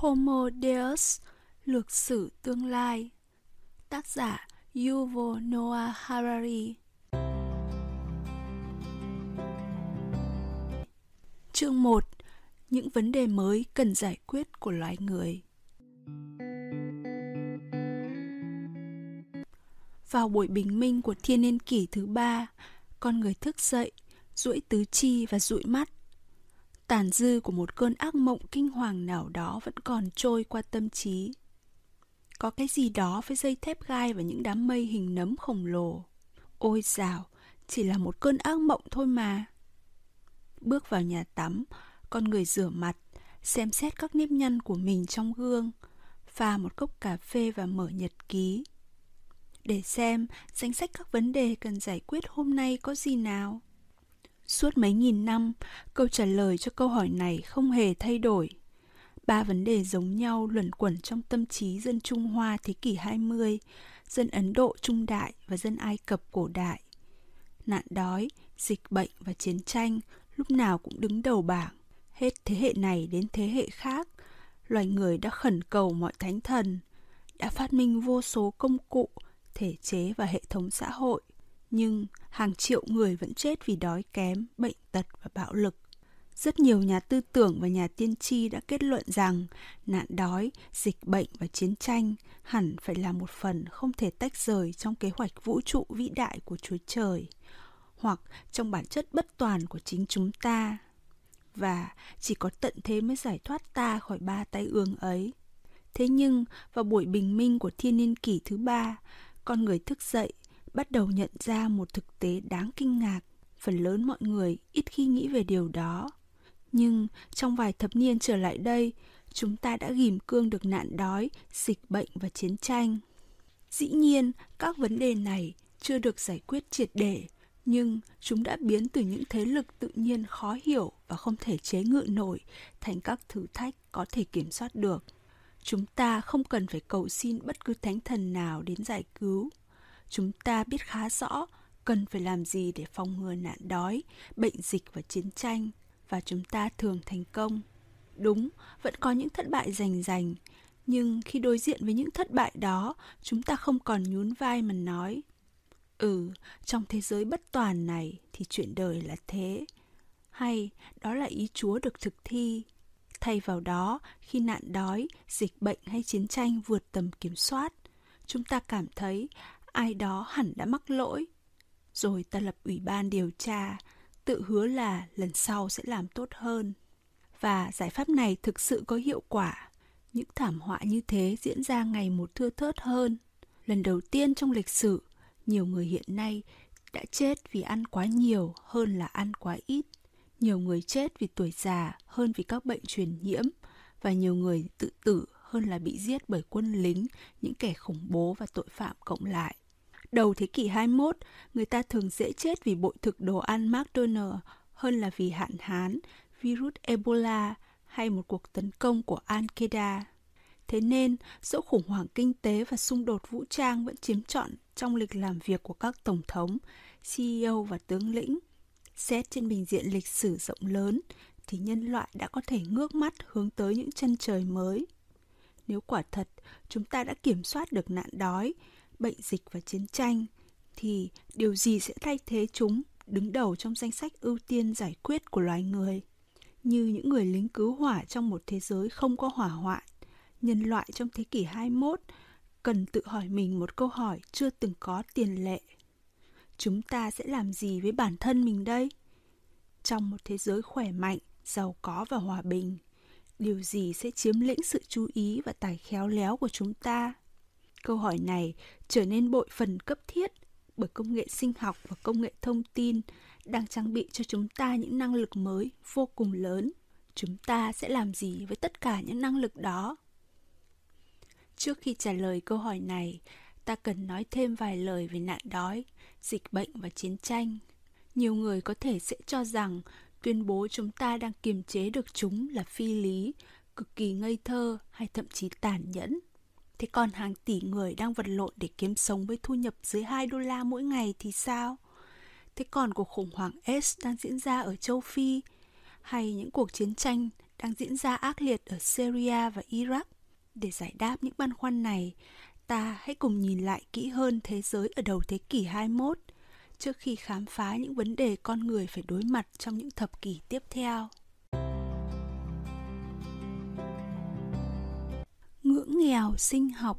Homo Deus, lược sử tương lai. Tác giả Yuval Noah Harari. Chương 1. Những vấn đề mới cần giải quyết của loài người. Vào buổi bình minh của thiên niên kỷ thứ ba, con người thức dậy, duỗi tứ chi và dụi mắt tàn dư của một cơn ác mộng kinh hoàng nào đó vẫn còn trôi qua tâm trí. Có cái gì đó với dây thép gai và những đám mây hình nấm khổng lồ. Ôi dào, chỉ là một cơn ác mộng thôi mà. Bước vào nhà tắm, con người rửa mặt, xem xét các nếp nhăn của mình trong gương, pha một cốc cà phê và mở nhật ký. Để xem, danh sách các vấn đề cần giải quyết hôm nay có gì nào. Suốt mấy nghìn năm, câu trả lời cho câu hỏi này không hề thay đổi. Ba vấn đề giống nhau luẩn quẩn trong tâm trí dân Trung Hoa thế kỷ 20, dân Ấn Độ trung đại và dân Ai Cập cổ đại. Nạn đói, dịch bệnh và chiến tranh lúc nào cũng đứng đầu bảng. Hết thế hệ này đến thế hệ khác, loài người đã khẩn cầu mọi thánh thần, đã phát minh vô số công cụ, thể chế và hệ thống xã hội – nhưng hàng triệu người vẫn chết vì đói kém, bệnh tật và bạo lực. Rất nhiều nhà tư tưởng và nhà tiên tri đã kết luận rằng nạn đói, dịch bệnh và chiến tranh hẳn phải là một phần không thể tách rời trong kế hoạch vũ trụ vĩ đại của Chúa Trời, hoặc trong bản chất bất toàn của chính chúng ta. Và chỉ có tận thế mới giải thoát ta khỏi ba tay ương ấy. Thế nhưng, vào buổi bình minh của thiên niên kỷ thứ ba, con người thức dậy bắt đầu nhận ra một thực tế đáng kinh ngạc. Phần lớn mọi người ít khi nghĩ về điều đó. Nhưng trong vài thập niên trở lại đây, chúng ta đã ghim cương được nạn đói, dịch bệnh và chiến tranh. Dĩ nhiên, các vấn đề này chưa được giải quyết triệt để, nhưng chúng đã biến từ những thế lực tự nhiên khó hiểu và không thể chế ngự nổi thành các thử thách có thể kiểm soát được. Chúng ta không cần phải cầu xin bất cứ thánh thần nào đến giải cứu chúng ta biết khá rõ cần phải làm gì để phòng ngừa nạn đói, bệnh dịch và chiến tranh và chúng ta thường thành công. Đúng, vẫn có những thất bại rành rành, nhưng khi đối diện với những thất bại đó, chúng ta không còn nhún vai mà nói Ừ, trong thế giới bất toàn này thì chuyện đời là thế. Hay đó là ý Chúa được thực thi. Thay vào đó, khi nạn đói, dịch bệnh hay chiến tranh vượt tầm kiểm soát, chúng ta cảm thấy ai đó hẳn đã mắc lỗi. Rồi ta lập ủy ban điều tra, tự hứa là lần sau sẽ làm tốt hơn. Và giải pháp này thực sự có hiệu quả. Những thảm họa như thế diễn ra ngày một thưa thớt hơn. Lần đầu tiên trong lịch sử, nhiều người hiện nay đã chết vì ăn quá nhiều hơn là ăn quá ít. Nhiều người chết vì tuổi già hơn vì các bệnh truyền nhiễm và nhiều người tự tử hơn là bị giết bởi quân lính, những kẻ khủng bố và tội phạm cộng lại. Đầu thế kỷ 21, người ta thường dễ chết vì bội thực đồ ăn McDonald hơn là vì hạn hán, virus Ebola hay một cuộc tấn công của Al-Qaeda. Thế nên, dẫu khủng hoảng kinh tế và xung đột vũ trang vẫn chiếm trọn trong lịch làm việc của các tổng thống, CEO và tướng lĩnh, xét trên bình diện lịch sử rộng lớn, thì nhân loại đã có thể ngước mắt hướng tới những chân trời mới. Nếu quả thật chúng ta đã kiểm soát được nạn đói, bệnh dịch và chiến tranh thì điều gì sẽ thay thế chúng đứng đầu trong danh sách ưu tiên giải quyết của loài người? Như những người lính cứu hỏa trong một thế giới không có hỏa hoạn nhân loại trong thế kỷ 21 cần tự hỏi mình một câu hỏi chưa từng có tiền lệ. Chúng ta sẽ làm gì với bản thân mình đây? Trong một thế giới khỏe mạnh giàu có và hòa bình điều gì sẽ chiếm lĩnh sự chú ý và tài khéo léo của chúng ta Câu hỏi này trở nên bội phần cấp thiết bởi công nghệ sinh học và công nghệ thông tin đang trang bị cho chúng ta những năng lực mới vô cùng lớn. Chúng ta sẽ làm gì với tất cả những năng lực đó? Trước khi trả lời câu hỏi này, ta cần nói thêm vài lời về nạn đói, dịch bệnh và chiến tranh. Nhiều người có thể sẽ cho rằng tuyên bố chúng ta đang kiềm chế được chúng là phi lý, cực kỳ ngây thơ hay thậm chí tàn nhẫn. Thế còn hàng tỷ người đang vật lộn để kiếm sống với thu nhập dưới 2 đô la mỗi ngày thì sao? Thế còn cuộc khủng hoảng S đang diễn ra ở châu Phi hay những cuộc chiến tranh đang diễn ra ác liệt ở Syria và Iraq. Để giải đáp những băn khoăn này, ta hãy cùng nhìn lại kỹ hơn thế giới ở đầu thế kỷ 21 trước khi khám phá những vấn đề con người phải đối mặt trong những thập kỷ tiếp theo. Ngưỡng nghèo sinh học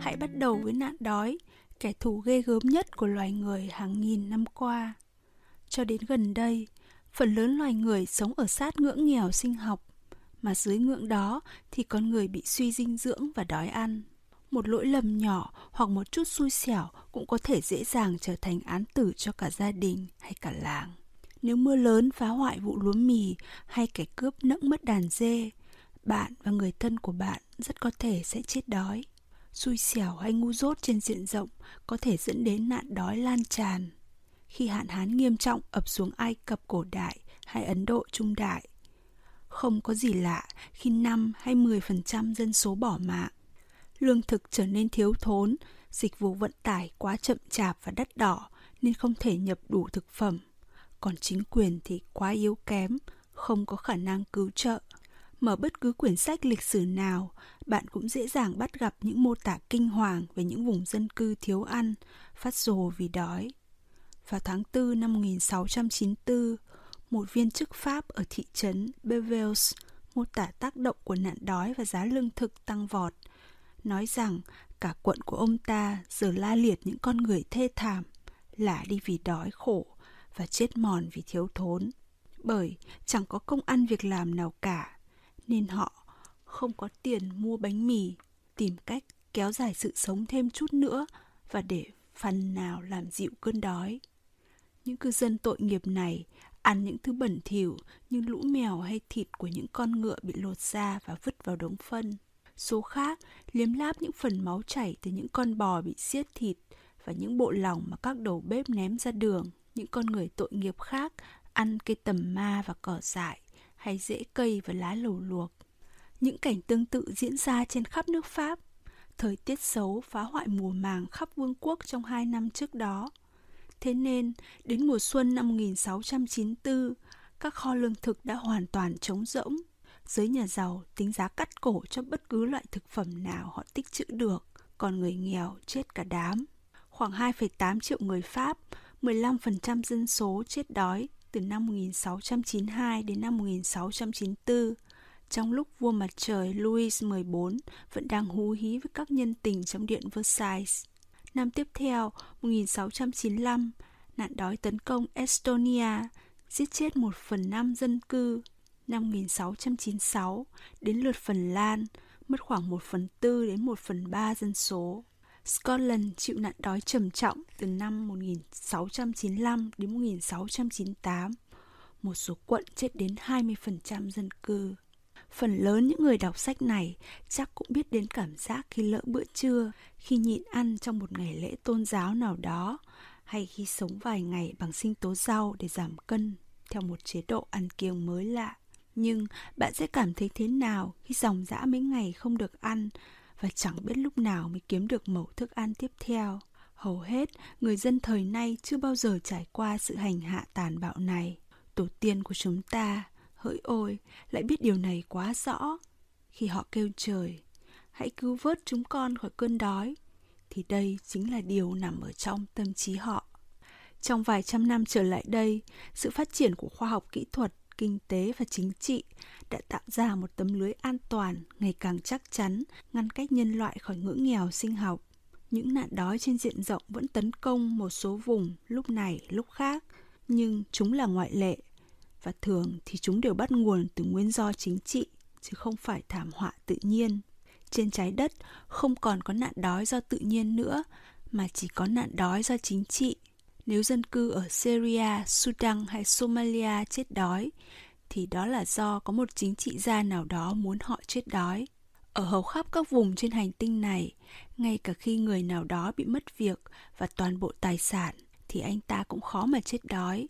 Hãy bắt đầu với nạn đói, kẻ thù ghê gớm nhất của loài người hàng nghìn năm qua. Cho đến gần đây, phần lớn loài người sống ở sát ngưỡng nghèo sinh học, mà dưới ngưỡng đó thì con người bị suy dinh dưỡng và đói ăn. Một lỗi lầm nhỏ hoặc một chút xui xẻo cũng có thể dễ dàng trở thành án tử cho cả gia đình hay cả làng. Nếu mưa lớn phá hoại vụ lúa mì hay kẻ cướp nẫng mất đàn dê, bạn và người thân của bạn rất có thể sẽ chết đói. Xui xẻo hay ngu dốt trên diện rộng có thể dẫn đến nạn đói lan tràn. Khi hạn hán nghiêm trọng ập xuống Ai Cập cổ đại hay Ấn Độ trung đại, không có gì lạ khi 5 hay 10% dân số bỏ mạng. Lương thực trở nên thiếu thốn, dịch vụ vận tải quá chậm chạp và đắt đỏ nên không thể nhập đủ thực phẩm. Còn chính quyền thì quá yếu kém, không có khả năng cứu trợ. Mở bất cứ quyển sách lịch sử nào, bạn cũng dễ dàng bắt gặp những mô tả kinh hoàng về những vùng dân cư thiếu ăn, phát rồ vì đói. Vào tháng 4 năm 1694, một viên chức Pháp ở thị trấn Bevels mô tả tác động của nạn đói và giá lương thực tăng vọt, nói rằng cả quận của ông ta giờ la liệt những con người thê thảm, lả đi vì đói khổ và chết mòn vì thiếu thốn. Bởi chẳng có công ăn việc làm nào cả, nên họ không có tiền mua bánh mì, tìm cách kéo dài sự sống thêm chút nữa và để phần nào làm dịu cơn đói. Những cư dân tội nghiệp này ăn những thứ bẩn thỉu như lũ mèo hay thịt của những con ngựa bị lột da và vứt vào đống phân. Số khác liếm láp những phần máu chảy từ những con bò bị xiết thịt và những bộ lòng mà các đầu bếp ném ra đường. Những con người tội nghiệp khác ăn cây tầm ma và cỏ dại hay rễ cây và lá lầu luộc. Những cảnh tương tự diễn ra trên khắp nước Pháp. Thời tiết xấu phá hoại mùa màng khắp vương quốc trong hai năm trước đó – Thế nên, đến mùa xuân năm 1694, các kho lương thực đã hoàn toàn trống rỗng. Giới nhà giàu tính giá cắt cổ cho bất cứ loại thực phẩm nào họ tích trữ được, còn người nghèo chết cả đám. Khoảng 2,8 triệu người Pháp, 15% dân số chết đói từ năm 1692 đến năm 1694, trong lúc vua mặt trời Louis XIV vẫn đang hú hí với các nhân tình trong điện Versailles. Năm tiếp theo, 1695, nạn đói tấn công Estonia, giết chết một phần năm dân cư. Năm 1696, đến lượt Phần Lan, mất khoảng 1 phần tư đến 1 phần 3 dân số. Scotland chịu nạn đói trầm trọng từ năm 1695 đến 1698. Một số quận chết đến 20% dân cư. Phần lớn những người đọc sách này chắc cũng biết đến cảm giác khi lỡ bữa trưa, khi nhịn ăn trong một ngày lễ tôn giáo nào đó, hay khi sống vài ngày bằng sinh tố rau để giảm cân theo một chế độ ăn kiêng mới lạ. Nhưng bạn sẽ cảm thấy thế nào khi dòng dã mấy ngày không được ăn và chẳng biết lúc nào mới kiếm được mẩu thức ăn tiếp theo. Hầu hết, người dân thời nay chưa bao giờ trải qua sự hành hạ tàn bạo này. Tổ tiên của chúng ta Hỡi ôi, lại biết điều này quá rõ. Khi họ kêu trời, hãy cứu vớt chúng con khỏi cơn đói, thì đây chính là điều nằm ở trong tâm trí họ. Trong vài trăm năm trở lại đây, sự phát triển của khoa học kỹ thuật, kinh tế và chính trị đã tạo ra một tấm lưới an toàn ngày càng chắc chắn ngăn cách nhân loại khỏi ngưỡng nghèo sinh học. Những nạn đói trên diện rộng vẫn tấn công một số vùng lúc này lúc khác, nhưng chúng là ngoại lệ và thường thì chúng đều bắt nguồn từ nguyên do chính trị chứ không phải thảm họa tự nhiên. Trên trái đất không còn có nạn đói do tự nhiên nữa mà chỉ có nạn đói do chính trị. Nếu dân cư ở Syria, Sudan hay Somalia chết đói thì đó là do có một chính trị gia nào đó muốn họ chết đói. Ở hầu khắp các vùng trên hành tinh này, ngay cả khi người nào đó bị mất việc và toàn bộ tài sản thì anh ta cũng khó mà chết đói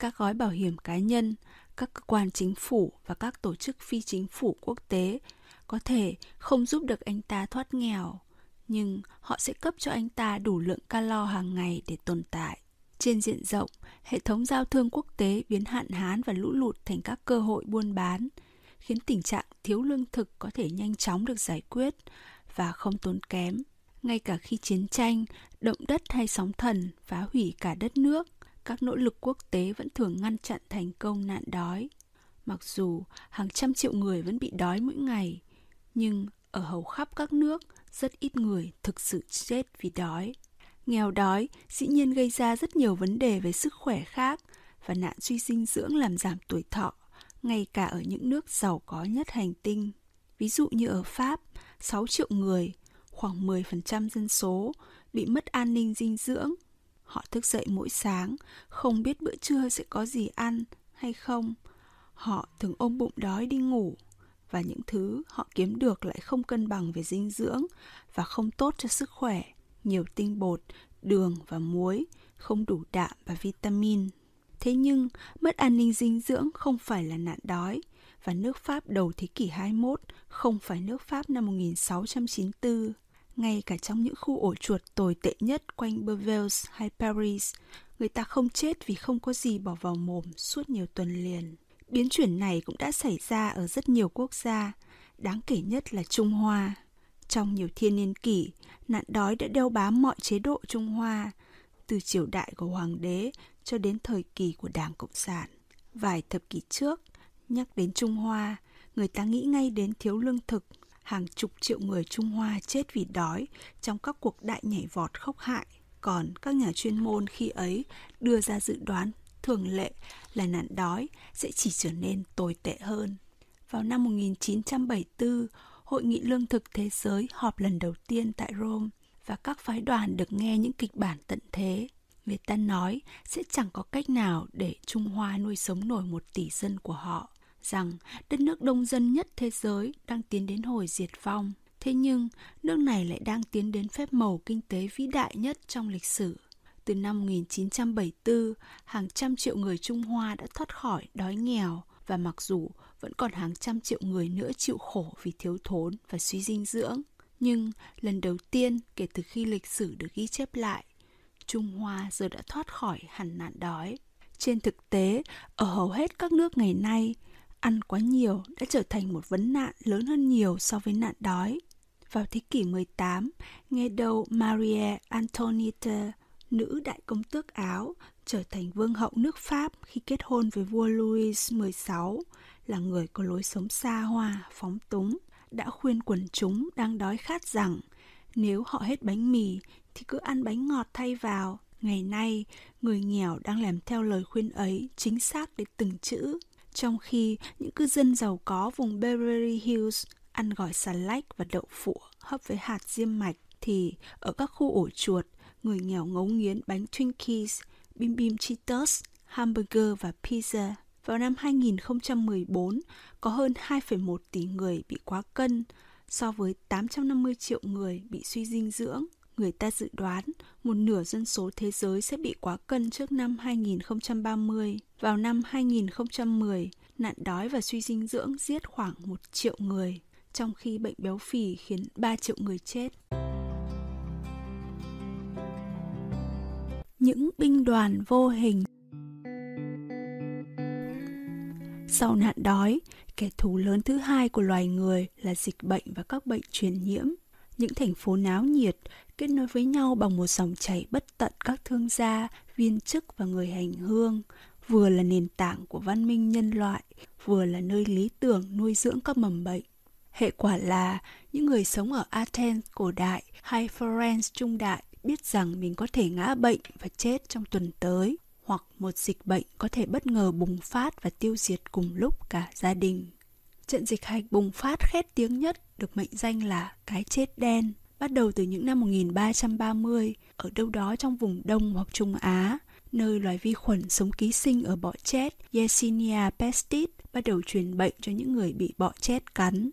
các gói bảo hiểm cá nhân, các cơ quan chính phủ và các tổ chức phi chính phủ quốc tế có thể không giúp được anh ta thoát nghèo, nhưng họ sẽ cấp cho anh ta đủ lượng calo hàng ngày để tồn tại. Trên diện rộng, hệ thống giao thương quốc tế biến hạn hán và lũ lụt thành các cơ hội buôn bán, khiến tình trạng thiếu lương thực có thể nhanh chóng được giải quyết và không tốn kém. Ngay cả khi chiến tranh, động đất hay sóng thần phá hủy cả đất nước, các nỗ lực quốc tế vẫn thường ngăn chặn thành công nạn đói. Mặc dù hàng trăm triệu người vẫn bị đói mỗi ngày, nhưng ở hầu khắp các nước, rất ít người thực sự chết vì đói. Nghèo đói dĩ nhiên gây ra rất nhiều vấn đề về sức khỏe khác và nạn suy dinh dưỡng làm giảm tuổi thọ, ngay cả ở những nước giàu có nhất hành tinh. Ví dụ như ở Pháp, 6 triệu người, khoảng 10% dân số, bị mất an ninh dinh dưỡng. Họ thức dậy mỗi sáng, không biết bữa trưa sẽ có gì ăn hay không. Họ thường ôm bụng đói đi ngủ và những thứ họ kiếm được lại không cân bằng về dinh dưỡng và không tốt cho sức khỏe, nhiều tinh bột, đường và muối, không đủ đạm và vitamin. Thế nhưng, mất an ninh dinh dưỡng không phải là nạn đói, và nước Pháp đầu thế kỷ 21 không phải nước Pháp năm 1694. Ngay cả trong những khu ổ chuột tồi tệ nhất quanh Bervels hay Paris, người ta không chết vì không có gì bỏ vào mồm suốt nhiều tuần liền. Biến chuyển này cũng đã xảy ra ở rất nhiều quốc gia, đáng kể nhất là Trung Hoa. Trong nhiều thiên niên kỷ, nạn đói đã đeo bám mọi chế độ Trung Hoa, từ triều đại của hoàng đế cho đến thời kỳ của Đảng Cộng sản. Vài thập kỷ trước, nhắc đến Trung Hoa, người ta nghĩ ngay đến thiếu lương thực. Hàng chục triệu người Trung Hoa chết vì đói trong các cuộc đại nhảy vọt khốc hại. Còn các nhà chuyên môn khi ấy đưa ra dự đoán thường lệ là nạn đói sẽ chỉ trở nên tồi tệ hơn. Vào năm 1974, Hội nghị Lương thực Thế giới họp lần đầu tiên tại Rome và các phái đoàn được nghe những kịch bản tận thế. Người ta nói sẽ chẳng có cách nào để Trung Hoa nuôi sống nổi một tỷ dân của họ, rằng đất nước đông dân nhất thế giới đang tiến đến hồi diệt vong. Thế nhưng, nước này lại đang tiến đến phép màu kinh tế vĩ đại nhất trong lịch sử. Từ năm 1974, hàng trăm triệu người Trung Hoa đã thoát khỏi đói nghèo và mặc dù vẫn còn hàng trăm triệu người nữa chịu khổ vì thiếu thốn và suy dinh dưỡng. Nhưng lần đầu tiên kể từ khi lịch sử được ghi chép lại, Trung Hoa giờ đã thoát khỏi hẳn nạn đói. Trên thực tế, ở hầu hết các nước ngày nay, ăn quá nhiều đã trở thành một vấn nạn lớn hơn nhiều so với nạn đói. Vào thế kỷ 18, nghe đầu Marie Antoinette, nữ đại công tước Áo, trở thành vương hậu nước Pháp khi kết hôn với vua Louis XVI, là người có lối sống xa hoa, phóng túng, đã khuyên quần chúng đang đói khát rằng nếu họ hết bánh mì thì cứ ăn bánh ngọt thay vào. Ngày nay, người nghèo đang làm theo lời khuyên ấy chính xác đến từng chữ. Trong khi những cư dân giàu có vùng Beverly Hills ăn gỏi xà lách và đậu phụ hấp với hạt diêm mạch thì ở các khu ổ chuột, người nghèo ngấu nghiến bánh Twinkies, bim bim Cheetos, hamburger và pizza. Vào năm 2014, có hơn 2,1 tỷ người bị quá cân, so với 850 triệu người bị suy dinh dưỡng. Người ta dự đoán một nửa dân số thế giới sẽ bị quá cân trước năm 2030. Vào năm 2010, nạn đói và suy dinh dưỡng giết khoảng 1 triệu người, trong khi bệnh béo phì khiến 3 triệu người chết. Những binh đoàn vô hình Sau nạn đói, kẻ thù lớn thứ hai của loài người là dịch bệnh và các bệnh truyền nhiễm. Những thành phố náo nhiệt kết nối với nhau bằng một dòng chảy bất tận các thương gia, viên chức và người hành hương, vừa là nền tảng của văn minh nhân loại, vừa là nơi lý tưởng nuôi dưỡng các mầm bệnh. Hệ quả là những người sống ở Athens cổ đại hay Florence trung đại biết rằng mình có thể ngã bệnh và chết trong tuần tới hoặc một dịch bệnh có thể bất ngờ bùng phát và tiêu diệt cùng lúc cả gia đình. Trận dịch hạch bùng phát khét tiếng nhất được mệnh danh là cái chết đen, bắt đầu từ những năm 1330 ở đâu đó trong vùng Đông hoặc Trung Á, nơi loài vi khuẩn sống ký sinh ở bọ chét, Yersinia pestis bắt đầu truyền bệnh cho những người bị bọ chét cắn.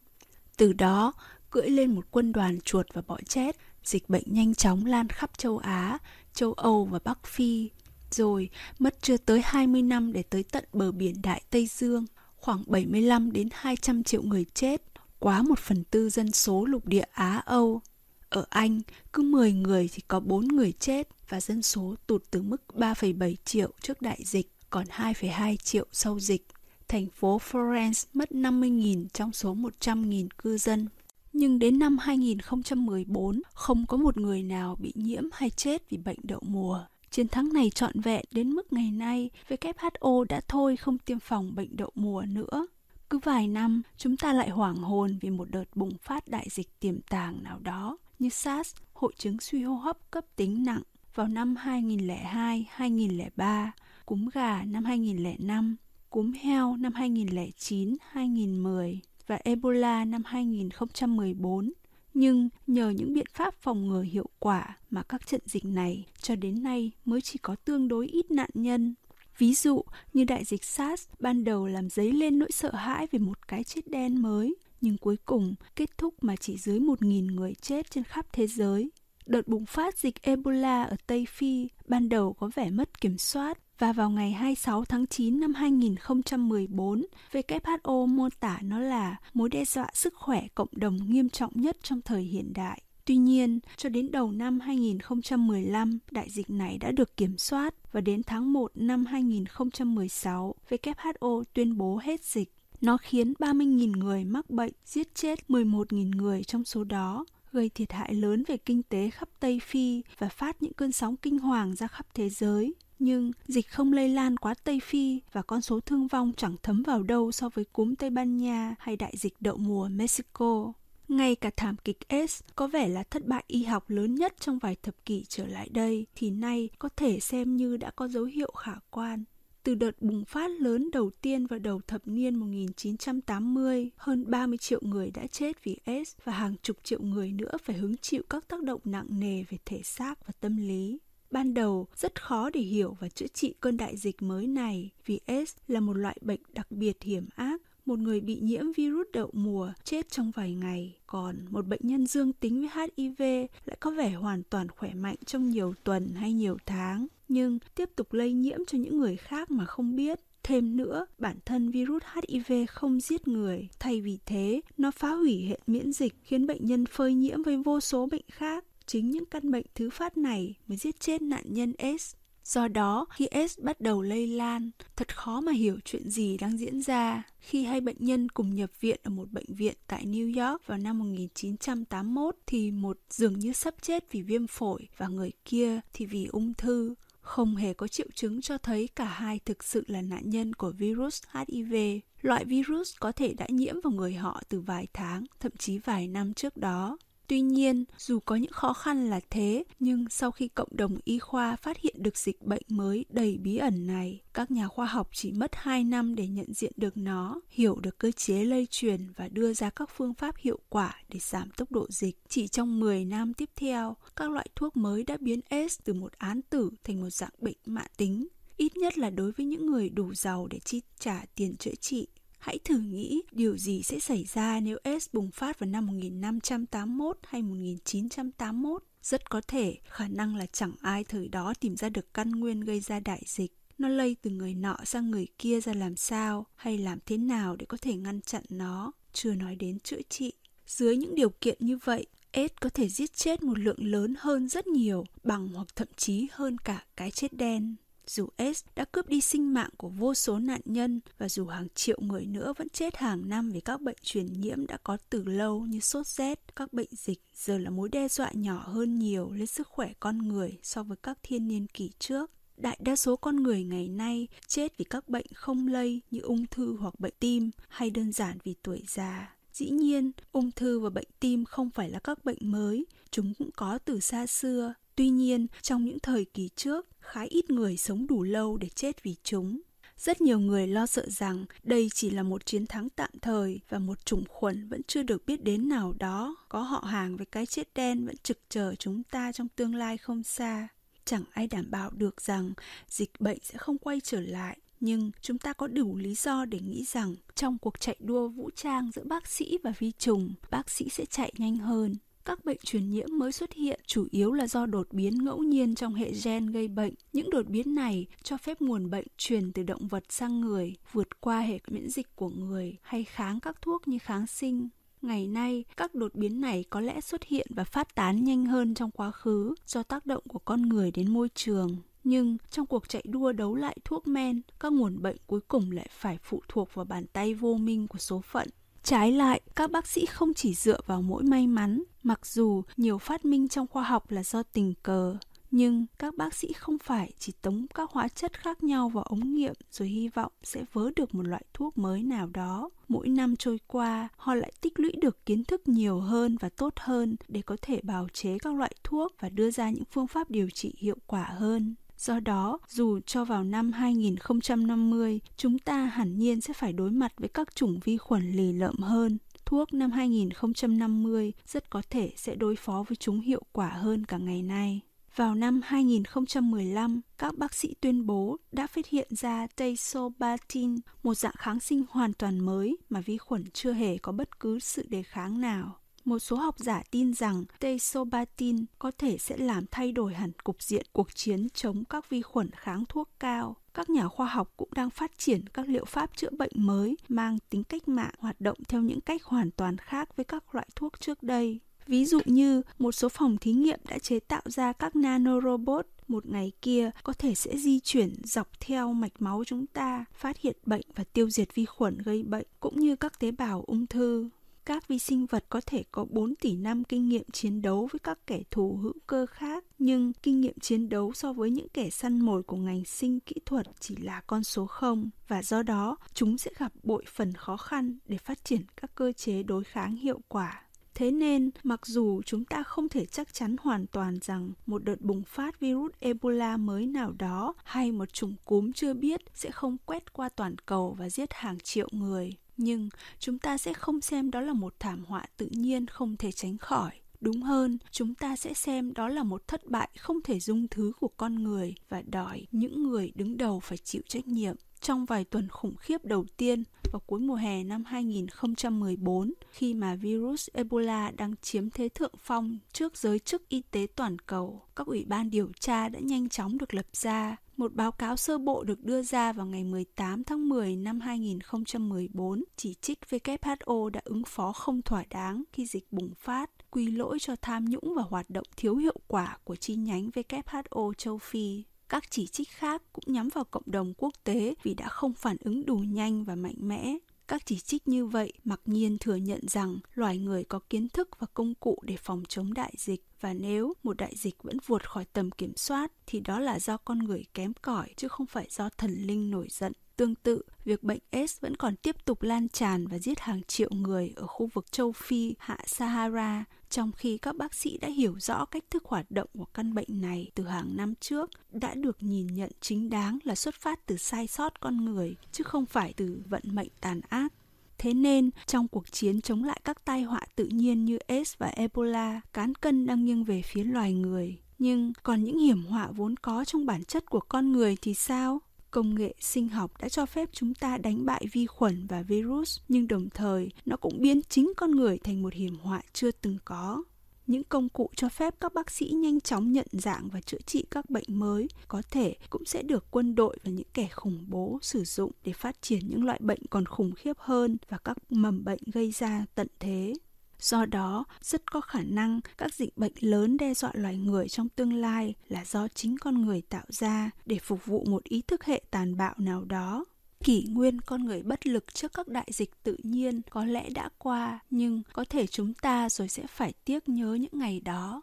Từ đó, cưỡi lên một quân đoàn chuột và bọ chét, dịch bệnh nhanh chóng lan khắp châu Á, châu Âu và Bắc Phi, rồi mất chưa tới 20 năm để tới tận bờ biển Đại Tây Dương, khoảng 75 đến 200 triệu người chết, quá một phần tư dân số lục địa Á Âu. Ở Anh, cứ 10 người thì có 4 người chết, và dân số tụt từ mức 3,7 triệu trước đại dịch còn 2,2 triệu sau dịch. Thành phố Florence mất 50.000 trong số 100.000 cư dân. Nhưng đến năm 2014, không có một người nào bị nhiễm hay chết vì bệnh đậu mùa. Chiến thắng này trọn vẹn đến mức ngày nay WHO đã thôi không tiêm phòng bệnh đậu mùa nữa. Cứ vài năm, chúng ta lại hoảng hồn vì một đợt bùng phát đại dịch tiềm tàng nào đó như SARS, hội chứng suy hô hấp cấp tính nặng vào năm 2002-2003, cúm gà năm 2005, cúm heo năm 2009-2010 và Ebola năm 2014. Nhưng nhờ những biện pháp phòng ngừa hiệu quả mà các trận dịch này cho đến nay mới chỉ có tương đối ít nạn nhân. Ví dụ như đại dịch SARS ban đầu làm dấy lên nỗi sợ hãi về một cái chết đen mới, nhưng cuối cùng kết thúc mà chỉ dưới 1.000 người chết trên khắp thế giới. Đợt bùng phát dịch Ebola ở Tây Phi ban đầu có vẻ mất kiểm soát và vào ngày 26 tháng 9 năm 2014, WHO mô tả nó là mối đe dọa sức khỏe cộng đồng nghiêm trọng nhất trong thời hiện đại. Tuy nhiên, cho đến đầu năm 2015, đại dịch này đã được kiểm soát và đến tháng 1 năm 2016, WHO tuyên bố hết dịch. Nó khiến 30.000 người mắc bệnh, giết chết 11.000 người trong số đó, gây thiệt hại lớn về kinh tế khắp Tây Phi và phát những cơn sóng kinh hoàng ra khắp thế giới. Nhưng dịch không lây lan quá Tây Phi và con số thương vong chẳng thấm vào đâu so với cúm Tây Ban Nha hay đại dịch đậu mùa Mexico. Ngay cả thảm kịch S có vẻ là thất bại y học lớn nhất trong vài thập kỷ trở lại đây thì nay có thể xem như đã có dấu hiệu khả quan. Từ đợt bùng phát lớn đầu tiên vào đầu thập niên 1980, hơn 30 triệu người đã chết vì S và hàng chục triệu người nữa phải hứng chịu các tác động nặng nề về thể xác và tâm lý. Ban đầu rất khó để hiểu và chữa trị cơn đại dịch mới này vì S là một loại bệnh đặc biệt hiểm ác một người bị nhiễm virus đậu mùa chết trong vài ngày, còn một bệnh nhân dương tính với HIV lại có vẻ hoàn toàn khỏe mạnh trong nhiều tuần hay nhiều tháng, nhưng tiếp tục lây nhiễm cho những người khác mà không biết. Thêm nữa, bản thân virus HIV không giết người, thay vì thế, nó phá hủy hệ miễn dịch khiến bệnh nhân phơi nhiễm với vô số bệnh khác. Chính những căn bệnh thứ phát này mới giết chết nạn nhân S. Do đó, khi S bắt đầu lây lan, thật khó mà hiểu chuyện gì đang diễn ra. Khi hai bệnh nhân cùng nhập viện ở một bệnh viện tại New York vào năm 1981 thì một dường như sắp chết vì viêm phổi và người kia thì vì ung thư. Không hề có triệu chứng cho thấy cả hai thực sự là nạn nhân của virus HIV. Loại virus có thể đã nhiễm vào người họ từ vài tháng, thậm chí vài năm trước đó. Tuy nhiên, dù có những khó khăn là thế, nhưng sau khi cộng đồng y khoa phát hiện được dịch bệnh mới đầy bí ẩn này, các nhà khoa học chỉ mất 2 năm để nhận diện được nó, hiểu được cơ chế lây truyền và đưa ra các phương pháp hiệu quả để giảm tốc độ dịch. Chỉ trong 10 năm tiếp theo, các loại thuốc mới đã biến S từ một án tử thành một dạng bệnh mạng tính ít nhất là đối với những người đủ giàu để chi trả tiền chữa trị. Hãy thử nghĩ điều gì sẽ xảy ra nếu S bùng phát vào năm 1581 hay 1981. Rất có thể khả năng là chẳng ai thời đó tìm ra được căn nguyên gây ra đại dịch. Nó lây từ người nọ sang người kia ra làm sao hay làm thế nào để có thể ngăn chặn nó, chưa nói đến chữa trị. Dưới những điều kiện như vậy, S có thể giết chết một lượng lớn hơn rất nhiều, bằng hoặc thậm chí hơn cả cái chết đen. Dù S đã cướp đi sinh mạng của vô số nạn nhân và dù hàng triệu người nữa vẫn chết hàng năm vì các bệnh truyền nhiễm đã có từ lâu như sốt rét, các bệnh dịch giờ là mối đe dọa nhỏ hơn nhiều lên sức khỏe con người so với các thiên niên kỷ trước. Đại đa số con người ngày nay chết vì các bệnh không lây như ung thư hoặc bệnh tim hay đơn giản vì tuổi già. Dĩ nhiên, ung thư và bệnh tim không phải là các bệnh mới, chúng cũng có từ xa xưa. Tuy nhiên, trong những thời kỳ trước, khá ít người sống đủ lâu để chết vì chúng. Rất nhiều người lo sợ rằng đây chỉ là một chiến thắng tạm thời và một chủng khuẩn vẫn chưa được biết đến nào đó có họ hàng với cái chết đen vẫn trực chờ chúng ta trong tương lai không xa. Chẳng ai đảm bảo được rằng dịch bệnh sẽ không quay trở lại nhưng chúng ta có đủ lý do để nghĩ rằng trong cuộc chạy đua vũ trang giữa bác sĩ và vi trùng, bác sĩ sẽ chạy nhanh hơn. Các bệnh truyền nhiễm mới xuất hiện chủ yếu là do đột biến ngẫu nhiên trong hệ gen gây bệnh. Những đột biến này cho phép nguồn bệnh truyền từ động vật sang người, vượt qua hệ miễn dịch của người hay kháng các thuốc như kháng sinh. Ngày nay, các đột biến này có lẽ xuất hiện và phát tán nhanh hơn trong quá khứ do tác động của con người đến môi trường. Nhưng trong cuộc chạy đua đấu lại thuốc men, các nguồn bệnh cuối cùng lại phải phụ thuộc vào bàn tay vô minh của số phận. Trái lại, các bác sĩ không chỉ dựa vào mỗi may mắn, mặc dù nhiều phát minh trong khoa học là do tình cờ, nhưng các bác sĩ không phải chỉ tống các hóa chất khác nhau vào ống nghiệm rồi hy vọng sẽ vớ được một loại thuốc mới nào đó. Mỗi năm trôi qua, họ lại tích lũy được kiến thức nhiều hơn và tốt hơn để có thể bào chế các loại thuốc và đưa ra những phương pháp điều trị hiệu quả hơn. Do đó, dù cho vào năm 2050, chúng ta hẳn nhiên sẽ phải đối mặt với các chủng vi khuẩn lì lợm hơn. Thuốc năm 2050 rất có thể sẽ đối phó với chúng hiệu quả hơn cả ngày nay. Vào năm 2015, các bác sĩ tuyên bố đã phát hiện ra Teisobatin, một dạng kháng sinh hoàn toàn mới mà vi khuẩn chưa hề có bất cứ sự đề kháng nào. Một số học giả tin rằng Teisobatin có thể sẽ làm thay đổi hẳn cục diện cuộc chiến chống các vi khuẩn kháng thuốc cao. Các nhà khoa học cũng đang phát triển các liệu pháp chữa bệnh mới mang tính cách mạng hoạt động theo những cách hoàn toàn khác với các loại thuốc trước đây. Ví dụ như một số phòng thí nghiệm đã chế tạo ra các nanorobot một ngày kia có thể sẽ di chuyển dọc theo mạch máu chúng ta, phát hiện bệnh và tiêu diệt vi khuẩn gây bệnh cũng như các tế bào ung thư. Các vi sinh vật có thể có 4 tỷ năm kinh nghiệm chiến đấu với các kẻ thù hữu cơ khác, nhưng kinh nghiệm chiến đấu so với những kẻ săn mồi của ngành sinh kỹ thuật chỉ là con số 0 và do đó chúng sẽ gặp bội phần khó khăn để phát triển các cơ chế đối kháng hiệu quả. Thế nên, mặc dù chúng ta không thể chắc chắn hoàn toàn rằng một đợt bùng phát virus Ebola mới nào đó hay một chủng cúm chưa biết sẽ không quét qua toàn cầu và giết hàng triệu người, nhưng chúng ta sẽ không xem đó là một thảm họa tự nhiên không thể tránh khỏi. Đúng hơn, chúng ta sẽ xem đó là một thất bại không thể dung thứ của con người và đòi những người đứng đầu phải chịu trách nhiệm. Trong vài tuần khủng khiếp đầu tiên, vào cuối mùa hè năm 2014 khi mà virus Ebola đang chiếm thế thượng phong trước giới chức y tế toàn cầu. Các ủy ban điều tra đã nhanh chóng được lập ra. Một báo cáo sơ bộ được đưa ra vào ngày 18 tháng 10 năm 2014 chỉ trích WHO đã ứng phó không thỏa đáng khi dịch bùng phát, quy lỗi cho tham nhũng và hoạt động thiếu hiệu quả của chi nhánh WHO châu Phi. Các chỉ trích khác cũng nhắm vào cộng đồng quốc tế vì đã không phản ứng đủ nhanh và mạnh mẽ. Các chỉ trích như vậy mặc nhiên thừa nhận rằng loài người có kiến thức và công cụ để phòng chống đại dịch và nếu một đại dịch vẫn vượt khỏi tầm kiểm soát thì đó là do con người kém cỏi chứ không phải do thần linh nổi giận. Tương tự, việc bệnh AIDS vẫn còn tiếp tục lan tràn và giết hàng triệu người ở khu vực châu Phi, hạ Sahara, trong khi các bác sĩ đã hiểu rõ cách thức hoạt động của căn bệnh này từ hàng năm trước, đã được nhìn nhận chính đáng là xuất phát từ sai sót con người, chứ không phải từ vận mệnh tàn ác. Thế nên, trong cuộc chiến chống lại các tai họa tự nhiên như AIDS và Ebola, cán cân đang nghiêng về phía loài người. Nhưng còn những hiểm họa vốn có trong bản chất của con người thì sao? công nghệ sinh học đã cho phép chúng ta đánh bại vi khuẩn và virus nhưng đồng thời nó cũng biến chính con người thành một hiểm họa chưa từng có những công cụ cho phép các bác sĩ nhanh chóng nhận dạng và chữa trị các bệnh mới có thể cũng sẽ được quân đội và những kẻ khủng bố sử dụng để phát triển những loại bệnh còn khủng khiếp hơn và các mầm bệnh gây ra tận thế Do đó, rất có khả năng các dịch bệnh lớn đe dọa loài người trong tương lai là do chính con người tạo ra để phục vụ một ý thức hệ tàn bạo nào đó. Kỷ nguyên con người bất lực trước các đại dịch tự nhiên có lẽ đã qua, nhưng có thể chúng ta rồi sẽ phải tiếc nhớ những ngày đó.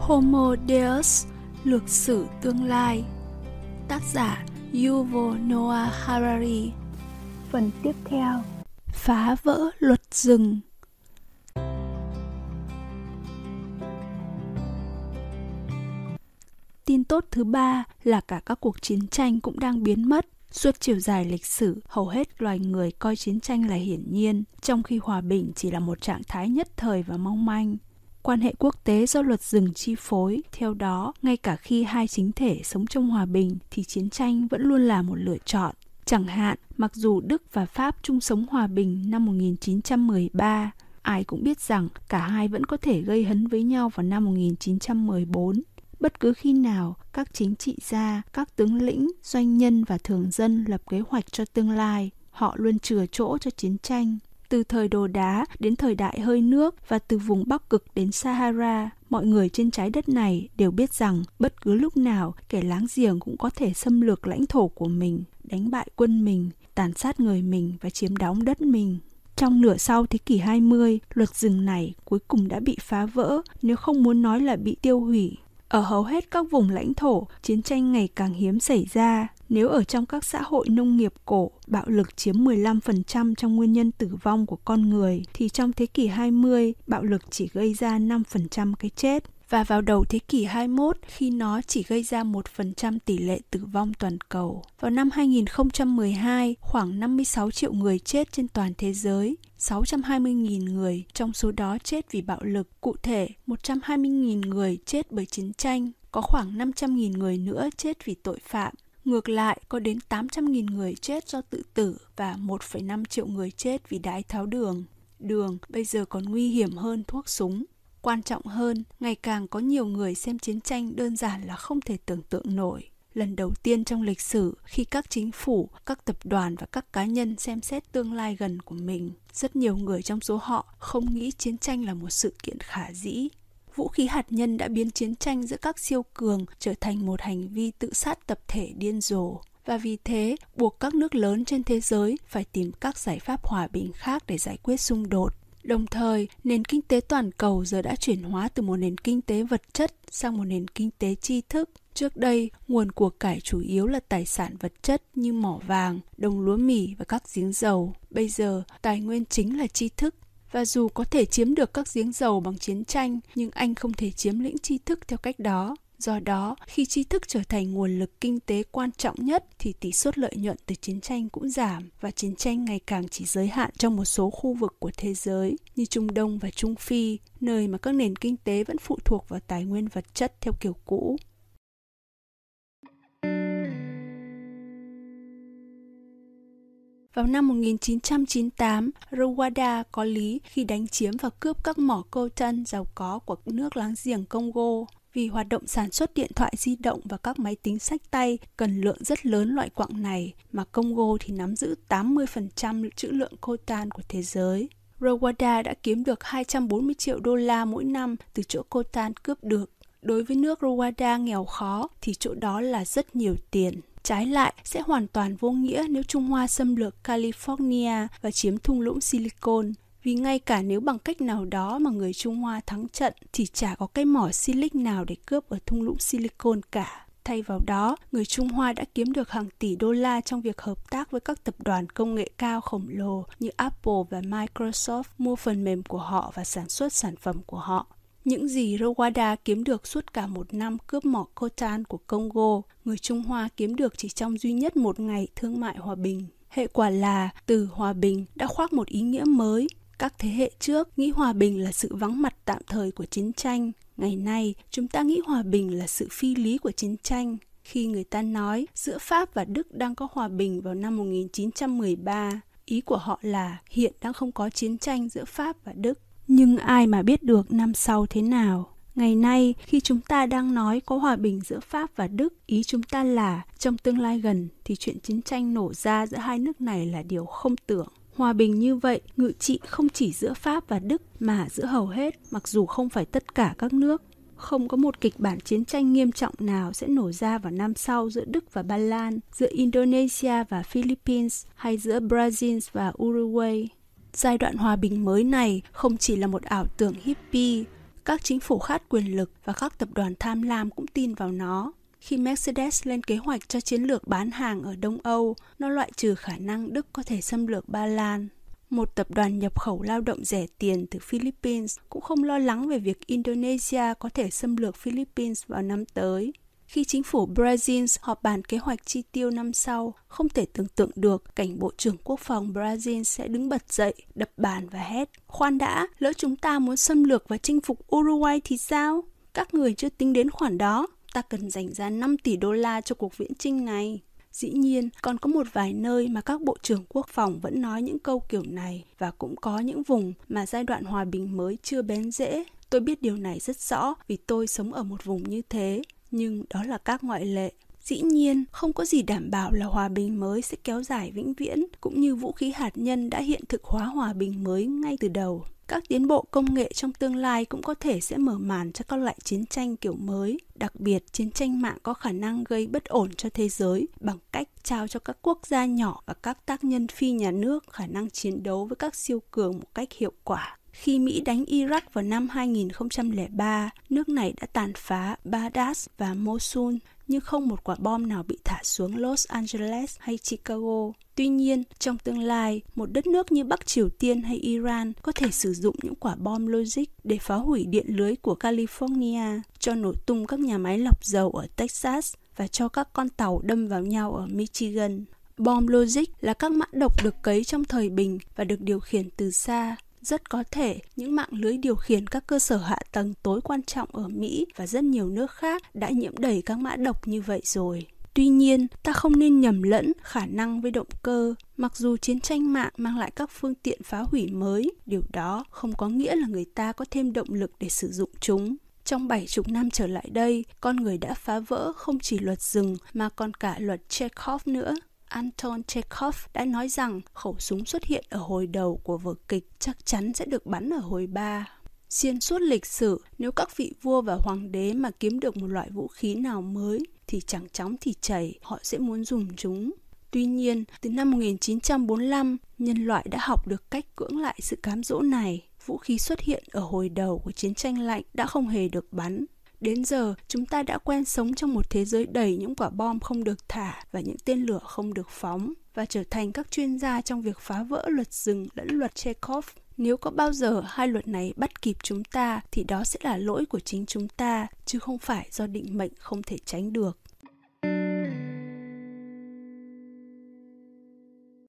Homo Deus Lược sử tương lai Tác giả Yuval Noah Harari. Phần tiếp theo. Phá vỡ luật rừng Tin tốt thứ ba là cả các cuộc chiến tranh cũng đang biến mất. Suốt chiều dài lịch sử, hầu hết loài người coi chiến tranh là hiển nhiên, trong khi hòa bình chỉ là một trạng thái nhất thời và mong manh quan hệ quốc tế do luật rừng chi phối. Theo đó, ngay cả khi hai chính thể sống trong hòa bình thì chiến tranh vẫn luôn là một lựa chọn. Chẳng hạn, mặc dù Đức và Pháp chung sống hòa bình năm 1913, ai cũng biết rằng cả hai vẫn có thể gây hấn với nhau vào năm 1914 bất cứ khi nào các chính trị gia, các tướng lĩnh, doanh nhân và thường dân lập kế hoạch cho tương lai, họ luôn chừa chỗ cho chiến tranh. Từ thời đồ đá đến thời đại hơi nước và từ vùng Bắc Cực đến Sahara, mọi người trên trái đất này đều biết rằng bất cứ lúc nào kẻ láng giềng cũng có thể xâm lược lãnh thổ của mình, đánh bại quân mình, tàn sát người mình và chiếm đóng đất mình. Trong nửa sau thế kỷ 20, luật rừng này cuối cùng đã bị phá vỡ, nếu không muốn nói là bị tiêu hủy. Ở hầu hết các vùng lãnh thổ, chiến tranh ngày càng hiếm xảy ra. Nếu ở trong các xã hội nông nghiệp cổ, bạo lực chiếm 15% trong nguyên nhân tử vong của con người, thì trong thế kỷ 20, bạo lực chỉ gây ra 5% cái chết và vào đầu thế kỷ 21 khi nó chỉ gây ra 1% tỷ lệ tử vong toàn cầu. Vào năm 2012, khoảng 56 triệu người chết trên toàn thế giới, 620.000 người trong số đó chết vì bạo lực, cụ thể 120.000 người chết bởi chiến tranh, có khoảng 500.000 người nữa chết vì tội phạm. Ngược lại, có đến 800.000 người chết do tự tử và 1,5 triệu người chết vì đái tháo đường. Đường bây giờ còn nguy hiểm hơn thuốc súng. Quan trọng hơn, ngày càng có nhiều người xem chiến tranh đơn giản là không thể tưởng tượng nổi. Lần đầu tiên trong lịch sử, khi các chính phủ, các tập đoàn và các cá nhân xem xét tương lai gần của mình, rất nhiều người trong số họ không nghĩ chiến tranh là một sự kiện khả dĩ. Vũ khí hạt nhân đã biến chiến tranh giữa các siêu cường trở thành một hành vi tự sát tập thể điên rồ và vì thế buộc các nước lớn trên thế giới phải tìm các giải pháp hòa bình khác để giải quyết xung đột Đồng thời, nền kinh tế toàn cầu giờ đã chuyển hóa từ một nền kinh tế vật chất sang một nền kinh tế tri thức. Trước đây, nguồn của cải chủ yếu là tài sản vật chất như mỏ vàng, đồng lúa mì và các giếng dầu. Bây giờ, tài nguyên chính là tri thức. Và dù có thể chiếm được các giếng dầu bằng chiến tranh, nhưng anh không thể chiếm lĩnh tri thức theo cách đó. Do đó, khi tri thức trở thành nguồn lực kinh tế quan trọng nhất thì tỷ suất lợi nhuận từ chiến tranh cũng giảm và chiến tranh ngày càng chỉ giới hạn trong một số khu vực của thế giới như Trung Đông và Trung Phi, nơi mà các nền kinh tế vẫn phụ thuộc vào tài nguyên vật chất theo kiểu cũ. Vào năm 1998, Rwanda có lý khi đánh chiếm và cướp các mỏ coltan giàu có của nước láng giềng Congo vì hoạt động sản xuất điện thoại di động và các máy tính sách tay cần lượng rất lớn loại quặng này, mà Congo thì nắm giữ 80% trữ lượng coltan của thế giới. Rwanda đã kiếm được 240 triệu đô la mỗi năm từ chỗ coltan cướp được. Đối với nước Rwanda nghèo khó thì chỗ đó là rất nhiều tiền. Trái lại, sẽ hoàn toàn vô nghĩa nếu Trung Hoa xâm lược California và chiếm thung lũng Silicon vì ngay cả nếu bằng cách nào đó mà người Trung Hoa thắng trận thì chả có cái mỏ silic nào để cướp ở thung lũng Silicon cả. Thay vào đó, người Trung Hoa đã kiếm được hàng tỷ đô la trong việc hợp tác với các tập đoàn công nghệ cao khổng lồ như Apple và Microsoft mua phần mềm của họ và sản xuất sản phẩm của họ. Những gì Rwanda kiếm được suốt cả một năm cướp mỏ coltan của Congo, người Trung Hoa kiếm được chỉ trong duy nhất một ngày thương mại hòa bình. Hệ quả là từ hòa bình đã khoác một ý nghĩa mới, các thế hệ trước nghĩ hòa bình là sự vắng mặt tạm thời của chiến tranh. Ngày nay, chúng ta nghĩ hòa bình là sự phi lý của chiến tranh. Khi người ta nói giữa Pháp và Đức đang có hòa bình vào năm 1913, ý của họ là hiện đang không có chiến tranh giữa Pháp và Đức. Nhưng ai mà biết được năm sau thế nào? Ngày nay, khi chúng ta đang nói có hòa bình giữa Pháp và Đức, ý chúng ta là trong tương lai gần thì chuyện chiến tranh nổ ra giữa hai nước này là điều không tưởng. Hòa bình như vậy ngự trị không chỉ giữa Pháp và Đức mà giữa hầu hết, mặc dù không phải tất cả các nước. Không có một kịch bản chiến tranh nghiêm trọng nào sẽ nổ ra vào năm sau giữa Đức và Ba Lan, giữa Indonesia và Philippines hay giữa Brazil và Uruguay. Giai đoạn hòa bình mới này không chỉ là một ảo tưởng hippie, các chính phủ khát quyền lực và các tập đoàn tham lam cũng tin vào nó. Khi Mercedes lên kế hoạch cho chiến lược bán hàng ở Đông Âu, nó loại trừ khả năng Đức có thể xâm lược Ba Lan. Một tập đoàn nhập khẩu lao động rẻ tiền từ Philippines cũng không lo lắng về việc Indonesia có thể xâm lược Philippines vào năm tới. Khi chính phủ Brazil họp bàn kế hoạch chi tiêu năm sau, không thể tưởng tượng được cảnh Bộ trưởng Quốc phòng Brazil sẽ đứng bật dậy, đập bàn và hét. Khoan đã, lỡ chúng ta muốn xâm lược và chinh phục Uruguay thì sao? Các người chưa tính đến khoản đó ta cần dành ra 5 tỷ đô la cho cuộc viễn chinh này. Dĩ nhiên, còn có một vài nơi mà các bộ trưởng quốc phòng vẫn nói những câu kiểu này và cũng có những vùng mà giai đoạn hòa bình mới chưa bén rễ. Tôi biết điều này rất rõ vì tôi sống ở một vùng như thế, nhưng đó là các ngoại lệ. Dĩ nhiên, không có gì đảm bảo là hòa bình mới sẽ kéo dài vĩnh viễn, cũng như vũ khí hạt nhân đã hiện thực hóa hòa bình mới ngay từ đầu. Các tiến bộ công nghệ trong tương lai cũng có thể sẽ mở màn cho các loại chiến tranh kiểu mới. Đặc biệt, chiến tranh mạng có khả năng gây bất ổn cho thế giới bằng cách trao cho các quốc gia nhỏ và các tác nhân phi nhà nước khả năng chiến đấu với các siêu cường một cách hiệu quả. Khi Mỹ đánh Iraq vào năm 2003, nước này đã tàn phá Baghdad và Mosul, nhưng không một quả bom nào bị thả xuống Los Angeles hay Chicago. Tuy nhiên, trong tương lai, một đất nước như Bắc Triều Tiên hay Iran có thể sử dụng những quả bom logic để phá hủy điện lưới của California, cho nổ tung các nhà máy lọc dầu ở Texas và cho các con tàu đâm vào nhau ở Michigan. Bom logic là các mã độc được cấy trong thời bình và được điều khiển từ xa. Rất có thể những mạng lưới điều khiển các cơ sở hạ tầng tối quan trọng ở Mỹ và rất nhiều nước khác đã nhiễm đầy các mã độc như vậy rồi. Tuy nhiên, ta không nên nhầm lẫn khả năng với động cơ. Mặc dù chiến tranh mạng mang lại các phương tiện phá hủy mới, điều đó không có nghĩa là người ta có thêm động lực để sử dụng chúng. Trong bảy chục năm trở lại đây, con người đã phá vỡ không chỉ luật rừng mà còn cả luật Chekhov nữa. Anton Chekhov đã nói rằng khẩu súng xuất hiện ở hồi đầu của vở kịch chắc chắn sẽ được bắn ở hồi ba. Xuyên suốt lịch sử, nếu các vị vua và hoàng đế mà kiếm được một loại vũ khí nào mới thì chẳng chóng thì chảy, họ sẽ muốn dùng chúng. Tuy nhiên, từ năm 1945, nhân loại đã học được cách cưỡng lại sự cám dỗ này. Vũ khí xuất hiện ở hồi đầu của chiến tranh lạnh đã không hề được bắn. Đến giờ, chúng ta đã quen sống trong một thế giới đầy những quả bom không được thả và những tên lửa không được phóng và trở thành các chuyên gia trong việc phá vỡ luật rừng lẫn luật Chekhov. Nếu có bao giờ hai luật này bắt kịp chúng ta thì đó sẽ là lỗi của chính chúng ta, chứ không phải do định mệnh không thể tránh được.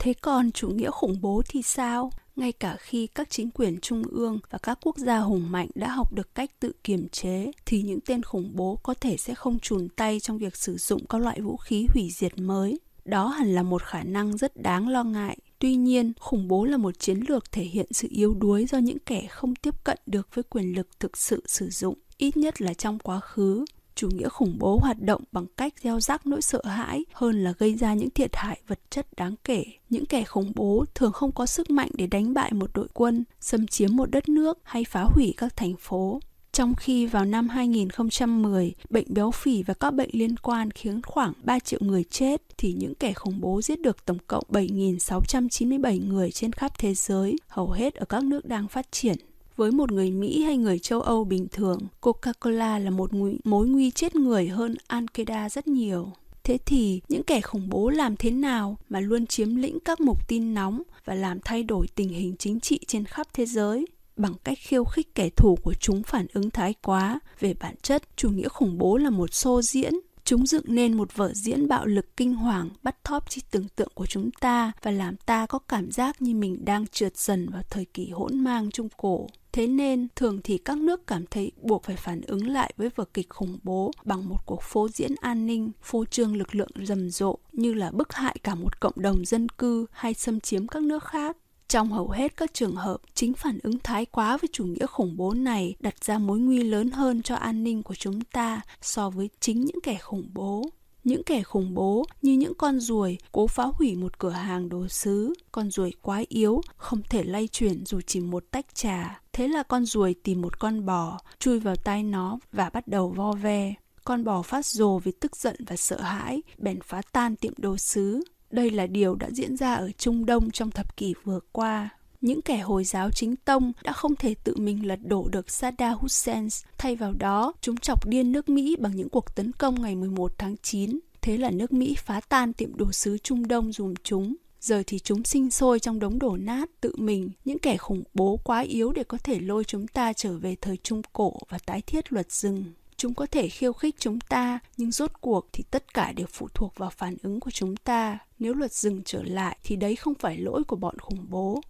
Thế còn chủ nghĩa khủng bố thì sao? Ngay cả khi các chính quyền trung ương và các quốc gia hùng mạnh đã học được cách tự kiềm chế, thì những tên khủng bố có thể sẽ không chùn tay trong việc sử dụng các loại vũ khí hủy diệt mới. Đó hẳn là một khả năng rất đáng lo ngại. Tuy nhiên, khủng bố là một chiến lược thể hiện sự yếu đuối do những kẻ không tiếp cận được với quyền lực thực sự sử dụng, ít nhất là trong quá khứ chủ nghĩa khủng bố hoạt động bằng cách gieo rắc nỗi sợ hãi hơn là gây ra những thiệt hại vật chất đáng kể. Những kẻ khủng bố thường không có sức mạnh để đánh bại một đội quân, xâm chiếm một đất nước hay phá hủy các thành phố. Trong khi vào năm 2010, bệnh béo phì và các bệnh liên quan khiến khoảng 3 triệu người chết, thì những kẻ khủng bố giết được tổng cộng 7.697 người trên khắp thế giới, hầu hết ở các nước đang phát triển. Với một người Mỹ hay người châu Âu bình thường, Coca-Cola là một nguy, mối nguy chết người hơn Al-Qaeda rất nhiều. Thế thì những kẻ khủng bố làm thế nào mà luôn chiếm lĩnh các mục tin nóng và làm thay đổi tình hình chính trị trên khắp thế giới? Bằng cách khiêu khích kẻ thù của chúng phản ứng thái quá, về bản chất, chủ nghĩa khủng bố là một xô diễn Chúng dựng nên một vở diễn bạo lực kinh hoàng bắt thóp trí tưởng tượng của chúng ta và làm ta có cảm giác như mình đang trượt dần vào thời kỳ hỗn mang trung cổ. Thế nên, thường thì các nước cảm thấy buộc phải phản ứng lại với vở kịch khủng bố bằng một cuộc phố diễn an ninh, phô trương lực lượng rầm rộ như là bức hại cả một cộng đồng dân cư hay xâm chiếm các nước khác. Trong hầu hết các trường hợp, chính phản ứng thái quá với chủ nghĩa khủng bố này đặt ra mối nguy lớn hơn cho an ninh của chúng ta so với chính những kẻ khủng bố. Những kẻ khủng bố như những con ruồi cố phá hủy một cửa hàng đồ sứ. Con ruồi quá yếu, không thể lay chuyển dù chỉ một tách trà. Thế là con ruồi tìm một con bò, chui vào tay nó và bắt đầu vo ve. Con bò phát rồ vì tức giận và sợ hãi, bèn phá tan tiệm đồ sứ. Đây là điều đã diễn ra ở Trung Đông trong thập kỷ vừa qua. Những kẻ Hồi giáo chính tông đã không thể tự mình lật đổ được Saddam Hussein. Thay vào đó, chúng chọc điên nước Mỹ bằng những cuộc tấn công ngày 11 tháng 9. Thế là nước Mỹ phá tan tiệm đồ sứ Trung Đông dùm chúng. Giờ thì chúng sinh sôi trong đống đổ nát tự mình, những kẻ khủng bố quá yếu để có thể lôi chúng ta trở về thời Trung Cổ và tái thiết luật rừng. Chúng có thể khiêu khích chúng ta, nhưng rốt cuộc thì tất cả đều phụ thuộc vào phản ứng của chúng ta. Nếu luật dừng trở lại thì đấy không phải lỗi của bọn khủng bố.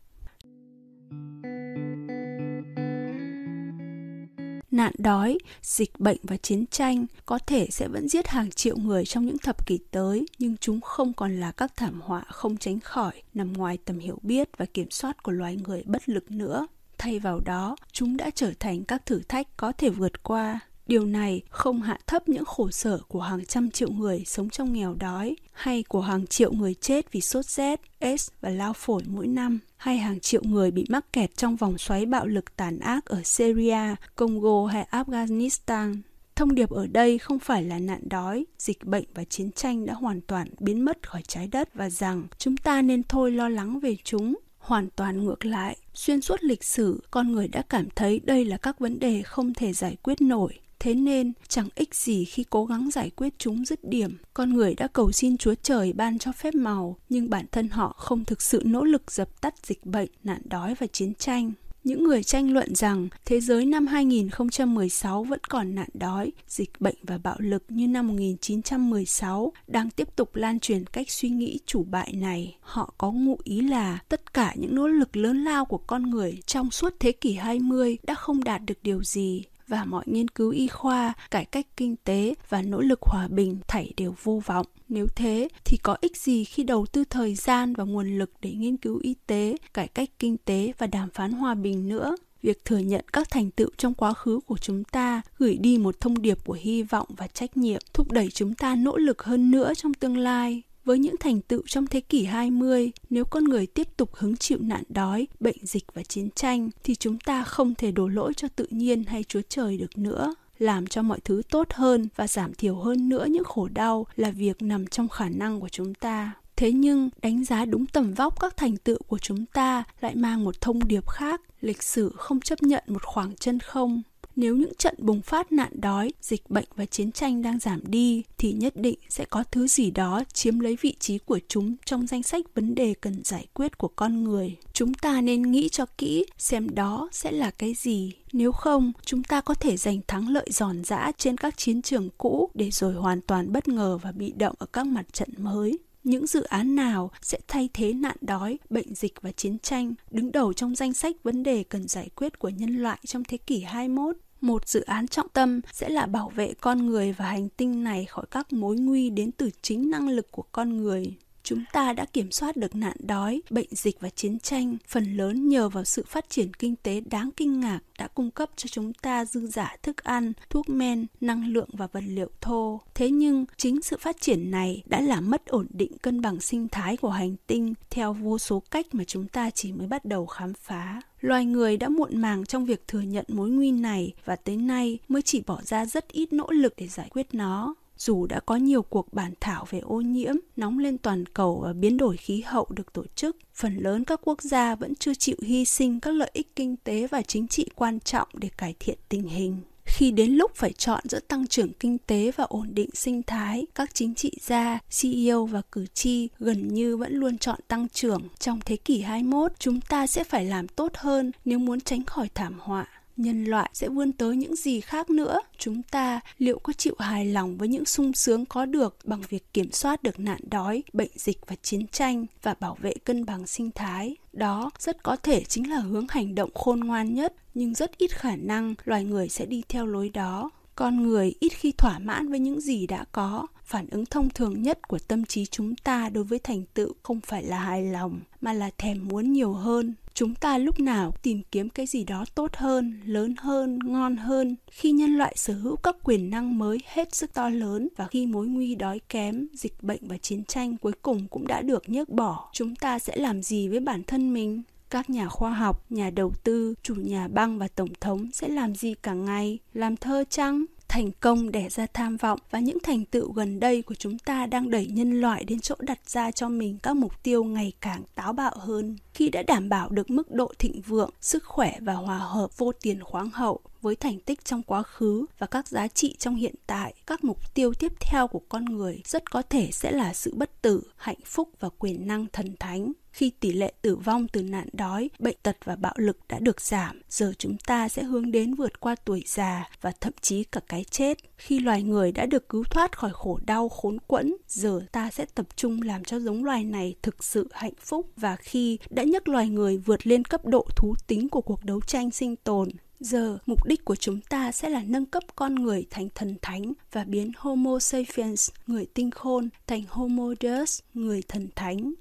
Nạn đói, dịch bệnh và chiến tranh có thể sẽ vẫn giết hàng triệu người trong những thập kỷ tới, nhưng chúng không còn là các thảm họa không tránh khỏi, nằm ngoài tầm hiểu biết và kiểm soát của loài người bất lực nữa thay vào đó chúng đã trở thành các thử thách có thể vượt qua điều này không hạ thấp những khổ sở của hàng trăm triệu người sống trong nghèo đói hay của hàng triệu người chết vì sốt rét s và lao phổi mỗi năm, hay hàng triệu người bị mắc kẹt trong vòng xoáy bạo lực tàn ác ở syria, congo hay afghanistan. Thông điệp ở đây không phải là nạn đói, dịch bệnh và chiến tranh đã hoàn toàn biến mất khỏi trái đất và rằng chúng ta nên thôi lo lắng về chúng, hoàn toàn ngược lại. Xuyên suốt lịch sử, con người đã cảm thấy đây là các vấn đề không thể giải quyết nổi thế nên chẳng ích gì khi cố gắng giải quyết chúng dứt điểm. Con người đã cầu xin chúa trời ban cho phép màu nhưng bản thân họ không thực sự nỗ lực dập tắt dịch bệnh nạn đói và chiến tranh. Những người tranh luận rằng thế giới năm 2016 vẫn còn nạn đói, dịch bệnh và bạo lực như năm 1916 đang tiếp tục lan truyền cách suy nghĩ chủ bại này. Họ có ngụ ý là tất cả những nỗ lực lớn lao của con người trong suốt thế kỷ 20 đã không đạt được điều gì và mọi nghiên cứu y khoa, cải cách kinh tế và nỗ lực hòa bình thảy đều vô vọng. Nếu thế thì có ích gì khi đầu tư thời gian và nguồn lực để nghiên cứu y tế, cải cách kinh tế và đàm phán hòa bình nữa? Việc thừa nhận các thành tựu trong quá khứ của chúng ta gửi đi một thông điệp của hy vọng và trách nhiệm, thúc đẩy chúng ta nỗ lực hơn nữa trong tương lai. Với những thành tựu trong thế kỷ 20, nếu con người tiếp tục hứng chịu nạn đói, bệnh dịch và chiến tranh, thì chúng ta không thể đổ lỗi cho tự nhiên hay Chúa Trời được nữa. Làm cho mọi thứ tốt hơn và giảm thiểu hơn nữa những khổ đau là việc nằm trong khả năng của chúng ta. Thế nhưng, đánh giá đúng tầm vóc các thành tựu của chúng ta lại mang một thông điệp khác, lịch sử không chấp nhận một khoảng chân không nếu những trận bùng phát nạn đói, dịch bệnh và chiến tranh đang giảm đi thì nhất định sẽ có thứ gì đó chiếm lấy vị trí của chúng trong danh sách vấn đề cần giải quyết của con người. Chúng ta nên nghĩ cho kỹ xem đó sẽ là cái gì. Nếu không, chúng ta có thể giành thắng lợi giòn giã trên các chiến trường cũ để rồi hoàn toàn bất ngờ và bị động ở các mặt trận mới những dự án nào sẽ thay thế nạn đói, bệnh dịch và chiến tranh, đứng đầu trong danh sách vấn đề cần giải quyết của nhân loại trong thế kỷ 21. Một dự án trọng tâm sẽ là bảo vệ con người và hành tinh này khỏi các mối nguy đến từ chính năng lực của con người chúng ta đã kiểm soát được nạn đói, bệnh dịch và chiến tranh, phần lớn nhờ vào sự phát triển kinh tế đáng kinh ngạc đã cung cấp cho chúng ta dư giả thức ăn, thuốc men, năng lượng và vật liệu thô. Thế nhưng, chính sự phát triển này đã làm mất ổn định cân bằng sinh thái của hành tinh theo vô số cách mà chúng ta chỉ mới bắt đầu khám phá. Loài người đã muộn màng trong việc thừa nhận mối nguy này và tới nay mới chỉ bỏ ra rất ít nỗ lực để giải quyết nó dù đã có nhiều cuộc bàn thảo về ô nhiễm, nóng lên toàn cầu và biến đổi khí hậu được tổ chức, phần lớn các quốc gia vẫn chưa chịu hy sinh các lợi ích kinh tế và chính trị quan trọng để cải thiện tình hình. Khi đến lúc phải chọn giữa tăng trưởng kinh tế và ổn định sinh thái, các chính trị gia, CEO và cử tri gần như vẫn luôn chọn tăng trưởng. Trong thế kỷ 21, chúng ta sẽ phải làm tốt hơn nếu muốn tránh khỏi thảm họa nhân loại sẽ vươn tới những gì khác nữa? Chúng ta liệu có chịu hài lòng với những sung sướng có được bằng việc kiểm soát được nạn đói, bệnh dịch và chiến tranh và bảo vệ cân bằng sinh thái? Đó rất có thể chính là hướng hành động khôn ngoan nhất, nhưng rất ít khả năng loài người sẽ đi theo lối đó. Con người ít khi thỏa mãn với những gì đã có. Phản ứng thông thường nhất của tâm trí chúng ta đối với thành tựu không phải là hài lòng, mà là thèm muốn nhiều hơn chúng ta lúc nào tìm kiếm cái gì đó tốt hơn, lớn hơn, ngon hơn. Khi nhân loại sở hữu các quyền năng mới hết sức to lớn và khi mối nguy đói kém, dịch bệnh và chiến tranh cuối cùng cũng đã được nhấc bỏ, chúng ta sẽ làm gì với bản thân mình? Các nhà khoa học, nhà đầu tư, chủ nhà băng và tổng thống sẽ làm gì cả ngày? Làm thơ chăng? Thành công đẻ ra tham vọng và những thành tựu gần đây của chúng ta đang đẩy nhân loại đến chỗ đặt ra cho mình các mục tiêu ngày càng táo bạo hơn. Khi đã đảm bảo được mức độ thịnh vượng, sức khỏe và hòa hợp vô tiền khoáng hậu với thành tích trong quá khứ và các giá trị trong hiện tại, các mục tiêu tiếp theo của con người rất có thể sẽ là sự bất tử, hạnh phúc và quyền năng thần thánh khi tỷ lệ tử vong từ nạn đói, bệnh tật và bạo lực đã được giảm, giờ chúng ta sẽ hướng đến vượt qua tuổi già và thậm chí cả cái chết. Khi loài người đã được cứu thoát khỏi khổ đau khốn quẫn, giờ ta sẽ tập trung làm cho giống loài này thực sự hạnh phúc và khi đã nhắc loài người vượt lên cấp độ thú tính của cuộc đấu tranh sinh tồn, Giờ, mục đích của chúng ta sẽ là nâng cấp con người thành thần thánh và biến Homo sapiens, người tinh khôn, thành Homo Deus, người thần thánh.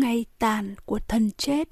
Ngày tàn của thần chết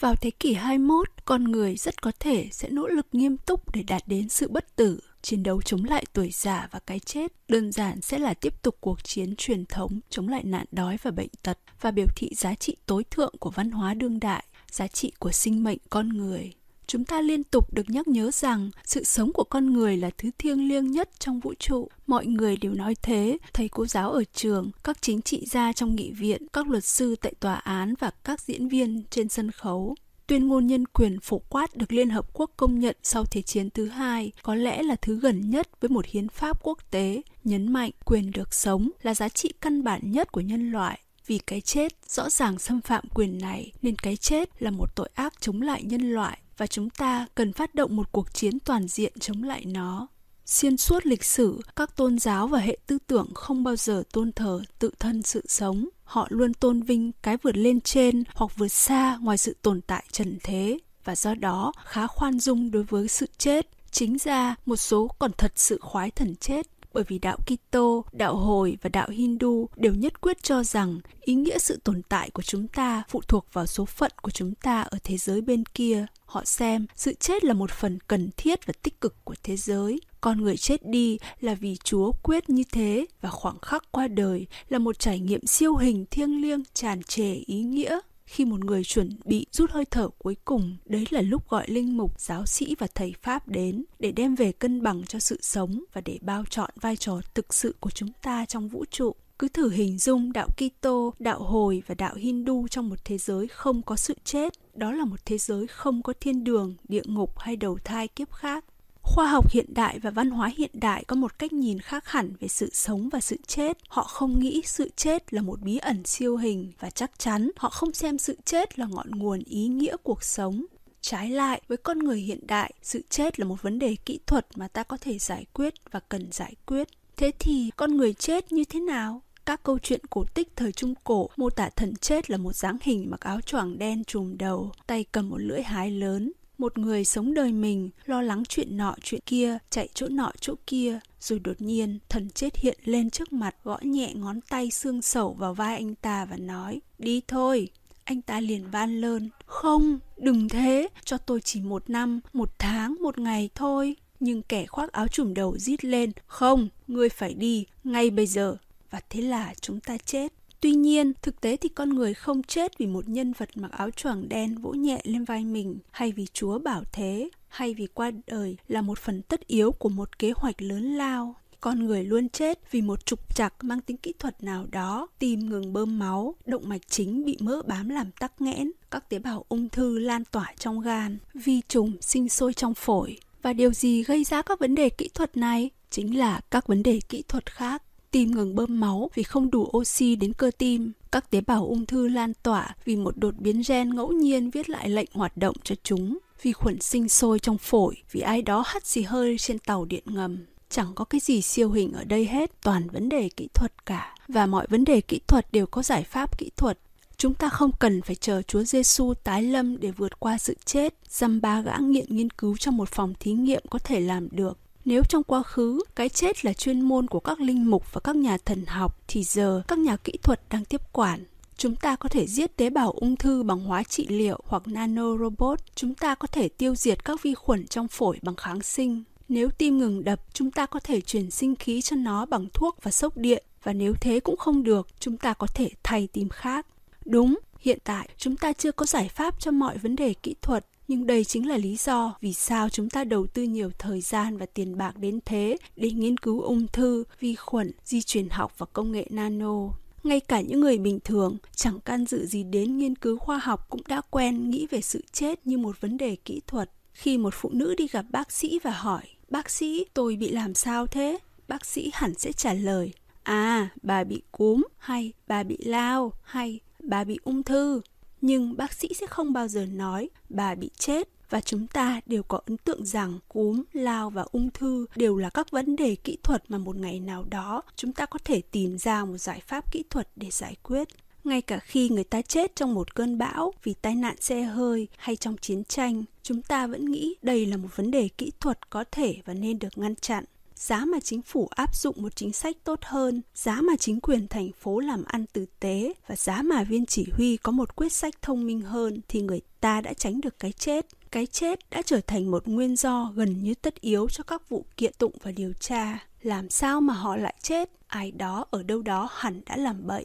Vào thế kỷ 21, con người rất có thể sẽ nỗ lực nghiêm túc để đạt đến sự bất tử, chiến đấu chống lại tuổi già và cái chết. Đơn giản sẽ là tiếp tục cuộc chiến truyền thống chống lại nạn đói và bệnh tật và biểu thị giá trị tối thượng của văn hóa đương đại, giá trị của sinh mệnh con người chúng ta liên tục được nhắc nhớ rằng sự sống của con người là thứ thiêng liêng nhất trong vũ trụ. Mọi người đều nói thế. Thầy cô giáo ở trường các chính trị gia trong nghị viện các luật sư tại tòa án và các diễn viên trên sân khấu. Tuyên ngôn nhân quyền phổ quát được Liên Hợp Quốc công nhận sau Thế chiến thứ hai có lẽ là thứ gần nhất với một hiến pháp quốc tế, nhấn mạnh quyền được sống là giá trị căn bản nhất của nhân loại. Vì cái chết rõ ràng xâm phạm quyền này nên cái chết là một tội ác chống lại nhân loại và chúng ta cần phát động một cuộc chiến toàn diện chống lại nó. Xuyên suốt lịch sử, các tôn giáo và hệ tư tưởng không bao giờ tôn thờ tự thân sự sống. Họ luôn tôn vinh cái vượt lên trên hoặc vượt xa ngoài sự tồn tại trần thế. Và do đó, khá khoan dung đối với sự chết. Chính ra, một số còn thật sự khoái thần chết bởi vì đạo Kitô, đạo Hồi và đạo Hindu đều nhất quyết cho rằng ý nghĩa sự tồn tại của chúng ta phụ thuộc vào số phận của chúng ta ở thế giới bên kia. Họ xem sự chết là một phần cần thiết và tích cực của thế giới. Con người chết đi là vì Chúa quyết như thế và khoảng khắc qua đời là một trải nghiệm siêu hình thiêng liêng tràn trề ý nghĩa khi một người chuẩn bị rút hơi thở cuối cùng đấy là lúc gọi linh mục giáo sĩ và thầy pháp đến để đem về cân bằng cho sự sống và để bao trọn vai trò thực sự của chúng ta trong vũ trụ. Cứ thử hình dung đạo Kitô, đạo Hồi và đạo Hindu trong một thế giới không có sự chết, đó là một thế giới không có thiên đường, địa ngục hay đầu thai kiếp khác khoa học hiện đại và văn hóa hiện đại có một cách nhìn khác hẳn về sự sống và sự chết. Họ không nghĩ sự chết là một bí ẩn siêu hình và chắc chắn. Họ không xem sự chết là ngọn nguồn ý nghĩa cuộc sống. Trái lại với con người hiện đại sự chết là một vấn đề kỹ thuật mà ta có thể giải quyết và cần giải quyết. Thế thì con người chết như thế nào? Các câu chuyện cổ tích thời Trung Cổ mô tả thần chết là một dáng hình mặc áo choàng đen trùm đầu, tay cầm một lưỡi hái lớn, một người sống đời mình, lo lắng chuyện nọ, chuyện kia, chạy chỗ nọ, chỗ kia, rồi đột nhiên thần chết hiện lên trước mặt, gõ nhẹ ngón tay xương sẩu vào vai anh ta và nói, đi thôi. Anh ta liền van lơn, không, đừng thế, cho tôi chỉ một năm, một tháng, một ngày thôi. Nhưng kẻ khoác áo trùm đầu rít lên, không, ngươi phải đi, ngay bây giờ. Và thế là chúng ta chết. Tuy nhiên, thực tế thì con người không chết vì một nhân vật mặc áo choàng đen vỗ nhẹ lên vai mình, hay vì Chúa bảo thế, hay vì qua đời là một phần tất yếu của một kế hoạch lớn lao. Con người luôn chết vì một trục trặc mang tính kỹ thuật nào đó, tim ngừng bơm máu, động mạch chính bị mỡ bám làm tắc nghẽn, các tế bào ung thư lan tỏa trong gan, vi trùng sinh sôi trong phổi. Và điều gì gây ra các vấn đề kỹ thuật này? Chính là các vấn đề kỹ thuật khác tim ngừng bơm máu vì không đủ oxy đến cơ tim. Các tế bào ung thư lan tỏa vì một đột biến gen ngẫu nhiên viết lại lệnh hoạt động cho chúng. Vi khuẩn sinh sôi trong phổi vì ai đó hắt xì hơi trên tàu điện ngầm. Chẳng có cái gì siêu hình ở đây hết, toàn vấn đề kỹ thuật cả. Và mọi vấn đề kỹ thuật đều có giải pháp kỹ thuật. Chúng ta không cần phải chờ Chúa Giêsu tái lâm để vượt qua sự chết. Dăm ba gã nghiện nghiên cứu trong một phòng thí nghiệm có thể làm được nếu trong quá khứ cái chết là chuyên môn của các linh mục và các nhà thần học thì giờ các nhà kỹ thuật đang tiếp quản. Chúng ta có thể giết tế bào ung thư bằng hóa trị liệu hoặc nanorobot. Chúng ta có thể tiêu diệt các vi khuẩn trong phổi bằng kháng sinh. Nếu tim ngừng đập, chúng ta có thể truyền sinh khí cho nó bằng thuốc và sốc điện. Và nếu thế cũng không được, chúng ta có thể thay tim khác. Đúng, hiện tại chúng ta chưa có giải pháp cho mọi vấn đề kỹ thuật nhưng đây chính là lý do vì sao chúng ta đầu tư nhiều thời gian và tiền bạc đến thế để nghiên cứu ung thư, vi khuẩn, di truyền học và công nghệ nano. Ngay cả những người bình thường chẳng can dự gì đến nghiên cứu khoa học cũng đã quen nghĩ về sự chết như một vấn đề kỹ thuật. Khi một phụ nữ đi gặp bác sĩ và hỏi, bác sĩ, tôi bị làm sao thế? Bác sĩ hẳn sẽ trả lời, à, bà bị cúm, hay bà bị lao, hay bà bị ung thư nhưng bác sĩ sẽ không bao giờ nói bà bị chết và chúng ta đều có ấn tượng rằng cúm, lao và ung thư đều là các vấn đề kỹ thuật mà một ngày nào đó chúng ta có thể tìm ra một giải pháp kỹ thuật để giải quyết. Ngay cả khi người ta chết trong một cơn bão vì tai nạn xe hơi hay trong chiến tranh, chúng ta vẫn nghĩ đây là một vấn đề kỹ thuật có thể và nên được ngăn chặn giá mà chính phủ áp dụng một chính sách tốt hơn, giá mà chính quyền thành phố làm ăn tử tế và giá mà viên chỉ huy có một quyết sách thông minh hơn thì người ta đã tránh được cái chết. Cái chết đã trở thành một nguyên do gần như tất yếu cho các vụ kiện tụng và điều tra. Làm sao mà họ lại chết? Ai đó ở đâu đó hẳn đã làm bậy.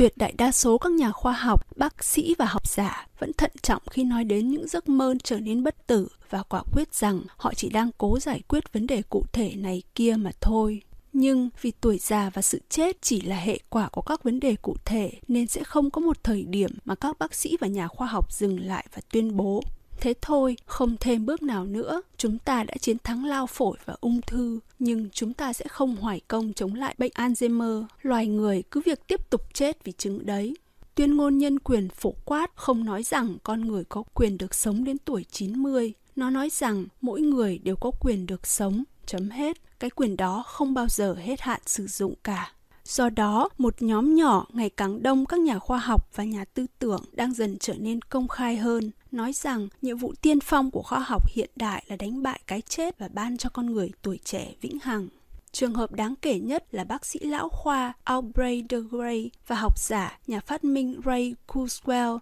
Tuyệt đại đa số các nhà khoa học, bác sĩ và học giả vẫn thận trọng khi nói đến những giấc mơ trở nên bất tử và quả quyết rằng họ chỉ đang cố giải quyết vấn đề cụ thể này kia mà thôi. Nhưng vì tuổi già và sự chết chỉ là hệ quả của các vấn đề cụ thể nên sẽ không có một thời điểm mà các bác sĩ và nhà khoa học dừng lại và tuyên bố Thế thôi, không thêm bước nào nữa, chúng ta đã chiến thắng lao phổi và ung thư, nhưng chúng ta sẽ không hoài công chống lại bệnh Alzheimer. Loài người cứ việc tiếp tục chết vì chứng đấy. Tuyên ngôn nhân quyền phổ quát không nói rằng con người có quyền được sống đến tuổi 90. Nó nói rằng mỗi người đều có quyền được sống, chấm hết. Cái quyền đó không bao giờ hết hạn sử dụng cả. Do đó, một nhóm nhỏ ngày càng đông các nhà khoa học và nhà tư tưởng đang dần trở nên công khai hơn, nói rằng nhiệm vụ tiên phong của khoa học hiện đại là đánh bại cái chết và ban cho con người tuổi trẻ vĩnh hằng. Trường hợp đáng kể nhất là bác sĩ lão khoa Aubrey de Grey và học giả, nhà phát minh Ray Kurzweil,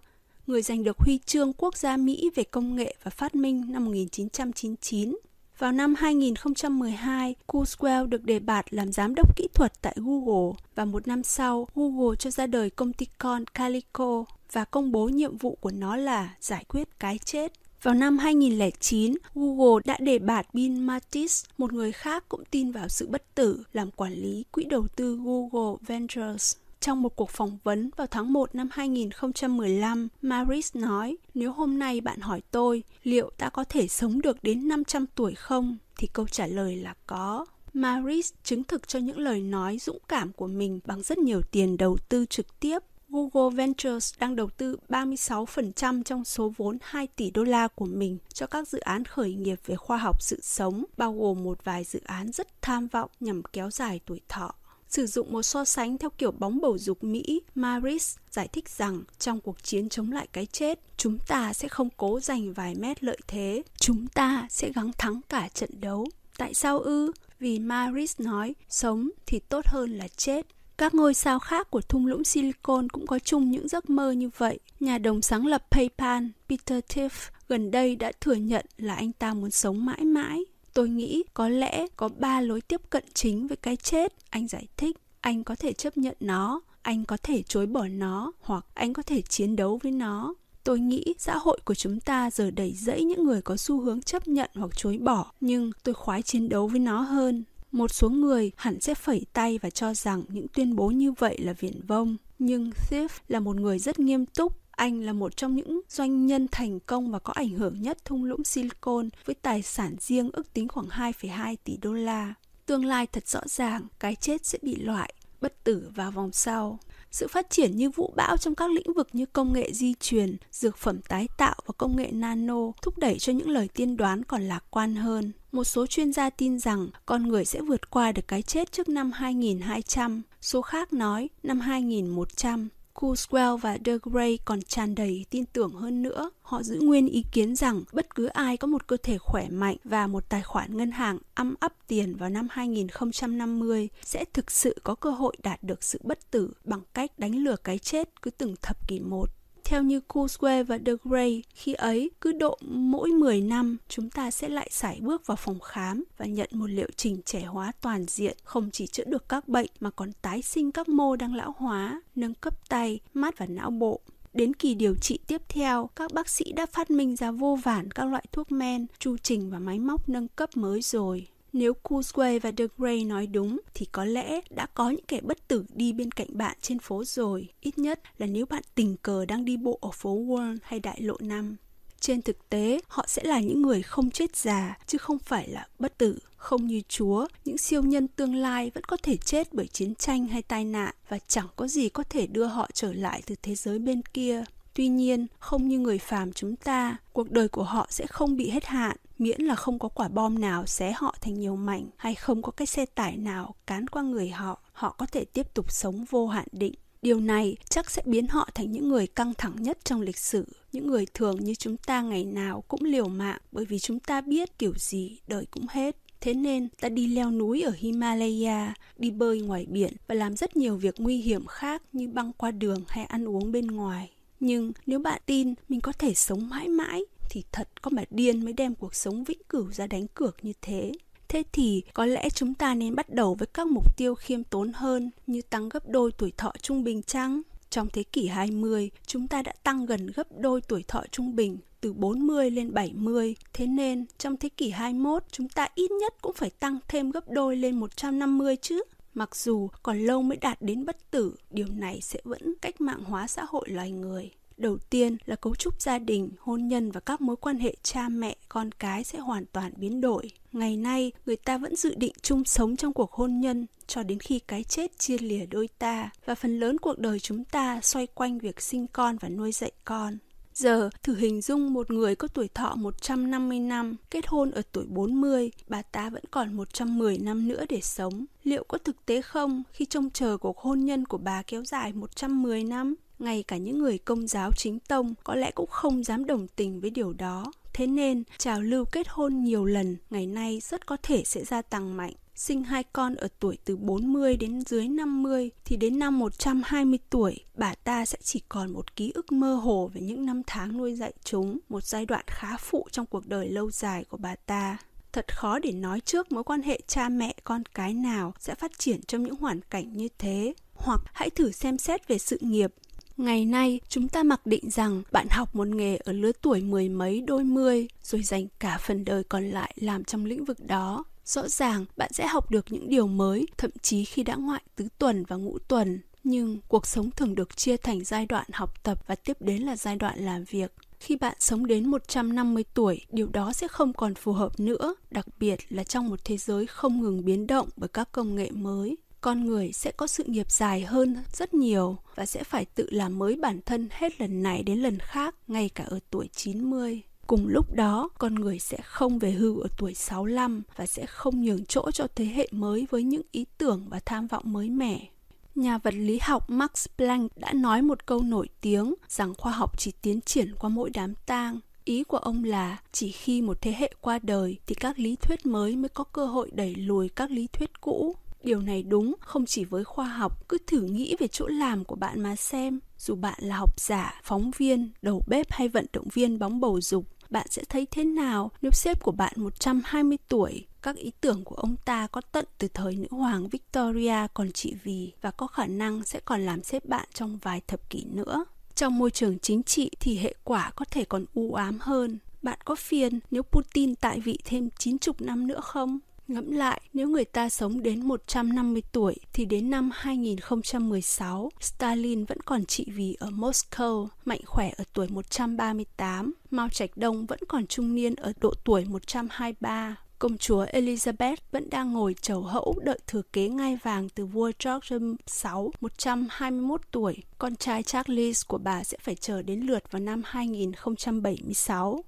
người giành được huy chương quốc gia Mỹ về công nghệ và phát minh năm 1999. Vào năm 2012, Kurzweil được đề bạt làm giám đốc kỹ thuật tại Google và một năm sau, Google cho ra đời công ty con Calico và công bố nhiệm vụ của nó là giải quyết cái chết. Vào năm 2009, Google đã đề bạt Bill Mattis, một người khác cũng tin vào sự bất tử, làm quản lý quỹ đầu tư Google Ventures. Trong một cuộc phỏng vấn vào tháng 1 năm 2015, Maris nói, nếu hôm nay bạn hỏi tôi liệu ta có thể sống được đến 500 tuổi không, thì câu trả lời là có. Maris chứng thực cho những lời nói dũng cảm của mình bằng rất nhiều tiền đầu tư trực tiếp. Google Ventures đang đầu tư 36% trong số vốn 2 tỷ đô la của mình cho các dự án khởi nghiệp về khoa học sự sống, bao gồm một vài dự án rất tham vọng nhằm kéo dài tuổi thọ. Sử dụng một so sánh theo kiểu bóng bầu dục Mỹ, Maris giải thích rằng trong cuộc chiến chống lại cái chết, chúng ta sẽ không cố giành vài mét lợi thế, chúng ta sẽ gắng thắng cả trận đấu. Tại sao ư? Vì Maris nói, sống thì tốt hơn là chết. Các ngôi sao khác của thung lũng Silicon cũng có chung những giấc mơ như vậy. Nhà đồng sáng lập PayPal, Peter Thiel, gần đây đã thừa nhận là anh ta muốn sống mãi mãi Tôi nghĩ có lẽ có ba lối tiếp cận chính với cái chết, anh giải thích. Anh có thể chấp nhận nó, anh có thể chối bỏ nó hoặc anh có thể chiến đấu với nó. Tôi nghĩ xã hội của chúng ta giờ đầy rẫy những người có xu hướng chấp nhận hoặc chối bỏ, nhưng tôi khoái chiến đấu với nó hơn. Một số người hẳn sẽ phẩy tay và cho rằng những tuyên bố như vậy là viển vông. Nhưng Thief là một người rất nghiêm túc anh là một trong những doanh nhân thành công và có ảnh hưởng nhất thung lũng Silicon với tài sản riêng ước tính khoảng 2,2 tỷ đô la. Tương lai thật rõ ràng, cái chết sẽ bị loại, bất tử vào vòng sau. Sự phát triển như vũ bão trong các lĩnh vực như công nghệ di truyền, dược phẩm tái tạo và công nghệ nano thúc đẩy cho những lời tiên đoán còn lạc quan hơn. Một số chuyên gia tin rằng con người sẽ vượt qua được cái chết trước năm 2200, số khác nói năm 2100. Coolswell và De Grey còn tràn đầy tin tưởng hơn nữa. Họ giữ nguyên ý kiến rằng bất cứ ai có một cơ thể khỏe mạnh và một tài khoản ngân hàng âm ấp tiền vào năm 2050 sẽ thực sự có cơ hội đạt được sự bất tử bằng cách đánh lừa cái chết cứ từng thập kỷ một. Theo như Kurzweil và The Grey, khi ấy cứ độ mỗi 10 năm chúng ta sẽ lại sải bước vào phòng khám và nhận một liệu trình trẻ hóa toàn diện, không chỉ chữa được các bệnh mà còn tái sinh các mô đang lão hóa, nâng cấp tay, mắt và não bộ. Đến kỳ điều trị tiếp theo, các bác sĩ đã phát minh ra vô vàn các loại thuốc men, chu trình và máy móc nâng cấp mới rồi. Nếu Kurzweil và The Grey nói đúng thì có lẽ đã có những kẻ bất tử đi bên cạnh bạn trên phố rồi, ít nhất là nếu bạn tình cờ đang đi bộ ở phố Wall hay đại lộ 5. Trên thực tế, họ sẽ là những người không chết già, chứ không phải là bất tử. Không như Chúa, những siêu nhân tương lai vẫn có thể chết bởi chiến tranh hay tai nạn và chẳng có gì có thể đưa họ trở lại từ thế giới bên kia. Tuy nhiên, không như người phàm chúng ta, cuộc đời của họ sẽ không bị hết hạn, miễn là không có quả bom nào xé họ thành nhiều mảnh hay không có cái xe tải nào cán qua người họ, họ có thể tiếp tục sống vô hạn định. Điều này chắc sẽ biến họ thành những người căng thẳng nhất trong lịch sử, những người thường như chúng ta ngày nào cũng liều mạng bởi vì chúng ta biết kiểu gì đời cũng hết. Thế nên ta đi leo núi ở Himalaya, đi bơi ngoài biển và làm rất nhiều việc nguy hiểm khác như băng qua đường hay ăn uống bên ngoài. Nhưng nếu bạn tin mình có thể sống mãi mãi thì thật có mà điên mới đem cuộc sống vĩnh cửu ra đánh cược như thế. Thế thì có lẽ chúng ta nên bắt đầu với các mục tiêu khiêm tốn hơn như tăng gấp đôi tuổi thọ trung bình chăng? Trong thế kỷ 20, chúng ta đã tăng gần gấp đôi tuổi thọ trung bình từ 40 lên 70. Thế nên trong thế kỷ 21, chúng ta ít nhất cũng phải tăng thêm gấp đôi lên 150 chứ. Mặc dù còn lâu mới đạt đến bất tử, điều này sẽ vẫn cách mạng hóa xã hội loài người. Đầu tiên là cấu trúc gia đình, hôn nhân và các mối quan hệ cha mẹ, con cái sẽ hoàn toàn biến đổi. Ngày nay, người ta vẫn dự định chung sống trong cuộc hôn nhân cho đến khi cái chết chia lìa đôi ta và phần lớn cuộc đời chúng ta xoay quanh việc sinh con và nuôi dạy con. Giờ, thử hình dung một người có tuổi thọ 150 năm, kết hôn ở tuổi 40, bà ta vẫn còn 110 năm nữa để sống. Liệu có thực tế không khi trông chờ cuộc hôn nhân của bà kéo dài 110 năm? Ngay cả những người công giáo chính tông có lẽ cũng không dám đồng tình với điều đó. Thế nên, trào lưu kết hôn nhiều lần ngày nay rất có thể sẽ gia tăng mạnh. Sinh hai con ở tuổi từ 40 đến dưới 50 thì đến năm 120 tuổi, bà ta sẽ chỉ còn một ký ức mơ hồ về những năm tháng nuôi dạy chúng, một giai đoạn khá phụ trong cuộc đời lâu dài của bà ta. Thật khó để nói trước mối quan hệ cha mẹ con cái nào sẽ phát triển trong những hoàn cảnh như thế. Hoặc hãy thử xem xét về sự nghiệp, Ngày nay, chúng ta mặc định rằng bạn học một nghề ở lứa tuổi mười mấy đôi mươi, rồi dành cả phần đời còn lại làm trong lĩnh vực đó. Rõ ràng, bạn sẽ học được những điều mới, thậm chí khi đã ngoại tứ tuần và ngũ tuần. Nhưng cuộc sống thường được chia thành giai đoạn học tập và tiếp đến là giai đoạn làm việc. Khi bạn sống đến 150 tuổi, điều đó sẽ không còn phù hợp nữa, đặc biệt là trong một thế giới không ngừng biến động bởi các công nghệ mới con người sẽ có sự nghiệp dài hơn rất nhiều và sẽ phải tự làm mới bản thân hết lần này đến lần khác, ngay cả ở tuổi 90. Cùng lúc đó, con người sẽ không về hưu ở tuổi 65 và sẽ không nhường chỗ cho thế hệ mới với những ý tưởng và tham vọng mới mẻ. Nhà vật lý học Max Planck đã nói một câu nổi tiếng rằng khoa học chỉ tiến triển qua mỗi đám tang. Ý của ông là chỉ khi một thế hệ qua đời thì các lý thuyết mới mới có cơ hội đẩy lùi các lý thuyết cũ. Điều này đúng không chỉ với khoa học, cứ thử nghĩ về chỗ làm của bạn mà xem. Dù bạn là học giả, phóng viên, đầu bếp hay vận động viên bóng bầu dục, bạn sẽ thấy thế nào nếu sếp của bạn 120 tuổi, các ý tưởng của ông ta có tận từ thời nữ hoàng Victoria còn trị vì và có khả năng sẽ còn làm sếp bạn trong vài thập kỷ nữa. Trong môi trường chính trị thì hệ quả có thể còn u ám hơn. Bạn có phiền nếu Putin tại vị thêm 90 năm nữa không? Ngẫm lại, nếu người ta sống đến 150 tuổi thì đến năm 2016, Stalin vẫn còn trị vì ở Moscow, mạnh khỏe ở tuổi 138, Mao Trạch Đông vẫn còn trung niên ở độ tuổi 123. Công chúa Elizabeth vẫn đang ngồi chầu hẫu đợi thừa kế ngai vàng từ vua George VI 121 tuổi. Con trai Charles của bà sẽ phải chờ đến lượt vào năm 2076.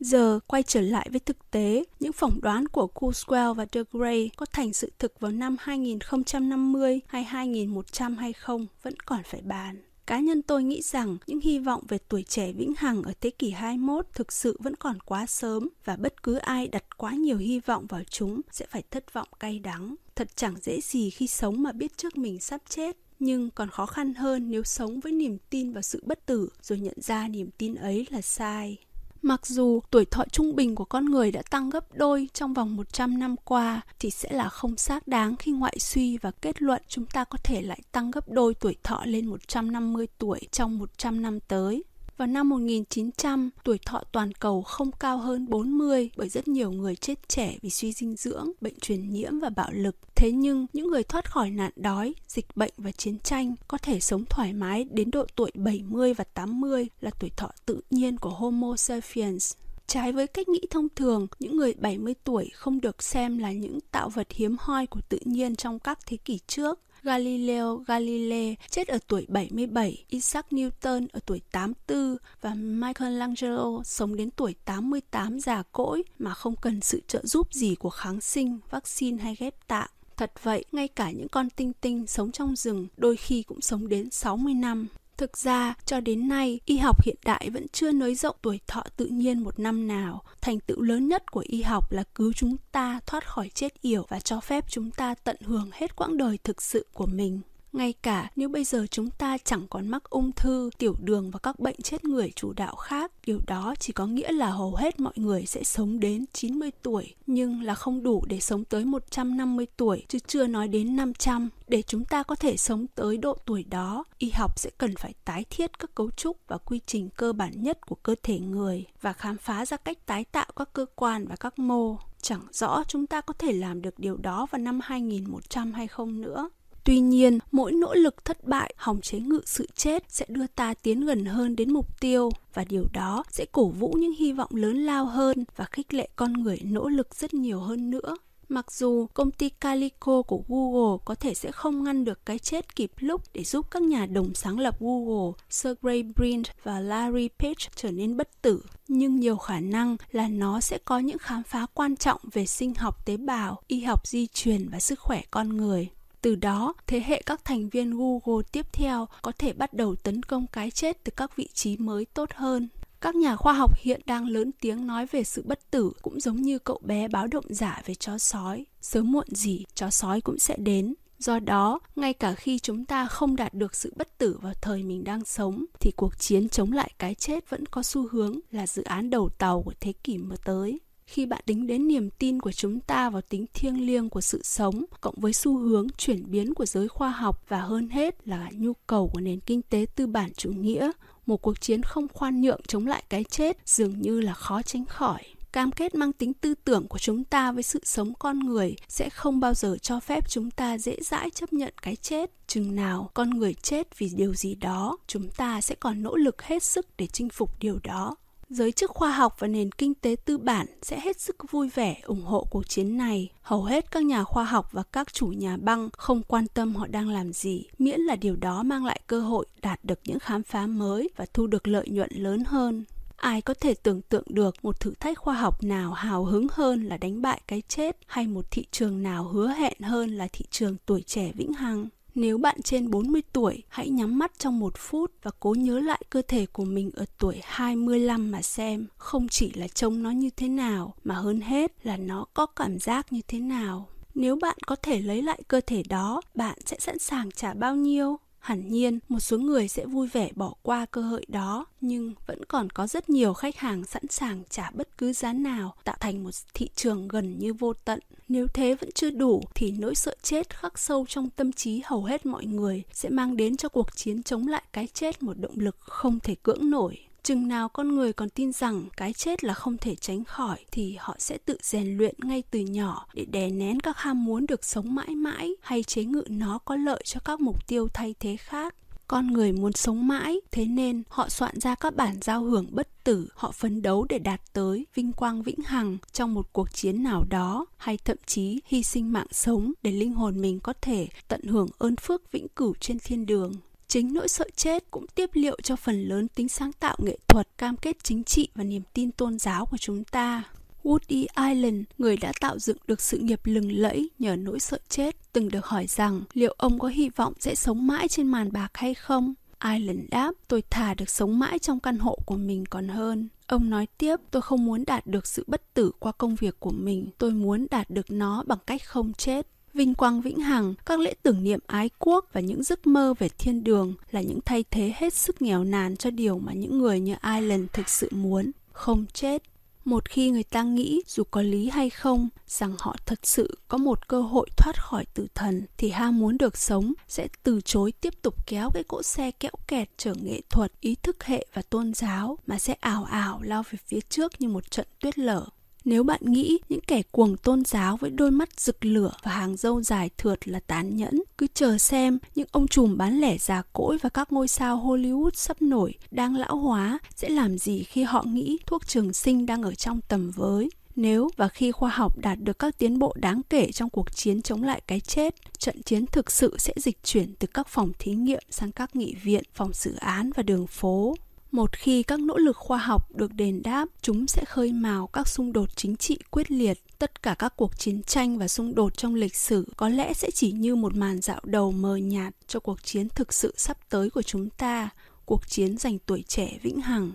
Giờ quay trở lại với thực tế, những phỏng đoán của Kurzweil và De Grey có thành sự thực vào năm 2050 hay 2100 hay không vẫn còn phải bàn. Cá nhân tôi nghĩ rằng những hy vọng về tuổi trẻ vĩnh hằng ở thế kỷ 21 thực sự vẫn còn quá sớm và bất cứ ai đặt quá nhiều hy vọng vào chúng sẽ phải thất vọng cay đắng. Thật chẳng dễ gì khi sống mà biết trước mình sắp chết nhưng còn khó khăn hơn nếu sống với niềm tin vào sự bất tử rồi nhận ra niềm tin ấy là sai. Mặc dù tuổi thọ trung bình của con người đã tăng gấp đôi trong vòng 100 năm qua, thì sẽ là không xác đáng khi ngoại suy và kết luận chúng ta có thể lại tăng gấp đôi tuổi thọ lên 150 tuổi trong 100 năm tới. Vào năm 1900, tuổi thọ toàn cầu không cao hơn 40 bởi rất nhiều người chết trẻ vì suy dinh dưỡng, bệnh truyền nhiễm và bạo lực. Thế nhưng, những người thoát khỏi nạn đói, dịch bệnh và chiến tranh có thể sống thoải mái đến độ tuổi 70 và 80 là tuổi thọ tự nhiên của Homo sapiens. Trái với cách nghĩ thông thường, những người 70 tuổi không được xem là những tạo vật hiếm hoi của tự nhiên trong các thế kỷ trước Galileo Galilei chết ở tuổi 77, Isaac Newton ở tuổi 84 và Michelangelo sống đến tuổi 88 già cỗi mà không cần sự trợ giúp gì của kháng sinh, vaccine hay ghép tạng. Thật vậy, ngay cả những con tinh tinh sống trong rừng đôi khi cũng sống đến 60 năm. Thực ra, cho đến nay, y học hiện đại vẫn chưa nới rộng tuổi thọ tự nhiên một năm nào. Thành tựu lớn nhất của y học là cứu chúng ta thoát khỏi chết yểu và cho phép chúng ta tận hưởng hết quãng đời thực sự của mình. Ngay cả nếu bây giờ chúng ta chẳng còn mắc ung thư, tiểu đường và các bệnh chết người chủ đạo khác, điều đó chỉ có nghĩa là hầu hết mọi người sẽ sống đến 90 tuổi, nhưng là không đủ để sống tới 150 tuổi, chứ chưa nói đến 500. Để chúng ta có thể sống tới độ tuổi đó, y học sẽ cần phải tái thiết các cấu trúc và quy trình cơ bản nhất của cơ thể người và khám phá ra cách tái tạo các cơ quan và các mô. Chẳng rõ chúng ta có thể làm được điều đó vào năm 2100 hay không nữa. Tuy nhiên, mỗi nỗ lực thất bại hòng chế ngự sự chết sẽ đưa ta tiến gần hơn đến mục tiêu và điều đó sẽ cổ vũ những hy vọng lớn lao hơn và khích lệ con người nỗ lực rất nhiều hơn nữa. Mặc dù công ty Calico của Google có thể sẽ không ngăn được cái chết kịp lúc để giúp các nhà đồng sáng lập Google, Sergey Brin và Larry Page trở nên bất tử, nhưng nhiều khả năng là nó sẽ có những khám phá quan trọng về sinh học tế bào, y học di truyền và sức khỏe con người. Từ đó, thế hệ các thành viên Google tiếp theo có thể bắt đầu tấn công cái chết từ các vị trí mới tốt hơn. Các nhà khoa học hiện đang lớn tiếng nói về sự bất tử cũng giống như cậu bé báo động giả về chó sói. Sớm muộn gì, chó sói cũng sẽ đến. Do đó, ngay cả khi chúng ta không đạt được sự bất tử vào thời mình đang sống, thì cuộc chiến chống lại cái chết vẫn có xu hướng là dự án đầu tàu của thế kỷ mới tới khi bạn tính đến niềm tin của chúng ta vào tính thiêng liêng của sự sống, cộng với xu hướng chuyển biến của giới khoa học và hơn hết là nhu cầu của nền kinh tế tư bản chủ nghĩa, một cuộc chiến không khoan nhượng chống lại cái chết dường như là khó tránh khỏi. Cam kết mang tính tư tưởng của chúng ta với sự sống con người sẽ không bao giờ cho phép chúng ta dễ dãi chấp nhận cái chết. Chừng nào con người chết vì điều gì đó, chúng ta sẽ còn nỗ lực hết sức để chinh phục điều đó. Giới chức khoa học và nền kinh tế tư bản sẽ hết sức vui vẻ ủng hộ cuộc chiến này. Hầu hết các nhà khoa học và các chủ nhà băng không quan tâm họ đang làm gì, miễn là điều đó mang lại cơ hội đạt được những khám phá mới và thu được lợi nhuận lớn hơn. Ai có thể tưởng tượng được một thử thách khoa học nào hào hứng hơn là đánh bại cái chết hay một thị trường nào hứa hẹn hơn là thị trường tuổi trẻ vĩnh hằng? Nếu bạn trên 40 tuổi, hãy nhắm mắt trong một phút và cố nhớ lại cơ thể của mình ở tuổi 25 mà xem. Không chỉ là trông nó như thế nào, mà hơn hết là nó có cảm giác như thế nào. Nếu bạn có thể lấy lại cơ thể đó, bạn sẽ sẵn sàng trả bao nhiêu? Hẳn nhiên, một số người sẽ vui vẻ bỏ qua cơ hội đó, nhưng vẫn còn có rất nhiều khách hàng sẵn sàng trả bất cứ giá nào, tạo thành một thị trường gần như vô tận. Nếu thế vẫn chưa đủ, thì nỗi sợ chết khắc sâu trong tâm trí hầu hết mọi người sẽ mang đến cho cuộc chiến chống lại cái chết một động lực không thể cưỡng nổi. Chừng nào con người còn tin rằng cái chết là không thể tránh khỏi thì họ sẽ tự rèn luyện ngay từ nhỏ để đè nén các ham muốn được sống mãi mãi hay chế ngự nó có lợi cho các mục tiêu thay thế khác. Con người muốn sống mãi, thế nên họ soạn ra các bản giao hưởng bất tử, họ phấn đấu để đạt tới vinh quang vĩnh hằng trong một cuộc chiến nào đó, hay thậm chí hy sinh mạng sống để linh hồn mình có thể tận hưởng ơn phước vĩnh cửu trên thiên đường. Chính nỗi sợ chết cũng tiếp liệu cho phần lớn tính sáng tạo nghệ thuật, cam kết chính trị và niềm tin tôn giáo của chúng ta. Woody Allen, người đã tạo dựng được sự nghiệp lừng lẫy nhờ nỗi sợ chết, từng được hỏi rằng liệu ông có hy vọng sẽ sống mãi trên màn bạc hay không. Allen đáp, tôi thà được sống mãi trong căn hộ của mình còn hơn. Ông nói tiếp, tôi không muốn đạt được sự bất tử qua công việc của mình, tôi muốn đạt được nó bằng cách không chết vinh quang vĩnh hằng, các lễ tưởng niệm ái quốc và những giấc mơ về thiên đường là những thay thế hết sức nghèo nàn cho điều mà những người như Ireland thực sự muốn, không chết. Một khi người ta nghĩ dù có lý hay không rằng họ thật sự có một cơ hội thoát khỏi tử thần thì ham muốn được sống sẽ từ chối tiếp tục kéo cái cỗ xe kẽo kẹt chở nghệ thuật, ý thức hệ và tôn giáo mà sẽ ảo ảo lao về phía trước như một trận tuyết lở. Nếu bạn nghĩ những kẻ cuồng tôn giáo với đôi mắt rực lửa và hàng dâu dài thượt là tán nhẫn, cứ chờ xem những ông trùm bán lẻ già cỗi và các ngôi sao Hollywood sắp nổi đang lão hóa sẽ làm gì khi họ nghĩ thuốc trường sinh đang ở trong tầm với. Nếu và khi khoa học đạt được các tiến bộ đáng kể trong cuộc chiến chống lại cái chết, trận chiến thực sự sẽ dịch chuyển từ các phòng thí nghiệm sang các nghị viện, phòng xử án và đường phố một khi các nỗ lực khoa học được đền đáp chúng sẽ khơi mào các xung đột chính trị quyết liệt. Tất cả các cuộc chiến tranh và xung đột trong lịch sử có lẽ sẽ chỉ như một màn dạo đầu mờ nhạt cho cuộc chiến thực sự sắp tới của chúng ta cuộc chiến giành tuổi trẻ vĩnh hằng.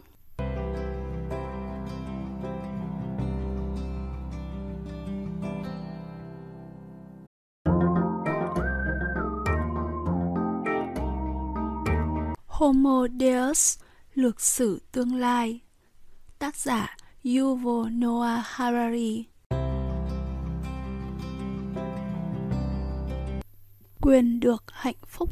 Homo Deus, lược sử tương lai Tác giả Yuval Noah Harari Quyền được hạnh phúc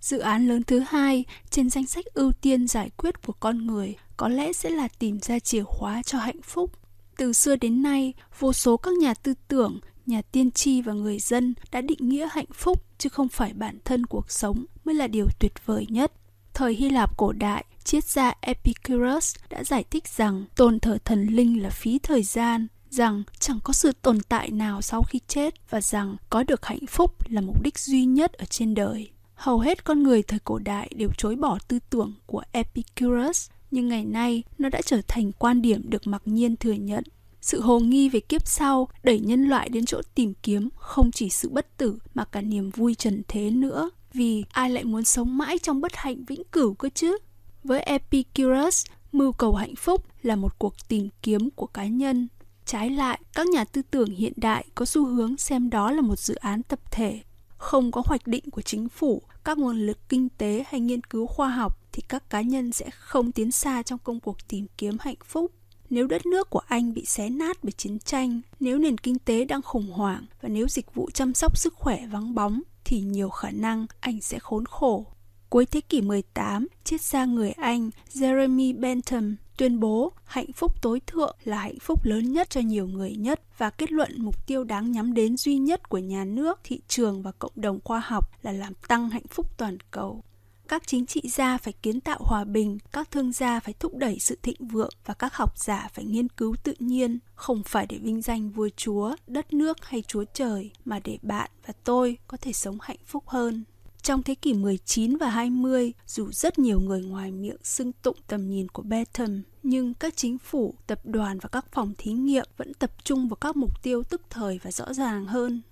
Dự án lớn thứ hai trên danh sách ưu tiên giải quyết của con người có lẽ sẽ là tìm ra chìa khóa cho hạnh phúc. Từ xưa đến nay, vô số các nhà tư tưởng, nhà tiên tri và người dân đã định nghĩa hạnh phúc chứ không phải bản thân cuộc sống mới là điều tuyệt vời nhất. Thời Hy Lạp cổ đại, triết gia Epicurus đã giải thích rằng tôn thờ thần linh là phí thời gian, rằng chẳng có sự tồn tại nào sau khi chết và rằng có được hạnh phúc là mục đích duy nhất ở trên đời. Hầu hết con người thời cổ đại đều chối bỏ tư tưởng của Epicurus, nhưng ngày nay nó đã trở thành quan điểm được mặc nhiên thừa nhận. Sự hồ nghi về kiếp sau đẩy nhân loại đến chỗ tìm kiếm không chỉ sự bất tử mà cả niềm vui trần thế nữa, vì ai lại muốn sống mãi trong bất hạnh vĩnh cửu cơ chứ? Với Epicurus, mưu cầu hạnh phúc là một cuộc tìm kiếm của cá nhân. Trái lại, các nhà tư tưởng hiện đại có xu hướng xem đó là một dự án tập thể không có hoạch định của chính phủ các nguồn lực kinh tế hay nghiên cứu khoa học thì các cá nhân sẽ không tiến xa trong công cuộc tìm kiếm hạnh phúc nếu đất nước của anh bị xé nát bởi chiến tranh nếu nền kinh tế đang khủng hoảng và nếu dịch vụ chăm sóc sức khỏe vắng bóng thì nhiều khả năng anh sẽ khốn khổ Cuối thế kỷ 18, triết gia người Anh Jeremy Bentham tuyên bố hạnh phúc tối thượng là hạnh phúc lớn nhất cho nhiều người nhất và kết luận mục tiêu đáng nhắm đến duy nhất của nhà nước, thị trường và cộng đồng khoa học là làm tăng hạnh phúc toàn cầu. Các chính trị gia phải kiến tạo hòa bình, các thương gia phải thúc đẩy sự thịnh vượng và các học giả phải nghiên cứu tự nhiên, không phải để vinh danh vua chúa, đất nước hay chúa trời, mà để bạn và tôi có thể sống hạnh phúc hơn. Trong thế kỷ 19 và 20, dù rất nhiều người ngoài miệng xưng tụng tầm nhìn của Bentham, nhưng các chính phủ, tập đoàn và các phòng thí nghiệm vẫn tập trung vào các mục tiêu tức thời và rõ ràng hơn.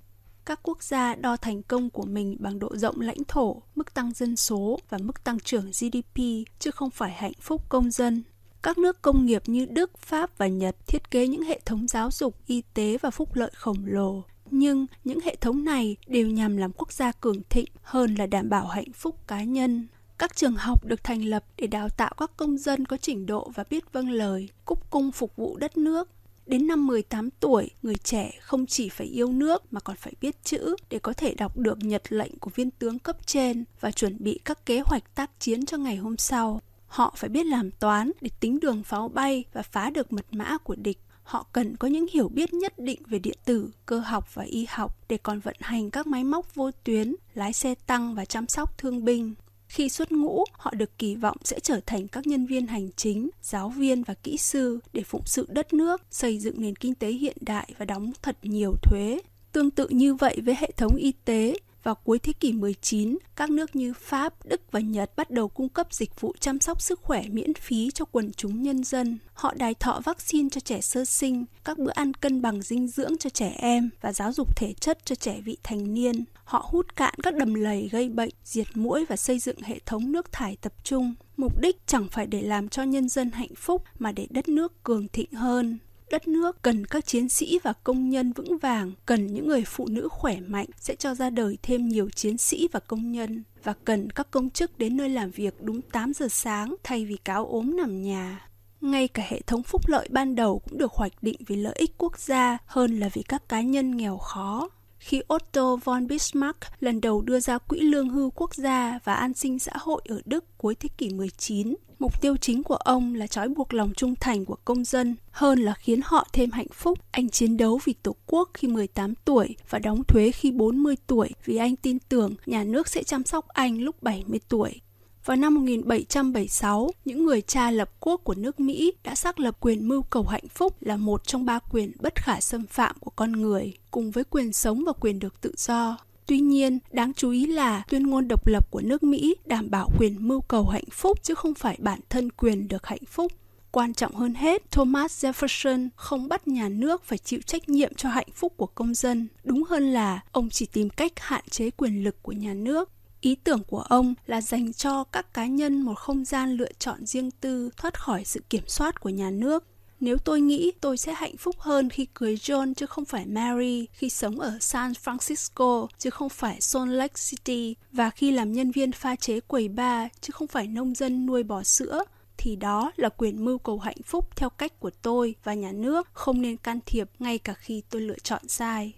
Các quốc gia đo thành công của mình bằng độ rộng lãnh thổ, mức tăng dân số và mức tăng trưởng GDP, chứ không phải hạnh phúc công dân. Các nước công nghiệp như Đức, Pháp và Nhật thiết kế những hệ thống giáo dục, y tế và phúc lợi khổng lồ, nhưng những hệ thống này đều nhằm làm quốc gia cường thịnh hơn là đảm bảo hạnh phúc cá nhân các trường học được thành lập để đào tạo các công dân có trình độ và biết vâng lời, cúc cung phục vụ đất nước. Đến năm 18 tuổi, người trẻ không chỉ phải yêu nước mà còn phải biết chữ để có thể đọc được nhật lệnh của viên tướng cấp trên và chuẩn bị các kế hoạch tác chiến cho ngày hôm sau. Họ phải biết làm toán để tính đường pháo bay và phá được mật mã của địch họ cần có những hiểu biết nhất định về điện tử, cơ học và y học để còn vận hành các máy móc vô tuyến, lái xe tăng và chăm sóc thương binh. Khi xuất ngũ, họ được kỳ vọng sẽ trở thành các nhân viên hành chính, giáo viên và kỹ sư để phụng sự đất nước, xây dựng nền kinh tế hiện đại và đóng thật nhiều thuế. Tương tự như vậy với hệ thống y tế, vào cuối thế kỷ 19, các nước như Pháp, Đức và Nhật bắt đầu cung cấp dịch vụ chăm sóc sức khỏe miễn phí cho quần chúng nhân dân. Họ đài thọ vaccine cho trẻ sơ sinh, các bữa ăn cân bằng dinh dưỡng cho trẻ em và giáo dục thể chất cho trẻ vị thành niên. Họ hút cạn các đầm lầy gây bệnh, diệt mũi và xây dựng hệ thống nước thải tập trung. Mục đích chẳng phải để làm cho nhân dân hạnh phúc mà để đất nước cường thịnh hơn đất nước cần các chiến sĩ và công nhân vững vàng, cần những người phụ nữ khỏe mạnh sẽ cho ra đời thêm nhiều chiến sĩ và công nhân và cần các công chức đến nơi làm việc đúng 8 giờ sáng thay vì cáo ốm nằm nhà. Ngay cả hệ thống phúc lợi ban đầu cũng được hoạch định vì lợi ích quốc gia hơn là vì các cá nhân nghèo khó khi Otto von Bismarck lần đầu đưa ra quỹ lương hưu quốc gia và an sinh xã hội ở Đức cuối thế kỷ 19. Mục tiêu chính của ông là trói buộc lòng trung thành của công dân hơn là khiến họ thêm hạnh phúc. Anh chiến đấu vì Tổ quốc khi 18 tuổi và đóng thuế khi 40 tuổi vì anh tin tưởng nhà nước sẽ chăm sóc anh lúc 70 tuổi. Vào năm 1776, những người cha lập quốc của nước Mỹ đã xác lập quyền mưu cầu hạnh phúc là một trong ba quyền bất khả xâm phạm của con người, cùng với quyền sống và quyền được tự do. Tuy nhiên, đáng chú ý là tuyên ngôn độc lập của nước Mỹ đảm bảo quyền mưu cầu hạnh phúc chứ không phải bản thân quyền được hạnh phúc. Quan trọng hơn hết, Thomas Jefferson không bắt nhà nước phải chịu trách nhiệm cho hạnh phúc của công dân. Đúng hơn là ông chỉ tìm cách hạn chế quyền lực của nhà nước. Ý tưởng của ông là dành cho các cá nhân một không gian lựa chọn riêng tư thoát khỏi sự kiểm soát của nhà nước. Nếu tôi nghĩ tôi sẽ hạnh phúc hơn khi cưới John chứ không phải Mary, khi sống ở San Francisco chứ không phải Salt Lake City và khi làm nhân viên pha chế quầy bar chứ không phải nông dân nuôi bò sữa, thì đó là quyền mưu cầu hạnh phúc theo cách của tôi và nhà nước không nên can thiệp ngay cả khi tôi lựa chọn sai.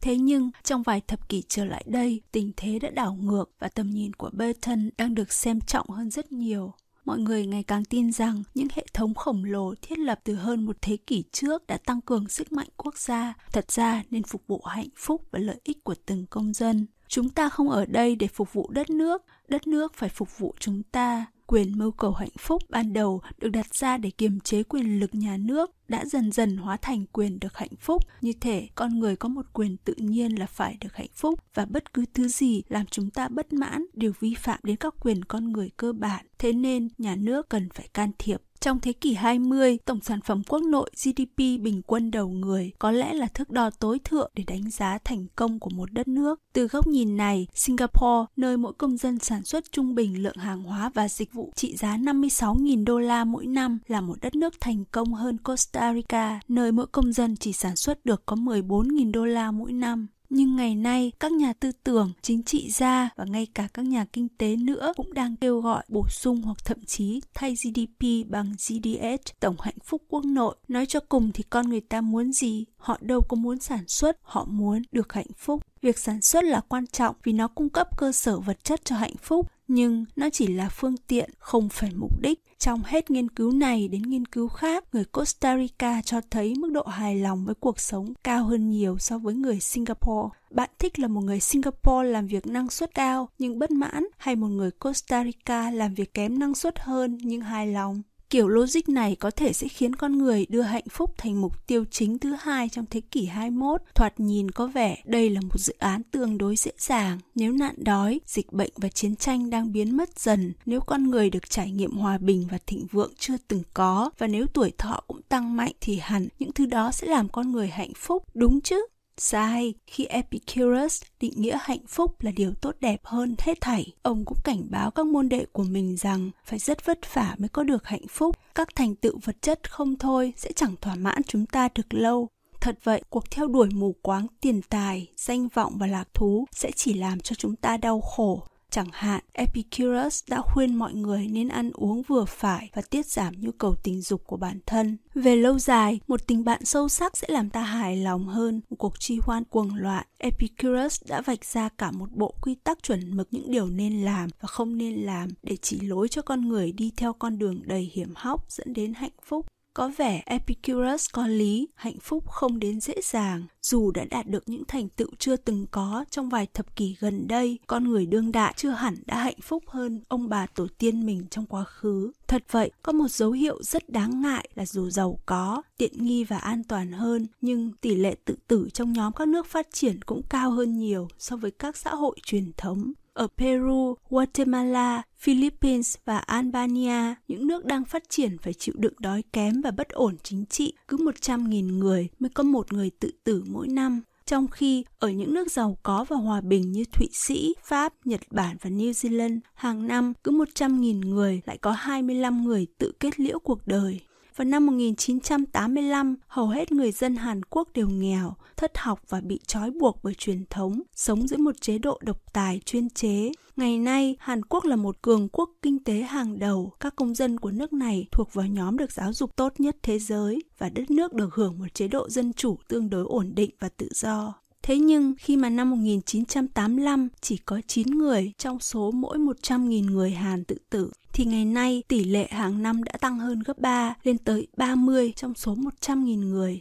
Thế nhưng, trong vài thập kỷ trở lại đây, tình thế đã đảo ngược và tầm nhìn của Burton đang được xem trọng hơn rất nhiều mọi người ngày càng tin rằng những hệ thống khổng lồ thiết lập từ hơn một thế kỷ trước đã tăng cường sức mạnh quốc gia, thật ra nên phục vụ hạnh phúc và lợi ích của từng công dân. Chúng ta không ở đây để phục vụ đất nước, đất nước phải phục vụ chúng ta quyền mưu cầu hạnh phúc ban đầu được đặt ra để kiềm chế quyền lực nhà nước đã dần dần hóa thành quyền được hạnh phúc. Như thể con người có một quyền tự nhiên là phải được hạnh phúc và bất cứ thứ gì làm chúng ta bất mãn đều vi phạm đến các quyền con người cơ bản. Thế nên nhà nước cần phải can thiệp trong thế kỷ 20, tổng sản phẩm quốc nội GDP bình quân đầu người có lẽ là thước đo tối thượng để đánh giá thành công của một đất nước. Từ góc nhìn này, Singapore, nơi mỗi công dân sản xuất trung bình lượng hàng hóa và dịch vụ trị giá 56.000 đô la mỗi năm là một đất nước thành công hơn Costa Rica, nơi mỗi công dân chỉ sản xuất được có 14.000 đô la mỗi năm. Nhưng ngày nay, các nhà tư tưởng, chính trị gia và ngay cả các nhà kinh tế nữa cũng đang kêu gọi bổ sung hoặc thậm chí thay GDP bằng gds tổng hạnh phúc quốc nội. Nói cho cùng thì con người ta muốn gì? Họ đâu có muốn sản xuất, họ muốn được hạnh phúc. Việc sản xuất là quan trọng vì nó cung cấp cơ sở vật chất cho hạnh phúc, nhưng nó chỉ là phương tiện, không phải mục đích. Trong hết nghiên cứu này đến nghiên cứu khác, người Costa Rica cho thấy mức độ hài lòng với cuộc sống cao hơn nhiều so với người Singapore. Bạn thích là một người Singapore làm việc năng suất cao nhưng bất mãn hay một người Costa Rica làm việc kém năng suất hơn nhưng hài lòng? Kiểu logic này có thể sẽ khiến con người đưa hạnh phúc thành mục tiêu chính thứ hai trong thế kỷ 21. Thoạt nhìn có vẻ đây là một dự án tương đối dễ dàng. Nếu nạn đói, dịch bệnh và chiến tranh đang biến mất dần, nếu con người được trải nghiệm hòa bình và thịnh vượng chưa từng có, và nếu tuổi thọ cũng tăng mạnh thì hẳn những thứ đó sẽ làm con người hạnh phúc, đúng chứ? Sai, khi Epicurus định nghĩa hạnh phúc là điều tốt đẹp hơn hết thảy, ông cũng cảnh báo các môn đệ của mình rằng phải rất vất vả mới có được hạnh phúc. Các thành tựu vật chất không thôi sẽ chẳng thỏa mãn chúng ta được lâu. Thật vậy, cuộc theo đuổi mù quáng tiền tài, danh vọng và lạc thú sẽ chỉ làm cho chúng ta đau khổ, Chẳng hạn, Epicurus đã khuyên mọi người nên ăn uống vừa phải và tiết giảm nhu cầu tình dục của bản thân. Về lâu dài, một tình bạn sâu sắc sẽ làm ta hài lòng hơn một cuộc tri hoan cuồng loạn. Epicurus đã vạch ra cả một bộ quy tắc chuẩn mực những điều nên làm và không nên làm để chỉ lối cho con người đi theo con đường đầy hiểm hóc dẫn đến hạnh phúc. Có vẻ Epicurus có lý, hạnh phúc không đến dễ dàng. Dù đã đạt được những thành tựu chưa từng có trong vài thập kỷ gần đây, con người đương đại chưa hẳn đã hạnh phúc hơn ông bà tổ tiên mình trong quá khứ. Thật vậy, có một dấu hiệu rất đáng ngại là dù giàu có, tiện nghi và an toàn hơn, nhưng tỷ lệ tự tử trong nhóm các nước phát triển cũng cao hơn nhiều so với các xã hội truyền thống. Ở Peru, Guatemala, Philippines và Albania, những nước đang phát triển phải chịu đựng đói kém và bất ổn chính trị, cứ 100.000 người mới có một người tự tử mỗi năm. Trong khi ở những nước giàu có và hòa bình như Thụy Sĩ, Pháp, Nhật Bản và New Zealand, hàng năm cứ 100.000 người lại có 25 người tự kết liễu cuộc đời. Vào năm 1985, hầu hết người dân Hàn Quốc đều nghèo, thất học và bị trói buộc bởi truyền thống, sống dưới một chế độ độc tài chuyên chế. Ngày nay, Hàn Quốc là một cường quốc kinh tế hàng đầu. Các công dân của nước này thuộc vào nhóm được giáo dục tốt nhất thế giới và đất nước được hưởng một chế độ dân chủ tương đối ổn định và tự do. Thế nhưng khi mà năm 1985 chỉ có 9 người trong số mỗi 100.000 người Hàn tự tử, thì ngày nay tỷ lệ hàng năm đã tăng hơn gấp 3 lên tới 30 trong số 100.000 người.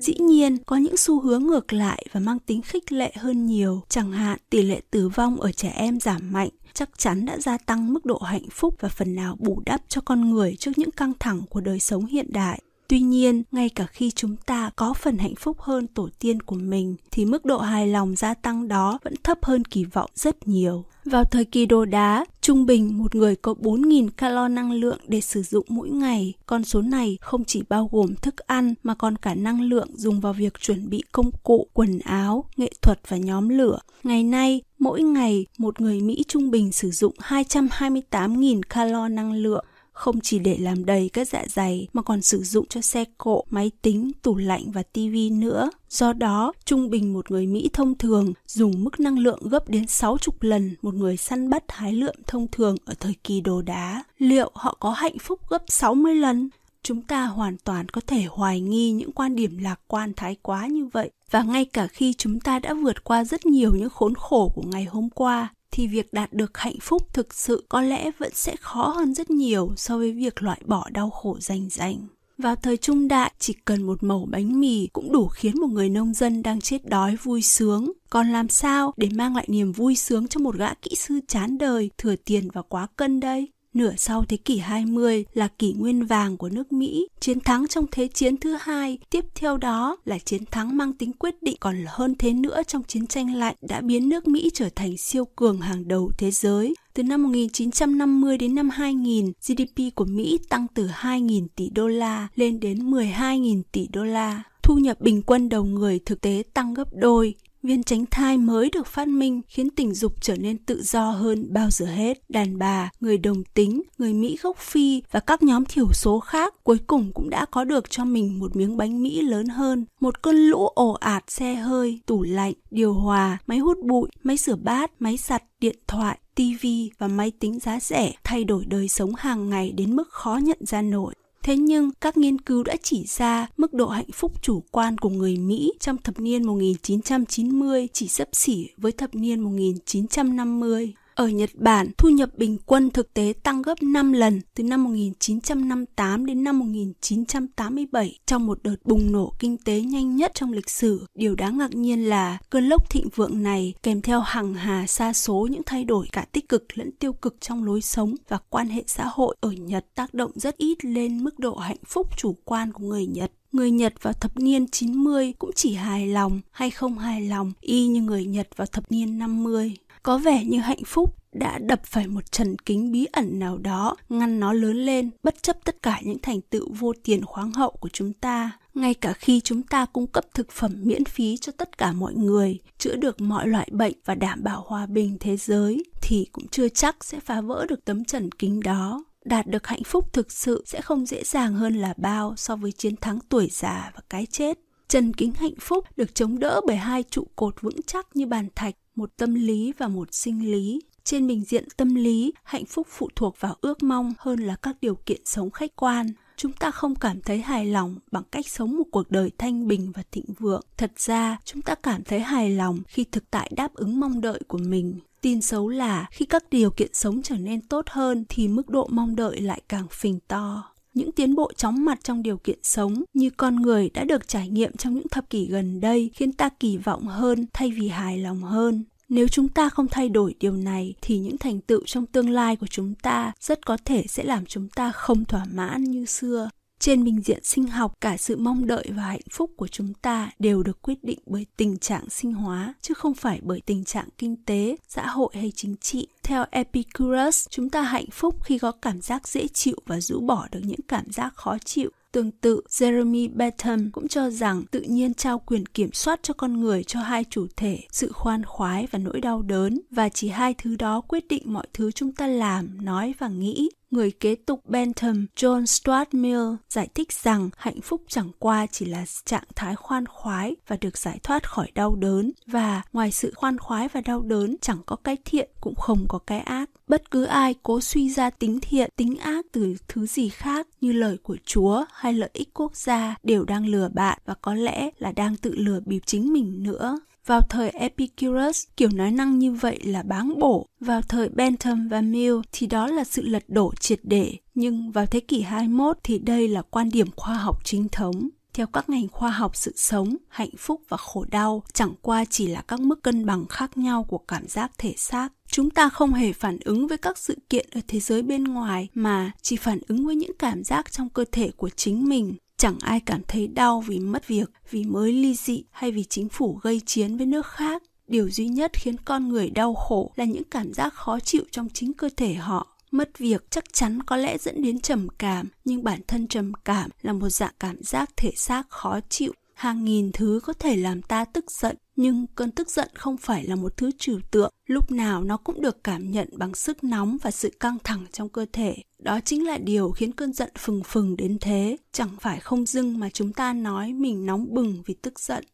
Dĩ nhiên, có những xu hướng ngược lại và mang tính khích lệ hơn nhiều, chẳng hạn tỷ lệ tử vong ở trẻ em giảm mạnh, chắc chắn đã gia tăng mức độ hạnh phúc và phần nào bù đắp cho con người trước những căng thẳng của đời sống hiện đại. Tuy nhiên, ngay cả khi chúng ta có phần hạnh phúc hơn tổ tiên của mình thì mức độ hài lòng gia tăng đó vẫn thấp hơn kỳ vọng rất nhiều. Vào thời kỳ đồ đá, trung bình một người có 4.000 calo năng lượng để sử dụng mỗi ngày. Con số này không chỉ bao gồm thức ăn mà còn cả năng lượng dùng vào việc chuẩn bị công cụ, quần áo, nghệ thuật và nhóm lửa. Ngày nay, mỗi ngày một người Mỹ trung bình sử dụng 228.000 calo năng lượng không chỉ để làm đầy các dạ dày mà còn sử dụng cho xe cộ, máy tính, tủ lạnh và tivi nữa. Do đó, trung bình một người Mỹ thông thường dùng mức năng lượng gấp đến 60 lần một người săn bắt hái lượm thông thường ở thời kỳ đồ đá. Liệu họ có hạnh phúc gấp 60 lần? Chúng ta hoàn toàn có thể hoài nghi những quan điểm lạc quan thái quá như vậy. Và ngay cả khi chúng ta đã vượt qua rất nhiều những khốn khổ của ngày hôm qua, thì việc đạt được hạnh phúc thực sự có lẽ vẫn sẽ khó hơn rất nhiều so với việc loại bỏ đau khổ rành rành. Vào thời trung đại, chỉ cần một mẩu bánh mì cũng đủ khiến một người nông dân đang chết đói vui sướng. Còn làm sao để mang lại niềm vui sướng cho một gã kỹ sư chán đời, thừa tiền và quá cân đây? Nửa sau thế kỷ 20 là kỷ nguyên vàng của nước Mỹ, chiến thắng trong Thế chiến thứ hai, tiếp theo đó là chiến thắng mang tính quyết định còn hơn thế nữa trong chiến tranh lạnh đã biến nước Mỹ trở thành siêu cường hàng đầu thế giới. Từ năm 1950 đến năm 2000, GDP của Mỹ tăng từ 2.000 tỷ đô la lên đến 12.000 tỷ đô la. Thu nhập bình quân đầu người thực tế tăng gấp đôi, viên tránh thai mới được phát minh khiến tình dục trở nên tự do hơn bao giờ hết. Đàn bà, người đồng tính, người Mỹ gốc Phi và các nhóm thiểu số khác cuối cùng cũng đã có được cho mình một miếng bánh Mỹ lớn hơn. Một cơn lũ ồ ạt xe hơi, tủ lạnh, điều hòa, máy hút bụi, máy rửa bát, máy giặt, điện thoại, TV và máy tính giá rẻ thay đổi đời sống hàng ngày đến mức khó nhận ra nổi. Thế nhưng, các nghiên cứu đã chỉ ra mức độ hạnh phúc chủ quan của người Mỹ trong thập niên 1990 chỉ sấp xỉ với thập niên 1950. Ở Nhật Bản, thu nhập bình quân thực tế tăng gấp 5 lần từ năm 1958 đến năm 1987 trong một đợt bùng nổ kinh tế nhanh nhất trong lịch sử. Điều đáng ngạc nhiên là cơn lốc thịnh vượng này kèm theo hàng hà xa số những thay đổi cả tích cực lẫn tiêu cực trong lối sống và quan hệ xã hội ở Nhật tác động rất ít lên mức độ hạnh phúc chủ quan của người Nhật người Nhật vào thập niên 90 cũng chỉ hài lòng hay không hài lòng y như người Nhật vào thập niên 50. Có vẻ như hạnh phúc đã đập phải một trần kính bí ẩn nào đó, ngăn nó lớn lên, bất chấp tất cả những thành tựu vô tiền khoáng hậu của chúng ta. Ngay cả khi chúng ta cung cấp thực phẩm miễn phí cho tất cả mọi người, chữa được mọi loại bệnh và đảm bảo hòa bình thế giới, thì cũng chưa chắc sẽ phá vỡ được tấm trần kính đó. Đạt được hạnh phúc thực sự sẽ không dễ dàng hơn là bao so với chiến thắng tuổi già và cái chết. Trần kính hạnh phúc được chống đỡ bởi hai trụ cột vững chắc như bàn thạch một tâm lý và một sinh lý. Trên bình diện tâm lý, hạnh phúc phụ thuộc vào ước mong hơn là các điều kiện sống khách quan. Chúng ta không cảm thấy hài lòng bằng cách sống một cuộc đời thanh bình và thịnh vượng. Thật ra, chúng ta cảm thấy hài lòng khi thực tại đáp ứng mong đợi của mình. Tin xấu là khi các điều kiện sống trở nên tốt hơn thì mức độ mong đợi lại càng phình to những tiến bộ chóng mặt trong điều kiện sống như con người đã được trải nghiệm trong những thập kỷ gần đây khiến ta kỳ vọng hơn, thay vì hài lòng hơn. Nếu chúng ta không thay đổi điều này, thì những thành tựu trong tương lai của chúng ta rất có thể sẽ làm chúng ta không thỏa mãn như xưa trên bình diện sinh học, cả sự mong đợi và hạnh phúc của chúng ta đều được quyết định bởi tình trạng sinh hóa, chứ không phải bởi tình trạng kinh tế, xã hội hay chính trị. Theo epicurus, chúng ta hạnh phúc khi có cảm giác dễ chịu và rũ bỏ được những cảm giác khó chịu. Tương tự, Jeremy Bentham cũng cho rằng tự nhiên trao quyền kiểm soát cho con người cho hai chủ thể, sự khoan khoái và nỗi đau đớn, và chỉ hai thứ đó quyết định mọi thứ chúng ta làm, nói và nghĩ. Người kế tục Bentham, John Stuart Mill, giải thích rằng hạnh phúc chẳng qua chỉ là trạng thái khoan khoái và được giải thoát khỏi đau đớn. Và ngoài sự khoan khoái và đau đớn chẳng có cái thiện cũng không có cái ác. Bất cứ ai cố suy ra tính thiện, tính ác từ thứ gì khác như lời của Chúa hay lợi ích quốc gia đều đang lừa bạn và có lẽ là đang tự lừa bịp chính mình nữa. Vào thời Epicurus, kiểu nói năng như vậy là báng bổ. Vào thời Bentham và Mill thì đó là sự lật đổ triệt để. Nhưng vào thế kỷ 21 thì đây là quan điểm khoa học chính thống. Theo các ngành khoa học sự sống, hạnh phúc và khổ đau chẳng qua chỉ là các mức cân bằng khác nhau của cảm giác thể xác. Chúng ta không hề phản ứng với các sự kiện ở thế giới bên ngoài mà chỉ phản ứng với những cảm giác trong cơ thể của chính mình Chẳng ai cảm thấy đau vì mất việc, vì mới ly dị hay vì chính phủ gây chiến với nước khác. Điều duy nhất khiến con người đau khổ là những cảm giác khó chịu trong chính cơ thể họ. Mất việc chắc chắn có lẽ dẫn đến trầm cảm, nhưng bản thân trầm cảm là một dạng cảm giác thể xác khó chịu. Hàng nghìn thứ có thể làm ta tức giận nhưng cơn tức giận không phải là một thứ trừu tượng. Lúc nào nó cũng được cảm nhận bằng sức nóng và sự căng thẳng trong cơ thể. Đó chính là điều khiến cơn giận phừng phừng đến thế. Chẳng phải không dưng mà chúng ta nói mình nóng bừng vì tức giận.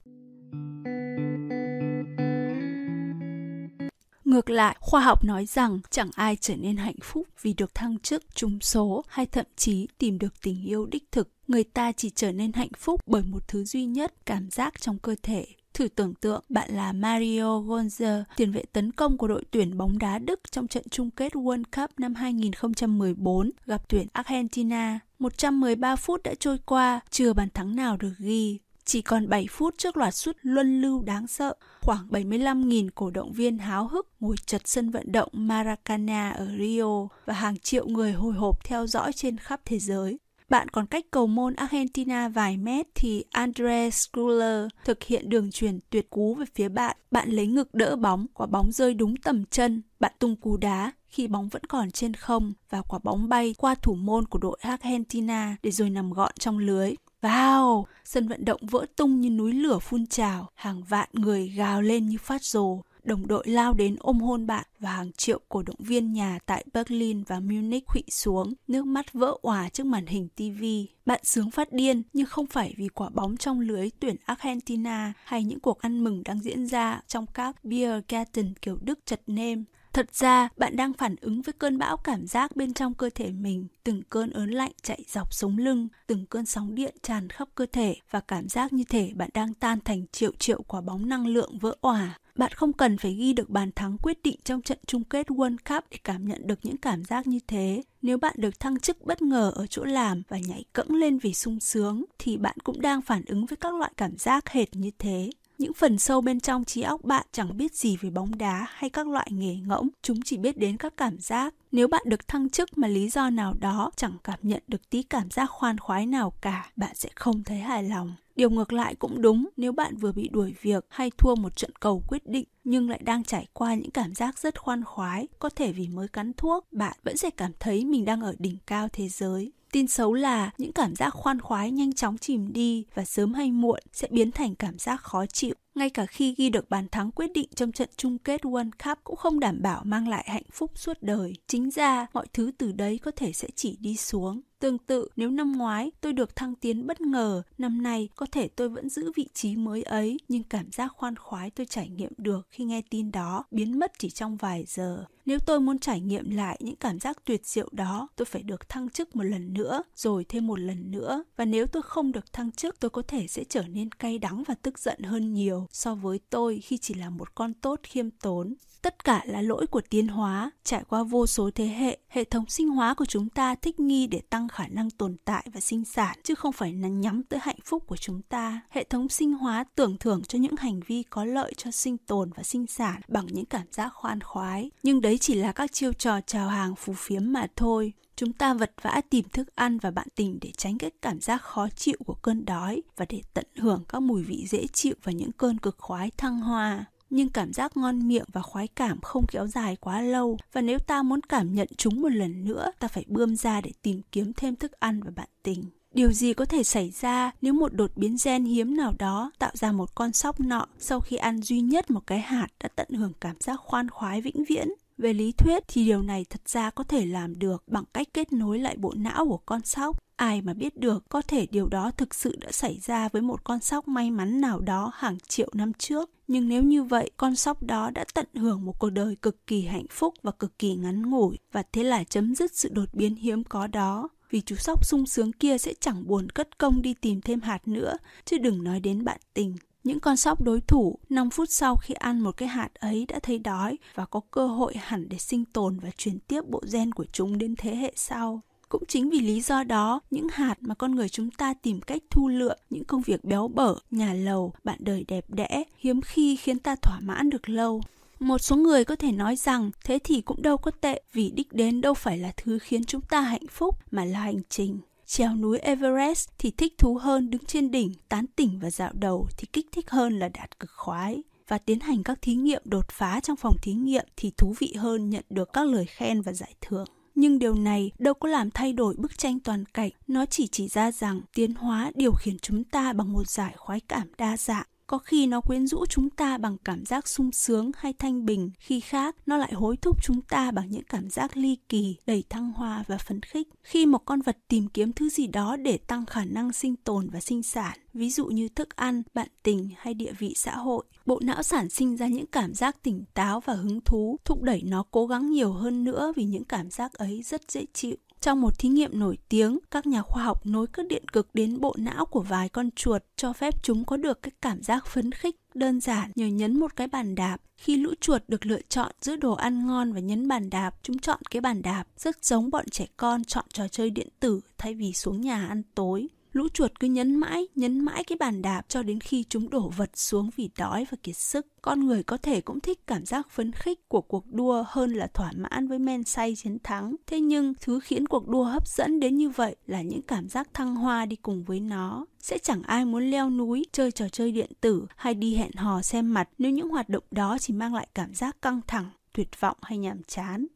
Ngược lại, khoa học nói rằng chẳng ai trở nên hạnh phúc vì được thăng chức, trúng số hay thậm chí tìm được tình yêu đích thực. Người ta chỉ trở nên hạnh phúc bởi một thứ duy nhất, cảm giác trong cơ thể. Thử tưởng tượng bạn là Mario Götze, tiền vệ tấn công của đội tuyển bóng đá Đức trong trận chung kết World Cup năm 2014 gặp tuyển Argentina. 113 phút đã trôi qua, chưa bàn thắng nào được ghi. Chỉ còn 7 phút trước loạt sút luân lưu đáng sợ, khoảng 75.000 cổ động viên háo hức ngồi chật sân vận động Maracana ở Rio và hàng triệu người hồi hộp theo dõi trên khắp thế giới. Bạn còn cách cầu môn Argentina vài mét thì Andres Schuller thực hiện đường truyền tuyệt cú về phía bạn. Bạn lấy ngực đỡ bóng, quả bóng rơi đúng tầm chân. Bạn tung cú đá khi bóng vẫn còn trên không và quả bóng bay qua thủ môn của đội Argentina để rồi nằm gọn trong lưới vào Sân vận động vỡ tung như núi lửa phun trào, hàng vạn người gào lên như phát rồ. Đồng đội lao đến ôm hôn bạn và hàng triệu cổ động viên nhà tại Berlin và Munich khụy xuống, nước mắt vỡ òa trước màn hình TV. Bạn sướng phát điên nhưng không phải vì quả bóng trong lưới tuyển Argentina hay những cuộc ăn mừng đang diễn ra trong các beer garden kiểu Đức chật nêm. Thật ra, bạn đang phản ứng với cơn bão cảm giác bên trong cơ thể mình, từng cơn ớn lạnh chạy dọc sống lưng, từng cơn sóng điện tràn khắp cơ thể và cảm giác như thể bạn đang tan thành triệu triệu quả bóng năng lượng vỡ òa. Bạn không cần phải ghi được bàn thắng quyết định trong trận chung kết World Cup để cảm nhận được những cảm giác như thế. Nếu bạn được thăng chức bất ngờ ở chỗ làm và nhảy cẫng lên vì sung sướng, thì bạn cũng đang phản ứng với các loại cảm giác hệt như thế. Những phần sâu bên trong trí óc bạn chẳng biết gì về bóng đá hay các loại nghề ngỗng, chúng chỉ biết đến các cảm giác. Nếu bạn được thăng chức mà lý do nào đó chẳng cảm nhận được tí cảm giác khoan khoái nào cả, bạn sẽ không thấy hài lòng. Điều ngược lại cũng đúng, nếu bạn vừa bị đuổi việc hay thua một trận cầu quyết định nhưng lại đang trải qua những cảm giác rất khoan khoái, có thể vì mới cắn thuốc, bạn vẫn sẽ cảm thấy mình đang ở đỉnh cao thế giới. Tin xấu là những cảm giác khoan khoái nhanh chóng chìm đi và sớm hay muộn sẽ biến thành cảm giác khó chịu. Ngay cả khi ghi được bàn thắng quyết định trong trận chung kết World Cup cũng không đảm bảo mang lại hạnh phúc suốt đời. Chính ra, mọi thứ từ đấy có thể sẽ chỉ đi xuống. Tương tự, nếu năm ngoái tôi được thăng tiến bất ngờ, năm nay có thể tôi vẫn giữ vị trí mới ấy, nhưng cảm giác khoan khoái tôi trải nghiệm được khi nghe tin đó biến mất chỉ trong vài giờ. Nếu tôi muốn trải nghiệm lại những cảm giác tuyệt diệu đó, tôi phải được thăng chức một lần nữa, rồi thêm một lần nữa. Và nếu tôi không được thăng chức, tôi có thể sẽ trở nên cay đắng và tức giận hơn nhiều so với tôi khi chỉ là một con tốt khiêm tốn. Tất cả là lỗi của tiến hóa, trải qua vô số thế hệ, hệ thống sinh hóa của chúng ta thích nghi để tăng khả năng tồn tại và sinh sản, chứ không phải là nhắm tới hạnh phúc của chúng ta. Hệ thống sinh hóa tưởng thưởng cho những hành vi có lợi cho sinh tồn và sinh sản bằng những cảm giác khoan khoái. Nhưng đấy chỉ là các chiêu trò chào hàng phù phiếm mà thôi. Chúng ta vật vã tìm thức ăn và bạn tình để tránh cái cảm giác khó chịu của cơn đói và để tận hưởng các mùi vị dễ chịu và những cơn cực khoái thăng hoa nhưng cảm giác ngon miệng và khoái cảm không kéo dài quá lâu và nếu ta muốn cảm nhận chúng một lần nữa, ta phải bươm ra để tìm kiếm thêm thức ăn và bạn tình Điều gì có thể xảy ra nếu một đột biến gen hiếm nào đó tạo ra một con sóc nọ sau khi ăn duy nhất một cái hạt đã tận hưởng cảm giác khoan khoái vĩnh viễn? Về lý thuyết thì điều này thật ra có thể làm được bằng cách kết nối lại bộ não của con sóc. Ai mà biết được có thể điều đó thực sự đã xảy ra với một con sóc may mắn nào đó hàng triệu năm trước. Nhưng nếu như vậy, con sóc đó đã tận hưởng một cuộc đời cực kỳ hạnh phúc và cực kỳ ngắn ngủi và thế là chấm dứt sự đột biến hiếm có đó vì chú sóc sung sướng kia sẽ chẳng buồn cất công đi tìm thêm hạt nữa, chứ đừng nói đến bạn tình. Những con sóc đối thủ 5 phút sau khi ăn một cái hạt ấy đã thấy đói và có cơ hội hẳn để sinh tồn và truyền tiếp bộ gen của chúng đến thế hệ sau. Cũng chính vì lý do đó, những hạt mà con người chúng ta tìm cách thu lượm, những công việc béo bở, nhà lầu, bạn đời đẹp đẽ, hiếm khi khiến ta thỏa mãn được lâu. Một số người có thể nói rằng thế thì cũng đâu có tệ vì đích đến đâu phải là thứ khiến chúng ta hạnh phúc mà là hành trình trèo núi Everest thì thích thú hơn đứng trên đỉnh, tán tỉnh và dạo đầu thì kích thích hơn là đạt cực khoái. Và tiến hành các thí nghiệm đột phá trong phòng thí nghiệm thì thú vị hơn nhận được các lời khen và giải thưởng. Nhưng điều này đâu có làm thay đổi bức tranh toàn cảnh nó chỉ chỉ ra rằng tiến hóa điều khiển chúng ta bằng một giải khoái cảm đa dạng có khi nó quyến rũ chúng ta bằng cảm giác sung sướng hay thanh bình, khi khác nó lại hối thúc chúng ta bằng những cảm giác ly kỳ, đầy thăng hoa và phấn khích. Khi một con vật tìm kiếm thứ gì đó để tăng khả năng sinh tồn và sinh sản, ví dụ như thức ăn, bạn tình hay địa vị xã hội, bộ não sản sinh ra những cảm giác tỉnh táo và hứng thú, thúc đẩy nó cố gắng nhiều hơn nữa vì những cảm giác ấy rất dễ chịu trong một thí nghiệm nổi tiếng, các nhà khoa học nối các điện cực đến bộ não của vài con chuột cho phép chúng có được cái cảm giác phấn khích đơn giản nhờ nhấn một cái bàn đạp. Khi lũ chuột được lựa chọn giữa đồ ăn ngon và nhấn bàn đạp, chúng chọn cái bàn đạp, rất giống bọn trẻ con chọn trò chơi điện tử thay vì xuống nhà ăn tối. Lũ chuột cứ nhấn mãi, nhấn mãi cái bàn đạp cho đến khi chúng đổ vật xuống vì đói và kiệt sức. Con người có thể cũng thích cảm giác phấn khích của cuộc đua hơn là thỏa mãn với men say chiến thắng. Thế nhưng, thứ khiến cuộc đua hấp dẫn đến như vậy là những cảm giác thăng hoa đi cùng với nó. Sẽ chẳng ai muốn leo núi, chơi trò chơi điện tử hay đi hẹn hò xem mặt nếu những hoạt động đó chỉ mang lại cảm giác căng thẳng, tuyệt vọng hay nhàm chán.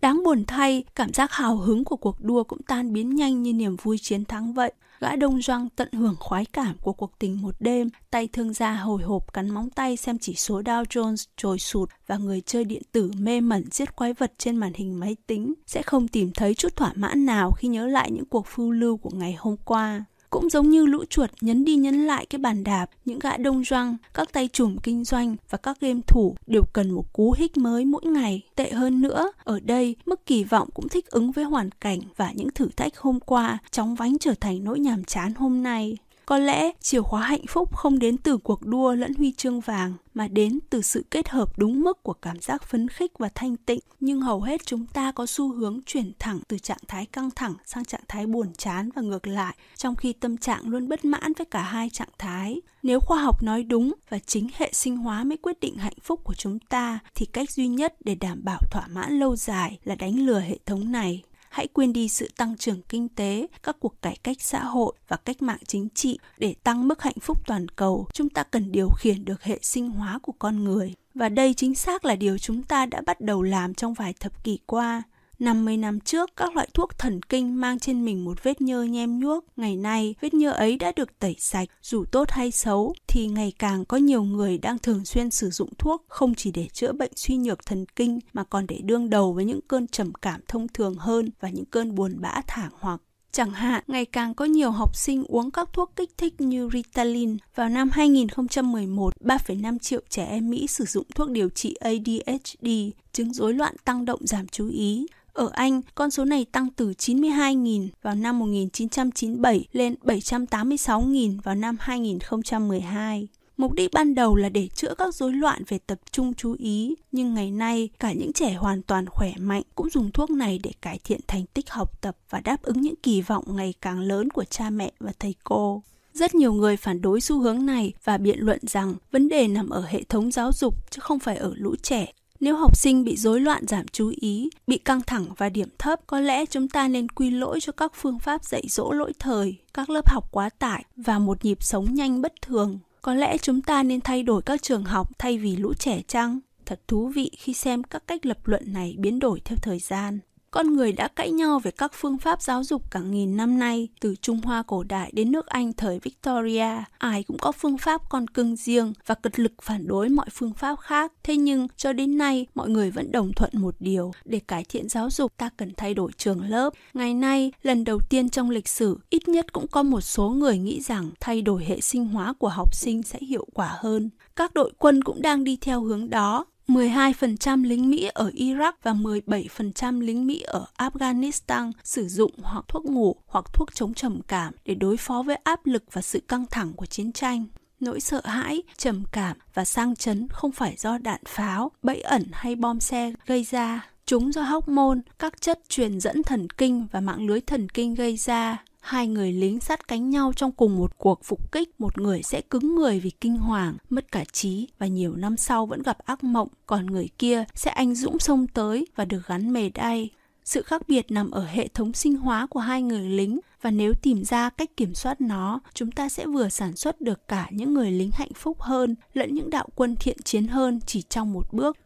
Đáng buồn thay, cảm giác hào hứng của cuộc đua cũng tan biến nhanh như niềm vui chiến thắng vậy. Gã đông doanh tận hưởng khoái cảm của cuộc tình một đêm, tay thương gia hồi hộp cắn móng tay xem chỉ số Dow Jones trồi sụt và người chơi điện tử mê mẩn giết quái vật trên màn hình máy tính sẽ không tìm thấy chút thỏa mãn nào khi nhớ lại những cuộc phiêu lưu của ngày hôm qua. Cũng giống như lũ chuột nhấn đi nhấn lại cái bàn đạp, những gã đông doanh, các tay chùm kinh doanh và các game thủ đều cần một cú hích mới mỗi ngày. Tệ hơn nữa, ở đây mức kỳ vọng cũng thích ứng với hoàn cảnh và những thử thách hôm qua chóng vánh trở thành nỗi nhàm chán hôm nay. Có lẽ chìa khóa hạnh phúc không đến từ cuộc đua lẫn huy chương vàng mà đến từ sự kết hợp đúng mức của cảm giác phấn khích và thanh tịnh. Nhưng hầu hết chúng ta có xu hướng chuyển thẳng từ trạng thái căng thẳng sang trạng thái buồn chán và ngược lại, trong khi tâm trạng luôn bất mãn với cả hai trạng thái. Nếu khoa học nói đúng và chính hệ sinh hóa mới quyết định hạnh phúc của chúng ta thì cách duy nhất để đảm bảo thỏa mãn lâu dài là đánh lừa hệ thống này hãy quên đi sự tăng trưởng kinh tế, các cuộc cải cách xã hội và cách mạng chính trị để tăng mức hạnh phúc toàn cầu. Chúng ta cần điều khiển được hệ sinh hóa của con người. Và đây chính xác là điều chúng ta đã bắt đầu làm trong vài thập kỷ qua. 50 năm trước, các loại thuốc thần kinh mang trên mình một vết nhơ nhem nhuốc. Ngày nay, vết nhơ ấy đã được tẩy sạch. Dù tốt hay xấu, thì ngày càng có nhiều người đang thường xuyên sử dụng thuốc không chỉ để chữa bệnh suy nhược thần kinh mà còn để đương đầu với những cơn trầm cảm thông thường hơn và những cơn buồn bã thảng hoặc. Chẳng hạn, ngày càng có nhiều học sinh uống các thuốc kích thích như Ritalin. Vào năm 2011, 3,5 triệu trẻ em Mỹ sử dụng thuốc điều trị ADHD, chứng rối loạn tăng động giảm chú ý. Ở Anh, con số này tăng từ 92.000 vào năm 1997 lên 786.000 vào năm 2012. Mục đích ban đầu là để chữa các rối loạn về tập trung chú ý, nhưng ngày nay cả những trẻ hoàn toàn khỏe mạnh cũng dùng thuốc này để cải thiện thành tích học tập và đáp ứng những kỳ vọng ngày càng lớn của cha mẹ và thầy cô. Rất nhiều người phản đối xu hướng này và biện luận rằng vấn đề nằm ở hệ thống giáo dục chứ không phải ở lũ trẻ nếu học sinh bị rối loạn giảm chú ý, bị căng thẳng và điểm thấp, có lẽ chúng ta nên quy lỗi cho các phương pháp dạy dỗ lỗi thời, các lớp học quá tải và một nhịp sống nhanh bất thường. Có lẽ chúng ta nên thay đổi các trường học thay vì lũ trẻ chăng? Thật thú vị khi xem các cách lập luận này biến đổi theo thời gian. Con người đã cãi nhau về các phương pháp giáo dục cả nghìn năm nay, từ Trung Hoa cổ đại đến nước Anh thời Victoria. Ai cũng có phương pháp con cưng riêng và cực lực phản đối mọi phương pháp khác. Thế nhưng, cho đến nay, mọi người vẫn đồng thuận một điều. Để cải thiện giáo dục, ta cần thay đổi trường lớp. Ngày nay, lần đầu tiên trong lịch sử, ít nhất cũng có một số người nghĩ rằng thay đổi hệ sinh hóa của học sinh sẽ hiệu quả hơn. Các đội quân cũng đang đi theo hướng đó 12% lính Mỹ ở Iraq và 17% lính Mỹ ở Afghanistan sử dụng hoặc thuốc ngủ hoặc thuốc chống trầm cảm để đối phó với áp lực và sự căng thẳng của chiến tranh. Nỗi sợ hãi, trầm cảm và sang chấn không phải do đạn pháo, bẫy ẩn hay bom xe gây ra. Chúng do hormone, các chất truyền dẫn thần kinh và mạng lưới thần kinh gây ra. Hai người lính sát cánh nhau trong cùng một cuộc phục kích, một người sẽ cứng người vì kinh hoàng, mất cả trí và nhiều năm sau vẫn gặp ác mộng, còn người kia sẽ anh dũng xông tới và được gắn mề đay. Sự khác biệt nằm ở hệ thống sinh hóa của hai người lính và nếu tìm ra cách kiểm soát nó, chúng ta sẽ vừa sản xuất được cả những người lính hạnh phúc hơn lẫn những đạo quân thiện chiến hơn chỉ trong một bước.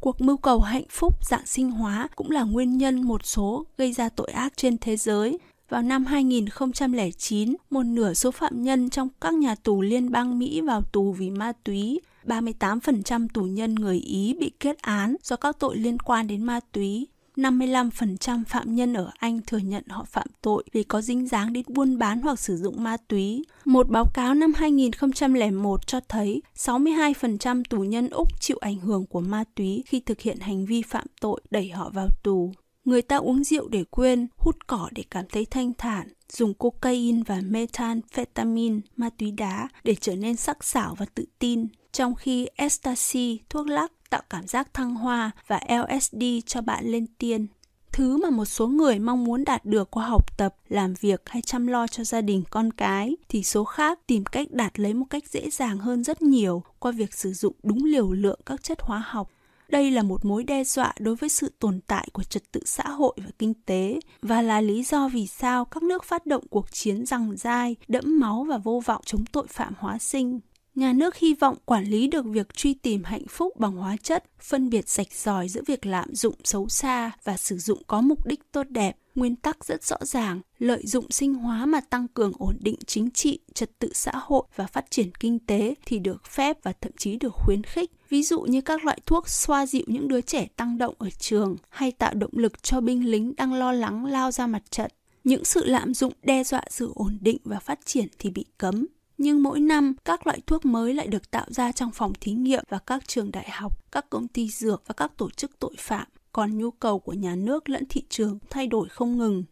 Cuộc mưu cầu hạnh phúc dạng sinh hóa cũng là nguyên nhân một số gây ra tội ác trên thế giới. Vào năm 2009, một nửa số phạm nhân trong các nhà tù liên bang Mỹ vào tù vì ma túy 38% tù nhân người Ý bị kết án do các tội liên quan đến ma túy. 55% phạm nhân ở Anh thừa nhận họ phạm tội vì có dính dáng đến buôn bán hoặc sử dụng ma túy. Một báo cáo năm 2001 cho thấy 62% tù nhân Úc chịu ảnh hưởng của ma túy khi thực hiện hành vi phạm tội đẩy họ vào tù. Người ta uống rượu để quên, hút cỏ để cảm thấy thanh thản, dùng cocaine và methamphetamine, ma túy đá để trở nên sắc sảo và tự tin, trong khi ecstasy, thuốc lắc tạo cảm giác thăng hoa và LSD cho bạn lên tiên. Thứ mà một số người mong muốn đạt được qua học tập, làm việc hay chăm lo cho gia đình con cái thì số khác tìm cách đạt lấy một cách dễ dàng hơn rất nhiều qua việc sử dụng đúng liều lượng các chất hóa học đây là một mối đe dọa đối với sự tồn tại của trật tự xã hội và kinh tế và là lý do vì sao các nước phát động cuộc chiến răng dai, đẫm máu và vô vọng chống tội phạm hóa sinh. Nhà nước hy vọng quản lý được việc truy tìm hạnh phúc bằng hóa chất, phân biệt sạch giỏi giữa việc lạm dụng xấu xa và sử dụng có mục đích tốt đẹp. Nguyên tắc rất rõ ràng, lợi dụng sinh hóa mà tăng cường ổn định chính trị, trật tự xã hội và phát triển kinh tế thì được phép và thậm chí được khuyến khích. Ví dụ như các loại thuốc xoa dịu những đứa trẻ tăng động ở trường hay tạo động lực cho binh lính đang lo lắng lao ra mặt trận. Những sự lạm dụng đe dọa sự ổn định và phát triển thì bị cấm nhưng mỗi năm các loại thuốc mới lại được tạo ra trong phòng thí nghiệm và các trường đại học, các công ty dược và các tổ chức tội phạm, còn nhu cầu của nhà nước lẫn thị trường thay đổi không ngừng.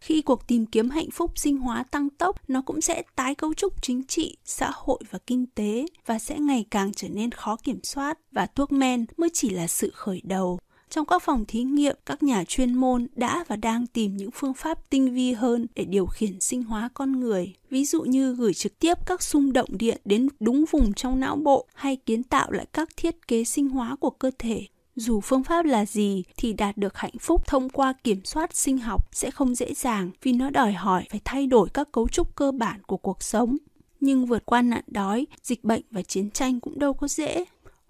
Khi cuộc tìm kiếm hạnh phúc sinh hóa tăng tốc, nó cũng sẽ tái cấu trúc chính trị, xã hội và kinh tế và sẽ ngày càng trở nên khó kiểm soát và thuốc men mới chỉ là sự khởi đầu. Trong các phòng thí nghiệm, các nhà chuyên môn đã và đang tìm những phương pháp tinh vi hơn để điều khiển sinh hóa con người, ví dụ như gửi trực tiếp các xung động điện đến đúng vùng trong não bộ hay kiến tạo lại các thiết kế sinh hóa của cơ thể. Dù phương pháp là gì thì đạt được hạnh phúc thông qua kiểm soát sinh học sẽ không dễ dàng vì nó đòi hỏi phải thay đổi các cấu trúc cơ bản của cuộc sống. Nhưng vượt qua nạn đói, dịch bệnh và chiến tranh cũng đâu có dễ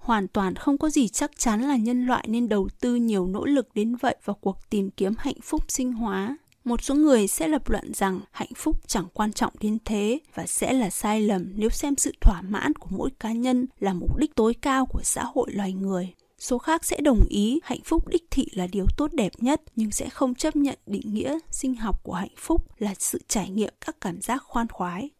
hoàn toàn không có gì chắc chắn là nhân loại nên đầu tư nhiều nỗ lực đến vậy vào cuộc tìm kiếm hạnh phúc sinh hóa. Một số người sẽ lập luận rằng hạnh phúc chẳng quan trọng đến thế và sẽ là sai lầm nếu xem sự thỏa mãn của mỗi cá nhân là mục đích tối cao của xã hội loài người. Số khác sẽ đồng ý hạnh phúc đích thị là điều tốt đẹp nhất, nhưng sẽ không chấp nhận định nghĩa sinh học của hạnh phúc là sự trải nghiệm các cảm giác khoan khoái.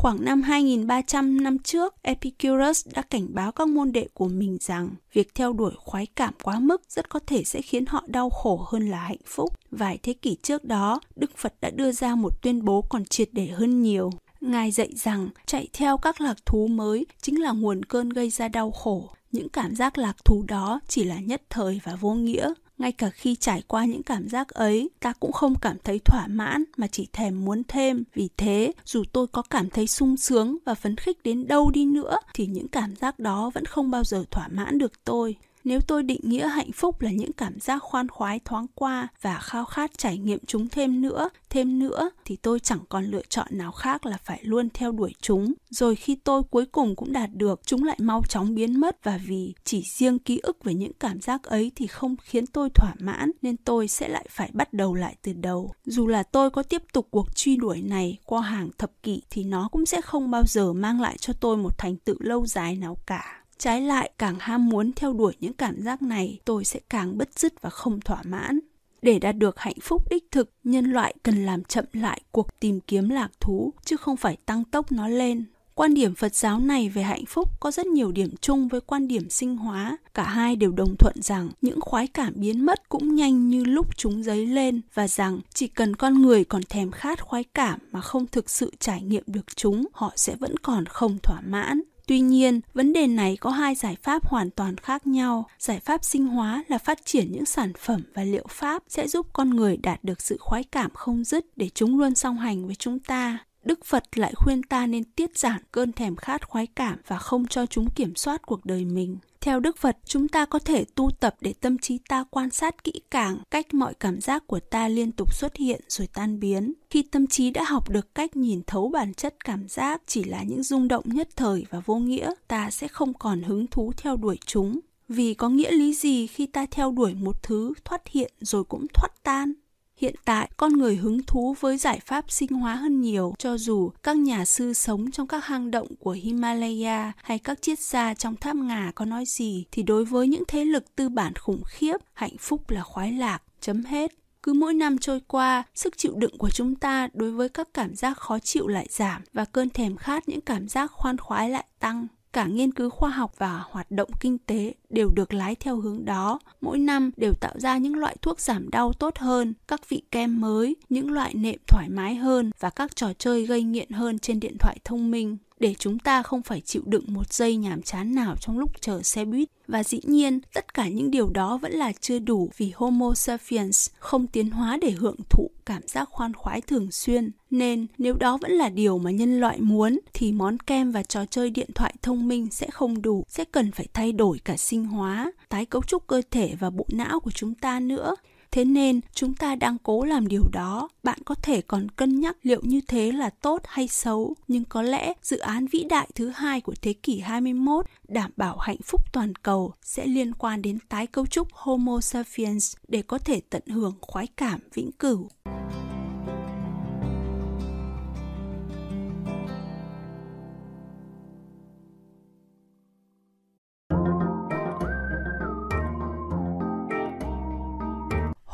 Khoảng năm 2300 năm trước, Epicurus đã cảnh báo các môn đệ của mình rằng việc theo đuổi khoái cảm quá mức rất có thể sẽ khiến họ đau khổ hơn là hạnh phúc. Vài thế kỷ trước đó, Đức Phật đã đưa ra một tuyên bố còn triệt để hơn nhiều. Ngài dạy rằng chạy theo các lạc thú mới chính là nguồn cơn gây ra đau khổ. Những cảm giác lạc thú đó chỉ là nhất thời và vô nghĩa ngay cả khi trải qua những cảm giác ấy, ta cũng không cảm thấy thỏa mãn mà chỉ thèm muốn thêm. Vì thế, dù tôi có cảm thấy sung sướng và phấn khích đến đâu đi nữa, thì những cảm giác đó vẫn không bao giờ thỏa mãn được tôi nếu tôi định nghĩa hạnh phúc là những cảm giác khoan khoái thoáng qua và khao khát trải nghiệm chúng thêm nữa, thêm nữa thì tôi chẳng còn lựa chọn nào khác là phải luôn theo đuổi chúng. Rồi khi tôi cuối cùng cũng đạt được, chúng lại mau chóng biến mất và vì chỉ riêng ký ức về những cảm giác ấy thì không khiến tôi thỏa mãn nên tôi sẽ lại phải bắt đầu lại từ đầu. Dù là tôi có tiếp tục cuộc truy đuổi này qua hàng thập kỷ thì nó cũng sẽ không bao giờ mang lại cho tôi một thành tựu lâu dài nào cả. Trái lại, càng ham muốn theo đuổi những cảm giác này, tôi sẽ càng bất dứt và không thỏa mãn. Để đạt được hạnh phúc đích thực, nhân loại cần làm chậm lại cuộc tìm kiếm lạc thú, chứ không phải tăng tốc nó lên. Quan điểm Phật giáo này về hạnh phúc có rất nhiều điểm chung với quan điểm sinh hóa. Cả hai đều đồng thuận rằng những khoái cảm biến mất cũng nhanh như lúc chúng dấy lên và rằng chỉ cần con người còn thèm khát khoái cảm mà không thực sự trải nghiệm được chúng, họ sẽ vẫn còn không thỏa mãn. Tuy nhiên, vấn đề này có hai giải pháp hoàn toàn khác nhau. Giải pháp sinh hóa là phát triển những sản phẩm và liệu pháp sẽ giúp con người đạt được sự khoái cảm không dứt để chúng luôn song hành với chúng ta. Đức Phật lại khuyên ta nên tiết giảm cơn thèm khát khoái cảm và không cho chúng kiểm soát cuộc đời mình. Theo Đức Phật, chúng ta có thể tu tập để tâm trí ta quan sát kỹ càng cách mọi cảm giác của ta liên tục xuất hiện rồi tan biến. Khi tâm trí đã học được cách nhìn thấu bản chất cảm giác chỉ là những rung động nhất thời và vô nghĩa, ta sẽ không còn hứng thú theo đuổi chúng. Vì có nghĩa lý gì khi ta theo đuổi một thứ thoát hiện rồi cũng thoát tan? Hiện tại, con người hứng thú với giải pháp sinh hóa hơn nhiều, cho dù các nhà sư sống trong các hang động của Himalaya hay các triết gia trong tháp ngà có nói gì, thì đối với những thế lực tư bản khủng khiếp, hạnh phúc là khoái lạc, chấm hết. Cứ mỗi năm trôi qua, sức chịu đựng của chúng ta đối với các cảm giác khó chịu lại giảm và cơn thèm khát những cảm giác khoan khoái lại tăng cả nghiên cứu khoa học và hoạt động kinh tế đều được lái theo hướng đó. Mỗi năm đều tạo ra những loại thuốc giảm đau tốt hơn, các vị kem mới, những loại nệm thoải mái hơn và các trò chơi gây nghiện hơn trên điện thoại thông minh để chúng ta không phải chịu đựng một giây nhàm chán nào trong lúc chờ xe buýt. Và dĩ nhiên, tất cả những điều đó vẫn là chưa đủ vì Homo sapiens không tiến hóa để hưởng thụ cảm giác khoan khoái thường xuyên. Nên nếu đó vẫn là điều mà nhân loại muốn thì món kem và trò chơi điện thoại thông minh sẽ không đủ, sẽ cần phải thay đổi cả sinh hóa, tái cấu trúc cơ thể và bộ não của chúng ta nữa. Thế nên chúng ta đang cố làm điều đó. Bạn có thể còn cân nhắc liệu như thế là tốt hay xấu, nhưng có lẽ dự án vĩ đại thứ hai của thế kỷ 21 đảm bảo hạnh phúc toàn cầu sẽ liên quan đến tái cấu trúc Homo sapiens để có thể tận hưởng khoái cảm vĩnh cửu.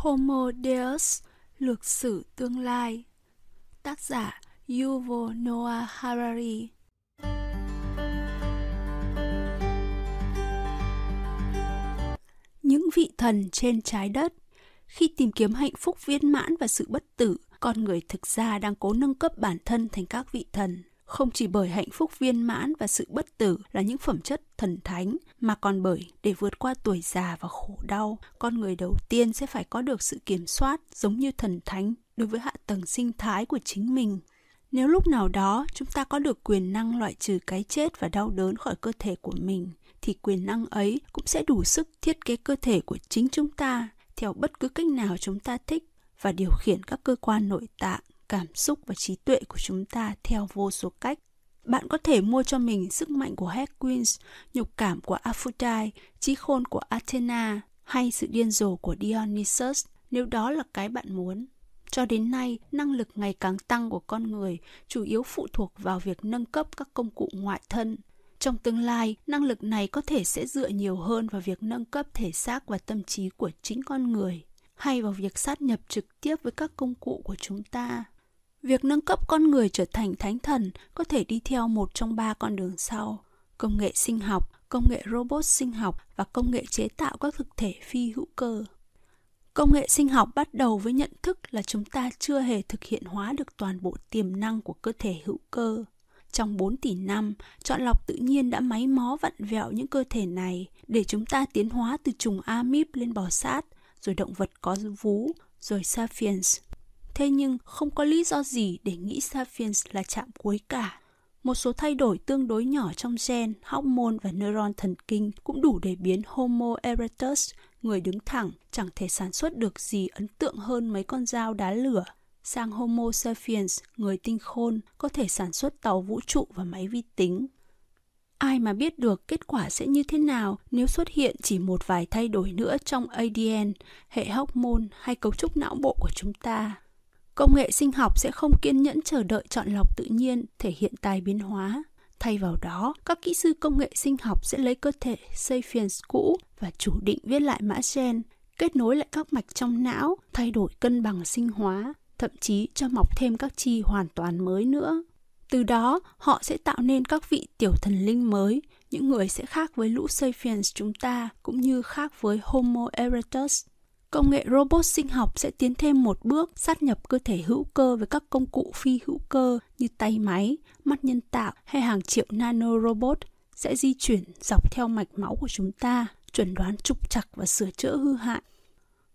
Homo Deus, lược sử tương lai. Tác giả Yuval Noah Harari. Những vị thần trên trái đất khi tìm kiếm hạnh phúc viên mãn và sự bất tử, con người thực ra đang cố nâng cấp bản thân thành các vị thần không chỉ bởi hạnh phúc viên mãn và sự bất tử là những phẩm chất thần thánh mà còn bởi để vượt qua tuổi già và khổ đau, con người đầu tiên sẽ phải có được sự kiểm soát giống như thần thánh đối với hạ tầng sinh thái của chính mình nếu lúc nào đó chúng ta có được quyền năng loại trừ cái chết và đau đớn khỏi cơ thể của mình, thì quyền năng ấy cũng sẽ đủ sức thiết kế cơ thể của chính chúng ta theo bất cứ cách nào chúng ta thích và điều khiển các cơ quan nội tạng, cảm xúc và trí tuệ của chúng ta theo vô số cách. Bạn có thể mua cho mình sức mạnh của Hercules, nhục cảm của Aphrodite, trí khôn của Athena hay sự điên rồ của Dionysus nếu đó là cái bạn muốn. Cho đến nay, năng lực ngày càng tăng của con người chủ yếu phụ thuộc vào việc nâng cấp các công cụ ngoại thân. Trong tương lai, năng lực này có thể sẽ dựa nhiều hơn vào việc nâng cấp thể xác và tâm trí của chính con người, hay vào việc sát nhập trực tiếp với các công cụ của chúng ta. Việc nâng cấp con người trở thành thánh thần có thể đi theo một trong ba con đường sau. Công nghệ sinh học, công nghệ robot sinh học và công nghệ chế tạo các thực thể phi hữu cơ. Công nghệ sinh học bắt đầu với nhận thức là chúng ta chưa hề thực hiện hóa được toàn bộ tiềm năng của cơ thể hữu cơ. Trong 4 tỷ năm, chọn lọc tự nhiên đã máy mó vặn vẹo những cơ thể này để chúng ta tiến hóa từ trùng amip lên bò sát, rồi động vật có vú, rồi sapiens, Thế nhưng không có lý do gì để nghĩ Sapiens là chạm cuối cả. Một số thay đổi tương đối nhỏ trong gen, hormone và neuron thần kinh cũng đủ để biến Homo erectus, người đứng thẳng, chẳng thể sản xuất được gì ấn tượng hơn mấy con dao đá lửa, sang Homo sapiens, người tinh khôn, có thể sản xuất tàu vũ trụ và máy vi tính. Ai mà biết được kết quả sẽ như thế nào nếu xuất hiện chỉ một vài thay đổi nữa trong ADN, hệ hormone hay cấu trúc não bộ của chúng ta. Công nghệ sinh học sẽ không kiên nhẫn chờ đợi chọn lọc tự nhiên thể hiện tài biến hóa. Thay vào đó, các kỹ sư công nghệ sinh học sẽ lấy cơ thể sapiens cũ và chủ định viết lại mã gen, kết nối lại các mạch trong não, thay đổi cân bằng sinh hóa, thậm chí cho mọc thêm các chi hoàn toàn mới nữa. Từ đó, họ sẽ tạo nên các vị tiểu thần linh mới, những người sẽ khác với lũ sapiens chúng ta cũng như khác với Homo erectus. Công nghệ robot sinh học sẽ tiến thêm một bước sát nhập cơ thể hữu cơ với các công cụ phi hữu cơ như tay máy, mắt nhân tạo hay hàng triệu nano robot sẽ di chuyển dọc theo mạch máu của chúng ta, chuẩn đoán trục trặc và sửa chữa hư hại.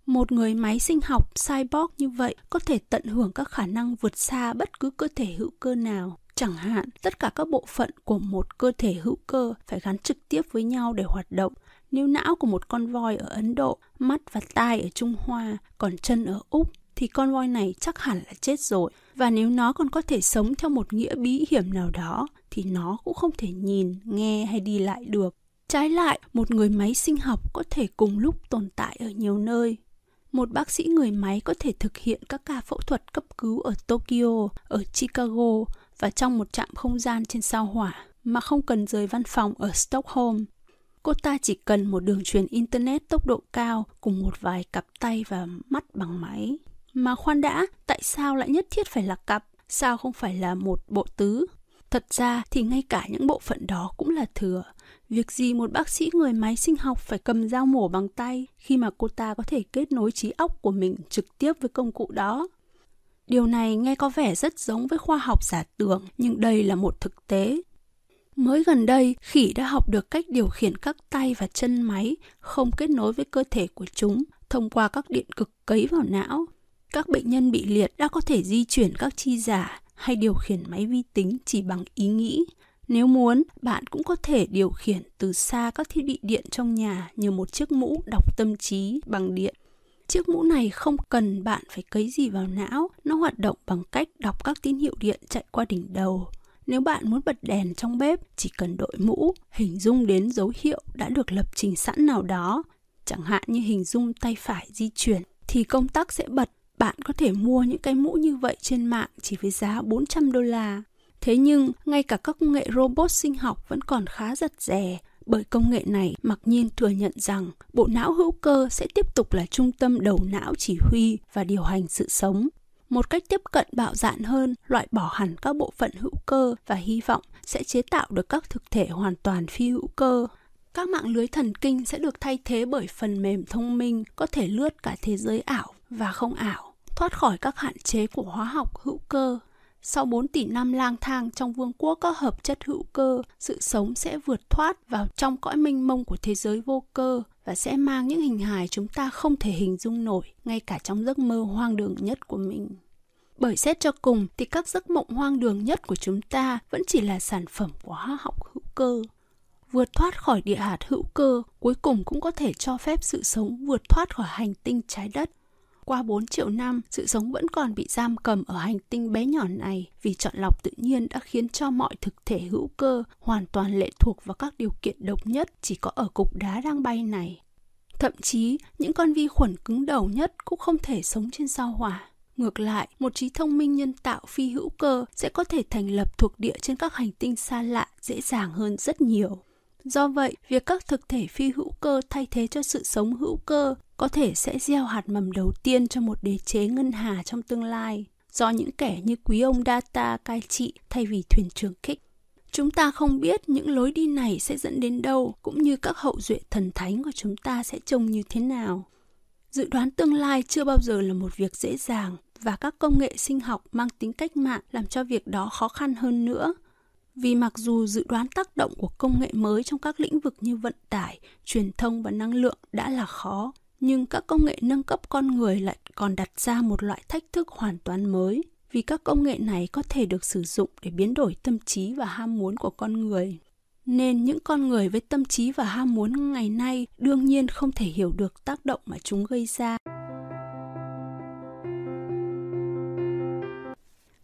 Một người máy sinh học cyborg như vậy có thể tận hưởng các khả năng vượt xa bất cứ cơ thể hữu cơ nào Chẳng hạn, tất cả các bộ phận của một cơ thể hữu cơ phải gắn trực tiếp với nhau để hoạt động. Nếu não của một con voi ở Ấn Độ, mắt và tai ở Trung Hoa, còn chân ở Úc, thì con voi này chắc hẳn là chết rồi. Và nếu nó còn có thể sống theo một nghĩa bí hiểm nào đó, thì nó cũng không thể nhìn, nghe hay đi lại được. Trái lại, một người máy sinh học có thể cùng lúc tồn tại ở nhiều nơi. Một bác sĩ người máy có thể thực hiện các ca phẫu thuật cấp cứu ở Tokyo, ở Chicago và trong một trạm không gian trên sao hỏa mà không cần rời văn phòng ở Stockholm. Cô ta chỉ cần một đường truyền Internet tốc độ cao cùng một vài cặp tay và mắt bằng máy. Mà khoan đã, tại sao lại nhất thiết phải là cặp? Sao không phải là một bộ tứ? Thật ra thì ngay cả những bộ phận đó cũng là thừa. Việc gì một bác sĩ người máy sinh học phải cầm dao mổ bằng tay khi mà cô ta có thể kết nối trí óc của mình trực tiếp với công cụ đó? Điều này nghe có vẻ rất giống với khoa học giả tưởng, nhưng đây là một thực tế. Mới gần đây, khỉ đã học được cách điều khiển các tay và chân máy không kết nối với cơ thể của chúng thông qua các điện cực cấy vào não. Các bệnh nhân bị liệt đã có thể di chuyển các chi giả hay điều khiển máy vi tính chỉ bằng ý nghĩ. Nếu muốn, bạn cũng có thể điều khiển từ xa các thiết bị điện trong nhà như một chiếc mũ đọc tâm trí bằng điện. Chiếc mũ này không cần bạn phải cấy gì vào não, nó hoạt động bằng cách đọc các tín hiệu điện chạy qua đỉnh đầu. Nếu bạn muốn bật đèn trong bếp, chỉ cần đội mũ, hình dung đến dấu hiệu đã được lập trình sẵn nào đó, chẳng hạn như hình dung tay phải di chuyển, thì công tắc sẽ bật. Bạn có thể mua những cái mũ như vậy trên mạng chỉ với giá 400 đô la. Thế nhưng, ngay cả các công nghệ robot sinh học vẫn còn khá giật rè, bởi công nghệ này mặc nhiên thừa nhận rằng bộ não hữu cơ sẽ tiếp tục là trung tâm đầu não chỉ huy và điều hành sự sống. Một cách tiếp cận bạo dạn hơn, loại bỏ hẳn các bộ phận hữu cơ và hy vọng sẽ chế tạo được các thực thể hoàn toàn phi hữu cơ. Các mạng lưới thần kinh sẽ được thay thế bởi phần mềm thông minh có thể lướt cả thế giới ảo và không ảo, thoát khỏi các hạn chế của hóa học hữu cơ sau 4 tỷ năm lang thang trong vương quốc các hợp chất hữu cơ, sự sống sẽ vượt thoát vào trong cõi mênh mông của thế giới vô cơ và sẽ mang những hình hài chúng ta không thể hình dung nổi ngay cả trong giấc mơ hoang đường nhất của mình. Bởi xét cho cùng thì các giấc mộng hoang đường nhất của chúng ta vẫn chỉ là sản phẩm của hóa học hữu cơ. Vượt thoát khỏi địa hạt hữu cơ cuối cùng cũng có thể cho phép sự sống vượt thoát khỏi hành tinh trái đất qua 4 triệu năm, sự sống vẫn còn bị giam cầm ở hành tinh bé nhỏ này vì chọn lọc tự nhiên đã khiến cho mọi thực thể hữu cơ hoàn toàn lệ thuộc vào các điều kiện độc nhất chỉ có ở cục đá đang bay này. Thậm chí, những con vi khuẩn cứng đầu nhất cũng không thể sống trên sao hỏa. Ngược lại, một trí thông minh nhân tạo phi hữu cơ sẽ có thể thành lập thuộc địa trên các hành tinh xa lạ dễ dàng hơn rất nhiều. Do vậy, việc các thực thể phi hữu cơ thay thế cho sự sống hữu cơ có thể sẽ gieo hạt mầm đầu tiên cho một đế chế ngân hà trong tương lai, do những kẻ như quý ông Data cai trị thay vì thuyền trưởng Kích. Chúng ta không biết những lối đi này sẽ dẫn đến đâu, cũng như các hậu duệ thần thánh của chúng ta sẽ trông như thế nào. Dự đoán tương lai chưa bao giờ là một việc dễ dàng, và các công nghệ sinh học mang tính cách mạng làm cho việc đó khó khăn hơn nữa. Vì mặc dù dự đoán tác động của công nghệ mới trong các lĩnh vực như vận tải, truyền thông và năng lượng đã là khó, nhưng các công nghệ nâng cấp con người lại còn đặt ra một loại thách thức hoàn toàn mới vì các công nghệ này có thể được sử dụng để biến đổi tâm trí và ham muốn của con người. Nên những con người với tâm trí và ham muốn ngày nay đương nhiên không thể hiểu được tác động mà chúng gây ra.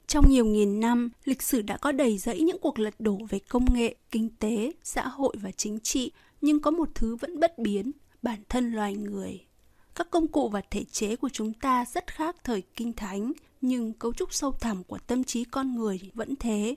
Trong nhiều nghìn năm, lịch sử đã có đầy rẫy những cuộc lật đổ về công nghệ, kinh tế, xã hội và chính trị, nhưng có một thứ vẫn bất biến, bản thân loài người. Các công cụ và thể chế của chúng ta rất khác thời kinh thánh, nhưng cấu trúc sâu thẳm của tâm trí con người vẫn thế.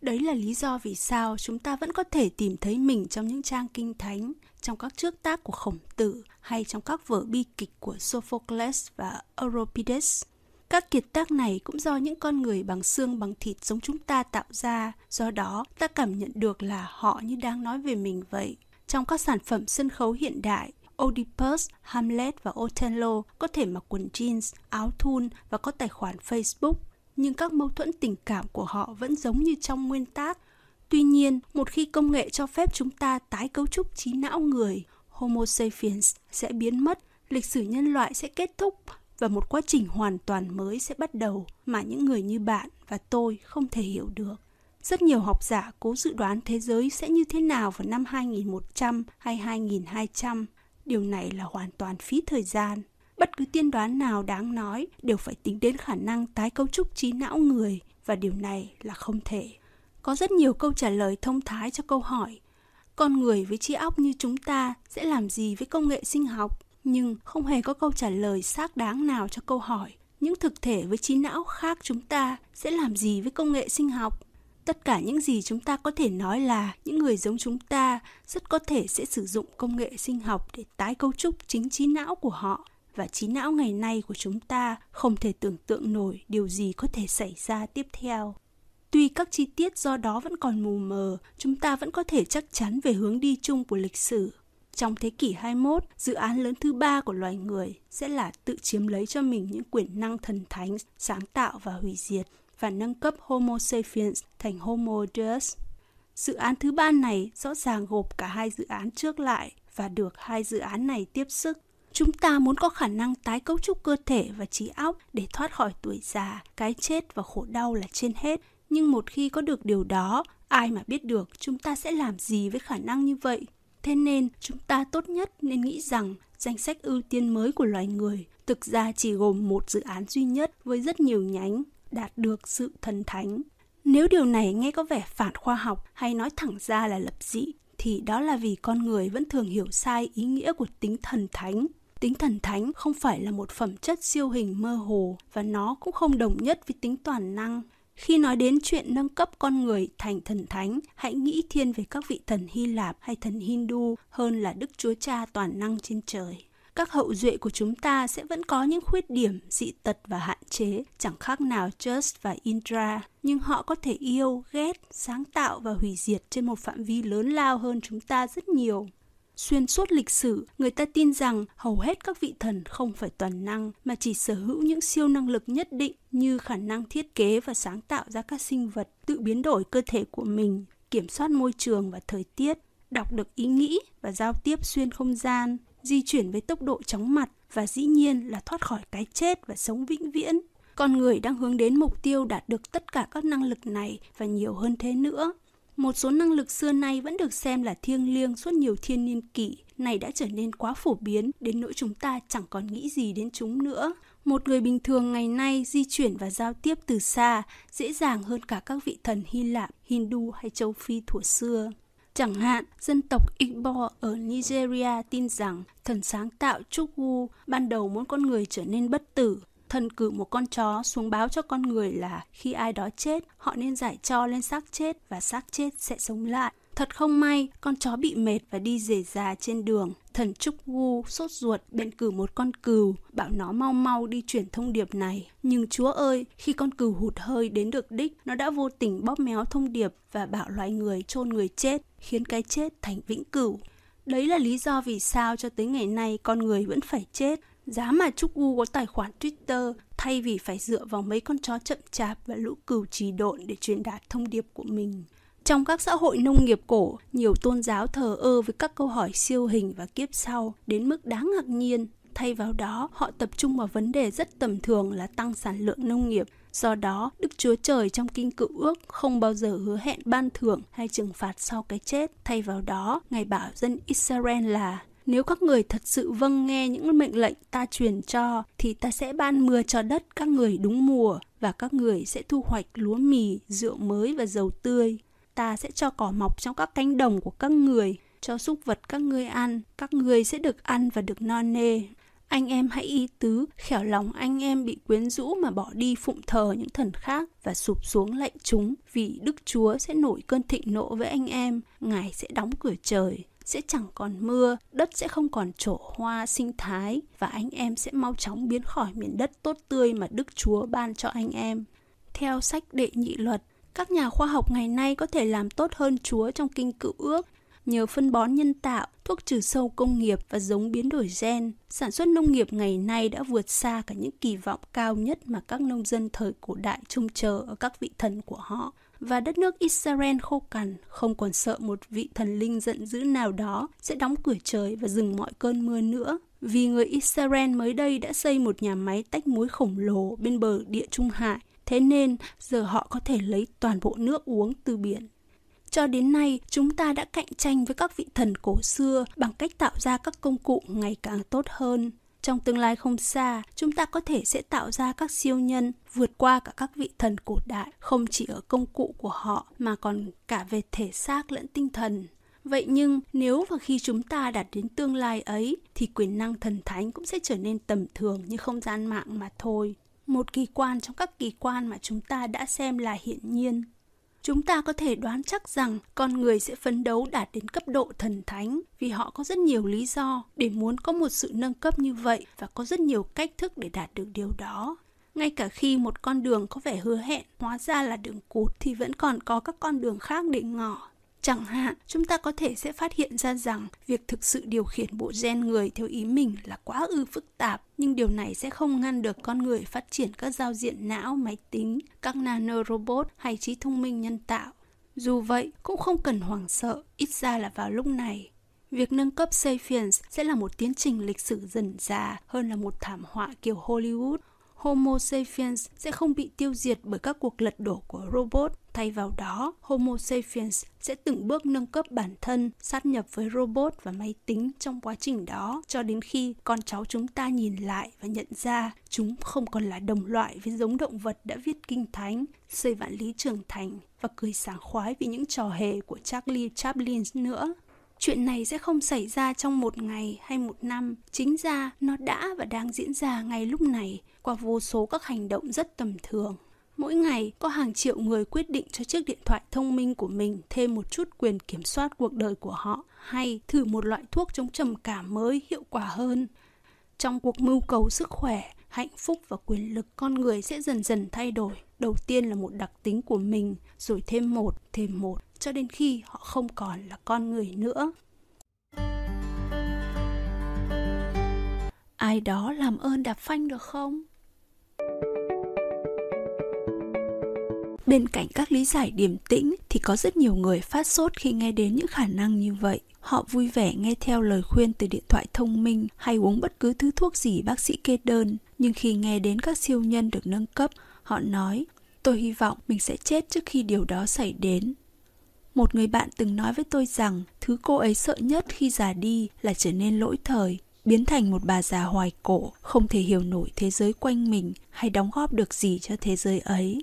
Đấy là lý do vì sao chúng ta vẫn có thể tìm thấy mình trong những trang kinh thánh, trong các trước tác của khổng tử hay trong các vở bi kịch của Sophocles và Euripides. Các kiệt tác này cũng do những con người bằng xương bằng thịt giống chúng ta tạo ra, do đó ta cảm nhận được là họ như đang nói về mình vậy. Trong các sản phẩm sân khấu hiện đại, Oedipus, Hamlet và Othello có thể mặc quần jeans, áo thun và có tài khoản Facebook, nhưng các mâu thuẫn tình cảm của họ vẫn giống như trong nguyên tác. Tuy nhiên, một khi công nghệ cho phép chúng ta tái cấu trúc trí não người, Homo sapiens sẽ biến mất, lịch sử nhân loại sẽ kết thúc và một quá trình hoàn toàn mới sẽ bắt đầu mà những người như bạn và tôi không thể hiểu được. Rất nhiều học giả cố dự đoán thế giới sẽ như thế nào vào năm 2100 hay 2200. Điều này là hoàn toàn phí thời gian. Bất cứ tiên đoán nào đáng nói đều phải tính đến khả năng tái cấu trúc trí não người, và điều này là không thể. Có rất nhiều câu trả lời thông thái cho câu hỏi, con người với trí óc như chúng ta sẽ làm gì với công nghệ sinh học? Nhưng không hề có câu trả lời xác đáng nào cho câu hỏi những thực thể với trí não khác chúng ta sẽ làm gì với công nghệ sinh học? Tất cả những gì chúng ta có thể nói là những người giống chúng ta rất có thể sẽ sử dụng công nghệ sinh học để tái cấu trúc chính trí não của họ và trí não ngày nay của chúng ta không thể tưởng tượng nổi điều gì có thể xảy ra tiếp theo. Tuy các chi tiết do đó vẫn còn mù mờ, chúng ta vẫn có thể chắc chắn về hướng đi chung của lịch sử. Trong thế kỷ 21, dự án lớn thứ ba của loài người sẽ là tự chiếm lấy cho mình những quyền năng thần thánh, sáng tạo và hủy diệt và nâng cấp Homo sapiens thành Homo deus. Dự án thứ ba này rõ ràng gộp cả hai dự án trước lại và được hai dự án này tiếp sức. Chúng ta muốn có khả năng tái cấu trúc cơ thể và trí óc để thoát khỏi tuổi già, cái chết và khổ đau là trên hết. Nhưng một khi có được điều đó, ai mà biết được chúng ta sẽ làm gì với khả năng như vậy? Thế nên, chúng ta tốt nhất nên nghĩ rằng danh sách ưu tiên mới của loài người thực ra chỉ gồm một dự án duy nhất với rất nhiều nhánh đạt được sự thần thánh. Nếu điều này nghe có vẻ phản khoa học hay nói thẳng ra là lập dị, thì đó là vì con người vẫn thường hiểu sai ý nghĩa của tính thần thánh. Tính thần thánh không phải là một phẩm chất siêu hình mơ hồ và nó cũng không đồng nhất với tính toàn năng. Khi nói đến chuyện nâng cấp con người thành thần thánh, hãy nghĩ thiên về các vị thần Hy Lạp hay thần Hindu hơn là Đức Chúa Cha toàn năng trên trời. Các hậu duệ của chúng ta sẽ vẫn có những khuyết điểm, dị tật và hạn chế, chẳng khác nào Just và Indra, nhưng họ có thể yêu, ghét, sáng tạo và hủy diệt trên một phạm vi lớn lao hơn chúng ta rất nhiều. Xuyên suốt lịch sử, người ta tin rằng hầu hết các vị thần không phải toàn năng mà chỉ sở hữu những siêu năng lực nhất định như khả năng thiết kế và sáng tạo ra các sinh vật, tự biến đổi cơ thể của mình, kiểm soát môi trường và thời tiết, đọc được ý nghĩ và giao tiếp xuyên không gian, di chuyển với tốc độ chóng mặt và dĩ nhiên là thoát khỏi cái chết và sống vĩnh viễn. Con người đang hướng đến mục tiêu đạt được tất cả các năng lực này và nhiều hơn thế nữa. Một số năng lực xưa nay vẫn được xem là thiêng liêng suốt nhiều thiên niên kỷ, này đã trở nên quá phổ biến đến nỗi chúng ta chẳng còn nghĩ gì đến chúng nữa. Một người bình thường ngày nay di chuyển và giao tiếp từ xa dễ dàng hơn cả các vị thần Hy Lạp, Hindu hay châu Phi thuở xưa. Chẳng hạn, dân tộc Igbo ở Nigeria tin rằng thần sáng tạo Chukwu ban đầu muốn con người trở nên bất tử thần cử một con chó xuống báo cho con người là khi ai đó chết, họ nên giải cho lên xác chết và xác chết sẽ sống lại. Thật không may, con chó bị mệt và đi rể già trên đường. Thần Trúc Gu sốt ruột bèn cử một con cừu, bảo nó mau mau đi chuyển thông điệp này. Nhưng chúa ơi, khi con cừu hụt hơi đến được đích, nó đã vô tình bóp méo thông điệp và bảo loài người chôn người chết, khiến cái chết thành vĩnh cửu. Đấy là lý do vì sao cho tới ngày nay con người vẫn phải chết Giá mà Trúc u có tài khoản Twitter thay vì phải dựa vào mấy con chó chậm chạp và lũ cừu trì độn để truyền đạt thông điệp của mình. Trong các xã hội nông nghiệp cổ, nhiều tôn giáo thờ ơ với các câu hỏi siêu hình và kiếp sau đến mức đáng ngạc nhiên. Thay vào đó, họ tập trung vào vấn đề rất tầm thường là tăng sản lượng nông nghiệp. Do đó, Đức Chúa Trời trong Kinh Cựu Ước không bao giờ hứa hẹn ban thưởng hay trừng phạt sau cái chết. Thay vào đó, Ngài bảo dân Israel là nếu các người thật sự vâng nghe những mệnh lệnh ta truyền cho, thì ta sẽ ban mưa cho đất các người đúng mùa và các người sẽ thu hoạch lúa mì, rượu mới và dầu tươi. Ta sẽ cho cỏ mọc trong các cánh đồng của các người, cho súc vật các ngươi ăn, các người sẽ được ăn và được no nê. Anh em hãy ý tứ, khẻo lòng anh em bị quyến rũ mà bỏ đi phụng thờ những thần khác và sụp xuống lệnh chúng, vì Đức Chúa sẽ nổi cơn thịnh nộ với anh em, Ngài sẽ đóng cửa trời sẽ chẳng còn mưa, đất sẽ không còn trổ hoa sinh thái và anh em sẽ mau chóng biến khỏi miền đất tốt tươi mà Đức Chúa ban cho anh em. Theo sách đệ nhị luật, các nhà khoa học ngày nay có thể làm tốt hơn Chúa trong kinh cựu ước nhờ phân bón nhân tạo, thuốc trừ sâu công nghiệp và giống biến đổi gen. Sản xuất nông nghiệp ngày nay đã vượt xa cả những kỳ vọng cao nhất mà các nông dân thời cổ đại trông chờ ở các vị thần của họ và đất nước Israel khô cằn, không còn sợ một vị thần linh giận dữ nào đó sẽ đóng cửa trời và dừng mọi cơn mưa nữa. Vì người Israel mới đây đã xây một nhà máy tách muối khổng lồ bên bờ địa Trung Hải, Thế nên giờ họ có thể lấy toàn bộ nước uống từ biển. Cho đến nay, chúng ta đã cạnh tranh với các vị thần cổ xưa bằng cách tạo ra các công cụ ngày càng tốt hơn. Trong tương lai không xa, chúng ta có thể sẽ tạo ra các siêu nhân vượt qua cả các vị thần cổ đại, không chỉ ở công cụ của họ mà còn cả về thể xác lẫn tinh thần. Vậy nhưng nếu và khi chúng ta đạt đến tương lai ấy thì quyền năng thần thánh cũng sẽ trở nên tầm thường như không gian mạng mà thôi. Một kỳ quan trong các kỳ quan mà chúng ta đã xem là hiển nhiên. Chúng ta có thể đoán chắc rằng con người sẽ phấn đấu đạt đến cấp độ thần thánh vì họ có rất nhiều lý do để muốn có một sự nâng cấp như vậy và có rất nhiều cách thức để đạt được điều đó. Ngay cả khi một con đường có vẻ hứa hẹn, hóa ra là đường cụt thì vẫn còn có các con đường khác để ngỏ Chẳng hạn, chúng ta có thể sẽ phát hiện ra rằng việc thực sự điều khiển bộ gen người theo ý mình là quá ư phức tạp, nhưng điều này sẽ không ngăn được con người phát triển các giao diện não, máy tính, các nanorobot hay trí thông minh nhân tạo. Dù vậy, cũng không cần hoảng sợ, ít ra là vào lúc này. Việc nâng cấp Sapiens sẽ là một tiến trình lịch sử dần già hơn là một thảm họa kiểu Hollywood Homo sapiens sẽ không bị tiêu diệt bởi các cuộc lật đổ của robot. Thay vào đó, Homo sapiens sẽ từng bước nâng cấp bản thân, sát nhập với robot và máy tính trong quá trình đó cho đến khi con cháu chúng ta nhìn lại và nhận ra chúng không còn là đồng loại với giống động vật đã viết kinh thánh, xây vạn lý trưởng thành và cười sảng khoái vì những trò hề của Charlie Chaplin nữa. Chuyện này sẽ không xảy ra trong một ngày hay một năm, chính ra nó đã và đang diễn ra ngay lúc này qua vô số các hành động rất tầm thường. Mỗi ngày có hàng triệu người quyết định cho chiếc điện thoại thông minh của mình thêm một chút quyền kiểm soát cuộc đời của họ hay thử một loại thuốc chống trầm cảm mới hiệu quả hơn. Trong cuộc mưu cầu sức khỏe, hạnh phúc và quyền lực con người sẽ dần dần thay đổi. Đầu tiên là một đặc tính của mình, rồi thêm một, thêm một, cho đến khi họ không còn là con người nữa. Ai đó làm ơn đạp phanh được không? Bên cạnh các lý giải điềm tĩnh thì có rất nhiều người phát sốt khi nghe đến những khả năng như vậy. Họ vui vẻ nghe theo lời khuyên từ điện thoại thông minh hay uống bất cứ thứ thuốc gì bác sĩ kê đơn. Nhưng khi nghe đến các siêu nhân được nâng cấp, họ nói, tôi hy vọng mình sẽ chết trước khi điều đó xảy đến. Một người bạn từng nói với tôi rằng thứ cô ấy sợ nhất khi già đi là trở nên lỗi thời, biến thành một bà già hoài cổ, không thể hiểu nổi thế giới quanh mình hay đóng góp được gì cho thế giới ấy.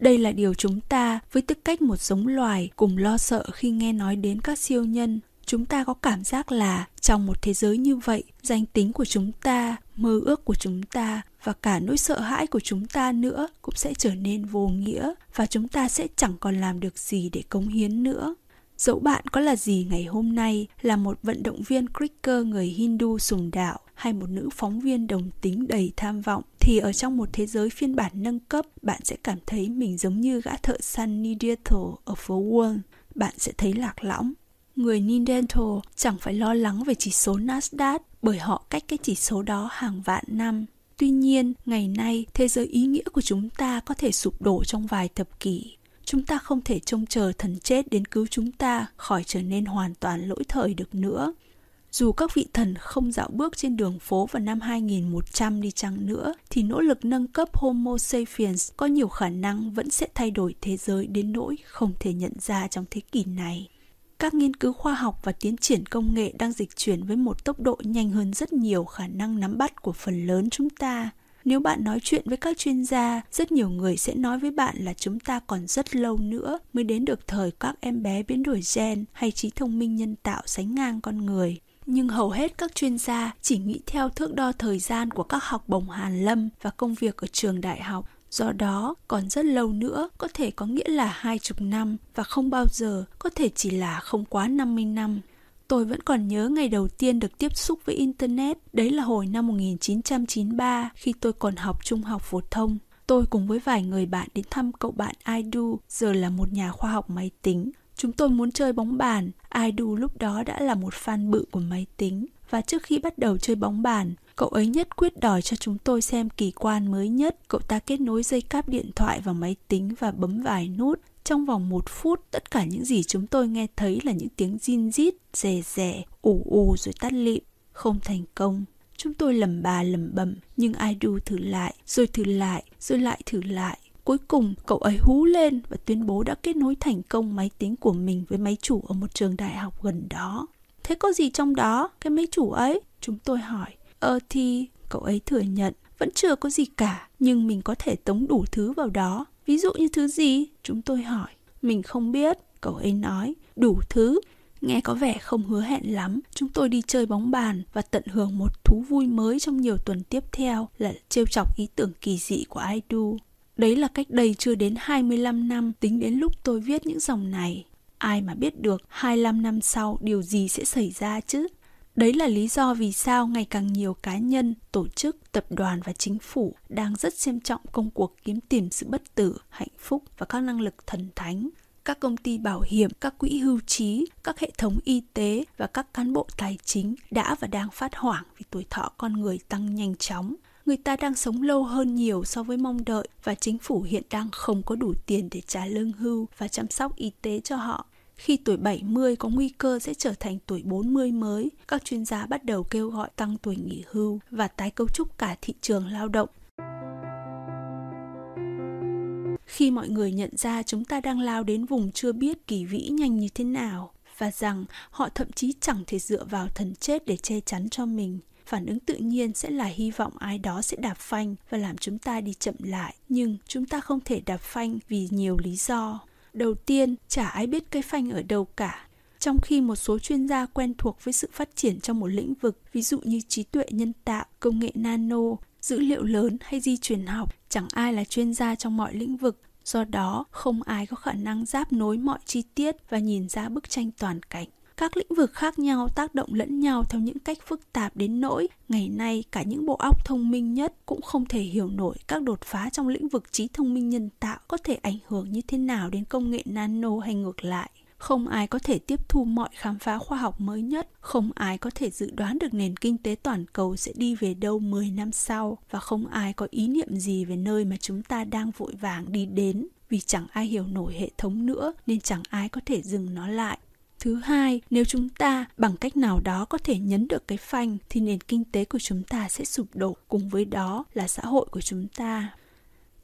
Đây là điều chúng ta, với tư cách một giống loài, cùng lo sợ khi nghe nói đến các siêu nhân. Chúng ta có cảm giác là trong một thế giới như vậy, danh tính của chúng ta, mơ ước của chúng ta và cả nỗi sợ hãi của chúng ta nữa cũng sẽ trở nên vô nghĩa và chúng ta sẽ chẳng còn làm được gì để cống hiến nữa. Dẫu bạn có là gì ngày hôm nay, là một vận động viên cricket người Hindu sùng đạo hay một nữ phóng viên đồng tính đầy tham vọng, thì ở trong một thế giới phiên bản nâng cấp, bạn sẽ cảm thấy mình giống như gã thợ săn Neanderthal ở phố Wall. Bạn sẽ thấy lạc lõng. Người Neanderthal chẳng phải lo lắng về chỉ số Nasdaq bởi họ cách cái chỉ số đó hàng vạn năm. Tuy nhiên, ngày nay, thế giới ý nghĩa của chúng ta có thể sụp đổ trong vài thập kỷ chúng ta không thể trông chờ thần chết đến cứu chúng ta khỏi trở nên hoàn toàn lỗi thời được nữa. Dù các vị thần không dạo bước trên đường phố vào năm 2100 đi chăng nữa, thì nỗ lực nâng cấp Homo sapiens có nhiều khả năng vẫn sẽ thay đổi thế giới đến nỗi không thể nhận ra trong thế kỷ này. Các nghiên cứu khoa học và tiến triển công nghệ đang dịch chuyển với một tốc độ nhanh hơn rất nhiều khả năng nắm bắt của phần lớn chúng ta. Nếu bạn nói chuyện với các chuyên gia, rất nhiều người sẽ nói với bạn là chúng ta còn rất lâu nữa mới đến được thời các em bé biến đổi gen hay trí thông minh nhân tạo sánh ngang con người. Nhưng hầu hết các chuyên gia chỉ nghĩ theo thước đo thời gian của các học bổng hàn lâm và công việc ở trường đại học Do đó, còn rất lâu nữa có thể có nghĩa là hai chục năm và không bao giờ có thể chỉ là không quá 50 năm. Tôi vẫn còn nhớ ngày đầu tiên được tiếp xúc với Internet, đấy là hồi năm 1993 khi tôi còn học trung học phổ thông. Tôi cùng với vài người bạn đến thăm cậu bạn Aidu, giờ là một nhà khoa học máy tính. Chúng tôi muốn chơi bóng bàn, Aidu lúc đó đã là một fan bự của máy tính. Và trước khi bắt đầu chơi bóng bàn, cậu ấy nhất quyết đòi cho chúng tôi xem kỳ quan mới nhất. Cậu ta kết nối dây cáp điện thoại vào máy tính và bấm vài nút. Trong vòng một phút, tất cả những gì chúng tôi nghe thấy là những tiếng zin rít, rè rè, ù ù rồi tắt lịm. Không thành công. Chúng tôi lầm bà lầm bầm, nhưng ai đu thử lại, rồi thử lại, rồi lại thử lại. Cuối cùng, cậu ấy hú lên và tuyên bố đã kết nối thành công máy tính của mình với máy chủ ở một trường đại học gần đó. Thế có gì trong đó, cái máy chủ ấy? Chúng tôi hỏi. Ờ thì, cậu ấy thừa nhận, vẫn chưa có gì cả, nhưng mình có thể tống đủ thứ vào đó. Ví dụ như thứ gì? Chúng tôi hỏi. Mình không biết, cậu ấy nói. Đủ thứ. Nghe có vẻ không hứa hẹn lắm. Chúng tôi đi chơi bóng bàn và tận hưởng một thú vui mới trong nhiều tuần tiếp theo là trêu chọc ý tưởng kỳ dị của Aidu. Đấy là cách đây chưa đến 25 năm tính đến lúc tôi viết những dòng này. Ai mà biết được 25 năm sau điều gì sẽ xảy ra chứ? Đấy là lý do vì sao ngày càng nhiều cá nhân, tổ chức, tập đoàn và chính phủ đang rất xem trọng công cuộc kiếm tìm sự bất tử, hạnh phúc và các năng lực thần thánh. Các công ty bảo hiểm, các quỹ hưu trí, các hệ thống y tế và các cán bộ tài chính đã và đang phát hoảng vì tuổi thọ con người tăng nhanh chóng. Người ta đang sống lâu hơn nhiều so với mong đợi và chính phủ hiện đang không có đủ tiền để trả lương hưu và chăm sóc y tế cho họ. Khi tuổi 70 có nguy cơ sẽ trở thành tuổi 40 mới, các chuyên gia bắt đầu kêu gọi tăng tuổi nghỉ hưu và tái cấu trúc cả thị trường lao động. Khi mọi người nhận ra chúng ta đang lao đến vùng chưa biết kỳ vĩ nhanh như thế nào và rằng họ thậm chí chẳng thể dựa vào thần chết để che chắn cho mình, phản ứng tự nhiên sẽ là hy vọng ai đó sẽ đạp phanh và làm chúng ta đi chậm lại nhưng chúng ta không thể đạp phanh vì nhiều lý do Đầu tiên, chả ai biết cây phanh ở đâu cả. Trong khi một số chuyên gia quen thuộc với sự phát triển trong một lĩnh vực, ví dụ như trí tuệ nhân tạo, công nghệ nano, dữ liệu lớn hay di truyền học, chẳng ai là chuyên gia trong mọi lĩnh vực. Do đó, không ai có khả năng giáp nối mọi chi tiết và nhìn ra bức tranh toàn cảnh các lĩnh vực khác nhau tác động lẫn nhau theo những cách phức tạp đến nỗi. Ngày nay cả những bộ óc thông minh nhất cũng không thể hiểu nổi các đột phá trong lĩnh vực trí thông minh nhân tạo có thể ảnh hưởng như thế nào đến công nghệ nano hay ngược lại. Không ai có thể tiếp thu mọi khám phá khoa học mới nhất, không ai có thể dự đoán được nền kinh tế toàn cầu sẽ đi về đâu 10 năm sau. Và không ai có ý niệm gì về nơi mà chúng ta đang vội vàng đi đến. Vì chẳng ai hiểu nổi hệ thống nữa nên chẳng ai có thể dừng nó lại. Thứ hai, nếu chúng ta bằng cách nào đó có thể nhấn được cái phanh thì nền kinh tế của chúng ta sẽ sụp đổ, cùng với đó là xã hội của chúng ta.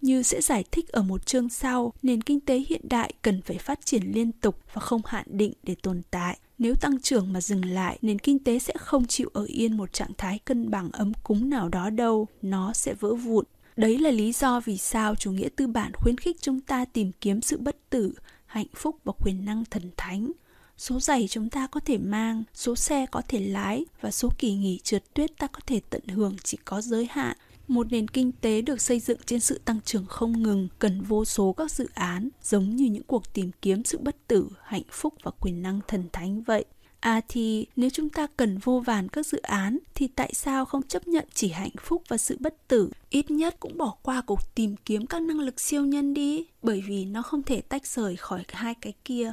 Như sẽ giải thích ở một chương sau, nền kinh tế hiện đại cần phải phát triển liên tục và không hạn định để tồn tại. Nếu tăng trưởng mà dừng lại, nền kinh tế sẽ không chịu ở yên một trạng thái cân bằng ấm cúng nào đó đâu, nó sẽ vỡ vụn. Đấy là lý do vì sao chủ nghĩa tư bản khuyến khích chúng ta tìm kiếm sự bất tử, hạnh phúc và quyền năng thần thánh số giày chúng ta có thể mang, số xe có thể lái và số kỳ nghỉ trượt tuyết ta có thể tận hưởng chỉ có giới hạn. Một nền kinh tế được xây dựng trên sự tăng trưởng không ngừng, cần vô số các dự án, giống như những cuộc tìm kiếm sự bất tử, hạnh phúc và quyền năng thần thánh vậy. À thì nếu chúng ta cần vô vàn các dự án thì tại sao không chấp nhận chỉ hạnh phúc và sự bất tử, ít nhất cũng bỏ qua cuộc tìm kiếm các năng lực siêu nhân đi, bởi vì nó không thể tách rời khỏi hai cái kia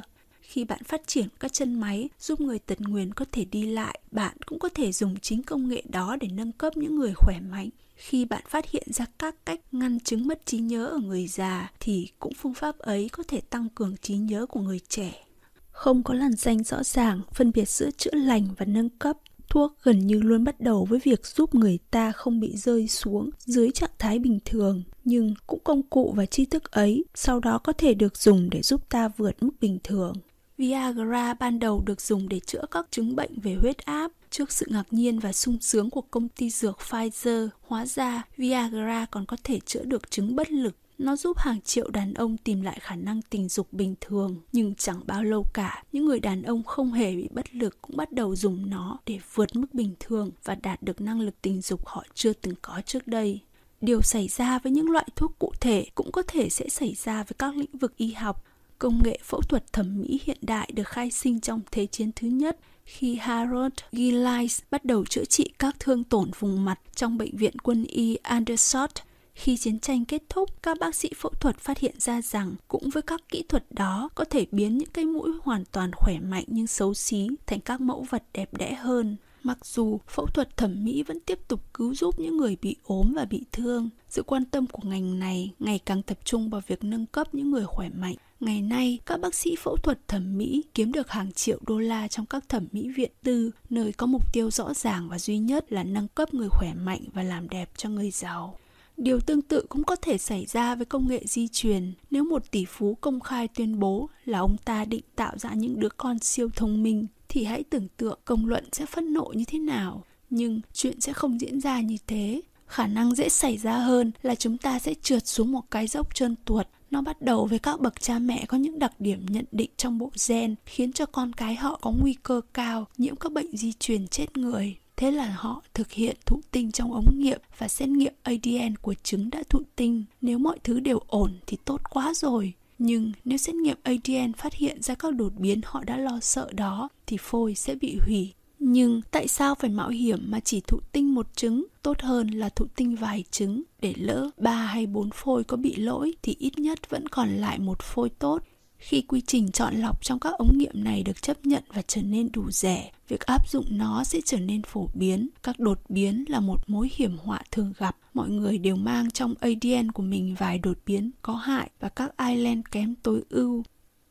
khi bạn phát triển các chân máy, giúp người tật nguyền có thể đi lại, bạn cũng có thể dùng chính công nghệ đó để nâng cấp những người khỏe mạnh. Khi bạn phát hiện ra các cách ngăn chứng mất trí nhớ ở người già, thì cũng phương pháp ấy có thể tăng cường trí nhớ của người trẻ. Không có làn danh rõ ràng, phân biệt giữa chữa lành và nâng cấp. Thuốc gần như luôn bắt đầu với việc giúp người ta không bị rơi xuống dưới trạng thái bình thường, nhưng cũng công cụ và tri thức ấy sau đó có thể được dùng để giúp ta vượt mức bình thường. Viagra ban đầu được dùng để chữa các chứng bệnh về huyết áp. Trước sự ngạc nhiên và sung sướng của công ty dược Pfizer, hóa ra Viagra còn có thể chữa được chứng bất lực. Nó giúp hàng triệu đàn ông tìm lại khả năng tình dục bình thường, nhưng chẳng bao lâu cả, những người đàn ông không hề bị bất lực cũng bắt đầu dùng nó để vượt mức bình thường và đạt được năng lực tình dục họ chưa từng có trước đây. Điều xảy ra với những loại thuốc cụ thể cũng có thể sẽ xảy ra với các lĩnh vực y học Công nghệ phẫu thuật thẩm mỹ hiện đại được khai sinh trong Thế chiến thứ nhất khi Harold Gillies bắt đầu chữa trị các thương tổn vùng mặt trong bệnh viện quân y Andersot. Khi chiến tranh kết thúc, các bác sĩ phẫu thuật phát hiện ra rằng cũng với các kỹ thuật đó có thể biến những cây mũi hoàn toàn khỏe mạnh nhưng xấu xí thành các mẫu vật đẹp đẽ hơn. Mặc dù phẫu thuật thẩm mỹ vẫn tiếp tục cứu giúp những người bị ốm và bị thương, sự quan tâm của ngành này ngày càng tập trung vào việc nâng cấp những người khỏe mạnh Ngày nay, các bác sĩ phẫu thuật thẩm mỹ kiếm được hàng triệu đô la trong các thẩm mỹ viện tư, nơi có mục tiêu rõ ràng và duy nhất là nâng cấp người khỏe mạnh và làm đẹp cho người giàu. Điều tương tự cũng có thể xảy ra với công nghệ di truyền. Nếu một tỷ phú công khai tuyên bố là ông ta định tạo ra những đứa con siêu thông minh, thì hãy tưởng tượng công luận sẽ phẫn nộ như thế nào. Nhưng chuyện sẽ không diễn ra như thế. Khả năng dễ xảy ra hơn là chúng ta sẽ trượt xuống một cái dốc trơn tuột nó bắt đầu với các bậc cha mẹ có những đặc điểm nhận định trong bộ gen, khiến cho con cái họ có nguy cơ cao nhiễm các bệnh di truyền chết người. Thế là họ thực hiện thụ tinh trong ống nghiệm và xét nghiệm ADN của trứng đã thụ tinh. Nếu mọi thứ đều ổn thì tốt quá rồi. Nhưng nếu xét nghiệm ADN phát hiện ra các đột biến họ đã lo sợ đó, thì phôi sẽ bị hủy nhưng tại sao phải mạo hiểm mà chỉ thụ tinh một trứng? Tốt hơn là thụ tinh vài trứng, để lỡ ba hay bốn phôi có bị lỗi thì ít nhất vẫn còn lại một phôi tốt. Khi quy trình chọn lọc trong các ống nghiệm này được chấp nhận và trở nên đủ rẻ, việc áp dụng nó sẽ trở nên phổ biến. Các đột biến là một mối hiểm họa thường gặp. Mọi người đều mang trong ADN của mình vài đột biến có hại và các island kém tối ưu.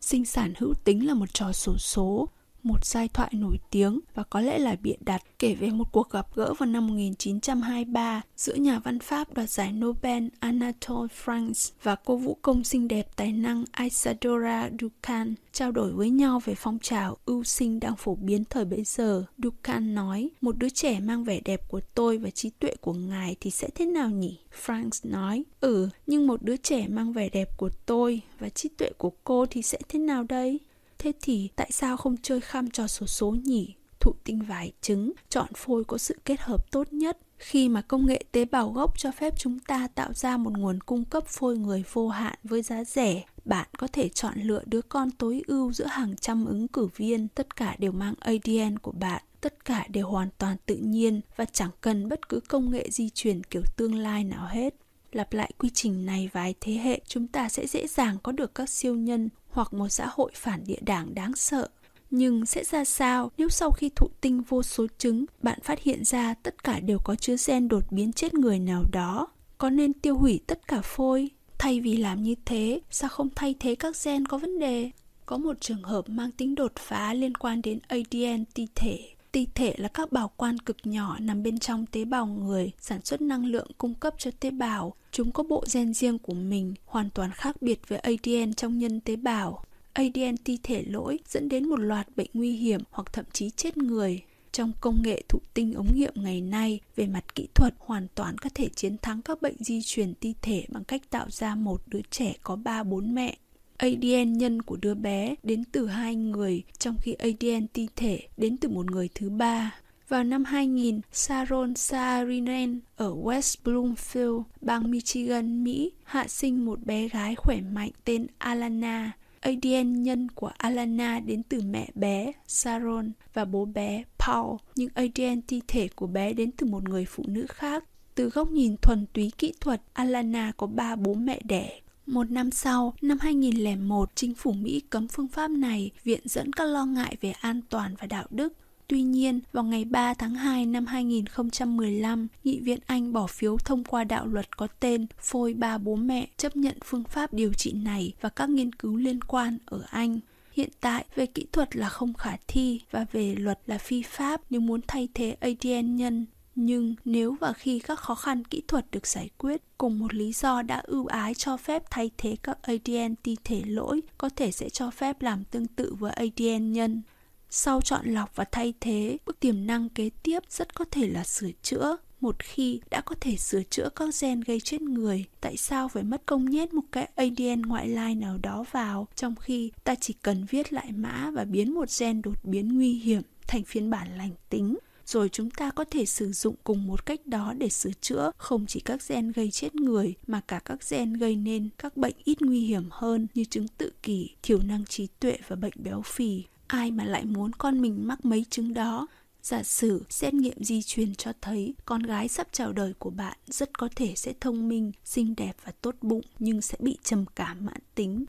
Sinh sản hữu tính là một trò sổ số, một giai thoại nổi tiếng và có lẽ là bịa đặt kể về một cuộc gặp gỡ vào năm 1923 giữa nhà văn Pháp đoạt giải Nobel Anatole France và cô vũ công xinh đẹp tài năng Isadora Duncan trao đổi với nhau về phong trào ưu sinh đang phổ biến thời bấy giờ. Duncan nói, một đứa trẻ mang vẻ đẹp của tôi và trí tuệ của ngài thì sẽ thế nào nhỉ? Franks nói, ừ, nhưng một đứa trẻ mang vẻ đẹp của tôi và trí tuệ của cô thì sẽ thế nào đây? Thế thì tại sao không chơi khăm trò số số nhỉ? Thụ tinh vải trứng, chọn phôi có sự kết hợp tốt nhất. Khi mà công nghệ tế bào gốc cho phép chúng ta tạo ra một nguồn cung cấp phôi người vô hạn với giá rẻ, bạn có thể chọn lựa đứa con tối ưu giữa hàng trăm ứng cử viên, tất cả đều mang ADN của bạn tất cả đều hoàn toàn tự nhiên và chẳng cần bất cứ công nghệ di truyền kiểu tương lai nào hết lặp lại quy trình này vài thế hệ chúng ta sẽ dễ dàng có được các siêu nhân hoặc một xã hội phản địa đảng đáng sợ. Nhưng sẽ ra sao nếu sau khi thụ tinh vô số trứng bạn phát hiện ra tất cả đều có chứa gen đột biến chết người nào đó? Có nên tiêu hủy tất cả phôi? Thay vì làm như thế, sao không thay thế các gen có vấn đề? Có một trường hợp mang tính đột phá liên quan đến adn ti thể. Ti thể là các bào quan cực nhỏ nằm bên trong tế bào người, sản xuất năng lượng cung cấp cho tế bào. Chúng có bộ gen riêng của mình, hoàn toàn khác biệt với ADN trong nhân tế bào. ADN ti thể lỗi dẫn đến một loạt bệnh nguy hiểm hoặc thậm chí chết người. Trong công nghệ thụ tinh ống nghiệm ngày nay, về mặt kỹ thuật hoàn toàn có thể chiến thắng các bệnh di truyền ti thể bằng cách tạo ra một đứa trẻ có 3-4 mẹ. ADN nhân của đứa bé đến từ hai người, trong khi ADN ti thể đến từ một người thứ ba. Vào năm 2000, Sharon Saarinen ở West Bloomfield, bang Michigan, Mỹ, hạ sinh một bé gái khỏe mạnh tên Alana. ADN nhân của Alana đến từ mẹ bé Sharon và bố bé Paul, nhưng ADN thi thể của bé đến từ một người phụ nữ khác. Từ góc nhìn thuần túy kỹ thuật, Alana có ba bố mẹ đẻ một năm sau, năm 2001, chính phủ Mỹ cấm phương pháp này viện dẫn các lo ngại về an toàn và đạo đức. Tuy nhiên, vào ngày 3 tháng 2 năm 2015, Nghị viện Anh bỏ phiếu thông qua đạo luật có tên Phôi ba bố mẹ chấp nhận phương pháp điều trị này và các nghiên cứu liên quan ở Anh. Hiện tại, về kỹ thuật là không khả thi và về luật là phi pháp nếu muốn thay thế ADN nhân nhưng nếu và khi các khó khăn kỹ thuật được giải quyết cùng một lý do đã ưu ái cho phép thay thế các ADN ti thể lỗi có thể sẽ cho phép làm tương tự với ADN nhân. Sau chọn lọc và thay thế, bước tiềm năng kế tiếp rất có thể là sửa chữa. Một khi đã có thể sửa chữa các gen gây chết người, tại sao phải mất công nhét một cái ADN ngoại lai nào đó vào, trong khi ta chỉ cần viết lại mã và biến một gen đột biến nguy hiểm thành phiên bản lành tính? Rồi chúng ta có thể sử dụng cùng một cách đó để sửa chữa không chỉ các gen gây chết người mà cả các gen gây nên các bệnh ít nguy hiểm hơn như chứng tự kỷ, thiểu năng trí tuệ và bệnh béo phì. Ai mà lại muốn con mình mắc mấy chứng đó? Giả sử xét nghiệm di truyền cho thấy con gái sắp chào đời của bạn rất có thể sẽ thông minh, xinh đẹp và tốt bụng nhưng sẽ bị trầm cảm mãn tính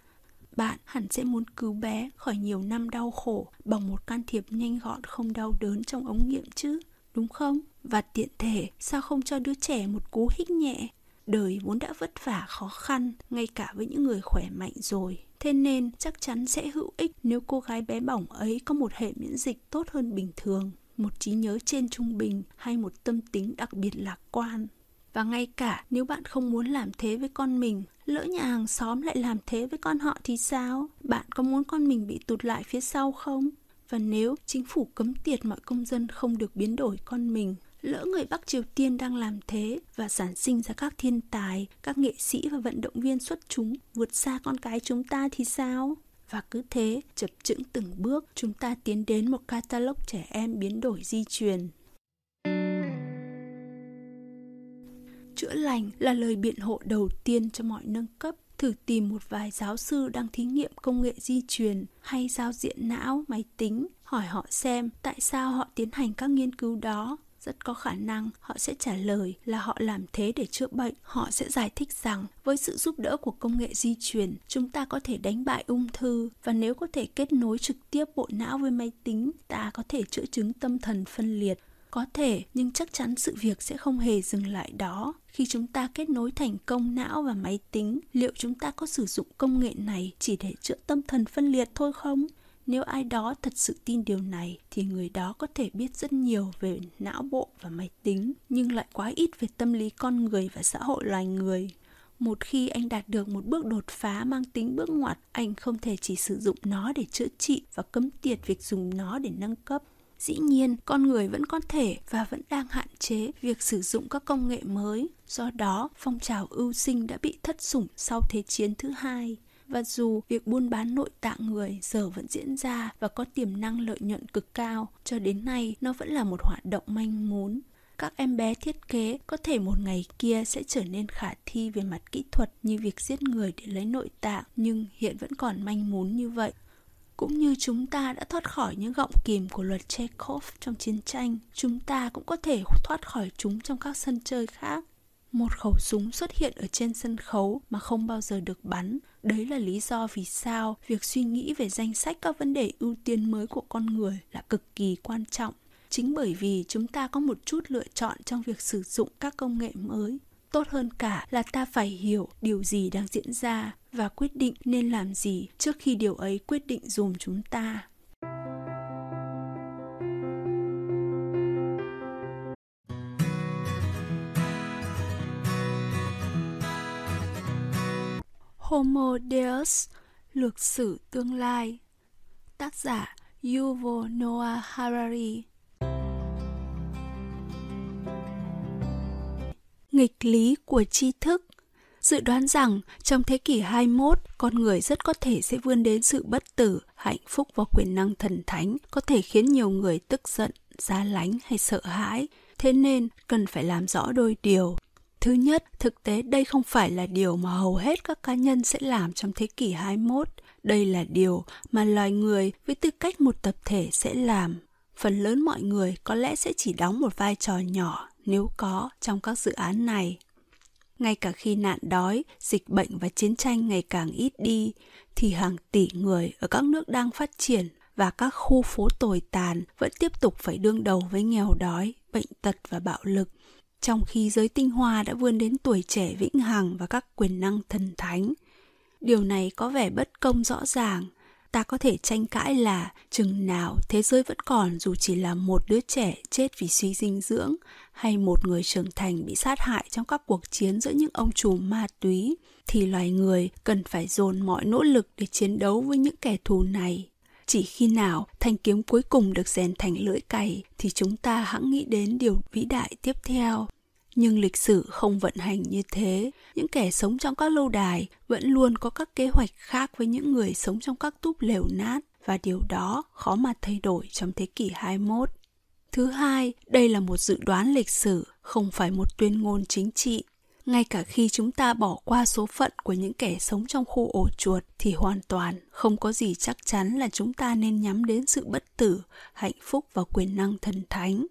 bạn hẳn sẽ muốn cứu bé khỏi nhiều năm đau khổ bằng một can thiệp nhanh gọn không đau đớn trong ống nghiệm chứ, đúng không? Và tiện thể, sao không cho đứa trẻ một cú hích nhẹ? Đời vốn đã vất vả khó khăn, ngay cả với những người khỏe mạnh rồi. Thế nên chắc chắn sẽ hữu ích nếu cô gái bé bỏng ấy có một hệ miễn dịch tốt hơn bình thường, một trí nhớ trên trung bình hay một tâm tính đặc biệt lạc quan. Và ngay cả nếu bạn không muốn làm thế với con mình, lỡ nhà hàng xóm lại làm thế với con họ thì sao? Bạn có muốn con mình bị tụt lại phía sau không? Và nếu chính phủ cấm tiệt mọi công dân không được biến đổi con mình, lỡ người Bắc Triều Tiên đang làm thế và sản sinh ra các thiên tài, các nghệ sĩ và vận động viên xuất chúng vượt xa con cái chúng ta thì sao? Và cứ thế, chập chững từng bước, chúng ta tiến đến một catalog trẻ em biến đổi di truyền. Chữa lành là lời biện hộ đầu tiên cho mọi nâng cấp. Thử tìm một vài giáo sư đang thí nghiệm công nghệ di truyền hay giao diện não, máy tính, hỏi họ xem tại sao họ tiến hành các nghiên cứu đó. Rất có khả năng họ sẽ trả lời là họ làm thế để chữa bệnh. Họ sẽ giải thích rằng với sự giúp đỡ của công nghệ di truyền chúng ta có thể đánh bại ung thư. Và nếu có thể kết nối trực tiếp bộ não với máy tính ta có thể chữa chứng tâm thần phân liệt có thể, nhưng chắc chắn sự việc sẽ không hề dừng lại đó. Khi chúng ta kết nối thành công não và máy tính, liệu chúng ta có sử dụng công nghệ này chỉ để chữa tâm thần phân liệt thôi không? Nếu ai đó thật sự tin điều này, thì người đó có thể biết rất nhiều về não bộ và máy tính, nhưng lại quá ít về tâm lý con người và xã hội loài người. Một khi anh đạt được một bước đột phá mang tính bước ngoặt, anh không thể chỉ sử dụng nó để chữa trị và cấm tiệt việc dùng nó để nâng cấp dĩ nhiên con người vẫn có thể và vẫn đang hạn chế việc sử dụng các công nghệ mới do đó phong trào ưu sinh đã bị thất sủng sau thế chiến thứ hai và dù việc buôn bán nội tạng người giờ vẫn diễn ra và có tiềm năng lợi nhuận cực cao, cho đến nay nó vẫn là một hoạt động manh mún. Các em bé thiết kế có thể một ngày kia sẽ trở nên khả thi về mặt kỹ thuật như việc giết người để lấy nội tạng, nhưng hiện vẫn còn manh mún như vậy. Cũng như chúng ta đã thoát khỏi những gọng kìm của luật Chekhov trong chiến tranh, chúng ta cũng có thể thoát khỏi chúng trong các sân chơi khác. Một khẩu súng xuất hiện ở trên sân khấu mà không bao giờ được bắn. Đấy là lý do vì sao việc suy nghĩ về danh sách các vấn đề ưu tiên mới của con người là cực kỳ quan trọng. Chính bởi vì chúng ta có một chút lựa chọn trong việc sử dụng các công nghệ mới tốt hơn cả là ta phải hiểu điều gì đang diễn ra và quyết định nên làm gì trước khi điều ấy quyết định dùm chúng ta. Homo Deus, lược sử tương lai Tác giả Yuval Noah Harari. Nghịch lý của tri thức Dự đoán rằng trong thế kỷ 21, con người rất có thể sẽ vươn đến sự bất tử, hạnh phúc và quyền năng thần thánh, có thể khiến nhiều người tức giận, giá lánh hay sợ hãi. Thế nên, cần phải làm rõ đôi điều. Thứ nhất, thực tế đây không phải là điều mà hầu hết các cá nhân sẽ làm trong thế kỷ 21. Đây là điều mà loài người với tư cách một tập thể sẽ làm. Phần lớn mọi người có lẽ sẽ chỉ đóng một vai trò nhỏ nếu có trong các dự án này. Ngay cả khi nạn đói, dịch bệnh và chiến tranh ngày càng ít đi, thì hàng tỷ người ở các nước đang phát triển và các khu phố tồi tàn vẫn tiếp tục phải đương đầu với nghèo đói, bệnh tật và bạo lực trong khi giới tinh hoa đã vươn đến tuổi trẻ vĩnh hằng và các quyền năng thần thánh. Điều này có vẻ bất công rõ ràng, ta có thể tranh cãi là chừng nào thế giới vẫn còn dù chỉ là một đứa trẻ chết vì suy dinh dưỡng hay một người trưởng thành bị sát hại trong các cuộc chiến giữa những ông trùm ma túy, thì loài người cần phải dồn mọi nỗ lực để chiến đấu với những kẻ thù này. Chỉ khi nào thanh kiếm cuối cùng được rèn thành lưỡi cày thì chúng ta hãng nghĩ đến điều vĩ đại tiếp theo nhưng lịch sử không vận hành như thế. Những kẻ sống trong các lâu đài vẫn luôn có các kế hoạch khác với những người sống trong các túp lều nát và điều đó khó mà thay đổi trong thế kỷ 21. Thứ hai, đây là một dự đoán lịch sử, không phải một tuyên ngôn chính trị. Ngay cả khi chúng ta bỏ qua số phận của những kẻ sống trong khu ổ chuột thì hoàn toàn không có gì chắc chắn là chúng ta nên nhắm đến sự bất tử hạnh phúc và quyền năng thần thánh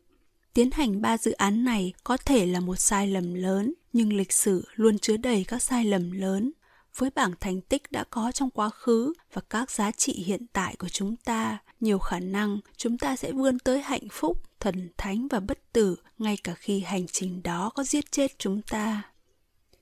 tiến hành ba dự án này có thể là một sai lầm lớn nhưng lịch sử luôn chứa đầy các sai lầm lớn với bảng thành tích đã có trong quá khứ và các giá trị hiện tại của chúng ta nhiều khả năng chúng ta sẽ vươn tới hạnh phúc thần thánh và bất tử ngay cả khi hành trình đó có giết chết chúng ta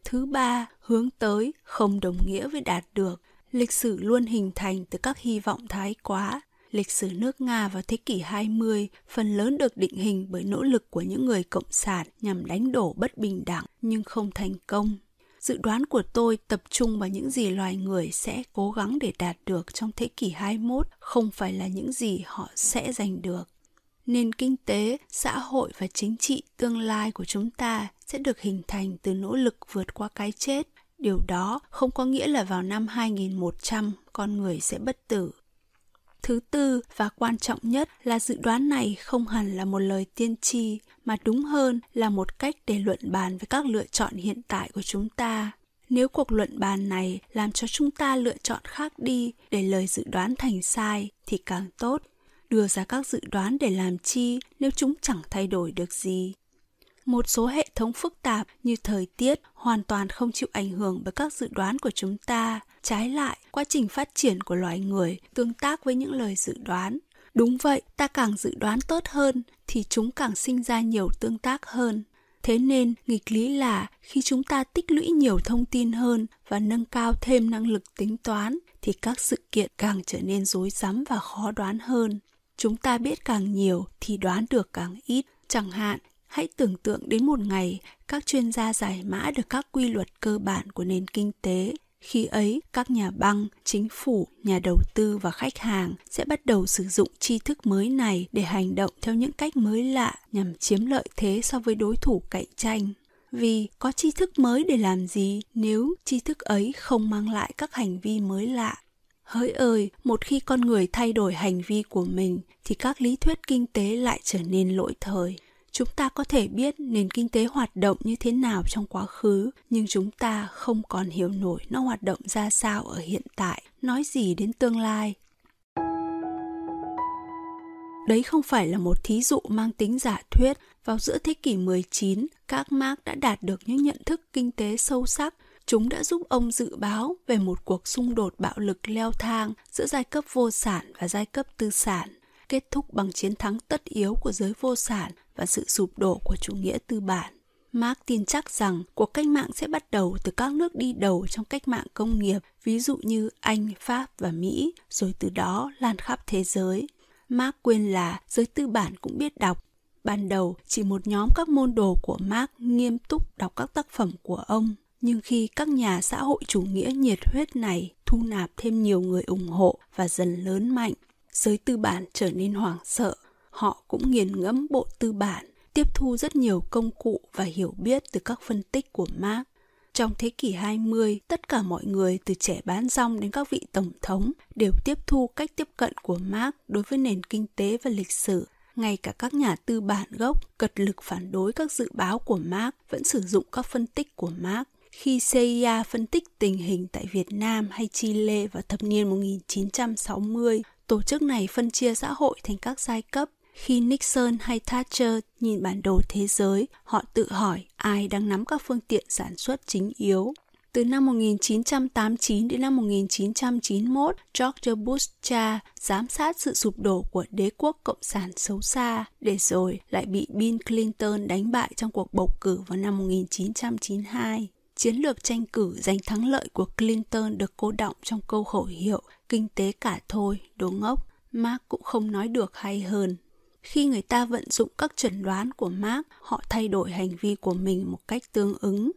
Thứ ba, hướng tới không đồng nghĩa với đạt được. Lịch sử luôn hình thành từ các hy vọng thái quá lịch sử nước Nga vào thế kỷ 20 phần lớn được định hình bởi nỗ lực của những người cộng sản nhằm đánh đổ bất bình đẳng nhưng không thành công. Dự đoán của tôi tập trung vào những gì loài người sẽ cố gắng để đạt được trong thế kỷ 21, không phải là những gì họ sẽ giành được. Nền kinh tế, xã hội và chính trị tương lai của chúng ta sẽ được hình thành từ nỗ lực vượt qua cái chết. Điều đó không có nghĩa là vào năm 2100 con người sẽ bất tử. Thứ tư và quan trọng nhất là dự đoán này không hẳn là một lời tiên tri, mà đúng hơn là một cách để luận bàn với các lựa chọn hiện tại của chúng ta. Nếu cuộc luận bàn này làm cho chúng ta lựa chọn khác đi để lời dự đoán thành sai thì càng tốt. Đưa ra các dự đoán để làm chi nếu chúng chẳng thay đổi được gì. Một số hệ thống phức tạp như thời tiết hoàn toàn không chịu ảnh hưởng bởi các dự đoán của chúng ta. Trái lại, quá trình phát triển của loài người tương tác với những lời dự đoán. Đúng vậy, ta càng dự đoán tốt hơn thì chúng càng sinh ra nhiều tương tác hơn. Thế nên, nghịch lý là khi chúng ta tích lũy nhiều thông tin hơn và nâng cao thêm năng lực tính toán thì các sự kiện càng trở nên rối rắm và khó đoán hơn. Chúng ta biết càng nhiều thì đoán được càng ít. Chẳng hạn, Hãy tưởng tượng đến một ngày các chuyên gia giải mã được các quy luật cơ bản của nền kinh tế. Khi ấy, các nhà băng, chính phủ, nhà đầu tư và khách hàng sẽ bắt đầu sử dụng tri thức mới này để hành động theo những cách mới lạ nhằm chiếm lợi thế so với đối thủ cạnh tranh. Vì có tri thức mới để làm gì nếu tri thức ấy không mang lại các hành vi mới lạ? Hỡi ơi, một khi con người thay đổi hành vi của mình thì các lý thuyết kinh tế lại trở nên lỗi thời chúng ta có thể biết nền kinh tế hoạt động như thế nào trong quá khứ nhưng chúng ta không còn hiểu nổi nó hoạt động ra sao ở hiện tại nói gì đến tương lai Đấy không phải là một thí dụ mang tính giả thuyết. Vào giữa thế kỷ 19, các Marx đã đạt được những nhận thức kinh tế sâu sắc. Chúng đã giúp ông dự báo về một cuộc xung đột bạo lực leo thang giữa giai cấp vô sản và giai cấp tư sản kết thúc bằng chiến thắng tất yếu của giới vô sản và sự sụp đổ của chủ nghĩa tư bản. Marx tin chắc rằng cuộc cách mạng sẽ bắt đầu từ các nước đi đầu trong cách mạng công nghiệp, ví dụ như Anh, Pháp và Mỹ, rồi từ đó lan khắp thế giới. Marx quên là giới tư bản cũng biết đọc. Ban đầu, chỉ một nhóm các môn đồ của Marx nghiêm túc đọc các tác phẩm của ông. Nhưng khi các nhà xã hội chủ nghĩa nhiệt huyết này thu nạp thêm nhiều người ủng hộ và dần lớn mạnh, giới tư bản trở nên hoảng sợ. Họ cũng nghiền ngẫm bộ tư bản, tiếp thu rất nhiều công cụ và hiểu biết từ các phân tích của Marx. Trong thế kỷ 20, tất cả mọi người từ trẻ bán rong đến các vị tổng thống đều tiếp thu cách tiếp cận của Marx đối với nền kinh tế và lịch sử. Ngay cả các nhà tư bản gốc cật lực phản đối các dự báo của Marx vẫn sử dụng các phân tích của Marx. Khi CIA phân tích tình hình tại Việt Nam hay Chile vào thập niên 1960, Tổ chức này phân chia xã hội thành các giai cấp. Khi Nixon hay Thatcher nhìn bản đồ thế giới, họ tự hỏi ai đang nắm các phương tiện sản xuất chính yếu. Từ năm 1989 đến năm 1991, George Bush cha giám sát sự sụp đổ của đế quốc cộng sản xấu xa, để rồi lại bị Bill Clinton đánh bại trong cuộc bầu cử vào năm 1992. Chiến lược tranh cử giành thắng lợi của Clinton được cô động trong câu khẩu hiệu kinh tế cả thôi, đồ ngốc. Mark cũng không nói được hay hơn. Khi người ta vận dụng các chuẩn đoán của Mark, họ thay đổi hành vi của mình một cách tương ứng.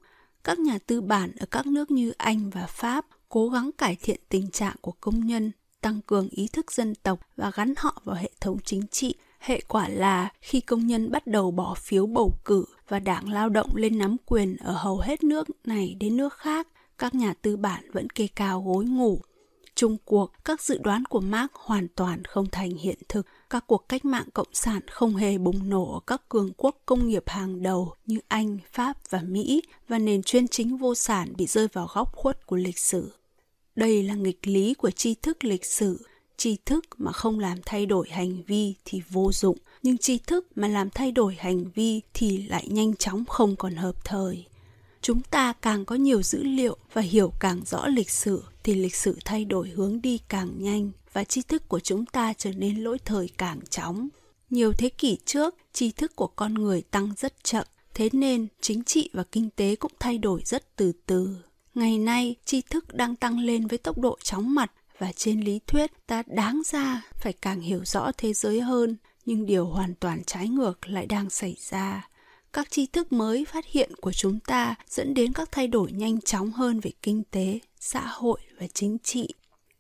Các nhà tư bản ở các nước như Anh và Pháp cố gắng cải thiện tình trạng của công nhân, tăng cường ý thức dân tộc và gắn họ vào hệ thống chính trị. Hệ quả là khi công nhân bắt đầu bỏ phiếu bầu cử và đảng lao động lên nắm quyền ở hầu hết nước này đến nước khác, các nhà tư bản vẫn kê cao gối ngủ Trung cuộc, các dự đoán của Marx hoàn toàn không thành hiện thực. Các cuộc cách mạng cộng sản không hề bùng nổ ở các cường quốc công nghiệp hàng đầu như Anh, Pháp và Mỹ và nền chuyên chính vô sản bị rơi vào góc khuất của lịch sử. Đây là nghịch lý của tri thức lịch sử. Tri thức mà không làm thay đổi hành vi thì vô dụng, nhưng tri thức mà làm thay đổi hành vi thì lại nhanh chóng không còn hợp thời chúng ta càng có nhiều dữ liệu và hiểu càng rõ lịch sử thì lịch sử thay đổi hướng đi càng nhanh và tri thức của chúng ta trở nên lỗi thời càng chóng. Nhiều thế kỷ trước, tri thức của con người tăng rất chậm, thế nên chính trị và kinh tế cũng thay đổi rất từ từ. Ngày nay, tri thức đang tăng lên với tốc độ chóng mặt và trên lý thuyết ta đáng ra phải càng hiểu rõ thế giới hơn, nhưng điều hoàn toàn trái ngược lại đang xảy ra các tri thức mới phát hiện của chúng ta dẫn đến các thay đổi nhanh chóng hơn về kinh tế xã hội và chính trị.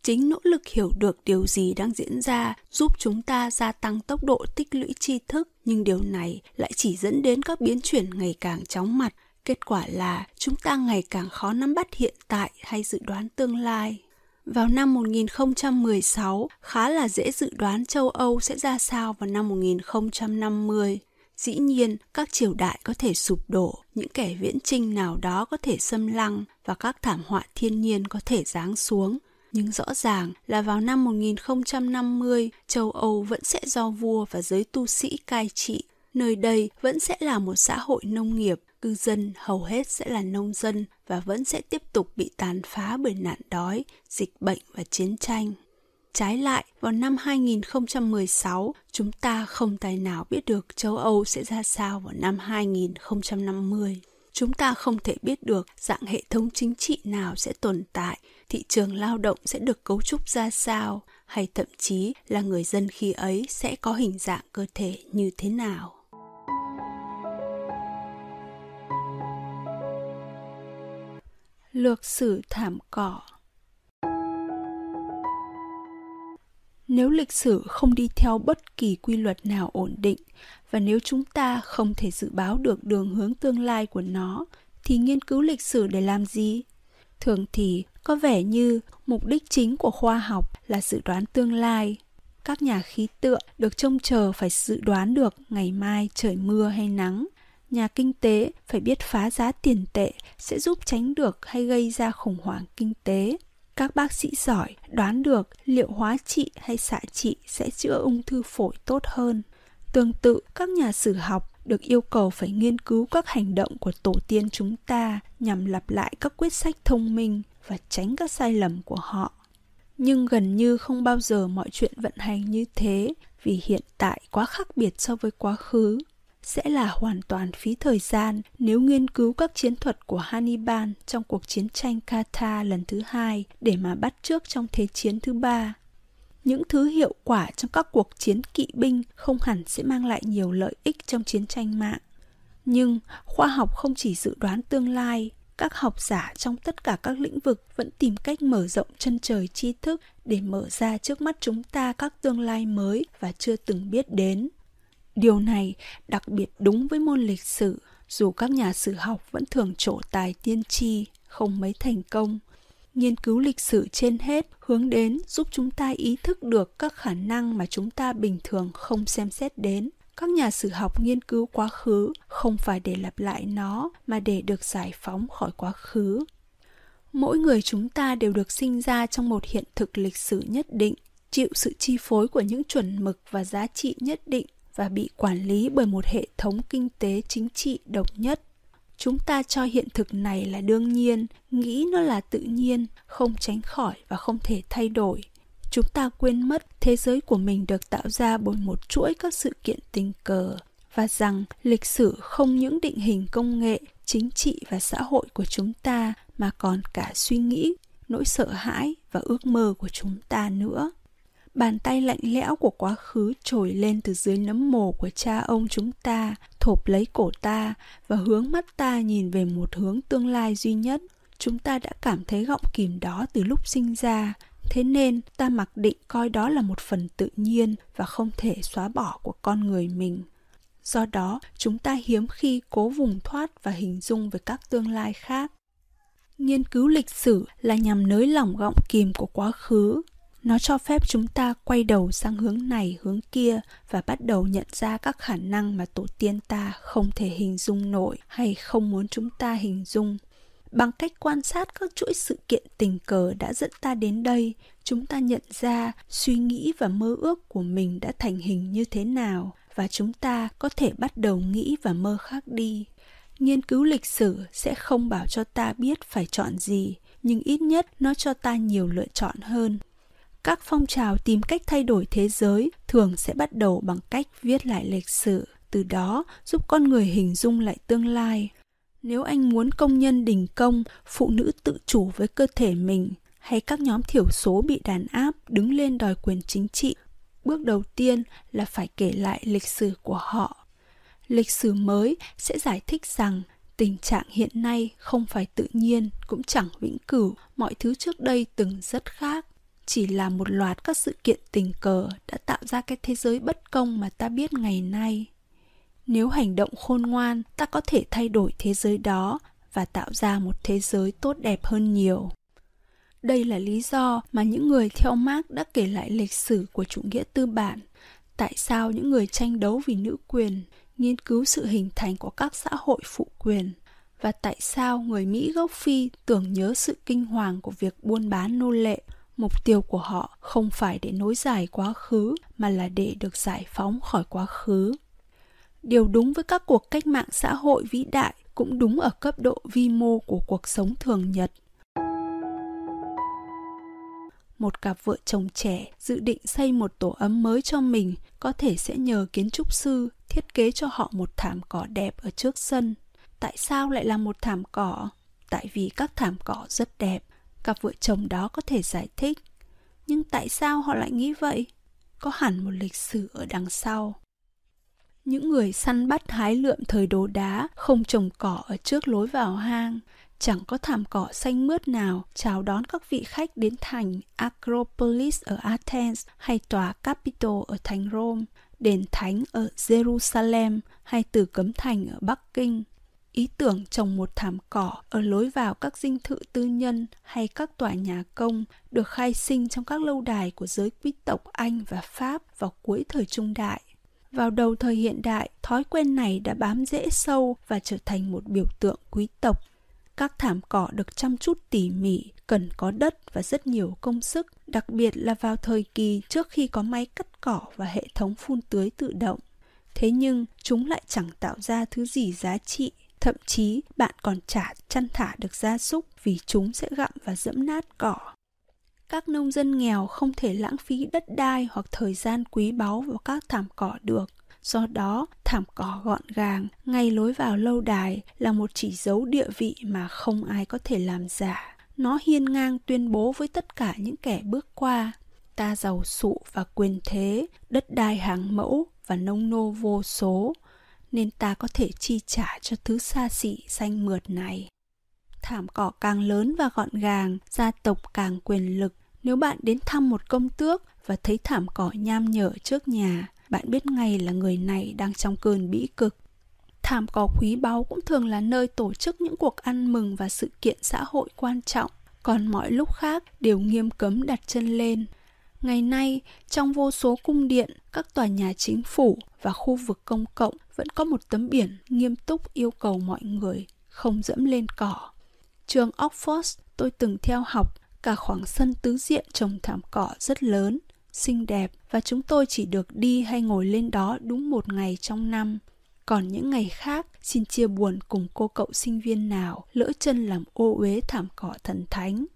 Chính nỗ lực hiểu được điều gì đang diễn ra giúp chúng ta gia tăng tốc độ tích lũy tri thức nhưng điều này lại chỉ dẫn đến các biến chuyển ngày càng chóng mặt. Kết quả là chúng ta ngày càng khó nắm bắt hiện tại hay dự đoán tương lai. Vào năm 1016, khá là dễ dự đoán châu Âu sẽ ra sao vào năm 1050. Dĩ nhiên, các triều đại có thể sụp đổ, những kẻ viễn trinh nào đó có thể xâm lăng và các thảm họa thiên nhiên có thể giáng xuống. Nhưng rõ ràng là vào năm 1050 châu Âu vẫn sẽ do vua và giới tu sĩ cai trị. Nơi đây vẫn sẽ là một xã hội nông nghiệp, cư dân hầu hết sẽ là nông dân và vẫn sẽ tiếp tục bị tàn phá bởi nạn đói, dịch bệnh và chiến tranh. Trái lại, vào năm 2016, chúng ta không tài nào biết được châu Âu sẽ ra sao vào năm 2050. Chúng ta không thể biết được dạng hệ thống chính trị nào sẽ tồn tại, thị trường lao động sẽ được cấu trúc ra sao, hay thậm chí là người dân khi ấy sẽ có hình dạng cơ thể như thế nào. Lược sử thảm cỏ nếu lịch sử không đi theo bất kỳ quy luật nào ổn định, và nếu chúng ta không thể dự báo được đường hướng tương lai của nó, thì nghiên cứu lịch sử để làm gì? Thường thì, có vẻ như mục đích chính của khoa học là dự đoán tương lai. Các nhà khí tượng được trông chờ phải dự đoán được ngày mai trời mưa hay nắng. Nhà kinh tế phải biết phá giá tiền tệ sẽ giúp tránh được hay gây ra khủng hoảng kinh tế các bác sĩ giỏi đoán được liệu hóa trị hay xạ trị sẽ chữa ung thư phổi tốt hơn. Tương tự, các nhà sử học được yêu cầu phải nghiên cứu các hành động của tổ tiên chúng ta nhằm lặp lại các quyết sách thông minh và tránh các sai lầm của họ. Nhưng gần như không bao giờ mọi chuyện vận hành như thế vì hiện tại quá khác biệt so với quá khứ sẽ là hoàn toàn phí thời gian nếu nghiên cứu các chiến thuật của Hannibal trong cuộc chiến tranh Kata lần thứ hai để mà bắt trước trong Thế chiến thứ ba. Những thứ hiệu quả trong các cuộc chiến kỵ binh không hẳn sẽ mang lại nhiều lợi ích trong chiến tranh mạng. Nhưng khoa học không chỉ dự đoán tương lai, các học giả trong tất cả các lĩnh vực vẫn tìm cách mở rộng chân trời tri thức để mở ra trước mắt chúng ta các tương lai mới và chưa từng biết đến Điều này đặc biệt đúng với môn lịch sử, dù các nhà sử học vẫn thường trổ tài tiên tri, không mấy thành công. Nghiên cứu lịch sử trên hết hướng đến giúp chúng ta ý thức được các khả năng mà chúng ta bình thường không xem xét đến. Các nhà sử học nghiên cứu quá khứ không phải để lặp lại nó mà để được giải phóng khỏi quá khứ. Mỗi người chúng ta đều được sinh ra trong một hiện thực lịch sử nhất định, chịu sự chi phối của những chuẩn mực và giá trị nhất định và bị quản lý bởi một hệ thống kinh tế chính trị độc nhất. Chúng ta cho hiện thực này là đương nhiên, nghĩ nó là tự nhiên, không tránh khỏi và không thể thay đổi. Chúng ta quên mất thế giới của mình được tạo ra bởi một chuỗi các sự kiện tình cờ và rằng lịch sử không những định hình công nghệ, chính trị và xã hội của chúng ta mà còn cả suy nghĩ, nỗi sợ hãi và ước mơ của chúng ta nữa. Bàn tay lạnh lẽo của quá khứ trồi lên từ dưới nấm mồ của cha ông chúng ta, thộp lấy cổ ta và hướng mắt ta nhìn về một hướng tương lai duy nhất. Chúng ta đã cảm thấy gọng kìm đó từ lúc sinh ra, thế nên ta mặc định coi đó là một phần tự nhiên và không thể xóa bỏ của con người mình. Do đó, chúng ta hiếm khi cố vùng thoát và hình dung về các tương lai khác. Nghiên cứu lịch sử là nhằm nới lỏng gọng kìm của quá khứ nó cho phép chúng ta quay đầu sang hướng này, hướng kia và bắt đầu nhận ra các khả năng mà tổ tiên ta không thể hình dung nổi hay không muốn chúng ta hình dung. Bằng cách quan sát các chuỗi sự kiện tình cờ đã dẫn ta đến đây, chúng ta nhận ra suy nghĩ và mơ ước của mình đã thành hình như thế nào và chúng ta có thể bắt đầu nghĩ và mơ khác đi. Nghiên cứu lịch sử sẽ không bảo cho ta biết phải chọn gì, nhưng ít nhất nó cho ta nhiều lựa chọn hơn các phong trào tìm cách thay đổi thế giới thường sẽ bắt đầu bằng cách viết lại lịch sử, từ đó giúp con người hình dung lại tương lai. Nếu anh muốn công nhân đình công, phụ nữ tự chủ với cơ thể mình, hay các nhóm thiểu số bị đàn áp đứng lên đòi quyền chính trị, bước đầu tiên là phải kể lại lịch sử của họ. Lịch sử mới sẽ giải thích rằng tình trạng hiện nay không phải tự nhiên, cũng chẳng vĩnh cửu. Mọi thứ trước đây từng rất khác chỉ là một loạt các sự kiện tình cờ đã tạo ra cái thế giới bất công mà ta biết ngày nay nếu hành động khôn ngoan ta có thể thay đổi thế giới đó và tạo ra một thế giới tốt đẹp hơn nhiều đây là lý do mà những người theo Marx đã kể lại lịch sử của chủ nghĩa tư bản. Tại sao những người tranh đấu vì nữ quyền, nghiên cứu sự hình thành của các xã hội phụ quyền và tại sao người Mỹ gốc Phi tưởng nhớ sự kinh hoàng của việc buôn bán nô lệ. Mục tiêu của họ không phải để nối dài quá khứ, mà là để được giải phóng khỏi quá khứ. Điều đúng với các cuộc cách mạng xã hội vĩ đại cũng đúng ở cấp độ vi mô của cuộc sống thường nhật. Một cặp vợ chồng trẻ dự định xây một tổ ấm mới cho mình, có thể sẽ nhờ kiến trúc sư thiết kế cho họ một thảm cỏ đẹp ở trước sân. Tại sao lại là một thảm cỏ? Tại vì các thảm cỏ rất đẹp cặp vợ chồng đó có thể giải thích. Nhưng tại sao họ lại nghĩ vậy? Có hẳn một lịch sử ở đằng sau. Những người săn bắt hái lượm thời đồ đá không trồng cỏ ở trước lối vào hang chẳng có thảm cỏ xanh mướt nào chào đón các vị khách đến thành Acropolis ở Athens hay tòa Capitol ở thành Rome, đền thánh ở Jerusalem hay từ cấm thành ở Bắc Kinh. Ý tưởng trồng một thảm cỏ ở lối vào các dinh thự tư nhân hay các tòa nhà công được khai sinh trong các lâu đài của giới quý tộc Anh và Pháp vào cuối thời trung đại. Vào đầu thời hiện đại, thói quen này đã bám rễ sâu và trở thành một biểu tượng quý tộc các thảm cỏ được chăm chút tỉ mỉ, cần có đất và rất nhiều công sức, đặc biệt là vào thời kỳ trước khi có máy cắt cỏ và hệ thống phun tưới tự động. Thế nhưng chúng lại chẳng tạo ra thứ gì giá trị, thậm chí bạn còn chả chăn thả được gia súc vì chúng sẽ gặm và dẫm nát cỏ. Các nông dân nghèo không thể lãng phí đất đai hoặc thời gian quý báu vào các thảm cỏ được Do đó, thảm cỏ gọn gàng, ngay lối vào lâu đài là một chỉ dấu địa vị mà không ai có thể làm giả. Nó hiên ngang tuyên bố với tất cả những kẻ bước qua. Ta giàu sụ và quyền thế, đất đai hàng mẫu và nông nô vô số, nên ta có thể chi trả cho thứ xa xỉ xanh mượt này. Thảm cỏ càng lớn và gọn gàng, gia tộc càng quyền lực. Nếu bạn đến thăm một công tước và thấy thảm cỏ nham nhở trước nhà, bạn biết ngay là người này đang trong cơn bĩ cực. Thảm cỏ quý báu cũng thường là nơi tổ chức những cuộc ăn mừng và sự kiện xã hội quan trọng, còn mọi lúc khác đều nghiêm cấm đặt chân lên. Ngày nay, trong vô số cung điện, các tòa nhà chính phủ và khu vực công cộng vẫn có một tấm biển nghiêm túc yêu cầu mọi người không dẫm lên cỏ. Trường Oxford tôi từng theo học cả khoảng sân tứ diện trồng thảm cỏ rất lớn xinh đẹp và chúng tôi chỉ được đi hay ngồi lên đó đúng một ngày trong năm. Còn những ngày khác, xin chia buồn cùng cô cậu sinh viên nào lỡ chân làm ô uế thảm cỏ thần thánh.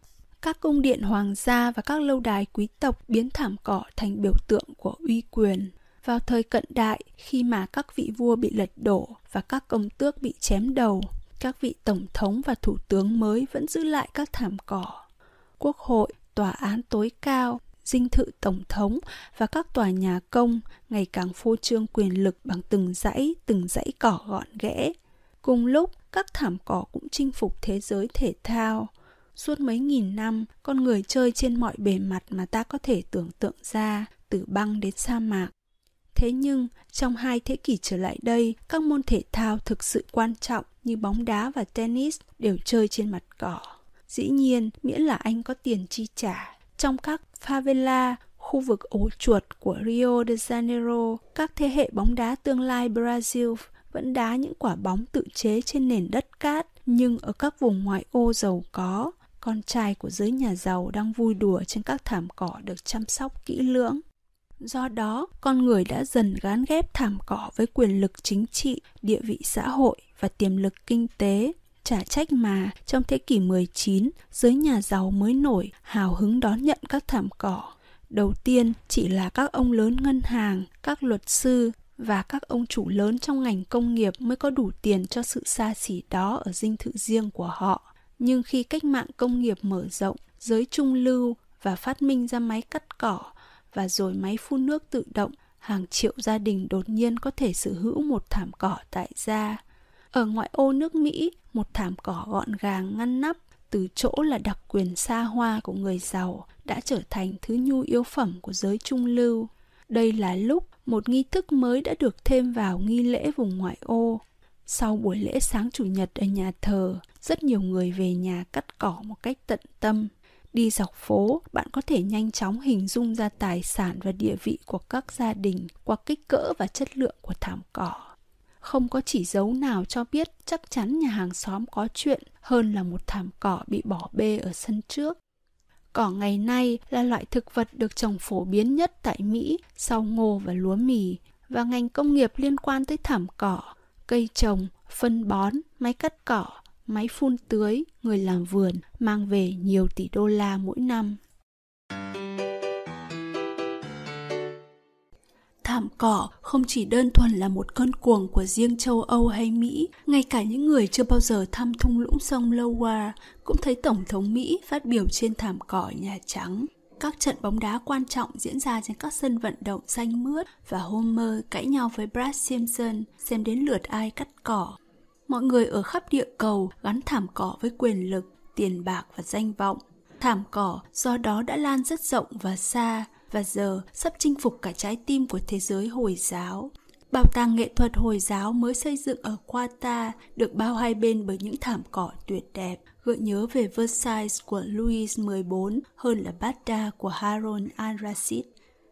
Các cung điện hoàng gia và các lâu đài quý tộc biến thảm cỏ thành biểu tượng của uy quyền. Vào thời cận đại, khi mà các vị vua bị lật đổ và các công tước bị chém đầu, các vị tổng thống và thủ tướng mới vẫn giữ lại các thảm cỏ. Quốc hội, tòa án tối cao dinh thự tổng thống và các tòa nhà công ngày càng phô trương quyền lực bằng từng dãy, từng dãy cỏ gọn ghẽ. Cùng lúc, các thảm cỏ cũng chinh phục thế giới thể thao. Suốt mấy nghìn năm, con người chơi trên mọi bề mặt mà ta có thể tưởng tượng ra, từ băng đến sa mạc. Thế nhưng, trong hai thế kỷ trở lại đây, các môn thể thao thực sự quan trọng như bóng đá và tennis đều chơi trên mặt cỏ. Dĩ nhiên, miễn là anh có tiền chi trả. Trong các favela, khu vực ổ chuột của Rio de Janeiro, các thế hệ bóng đá tương lai Brazil vẫn đá những quả bóng tự chế trên nền đất cát, nhưng ở các vùng ngoại ô giàu có, con trai của giới nhà giàu đang vui đùa trên các thảm cỏ được chăm sóc kỹ lưỡng. Do đó, con người đã dần gán ghép thảm cỏ với quyền lực chính trị, địa vị xã hội và tiềm lực kinh tế. Chả trách mà trong thế kỷ 19, giới nhà giàu mới nổi hào hứng đón nhận các thảm cỏ. Đầu tiên chỉ là các ông lớn ngân hàng, các luật sư và các ông chủ lớn trong ngành công nghiệp mới có đủ tiền cho sự xa xỉ đó ở dinh thự riêng của họ. Nhưng khi cách mạng công nghiệp mở rộng, giới trung lưu và phát minh ra máy cắt cỏ và rồi máy phun nước tự động, hàng triệu gia đình đột nhiên có thể sở hữu một thảm cỏ tại gia. Ở ngoại ô nước Mỹ, một thảm cỏ gọn gàng ngăn nắp từ chỗ là đặc quyền xa hoa của người giàu đã trở thành thứ nhu yếu phẩm của giới trung lưu. Đây là lúc một nghi thức mới đã được thêm vào nghi lễ vùng ngoại ô. Sau buổi lễ sáng chủ nhật ở nhà thờ, rất nhiều người về nhà cắt cỏ một cách tận tâm. Đi dọc phố, bạn có thể nhanh chóng hình dung ra tài sản và địa vị của các gia đình qua kích cỡ và chất lượng của thảm cỏ. Không có chỉ dấu nào cho biết chắc chắn nhà hàng xóm có chuyện hơn là một thảm cỏ bị bỏ bê ở sân trước. Cỏ ngày nay là loại thực vật được trồng phổ biến nhất tại Mỹ sau ngô và lúa mì và ngành công nghiệp liên quan tới thảm cỏ, cây trồng, phân bón, máy cắt cỏ, máy phun tưới, người làm vườn mang về nhiều tỷ đô la mỗi năm. thảm cỏ không chỉ đơn thuần là một cơn cuồng của riêng châu Âu hay Mỹ, ngay cả những người chưa bao giờ thăm thung lũng sông Loire cũng thấy Tổng thống Mỹ phát biểu trên thảm cỏ Nhà Trắng. Các trận bóng đá quan trọng diễn ra trên các sân vận động xanh mướt và Homer cãi nhau với Brad Simpson xem đến lượt ai cắt cỏ. Mọi người ở khắp địa cầu gắn thảm cỏ với quyền lực, tiền bạc và danh vọng. Thảm cỏ do đó đã lan rất rộng và xa, và giờ sắp chinh phục cả trái tim của thế giới Hồi giáo. Bảo tàng nghệ thuật Hồi giáo mới xây dựng ở Qatar được bao hai bên bởi những thảm cỏ tuyệt đẹp, gợi nhớ về Versailles của Louis XIV hơn là Baghdad của Harun al-Rashid.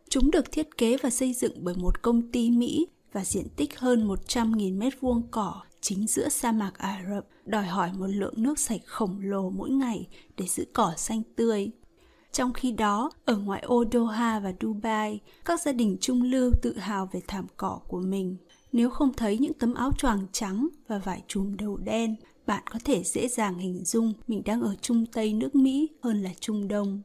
Chúng được thiết kế và xây dựng bởi một công ty Mỹ và diện tích hơn 100.000 mét vuông cỏ chính giữa sa mạc Ả Rập, đòi hỏi một lượng nước sạch khổng lồ mỗi ngày để giữ cỏ xanh tươi. Trong khi đó, ở ngoại ô Doha và Dubai, các gia đình trung lưu tự hào về thảm cỏ của mình. Nếu không thấy những tấm áo choàng trắng và vải chùm đầu đen, bạn có thể dễ dàng hình dung mình đang ở Trung Tây nước Mỹ hơn là Trung Đông.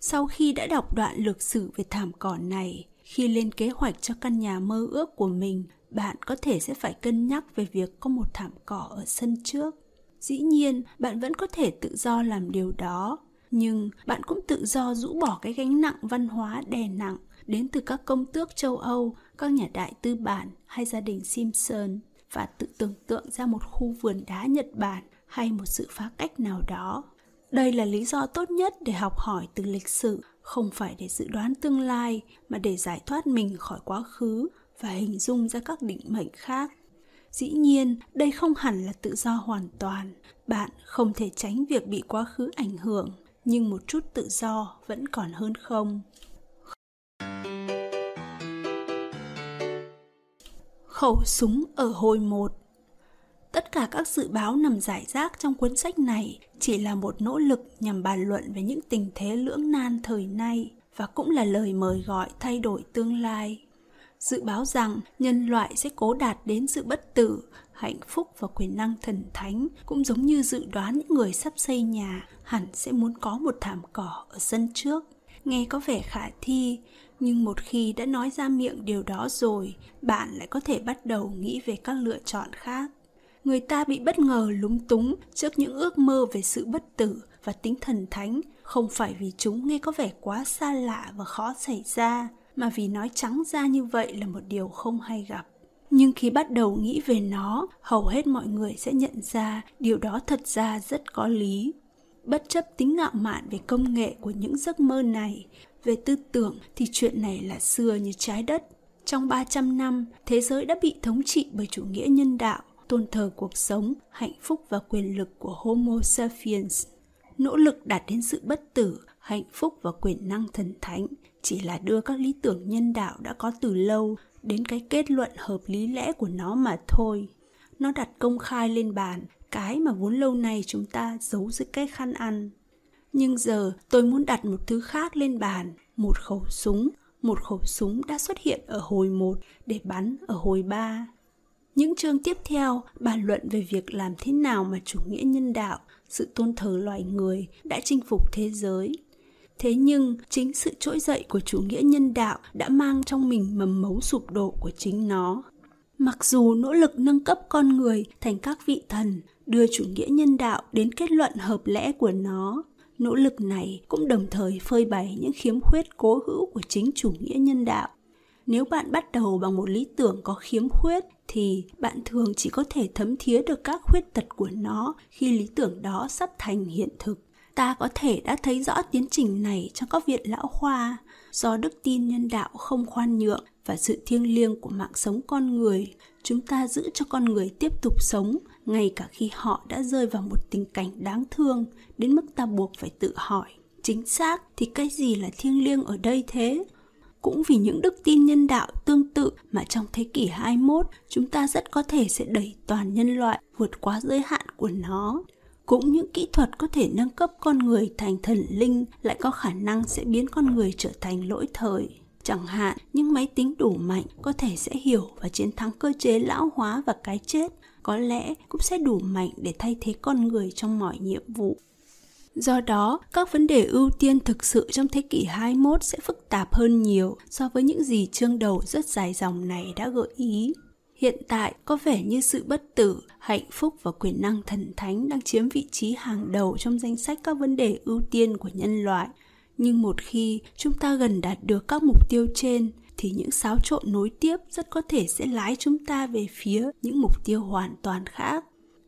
Sau khi đã đọc đoạn lược sử về thảm cỏ này, khi lên kế hoạch cho căn nhà mơ ước của mình, bạn có thể sẽ phải cân nhắc về việc có một thảm cỏ ở sân trước. Dĩ nhiên, bạn vẫn có thể tự do làm điều đó, nhưng bạn cũng tự do rũ bỏ cái gánh nặng văn hóa đè nặng đến từ các công tước châu Âu, các nhà đại tư bản hay gia đình Simpson và tự tưởng tượng ra một khu vườn đá Nhật Bản hay một sự phá cách nào đó. Đây là lý do tốt nhất để học hỏi từ lịch sử, không phải để dự đoán tương lai mà để giải thoát mình khỏi quá khứ và hình dung ra các định mệnh khác. Dĩ nhiên, đây không hẳn là tự do hoàn toàn, bạn không thể tránh việc bị quá khứ ảnh hưởng, nhưng một chút tự do vẫn còn hơn không. Khẩu súng ở hồi một. Tất cả các dự báo nằm giải rác trong cuốn sách này chỉ là một nỗ lực nhằm bàn luận về những tình thế lưỡng nan thời nay và cũng là lời mời gọi thay đổi tương lai dự báo rằng nhân loại sẽ cố đạt đến sự bất tử, hạnh phúc và quyền năng thần thánh. Cũng giống như dự đoán những người sắp xây nhà, hẳn sẽ muốn có một thảm cỏ ở sân trước. Nghe có vẻ khả thi, nhưng một khi đã nói ra miệng điều đó rồi, bạn lại có thể bắt đầu nghĩ về các lựa chọn khác. Người ta bị bất ngờ lúng túng trước những ước mơ về sự bất tử và tính thần thánh. Không phải vì chúng nghe có vẻ quá xa lạ và khó xảy ra mà vì nói trắng ra như vậy là một điều không hay gặp. Nhưng khi bắt đầu nghĩ về nó hầu hết mọi người sẽ nhận ra điều đó thật ra rất có lý. Bất chấp tính ngạo mạn về công nghệ của những giấc mơ này về tư tưởng thì chuyện này là xưa như trái đất. Trong 300 năm, thế giới đã bị thống trị bởi chủ nghĩa nhân đạo, tôn thờ cuộc sống, hạnh phúc và quyền lực của Homo sapiens. Nỗ lực đạt đến sự bất tử, hạnh phúc và quyền năng thần thánh chỉ là đưa các lý tưởng nhân đạo đã có từ lâu đến cái kết luận hợp lý lẽ của nó mà thôi. Nó đặt công khai lên bàn, cái mà vốn lâu nay chúng ta giấu dưới cái khăn ăn. Nhưng giờ tôi muốn đặt một thứ khác lên bàn, một khẩu súng. Một khẩu súng đã xuất hiện ở hồi một để bắn ở hồi ba. Những chương tiếp theo, bàn luận về việc làm thế nào mà chủ nghĩa nhân đạo, sự tôn thờ loài người đã chinh phục thế giới thế nhưng, chính sự trỗi dậy của chủ nghĩa nhân đạo đã mang trong mình mầm mấu sụp đổ của chính nó mặc dù nỗ lực nâng cấp con người thành các vị thần, đưa chủ nghĩa nhân đạo đến kết luận hợp lẽ của nó, Nỗ lực này cũng đồng thời phơi bày những khiếm khuyết cố hữu của chính chủ nghĩa nhân đạo. Nếu bạn bắt đầu bằng một lý tưởng có khiếm khuyết, thì bạn thường chỉ có thể thấm thía được các khuyết tật của nó khi lý tưởng đó sắp thành hiện thực. Ta có thể đã thấy rõ tiến trình này trong các viện lão khoa, do đức tin nhân đạo không khoan nhượng và sự thiêng liêng của mạng sống con người, chúng ta giữ cho con người tiếp tục sống ngay cả khi họ đã rơi vào một tình cảnh đáng thương đến mức ta buộc phải tự hỏi chính xác thì cái gì là thiêng liêng ở đây thế cũng vì những đức tin nhân đạo tương tự mà trong thế kỷ 21 chúng ta rất có thể sẽ đẩy toàn nhân loại vượt quá giới hạn của nó. Cũng những kỹ thuật có thể nâng cấp con người thành thần linh lại có khả năng sẽ biến con người trở thành lỗi thời. Chẳng hạn, những máy tính đủ mạnh có thể sẽ hiểu và chiến thắng cơ chế lão hóa và cái chết, có lẽ cũng sẽ đủ mạnh để thay thế con người trong mọi nhiệm vụ. Do đó, các vấn đề ưu tiên thực sự trong thế kỷ 21 sẽ phức tạp hơn nhiều so với những gì chương đầu rất dài dòng này đã gợi ý. Hiện tại, có vẻ như sự bất tử, hạnh phúc và quyền năng thần thánh đang chiếm vị trí hàng đầu trong danh sách các vấn đề ưu tiên của nhân loại. Nhưng một khi chúng ta gần đạt được các mục tiêu trên, thì những xáo trộn nối tiếp rất có thể sẽ lái chúng ta về phía những mục tiêu hoàn toàn khác.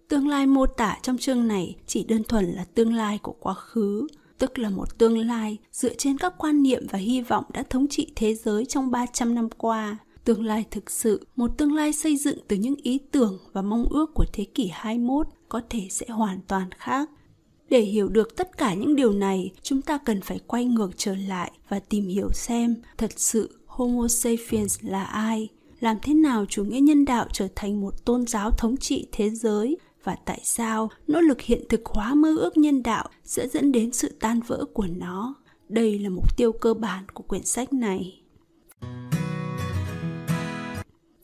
Tương lai mô tả trong chương này chỉ đơn thuần là tương lai của quá khứ, tức là một tương lai dựa trên các quan niệm và hy vọng đã thống trị thế giới trong 300 năm qua. Tương lai thực sự, một tương lai xây dựng từ những ý tưởng và mong ước của thế kỷ 21 có thể sẽ hoàn toàn khác. Để hiểu được tất cả những điều này, chúng ta cần phải quay ngược trở lại và tìm hiểu xem thật sự Homo sapiens là ai, làm thế nào chủ nghĩa nhân đạo trở thành một tôn giáo thống trị thế giới và tại sao nỗ lực hiện thực hóa mơ ước nhân đạo sẽ dẫn đến sự tan vỡ của nó. Đây là mục tiêu cơ bản của quyển sách này.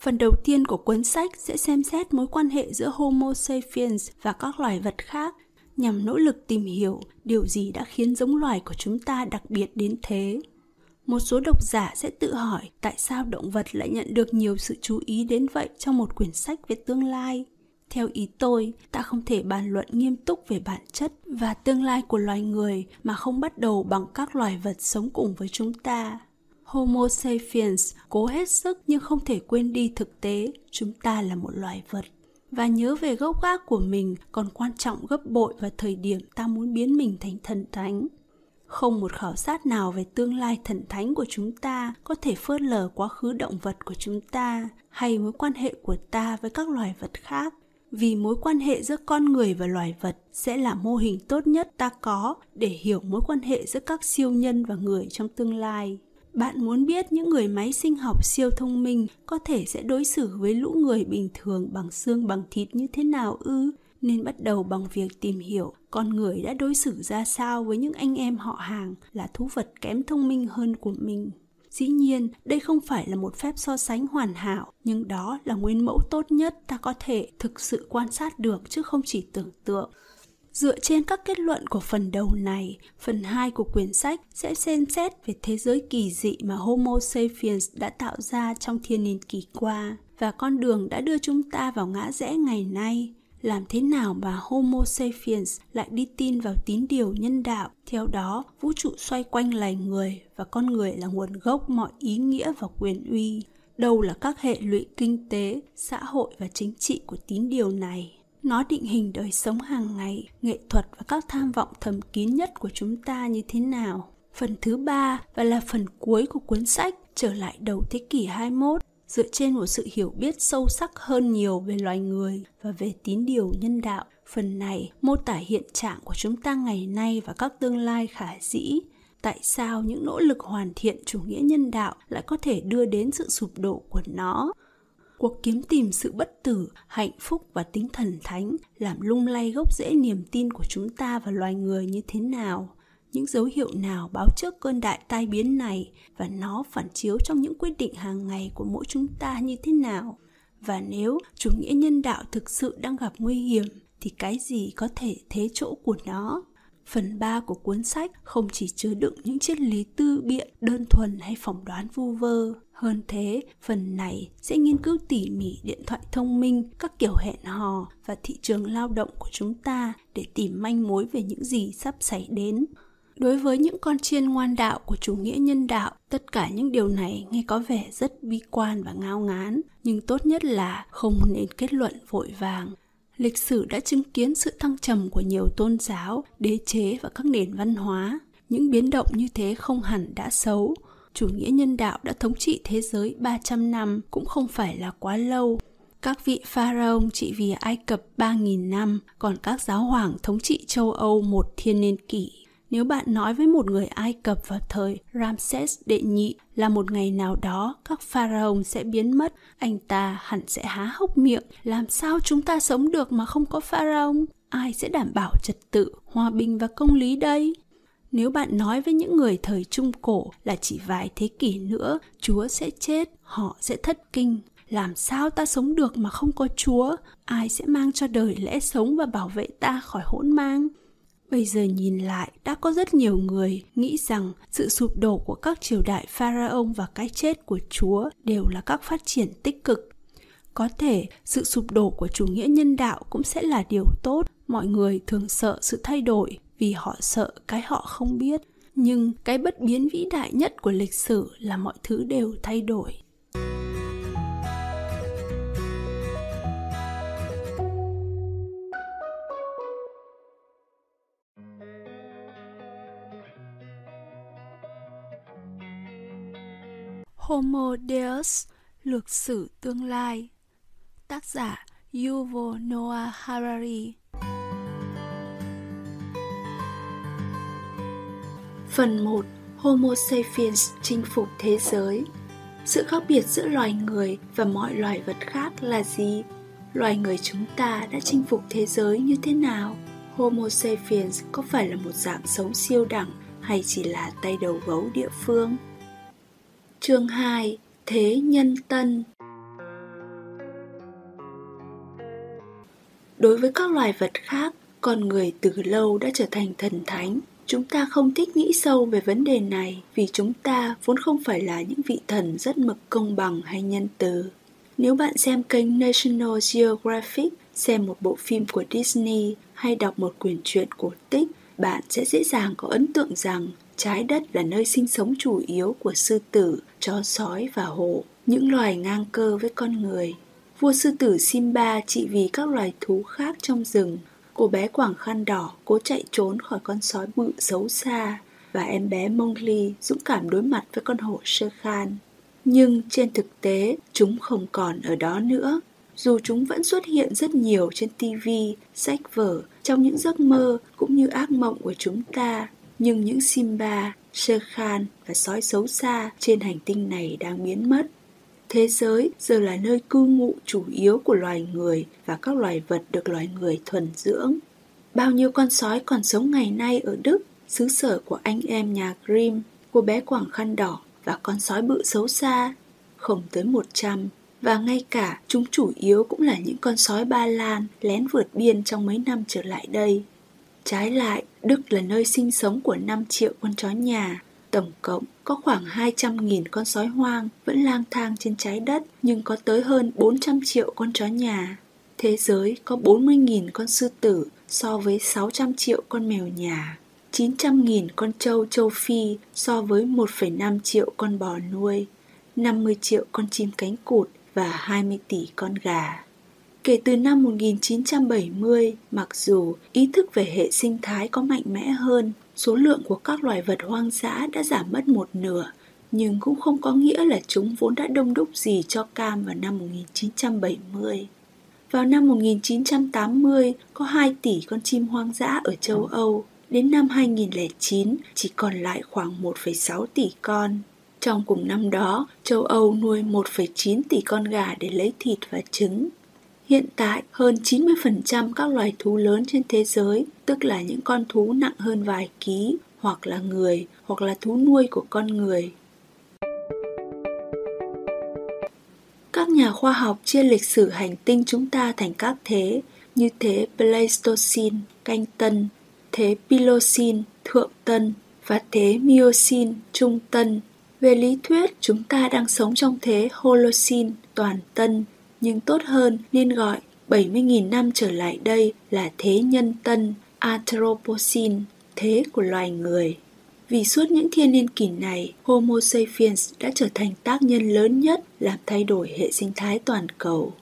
Phần đầu tiên của cuốn sách sẽ xem xét mối quan hệ giữa Homo sapiens và các loài vật khác nhằm nỗ lực tìm hiểu điều gì đã khiến giống loài của chúng ta đặc biệt đến thế. Một số độc giả sẽ tự hỏi tại sao động vật lại nhận được nhiều sự chú ý đến vậy trong một quyển sách về tương lai theo ý tôi, ta không thể bàn luận nghiêm túc về bản chất và tương lai của loài người mà không bắt đầu bằng các loài vật sống cùng với chúng ta homo sapiens cố hết sức nhưng không thể quên đi thực tế, chúng ta là một loài vật. Và nhớ về gốc gác của mình còn quan trọng gấp bội vào thời điểm ta muốn biến mình thành thần thánh. Không một khảo sát nào về tương lai thần thánh của chúng ta có thể phớt lờ quá khứ động vật của chúng ta hay mối quan hệ của ta với các loài vật khác. Vì mối quan hệ giữa con người và loài vật sẽ là mô hình tốt nhất ta có để hiểu mối quan hệ giữa các siêu nhân và người trong tương lai bạn muốn biết những người máy sinh học siêu thông minh có thể sẽ đối xử với lũ người bình thường bằng xương bằng thịt như thế nào ư nên bắt đầu bằng việc tìm hiểu con người đã đối xử ra sao với những anh em họ hàng là thú vật kém thông minh hơn của mình Dĩ nhiên, đây không phải là một phép so sánh hoàn hảo, nhưng đó là nguyên mẫu tốt nhất ta có thể thực sự quan sát được chứ không chỉ tưởng tượng. Dựa trên các kết luận của phần đầu này, phần 2 của quyển sách sẽ xem xét về thế giới kỳ dị mà Homo sapiens đã tạo ra trong thiên niên kỷ qua và con đường đã đưa chúng ta vào ngã rẽ ngày nay làm thế nào mà Homo sapiens lại đi tin vào tín điều nhân đạo. Theo đó, vũ trụ xoay quanh loài người và con người là nguồn gốc mọi ý nghĩa và quyền uy. Đâu là các hệ lụy kinh tế, xã hội và chính trị của tín điều này? Nó định hình đời sống hàng ngày, nghệ thuật và các tham vọng thầm kín nhất của chúng ta như thế nào? Phần thứ ba và là phần cuối của cuốn sách trở lại đầu thế kỷ 21 dựa trên một sự hiểu biết sâu sắc hơn nhiều về loài người và về tín điều nhân đạo. Phần này mô tả hiện trạng của chúng ta ngày nay và các tương lai khả dĩ. Tại sao những nỗ lực hoàn thiện chủ nghĩa nhân đạo lại có thể đưa đến sự sụp đổ của nó? Cuộc kiếm tìm sự bất tử, hạnh phúc và tính thần thánh làm lung lay gốc rễ niềm tin của chúng ta và loài người như thế nào? những dấu hiệu nào báo trước cơn đại tai biến này? Và nó phản chiếu trong những quyết định hàng ngày của mỗi chúng ta như thế nào? Và nếu chủ nghĩa nhân đạo thực sự đang gặp nguy hiểm thì cái gì có thể thế chỗ của nó? Phần 3 của cuốn sách không chỉ chứa đựng những triết lý tư biện đơn thuần hay phỏng đoán vu vơ. Hơn thế, phần này sẽ nghiên cứu tỉ mỉ điện thoại thông minh, các kiểu hẹn hò và thị trường lao động của chúng ta để tìm manh mối về những gì sắp xảy đến. Đối với những con chiên ngoan đạo của chủ nghĩa nhân đạo, tất cả những điều này nghe có vẻ rất bi quan và ngao ngán, nhưng tốt nhất là không nên kết luận vội vàng. Lịch sử đã chứng kiến sự thăng trầm của nhiều tôn giáo, đế chế và các nền văn hóa. Những biến động như thế không hẳn đã xấu, chủ nghĩa nhân đạo đã thống trị thế giới 300 năm cũng không phải là quá lâu. Các vị pharaoh trị vì Ai Cập 3.000 năm, còn các giáo hoàng thống trị châu Âu một thiên niên kỷ. Nếu bạn nói với một người Ai Cập vào thời Ramses đệ nhị là một ngày nào đó các pharaoh sẽ biến mất, anh ta hẳn sẽ há hốc miệng. Làm sao chúng ta sống được mà không có pharaoh? Ai sẽ đảm bảo trật tự, hòa bình và công lý đây? Nếu bạn nói với những người thời Trung Cổ là chỉ vài thế kỷ nữa Chúa sẽ chết, họ sẽ thất kinh. Làm sao ta sống được mà không có Chúa? Ai sẽ mang cho đời lẽ sống và bảo vệ ta khỏi hỗn mang? Bây giờ nhìn lại, đã có rất nhiều người nghĩ rằng sự sụp đổ của các triều đại pharaoh và cái chết của Chúa đều là các phát triển tích cực. Có thể sự sụp đổ của chủ nghĩa nhân đạo cũng sẽ là điều tốt. Mọi người thường sợ sự thay đổi vì họ sợ cái họ không biết. Nhưng cái bất biến vĩ đại nhất của lịch sử là mọi thứ đều thay đổi. Homo Deus, lược sử tương lai Tác giả Yuval Noah Harari. Phần 1 Homo sapiens chinh phục thế giới Sự khác biệt giữa loài người và mọi loài vật khác là gì? Loài người chúng ta đã chinh phục thế giới như thế nào? Homo sapiens có phải là một dạng sống siêu đẳng hay chỉ là tay đầu gấu địa phương? Chương 2 Thế nhân tân Đối với các loài vật khác, con người từ lâu đã trở thành thần thánh chúng ta không thích nghĩ sâu về vấn đề này vì chúng ta vốn không phải là những vị thần rất mực công bằng hay nhân từ. Nếu bạn xem kênh national geographic, xem một bộ phim của disney hay đọc một quyển truyện cổ tích, bạn sẽ dễ dàng có ấn tượng rằng trái đất là nơi sinh sống chủ yếu của sư tử, chó sói và hổ, những loài ngang cơ với con người. Vua sư tử simba trị vì các loài thú khác trong rừng Cô bé quảng khăn đỏ cố chạy trốn khỏi con sói bự xấu xa và em bé Mowgli dũng cảm đối mặt với con hổ Sơ Khan. Nhưng trên thực tế, chúng không còn ở đó nữa. Dù chúng vẫn xuất hiện rất nhiều trên TV, sách vở, trong những giấc mơ cũng như ác mộng của chúng ta, nhưng những Simba, Sơ Khan và sói xấu xa trên hành tinh này đang biến mất. Thế giới giờ là nơi cư ngụ chủ yếu của loài người và các loài vật được loài người thuần dưỡng. Bao nhiêu con sói còn sống ngày nay ở Đức, xứ sở của anh em nhà Grimm, cô bé quảng khăn đỏ và con sói bự xấu xa, không tới một trăm và ngay cả chúng chủ yếu cũng là những con sói Ba Lan lén vượt biên trong mấy năm trở lại đây. Trái lại, Đức là nơi sinh sống của 5 triệu con chó nhà, tổng cộng có khoảng 200.000 con sói hoang vẫn lang thang trên trái đất nhưng có tới hơn 400 triệu con chó nhà. Thế giới có 40.000 con sư tử so với 600 triệu con mèo nhà. 900.000 con trâu châu Phi so với 1,5 triệu con bò nuôi, 50 triệu con chim cánh cụt và 20 tỷ con gà. Kể từ năm 1970, mặc dù ý thức về hệ sinh thái có mạnh mẽ hơn, số lượng của các loài vật hoang dã đã giảm mất một nửa, nhưng cũng không có nghĩa là chúng vốn đã đông đúc gì cho cam vào năm 1970. Vào năm 1980, có 2 tỷ con chim hoang dã ở châu Âu. Đến năm 2009, chỉ còn lại khoảng 1,6 tỷ con. Trong cùng năm đó, châu Âu nuôi 1,9 tỷ con gà để lấy thịt và trứng. Hiện tại, hơn 90% các loài thú lớn trên thế giới, tức là những con thú nặng hơn vài ký, hoặc là người, hoặc là thú nuôi của con người. Các nhà khoa học chia lịch sử hành tinh chúng ta thành các thế, như thế Pleistocene, canh tân, thế Pilocene, thượng tân và thế Miocene, trung tân. Về lý thuyết, chúng ta đang sống trong thế Holocene toàn tân, nhưng tốt hơn nên gọi 70.000 năm trở lại đây là thế nhân tân, Anthropocene, thế của loài người. Vì suốt những thiên niên kỷ này, Homo sapiens đã trở thành tác nhân lớn nhất làm thay đổi hệ sinh thái toàn cầu.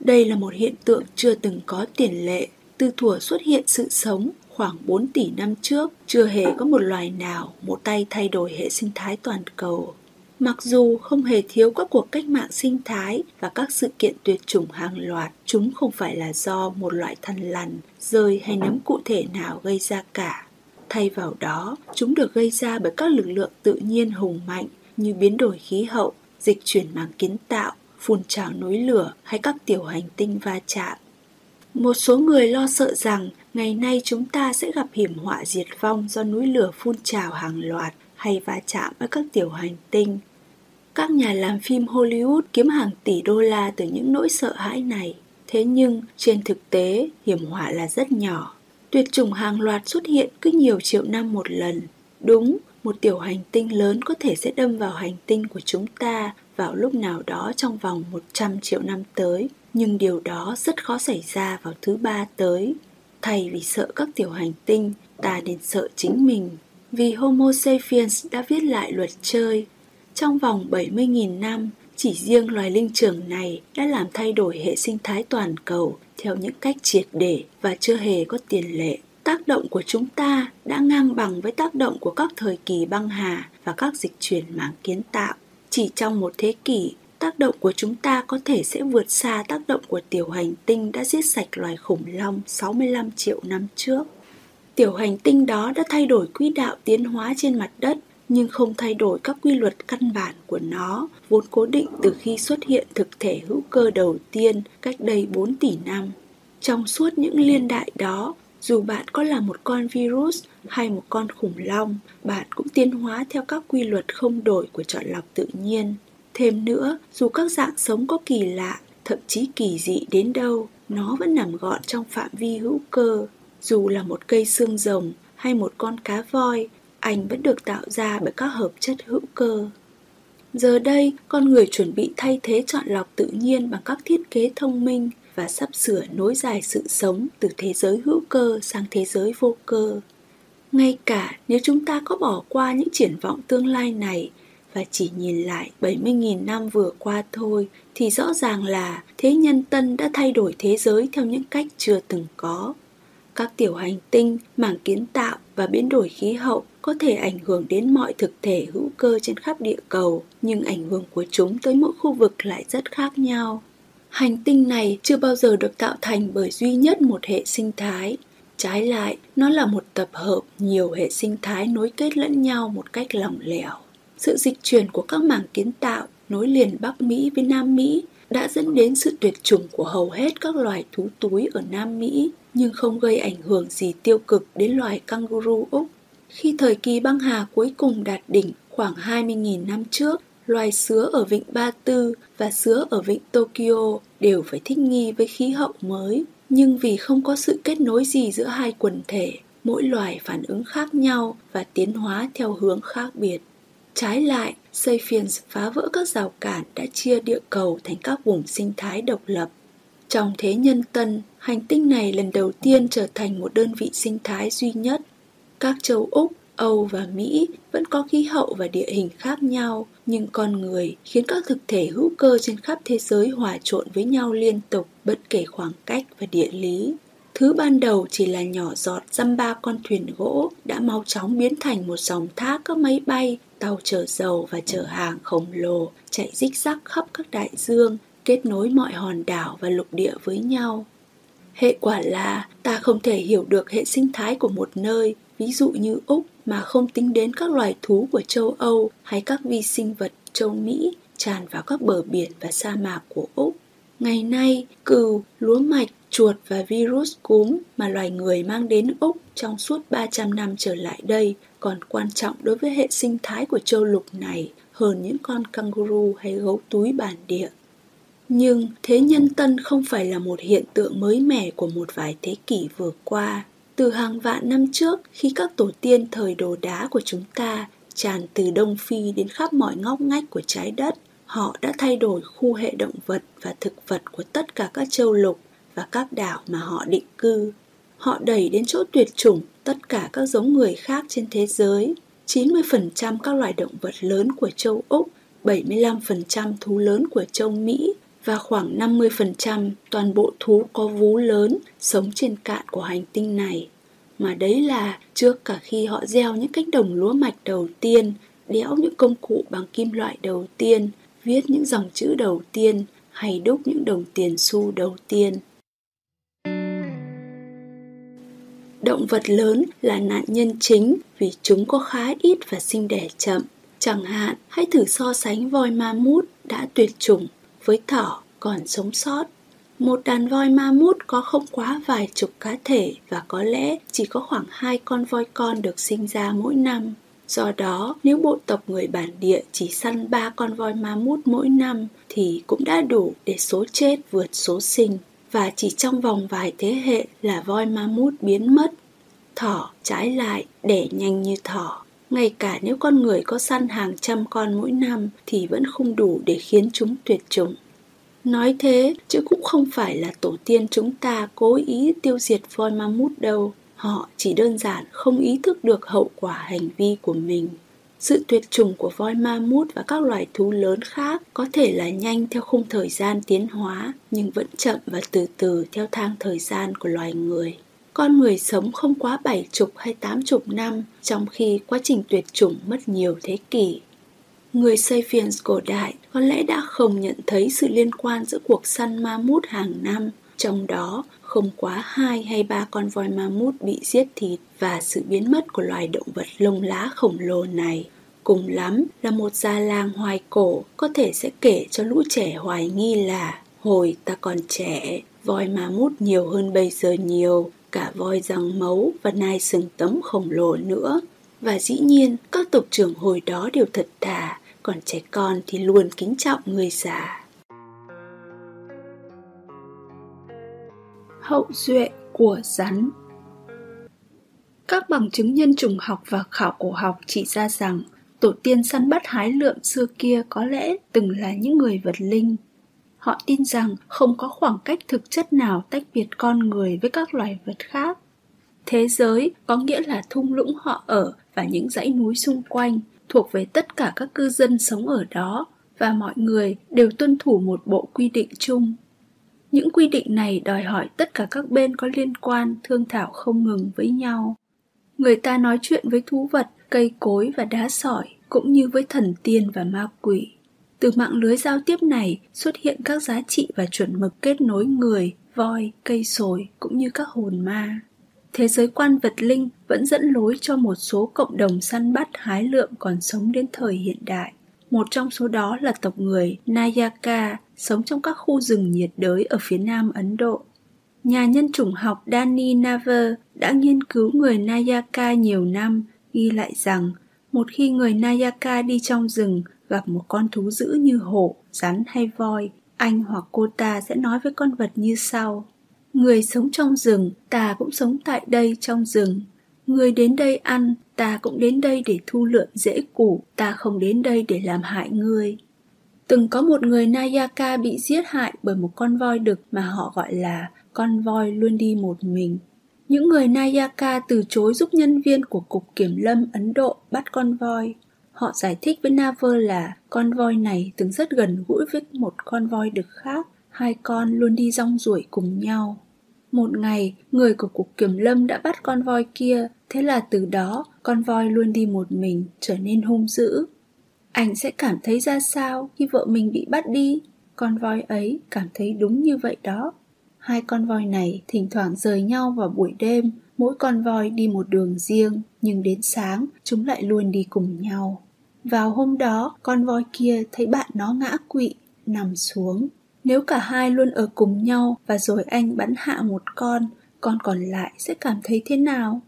Đây là một hiện tượng chưa từng có tiền lệ, từ thuở xuất hiện sự sống khoảng 4 tỷ năm trước, chưa hề có một loài nào một tay thay đổi hệ sinh thái toàn cầu. Mặc dù không hề thiếu các cuộc cách mạng sinh thái và các sự kiện tuyệt chủng hàng loạt, chúng không phải là do một loại thằn lằn, rơi hay nấm cụ thể nào gây ra cả. Thay vào đó, chúng được gây ra bởi các lực lượng tự nhiên hùng mạnh như biến đổi khí hậu, dịch chuyển màng kiến tạo, phun trào núi lửa hay các tiểu hành tinh va chạm. Một số người lo sợ rằng ngày nay chúng ta sẽ gặp hiểm họa diệt vong do núi lửa phun trào hàng loạt hay va chạm với các tiểu hành tinh. Các nhà làm phim Hollywood kiếm hàng tỷ đô la từ những nỗi sợ hãi này. Thế nhưng trên thực tế, hiểm họa là rất nhỏ. Tuyệt chủng hàng loạt xuất hiện cứ nhiều triệu năm một lần. Đúng, một tiểu hành tinh lớn có thể sẽ đâm vào hành tinh của chúng ta vào lúc nào đó trong vòng 100 triệu năm tới, nhưng điều đó rất khó xảy ra vào thứ ba tới. Thay vì sợ các tiểu hành tinh, ta nên sợ chính mình. Vì Homo sapiens đã viết lại luật chơi. Trong vòng 70.000 năm, chỉ riêng loài linh trưởng này đã làm thay đổi hệ sinh thái toàn cầu theo những cách triệt để và chưa hề có tiền lệ. Tác động của chúng ta đã ngang bằng với tác động của các thời kỳ băng hà và các dịch chuyển mảng kiến tạo. Chỉ trong một thế kỷ, tác động của chúng ta có thể sẽ vượt xa tác động của tiểu hành tinh đã giết sạch loài khủng long 65 triệu năm trước. Tiểu hành tinh đó đã thay đổi quỹ đạo tiến hóa trên mặt đất nhưng không thay đổi các quy luật căn bản của nó, vốn cố định từ khi xuất hiện thực thể hữu cơ đầu tiên cách đây 4 tỷ năm. Trong suốt những liên đại đó, dù bạn có là một con virus hay một con khủng long, bạn cũng tiến hóa theo các quy luật không đổi của chọn lọc tự nhiên. Thêm nữa, dù các dạng sống có kỳ lạ, thậm chí kỳ dị đến đâu, nó vẫn nằm gọn trong phạm vi hữu cơ. Dù là một cây xương rồng hay một con cá voi, anh vẫn được tạo ra bởi các hợp chất hữu cơ. Giờ đây, con người chuẩn bị thay thế chọn lọc tự nhiên bằng các thiết kế thông minh và sắp sửa nối dài sự sống từ thế giới hữu cơ sang thế giới vô cơ. Ngay cả nếu chúng ta có bỏ qua những triển vọng tương lai này và chỉ nhìn lại 70.000 năm vừa qua thôi thì rõ ràng là thế nhân tân đã thay đổi thế giới theo những cách chưa từng có. Các tiểu hành tinh, mảng kiến tạo và biến đổi khí hậu có thể ảnh hưởng đến mọi thực thể hữu cơ trên khắp địa cầu, nhưng ảnh hưởng của chúng tới mỗi khu vực lại rất khác nhau. Hành tinh này chưa bao giờ được tạo thành bởi duy nhất một hệ sinh thái. Trái lại, nó là một tập hợp nhiều hệ sinh thái nối kết lẫn nhau một cách lỏng lẻo. Sự dịch chuyển của các mảng kiến tạo nối liền Bắc Mỹ với Nam Mỹ đã dẫn đến sự tuyệt chủng của hầu hết các loài thú túi ở Nam Mỹ, nhưng không gây ảnh hưởng gì tiêu cực đến loài kangaroo Úc. Khi thời kỳ băng hà cuối cùng đạt đỉnh khoảng 20.000 năm trước, loài sứa ở vịnh Ba Tư và sứa ở vịnh Tokyo đều phải thích nghi với khí hậu mới. Nhưng vì không có sự kết nối gì giữa hai quần thể, mỗi loài phản ứng khác nhau và tiến hóa theo hướng khác biệt. Trái lại, Sapiens phá vỡ các rào cản đã chia địa cầu thành các vùng sinh thái độc lập. Trong thế nhân tân, hành tinh này lần đầu tiên trở thành một đơn vị sinh thái duy nhất. Các châu Úc, Âu và Mỹ vẫn có khí hậu và địa hình khác nhau, nhưng con người khiến các thực thể hữu cơ trên khắp thế giới hòa trộn với nhau liên tục bất kể khoảng cách và địa lý. Thứ ban đầu chỉ là nhỏ giọt dăm ba con thuyền gỗ đã mau chóng biến thành một dòng thác các máy bay, tàu chở dầu và chở hàng khổng lồ chạy rích rắc khắp các đại dương, kết nối mọi hòn đảo và lục địa với nhau. Hệ quả là ta không thể hiểu được hệ sinh thái của một nơi, ví dụ như Úc, mà không tính đến các loài thú của châu Âu hay các vi sinh vật châu Mỹ tràn vào các bờ biển và sa mạc của Úc. Ngày nay, cừu, lúa mạch, chuột và virus cúm mà loài người mang đến Úc trong suốt 300 năm trở lại đây còn quan trọng đối với hệ sinh thái của châu lục này hơn những con kangaroo hay gấu túi bản địa. Nhưng thế nhân tân không phải là một hiện tượng mới mẻ của một vài thế kỷ vừa qua. Từ hàng vạn năm trước, khi các tổ tiên thời đồ đá của chúng ta tràn từ Đông Phi đến khắp mọi ngóc ngách của trái đất. Họ đã thay đổi khu hệ động vật và thực vật của tất cả các châu lục và các đảo mà họ định cư. Họ đẩy đến chỗ tuyệt chủng tất cả các giống người khác trên thế giới. 90% các loài động vật lớn của châu Úc, 75% thú lớn của châu Mỹ và khoảng 50% toàn bộ thú có vú lớn sống trên cạn của hành tinh này. Mà đấy là trước cả khi họ gieo những cánh đồng lúa mạch đầu tiên, đẽo những công cụ bằng kim loại đầu tiên, viết những dòng chữ đầu tiên hay đúc những đồng tiền xu đầu tiên. Động vật lớn là nạn nhân chính vì chúng có khá ít và sinh đẻ chậm. Chẳng hạn, hãy thử so sánh voi ma mút đã tuyệt chủng với thỏ còn sống sót. Một đàn voi ma mút có không quá vài chục cá thể và có lẽ chỉ có khoảng hai con voi con được sinh ra mỗi năm. Do đó, nếu bộ tộc người bản địa chỉ săn ba con voi ma mút mỗi năm thì cũng đã đủ để số chết vượt số sinh và chỉ trong vòng vài thế hệ là voi ma mút biến mất. Thỏ trái lại đẻ nhanh như thỏ. Ngay cả nếu con người có săn hàng trăm con mỗi năm thì vẫn không đủ để khiến chúng tuyệt chủng. Nói thế, chứ cũng không phải là tổ tiên chúng ta cố ý tiêu diệt voi ma mút đâu. Họ chỉ đơn giản không ý thức được hậu quả hành vi của mình. Sự tuyệt chủng của voi ma mút và các loài thú lớn khác có thể là nhanh theo khung thời gian tiến hóa, nhưng vẫn chậm và từ từ theo thang thời gian của loài người. Con người sống không quá bảy chục hay tám chục năm, trong khi quá trình tuyệt chủng mất nhiều thế kỷ. Người Sapiens cổ đại có lẽ đã không nhận thấy sự liên quan giữa cuộc săn ma mút hàng năm, trong đó không quá hai hay ba con voi ma mút bị giết thịt và sự biến mất của loài động vật lông lá khổng lồ này. Cùng lắm là một gia làng hoài cổ có thể sẽ kể cho lũ trẻ hoài nghi là hồi ta còn trẻ, voi ma mút nhiều hơn bây giờ nhiều, cả voi răng mấu và nai sừng tấm khổng lồ nữa. Và dĩ nhiên, các tộc trưởng hồi đó đều thật thà, còn trẻ con thì luôn kính trọng người già. Hậu duệ của rắn Các bằng chứng nhân trùng học và khảo cổ học chỉ ra rằng, tổ tiên săn bắt hái lượm xưa kia có lẽ từng là những người vật linh. Họ tin rằng không có khoảng cách thực chất nào tách biệt con người với các loài vật khác. Thế giới có nghĩa là thung lũng họ ở và những dãy núi xung quanh thuộc về tất cả các cư dân sống ở đó và mọi người đều tuân thủ một bộ quy định chung. Những quy định này đòi hỏi tất cả các bên có liên quan thương thảo không ngừng với nhau. Người ta nói chuyện với thú vật, cây cối và đá sỏi cũng như với thần tiên và ma quỷ. Từ mạng lưới giao tiếp này xuất hiện các giá trị và chuẩn mực kết nối người, voi, cây sồi cũng như các hồn ma thế giới quan vật linh vẫn dẫn lối cho một số cộng đồng săn bắt hái lượm còn sống đến thời hiện đại. Một trong số đó là tộc người Nayaka sống trong các khu rừng nhiệt đới ở phía nam Ấn Độ. Nhà nhân chủng học Danny Naver đã nghiên cứu người Nayaka nhiều năm, ghi lại rằng một khi người Nayaka đi trong rừng gặp một con thú dữ như hổ, rắn hay voi, anh hoặc cô ta sẽ nói với con vật như sau. Người sống trong rừng, ta cũng sống tại đây trong rừng. Người đến đây ăn, ta cũng đến đây để thu lượm dễ củ, ta không đến đây để làm hại người. Từng có một người Nayaka bị giết hại bởi một con voi đực mà họ gọi là con voi luôn đi một mình. Những người Nayaka từ chối giúp nhân viên của Cục Kiểm lâm Ấn Độ bắt con voi. Họ giải thích với Naver là con voi này từng rất gần gũi với một con voi đực khác, hai con luôn đi rong ruổi cùng nhau. Một ngày, người của cục kiểm lâm đã bắt con voi kia, thế là từ đó con voi luôn đi một mình, trở nên hung dữ. Anh sẽ cảm thấy ra sao khi vợ mình bị bắt đi? Con voi ấy cảm thấy đúng như vậy đó. Hai con voi này thỉnh thoảng rời nhau vào buổi đêm, mỗi con voi đi một đường riêng, nhưng đến sáng chúng lại luôn đi cùng nhau. Vào hôm đó, con voi kia thấy bạn nó ngã quỵ, nằm xuống, nếu cả hai luôn ở cùng nhau và rồi anh bắn hạ một con, con còn lại sẽ cảm thấy thế nào?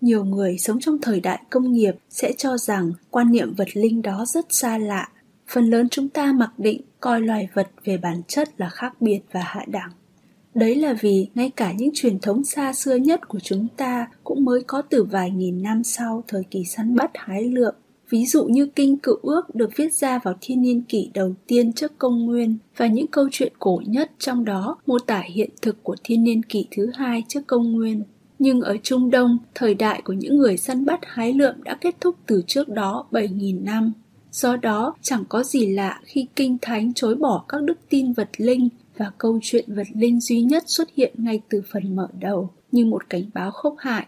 Nhiều người sống trong thời đại công nghiệp sẽ cho rằng quan niệm vật linh đó rất xa lạ. Phần lớn chúng ta mặc định coi loài vật về bản chất là khác biệt và hạ đẳng. Đấy là vì ngay cả những truyền thống xa xưa nhất của chúng ta cũng mới có từ vài nghìn năm sau thời kỳ săn bắt hái lượm Ví dụ như kinh cựu ước được viết ra vào thiên niên kỷ đầu tiên trước công nguyên và những câu chuyện cổ nhất trong đó mô tả hiện thực của thiên niên kỷ thứ hai trước công nguyên. Nhưng ở Trung Đông, thời đại của những người săn bắt hái lượm đã kết thúc từ trước đó 7.000 năm. Do đó, chẳng có gì lạ khi Kinh Thánh chối bỏ các đức tin vật linh và câu chuyện vật linh duy nhất xuất hiện ngay từ phần mở đầu như một cảnh báo khốc hại.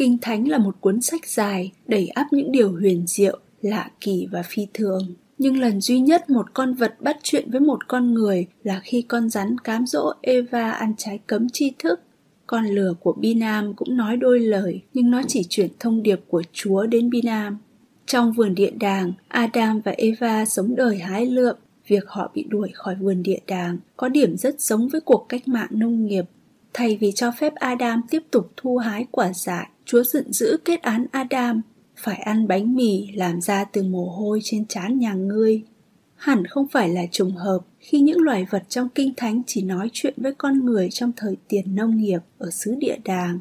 Kinh Thánh là một cuốn sách dài, đầy ắp những điều huyền diệu, lạ kỳ và phi thường. Nhưng lần duy nhất một con vật bắt chuyện với một con người là khi con rắn cám dỗ Eva ăn trái cấm tri thức. Con lừa của Binam cũng nói đôi lời, nhưng nó chỉ chuyển thông điệp của Chúa đến Binam. Trong vườn địa đàng, Adam và Eva sống đời hái lượm. Việc họ bị đuổi khỏi vườn địa đàng có điểm rất giống với cuộc cách mạng nông nghiệp. Thay vì cho phép Adam tiếp tục thu hái quả dại, Chúa giận dữ kết án Adam phải ăn bánh mì làm ra từ mồ hôi trên trán nhà ngươi. Hẳn không phải là trùng hợp khi những loài vật trong kinh thánh chỉ nói chuyện với con người trong thời tiền nông nghiệp ở xứ địa đàng.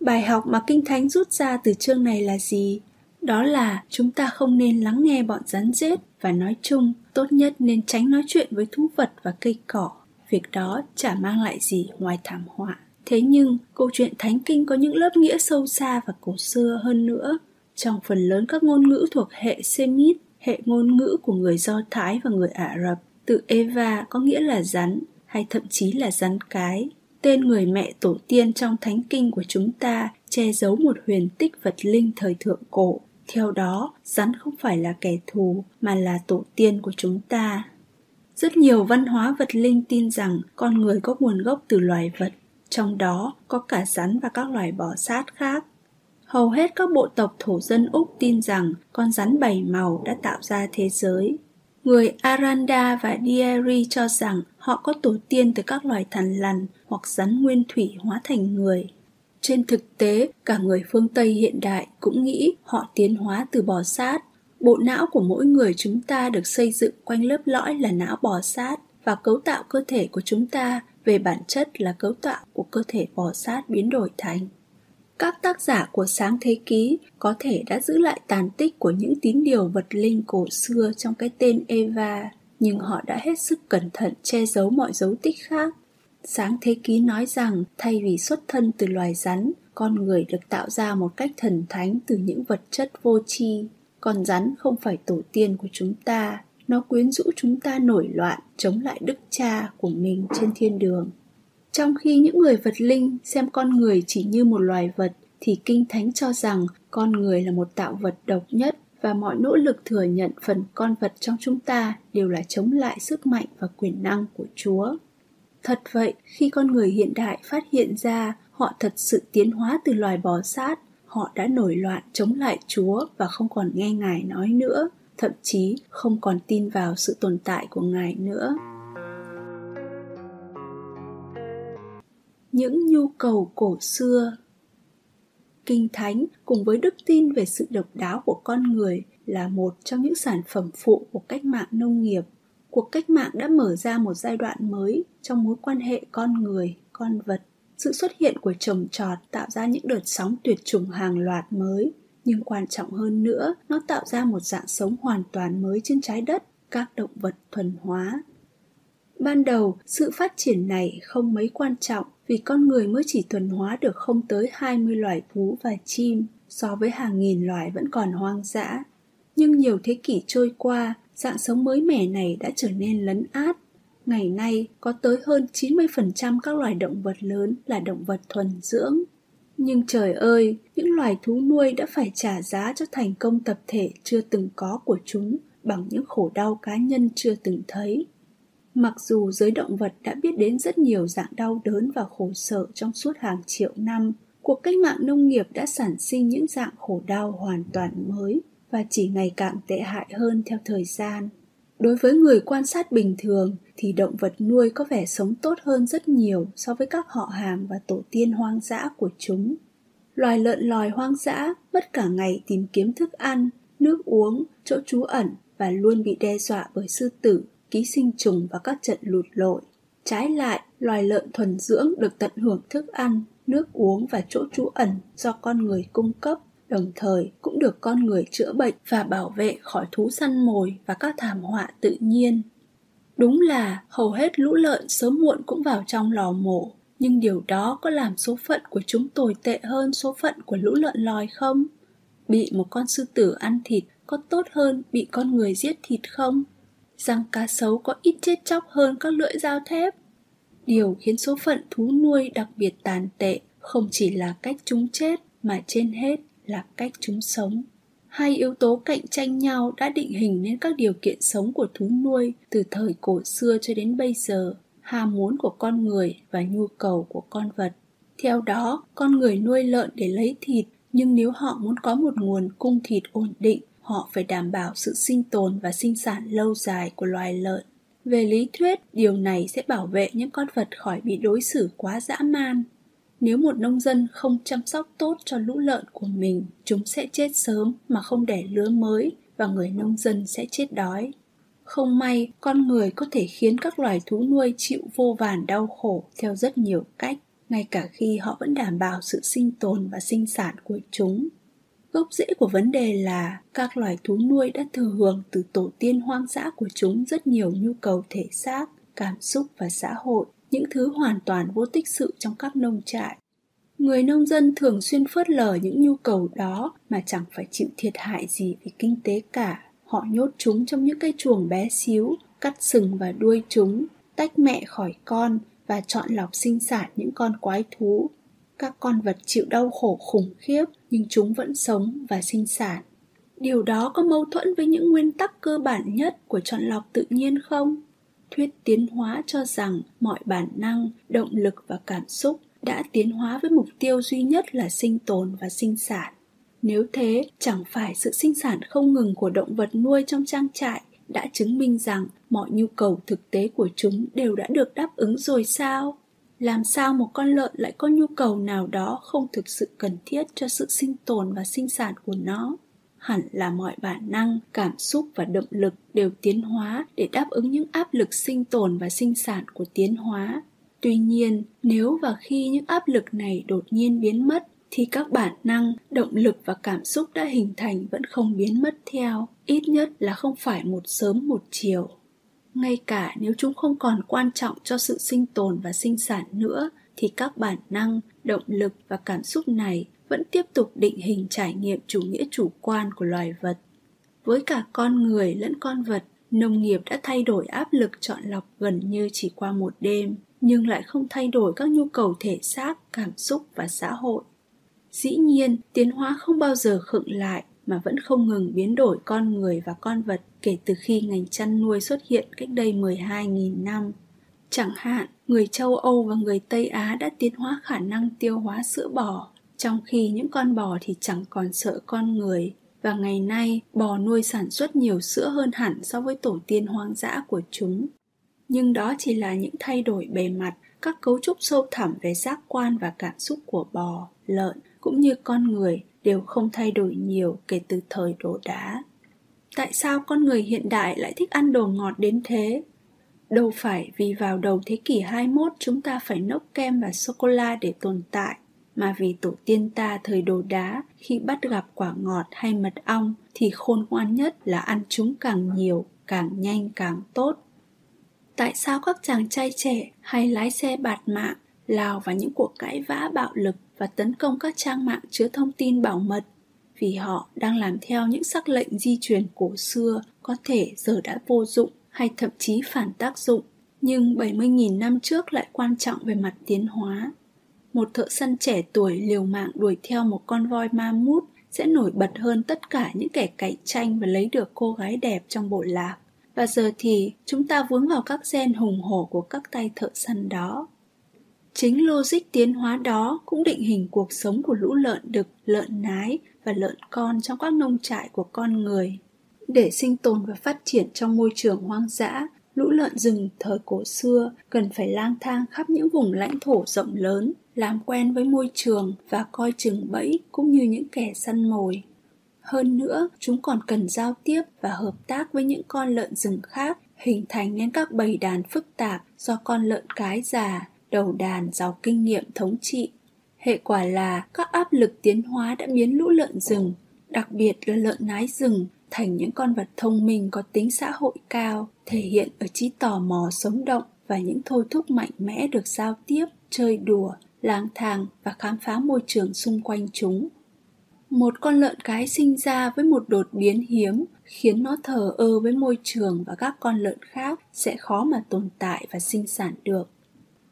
Bài học mà kinh thánh rút ra từ chương này là gì? Đó là chúng ta không nên lắng nghe bọn rắn rết và nói chung tốt nhất nên tránh nói chuyện với thú vật và cây cỏ. Việc đó chả mang lại gì ngoài thảm họa. Thế nhưng, câu chuyện thánh kinh có những lớp nghĩa sâu xa và cổ xưa hơn nữa. Trong phần lớn các ngôn ngữ thuộc hệ Semit, hệ ngôn ngữ của người Do Thái và người Ả Rập, từ Eva có nghĩa là rắn hay thậm chí là rắn cái. Tên người mẹ tổ tiên trong thánh kinh của chúng ta che giấu một huyền tích vật linh thời thượng cổ. Theo đó, rắn không phải là kẻ thù mà là tổ tiên của chúng ta. Rất nhiều văn hóa vật linh tin rằng con người có nguồn gốc từ loài vật, trong đó có cả rắn và các loài bò sát khác. Hầu hết các bộ tộc thổ dân Úc tin rằng con rắn bảy màu đã tạo ra thế giới. Người Aranda và Dieri cho rằng họ có tổ tiên từ các loài thằn lằn hoặc rắn nguyên thủy hóa thành người. Trên thực tế, cả người phương Tây hiện đại cũng nghĩ họ tiến hóa từ bò sát. Bộ não của mỗi người chúng ta được xây dựng quanh lớp lõi là não bò sát và cấu tạo cơ thể của chúng ta về bản chất là cấu tạo của cơ thể bò sát biến đổi thành. Các tác giả của sáng thế ký có thể đã giữ lại tàn tích của những tín điều vật linh cổ xưa trong cái tên Eva, nhưng họ đã hết sức cẩn thận che giấu mọi dấu tích khác. Sáng thế ký nói rằng thay vì xuất thân từ loài rắn, con người được tạo ra một cách thần thánh từ những vật chất vô tri. Con rắn không phải tổ tiên của chúng ta, nó quyến rũ chúng ta nổi loạn chống lại đức cha của mình trên thiên đường. Trong khi những người vật linh xem con người chỉ như một loài vật, thì Kinh Thánh cho rằng con người là một tạo vật độc nhất và mọi nỗ lực thừa nhận phần con vật trong chúng ta đều là chống lại sức mạnh và quyền năng của Chúa. Thật vậy, khi con người hiện đại phát hiện ra họ thật sự tiến hóa từ loài bò sát, họ đã nổi loạn chống lại Chúa và không còn nghe Ngài nói nữa, thậm chí không còn tin vào sự tồn tại của Ngài nữa. những nhu cầu cổ xưa kinh thánh cùng với đức tin về sự độc đáo của con người là một trong những sản phẩm phụ của cách mạng nông nghiệp cuộc cách mạng đã mở ra một giai đoạn mới trong mối quan hệ con người con vật sự xuất hiện của trồng trọt tạo ra những đợt sóng tuyệt chủng hàng loạt mới nhưng quan trọng hơn nữa nó tạo ra một dạng sống hoàn toàn mới trên trái đất các động vật thuần hóa ban đầu sự phát triển này không mấy quan trọng vì con người mới chỉ thuần hóa được không tới 20 loài thú và chim so với hàng nghìn loài vẫn còn hoang dã. Nhưng nhiều thế kỷ trôi qua, dạng sống mới mẻ này đã trở nên lấn át. Ngày nay, có tới hơn 90% các loài động vật lớn là động vật thuần dưỡng. Nhưng trời ơi, những loài thú nuôi đã phải trả giá cho thành công tập thể chưa từng có của chúng bằng những khổ đau cá nhân chưa từng thấy. Mặc dù giới động vật đã biết đến rất nhiều dạng đau đớn và khổ sở trong suốt hàng triệu năm, cuộc cách mạng nông nghiệp đã sản sinh những dạng khổ đau hoàn toàn mới và chỉ ngày càng tệ hại hơn theo thời gian. Đối với người quan sát bình thường thì động vật nuôi có vẻ sống tốt hơn rất nhiều so với các họ hàng và tổ tiên hoang dã của chúng. Loài lợn lòi hoang dã mất cả ngày tìm kiếm thức ăn, nước uống, chỗ trú ẩn và luôn bị đe dọa bởi sư tử ký sinh trùng và các trận lụt lội. Trái lại, loài lợn thuần dưỡng được tận hưởng thức ăn, nước uống và chỗ trú ẩn do con người cung cấp đồng thời cũng được con người chữa bệnh và bảo vệ khỏi thú săn mồi và các thảm họa tự nhiên. Đúng là hầu hết lũ lợn sớm muộn cũng vào trong lò mổ, nhưng điều đó có làm số phận của chúng tồi tệ hơn số phận của lũ lợn lòi không? Bị một con sư tử ăn thịt có tốt hơn bị con người giết thịt không? Răng cá sấu có ít chết chóc hơn các lưỡi dao thép? Điều khiến số phận thú nuôi đặc biệt tàn tệ không chỉ là cách chúng chết mà trên hết là cách chúng sống. Hai yếu tố cạnh tranh nhau đã định hình nên các điều kiện sống của thú nuôi từ thời cổ xưa cho đến bây giờ, ham muốn của con người và nhu cầu của con vật. Theo đó, con người nuôi lợn để lấy thịt, nhưng nếu họ muốn có một nguồn cung thịt ổn định, họ phải đảm bảo sự sinh tồn và sinh sản lâu dài của loài lợn. Về lý thuyết, điều này sẽ bảo vệ những con vật khỏi bị đối xử quá dã man. Nếu một nông dân không chăm sóc tốt cho lũ lợn của mình, chúng sẽ chết sớm mà không đẻ lứa mới và người nông dân sẽ chết đói. Không may, con người có thể khiến các loài thú nuôi chịu vô vàn đau khổ theo rất nhiều cách, ngay cả khi họ vẫn đảm bảo sự sinh tồn và sinh sản của chúng. Gốc rễ của vấn đề là các loài thú nuôi đã thừa hưởng từ tổ tiên hoang dã của chúng rất nhiều nhu cầu thể xác, cảm xúc và xã hội, những thứ hoàn toàn vô tích sự trong các nông trại. Người nông dân thường xuyên phớt lờ những nhu cầu đó mà chẳng phải chịu thiệt hại gì về kinh tế cả. Họ nhốt chúng trong những cây chuồng bé xíu, cắt sừng và đuôi chúng, tách mẹ khỏi con và chọn lọc sinh sản những con quái thú các con vật chịu đau khổ khủng khiếp nhưng chúng vẫn sống và sinh sản điều đó có mâu thuẫn với những nguyên tắc cơ bản nhất của chọn lọc tự nhiên không thuyết tiến hóa cho rằng mọi bản năng, động lực và cảm xúc đã tiến hóa với mục tiêu duy nhất là sinh tồn và sinh sản. Nếu thế, chẳng phải sự sinh sản không ngừng của động vật nuôi trong trang trại đã chứng minh rằng mọi nhu cầu thực tế của chúng đều đã được đáp ứng rồi sao? Làm sao một con lợn lại có nhu cầu nào đó không thực sự cần thiết cho sự sinh tồn và sinh sản của nó? Hẳn là mọi bản năng, cảm xúc và động lực đều tiến hóa để đáp ứng những áp lực sinh tồn và sinh sản của tiến hóa. Tuy nhiên, nếu và khi những áp lực này đột nhiên biến mất, thì các bản năng, động lực và cảm xúc đã hình thành vẫn không biến mất theo, ít nhất là không phải một sớm một chiều. Ngay cả nếu chúng không còn quan trọng cho sự sinh tồn và sinh sản nữa, thì các bản năng, động lực và cảm xúc này vẫn tiếp tục định hình trải nghiệm chủ nghĩa chủ quan của loài vật. Với cả con người lẫn con vật nông nghiệp đã thay đổi áp lực chọn lọc gần như chỉ qua một đêm nhưng lại không thay đổi các nhu cầu thể xác cảm xúc và xã hội. Dĩ nhiên tiến hóa không bao giờ khựng lại mà vẫn không ngừng biến đổi con người và con vật kể từ khi ngành chăn nuôi xuất hiện cách đây 12.000 năm. Chẳng hạn, người châu Âu và người Tây Á đã tiến hóa khả năng tiêu hóa sữa bò, trong khi những con bò thì chẳng còn sợ con người. Và ngày nay, bò nuôi sản xuất nhiều sữa hơn hẳn so với tổ tiên hoang dã của chúng. Nhưng đó chỉ là những thay đổi bề mặt, các cấu trúc sâu thẳm về giác quan và cảm xúc của bò, lợn cũng như con người đều không thay đổi nhiều kể từ thời đồ đá. Tại sao con người hiện đại lại thích ăn đồ ngọt đến thế? Đâu phải vì vào đầu thế kỷ 21 chúng ta phải nốc kem và sô-cô-la để tồn tại, mà vì tổ tiên ta thời đồ đá khi bắt gặp quả ngọt hay mật ong thì khôn ngoan nhất là ăn chúng càng nhiều, càng nhanh càng tốt. Tại sao các chàng trai trẻ hay lái xe bạt mạng lao vào những cuộc cãi vã bạo lực và tấn công các trang mạng chứa thông tin bảo mật vì họ đang làm theo những sắc lệnh di truyền cổ xưa có thể giờ đã vô dụng hay thậm chí phản tác dụng, nhưng 70.000 năm trước lại quan trọng về mặt tiến hóa. Một thợ săn trẻ tuổi liều mạng đuổi theo một con voi ma mút sẽ nổi bật hơn tất cả những kẻ cạnh tranh và lấy được cô gái đẹp trong bộ lạc. Và giờ thì chúng ta vướng vào các gen hùng hổ của các tay thợ săn đó. Chính logic tiến hóa đó cũng định hình cuộc sống của lũ lợn đực, lợn nái và lợn con trong các nông trại của con người. Để sinh tồn và phát triển trong môi trường hoang dã, lũ lợn rừng thời cổ xưa cần phải lang thang khắp những vùng lãnh thổ rộng lớn, làm quen với môi trường và coi chừng bẫy cũng như những kẻ săn mồi. Hơn nữa, chúng còn cần giao tiếp và hợp tác với những con lợn rừng khác, hình thành nên các bầy đàn phức tạp do con lợn cái già, đầu đàn giàu kinh nghiệm thống trị Hệ quả là các áp lực tiến hóa đã biến lũ lợn rừng, đặc biệt là lợn nái rừng, thành những con vật thông minh có tính xã hội cao, thể hiện ở trí tò mò sống động và những thôi thúc mạnh mẽ được giao tiếp, chơi đùa, lang thang và khám phá môi trường xung quanh chúng. Một con lợn cái sinh ra với một đột biến hiếm khiến nó thờ ơ với môi trường và các con lợn khác sẽ khó mà tồn tại và sinh sản được.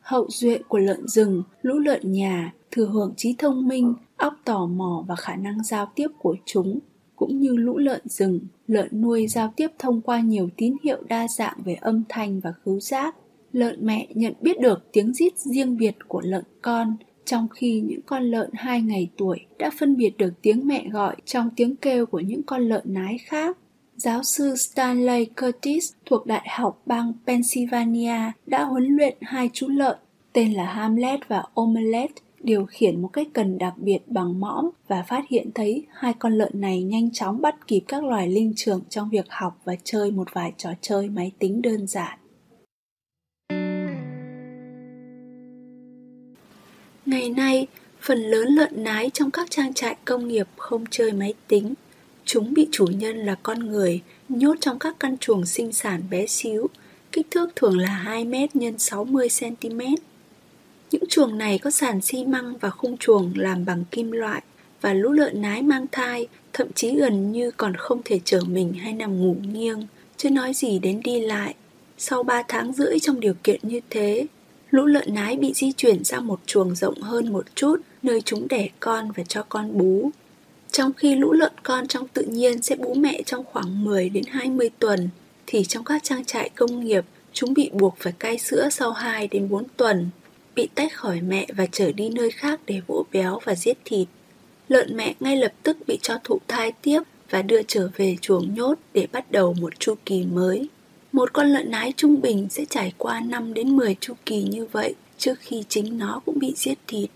Hậu duệ của lợn rừng, lũ lợn nhà thừa hưởng trí thông minh, óc tò mò và khả năng giao tiếp của chúng, cũng như lũ lợn rừng, lợn nuôi giao tiếp thông qua nhiều tín hiệu đa dạng về âm thanh và khứu giác. Lợn mẹ nhận biết được tiếng rít riêng biệt của lợn con, trong khi những con lợn hai ngày tuổi đã phân biệt được tiếng mẹ gọi trong tiếng kêu của những con lợn nái khác. Giáo sư Stanley Curtis thuộc Đại học bang Pennsylvania đã huấn luyện hai chú lợn tên là Hamlet và Omelette điều khiển một cách cần đặc biệt bằng mõm và phát hiện thấy hai con lợn này nhanh chóng bắt kịp các loài linh trưởng trong việc học và chơi một vài trò chơi máy tính đơn giản. Ngày nay, phần lớn lợn nái trong các trang trại công nghiệp không chơi máy tính. Chúng bị chủ nhân là con người nhốt trong các căn chuồng sinh sản bé xíu, kích thước thường là 2 m x 60 cm. Những chuồng này có sàn xi măng và khung chuồng làm bằng kim loại và lũ lợn nái mang thai thậm chí gần như còn không thể chở mình hay nằm ngủ nghiêng, chứ nói gì đến đi lại. Sau 3 tháng rưỡi trong điều kiện như thế, lũ lợn nái bị di chuyển ra một chuồng rộng hơn một chút, nơi chúng đẻ con và cho con bú. Trong khi lũ lợn con trong tự nhiên sẽ bú mẹ trong khoảng 10 đến 20 tuần, thì trong các trang trại công nghiệp, chúng bị buộc phải cai sữa sau 2 đến 4 tuần, bị tách khỏi mẹ và trở đi nơi khác để vỗ béo và giết thịt. Lợn mẹ ngay lập tức bị cho thụ thai tiếp và đưa trở về chuồng nhốt để bắt đầu một chu kỳ mới. Một con lợn nái trung bình sẽ trải qua 5 đến 10 chu kỳ như vậy trước khi chính nó cũng bị giết thịt.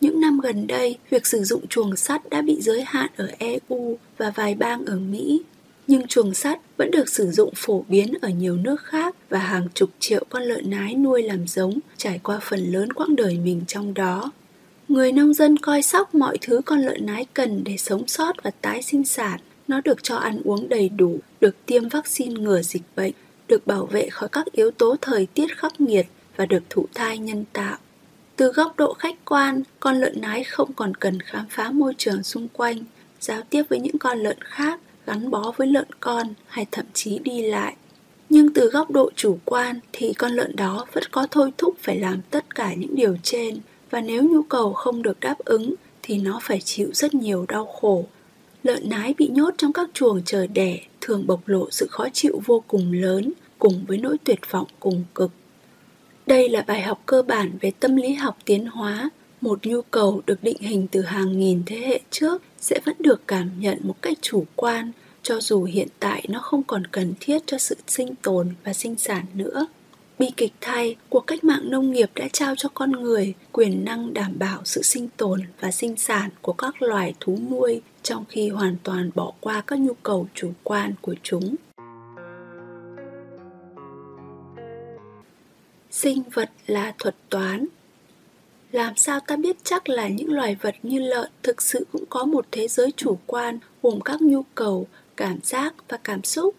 Những năm gần đây, việc sử dụng chuồng sắt đã bị giới hạn ở EU và vài bang ở Mỹ. Nhưng chuồng sắt vẫn được sử dụng phổ biến ở nhiều nước khác và hàng chục triệu con lợn nái nuôi làm giống trải qua phần lớn quãng đời mình trong đó. Người nông dân coi sóc mọi thứ con lợn nái cần để sống sót và tái sinh sản. Nó được cho ăn uống đầy đủ, được tiêm vaccine ngừa dịch bệnh, được bảo vệ khỏi các yếu tố thời tiết khắc nghiệt và được thụ thai nhân tạo. Từ góc độ khách quan, con lợn nái không còn cần khám phá môi trường xung quanh, giao tiếp với những con lợn khác, gắn bó với lợn con hay thậm chí đi lại. Nhưng từ góc độ chủ quan thì con lợn đó vẫn có thôi thúc phải làm tất cả những điều trên và nếu nhu cầu không được đáp ứng thì nó phải chịu rất nhiều đau khổ. Lợn nái bị nhốt trong các chuồng chờ đẻ thường bộc lộ sự khó chịu vô cùng lớn cùng với nỗi tuyệt vọng cùng cực. Đây là bài học cơ bản về tâm lý học tiến hóa, một nhu cầu được định hình từ hàng nghìn thế hệ trước sẽ vẫn được cảm nhận một cách chủ quan cho dù hiện tại nó không còn cần thiết cho sự sinh tồn và sinh sản nữa. Bi kịch thay, cuộc cách mạng nông nghiệp đã trao cho con người quyền năng đảm bảo sự sinh tồn và sinh sản của các loài thú nuôi trong khi hoàn toàn bỏ qua các nhu cầu chủ quan của chúng. Sinh vật là thuật toán làm sao ta biết chắc là những loài vật như lợn thực sự cũng có một thế giới chủ quan gồm các nhu cầu, cảm giác và cảm xúc?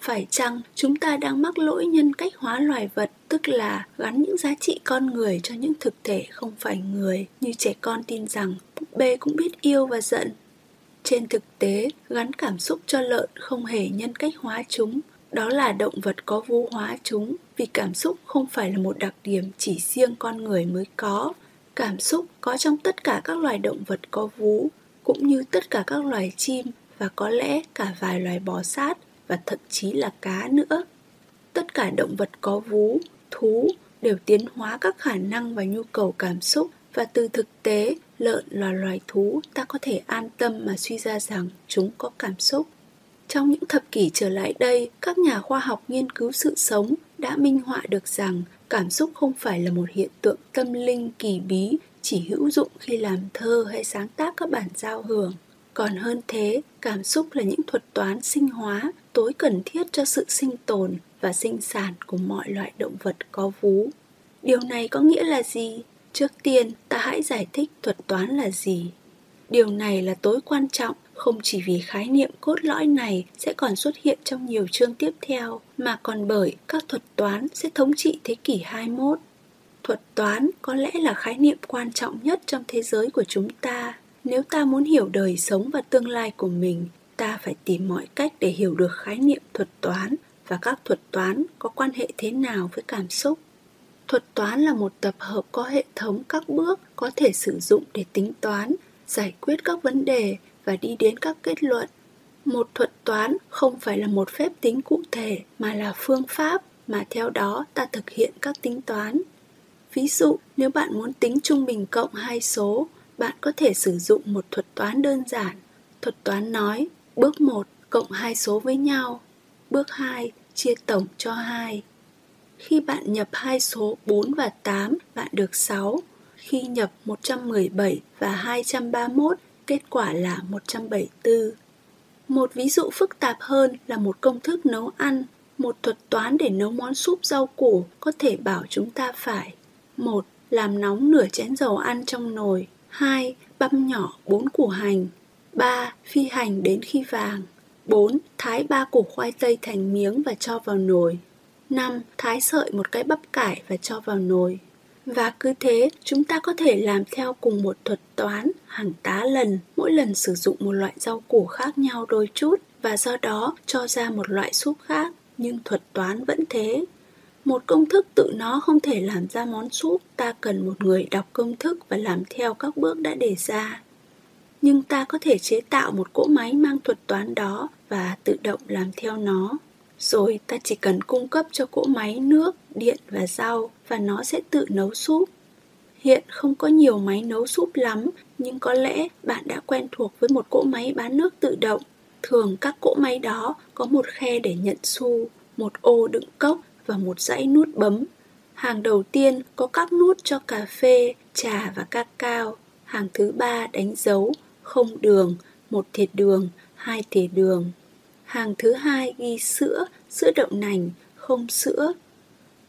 Phải chăng chúng ta đang mắc lỗi nhân cách hóa loài vật, tức là gắn những giá trị con người cho những thực thể không phải người, như trẻ con tin rằng búp bê cũng biết yêu và giận. Trên thực tế, gắn cảm xúc cho lợn không hề nhân cách hóa chúng, đó là động vật có vũ hóa chúng, vì cảm xúc không phải là một đặc điểm chỉ riêng con người mới có, Cảm xúc có trong tất cả các loài động vật có vú, cũng như tất cả các loài chim và có lẽ cả vài loài bò sát và thậm chí là cá nữa. Tất cả động vật có vú, thú đều tiến hóa các khả năng và nhu cầu cảm xúc. Và từ thực tế, lợn là loài thú ta có thể an tâm mà suy ra rằng chúng có cảm xúc. Trong những thập kỷ trở lại đây, các nhà khoa học nghiên cứu sự sống đã minh họa được rằng cảm xúc không phải là một hiện tượng tâm linh kỳ bí chỉ hữu dụng khi làm thơ hay sáng tác các bản giao hưởng. Còn hơn thế cảm xúc là những thuật toán sinh hóa tối cần thiết cho sự sinh tồn và sinh sản của mọi loại động vật có vú. Điều này có nghĩa là gì? Trước tiên ta hãy giải thích thuật toán là gì. Điều này là tối quan trọng không chỉ vì khái niệm cốt lõi này sẽ còn xuất hiện trong nhiều chương tiếp theo, mà còn bởi các thuật toán sẽ thống trị thế kỷ 21. Thuật toán có lẽ là khái niệm quan trọng nhất trong thế giới của chúng ta. Nếu ta muốn hiểu đời sống và tương lai của mình, ta phải tìm mọi cách để hiểu được khái niệm thuật toán và các thuật toán có quan hệ thế nào với cảm xúc. Thuật toán là một tập hợp có hệ thống các bước có thể sử dụng để tính toán, giải quyết các vấn đề và đi đến các kết luận. Một thuật toán không phải là một phép tính cụ thể mà là phương pháp mà theo đó ta thực hiện các tính toán. Ví dụ nếu bạn muốn tính trung bình cộng hai số bạn có thể sử dụng một thuật toán đơn giản. Thuật toán nói bước 1 cộng hai số với nhau bước 2 chia tổng cho 2 khi bạn nhập hai số 4 và 8, bạn được 6. Khi nhập 117 và 231, kết quả là 174. Một ví dụ phức tạp hơn là một công thức nấu ăn, một thuật toán để nấu món súp rau củ có thể bảo chúng ta phải một Làm nóng nửa chén dầu ăn trong nồi 2. Băm nhỏ 4 củ hành 3. Phi hành đến khi vàng 4. Thái 3 củ khoai tây thành miếng và cho vào nồi 5. Thái sợi một cái bắp cải và cho vào nồi và cứ thế, chúng ta có thể làm theo cùng một thuật toán hàng tá lần, mỗi lần sử dụng một loại rau củ khác nhau đôi chút và do đó cho ra một loại súp khác, nhưng thuật toán vẫn thế. Một công thức tự nó không thể làm ra món súp, ta cần một người đọc công thức và làm theo các bước đã đề ra. Nhưng ta có thể chế tạo một cỗ máy mang thuật toán đó và tự động làm theo nó. Rồi ta chỉ cần cung cấp cho cỗ máy nước, điện và rau và nó sẽ tự nấu súp. Hiện không có nhiều máy nấu súp lắm, nhưng có lẽ bạn đã quen thuộc với một cỗ máy bán nước tự động. Thường các cỗ máy đó có một khe để nhận xu, một ô đựng cốc và một dãy nút bấm. Hàng đầu tiên có các nút cho cà phê, trà và cacao. Hàng thứ ba đánh dấu không đường, một thìa đường, hai thìa đường. Hàng thứ hai ghi sữa, sữa đậu nành, không sữa.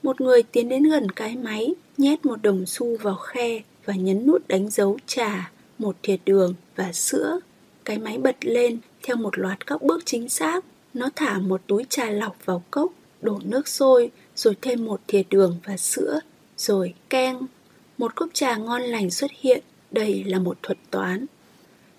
Một người tiến đến gần cái máy, nhét một đồng xu vào khe và nhấn nút đánh dấu trà, một thìa đường và sữa. Cái máy bật lên theo một loạt các bước chính xác. Nó thả một túi trà lọc vào cốc, đổ nước sôi, rồi thêm một thìa đường và sữa, rồi keng. Một cốc trà ngon lành xuất hiện, đây là một thuật toán.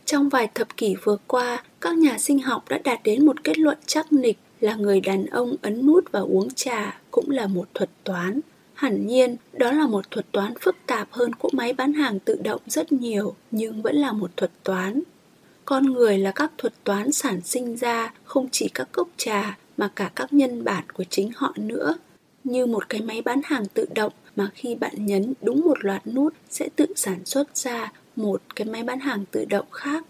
Trong vài thập kỷ vừa qua, các nhà sinh học đã đạt đến một kết luận chắc nịch là người đàn ông ấn nút và uống trà cũng là một thuật toán. Hẳn nhiên, đó là một thuật toán phức tạp hơn cỗ máy bán hàng tự động rất nhiều, nhưng vẫn là một thuật toán. Con người là các thuật toán sản sinh ra không chỉ các cốc trà mà cả các nhân bản của chính họ nữa. Như một cái máy bán hàng tự động mà khi bạn nhấn đúng một loạt nút sẽ tự sản xuất ra một cái máy bán hàng tự động khác.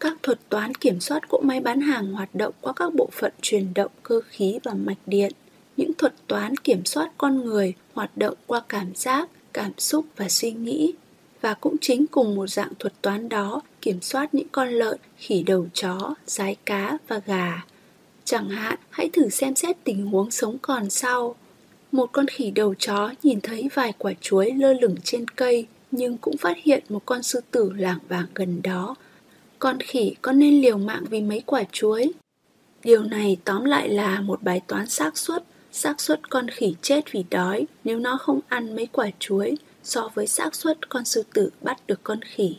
Các thuật toán kiểm soát của máy bán hàng hoạt động qua các bộ phận truyền động cơ khí và mạch điện. Những thuật toán kiểm soát con người hoạt động qua cảm giác, cảm xúc và suy nghĩ. Và cũng chính cùng một dạng thuật toán đó kiểm soát những con lợn, khỉ đầu chó, rái cá và gà. Chẳng hạn, hãy thử xem xét tình huống sống còn sau. Một con khỉ đầu chó nhìn thấy vài quả chuối lơ lửng trên cây nhưng cũng phát hiện một con sư tử lảng vảng gần đó. Con khỉ có nên liều mạng vì mấy quả chuối? Điều này tóm lại là một bài toán xác suất, xác suất con khỉ chết vì đói nếu nó không ăn mấy quả chuối so với xác suất con sư tử bắt được con khỉ.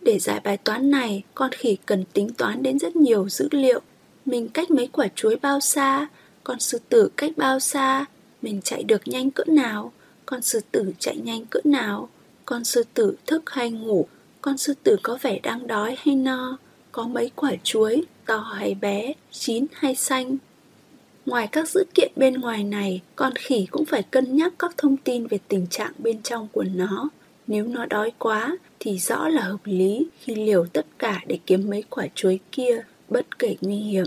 Để giải bài toán này, con khỉ cần tính toán đến rất nhiều dữ liệu. Mình cách mấy quả chuối bao xa, con sư tử cách bao xa, mình chạy được nhanh cỡ nào, con sư tử chạy nhanh cỡ nào, con sư tử thức hay ngủ, Con sư tử có vẻ đang đói hay no, Có mấy quả chuối, To hay bé, Chín hay xanh. Ngoài các dữ kiện bên ngoài này, Con khỉ cũng phải cân nhắc các thông tin Về tình trạng bên trong của nó. Nếu nó đói quá, Thì rõ là hợp lý Khi liều tất cả để kiếm mấy quả chuối kia, Bất kể nguy hiểm.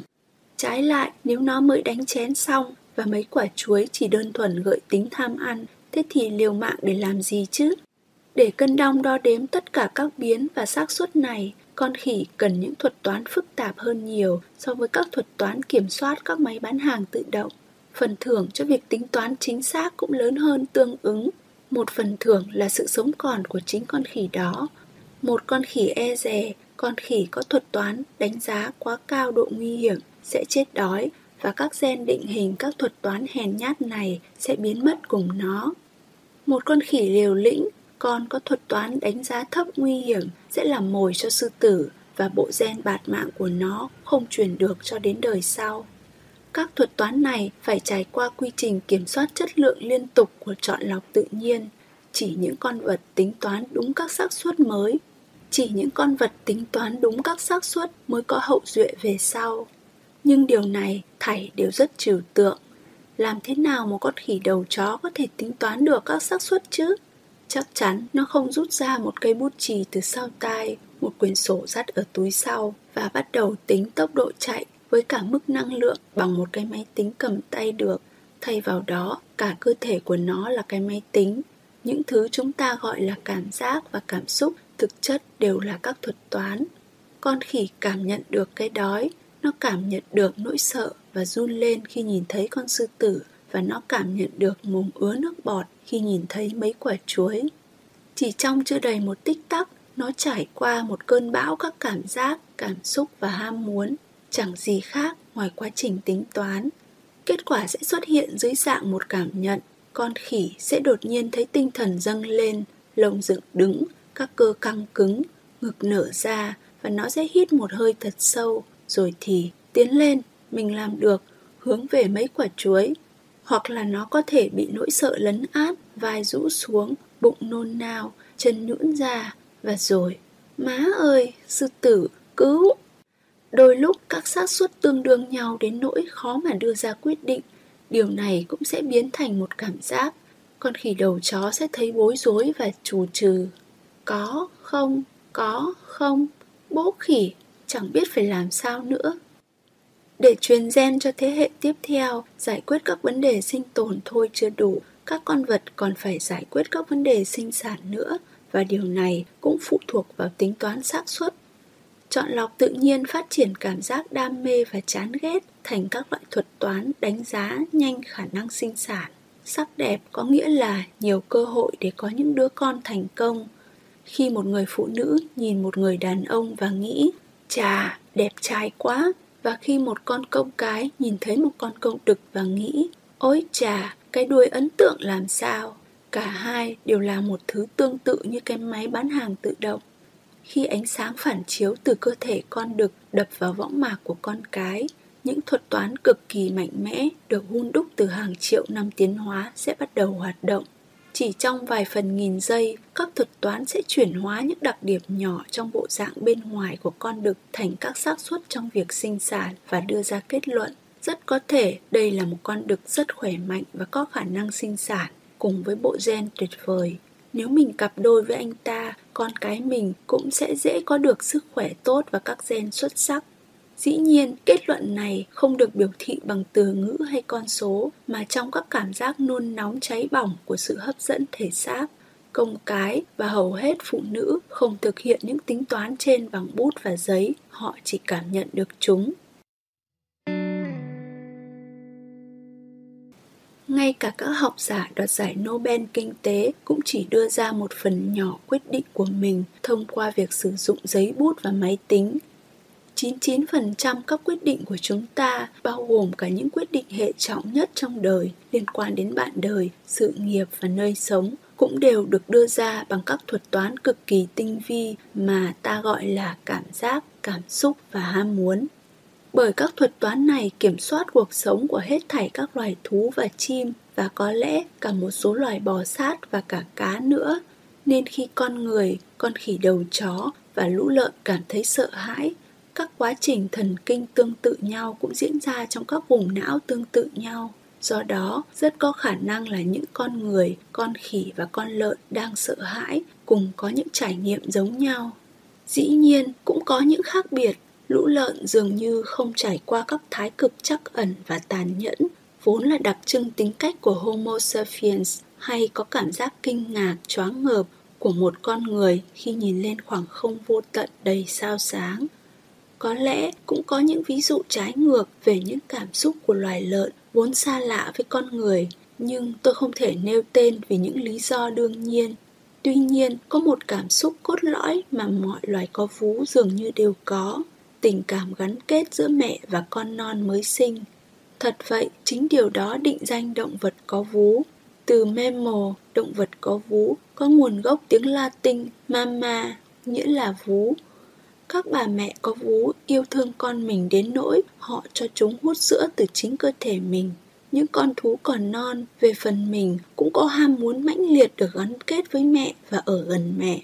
Trái lại, nếu nó mới đánh chén xong Và mấy quả chuối chỉ đơn thuần gợi tính tham ăn, Thế thì liều mạng để làm gì chứ? Để cân đong đo đếm tất cả các biến và xác suất này, con khỉ cần những thuật toán phức tạp hơn nhiều so với các thuật toán kiểm soát các máy bán hàng tự động. Phần thưởng cho việc tính toán chính xác cũng lớn hơn tương ứng. một phần thưởng là sự sống còn của chính con khỉ đó. Một con khỉ e dè, con khỉ có thuật toán đánh giá quá cao độ nguy hiểm sẽ chết đói và các gen định hình các thuật toán hèn nhát này sẽ biến mất cùng nó. Một con khỉ liều lĩnh, con có thuật toán đánh giá thấp nguy hiểm sẽ làm mồi cho sư tử và bộ gen bạt mạng của nó không truyền được cho đến đời sau. Các thuật toán này phải trải qua quy trình kiểm soát chất lượng liên tục của chọn lọc tự nhiên. Chỉ những con vật tính toán đúng các xác suất mới, chỉ những con vật tính toán đúng các xác suất mới có hậu duệ về sau. Nhưng điều này thảy đều rất trừu tượng. Làm thế nào một con khỉ đầu chó có thể tính toán được các xác suất chứ? Chắc chắn nó không rút ra một cây bút chì từ sau tai, một quyển sổ dắt ở túi sau và bắt đầu tính tốc độ chạy với cả mức năng lượng bằng một cái máy tính cầm tay được. Thay vào đó, cả cơ thể của nó là cái máy tính. Những thứ chúng ta gọi là cảm giác và cảm xúc thực chất đều là các thuật toán. Con khỉ cảm nhận được cái đói, nó cảm nhận được nỗi sợ và run lên khi nhìn thấy con sư tử và nó cảm nhận được mồm ứa nước bọt khi nhìn thấy mấy quả chuối. Chỉ trong chưa đầy một tích tắc, nó trải qua một cơn bão các cảm giác, cảm xúc và ham muốn, chẳng gì khác ngoài quá trình tính toán. Kết quả sẽ xuất hiện dưới dạng một cảm nhận, con khỉ sẽ đột nhiên thấy tinh thần dâng lên, lông dựng đứng, các cơ căng cứng, ngực nở ra và nó sẽ hít một hơi thật sâu, rồi thì tiến lên, mình làm được, hướng về mấy quả chuối. Hoặc là nó có thể bị nỗi sợ lấn át, vai rũ xuống, bụng nôn nao, chân nhũn ra, và rồi, má ơi, sư tử, cứu! Đôi lúc các xác suất tương đương nhau đến nỗi khó mà đưa ra quyết định. Điều này cũng sẽ biến thành một cảm giác. Con khỉ đầu chó sẽ thấy bối rối và trù trừ. Có, không, có, không, bố khỉ, chẳng biết phải làm sao nữa. Để truyền gen cho thế hệ tiếp theo, giải quyết các vấn đề sinh tồn thôi chưa đủ, các con vật còn phải giải quyết các vấn đề sinh sản nữa và điều này cũng phụ thuộc vào tính toán xác suất. Chọn lọc tự nhiên phát triển cảm giác đam mê và chán ghét thành các loại thuật toán đánh giá nhanh khả năng sinh sản. Sắc đẹp có nghĩa là nhiều cơ hội để có những đứa con thành công. Khi một người phụ nữ nhìn một người đàn ông và nghĩ, chà, đẹp trai quá, và khi một con công cái nhìn thấy một con công đực và nghĩ, ôi chà, cái đuôi ấn tượng làm sao, Cả hai đều là một thứ tương tự như cái máy bán hàng tự động. Khi ánh sáng phản chiếu từ cơ thể con đực đập vào võng mạc của con cái, những thuật toán cực kỳ mạnh mẽ được hun đúc từ hàng triệu năm tiến hóa sẽ bắt đầu hoạt động. Chỉ trong vài phần nghìn giây, các thuật toán sẽ chuyển hóa những đặc điểm nhỏ trong bộ dạng bên ngoài của con đực thành các xác suất trong việc sinh sản và đưa ra kết luận. Rất có thể đây là một con đực rất khỏe mạnh và có khả năng sinh sản cùng với bộ gen tuyệt vời. Nếu mình cặp đôi với anh ta, con cái mình cũng sẽ dễ có được sức khỏe tốt và các gen xuất sắc. Dĩ nhiên, kết luận này không được biểu thị bằng từ ngữ hay con số, mà trong các cảm giác nôn nóng cháy bỏng của sự hấp dẫn thể xác. Công cái và hầu hết phụ nữ không thực hiện những tính toán trên bằng bút và giấy, họ chỉ cảm nhận được chúng ngay cả các học giả đoạt giải Nobel Kinh tế cũng chỉ đưa ra một phần nhỏ quyết định của mình thông qua việc sử dụng giấy bút và máy tính. 99% các quyết định của chúng ta bao gồm cả những quyết định hệ trọng nhất trong đời liên quan đến bạn đời, sự nghiệp và nơi sống cũng đều được đưa ra bằng các thuật toán cực kỳ tinh vi mà ta gọi là cảm giác, cảm xúc và ham muốn bởi các thuật toán này kiểm soát cuộc sống của hết thảy các loài thú và chim và có lẽ cả một số loài bò sát và cả cá nữa. Nên khi con người, con khỉ đầu chó và lũ lợn cảm thấy sợ hãi, các quá trình thần kinh tương tự nhau cũng diễn ra trong các vùng não tương tự nhau. Do đó, rất có khả năng là những con người, con khỉ và con lợn đang sợ hãi cùng có những trải nghiệm giống nhau. Dĩ nhiên, cũng có những khác biệt lũ lợn dường như không trải qua các thái cực chắc ẩn và tàn nhẫn, vốn là đặc trưng tính cách của Homo sapiens hay có cảm giác kinh ngạc, choáng ngợp của một con người khi nhìn lên khoảng không vô tận đầy sao sáng. Có lẽ cũng có những ví dụ trái ngược về những cảm xúc của loài lợn vốn xa lạ với con người nhưng tôi không thể nêu tên vì những lý do đương nhiên. Tuy nhiên, có một cảm xúc cốt lõi mà mọi loài có vú dường như đều có, tình cảm gắn kết giữa mẹ và con non mới sinh. Thật vậy, chính điều đó định danh động vật có vú. Từ memo động vật có vú, có nguồn gốc tiếng Latin mama, nghĩa là vú. Các bà mẹ có vú yêu thương con mình đến nỗi họ cho chúng hút sữa từ chính cơ thể mình. Những con thú còn non, về phần mình, cũng có ham muốn mãnh liệt được gắn kết với mẹ và ở gần mẹ.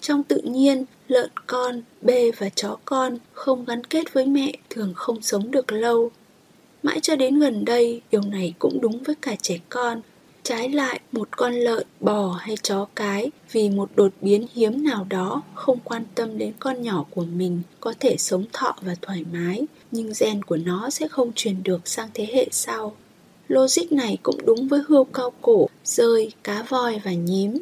Trong tự nhiên, lợn con, bê và chó con không gắn kết với mẹ thường không sống được lâu. Mãi cho đến gần đây, điều này cũng đúng với cả trẻ con. Trái lại, một con lợn, bò hay chó cái vì một đột biến hiếm nào đó không quan tâm đến con nhỏ của mình có thể sống thọ và thoải mái, nhưng gen của nó sẽ không truyền được sang thế hệ sau. Logic này cũng đúng với hươu cao cổ, rơi, cá voi và nhím.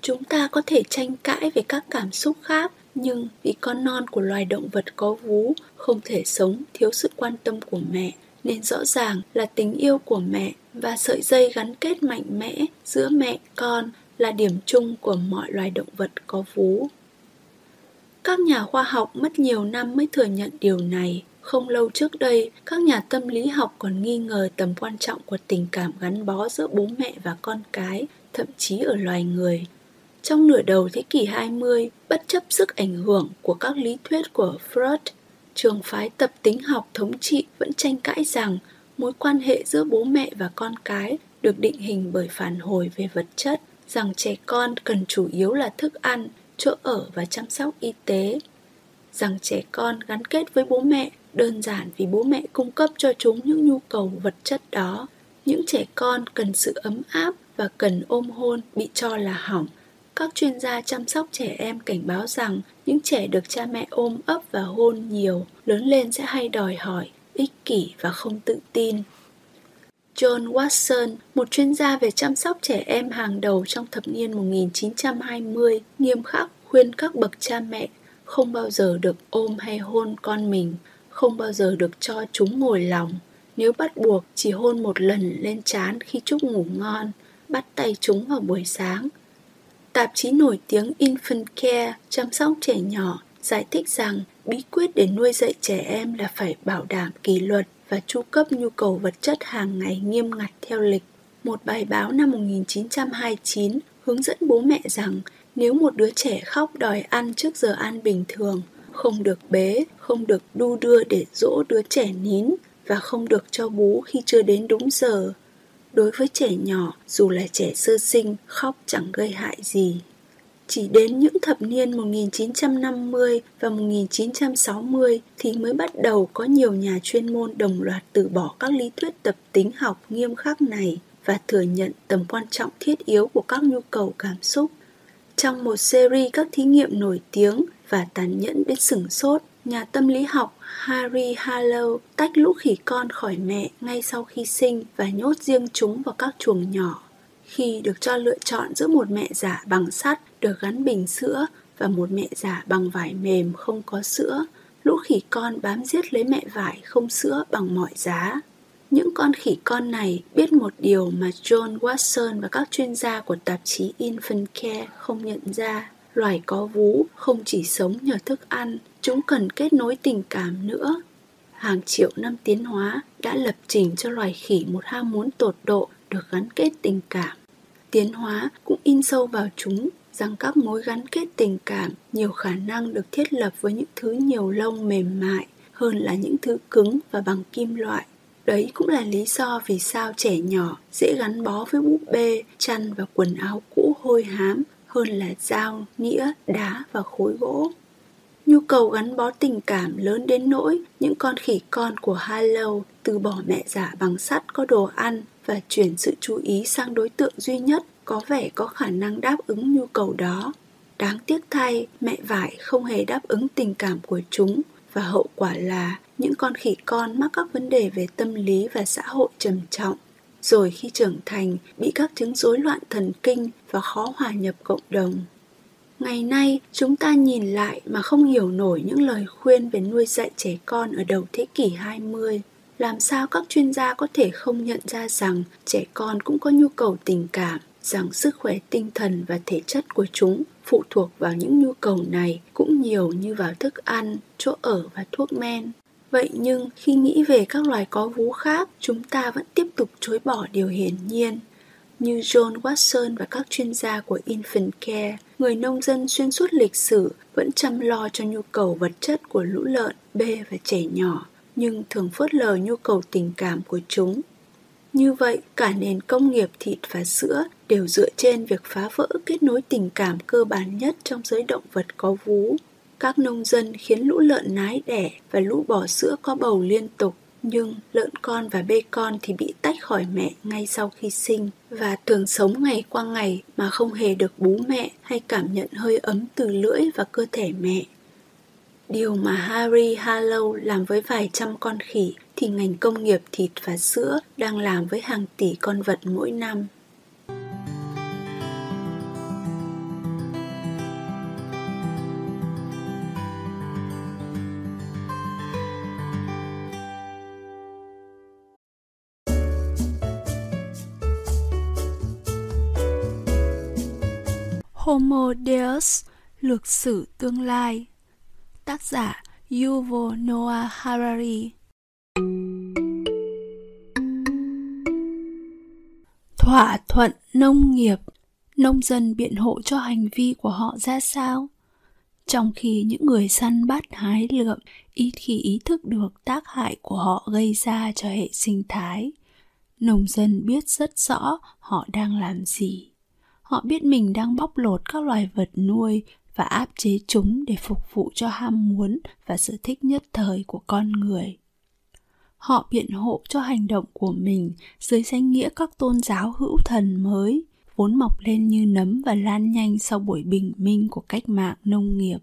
Chúng ta có thể tranh cãi về các cảm xúc khác, nhưng vì con non của loài động vật có vú không thể sống thiếu sự quan tâm của mẹ, nên rõ ràng là tình yêu của mẹ và sợi dây gắn kết mạnh mẽ giữa mẹ con là điểm chung của mọi loài động vật có vú. Các nhà khoa học mất nhiều năm mới thừa nhận điều này. Không lâu trước đây, các nhà tâm lý học còn nghi ngờ tầm quan trọng của tình cảm gắn bó giữa bố mẹ và con cái, thậm chí ở loài người. Trong nửa đầu thế kỷ 20, bất chấp sức ảnh hưởng của các lý thuyết của Freud, trường phái tập tính học thống trị vẫn tranh cãi rằng mối quan hệ giữa bố mẹ và con cái được định hình bởi phản hồi về vật chất, rằng trẻ con cần chủ yếu là thức ăn, chỗ ở và chăm sóc y tế. Rằng trẻ con gắn kết với bố mẹ đơn giản vì bố mẹ cung cấp cho chúng những nhu cầu vật chất đó. Những trẻ con cần sự ấm áp và cần ôm hôn bị cho là hỏng các chuyên gia chăm sóc trẻ em cảnh báo rằng những trẻ được cha mẹ ôm ấp và hôn nhiều lớn lên sẽ hay đòi hỏi, ích kỷ và không tự tin. John Watson, một chuyên gia về chăm sóc trẻ em hàng đầu trong thập niên 1920, nghiêm khắc khuyên các bậc cha mẹ không bao giờ được ôm hay hôn con mình, không bao giờ được cho chúng ngồi lòng. Nếu bắt buộc, chỉ hôn một lần lên trán khi chúc ngủ ngon, bắt tay chúng vào buổi sáng, Tạp chí nổi tiếng Infant Care chăm sóc trẻ nhỏ giải thích rằng bí quyết để nuôi dạy trẻ em là phải bảo đảm kỷ luật và chu cấp nhu cầu vật chất hàng ngày nghiêm ngặt theo lịch. Một bài báo năm 1929 hướng dẫn bố mẹ rằng nếu một đứa trẻ khóc đòi ăn trước giờ ăn bình thường, không được bế, không được đu đưa để dỗ đứa trẻ nín và không được cho bú khi chưa đến đúng giờ, Đối với trẻ nhỏ, dù là trẻ sơ sinh, khóc chẳng gây hại gì. Chỉ đến những thập niên 1950 và 1960 thì mới bắt đầu có nhiều nhà chuyên môn đồng loạt từ bỏ các lý thuyết tập tính học nghiêm khắc này và thừa nhận tầm quan trọng thiết yếu của các nhu cầu cảm xúc. Trong một series các thí nghiệm nổi tiếng và tàn nhẫn đến sửng sốt, nhà tâm lý học Harry Harlow tách lũ khỉ con khỏi mẹ ngay sau khi sinh và nhốt riêng chúng vào các chuồng nhỏ. Khi được cho lựa chọn giữa một mẹ giả bằng sắt được gắn bình sữa và một mẹ giả bằng vải mềm không có sữa, lũ khỉ con bám giết lấy mẹ vải không sữa bằng mọi giá. Những con khỉ con này biết một điều mà John Watson và các chuyên gia của tạp chí Infant Care không nhận ra loài có vú không chỉ sống nhờ thức ăn, chúng cần kết nối tình cảm nữa. Hàng triệu năm tiến hóa đã lập trình cho loài khỉ một ham muốn tột độ được gắn kết tình cảm. Tiến hóa cũng in sâu vào chúng rằng các mối gắn kết tình cảm nhiều khả năng được thiết lập với những thứ nhiều lông mềm mại hơn là những thứ cứng và bằng kim loại. Đấy cũng là lý do vì sao trẻ nhỏ dễ gắn bó với búp bê, chăn và quần áo cũ hôi hám hơn là dao, nĩa, đá và khối gỗ. Nhu cầu gắn bó tình cảm lớn đến nỗi những con khỉ con của Harlow từ bỏ mẹ giả bằng sắt có đồ ăn và chuyển sự chú ý sang đối tượng duy nhất có vẻ có khả năng đáp ứng nhu cầu đó. Đáng tiếc thay, mẹ vải không hề đáp ứng tình cảm của chúng và hậu quả là những con khỉ con mắc các vấn đề về tâm lý và xã hội trầm trọng rồi khi trưởng thành bị các chứng rối loạn thần kinh và khó hòa nhập cộng đồng. Ngày nay, chúng ta nhìn lại mà không hiểu nổi những lời khuyên về nuôi dạy trẻ con ở đầu thế kỷ 20 làm sao các chuyên gia có thể không nhận ra rằng trẻ con cũng có nhu cầu tình cảm rằng sức khỏe tinh thần và thể chất của chúng phụ thuộc vào những nhu cầu này cũng nhiều như vào thức ăn chỗ ở và thuốc men. Vậy nhưng khi nghĩ về các loài có vú khác chúng ta vẫn tiếp tục chối bỏ điều hiển nhiên. Như John Watson và các chuyên gia của Infant Care, người nông dân xuyên suốt lịch sử vẫn chăm lo cho nhu cầu vật chất của lũ lợn, bê và trẻ nhỏ, nhưng thường phớt lờ nhu cầu tình cảm của chúng. Như vậy, cả nền công nghiệp thịt và sữa đều dựa trên việc phá vỡ kết nối tình cảm cơ bản nhất trong giới động vật có vú. Các nông dân khiến lũ lợn nái đẻ và lũ bò sữa có bầu liên tục nhưng lợn con và bê con thì bị tách khỏi mẹ ngay sau khi sinh và thường sống ngày qua ngày mà không hề được bú mẹ hay cảm nhận hơi ấm từ lưỡi và cơ thể mẹ. Điều mà Harry Harlow làm với vài trăm con khỉ thì ngành công nghiệp thịt và sữa đang làm với hàng tỷ con vật mỗi năm. Homo Deus, lược sử tương lai Tác giả Yuval Noah Harari Thỏa thuận nông nghiệp, Nông dân biện hộ cho hành vi của họ ra sao? Trong khi những người săn bắt hái lượm, ít khi ý thức được tác hại của họ gây ra cho hệ sinh thái. Nông dân biết rất rõ họ đang làm gì họ biết mình đang bóc lột các loài vật nuôi và áp chế chúng để phục vụ cho ham muốn và sở thích nhất thời của con người. Họ biện hộ cho hành động của mình dưới danh nghĩa các tôn giáo hữu thần mới, vốn mọc lên như nấm và lan nhanh sau buổi bình minh của cách mạng nông nghiệp.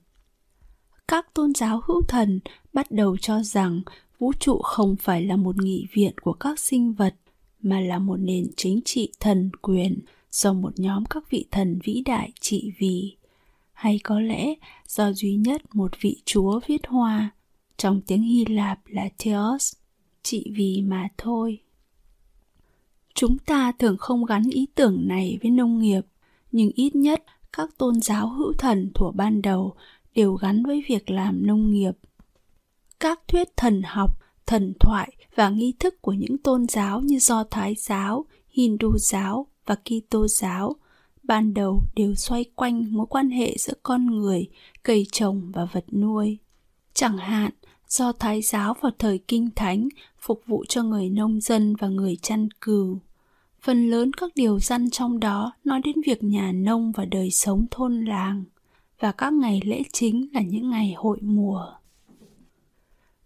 Các tôn giáo hữu thần bắt đầu cho rằng vũ trụ không phải là một nghị viện của các sinh vật, mà là một nền chính trị thần quyền do một nhóm các vị thần vĩ đại trị vì hay có lẽ do duy nhất một vị chúa viết hoa trong tiếng hy lạp là theos, chỉ vì mà thôi. Chúng ta thường không gắn ý tưởng này với nông nghiệp, nhưng ít nhất các tôn giáo hữu thần thuở ban đầu đều gắn với việc làm nông nghiệp. Các thuyết thần học, thần thoại và nghi thức của những tôn giáo như do thái giáo, hindu giáo và Kitô giáo ban đầu đều xoay quanh mối quan hệ giữa con người, cây trồng và vật nuôi. Chẳng hạn, do Thái giáo vào thời Kinh Thánh phục vụ cho người nông dân và người chăn cừu. Phần lớn các điều răn trong đó nói đến việc nhà nông và đời sống thôn làng, và các ngày lễ chính là những ngày hội mùa.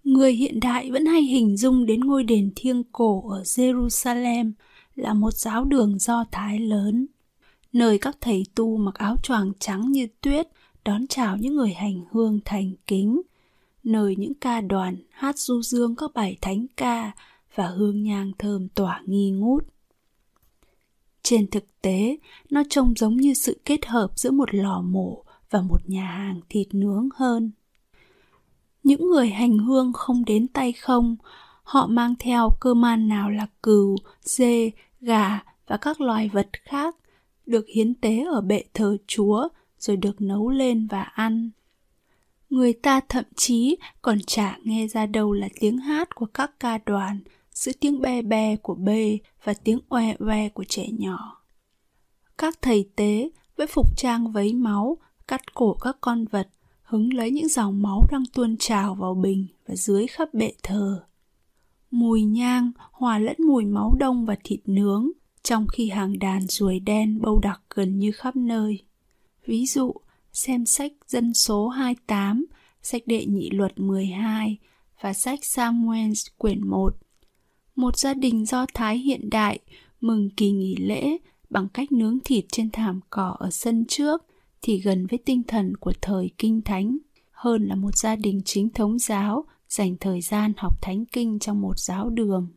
Người hiện đại vẫn hay hình dung đến ngôi đền thiêng cổ ở Jerusalem – là một giáo đường do Thái lớn, nơi các thầy tu mặc áo choàng trắng như tuyết đón chào những người hành hương thành kính, nơi những ca đoàn hát du dương các bài thánh ca và hương nhang thơm tỏa nghi ngút. Trên thực tế, nó trông giống như sự kết hợp giữa một lò mổ và một nhà hàng thịt nướng hơn. Những người hành hương không đến tay không, họ mang theo cơ man nào là cừu, dê gà và các loài vật khác được hiến tế ở bệ thờ Chúa rồi được nấu lên và ăn. Người ta thậm chí còn chả nghe ra đâu là tiếng hát của các ca đoàn giữa tiếng be be của bê và tiếng oe oe của trẻ nhỏ. Các thầy tế với phục trang vấy máu cắt cổ các con vật hứng lấy những dòng máu đang tuôn trào vào bình và dưới khắp bệ thờ mùi nhang hòa lẫn mùi máu đông và thịt nướng, trong khi hàng đàn ruồi đen bâu đặc gần như khắp nơi. Ví dụ, xem sách dân số 28, sách đệ nhị luật 12 và sách Samuel quyển 1. Một gia đình do Thái hiện đại mừng kỳ nghỉ lễ bằng cách nướng thịt trên thảm cỏ ở sân trước thì gần với tinh thần của thời kinh thánh hơn là một gia đình chính thống giáo dành thời gian học thánh kinh trong một giáo đường.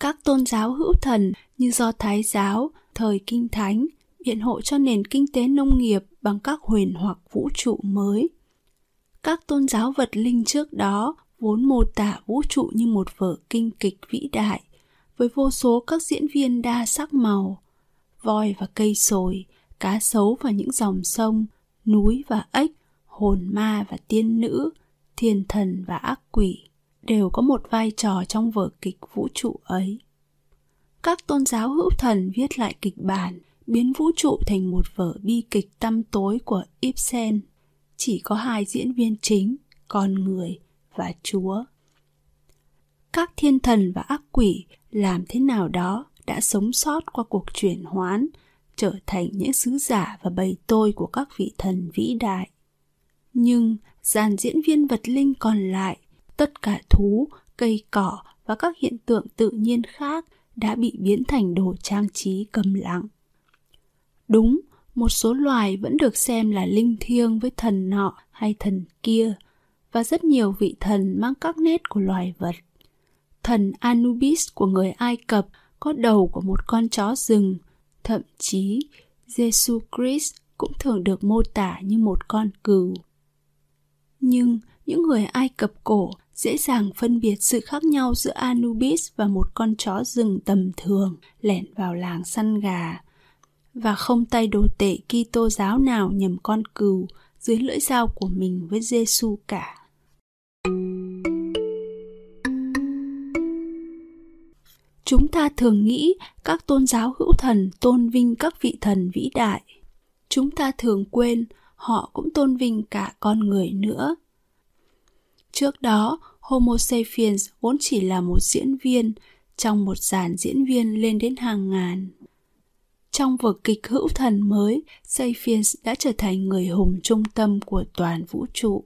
Các tôn giáo hữu thần như do Thái giáo, thời kinh thánh, biện hộ cho nền kinh tế nông nghiệp bằng các huyền hoặc vũ trụ mới. Các tôn giáo vật linh trước đó vốn mô tả vũ trụ như một vở kinh kịch vĩ đại với vô số các diễn viên đa sắc màu voi và cây sồi cá sấu và những dòng sông núi và ếch hồn ma và tiên nữ thiên thần và ác quỷ đều có một vai trò trong vở kịch vũ trụ ấy các tôn giáo hữu thần viết lại kịch bản biến vũ trụ thành một vở bi kịch tăm tối của Ibsen. Chỉ có hai diễn viên chính, con người và Chúa. Các thiên thần và ác quỷ làm thế nào đó đã sống sót qua cuộc chuyển hoán, trở thành những sứ giả và bầy tôi của các vị thần vĩ đại. Nhưng dàn diễn viên vật linh còn lại, tất cả thú, cây cỏ và các hiện tượng tự nhiên khác đã bị biến thành đồ trang trí cầm lặng. Đúng, một số loài vẫn được xem là linh thiêng với thần nọ hay thần kia, và rất nhiều vị thần mang các nét của loài vật. Thần Anubis của người Ai Cập có đầu của một con chó rừng, thậm chí Jesus Christ cũng thường được mô tả như một con cừu. Nhưng những người Ai Cập cổ dễ dàng phân biệt sự khác nhau giữa Anubis và một con chó rừng tầm thường, lẻn vào làng săn gà và không tay đồ tể Kitô giáo nào nhầm con cừu dưới lưỡi dao của mình với Giêsu cả. Chúng ta thường nghĩ các tôn giáo hữu thần tôn vinh các vị thần vĩ đại. Chúng ta thường quên họ cũng tôn vinh cả con người nữa. Trước đó, Homo sapiens vốn chỉ là một diễn viên trong một dàn diễn viên lên đến hàng ngàn. Trong vở kịch hữu thần mới, Sapiens đã trở thành người hùng trung tâm của toàn vũ trụ.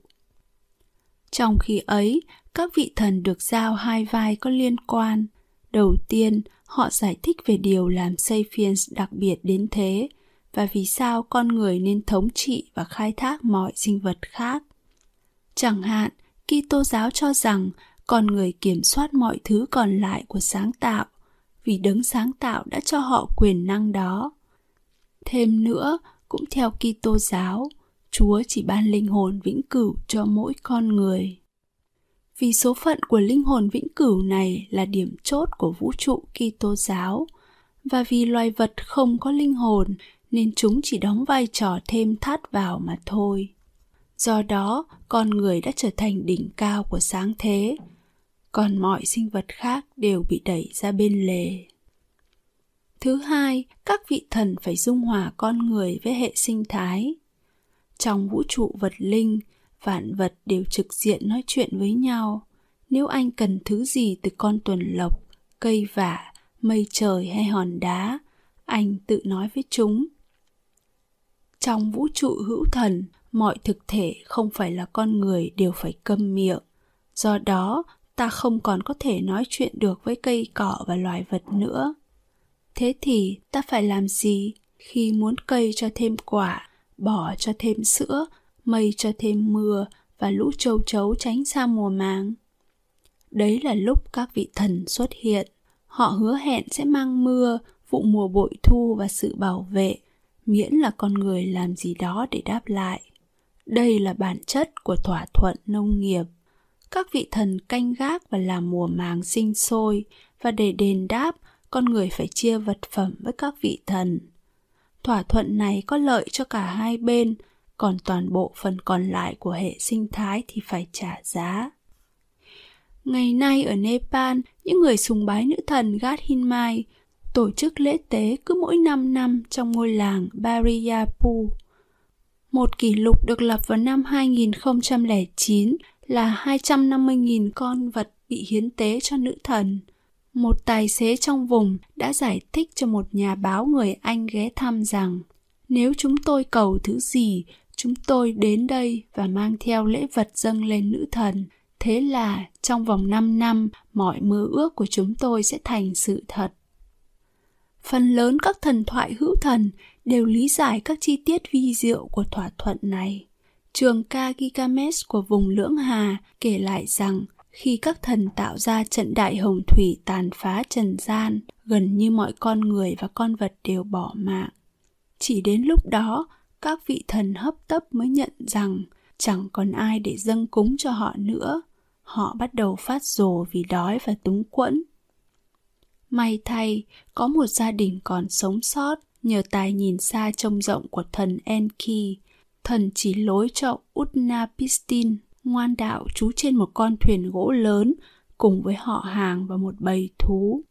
Trong khi ấy, các vị thần được giao hai vai có liên quan. Đầu tiên, họ giải thích về điều làm Sapiens đặc biệt đến thế và vì sao con người nên thống trị và khai thác mọi sinh vật khác. Chẳng hạn, Kitô giáo cho rằng con người kiểm soát mọi thứ còn lại của sáng tạo vì đấng sáng tạo đã cho họ quyền năng đó. Thêm nữa, cũng theo Kitô giáo, Chúa chỉ ban linh hồn vĩnh cửu cho mỗi con người. Vì số phận của linh hồn vĩnh cửu này là điểm chốt của vũ trụ Kitô giáo và vì loài vật không có linh hồn nên chúng chỉ đóng vai trò thêm thắt vào mà thôi. Do đó, con người đã trở thành đỉnh cao của sáng thế, còn mọi sinh vật khác đều bị đẩy ra bên lề. Thứ hai, các vị thần phải dung hòa con người với hệ sinh thái. Trong vũ trụ vật linh, vạn vật đều trực diện nói chuyện với nhau. Nếu anh cần thứ gì từ con tuần lộc, cây vả, mây trời hay hòn đá, anh tự nói với chúng. Trong vũ trụ hữu thần, mọi thực thể không phải là con người đều phải câm miệng. Do đó, ta không còn có thể nói chuyện được với cây cỏ và loài vật nữa. Thế thì ta phải làm gì khi muốn cây cho thêm quả bỏ cho thêm sữa mây cho thêm mưa và lũ châu chấu tránh xa mùa màng? Đấy là lúc các vị thần xuất hiện. Họ hứa hẹn sẽ mang mưa vụ mùa bội thu và sự bảo vệ miễn là con người làm gì đó để đáp lại đây là bản chất của thỏa thuận nông nghiệp. Các vị thần canh gác và làm mùa màng sinh sôi và để đền đáp, con người phải chia vật phẩm với các vị thần. Thỏa thuận này có lợi cho cả hai bên, còn toàn bộ phần còn lại của hệ sinh thái thì phải trả giá. Ngày nay ở nepal, những người sùng bái nữ thần Gadhinmai tổ chức lễ tế cứ mỗi 5 năm trong ngôi làng Bariyapu. Một kỷ lục được lập vào năm 2009 là 250.000 con vật bị hiến tế cho nữ thần. Một tài xế trong vùng đã giải thích cho một nhà báo người Anh ghé thăm rằng nếu chúng tôi cầu thứ gì, chúng tôi đến đây và mang theo lễ vật dâng lên nữ thần. Thế là trong vòng 5 năm, mọi mơ ước của chúng tôi sẽ thành sự thật. Phần lớn các thần thoại hữu thần đều lý giải các chi tiết vi diệu của thỏa thuận này. Trường ca Gigamesh của vùng Lưỡng Hà kể lại rằng khi các thần tạo ra trận đại hồng thủy tàn phá trần gian, gần như mọi con người và con vật đều bỏ mạng. Chỉ đến lúc đó, các vị thần hấp tấp mới nhận rằng chẳng còn ai để dâng cúng cho họ nữa. họ bắt đầu phát rồ vì đói và túng quẫn. May thay, có một gia đình còn sống sót nhờ tài nhìn xa trông rộng của thần Enki. Thần chỉ lối cho Utnapishtim ngoan đạo trú trên một con thuyền gỗ lớn cùng với họ hàng và một bầy thú.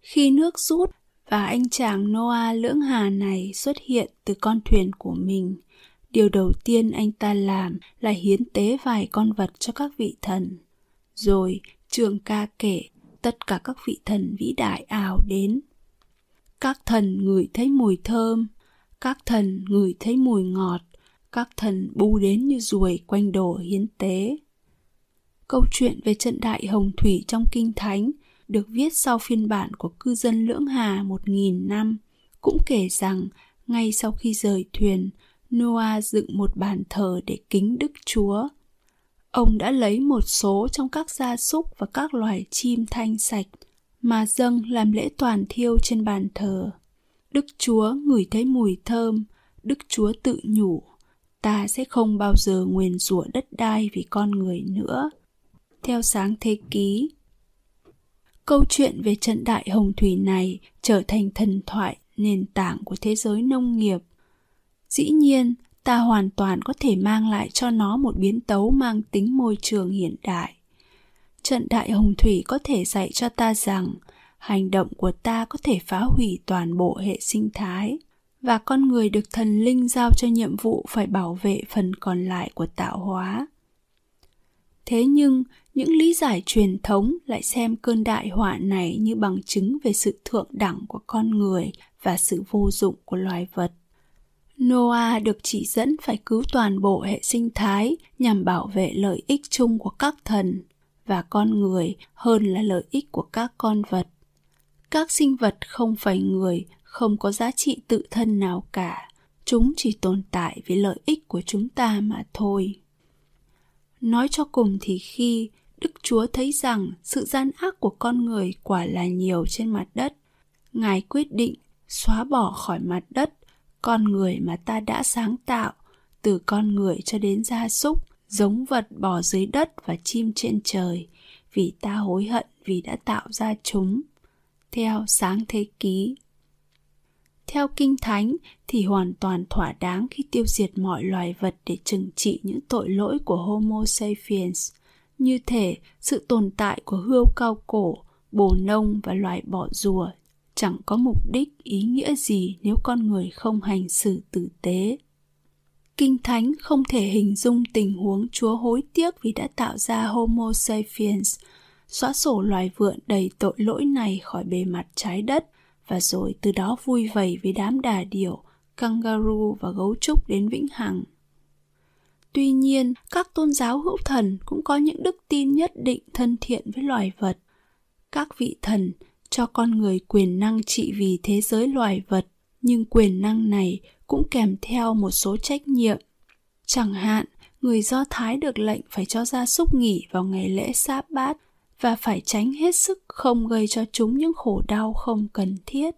Khi nước rút và anh chàng Noah lưỡng hà này xuất hiện từ con thuyền của mình, điều đầu tiên anh ta làm là hiến tế vài con vật cho các vị thần. Rồi trường ca kể tất cả các vị thần vĩ đại ảo đến. Các thần ngửi thấy mùi thơm, các thần ngửi thấy mùi ngọt, các thần bu đến như ruồi quanh đồ hiến tế. Câu chuyện về trận đại hồng thủy trong kinh thánh được viết sau phiên bản của cư dân Lưỡng Hà một nghìn năm, cũng kể rằng ngay sau khi rời thuyền, Noah dựng một bàn thờ để kính Đức Chúa. Ông đã lấy một số trong các gia súc và các loài chim thanh sạch mà dâng làm lễ toàn thiêu trên bàn thờ. Đức Chúa ngửi thấy mùi thơm, Đức Chúa tự nhủ, ta sẽ không bao giờ nguyền rủa đất đai vì con người nữa. Theo sáng thế ký, câu chuyện về trận đại hồng thủy này trở thành thần thoại nền tảng của thế giới nông nghiệp. Dĩ nhiên, ta hoàn toàn có thể mang lại cho nó một biến tấu mang tính môi trường hiện đại. Trận đại hồng thủy có thể dạy cho ta rằng hành động của ta có thể phá hủy toàn bộ hệ sinh thái và con người được thần linh giao cho nhiệm vụ phải bảo vệ phần còn lại của tạo hóa. Thế nhưng, những lý giải truyền thống lại xem cơn đại họa này như bằng chứng về sự thượng đẳng của con người và sự vô dụng của loài vật. Noah được chỉ dẫn phải cứu toàn bộ hệ sinh thái nhằm bảo vệ lợi ích chung của các thần và con người hơn là lợi ích của các con vật. Các sinh vật không phải người không có giá trị tự thân nào cả, chúng chỉ tồn tại vì lợi ích của chúng ta mà thôi. Nói cho cùng thì khi Đức Chúa thấy rằng sự gian ác của con người quả là nhiều trên mặt đất, Ngài quyết định xóa bỏ khỏi mặt đất con người mà ta đã sáng tạo, từ con người cho đến gia súc, giống vật bò dưới đất và chim trên trời, vì ta hối hận vì đã tạo ra chúng. Theo sáng thế ký theo kinh thánh thì hoàn toàn thỏa đáng khi tiêu diệt mọi loài vật để trừng trị những tội lỗi của Homo sapiens. Như thể sự tồn tại của hươu cao cổ, bồ nông và loài bọ rùa chẳng có mục đích ý nghĩa gì nếu con người không hành xử tử tế. Kinh Thánh không thể hình dung tình huống Chúa hối tiếc vì đã tạo ra Homo sapiens, xóa sổ loài vượn đầy tội lỗi này khỏi bề mặt trái đất và rồi từ đó vui vầy với đám đà điểu, kangaroo và gấu trúc đến vĩnh hằng. Tuy nhiên, các tôn giáo hữu thần cũng có những đức tin nhất định thân thiện với loài vật. Các vị thần cho con người quyền năng trị vì thế giới loài vật, nhưng quyền năng này cũng kèm theo một số trách nhiệm. Chẳng hạn, người Do Thái được lệnh phải cho gia súc nghỉ vào ngày lễ sa bát và phải tránh hết sức không gây cho chúng những khổ đau không cần thiết.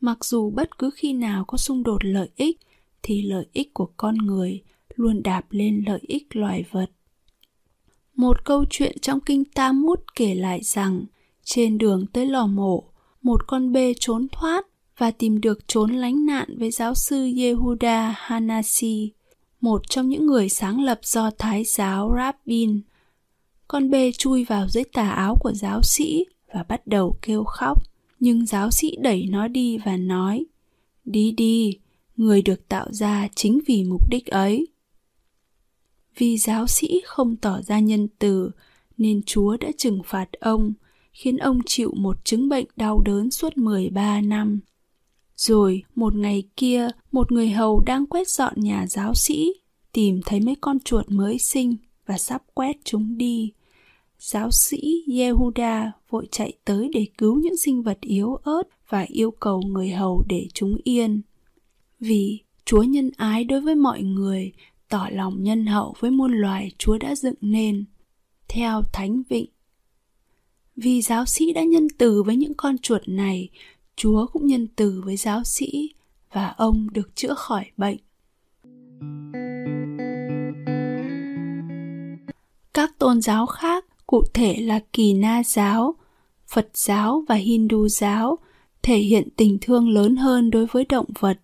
Mặc dù bất cứ khi nào có xung đột lợi ích thì lợi ích của con người luôn đạp lên lợi ích loài vật. Một câu chuyện trong kinh Tam Mút kể lại rằng trên đường tới lò mổ, một con bê trốn thoát và tìm được trốn lánh nạn với giáo sư Yehuda Hanasi, một trong những người sáng lập do Thái giáo Rabin. con bê chui vào dưới tà áo của giáo sĩ và bắt đầu kêu khóc nhưng giáo sĩ đẩy nó đi và nói đi đi người được tạo ra chính vì mục đích ấy vì giáo sĩ không tỏ ra nhân từ nên chúa đã trừng phạt ông khiến ông chịu một chứng bệnh đau đớn suốt 13 năm. Rồi, một ngày kia, một người hầu đang quét dọn nhà giáo sĩ, tìm thấy mấy con chuột mới sinh và sắp quét chúng đi giáo sĩ Yehuda vội chạy tới để cứu những sinh vật yếu ớt và yêu cầu người hầu để chúng yên. Vì Chúa nhân ái đối với mọi người, tỏ lòng nhân hậu với muôn loài Chúa đã dựng nên. Theo Thánh Vịnh Vì giáo sĩ đã nhân từ với những con chuột này, Chúa cũng nhân từ với giáo sĩ và ông được chữa khỏi bệnh. Các tôn giáo khác, cụ thể là Kỳ Na giáo, Phật giáo và Hindu giáo, thể hiện tình thương lớn hơn đối với động vật.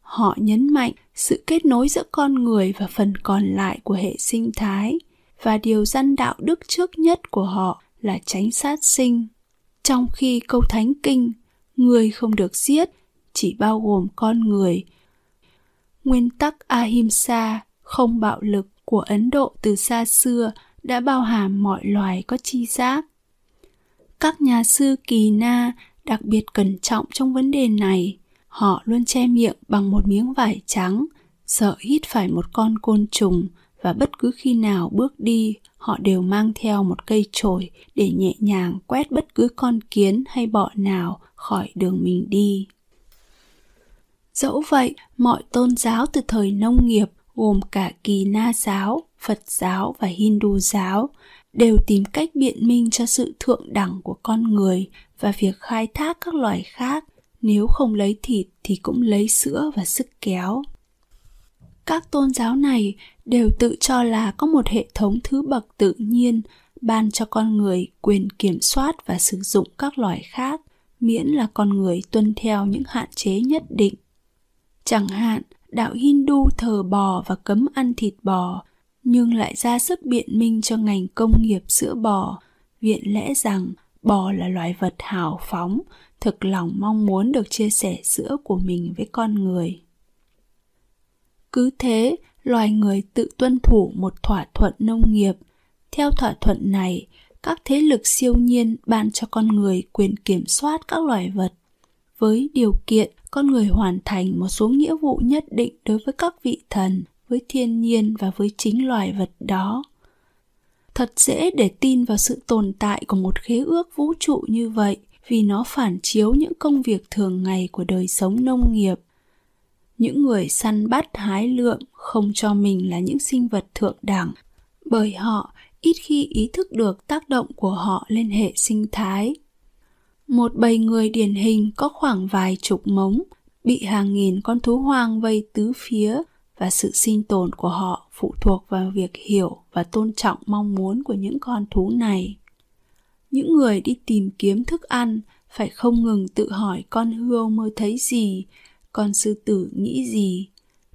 Họ nhấn mạnh sự kết nối giữa con người và phần còn lại của hệ sinh thái và điều dân đạo đức trước nhất của họ là tránh sát sinh. Trong khi câu thánh kinh, người không được giết, chỉ bao gồm con người. Nguyên tắc Ahimsa, không bạo lực của Ấn Độ từ xa xưa đã bao hàm mọi loài có chi giác. Các nhà sư Kỳ Na đặc biệt cẩn trọng trong vấn đề này. Họ luôn che miệng bằng một miếng vải trắng, sợ hít phải một con côn trùng và bất cứ khi nào bước đi, họ đều mang theo một cây chổi để nhẹ nhàng quét bất cứ con kiến hay bọ nào khỏi đường mình đi. Dẫu vậy, mọi tôn giáo từ thời nông nghiệp gồm cả kỳ na giáo, Phật giáo và Hindu giáo đều tìm cách biện minh cho sự thượng đẳng của con người và việc khai thác các loài khác nếu không lấy thịt thì cũng lấy sữa và sức kéo các tôn giáo này đều tự cho là có một hệ thống thứ bậc tự nhiên ban cho con người quyền kiểm soát và sử dụng các loài khác, miễn là con người tuân theo những hạn chế nhất định. Chẳng hạn, đạo hindu thờ bò và cấm ăn thịt bò, nhưng lại ra sức biện minh cho ngành công nghiệp sữa bò, viện lẽ rằng bò là loài vật hào phóng, thực lòng mong muốn được chia sẻ sữa của mình với con người cứ thế, loài người tự tuân thủ một thỏa thuận nông nghiệp. Theo thỏa thuận này, các thế lực siêu nhiên ban cho con người quyền kiểm soát các loài vật. Với điều kiện con người hoàn thành một số nghĩa vụ nhất định đối với các vị thần, với thiên nhiên và với chính loài vật đó. Thật dễ để tin vào sự tồn tại của một khế ước vũ trụ như vậy vì nó phản chiếu những công việc thường ngày của đời sống nông nghiệp những người săn bắt hái lượm không cho mình là những sinh vật thượng đẳng, bởi họ ít khi ý thức được tác động của họ lên hệ sinh thái. Một bầy người điển hình có khoảng vài chục mống, bị hàng nghìn con thú hoang vây tứ phía và sự sinh tồn của họ phụ thuộc vào việc hiểu và tôn trọng mong muốn của những con thú này. Những người đi tìm kiếm thức ăn phải không ngừng tự hỏi con hươu mơ thấy gì con sư tử nghĩ gì?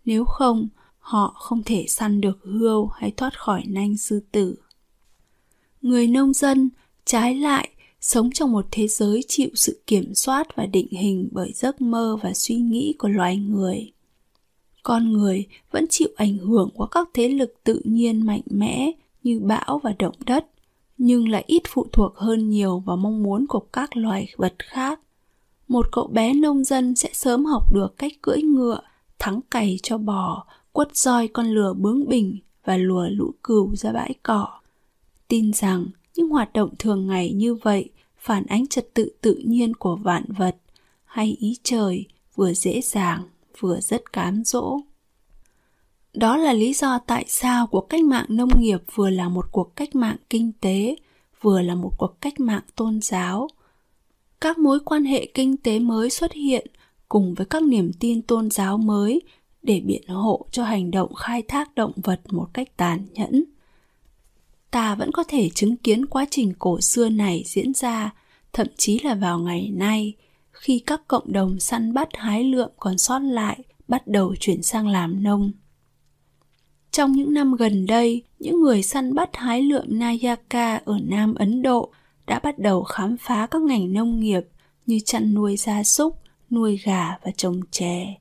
Nếu không, họ không thể săn được hươu hay thoát khỏi nanh sư tử. Người nông dân trái lại sống trong một thế giới chịu sự kiểm soát và định hình bởi giấc mơ và suy nghĩ của loài người. Con người vẫn chịu ảnh hưởng của các thế lực tự nhiên mạnh mẽ như bão và động đất, nhưng lại ít phụ thuộc hơn nhiều vào mong muốn của các loài vật khác một cậu bé nông dân sẽ sớm học được cách cưỡi ngựa, thắng cày cho bò, quất roi con lừa bướng bỉnh và lùa lũ cừu ra bãi cỏ. Tin rằng những hoạt động thường ngày như vậy phản ánh trật tự tự nhiên của vạn vật, hay ý trời vừa dễ dàng, vừa rất cám dỗ. Đó là lý do tại sao cuộc cách mạng nông nghiệp vừa là một cuộc cách mạng kinh tế, vừa là một cuộc cách mạng tôn giáo các mối quan hệ kinh tế mới xuất hiện cùng với các niềm tin tôn giáo mới để biện hộ cho hành động khai thác động vật một cách tàn nhẫn. Ta vẫn có thể chứng kiến quá trình cổ xưa này diễn ra thậm chí là vào ngày nay khi các cộng đồng săn bắt hái lượm còn sót lại bắt đầu chuyển sang làm nông. Trong những năm gần đây, những người săn bắt hái lượm Nayaka ở Nam Ấn Độ đã bắt đầu khám phá các ngành nông nghiệp như chăn nuôi gia súc, nuôi gà và trồng chè.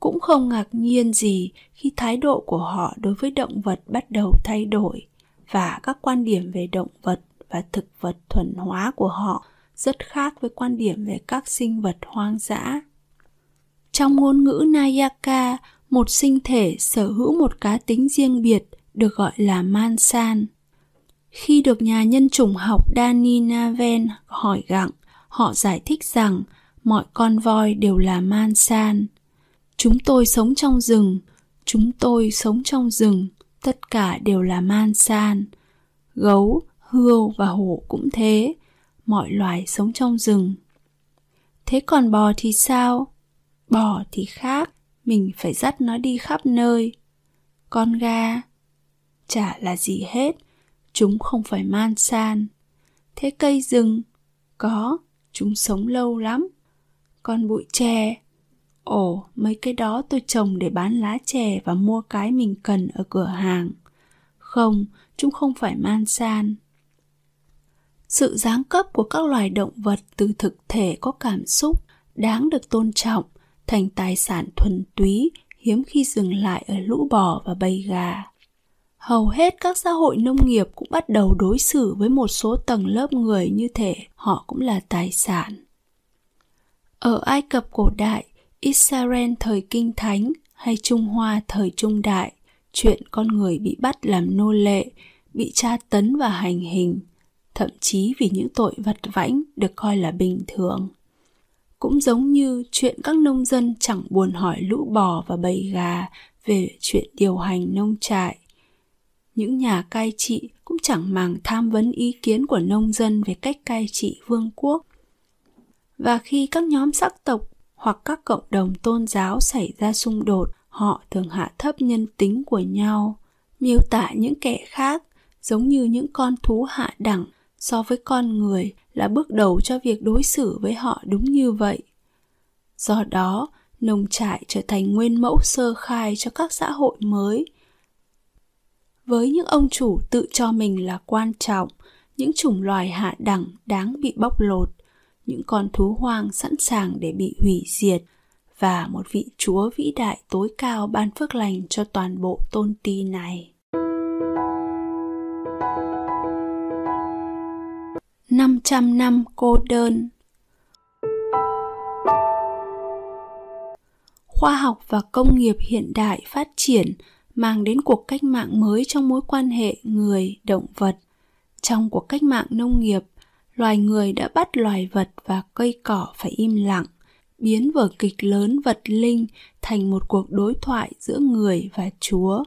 Cũng không ngạc nhiên gì khi thái độ của họ đối với động vật bắt đầu thay đổi và các quan điểm về động vật và thực vật thuần hóa của họ rất khác với quan điểm về các sinh vật hoang dã. Trong ngôn ngữ Nayaka, một sinh thể sở hữu một cá tính riêng biệt được gọi là mansan. Khi được nhà nhân chủng học Danny Naven hỏi gặng, họ giải thích rằng mọi con voi đều là man san. Chúng tôi sống trong rừng, chúng tôi sống trong rừng, tất cả đều là man san. Gấu, hươu và hổ cũng thế, mọi loài sống trong rừng. Thế còn bò thì sao? Bò thì khác, mình phải dắt nó đi khắp nơi con ga chả là gì hết chúng không phải man san. Thế cây rừng? Có, chúng sống lâu lắm. Còn bụi tre? Ồ, mấy cái đó tôi trồng để bán lá chè và mua cái mình cần ở cửa hàng. Không, chúng không phải man san. Sự giáng cấp của các loài động vật từ thực thể có cảm xúc đáng được tôn trọng thành tài sản thuần túy hiếm khi dừng lại ở lũ bò và bầy gà hầu hết các xã hội nông nghiệp cũng bắt đầu đối xử với một số tầng lớp người như thể họ cũng là tài sản. Ở ai cập cổ đại, israel thời kinh thánh hay trung hoa thời trung đại, chuyện con người bị bắt làm nô lệ, bị tra tấn và hành hình, thậm chí vì những tội vật vãnh được coi là bình thường. Cũng giống như chuyện các nông dân chẳng buồn hỏi lũ bò và bầy gà về chuyện điều hành nông trại những nhà cai trị cũng chẳng màng tham vấn ý kiến của nông dân về cách cai trị vương quốc. Và khi các nhóm sắc tộc hoặc các cộng đồng tôn giáo xảy ra xung đột, họ thường hạ thấp nhân tính của nhau, miêu tả những kẻ khác giống như những con thú hạ đẳng so với con người là bước đầu cho việc đối xử với họ đúng như vậy. Do đó, nông trại trở thành nguyên mẫu sơ khai cho các xã hội mới với những ông chủ tự cho mình là quan trọng, những chủng loài hạ đẳng đáng bị bóc lột, những con thú hoang sẵn sàng để bị hủy diệt và một vị chúa vĩ đại tối cao ban phước lành cho toàn bộ tôn ti này. 500 năm cô đơn. Khoa học và công nghiệp hiện đại phát triển mang đến cuộc cách mạng mới trong mối quan hệ người động vật. Trong cuộc cách mạng nông nghiệp, loài người đã bắt loài vật và cây cỏ phải im lặng, biến vở kịch lớn vật linh thành một cuộc đối thoại giữa người và Chúa.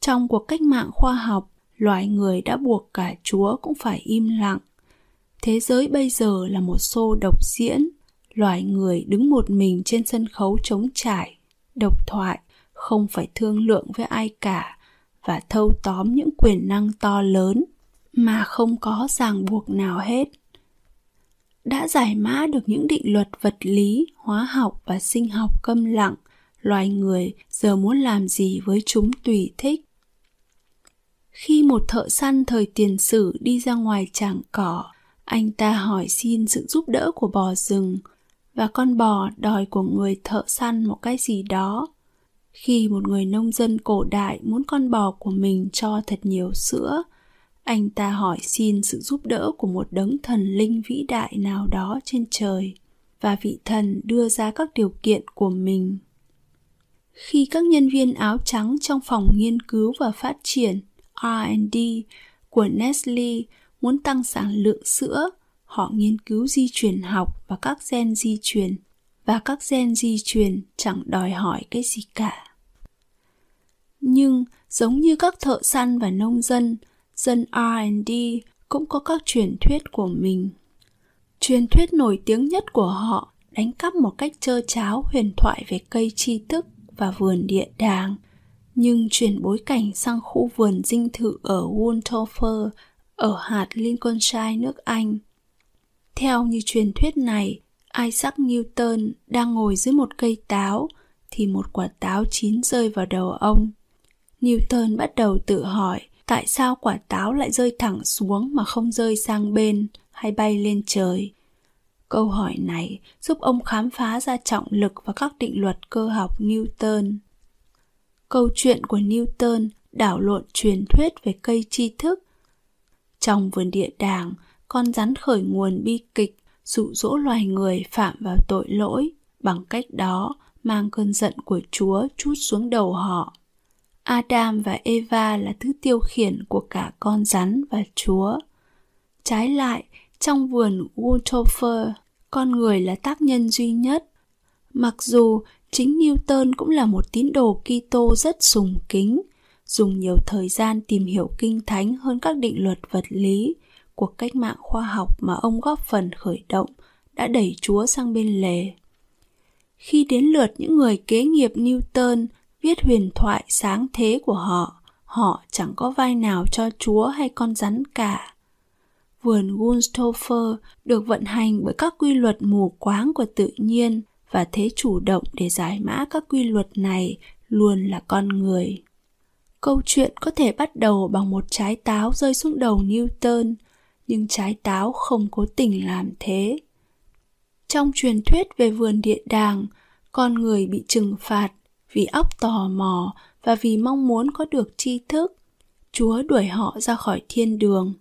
Trong cuộc cách mạng khoa học, loài người đã buộc cả Chúa cũng phải im lặng thế giới bây giờ là một xô độc diễn loài người đứng một mình trên sân khấu trống trải độc thoại không phải thương lượng với ai cả và thâu tóm những quyền năng to lớn mà không có ràng buộc nào hết. Đã giải mã được những định luật vật lý, hóa học và sinh học câm lặng, loài người giờ muốn làm gì với chúng tùy thích. Khi một thợ săn thời tiền sử đi ra ngoài tràng cỏ, anh ta hỏi xin sự giúp đỡ của bò rừng và con bò đòi của người thợ săn một cái gì đó khi một người nông dân cổ đại muốn con bò của mình cho thật nhiều sữa anh ta hỏi xin sự giúp đỡ của một đấng thần linh vĩ đại nào đó trên trời và vị thần đưa ra các điều kiện của mình khi các nhân viên áo trắng trong phòng nghiên cứu và phát triển R&D của Nestle muốn tăng sản lượng sữa, họ nghiên cứu di truyền học và các gen di truyền và các gen di truyền chẳng đòi hỏi cái gì cả. Nhưng giống như các thợ săn và nông dân, dân R&D cũng có các truyền thuyết của mình. Truyền thuyết nổi tiếng nhất của họ đánh cắp một cách trơ cháo huyền thoại về cây tri thức và vườn địa đàng, nhưng chuyển bối cảnh sang khu vườn dinh thự ở Wontofer ở hạt Lincolnshire nước Anh. Theo như truyền thuyết này, Isaac Newton đang ngồi dưới một cây táo thì một quả táo chín rơi vào đầu ông. Newton bắt đầu tự hỏi tại sao quả táo lại rơi thẳng xuống mà không rơi sang bên hay bay lên trời. Câu hỏi này giúp ông khám phá ra trọng lực và các định luật cơ học Newton. Câu chuyện của Newton đảo lộn truyền thuyết về cây tri thức trong vườn địa đàng, con rắn khởi nguồn bi kịch dụ dỗ loài người phạm vào tội lỗi, bằng cách đó mang cơn giận của Chúa chút xuống đầu họ. Adam và Eva là thứ tiêu khiển của cả con rắn và Chúa. Trái lại, trong vườn Wooltopher, con người là tác nhân duy nhất. Mặc dù chính Newton cũng là một tín đồ Kitô rất sùng kính, dùng nhiều thời gian tìm hiểu kinh thánh hơn các định luật vật lý cuộc cách mạng khoa học mà ông góp phần khởi động đã đẩy chúa sang bên lề khi đến lượt những người kế nghiệp newton viết huyền thoại sáng thế của họ họ chẳng có vai nào cho chúa hay con rắn cả vườn Gunsthofer được vận hành bởi các quy luật mù quáng của tự nhiên và thế chủ động để giải mã các quy luật này luôn là con người. Câu chuyện có thể bắt đầu bằng một trái táo rơi xuống đầu Newton, nhưng trái táo không cố tình làm thế. Trong truyền thuyết về vườn địa đàng, con người bị trừng phạt vì óc tò mò và vì mong muốn có được tri thức. Chúa đuổi họ ra khỏi thiên đường.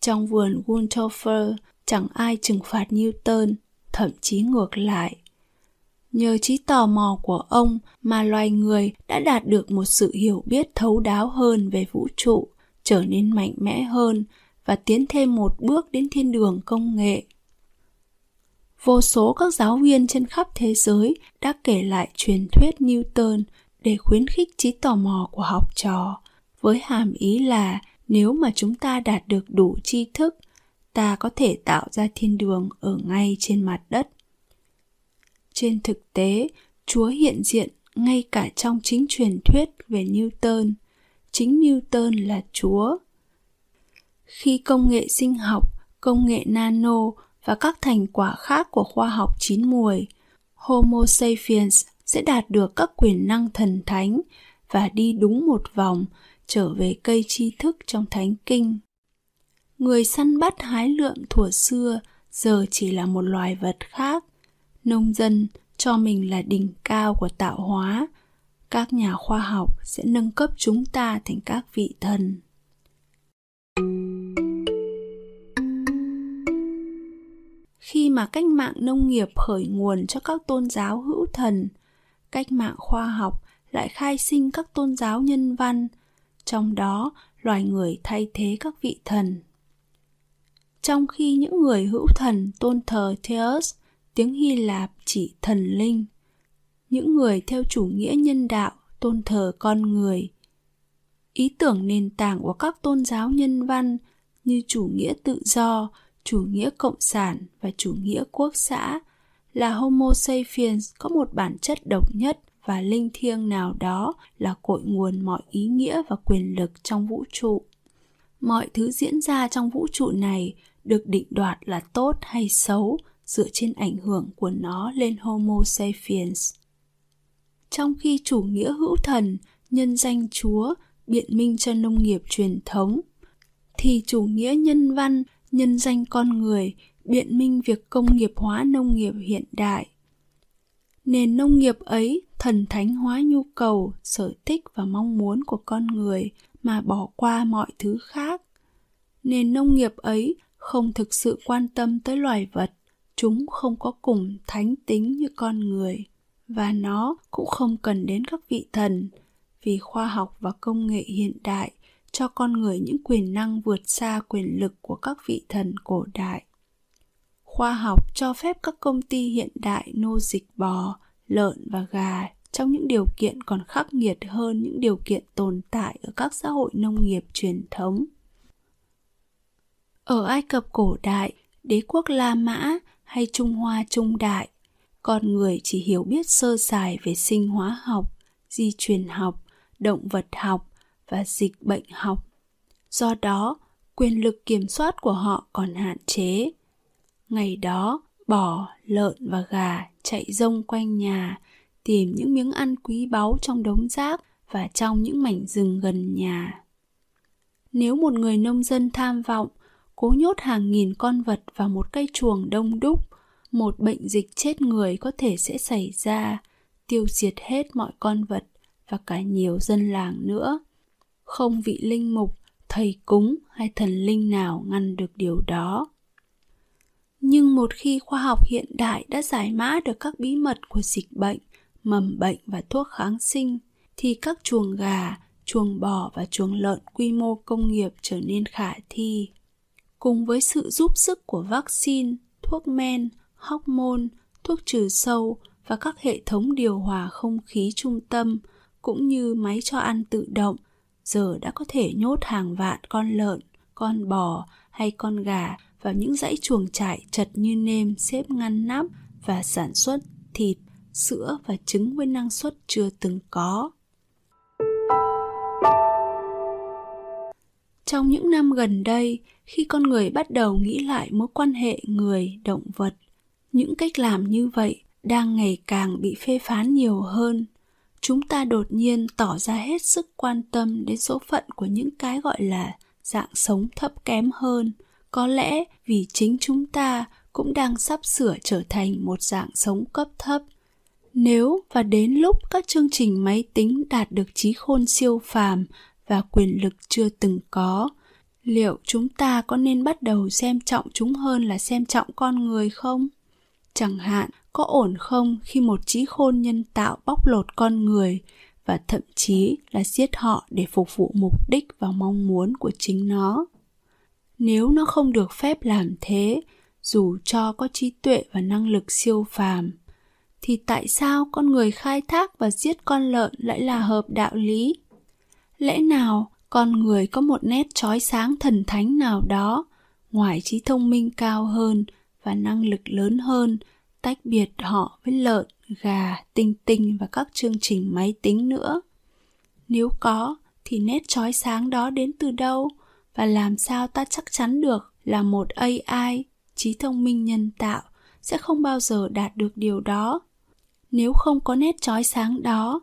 Trong vườn Waldorfer chẳng ai trừng phạt Newton, thậm chí ngược lại. Nhờ trí tò mò của ông mà loài người đã đạt được một sự hiểu biết thấu đáo hơn về vũ trụ, trở nên mạnh mẽ hơn và tiến thêm một bước đến thiên đường công nghệ. Vô số các giáo viên trên khắp thế giới đã kể lại truyền thuyết Newton để khuyến khích trí tò mò của học trò, với hàm ý là nếu mà chúng ta đạt được đủ tri thức, ta có thể tạo ra thiên đường ở ngay trên mặt đất. Trên thực tế, Chúa hiện diện ngay cả trong chính truyền thuyết về Newton. Chính Newton là Chúa. Khi công nghệ sinh học, công nghệ nano và các thành quả khác của khoa học chín mùi, Homo sapiens sẽ đạt được các quyền năng thần thánh và đi đúng một vòng trở về cây tri thức trong thánh kinh. Người săn bắt hái lượm thuở xưa giờ chỉ là một loài vật khác. Nông dân cho mình là đỉnh cao của tạo hóa. Các nhà khoa học sẽ nâng cấp chúng ta thành các vị thần. Khi mà cách mạng nông nghiệp khởi nguồn cho các tôn giáo hữu thần, cách mạng khoa học lại khai sinh các tôn giáo nhân văn, trong đó loài người thay thế các vị thần. Trong khi những người hữu thần tôn thờ Theos, tiếng Hy Lạp chỉ thần linh, những người theo chủ nghĩa nhân đạo tôn thờ con người. Ý tưởng nền tảng của các tôn giáo nhân văn như chủ nghĩa tự do, chủ nghĩa cộng sản và chủ nghĩa quốc xã là Homo sapiens có một bản chất độc nhất và linh thiêng nào đó là cội nguồn mọi ý nghĩa và quyền lực trong vũ trụ. Mọi thứ diễn ra trong vũ trụ này được định đoạt là tốt hay xấu dựa trên ảnh hưởng của nó lên Homo sapiens. Trong khi chủ nghĩa hữu thần nhân danh Chúa biện minh cho nông nghiệp truyền thống, thì chủ nghĩa nhân văn nhân danh con người, biện minh việc công nghiệp hóa nông nghiệp hiện đại. Nền nông nghiệp ấy thần thánh hóa nhu cầu, sở thích và mong muốn của con người mà bỏ qua mọi thứ khác. Nền nông nghiệp ấy không thực sự quan tâm tới loài vật, chúng không có cùng thánh tính như con người, và nó cũng không cần đến các vị thần. Vì khoa học và công nghệ hiện đại cho con người những quyền năng vượt xa quyền lực của các vị thần cổ đại. Khoa học cho phép các công ty hiện đại nô dịch bò, lợn và gà trong những điều kiện còn khắc nghiệt hơn những điều kiện tồn tại ở các xã hội nông nghiệp truyền thống. Ở ai cập cổ đại, đế quốc la mã hay trung hoa trung đại, con người chỉ hiểu biết sơ sài về sinh hóa học, di truyền học, động vật học và dịch bệnh học. Do đó, quyền lực kiểm soát của họ còn hạn chế. Ngày đó, bò, lợn và gà chạy rông quanh nhà, tìm những miếng ăn quý báu trong đống rác và trong những mảnh rừng gần nhà. Nếu một người nông dân tham vọng, cố nhốt hàng nghìn con vật vào một cây chuồng đông đúc, một bệnh dịch chết người có thể sẽ xảy ra, tiêu diệt hết mọi con vật và cả nhiều dân làng nữa không vị linh mục, thầy cúng hay thần linh nào ngăn được điều đó. Nhưng một khi khoa học hiện đại đã giải mã được các bí mật của dịch bệnh, mầm bệnh và thuốc kháng sinh, thì các chuồng gà, chuồng bò và chuồng lợn quy mô công nghiệp trở nên khả thi. Cùng với sự giúp sức của vaccine, thuốc men, hormone, thuốc trừ sâu và các hệ thống điều hòa không khí trung tâm, cũng như máy cho ăn tự động giờ đã có thể nhốt hàng vạn con lợn, con bò hay con gà vào những dãy chuồng trại chật như nêm xếp ngăn nắp và sản xuất thịt, sữa và trứng với năng suất chưa từng có. trong những năm gần đây khi con người bắt đầu nghĩ lại mối quan hệ người động vật những cách làm như vậy đang ngày càng bị phê phán nhiều hơn chúng ta đột nhiên tỏ ra hết sức quan tâm đến số phận của những cái gọi là dạng sống thấp kém hơn. Có lẽ vì chính chúng ta cũng đang sắp sửa trở thành một dạng sống cấp thấp. Nếu và đến lúc các chương trình máy tính đạt được trí khôn siêu phàm và quyền lực chưa từng có, liệu chúng ta có nên bắt đầu xem trọng chúng hơn là xem trọng con người không? Chẳng hạn có ổn không khi một trí khôn nhân tạo bóc lột con người và thậm chí là giết họ để phục vụ mục đích và mong muốn của chính nó? Nếu nó không được phép làm thế, dù cho có trí tuệ và năng lực siêu phàm, thì tại sao con người khai thác và giết con lợn lại là hợp đạo lý? Lẽ nào con người có một nét trói sáng thần thánh nào đó, ngoài trí thông minh cao hơn và năng lực lớn hơn tách biệt họ với lợn, gà, tinh tinh và các chương trình máy tính nữa. Nếu có, thì nét trói sáng đó đến từ đâu? Và làm sao ta chắc chắn được là một ai trí thông minh nhân tạo, sẽ không bao giờ đạt được điều đó? Nếu không có nét trói sáng đó,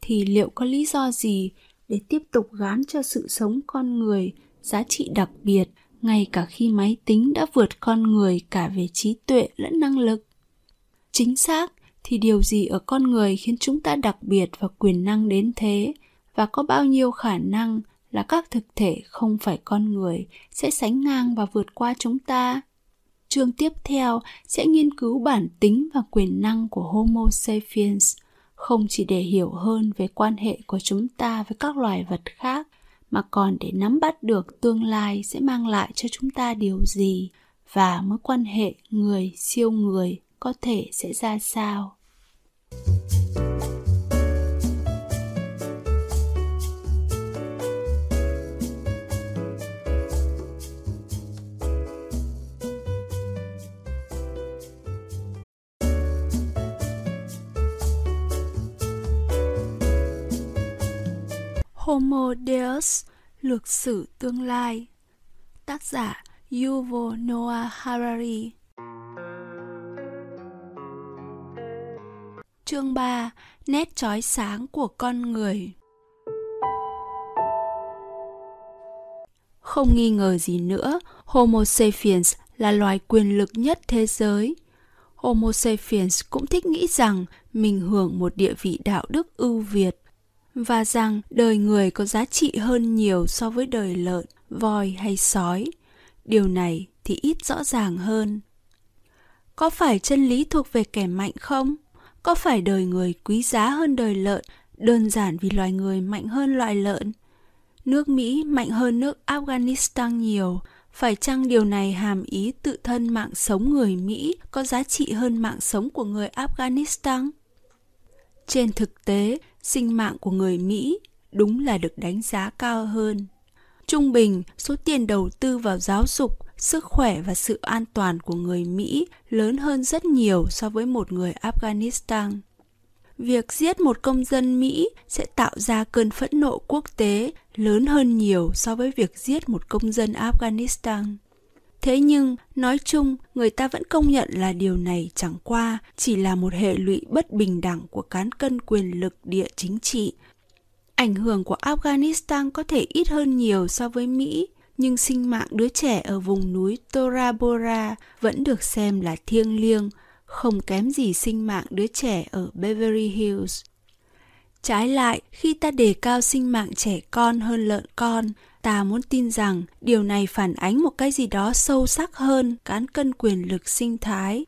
thì liệu có lý do gì để tiếp tục gán cho sự sống con người giá trị đặc biệt, ngay cả khi máy tính đã vượt con người cả về trí tuệ lẫn năng lực? Chính xác thì điều gì ở con người khiến chúng ta đặc biệt và quyền năng đến thế? Và có bao nhiêu khả năng là các thực thể không phải con người sẽ sánh ngang và vượt qua chúng ta? Chương tiếp theo sẽ nghiên cứu bản tính và quyền năng của homo sapiens, không chỉ để hiểu hơn về quan hệ của chúng ta với các loài vật khác, mà còn để nắm bắt được tương lai sẽ mang lại cho chúng ta điều gì và mối quan hệ người siêu người có thể sẽ ra sao? Homo Deus, lược sử tương lai Tác giả Yuval Noah Harari. Chương 3 Nét chói sáng của con người Không nghi ngờ gì nữa, Homo sapiens là loài quyền lực nhất thế giới. Homo sapiens cũng thích nghĩ rằng mình hưởng một địa vị đạo đức ưu việt và rằng đời người có giá trị hơn nhiều so với đời lợn, voi hay sói. Điều này thì ít rõ ràng hơn. Có phải chân lý thuộc về kẻ mạnh không? Có phải đời người quý giá hơn đời lợn đơn giản vì loài người mạnh hơn loài lợn? Nước Mỹ mạnh hơn nước Afghanistan nhiều, phải chăng điều này hàm ý tự thân mạng sống người Mỹ có giá trị hơn mạng sống của người Afghanistan? Trên thực tế, sinh mạng của người Mỹ đúng là được đánh giá cao hơn. Trung bình, số tiền đầu tư vào giáo dục, sức khỏe và sự an toàn của người Mỹ lớn hơn rất nhiều so với một người Afghanistan. Việc giết một công dân Mỹ sẽ tạo ra cơn phẫn nộ quốc tế lớn hơn nhiều so với việc giết một công dân Afghanistan. Thế nhưng, nói chung, người ta vẫn công nhận là điều này chẳng qua chỉ là một hệ lụy bất bình đẳng của cán cân quyền lực địa chính trị. Ảnh hưởng của Afghanistan có thể ít hơn nhiều so với Mỹ, nhưng sinh mạng đứa trẻ ở vùng núi Torabora vẫn được xem là thiêng liêng, không kém gì sinh mạng đứa trẻ ở Beverly Hills. Trái lại, khi ta đề cao sinh mạng trẻ con hơn lợn con, ta muốn tin rằng điều này phản ánh một cái gì đó sâu sắc hơn cán cân quyền lực sinh thái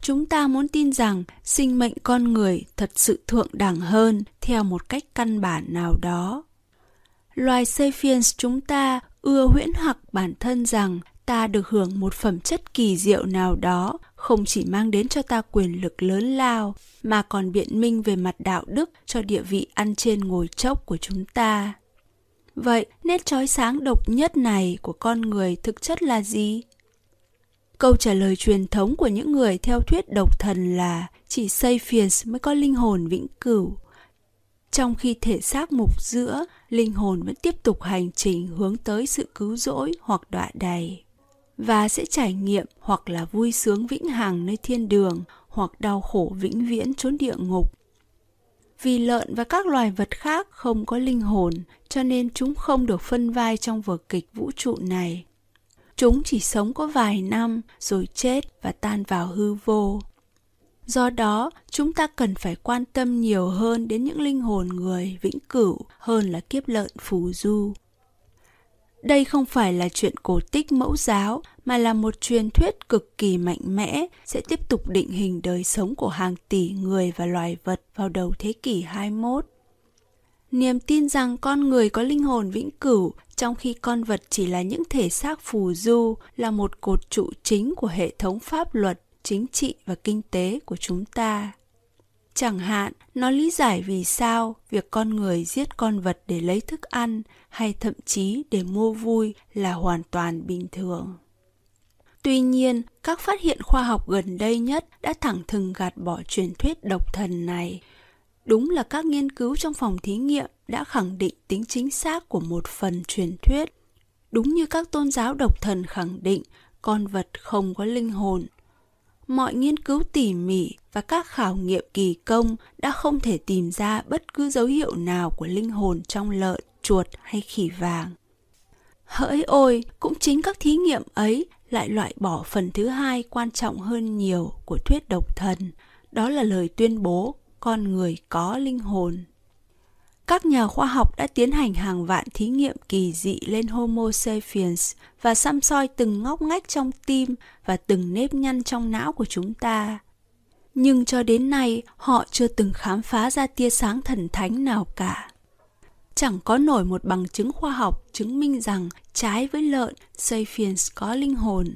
chúng ta muốn tin rằng sinh mệnh con người thật sự thượng đẳng hơn theo một cách căn bản nào đó loài sapiens chúng ta ưa huyễn hoặc bản thân rằng ta được hưởng một phẩm chất kỳ diệu nào đó không chỉ mang đến cho ta quyền lực lớn lao mà còn biện minh về mặt đạo đức cho địa vị ăn trên ngồi chốc của chúng ta Vậy, nét trói sáng độc nhất này của con người thực chất là gì? Câu trả lời truyền thống của những người theo thuyết độc thần là chỉ Sapiens mới có linh hồn vĩnh cửu trong khi thể xác mục giữa, linh hồn vẫn tiếp tục hành trình hướng tới sự cứu rỗi hoặc đọa đầy và sẽ trải nghiệm hoặc là vui sướng vĩnh hằng nơi thiên đường hoặc đau khổ vĩnh viễn trốn địa ngục. Vì lợn và các loài vật khác không có linh hồn, cho nên chúng không được phân vai trong vở kịch vũ trụ này. Chúng chỉ sống có vài năm rồi chết và tan vào hư vô. Do đó, chúng ta cần phải quan tâm nhiều hơn đến những linh hồn người vĩnh cửu hơn là kiếp lợn phù du. Đây không phải là chuyện cổ tích mẫu giáo mà là một truyền thuyết cực kỳ mạnh mẽ sẽ tiếp tục định hình đời sống của hàng tỷ người và loài vật vào đầu thế kỷ 21. Niềm tin rằng con người có linh hồn vĩnh cửu trong khi con vật chỉ là những thể xác phù du là một cột trụ chính của hệ thống pháp luật, chính trị và kinh tế của chúng ta. Chẳng hạn, nó lý giải vì sao việc con người giết con vật để lấy thức ăn hay thậm chí để mua vui là hoàn toàn bình thường. Tuy nhiên, các phát hiện khoa học gần đây nhất đã thẳng thừng gạt bỏ truyền thuyết độc thần này. Đúng là các nghiên cứu trong phòng thí nghiệm đã khẳng định tính chính xác của một phần truyền thuyết. Đúng như các tôn giáo độc thần khẳng định con vật không có linh hồn. Mọi nghiên cứu tỉ mỉ và các khảo nghiệm kỳ công đã không thể tìm ra bất cứ dấu hiệu nào của linh hồn trong lợn, chuột hay khỉ vàng. Hỡi ôi, cũng chính các thí nghiệm ấy lại loại bỏ phần thứ hai quan trọng hơn nhiều của thuyết độc thần, đó là lời tuyên bố con người có linh hồn. Các nhà khoa học đã tiến hành hàng vạn thí nghiệm kỳ dị lên Homo sapiens và xăm soi từng ngóc ngách trong tim và từng nếp nhăn trong não của chúng ta. Nhưng cho đến nay, họ chưa từng khám phá ra tia sáng thần thánh nào cả. Chẳng có nổi một bằng chứng khoa học chứng minh rằng trái với lợn, sapiens có linh hồn.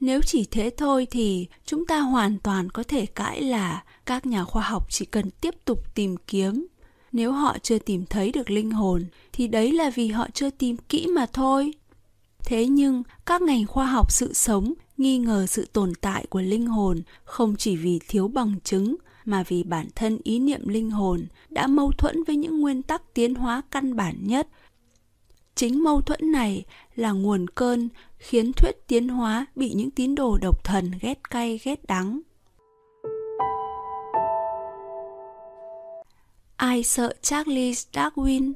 Nếu chỉ thế thôi thì chúng ta hoàn toàn có thể cãi là các nhà khoa học chỉ cần tiếp tục tìm kiếm nếu họ chưa tìm thấy được linh hồn, thì đấy là vì họ chưa tìm kỹ mà thôi. Thế nhưng, các ngành khoa học sự sống nghi ngờ sự tồn tại của linh hồn không chỉ vì thiếu bằng chứng, mà vì bản thân ý niệm linh hồn đã mâu thuẫn với những nguyên tắc tiến hóa căn bản nhất. Chính mâu thuẫn này là nguồn cơn khiến thuyết tiến hóa bị những tín đồ độc thần ghét cay, ghét đắng. Ai sợ Charles Darwin?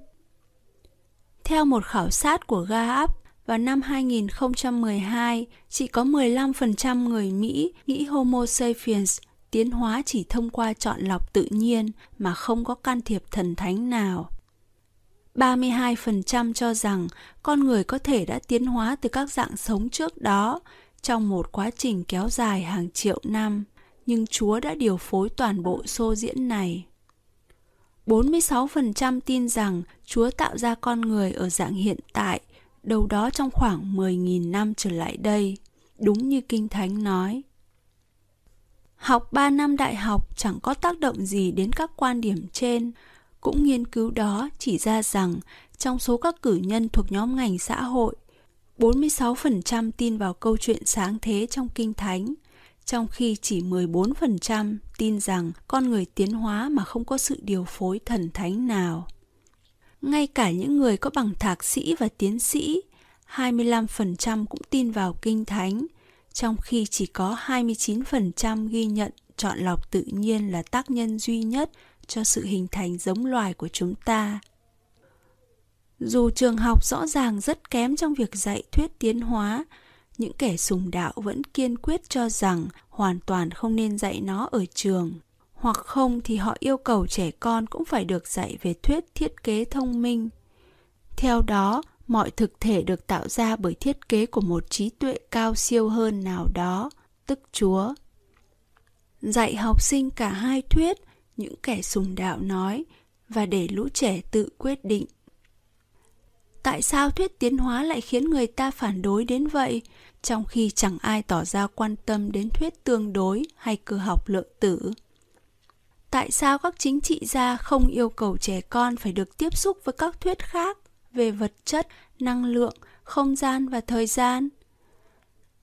Theo một khảo sát của Gallup vào năm 2012, chỉ có 15% người Mỹ nghĩ Homo sapiens tiến hóa chỉ thông qua chọn lọc tự nhiên mà không có can thiệp thần thánh nào. 32% cho rằng con người có thể đã tiến hóa từ các dạng sống trước đó trong một quá trình kéo dài hàng triệu năm, nhưng Chúa đã điều phối toàn bộ xô diễn này. 46% tin rằng Chúa tạo ra con người ở dạng hiện tại, đâu đó trong khoảng 10.000 năm trở lại đây, đúng như Kinh Thánh nói. Học 3 năm đại học chẳng có tác động gì đến các quan điểm trên, cũng nghiên cứu đó chỉ ra rằng trong số các cử nhân thuộc nhóm ngành xã hội, 46% tin vào câu chuyện sáng thế trong Kinh Thánh, trong khi chỉ 14% tin rằng con người tiến hóa mà không có sự điều phối thần thánh nào. Ngay cả những người có bằng thạc sĩ và tiến sĩ, 25% cũng tin vào kinh thánh, trong khi chỉ có 29% ghi nhận chọn lọc tự nhiên là tác nhân duy nhất cho sự hình thành giống loài của chúng ta. Dù trường học rõ ràng rất kém trong việc dạy thuyết tiến hóa, những kẻ sùng đạo vẫn kiên quyết cho rằng hoàn toàn không nên dạy nó ở trường. Hoặc không thì họ yêu cầu trẻ con cũng phải được dạy về thuyết thiết kế thông minh. Theo đó, mọi thực thể được tạo ra bởi thiết kế của một trí tuệ cao siêu hơn nào đó, tức chúa. Dạy học sinh cả hai thuyết, những kẻ sùng đạo nói, và để lũ trẻ tự quyết định. Tại sao thuyết tiến hóa lại khiến người ta phản đối đến vậy? Trong khi chẳng ai tỏ ra quan tâm đến thuyết tương đối hay cơ học lượng tử tại sao các chính trị gia không yêu cầu trẻ con phải được tiếp xúc với các thuyết khác về vật chất, năng lượng, không gian và thời gian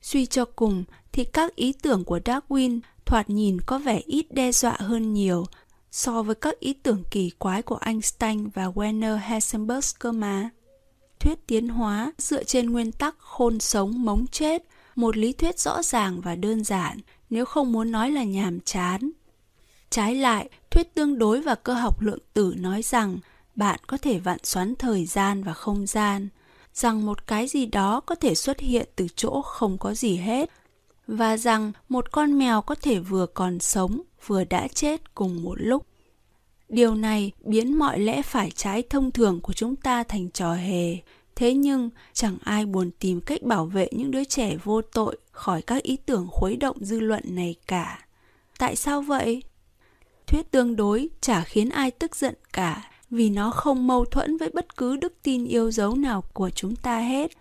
suy cho cùng thì các ý tưởng của darwin thoạt nhìn có vẻ ít đe dọa hơn nhiều so với các ý tưởng kỳ quái của Einstein và Werner Heisenberg cơ mà. Thuyết tiến hóa dựa trên nguyên tắc khôn sống mống chết, một lý thuyết rõ ràng và đơn giản, nếu không muốn nói là nhàm chán. Trái lại, thuyết tương đối và cơ học lượng tử nói rằng bạn có thể vặn xoắn thời gian và không gian, rằng một cái gì đó có thể xuất hiện từ chỗ không có gì hết, và rằng một con mèo có thể vừa còn sống vừa đã chết cùng một lúc. Điều này biến mọi lẽ phải trái thông thường của chúng ta thành trò hề. Thế nhưng chẳng ai buồn tìm cách bảo vệ những đứa trẻ vô tội khỏi các ý tưởng khuấy động dư luận này cả. Tại sao vậy? Thuyết tương đối chả khiến ai tức giận cả vì nó không mâu thuẫn với bất cứ đức tin yêu dấu nào của chúng ta hết.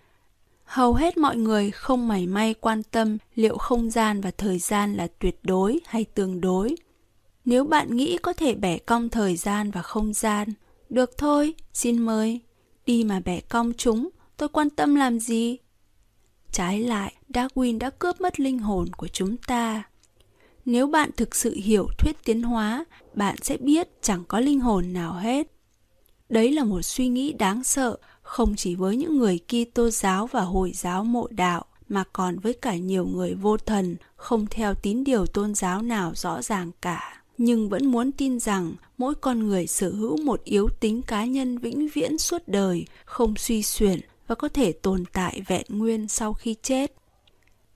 Hầu hết mọi người không mảy may quan tâm liệu không gian và thời gian là tuyệt đối hay tương đối. Nếu bạn nghĩ có thể bẻ cong thời gian và không gian, được thôi, xin mời. Đi mà bẻ cong chúng, tôi quan tâm làm gì? Trái lại, Darwin đã cướp mất linh hồn của chúng ta. Nếu bạn thực sự hiểu thuyết tiến hóa, bạn sẽ biết chẳng có linh hồn nào hết. Đấy là một suy nghĩ đáng sợ, không chỉ với những người Kitô giáo và Hồi giáo mộ đạo, mà còn với cả nhiều người vô thần, không theo tín điều tôn giáo nào rõ ràng cả nhưng vẫn muốn tin rằng mỗi con người sở hữu một yếu tính cá nhân vĩnh viễn suốt đời, không suy xuyển và có thể tồn tại vẹn nguyên sau khi chết.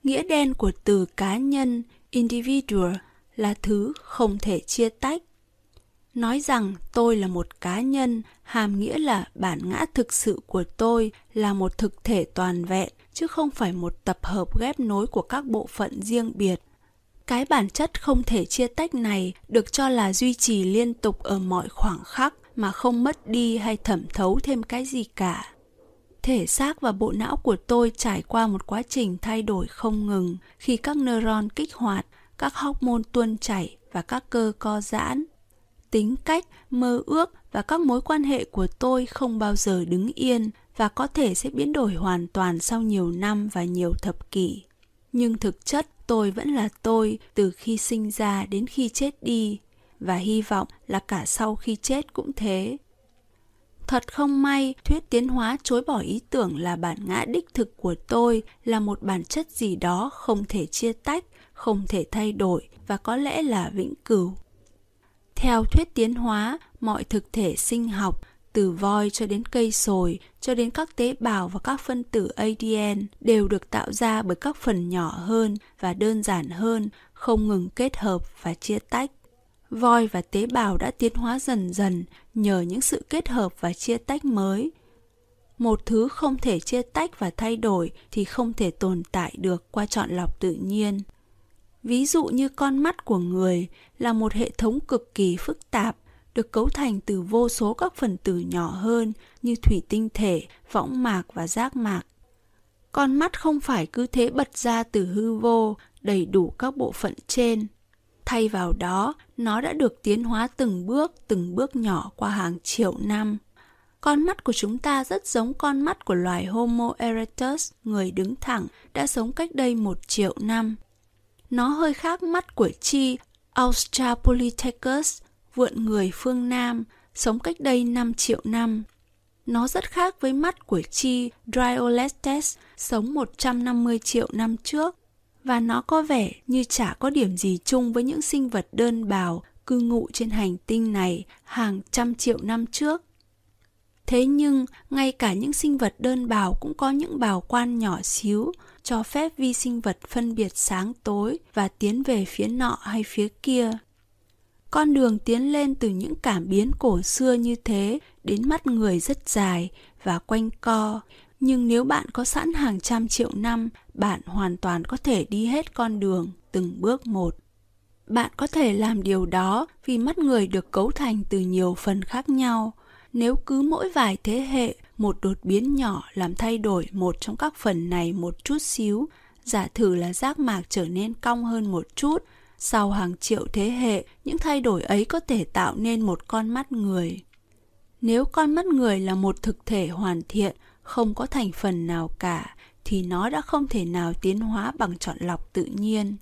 Nghĩa đen của từ cá nhân, individual, là thứ không thể chia tách. Nói rằng tôi là một cá nhân, hàm nghĩa là bản ngã thực sự của tôi là một thực thể toàn vẹn, chứ không phải một tập hợp ghép nối của các bộ phận riêng biệt cái bản chất không thể chia tách này được cho là duy trì liên tục ở mọi khoảng khắc mà không mất đi hay thẩm thấu thêm cái gì cả. Thể xác và bộ não của tôi trải qua một quá trình thay đổi không ngừng khi các neuron kích hoạt, các hormone tuôn chảy và các cơ co giãn. Tính cách, mơ ước và các mối quan hệ của tôi không bao giờ đứng yên và có thể sẽ biến đổi hoàn toàn sau nhiều năm và nhiều thập kỷ. Nhưng thực chất tôi vẫn là tôi từ khi sinh ra đến khi chết đi và hy vọng là cả sau khi chết cũng thế. Thật không may thuyết tiến hóa chối bỏ ý tưởng là bản ngã đích thực của tôi là một bản chất gì đó không thể chia tách không thể thay đổi và có lẽ là vĩnh cửu. Theo thuyết tiến hóa mọi thực thể sinh học từ voi cho đến cây sồi, cho đến các tế bào và các phân tử ADN đều được tạo ra bởi các phần nhỏ hơn và đơn giản hơn, không ngừng kết hợp và chia tách. Voi và tế bào đã tiến hóa dần dần nhờ những sự kết hợp và chia tách mới. Một thứ không thể chia tách và thay đổi thì không thể tồn tại được qua chọn lọc tự nhiên. Ví dụ như con mắt của người là một hệ thống cực kỳ phức tạp được cấu thành từ vô số các phần tử nhỏ hơn như thủy tinh thể, võng mạc và giác mạc. Con mắt không phải cứ thế bật ra từ hư vô, đầy đủ các bộ phận trên. Thay vào đó, nó đã được tiến hóa từng bước, từng bước nhỏ qua hàng triệu năm. Con mắt của chúng ta rất giống con mắt của loài Homo erectus, người đứng thẳng, đã sống cách đây một triệu năm. Nó hơi khác mắt của chi Australopithecus, vượn người phương Nam, sống cách đây 5 triệu năm. Nó rất khác với mắt của chi Dryolestes sống 150 triệu năm trước và nó có vẻ như chả có điểm gì chung với những sinh vật đơn bào cư ngụ trên hành tinh này hàng trăm triệu năm trước. Thế nhưng, ngay cả những sinh vật đơn bào cũng có những bào quan nhỏ xíu, cho phép vi sinh vật phân biệt sáng tối và tiến về phía nọ hay phía kia. Con đường tiến lên từ những cảm biến cổ xưa như thế đến mắt người rất dài và quanh co. Nhưng nếu bạn có sẵn hàng trăm triệu năm, bạn hoàn toàn có thể đi hết con đường từng bước một. Bạn có thể làm điều đó vì mắt người được cấu thành từ nhiều phần khác nhau. Nếu cứ mỗi vài thế hệ, một đột biến nhỏ làm thay đổi một trong các phần này một chút xíu, giả thử là giác mạc trở nên cong hơn một chút, sau hàng triệu thế hệ, những thay đổi ấy có thể tạo nên một con mắt người. Nếu con mắt người là một thực thể hoàn thiện, không có thành phần nào cả, thì nó đã không thể nào tiến hóa bằng chọn lọc tự nhiên.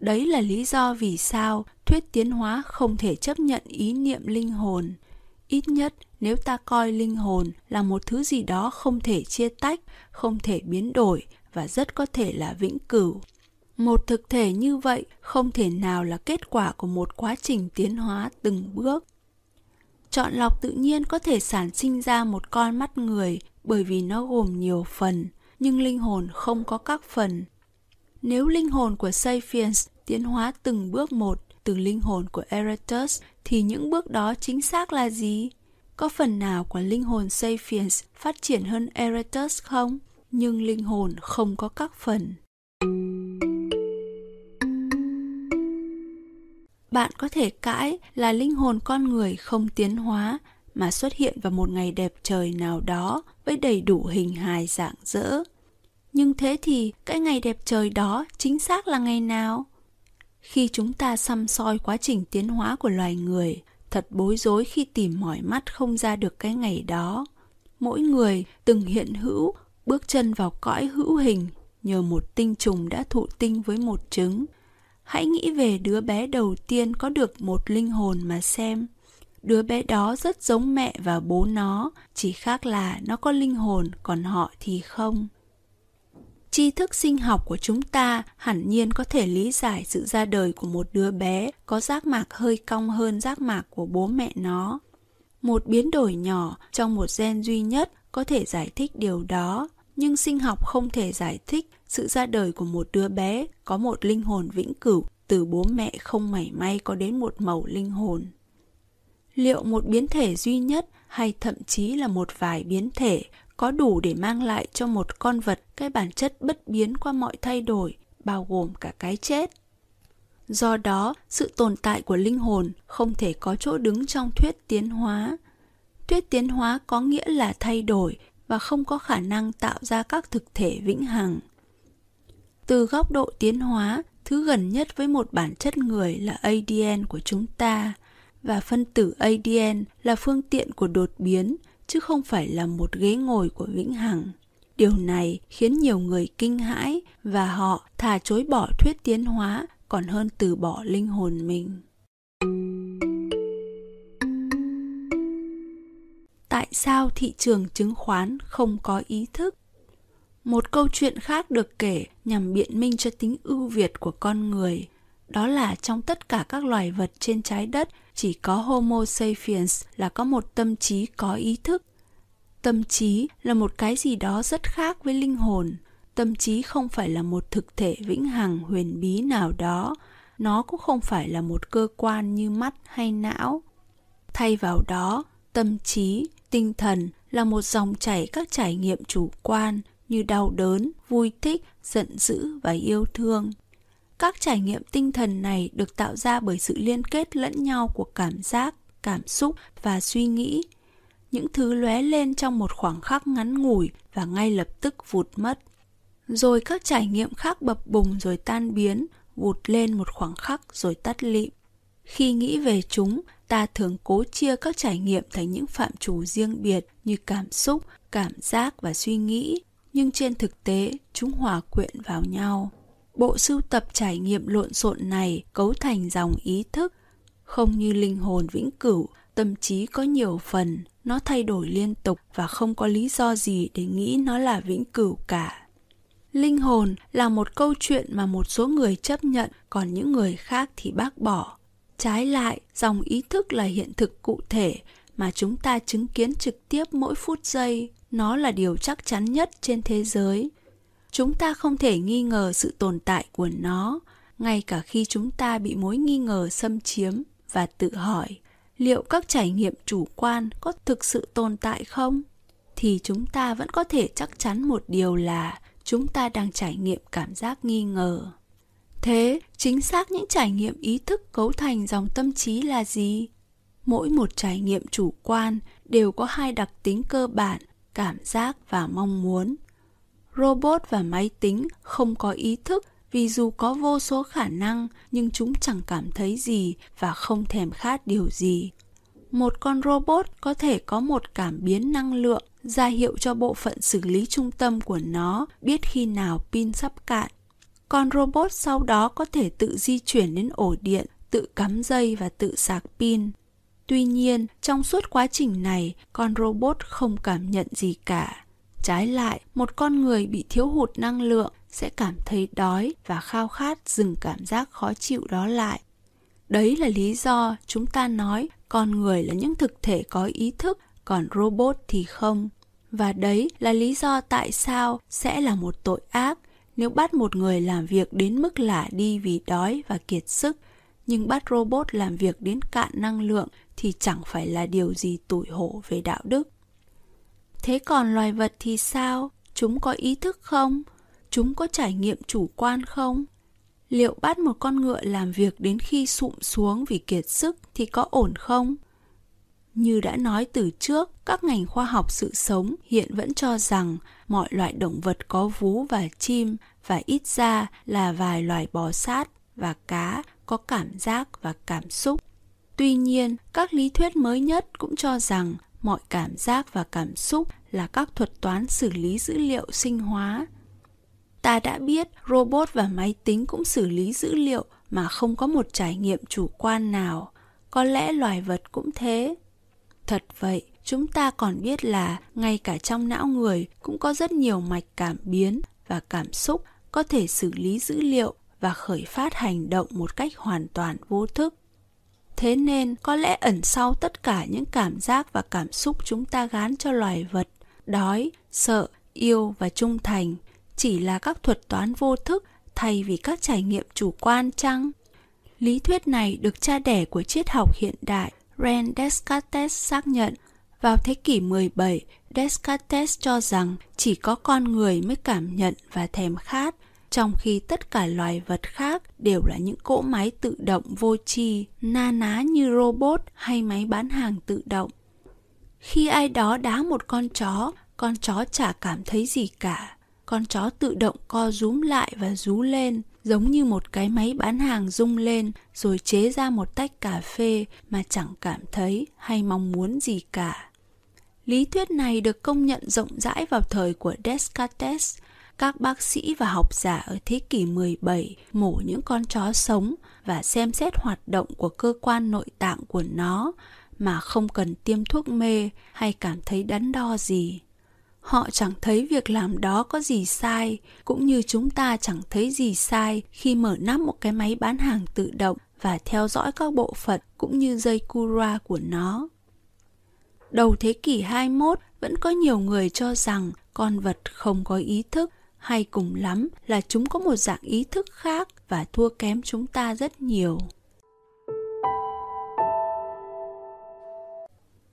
Đấy là lý do vì sao thuyết tiến hóa không thể chấp nhận ý niệm linh hồn. Ít nhất nếu ta coi linh hồn là một thứ gì đó không thể chia tách, không thể biến đổi và rất có thể là vĩnh cửu. Một thực thể như vậy không thể nào là kết quả của một quá trình tiến hóa từng bước. Chọn lọc tự nhiên có thể sản sinh ra một con mắt người bởi vì nó gồm nhiều phần, nhưng linh hồn không có các phần. Nếu linh hồn của Sapiens tiến hóa từng bước một từ linh hồn của Erectus thì những bước đó chính xác là gì? Có phần nào của linh hồn Sapiens phát triển hơn Erectus không? Nhưng linh hồn không có các phần. Bạn có thể cãi là linh hồn con người không tiến hóa mà xuất hiện vào một ngày đẹp trời nào đó với đầy đủ hình hài dạng dỡ. Nhưng thế thì cái ngày đẹp trời đó chính xác là ngày nào? Khi chúng ta xăm soi quá trình tiến hóa của loài người, thật bối rối khi tìm mỏi mắt không ra được cái ngày đó. Mỗi người từng hiện hữu, bước chân vào cõi hữu hình nhờ một tinh trùng đã thụ tinh với một trứng. Hãy nghĩ về đứa bé đầu tiên có được một linh hồn mà xem. Đứa bé đó rất giống mẹ và bố nó, chỉ khác là nó có linh hồn còn họ thì không tri thức sinh học của chúng ta hẳn nhiên có thể lý giải sự ra đời của một đứa bé có giác mạc hơi cong hơn giác mạc của bố mẹ nó một biến đổi nhỏ trong một gen duy nhất có thể giải thích điều đó nhưng sinh học không thể giải thích sự ra đời của một đứa bé có một linh hồn vĩnh cửu từ bố mẹ không mảy may có đến một màu linh hồn liệu một biến thể duy nhất hay thậm chí là một vài biến thể có đủ để mang lại cho một con vật cái bản chất bất biến qua mọi thay đổi, bao gồm cả cái chết. Do đó, sự tồn tại của linh hồn không thể có chỗ đứng trong thuyết tiến hóa. Thuyết tiến hóa có nghĩa là thay đổi và không có khả năng tạo ra các thực thể vĩnh hằng. Từ góc độ tiến hóa, thứ gần nhất với một bản chất người là ADN của chúng ta. Và phân tử ADN là phương tiện của đột biến chứ không phải là một ghế ngồi của vĩnh hằng. Điều này khiến nhiều người kinh hãi và họ thà chối bỏ thuyết tiến hóa còn hơn từ bỏ linh hồn mình. Tại sao thị trường chứng khoán không có ý thức? Một câu chuyện khác được kể nhằm biện minh cho tính ưu việt của con người đó là trong tất cả các loài vật trên trái đất chỉ có Homo sapiens là có một tâm trí có ý thức. Tâm trí là một cái gì đó rất khác với linh hồn. Tâm trí không phải là một thực thể vĩnh hằng huyền bí nào đó, nó cũng không phải là một cơ quan như mắt hay não. Thay vào đó, tâm trí, tinh thần là một dòng chảy các trải nghiệm chủ quan như đau đớn, vui thích, giận dữ và yêu thương. Các trải nghiệm tinh thần này được tạo ra bởi sự liên kết lẫn nhau của cảm giác cảm xúc và suy nghĩ. Những thứ lóe lên trong một khoảng khắc ngắn ngủi và ngay lập tức vụt mất. Rồi các trải nghiệm khác bập bùng rồi tan biến vụt lên một khoảng khắc rồi tắt lịm. Khi nghĩ về chúng ta thường cố chia các trải nghiệm thành những phạm trù riêng biệt như cảm xúc cảm giác và suy nghĩ nhưng trên thực tế, chúng hòa quyện vào nhau. Bộ sưu tập trải nghiệm lộn xộn này cấu thành dòng ý thức, không như linh hồn vĩnh cửu, tâm trí có nhiều phần, nó thay đổi liên tục và không có lý do gì để nghĩ nó là vĩnh cửu cả. Linh hồn là một câu chuyện mà một số người chấp nhận, còn những người khác thì bác bỏ. Trái lại, dòng ý thức là hiện thực cụ thể mà chúng ta chứng kiến trực tiếp mỗi phút giây nó là điều chắc chắn nhất trên thế giới. Chúng ta không thể nghi ngờ sự tồn tại của nó, ngay cả khi chúng ta bị mối nghi ngờ xâm chiếm và tự hỏi, liệu các trải nghiệm chủ quan có thực sự tồn tại không? Thì chúng ta vẫn có thể chắc chắn một điều là chúng ta đang trải nghiệm cảm giác nghi ngờ. Thế, chính xác những trải nghiệm ý thức cấu thành dòng tâm trí là gì? Mỗi một trải nghiệm chủ quan đều có hai đặc tính cơ bản cảm giác và mong muốn. Robot và máy tính không có ý thức vì dù có vô số khả năng nhưng chúng chẳng cảm thấy gì và không thèm khát điều gì. Một con robot có thể có một cảm biến năng lượng ra hiệu cho bộ phận xử lý trung tâm của nó biết khi nào pin sắp cạn. Con robot sau đó có thể tự di chuyển đến ổ điện, tự cắm dây và tự sạc pin. Tuy nhiên, trong suốt quá trình này, con robot không cảm nhận gì cả. Trái lại, một con người bị thiếu hụt năng lượng sẽ cảm thấy đói và khao khát dừng cảm giác khó chịu đó lại. Đấy là lý do chúng ta nói con người là những thực thể có ý thức, còn robot thì không. Và đấy là lý do tại sao sẽ là một tội ác nếu bắt một người làm việc đến mức lả đi vì đói và kiệt sức, nhưng bắt robot làm việc đến cạn năng lượng thì chẳng phải là điều gì tủi hổ về đạo đức. Thế còn loài vật thì sao? Chúng có ý thức không? Chúng có trải nghiệm chủ quan không? Liệu bắt một con ngựa làm việc đến khi sụm xuống vì kiệt sức thì có ổn không? Như đã nói từ trước, các ngành khoa học sự sống hiện vẫn cho rằng mọi loại động vật có vú và chim và ít ra là vài loài bò sát và cá có cảm giác và cảm xúc. Tuy nhiên, các lý thuyết mới nhất cũng cho rằng mọi cảm giác và cảm xúc là các thuật toán xử lý dữ liệu sinh hóa. Ta đã biết robot và máy tính cũng xử lý dữ liệu mà không có một trải nghiệm chủ quan nào. Có lẽ loài vật cũng thế. Thật vậy, chúng ta còn biết là ngay cả trong não người cũng có rất nhiều mạch cảm biến và cảm xúc có thể xử lý dữ liệu và khởi phát hành động một cách hoàn toàn vô thức. Thế nên có lẽ ẩn sau tất cả những cảm giác và cảm xúc chúng ta gán cho loài vật, đói, sợ, yêu và trung thành chỉ là các thuật toán vô thức thay vì các trải nghiệm chủ quan chăng? Lý thuyết này được cha đẻ của triết học hiện đại Ren Descartes xác nhận. Vào thế kỷ 17, Descartes cho rằng chỉ có con người mới cảm nhận và thèm khát, trong khi tất cả loài vật khác đều là những cỗ máy tự động vô tri, na ná như robot hay máy bán hàng tự động. Khi ai đó đá một con chó, con chó chả cảm thấy gì cả. Con chó tự động co rúm lại và rú lên, giống như một cái máy bán hàng rung lên rồi chế ra một tách cà phê mà chẳng cảm thấy hay mong muốn gì cả. Lý thuyết này được công nhận rộng rãi vào thời của Descartes. Các bác sĩ và học giả ở thế kỷ 17 mổ những con chó sống và xem xét hoạt động của cơ quan nội tạng của nó mà không cần tiêm thuốc mê hay cảm thấy đắn đo gì họ chẳng thấy việc làm đó có gì sai, cũng như chúng ta chẳng thấy gì sai khi mở nắp một cái máy bán hàng tự động và theo dõi các bộ phận cũng như dây cura của nó. Đầu thế kỷ 21 vẫn có nhiều người cho rằng con vật không có ý thức hay cùng lắm là chúng có một dạng ý thức khác và thua kém chúng ta rất nhiều.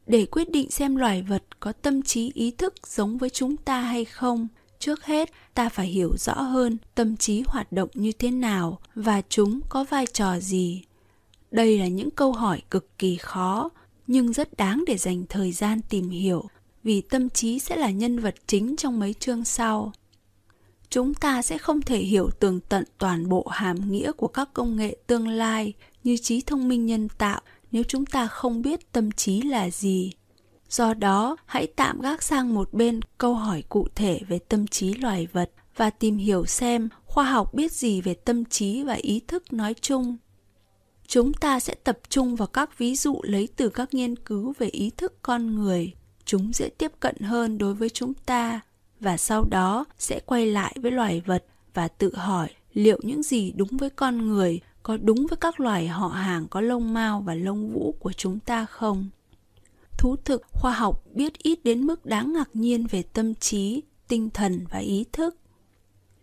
để quyết định xem loài vật có tâm trí ý thức giống với chúng ta hay không, trước hết ta phải hiểu rõ hơn tâm trí hoạt động như thế nào và chúng có vai trò gì đây là những câu hỏi cực kỳ khó, nhưng rất đáng để dành thời gian tìm hiểu, vì tâm trí sẽ là nhân vật chính trong mấy chương sau chúng ta sẽ không thể hiểu tường tận toàn bộ hàm nghĩa của các công nghệ tương lai như trí thông minh nhân tạo nếu chúng ta không biết tâm trí là gì. Do đó, hãy tạm gác sang một bên câu hỏi cụ thể về tâm trí loài vật và tìm hiểu xem khoa học biết gì về tâm trí và ý thức nói chung. Chúng ta sẽ tập trung vào các ví dụ lấy từ các nghiên cứu về ý thức con người. Chúng dễ tiếp cận hơn đối với chúng ta và sau đó sẽ quay lại với loài vật và tự hỏi liệu những gì đúng với con người, có đúng với các loài họ hàng có lông mao và lông vũ của chúng ta không? Thú thực, khoa học biết ít đến mức đáng ngạc nhiên về tâm trí, tinh thần và ý thức.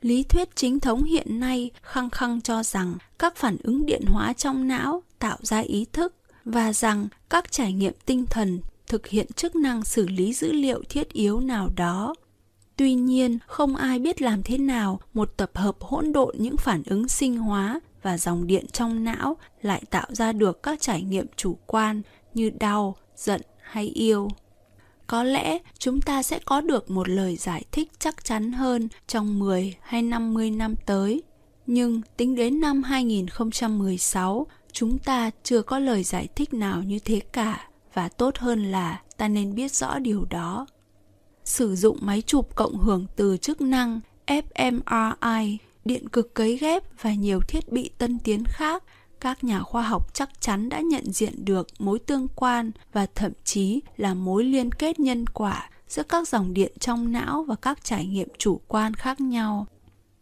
Lý thuyết chính thống hiện nay khăng khăng cho rằng các phản ứng điện hóa trong não tạo ra ý thức và rằng các trải nghiệm tinh thần thực hiện chức năng xử lý dữ liệu thiết yếu nào đó tuy nhiên không ai biết làm thế nào một tập hợp hỗn độn những phản ứng sinh hóa và dòng điện trong não lại tạo ra được các trải nghiệm chủ quan như đau, giận hay yêu. Có lẽ chúng ta sẽ có được một lời giải thích chắc chắn hơn trong 10 hay 50 năm tới. Nhưng tính đến năm 2016, chúng ta chưa có lời giải thích nào như thế cả và tốt hơn là ta nên biết rõ điều đó. Sử dụng máy chụp cộng hưởng từ chức năng fMRI điện cực cấy ghép và nhiều thiết bị tân tiến khác. Các nhà khoa học chắc chắn đã nhận diện được mối tương quan và thậm chí là mối liên kết nhân quả giữa các dòng điện trong não và các trải nghiệm chủ quan khác nhau.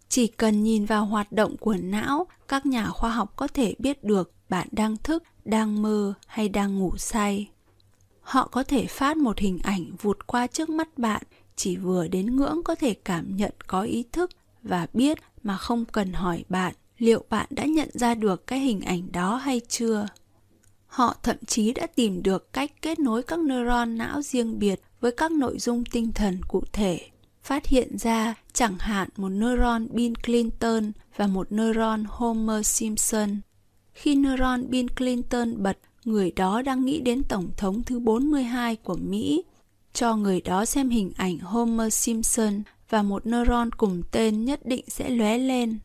Chỉ cần nhìn vào hoạt động của não, các nhà khoa học có thể biết được bạn đang thức, đang mơ hay đang ngủ say họ có thể phát một hình ảnh vụt qua trước mắt bạn chỉ vừa đến ngưỡng có thể cảm nhận có ý thức và biết mà không cần hỏi bạn liệu bạn đã nhận ra được cái hình ảnh đó hay chưa họ thậm chí đã tìm được cách kết nối các neuron não riêng biệt với các nội dung tinh thần cụ thể phát hiện ra chẳng hạn một neuron Bill Clinton và một neuron Homer Simpson. Khi neuron Bill Clinton bật, người đó đang nghĩ đến Tổng thống thứ 42 của Mỹ. Cho người đó xem hình ảnh Homer Simpson và một neuron cùng tên nhất định sẽ lóe lên.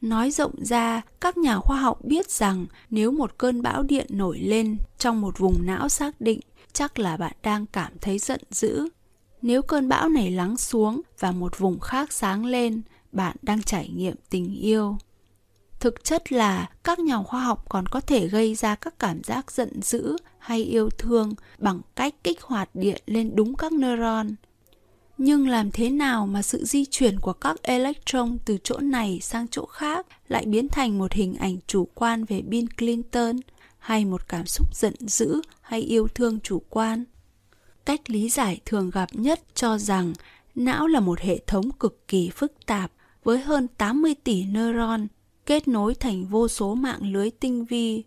Nói rộng ra, các nhà khoa học biết rằng nếu một cơn bão điện nổi lên trong một vùng não xác định, chắc là bạn đang cảm thấy giận dữ. Nếu cơn bão này lắng xuống và một vùng khác sáng lên, bạn đang trải nghiệm tình yêu. Thực chất là các nhà khoa học còn có thể gây ra các cảm giác giận dữ hay yêu thương bằng cách kích hoạt điện lên đúng các neuron nhưng làm thế nào mà sự di chuyển của các electron từ chỗ này sang chỗ khác lại biến thành một hình ảnh chủ quan về Bill Clinton hay một cảm xúc giận dữ hay yêu thương chủ quan? Cách lý giải thường gặp nhất cho rằng não là một hệ thống cực kỳ phức tạp với hơn 80 tỷ neuron kết nối thành vô số mạng lưới tinh vi.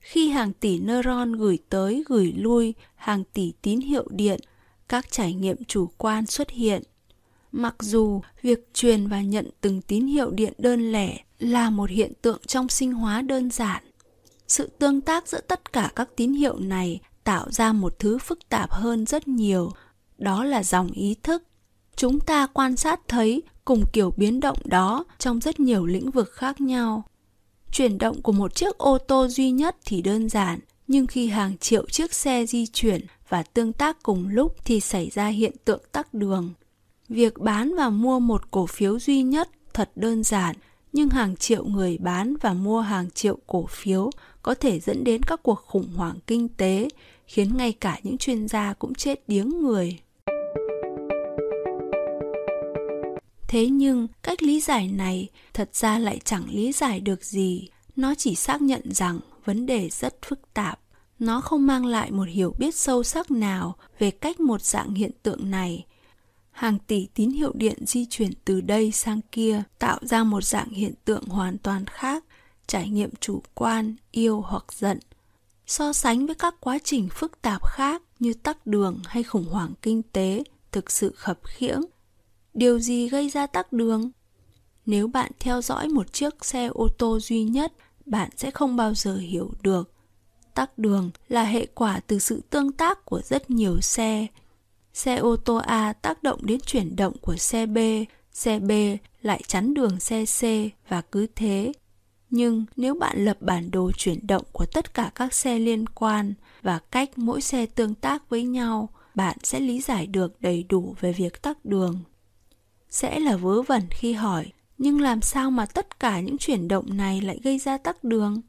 Khi hàng tỷ neuron gửi tới, gửi lui, hàng tỷ tín hiệu điện, các trải nghiệm chủ quan xuất hiện. Mặc dù việc truyền và nhận từng tín hiệu điện đơn lẻ là một hiện tượng trong sinh hóa đơn giản, sự tương tác giữa tất cả các tín hiệu này tạo ra một thứ phức tạp hơn rất nhiều. Đó là dòng ý thức chúng ta quan sát thấy cùng kiểu biến động đó trong rất nhiều lĩnh vực khác nhau chuyển động của một chiếc ô tô duy nhất thì đơn giản nhưng khi hàng triệu chiếc xe di chuyển và tương tác cùng lúc thì xảy ra hiện tượng tắc đường. Việc bán và mua một cổ phiếu duy nhất thật đơn giản, nhưng hàng triệu người bán và mua hàng triệu cổ phiếu có thể dẫn đến các cuộc khủng hoảng kinh tế, khiến ngay cả những chuyên gia cũng chết điếng người. Thế nhưng, cách lý giải này thật ra lại chẳng lý giải được gì, nó chỉ xác nhận rằng vấn đề rất phức tạp. Nó không mang lại một hiểu biết sâu sắc nào về cách một dạng hiện tượng này. Hàng tỷ tín hiệu điện di chuyển từ đây sang kia tạo ra một dạng hiện tượng hoàn toàn khác trải nghiệm chủ quan yêu hoặc giận. So sánh với các quá trình phức tạp khác như tắc đường hay khủng hoảng kinh tế thực sự khập khiễng điều gì gây ra tắc đường nếu bạn theo dõi một chiếc xe ô tô duy nhất bạn sẽ không bao giờ hiểu được tắc đường là hệ quả từ sự tương tác của rất nhiều xe. Xe ô tô A tác động đến chuyển động của xe B, xe B lại chắn đường xe C và cứ thế. Nhưng nếu bạn lập bản đồ chuyển động của tất cả các xe liên quan và cách mỗi xe tương tác với nhau, bạn sẽ lý giải được đầy đủ về việc tắc đường. Sẽ là vớ vẩn khi hỏi, nhưng làm sao mà tất cả những chuyển động này lại gây ra tắc đường?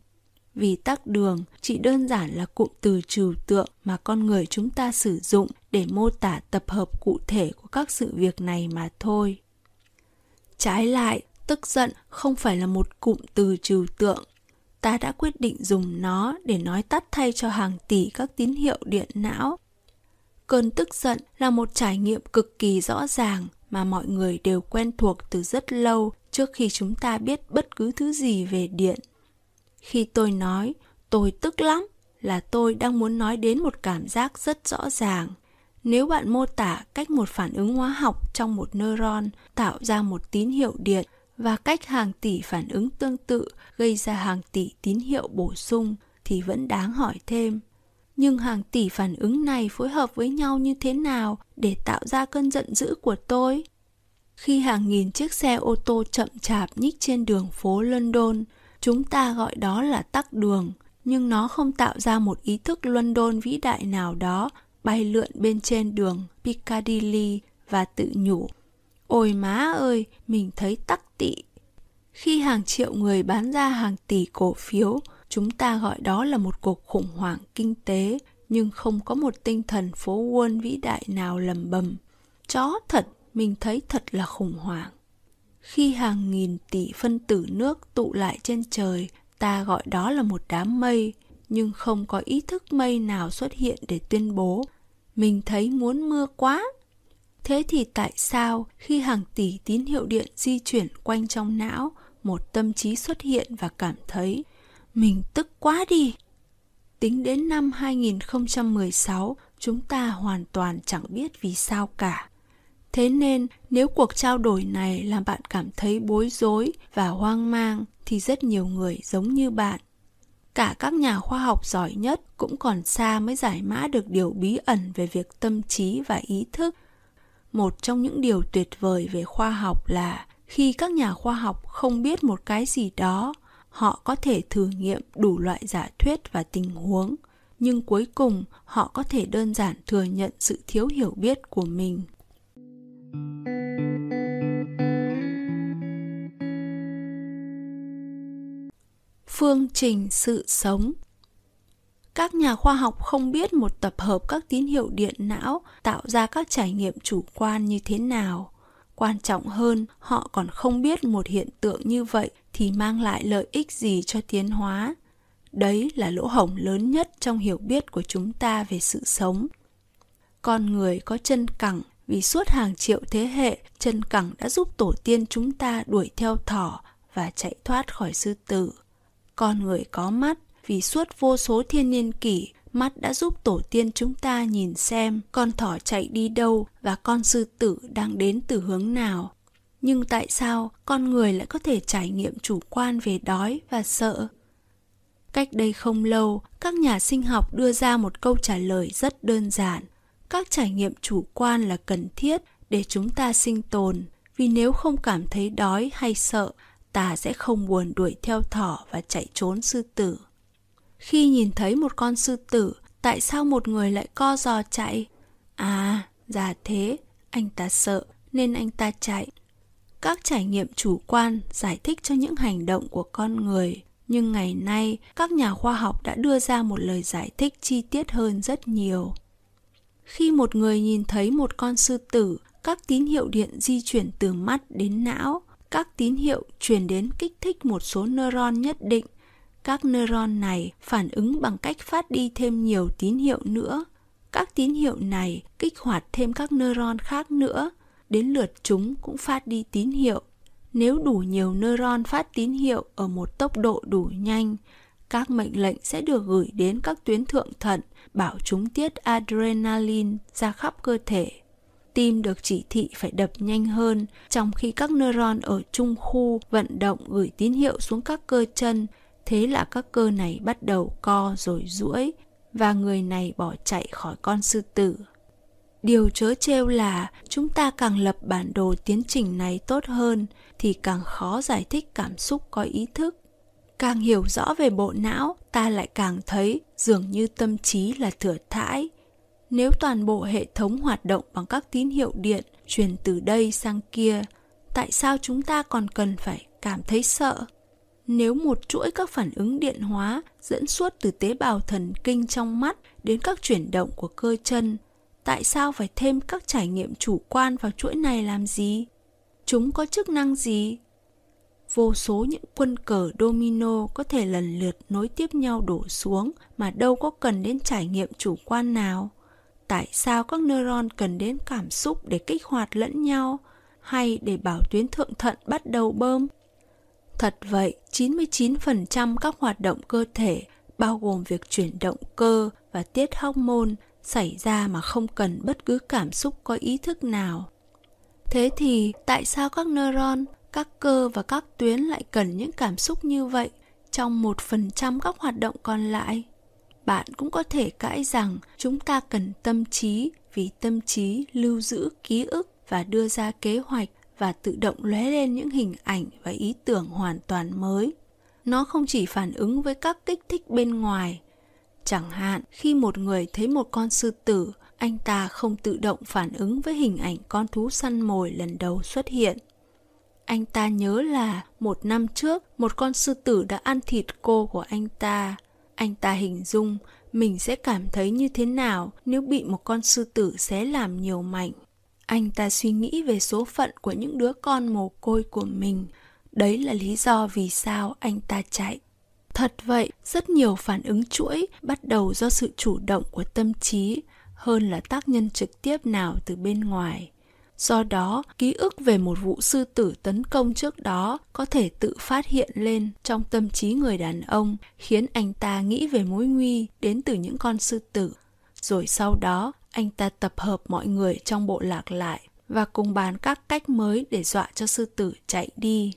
vì tắc đường chỉ đơn giản là cụm từ trừu tượng mà con người chúng ta sử dụng để mô tả tập hợp cụ thể của các sự việc này mà thôi. Trái lại tức giận không phải là một cụm từ trừu tượng. Ta đã quyết định dùng nó để nói tắt thay cho hàng tỷ các tín hiệu điện não. Cơn tức giận là một trải nghiệm cực kỳ rõ ràng mà mọi người đều quen thuộc từ rất lâu trước khi chúng ta biết bất cứ thứ gì về điện. Khi tôi nói, tôi tức lắm, là tôi đang muốn nói đến một cảm giác rất rõ ràng. Nếu bạn mô tả cách một phản ứng hóa học trong một neuron tạo ra một tín hiệu điện và cách hàng tỷ phản ứng tương tự gây ra hàng tỷ tín hiệu bổ sung thì vẫn đáng hỏi thêm nhưng hàng tỷ phản ứng này phối hợp với nhau như thế nào để tạo ra cơn giận dữ của tôi khi hàng nghìn chiếc xe ô tô chậm chạp nhích trên đường phố london Chúng ta gọi đó là tắc đường, nhưng nó không tạo ra một ý thức London vĩ đại nào đó bay lượn bên trên đường Piccadilly và tự nhủ. Ôi má ơi, mình thấy tắc tị. Khi hàng triệu người bán ra hàng tỷ cổ phiếu, chúng ta gọi đó là một cuộc khủng hoảng kinh tế, nhưng không có một tinh thần phố Wall vĩ đại nào lầm bầm. Chó thật, mình thấy thật là khủng hoảng. Khi hàng nghìn tỷ phân tử nước tụ lại trên trời, ta gọi đó là một đám mây, nhưng không có ý thức mây nào xuất hiện để tuyên bố mình thấy muốn mưa quá. Thế thì tại sao khi hàng tỷ tín hiệu điện di chuyển quanh trong não, một tâm trí xuất hiện và cảm thấy mình tức quá đi. Tính đến năm 2016, chúng ta hoàn toàn chẳng biết vì sao cả. Thế nên, nếu cuộc trao đổi này làm bạn cảm thấy bối rối và hoang mang thì rất nhiều người giống như bạn. Cả các nhà khoa học giỏi nhất cũng còn xa mới giải mã được điều bí ẩn về việc tâm trí và ý thức. Một trong những điều tuyệt vời về khoa học là khi các nhà khoa học không biết một cái gì đó, họ có thể thử nghiệm đủ loại giả thuyết và tình huống, nhưng cuối cùng họ có thể đơn giản thừa nhận sự thiếu hiểu biết của mình. Phương trình sự sống. Các nhà khoa học không biết một tập hợp các tín hiệu điện não tạo ra các trải nghiệm chủ quan như thế nào quan trọng hơn, họ còn không biết một hiện tượng như vậy thì mang lại lợi ích gì cho tiến hóa. Đấy là lỗ hổng lớn nhất trong hiểu biết của chúng ta về sự sống. Con người có chân cẳng, vì suốt hàng triệu thế hệ, chân cẳng đã giúp tổ tiên chúng ta đuổi theo thỏ và chạy thoát khỏi sư tử. Con người có mắt, vì suốt vô số thiên niên kỷ mắt đã giúp tổ tiên chúng ta nhìn xem con thỏ chạy đi đâu và con sư tử đang đến từ hướng nào. Nhưng tại sao con người lại có thể trải nghiệm chủ quan về đói và sợ? Cách đây không lâu, các nhà sinh học đưa ra một câu trả lời rất đơn giản. Các trải nghiệm chủ quan là cần thiết để chúng ta sinh tồn, vì nếu không cảm thấy đói hay sợ, ta sẽ không buồn đuổi theo thỏ và chạy trốn sư tử khi nhìn thấy một con sư tử, tại sao một người lại co giò chạy? À già thế, anh ta sợ nên anh ta chạy. Các trải nghiệm chủ quan giải thích cho những hành động của con người. Nhưng ngày nay, các nhà khoa học đã đưa ra một lời giải thích chi tiết hơn rất nhiều. Khi một người nhìn thấy một con sư tử, các tín hiệu điện di chuyển từ mắt đến não, các tín hiệu truyền đến kích thích một số neuron nhất định các neuron này phản ứng bằng cách phát đi thêm nhiều tín hiệu nữa. Các tín hiệu này kích hoạt thêm các neuron khác nữa. Đến lượt chúng cũng phát đi tín hiệu. Nếu đủ nhiều neuron phát tín hiệu ở một tốc độ đủ nhanh các mệnh lệnh sẽ được gửi đến các tuyến thượng thận bảo chúng tiết adrenaline ra khắp cơ thể. Tim được chỉ thị phải đập nhanh hơn, trong khi các neuron ở trung khu vận động gửi tín hiệu xuống các cơ chân, thế là các cơ này bắt đầu co rồi duỗi và người này bỏ chạy khỏi con sư tử. Điều chớ trêu là chúng ta càng lập bản đồ tiến trình này tốt hơn thì càng khó giải thích cảm xúc có ý thức. Càng hiểu rõ về bộ não, ta lại càng thấy dường như tâm trí là thừa thãi, nếu toàn bộ hệ thống hoạt động bằng các tín hiệu điện truyền từ đây sang kia, tại sao chúng ta còn cần phải cảm thấy sợ? Nếu một chuỗi các phản ứng điện hóa dẫn suốt từ tế bào thần kinh trong mắt đến các chuyển động của cơ chân, tại sao phải thêm các trải nghiệm chủ quan vào chuỗi này làm gì? Chúng có chức năng gì? Vô số những quân cờ domino có thể lần lượt nối tiếp nhau đổ xuống mà đâu có cần đến trải nghiệm chủ quan nào tại sao các neuron cần đến cảm xúc để kích hoạt lẫn nhau hay để bảo tuyến thượng thận bắt đầu bơm. Thật vậy, 99% các hoạt động cơ thể bao gồm việc chuyển động cơ và tiết hormone xảy ra mà không cần bất cứ cảm xúc có ý thức nào. Thế thì tại sao các neuron, các cơ và các tuyến lại cần những cảm xúc như vậy trong 1% các hoạt động còn lại? bạn cũng có thể cãi rằng chúng ta cần tâm trí vì tâm trí lưu giữ ký ức và đưa ra kế hoạch và tự động lóe lên những hình ảnh và ý tưởng hoàn toàn mới nó không chỉ phản ứng với các kích thích bên ngoài chẳng hạn, khi một người thấy một con sư tử, anh ta không tự động phản ứng với hình ảnh con thú săn mồi lần đầu xuất hiện anh ta nhớ là một năm trước, một con sư tử đã ăn thịt cô của anh ta. Anh ta hình dung, mình sẽ cảm thấy như thế nào nếu bị một con sư tử xé làm nhiều mảnh. Anh ta suy nghĩ về số phận của những đứa con mồ côi của mình. Đấy là lý do vì sao anh ta chạy. Thật vậy, rất nhiều phản ứng chuỗi bắt đầu do sự chủ động của tâm trí hơn là tác nhân trực tiếp nào từ bên ngoài. Do đó, ký ức về một vụ sư tử tấn công trước đó có thể tự phát hiện lên trong tâm trí người đàn ông, khiến anh ta nghĩ về mối nguy đến từ những con sư tử. Rồi sau đó, anh ta tập hợp mọi người trong bộ lạc lại và cùng bàn các cách mới để dọa cho sư tử chạy đi.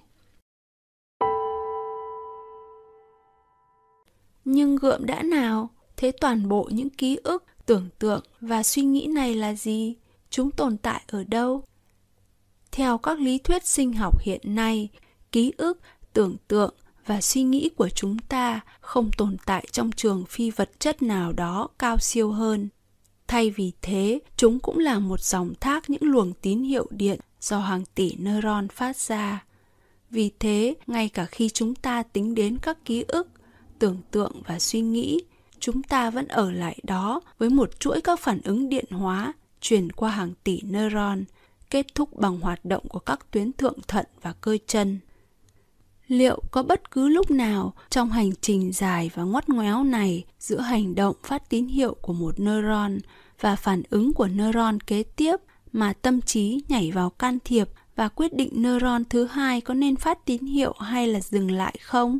Nhưng gượm đã nào? Thế toàn bộ những ký ức, tưởng tượng và suy nghĩ này là gì? Chúng tồn tại ở đâu? Theo các lý thuyết sinh học hiện nay, ký ức, tưởng tượng và suy nghĩ của chúng ta không tồn tại trong trường phi vật chất nào đó cao siêu hơn. Thay vì thế, chúng cũng là một dòng thác những luồng tín hiệu điện do hàng tỷ neuron phát ra. Vì thế, ngay cả khi chúng ta tính đến các ký ức, tưởng tượng và suy nghĩ chúng ta vẫn ở lại đó với một chuỗi các phản ứng điện hóa truyền qua hàng tỷ neuron kết thúc bằng hoạt động của các tuyến thượng thận và cơ chân liệu có bất cứ lúc nào trong hành trình dài và ngoắt ngoéo này giữa hành động phát tín hiệu của một neuron và phản ứng của neuron kế tiếp mà tâm trí nhảy vào can thiệp và quyết định neuron thứ hai có nên phát tín hiệu hay là dừng lại không?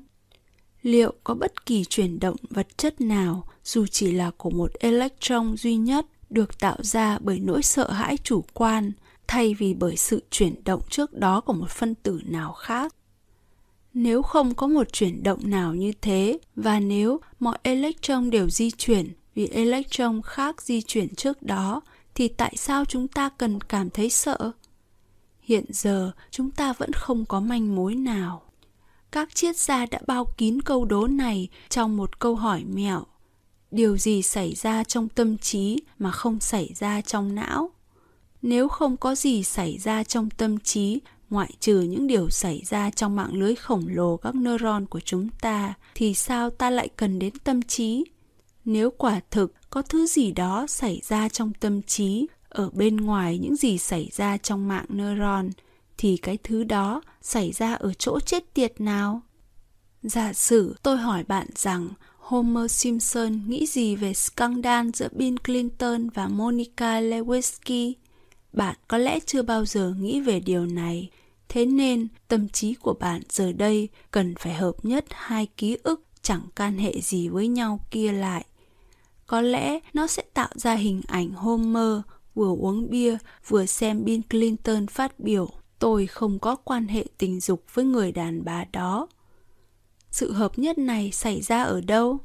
Liệu có bất kỳ chuyển động vật chất nào, dù chỉ là của một electron duy nhất, được tạo ra bởi nỗi sợ hãi chủ quan thay vì bởi sự chuyển động trước đó của một phân tử nào khác? Nếu không có một chuyển động nào như thế, và nếu mọi electron đều di chuyển vì electron khác di chuyển trước đó, thì tại sao chúng ta cần cảm thấy sợ? Hiện giờ, chúng ta vẫn không có manh mối nào. Các triết gia đã bao kín câu đố này trong một câu hỏi mẹo. Điều gì xảy ra trong tâm trí mà không xảy ra trong não? Nếu không có gì xảy ra trong tâm trí ngoại trừ những điều xảy ra trong mạng lưới khổng lồ các neuron của chúng ta, thì sao ta lại cần đến tâm trí? Nếu quả thực có thứ gì đó xảy ra trong tâm trí, ở bên ngoài những gì xảy ra trong mạng neuron, thì cái thứ đó xảy ra ở chỗ chết tiệt nào? Giả sử tôi hỏi bạn rằng, Homer Simpson nghĩ gì về scandal giữa Bill Clinton và Monica Lewinsky? Bạn có lẽ chưa bao giờ nghĩ về điều này thế nên, tâm trí của bạn giờ đây cần phải hợp nhất hai ký ức chẳng can hệ gì với nhau kia lại. Có lẽ nó sẽ tạo ra hình ảnh Homer vừa uống bia, vừa xem Bill Clinton phát biểu, tôi không có quan hệ tình dục với người đàn bà đó. Sự hợp nhất này xảy ra ở đâu?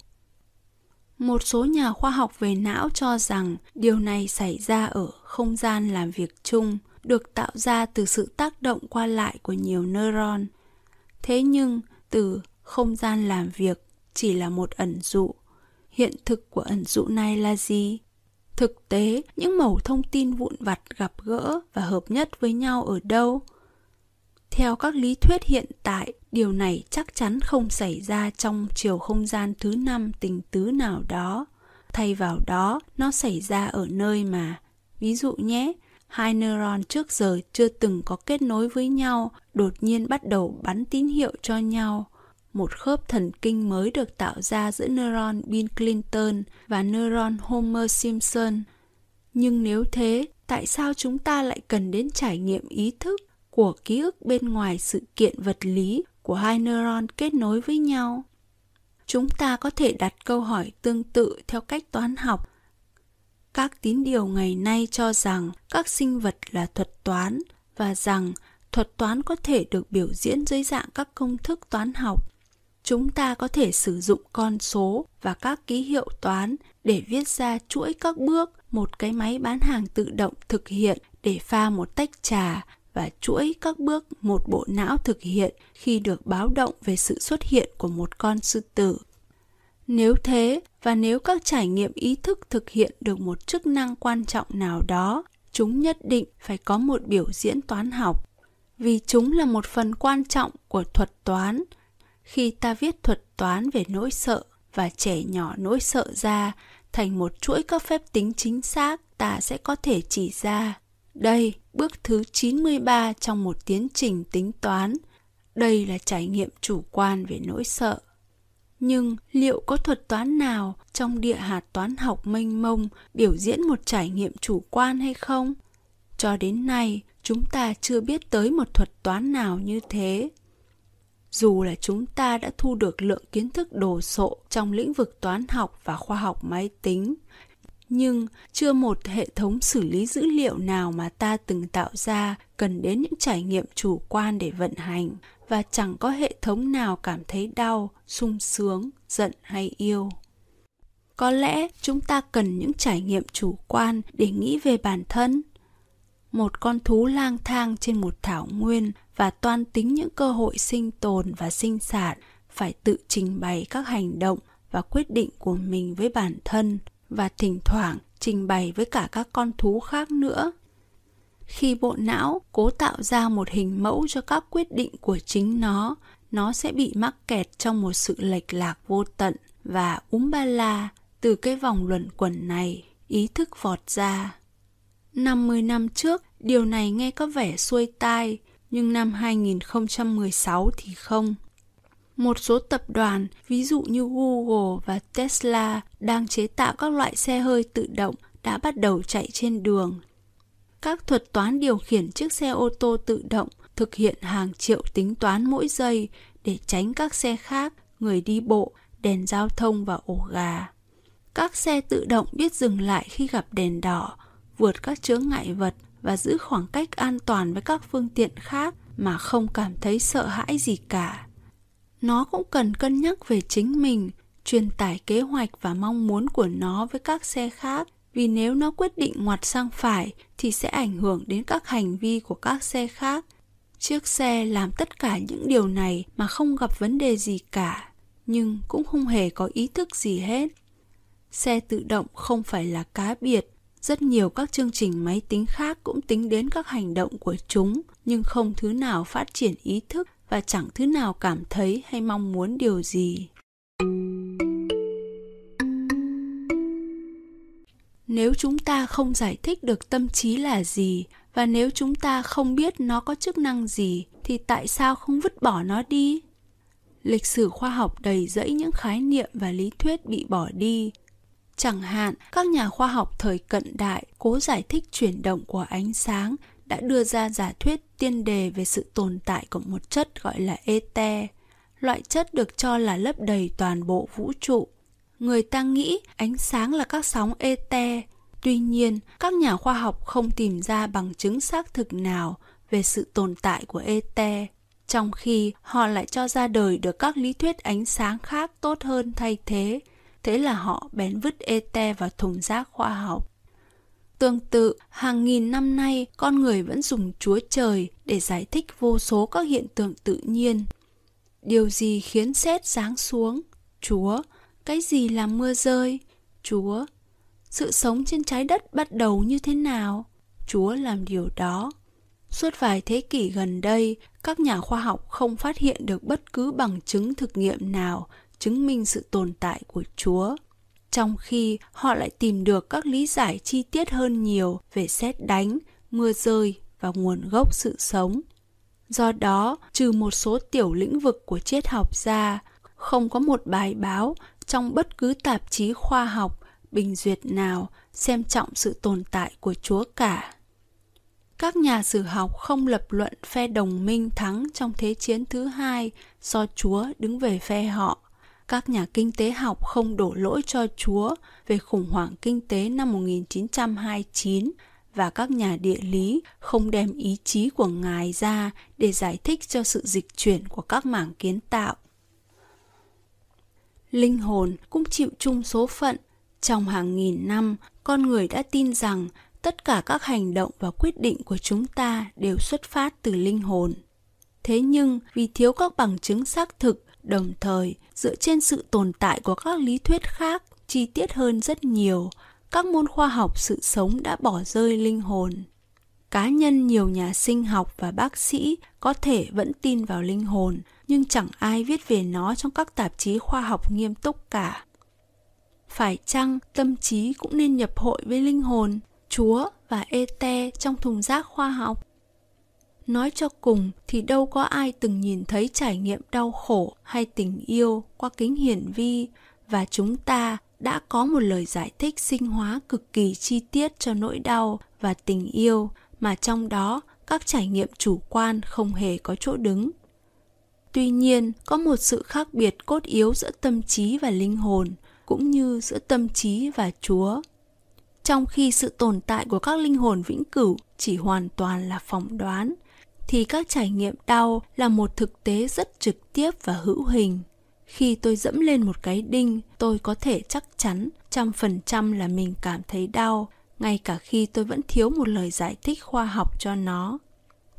Một số nhà khoa học về não cho rằng điều này xảy ra ở không gian làm việc chung được tạo ra từ sự tác động qua lại của nhiều neuron. Thế nhưng, từ không gian làm việc chỉ là một ẩn dụ. Hiện thực của ẩn dụ này là gì? Thực tế, những mẩu thông tin vụn vặt gặp gỡ và hợp nhất với nhau ở đâu? Theo các lý thuyết hiện tại, điều này chắc chắn không xảy ra trong chiều không gian thứ năm tình tứ nào đó. Thay vào đó, nó xảy ra ở nơi mà, ví dụ nhé hai neuron trước giờ chưa từng có kết nối với nhau đột nhiên bắt đầu bắn tín hiệu cho nhau một khớp thần kinh mới được tạo ra giữa neuron Bill Clinton và neuron Homer Simpson. Nhưng nếu thế, tại sao chúng ta lại cần đến trải nghiệm ý thức của ký ức bên ngoài sự kiện vật lý của hai neuron kết nối với nhau? Chúng ta có thể đặt câu hỏi tương tự theo cách toán học. Các tín điều ngày nay cho rằng các sinh vật là thuật toán và rằng thuật toán có thể được biểu diễn dưới dạng các công thức toán học chúng ta có thể sử dụng con số và các ký hiệu toán để viết ra chuỗi các bước, một cái máy bán hàng tự động thực hiện để pha một tách trà và chuỗi các bước một bộ não thực hiện khi được báo động về sự xuất hiện của một con sư tử. Nếu thế và nếu các trải nghiệm ý thức thực hiện được một chức năng quan trọng nào đó, chúng nhất định phải có một biểu diễn toán học vì chúng là một phần quan trọng của thuật toán. Khi ta viết thuật toán về nỗi sợ và trẻ nhỏ nỗi sợ ra thành một chuỗi các phép tính chính xác, ta sẽ có thể chỉ ra. Đây, bước thứ 93 trong một tiến trình tính toán. Đây là trải nghiệm chủ quan về nỗi sợ. Nhưng liệu có thuật toán nào trong địa hạt toán học mênh mông biểu diễn một trải nghiệm chủ quan hay không? Cho đến nay, chúng ta chưa biết tới một thuật toán nào như thế. Dù là chúng ta đã thu được lượng kiến thức đồ sộ trong lĩnh vực toán học và khoa học máy tính, nhưng chưa một hệ thống xử lý dữ liệu nào mà ta từng tạo ra cần đến những trải nghiệm chủ quan để vận hành và chẳng có hệ thống nào cảm thấy đau, sung sướng, giận hay yêu. Có lẽ chúng ta cần những trải nghiệm chủ quan để nghĩ về bản thân. Một con thú lang thang trên một thảo nguyên và toan tính những cơ hội sinh tồn và sinh sản phải tự trình bày các hành động và quyết định của mình với bản thân và thỉnh thoảng trình bày với cả các con thú khác nữa khi bộ não cố tạo ra một hình mẫu cho các quyết định của chính nó nó sẽ bị mắc kẹt trong một sự lệch lạc vô tận và úm ba la từ cái vòng luẩn quẩn này ý thức vọt ra 50 năm trước điều này nghe có vẻ xuôi tai nhưng năm 2016 thì không một số tập đoàn, ví dụ như Google và Tesla, đang chế tạo các loại xe hơi tự động đã bắt đầu chạy trên đường. Các thuật toán điều khiển chiếc xe ô tô tự động thực hiện hàng triệu tính toán mỗi giây để tránh các xe khác, người đi bộ, đèn giao thông và ổ gà. Các xe tự động biết dừng lại khi gặp đèn đỏ, vượt các chướng ngại vật và giữ khoảng cách an toàn với các phương tiện khác mà không cảm thấy sợ hãi gì cả nó cũng cần cân nhắc về chính mình truyền tải kế hoạch và mong muốn của nó với các xe khác vì nếu nó quyết định ngoặt sang phải thì sẽ ảnh hưởng đến các hành vi của các xe khác. Chiếc xe làm tất cả những điều này mà không gặp vấn đề gì cả, nhưng cũng không hề có ý thức gì hết. Xe tự động không phải là cá biệt. Rất nhiều các chương trình máy tính khác cũng tính đến các hành động của chúng, nhưng không thứ nào phát triển ý thức và chẳng thứ nào cảm thấy hay mong muốn điều gì. Nếu chúng ta không giải thích được tâm trí là gì và nếu chúng ta không biết nó có chức năng gì thì tại sao không vứt bỏ nó đi? Lịch sử khoa học đầy rẫy những khái niệm và lý thuyết bị bỏ đi. Chẳng hạn các nhà khoa học thời cận đại cố giải thích chuyển động của ánh sáng đã đưa ra giả thuyết tiên đề về sự tồn tại của một chất gọi là ete, loại chất được cho là lấp đầy toàn bộ vũ trụ. Người ta nghĩ ánh sáng là các sóng ete, tuy nhiên các nhà khoa học không tìm ra bằng chứng xác thực nào về sự tồn tại của ete, trong khi họ lại cho ra đời được các lý thuyết ánh sáng khác tốt hơn thay thế. Thế là họ bén vứt ete vào thùng rác khoa học. Tương tự, hàng nghìn năm nay, con người vẫn dùng Chúa Trời để giải thích vô số các hiện tượng tự nhiên. Điều gì khiến sét giáng xuống? Chúa. Cái gì làm mưa rơi? Chúa. Sự sống trên trái đất bắt đầu như thế nào? Chúa làm điều đó. Suốt vài thế kỷ gần đây, các nhà khoa học không phát hiện được bất cứ bằng chứng thực nghiệm nào chứng minh sự tồn tại của Chúa trong khi họ lại tìm được các lý giải chi tiết hơn nhiều về xét đánh, mưa rơi và nguồn gốc sự sống. Do đó, trừ một số tiểu lĩnh vực của triết học ra, không có một bài báo trong bất cứ tạp chí khoa học, bình duyệt nào xem trọng sự tồn tại của Chúa cả. Các nhà sử học không lập luận phe đồng minh thắng trong Thế chiến thứ hai do Chúa đứng về phe họ các nhà kinh tế học không đổ lỗi cho Chúa về khủng hoảng kinh tế năm 1929 và các nhà địa lý không đem ý chí của Ngài ra để giải thích cho sự dịch chuyển của các mảng kiến tạo. Linh hồn cũng chịu chung số phận. Trong hàng nghìn năm, con người đã tin rằng tất cả các hành động và quyết định của chúng ta đều xuất phát từ linh hồn. Thế nhưng vì thiếu các bằng chứng xác thực đồng thời dựa trên sự tồn tại của các lý thuyết khác chi tiết hơn rất nhiều các môn khoa học sự sống đã bỏ rơi linh hồn cá nhân nhiều nhà sinh học và bác sĩ có thể vẫn tin vào linh hồn nhưng chẳng ai viết về nó trong các tạp chí khoa học nghiêm túc cả. Phải chăng tâm trí cũng nên nhập hội với linh hồn, chúa và ete trong thùng rác khoa học? Nói cho cùng thì đâu có ai từng nhìn thấy trải nghiệm đau khổ hay tình yêu qua kính hiển vi, và chúng ta đã có một lời giải thích sinh hóa cực kỳ chi tiết cho nỗi đau và tình yêu mà trong đó các trải nghiệm chủ quan không hề có chỗ đứng tuy nhiên, có một sự khác biệt cốt yếu giữa tâm trí và linh hồn, cũng như giữa tâm trí và chúa. Trong khi sự tồn tại của các linh hồn vĩnh cửu chỉ hoàn toàn là phỏng đoán, thì các trải nghiệm đau là một thực tế rất trực tiếp và hữu hình. Khi tôi dẫm lên một cái đinh, tôi có thể chắc chắn trăm phần trăm là mình cảm thấy đau, ngay cả khi tôi vẫn thiếu một lời giải thích khoa học cho nó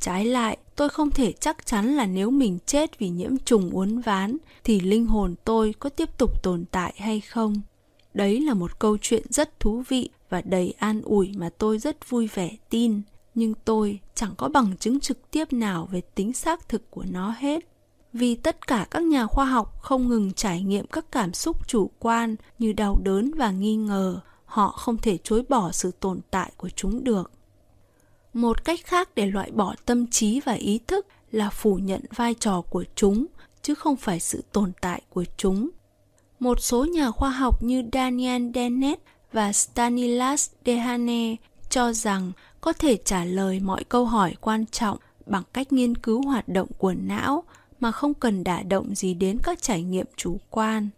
trái lại, tôi không thể chắc chắn là nếu mình chết vì nhiễm trùng uốn ván, thì linh hồn tôi có tiếp tục tồn tại hay không? Đấy là một câu chuyện rất thú vị và đầy an ủi mà tôi rất vui vẻ tin. Nhưng tôi chẳng có bằng chứng trực tiếp nào về tính xác thực của nó hết. Vì tất cả các nhà khoa học không ngừng trải nghiệm các cảm xúc chủ quan như đau đớn và nghi ngờ, họ không thể chối bỏ sự tồn tại của chúng được một cách khác để loại bỏ tâm trí và ý thức là phủ nhận vai trò của chúng, chứ không phải sự tồn tại của chúng. Một số nhà khoa học như daniel dennett và stanislas dehane cho rằng có thể trả lời mọi câu hỏi quan trọng bằng cách nghiên cứu hoạt động của não mà không cần đả động gì đến các trải nghiệm chủ quan.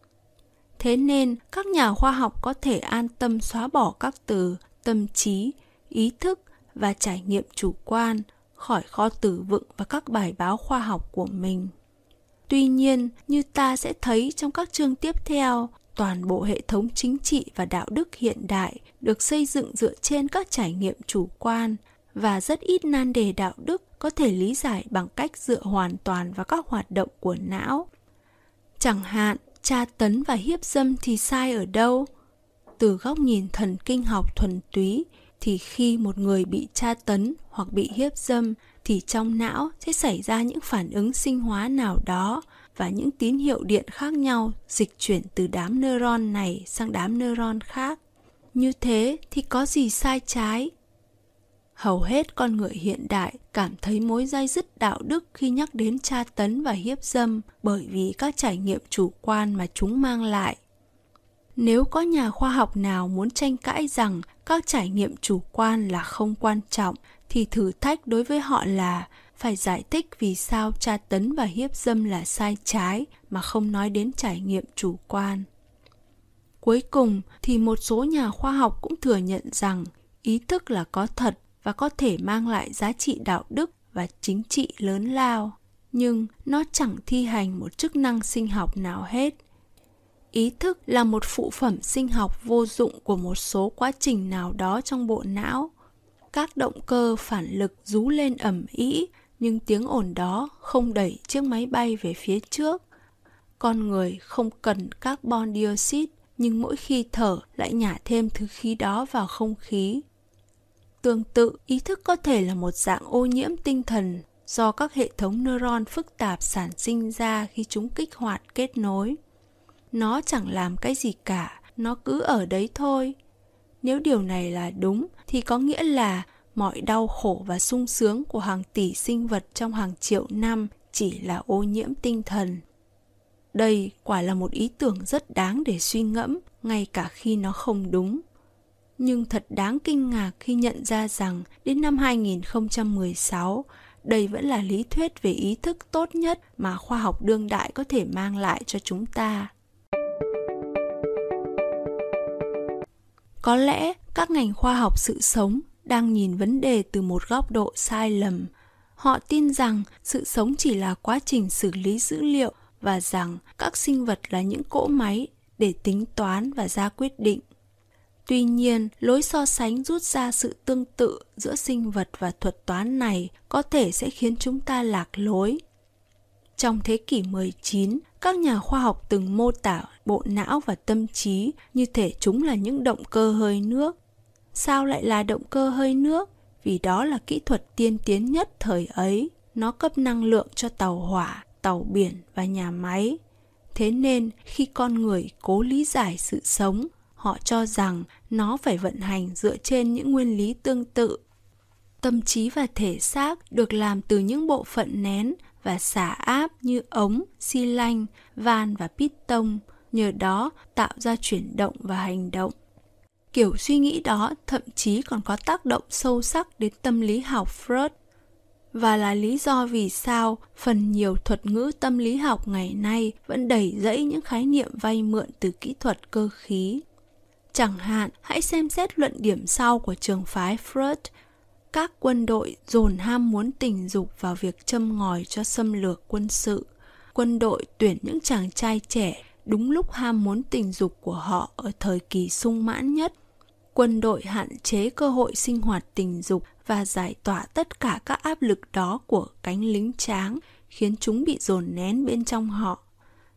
Thế nên, các nhà khoa học có thể an tâm xóa bỏ các từ tâm trí, ý thức và trải nghiệm chủ quan khỏi kho từ vựng và các bài báo khoa học của mình. Tuy nhiên, như ta sẽ thấy trong các chương tiếp theo, toàn bộ hệ thống chính trị và đạo đức hiện đại được xây dựng dựa trên các trải nghiệm chủ quan và rất ít nan đề đạo đức có thể lý giải bằng cách dựa hoàn toàn vào các hoạt động của não. Chẳng hạn, tra tấn và hiếp dâm thì sai ở đâu? Từ góc nhìn thần kinh học thuần túy thì khi một người bị tra tấn hoặc bị hiếp dâm thì trong não sẽ xảy ra những phản ứng sinh hóa nào đó và những tín hiệu điện khác nhau dịch chuyển từ đám neuron này sang đám neuron khác. Như thế thì có gì sai trái? Hầu hết con người hiện đại cảm thấy mối dây dứt đạo đức khi nhắc đến tra tấn và hiếp dâm bởi vì các trải nghiệm chủ quan mà chúng mang lại. Nếu có nhà khoa học nào muốn tranh cãi rằng các trải nghiệm chủ quan là không quan trọng, thì thử thách đối với họ là phải giải thích vì sao tra tấn và hiếp dâm là sai trái mà không nói đến trải nghiệm chủ quan. Cuối cùng thì một số nhà khoa học cũng thừa nhận rằng ý thức là có thật và có thể mang lại giá trị đạo đức và chính trị lớn lao, nhưng nó chẳng thi hành một chức năng sinh học nào hết ý thức là một phụ phẩm sinh học vô dụng của một số quá trình nào đó trong bộ não. Các động cơ phản lực rú lên ầm ĩ, nhưng tiếng ồn đó không đẩy chiếc máy bay về phía trước. Con người không cần carbon dioxide, nhưng mỗi khi thở lại nhả thêm thứ khí đó vào không khí. Tương tự, ý thức có thể là một dạng ô nhiễm tinh thần do các hệ thống neuron phức tạp sản sinh ra khi chúng kích hoạt kết nối nó chẳng làm cái gì cả nó cứ ở đấy thôi. Nếu điều này là đúng thì có nghĩa là mọi đau khổ và sung sướng của hàng tỷ sinh vật trong hàng triệu năm chỉ là ô nhiễm tinh thần. Đây quả là một ý tưởng rất đáng để suy ngẫm ngay cả khi nó không đúng. Nhưng thật đáng kinh ngạc khi nhận ra rằng đến năm 2016, đây vẫn là lý thuyết về ý thức tốt nhất mà khoa học đương đại có thể mang lại cho chúng ta. Có lẽ các ngành khoa học sự sống đang nhìn vấn đề từ một góc độ sai lầm. Họ tin rằng sự sống chỉ là quá trình xử lý dữ liệu và rằng các sinh vật là những cỗ máy để tính toán và ra quyết định. Tuy nhiên, lối so sánh rút ra sự tương tự giữa sinh vật và thuật toán này có thể sẽ khiến chúng ta lạc lối. Trong thế kỷ 19, các nhà khoa học từng mô tả bộ não và tâm trí như thể chúng là những động cơ hơi nước. Sao lại là động cơ hơi nước? vì đó là kỹ thuật tiên tiến nhất thời ấy. Nó cấp năng lượng cho tàu hỏa, tàu biển và nhà máy. Thế nên khi con người cố lý giải sự sống, họ cho rằng nó phải vận hành dựa trên những nguyên lý tương tự. Tâm trí và thể xác được làm từ những bộ phận nén và xả áp như ống, xi lanh, van và piston, nhờ đó tạo ra chuyển động và hành động. Kiểu suy nghĩ đó thậm chí còn có tác động sâu sắc đến tâm lý học Freud và là lý do vì sao phần nhiều thuật ngữ tâm lý học ngày nay vẫn đầy dẫy những khái niệm vay mượn từ kỹ thuật cơ khí. Chẳng hạn, hãy xem xét luận điểm sau của trường phái Freud. Các quân đội dồn ham muốn tình dục vào việc châm ngòi cho xâm lược quân sự. Quân đội tuyển những chàng trai trẻ đúng lúc ham muốn tình dục của họ ở thời kỳ sung mãn nhất. Quân đội hạn chế cơ hội sinh hoạt tình dục và giải tỏa tất cả các áp lực đó của cánh lính tráng, khiến chúng bị dồn nén bên trong họ.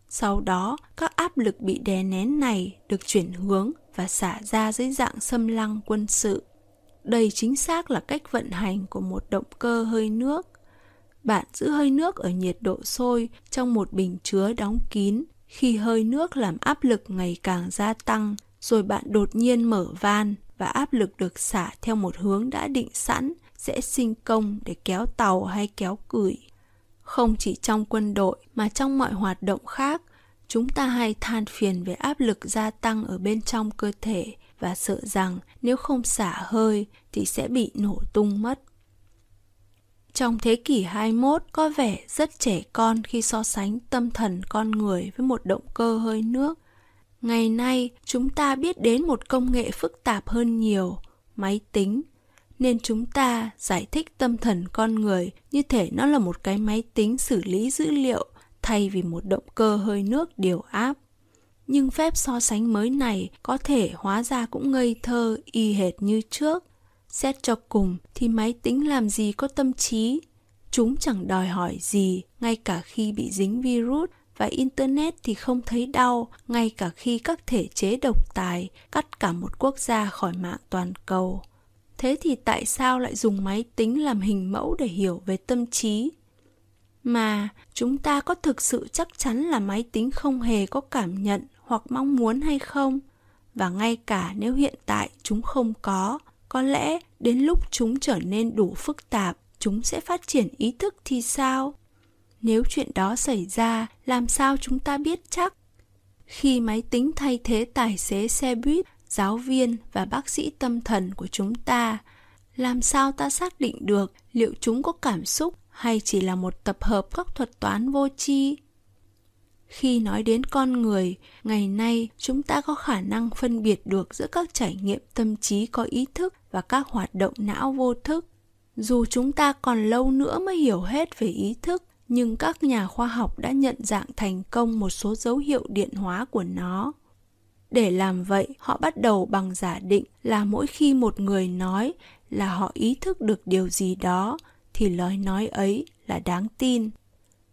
Sau đó, các áp lực bị đè nén này được chuyển hướng và xả ra dưới dạng xâm lăng quân sự. Đây chính xác là cách vận hành của một động cơ hơi nước. Bạn giữ hơi nước ở nhiệt độ sôi trong một bình chứa đóng kín. Khi hơi nước làm áp lực ngày càng gia tăng, rồi bạn đột nhiên mở van và áp lực được xả theo một hướng đã định sẵn sẽ sinh công để kéo tàu hay kéo cửi Không chỉ trong quân đội mà trong mọi hoạt động khác, chúng ta hay than phiền về áp lực gia tăng ở bên trong cơ thể và sợ rằng nếu không xả hơi thì sẽ bị nổ tung mất. Trong thế kỷ 21 có vẻ rất trẻ con khi so sánh tâm thần con người với một động cơ hơi nước. Ngày nay, chúng ta biết đến một công nghệ phức tạp hơn nhiều, máy tính, nên chúng ta giải thích tâm thần con người như thể nó là một cái máy tính xử lý dữ liệu thay vì một động cơ hơi nước điều áp. Nhưng phép so sánh mới này có thể hóa ra cũng ngây thơ, y hệt như trước. Xét cho cùng thì máy tính làm gì có tâm trí. Chúng chẳng đòi hỏi gì, ngay cả khi bị dính virus và internet thì không thấy đau, ngay cả khi các thể chế độc tài cắt cả một quốc gia khỏi mạng toàn cầu. Thế thì tại sao lại dùng máy tính làm hình mẫu để hiểu về tâm trí? Mà chúng ta có thực sự chắc chắn là máy tính không hề có cảm nhận hoặc mong muốn hay không? Và ngay cả nếu hiện tại chúng không có, có lẽ đến lúc chúng trở nên đủ phức tạp, chúng sẽ phát triển ý thức thì sao? Nếu chuyện đó xảy ra, làm sao chúng ta biết chắc? Khi máy tính thay thế tài xế xe buýt, giáo viên và bác sĩ tâm thần của chúng ta, làm sao ta xác định được liệu chúng có cảm xúc hay chỉ là một tập hợp các thuật toán vô tri? Khi nói đến con người, ngày nay chúng ta có khả năng phân biệt được giữa các trải nghiệm tâm trí có ý thức và các hoạt động não vô thức. Dù chúng ta còn lâu nữa mới hiểu hết về ý thức, nhưng các nhà khoa học đã nhận dạng thành công một số dấu hiệu điện hóa của nó. Để làm vậy, họ bắt đầu bằng giả định là mỗi khi một người nói là họ ý thức được điều gì đó thì lời nói ấy là đáng tin.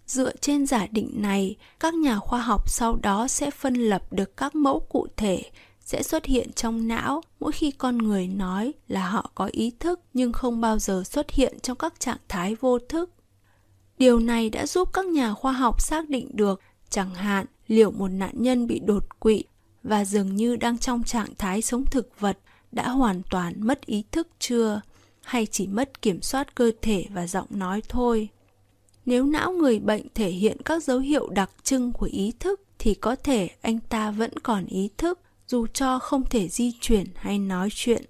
Dựa trên giả định này, các nhà khoa học sau đó sẽ phân lập được các mẫu cụ thể sẽ xuất hiện trong não mỗi khi con người nói là họ có ý thức nhưng không bao giờ xuất hiện trong các trạng thái vô thức Điều này đã giúp các nhà khoa học xác định được chẳng hạn liệu một nạn nhân bị đột quỵ và dường như đang trong trạng thái sống thực vật đã hoàn toàn mất ý thức chưa hay chỉ mất kiểm soát cơ thể và giọng nói thôi. Nếu não người bệnh thể hiện các dấu hiệu đặc trưng của ý thức thì có thể anh ta vẫn còn ý thức dù cho không thể di chuyển hay nói chuyện.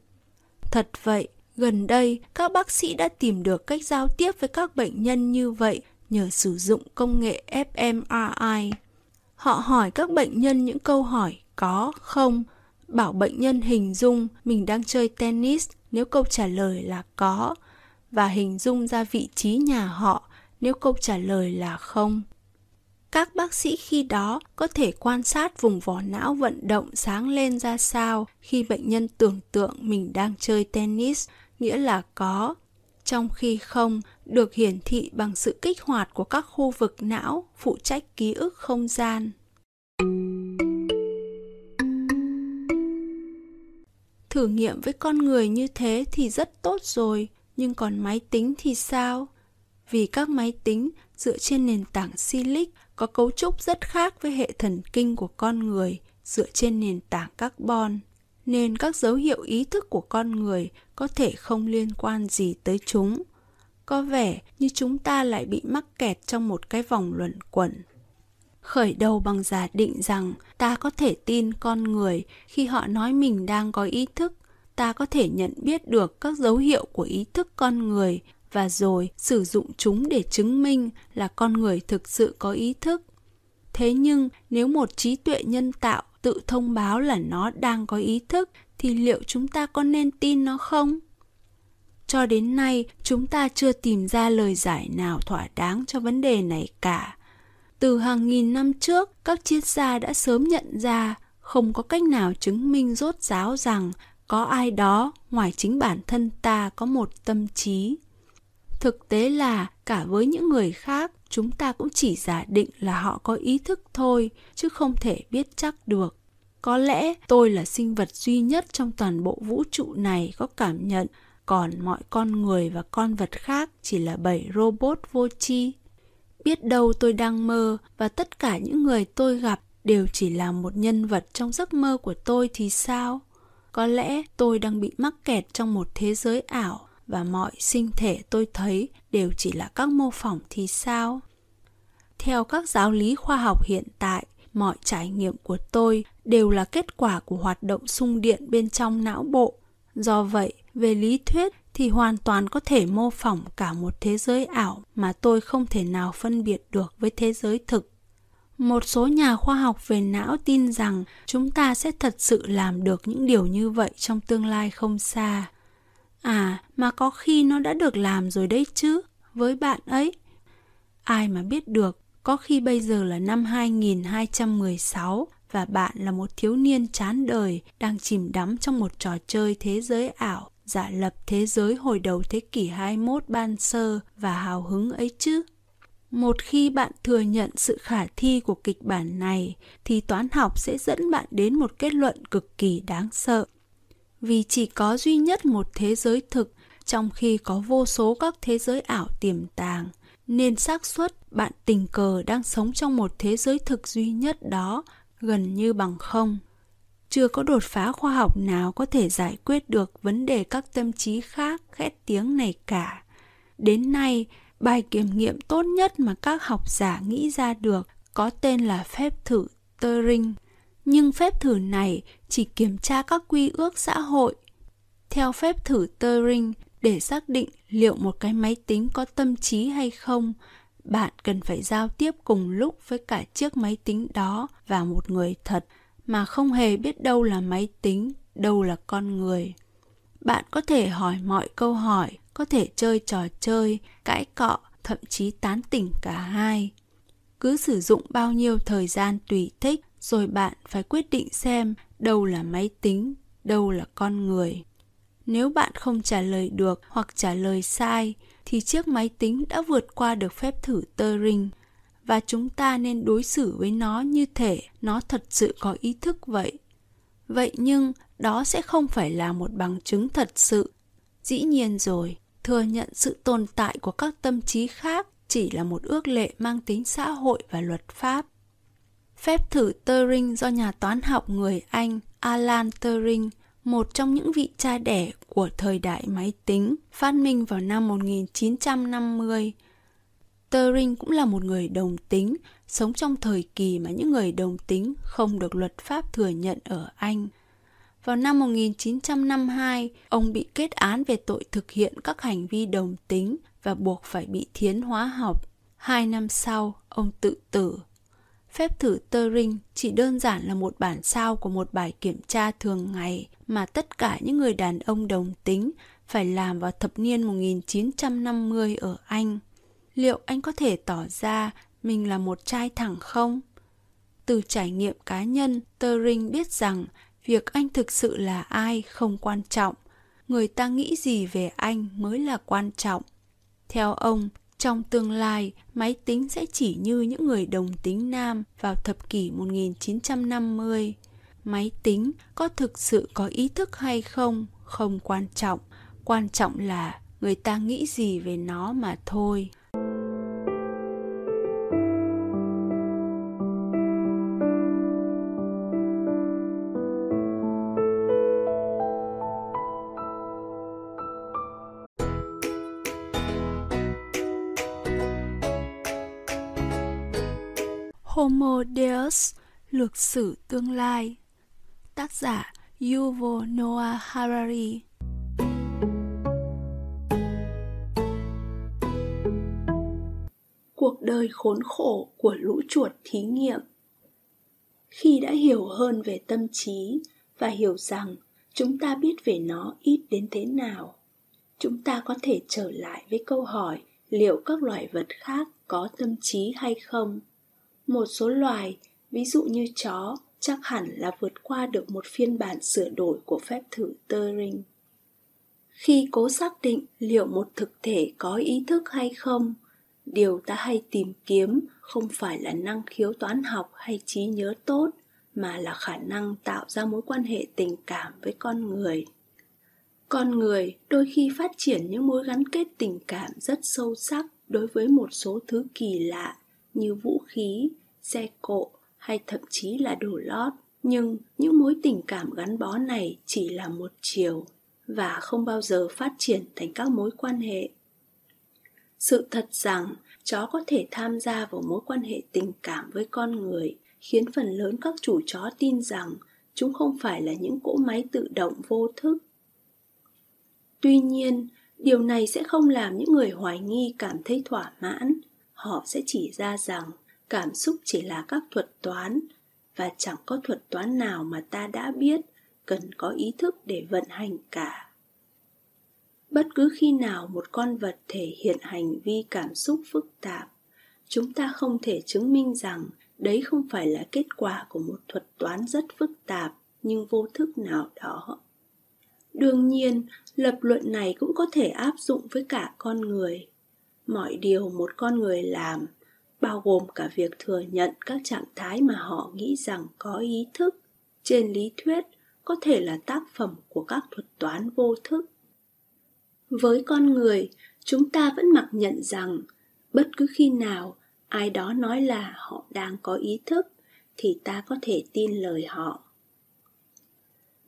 Thật vậy, Gần đây, các bác sĩ đã tìm được cách giao tiếp với các bệnh nhân như vậy nhờ sử dụng công nghệ fMRI. Họ hỏi các bệnh nhân những câu hỏi có, không, bảo bệnh nhân hình dung mình đang chơi tennis nếu câu trả lời là có và hình dung ra vị trí nhà họ nếu câu trả lời là không. Các bác sĩ khi đó có thể quan sát vùng vỏ não vận động sáng lên ra sao khi bệnh nhân tưởng tượng mình đang chơi tennis nghĩa là có, trong khi không được hiển thị bằng sự kích hoạt của các khu vực não phụ trách ký ức không gian. Thử nghiệm với con người như thế thì rất tốt rồi, Nhưng còn máy tính thì sao? Vì các máy tính dựa trên nền tảng silic có cấu trúc rất khác với hệ thần kinh của con người dựa trên nền tảng carbon. Nên các dấu hiệu ý thức của con người có thể không liên quan gì tới chúng. Có vẻ như chúng ta lại bị mắc kẹt trong một cái vòng luẩn quẩn. Khởi đầu bằng giả định rằng ta có thể tin con người khi họ nói mình đang có ý thức. Ta có thể nhận biết được các dấu hiệu của ý thức con người và rồi sử dụng chúng để chứng minh là con người thực sự có ý thức. Thế nhưng, nếu một trí tuệ nhân tạo tự thông báo là nó đang có ý thức, thì liệu chúng ta có nên tin nó không? Cho đến nay, chúng ta chưa tìm ra lời giải nào thỏa đáng cho vấn đề này cả. Từ hàng nghìn năm trước, các triết gia đã sớm nhận ra không có cách nào chứng minh rốt ráo rằng có ai đó, ngoài chính bản thân ta, có một tâm trí thực tế là cả với những người khác, chúng ta cũng chỉ giả định là họ có ý thức thôi, chứ không thể biết chắc được. Có lẽ tôi là sinh vật duy nhất trong toàn bộ vũ trụ này có cảm nhận, còn mọi con người và con vật khác chỉ là bảy robot vô tri. Biết đâu tôi đang mơ, và tất cả những người tôi gặp đều chỉ là một nhân vật trong giấc mơ của tôi thì sao? Có lẽ tôi đang bị mắc kẹt trong một thế giới ảo và mọi sinh thể tôi thấy đều chỉ là các mô phỏng thì sao? Theo các giáo lý khoa học hiện tại, mọi trải nghiệm của tôi đều là kết quả của hoạt động xung điện bên trong não bộ. Do vậy, về lý thuyết thì hoàn toàn có thể mô phỏng cả một thế giới ảo mà tôi không thể nào phân biệt được với thế giới thực. Một số nhà khoa học về não tin rằng chúng ta sẽ thật sự làm được những điều như vậy trong tương lai không xa. À, mà có khi nó đã được làm rồi đấy chứ, với bạn ấy. Ai mà biết được, có khi bây giờ là năm 2216 và bạn là một thiếu niên chán đời đang chìm đắm trong một trò chơi thế giới ảo, giả lập thế giới hồi đầu thế kỷ 21 ban sơ và hào hứng ấy chứ. Một khi bạn thừa nhận sự khả thi của kịch bản này thì toán học sẽ dẫn bạn đến một kết luận cực kỳ đáng sợ vì chỉ có duy nhất một thế giới thực trong khi có vô số các thế giới ảo tiềm tàng. Nên xác suất bạn tình cờ đang sống trong một thế giới thực duy nhất đó gần như bằng không. Chưa có đột phá khoa học nào có thể giải quyết được vấn đề các tâm trí khác khét tiếng này cả. Đến nay, bài kiểm nghiệm tốt nhất mà các học giả nghĩ ra được có tên là phép thử Turing nhưng phép thử này chỉ kiểm tra các quy ước xã hội. Theo phép thử Turing, để xác định liệu một cái máy tính có tâm trí hay không, bạn cần phải giao tiếp cùng lúc với cả chiếc máy tính đó và một người thật mà không hề biết đâu là máy tính, đâu là con người. Bạn có thể hỏi mọi câu hỏi, có thể chơi trò chơi, cãi cọ, thậm chí tán tỉnh cả hai. Cứ sử dụng bao nhiêu thời gian tùy thích rồi bạn phải quyết định xem đâu là máy tính đâu là con người nếu bạn không trả lời được hoặc trả lời sai thì chiếc máy tính đã vượt qua được phép thử Turing và chúng ta nên đối xử với nó như thể nó thật sự có ý thức vậy. Vậy nhưng đó sẽ không phải là một bằng chứng thật sự. Dĩ nhiên rồi, thừa nhận sự tồn tại của các tâm trí khác chỉ là một ước lệ mang tính xã hội và luật pháp. Phép thử Turing do nhà toán học người Anh Alan Turing, một trong những vị cha đẻ của thời đại máy tính, phát minh vào năm 1950. Turing cũng là một người đồng tính, sống trong thời kỳ mà những người đồng tính không được luật pháp thừa nhận ở Anh. Vào năm 1952, ông bị kết án về tội thực hiện các hành vi đồng tính và buộc phải bị thiến hóa học. Hai năm sau, ông tự tử. Phép thử Turing chỉ đơn giản là một bản sao của một bài kiểm tra thường ngày mà tất cả những người đàn ông đồng tính phải làm vào thập niên 1950 ở Anh. Liệu anh có thể tỏ ra mình là một trai thẳng không? Từ trải nghiệm cá nhân, Turing biết rằng việc anh thực sự là ai không quan trọng. Người ta nghĩ gì về anh mới là quan trọng. Theo ông, trong tương lai, máy tính sẽ chỉ như những người đồng tính nam vào thập kỷ 1950. Máy tính có thực sự có ý thức hay không? Không quan trọng, quan trọng là người ta nghĩ gì về nó mà thôi. Homo Deus, lược sử tương lai. Tác giả Yuval Noah Harari. Cuộc đời khốn khổ của lũ chuột thí nghiệm. Khi đã hiểu hơn về tâm trí và hiểu rằng chúng ta biết về nó ít đến thế nào, chúng ta có thể trở lại với câu hỏi liệu các loài vật khác có tâm trí hay không một số loài, ví dụ như chó, chắc hẳn là vượt qua được một phiên bản sửa đổi của phép thử Turing. Khi cố xác định liệu một thực thể có ý thức hay không, điều ta hay tìm kiếm không phải là năng khiếu toán học hay trí nhớ tốt, mà là khả năng tạo ra mối quan hệ tình cảm với con người. Con người đôi khi phát triển những mối gắn kết tình cảm rất sâu sắc đối với một số thứ kỳ lạ như vũ khí, xe cộ hay thậm chí là đồ lót. Nhưng những mối tình cảm gắn bó này chỉ là một chiều và không bao giờ phát triển thành các mối quan hệ. Sự thật rằng chó có thể tham gia vào mối quan hệ tình cảm với con người khiến phần lớn các chủ chó tin rằng chúng không phải là những cỗ máy tự động vô thức. Tuy nhiên, điều này sẽ không làm những người hoài nghi cảm thấy thỏa mãn họ sẽ chỉ ra rằng cảm xúc chỉ là các thuật toán và chẳng có thuật toán nào mà ta đã biết cần có ý thức để vận hành cả. Bất cứ khi nào một con vật thể hiện hành vi cảm xúc phức tạp, chúng ta không thể chứng minh rằng đấy không phải là kết quả của một thuật toán rất phức tạp nhưng vô thức nào đó. Đương nhiên, lập luận này cũng có thể áp dụng với cả con người mọi điều một con người làm, bao gồm cả việc thừa nhận các trạng thái mà họ nghĩ rằng có ý thức. Trên lý thuyết, có thể là tác phẩm của các thuật toán vô thức. Với con người, chúng ta vẫn mặc nhận rằng, bất cứ khi nào ai đó nói là họ đang có ý thức, thì ta có thể tin lời họ.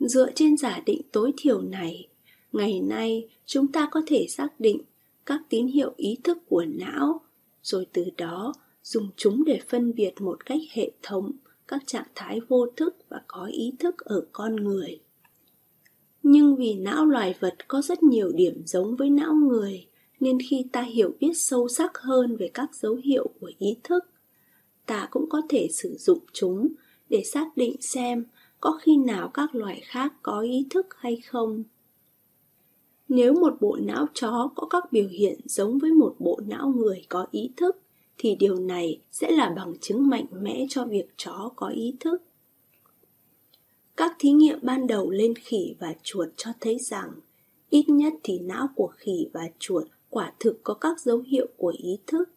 Dựa trên giả định tối thiểu này, ngày nay chúng ta có thể xác định các tín hiệu ý thức của não, rồi từ đó dùng chúng để phân biệt một cách hệ thống các trạng thái vô thức và có ý thức ở con người. Nhưng vì não loài vật có rất nhiều điểm giống với não người, nên khi ta hiểu biết sâu sắc hơn về các dấu hiệu của ý thức, ta cũng có thể sử dụng chúng để xác định xem có khi nào các loài khác có ý thức hay không nếu một bộ não chó có các biểu hiện giống với một bộ não người có ý thức, thì điều này sẽ là bằng chứng mạnh mẽ cho việc chó có ý thức. Các thí nghiệm ban đầu lên khỉ và chuột cho thấy rằng, ít nhất thì não của khỉ và chuột quả thực có các dấu hiệu của ý thức.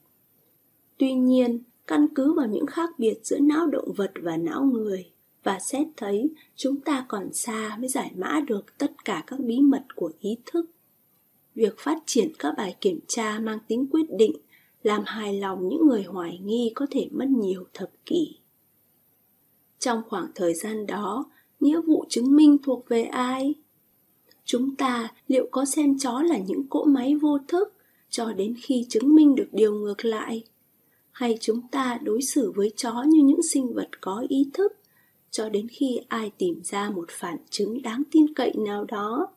Tuy nhiên, căn cứ vào những khác biệt giữa não động vật và não người và xét thấy chúng ta còn xa mới giải mã được tất cả các bí mật của ý thức. Việc phát triển các bài kiểm tra mang tính quyết định làm hài lòng những người hoài nghi có thể mất nhiều thập kỷ. Trong khoảng thời gian đó, nghĩa vụ chứng minh thuộc về ai? Chúng ta liệu có xem chó là những cỗ máy vô thức cho đến khi chứng minh được điều ngược lại? Hay chúng ta đối xử với chó như những sinh vật có ý thức? Cho đến khi ai tìm ra một phản chứng đáng tin cậy nào đó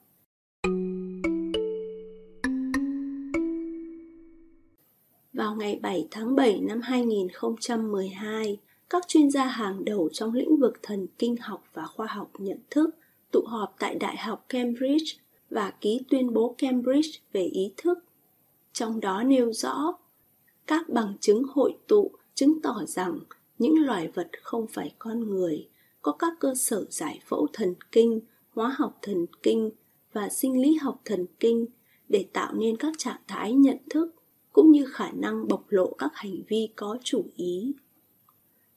vào ngày 7 tháng 7 năm 2012, các chuyên gia hàng đầu trong lĩnh vực thần kinh học và khoa học nhận thức tụ họp tại Đại học Cambridge và ký tuyên bố Cambridge về ý thức. Trong đó nêu rõ, các bằng chứng hội tụ chứng tỏ rằng những loài vật không phải con người có các cơ sở giải phẫu thần kinh, hóa học thần kinh và sinh lý học thần kinh để tạo nên các trạng thái nhận thức cũng như khả năng bộc lộ các hành vi có chủ ý.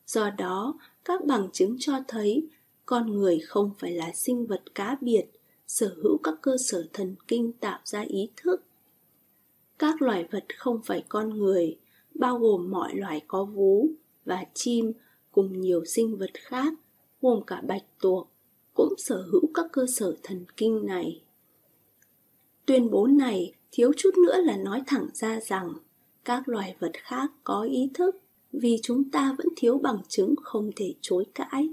Do đó các bằng chứng cho thấy con người không phải là sinh vật cá biệt sở hữu các cơ sở thần kinh tạo ra ý thức. Các loài vật không phải con người, bao gồm mọi loài có vú và chim cùng nhiều sinh vật khác, gồm cả bạch tuộc, cũng sở hữu các cơ sở thần kinh này. Tuyên bố này thiếu chút nữa là nói thẳng ra rằng các loài vật khác có ý thức vì chúng ta vẫn thiếu bằng chứng không thể chối cãi.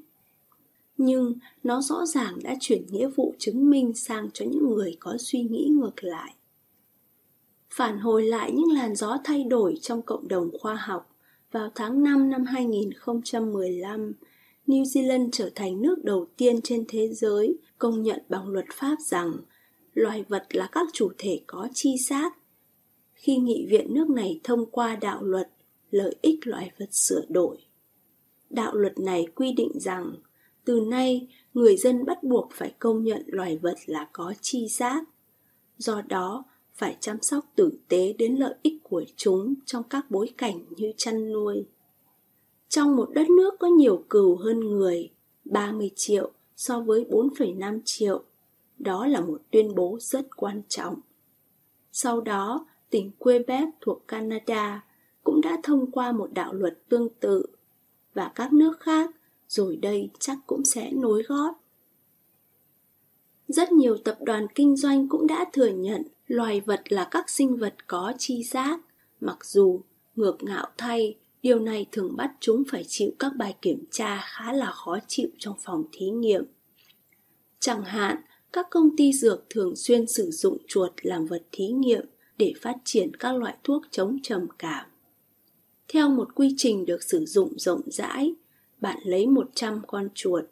Nhưng nó rõ ràng đã chuyển nghĩa vụ chứng minh sang cho những người có suy nghĩ ngược lại. Phản hồi lại những làn gió thay đổi trong cộng đồng khoa học, vào tháng 5 năm 2015, New Zealand trở thành nước đầu tiên trên thế giới công nhận bằng luật pháp rằng loài vật là các chủ thể có chi xác. Khi nghị viện nước này thông qua đạo luật lợi ích loài vật sửa đổi. Đạo luật này quy định rằng từ nay người dân bắt buộc phải công nhận loài vật là có chi giác. Do đó, phải chăm sóc tử tế đến lợi ích của chúng trong các bối cảnh như chăn nuôi. Trong một đất nước có nhiều cừu hơn người, 30 triệu so với 4,5 triệu, đó là một tuyên bố rất quan trọng. Sau đó, tỉnh Quebec thuộc Canada cũng đã thông qua một đạo luật tương tự và các nước khác rồi đây chắc cũng sẽ nối gót. Rất nhiều tập đoàn kinh doanh cũng đã thừa nhận loài vật là các sinh vật có chi giác, mặc dù ngược ngạo thay, điều này thường bắt chúng phải chịu các bài kiểm tra khá là khó chịu trong phòng thí nghiệm. Chẳng hạn, các công ty dược thường xuyên sử dụng chuột làm vật thí nghiệm để phát triển các loại thuốc chống trầm cảm. Theo một quy trình được sử dụng rộng rãi, bạn lấy 100 con chuột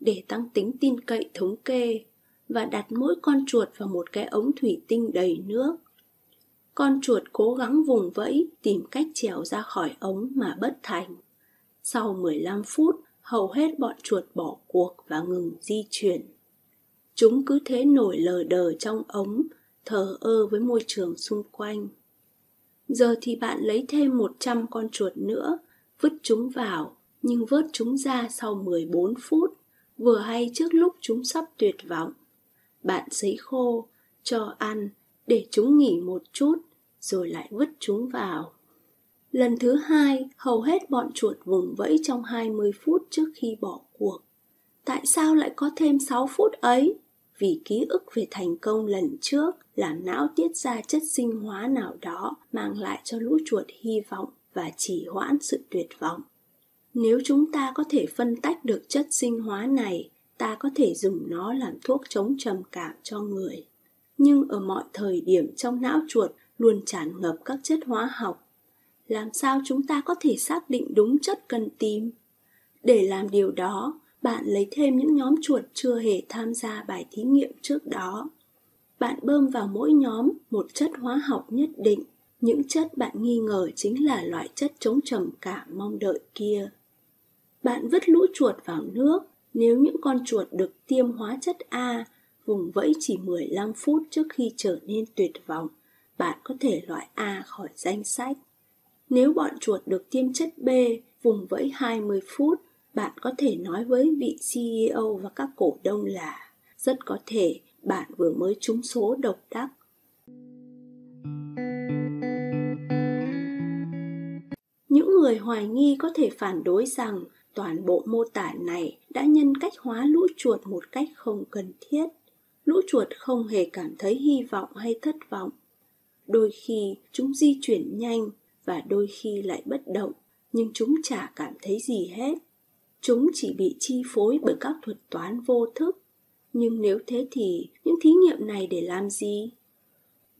để tăng tính tin cậy thống kê và đặt mỗi con chuột vào một cái ống thủy tinh đầy nước. Con chuột cố gắng vùng vẫy tìm cách trèo ra khỏi ống mà bất thành. Sau 15 phút, hầu hết bọn chuột bỏ cuộc và ngừng di chuyển. Chúng cứ thế nổi lờ đờ trong ống, thờ ơ với môi trường xung quanh. Giờ thì bạn lấy thêm 100 con chuột nữa, vứt chúng vào, nhưng vớt chúng ra sau 14 phút, vừa hay trước lúc chúng sắp tuyệt vọng. Bạn sấy khô, cho ăn, để chúng nghỉ một chút, rồi lại vứt chúng vào. Lần thứ hai, hầu hết bọn chuột vùng vẫy trong 20 phút trước khi bỏ cuộc. Tại sao lại có thêm 6 phút ấy? vì ký ức về thành công lần trước làm não tiết ra chất sinh hóa nào đó mang lại cho lũ chuột hy vọng và chỉ hoãn sự tuyệt vọng. Nếu chúng ta có thể phân tách được chất sinh hóa này, ta có thể dùng nó làm thuốc chống trầm cảm cho người. Nhưng ở mọi thời điểm trong não chuột luôn tràn ngập các chất hóa học. Làm sao chúng ta có thể xác định đúng chất cần tìm? Để làm điều đó, bạn lấy thêm những nhóm chuột chưa hề tham gia bài thí nghiệm trước đó. Bạn bơm vào mỗi nhóm một chất hóa học nhất định. Những chất bạn nghi ngờ chính là loại chất chống trầm cảm mong đợi kia. Bạn vứt lũ chuột vào nước nếu những con chuột được tiêm hóa chất A vùng vẫy chỉ 15 phút trước khi trở nên tuyệt vọng, bạn có thể loại A khỏi danh sách. Nếu bọn chuột được tiêm chất B vùng vẫy 20 phút, bạn có thể nói với vị CEO và các cổ đông là rất có thể bạn vừa mới trúng số độc đắc. Những người hoài nghi có thể phản đối rằng toàn bộ mô tả này đã nhân cách hóa lũ chuột một cách không cần thiết. Lũ chuột không hề cảm thấy hy vọng hay thất vọng. Đôi khi chúng di chuyển nhanh và đôi khi lại bất động, nhưng chúng chả cảm thấy gì hết. Chúng chỉ bị chi phối bởi các thuật toán vô thức. Nhưng nếu thế thì những thí nghiệm này để làm gì?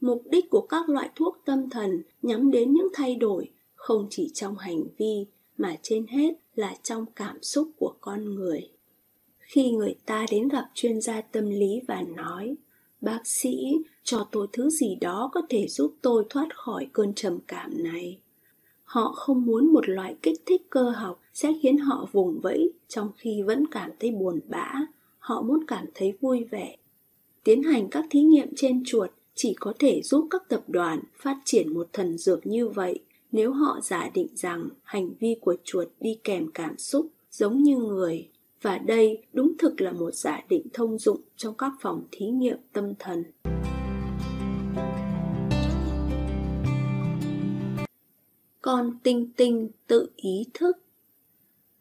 Mục đích của các loại thuốc tâm thần nhắm đến những thay đổi không chỉ trong hành vi mà trên hết là trong cảm xúc của con người. Khi người ta đến gặp chuyên gia tâm lý và nói Bác sĩ, cho tôi thứ gì đó có thể giúp tôi thoát khỏi cơn trầm cảm này. Họ không muốn một loại kích thích cơ học sẽ khiến họ vùng vẫy trong khi vẫn cảm thấy buồn bã. Họ muốn cảm thấy vui vẻ. Tiến hành các thí nghiệm trên chuột chỉ có thể giúp các tập đoàn phát triển một thần dược như vậy nếu họ giả định rằng hành vi của chuột đi kèm cảm xúc giống như người. Và đây đúng thực là một giả định thông dụng trong các phòng thí nghiệm tâm thần. con tinh tinh tự ý thức.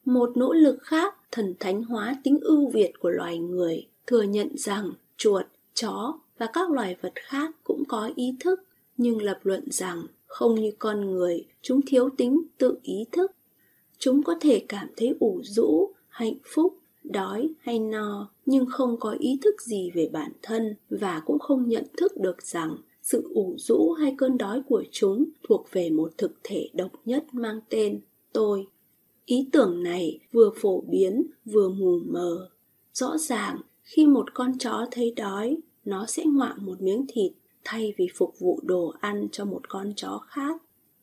Một nỗ lực khác thần thánh hóa tính ưu việt của loài người, thừa nhận rằng chuột, chó và các loài vật khác cũng có ý thức, nhưng lập luận rằng không như con người, chúng thiếu tính tự ý thức. Chúng có thể cảm thấy ủ rũ, hạnh phúc, đói hay no, nhưng không có ý thức gì về bản thân và cũng không nhận thức được rằng sự ủ rũ hay cơn đói của chúng thuộc về một thực thể độc nhất mang tên tôi. Ý tưởng này vừa phổ biến vừa mù mờ. Rõ ràng, khi một con chó thấy đói, nó sẽ ngoạm một miếng thịt thay vì phục vụ đồ ăn cho một con chó khác.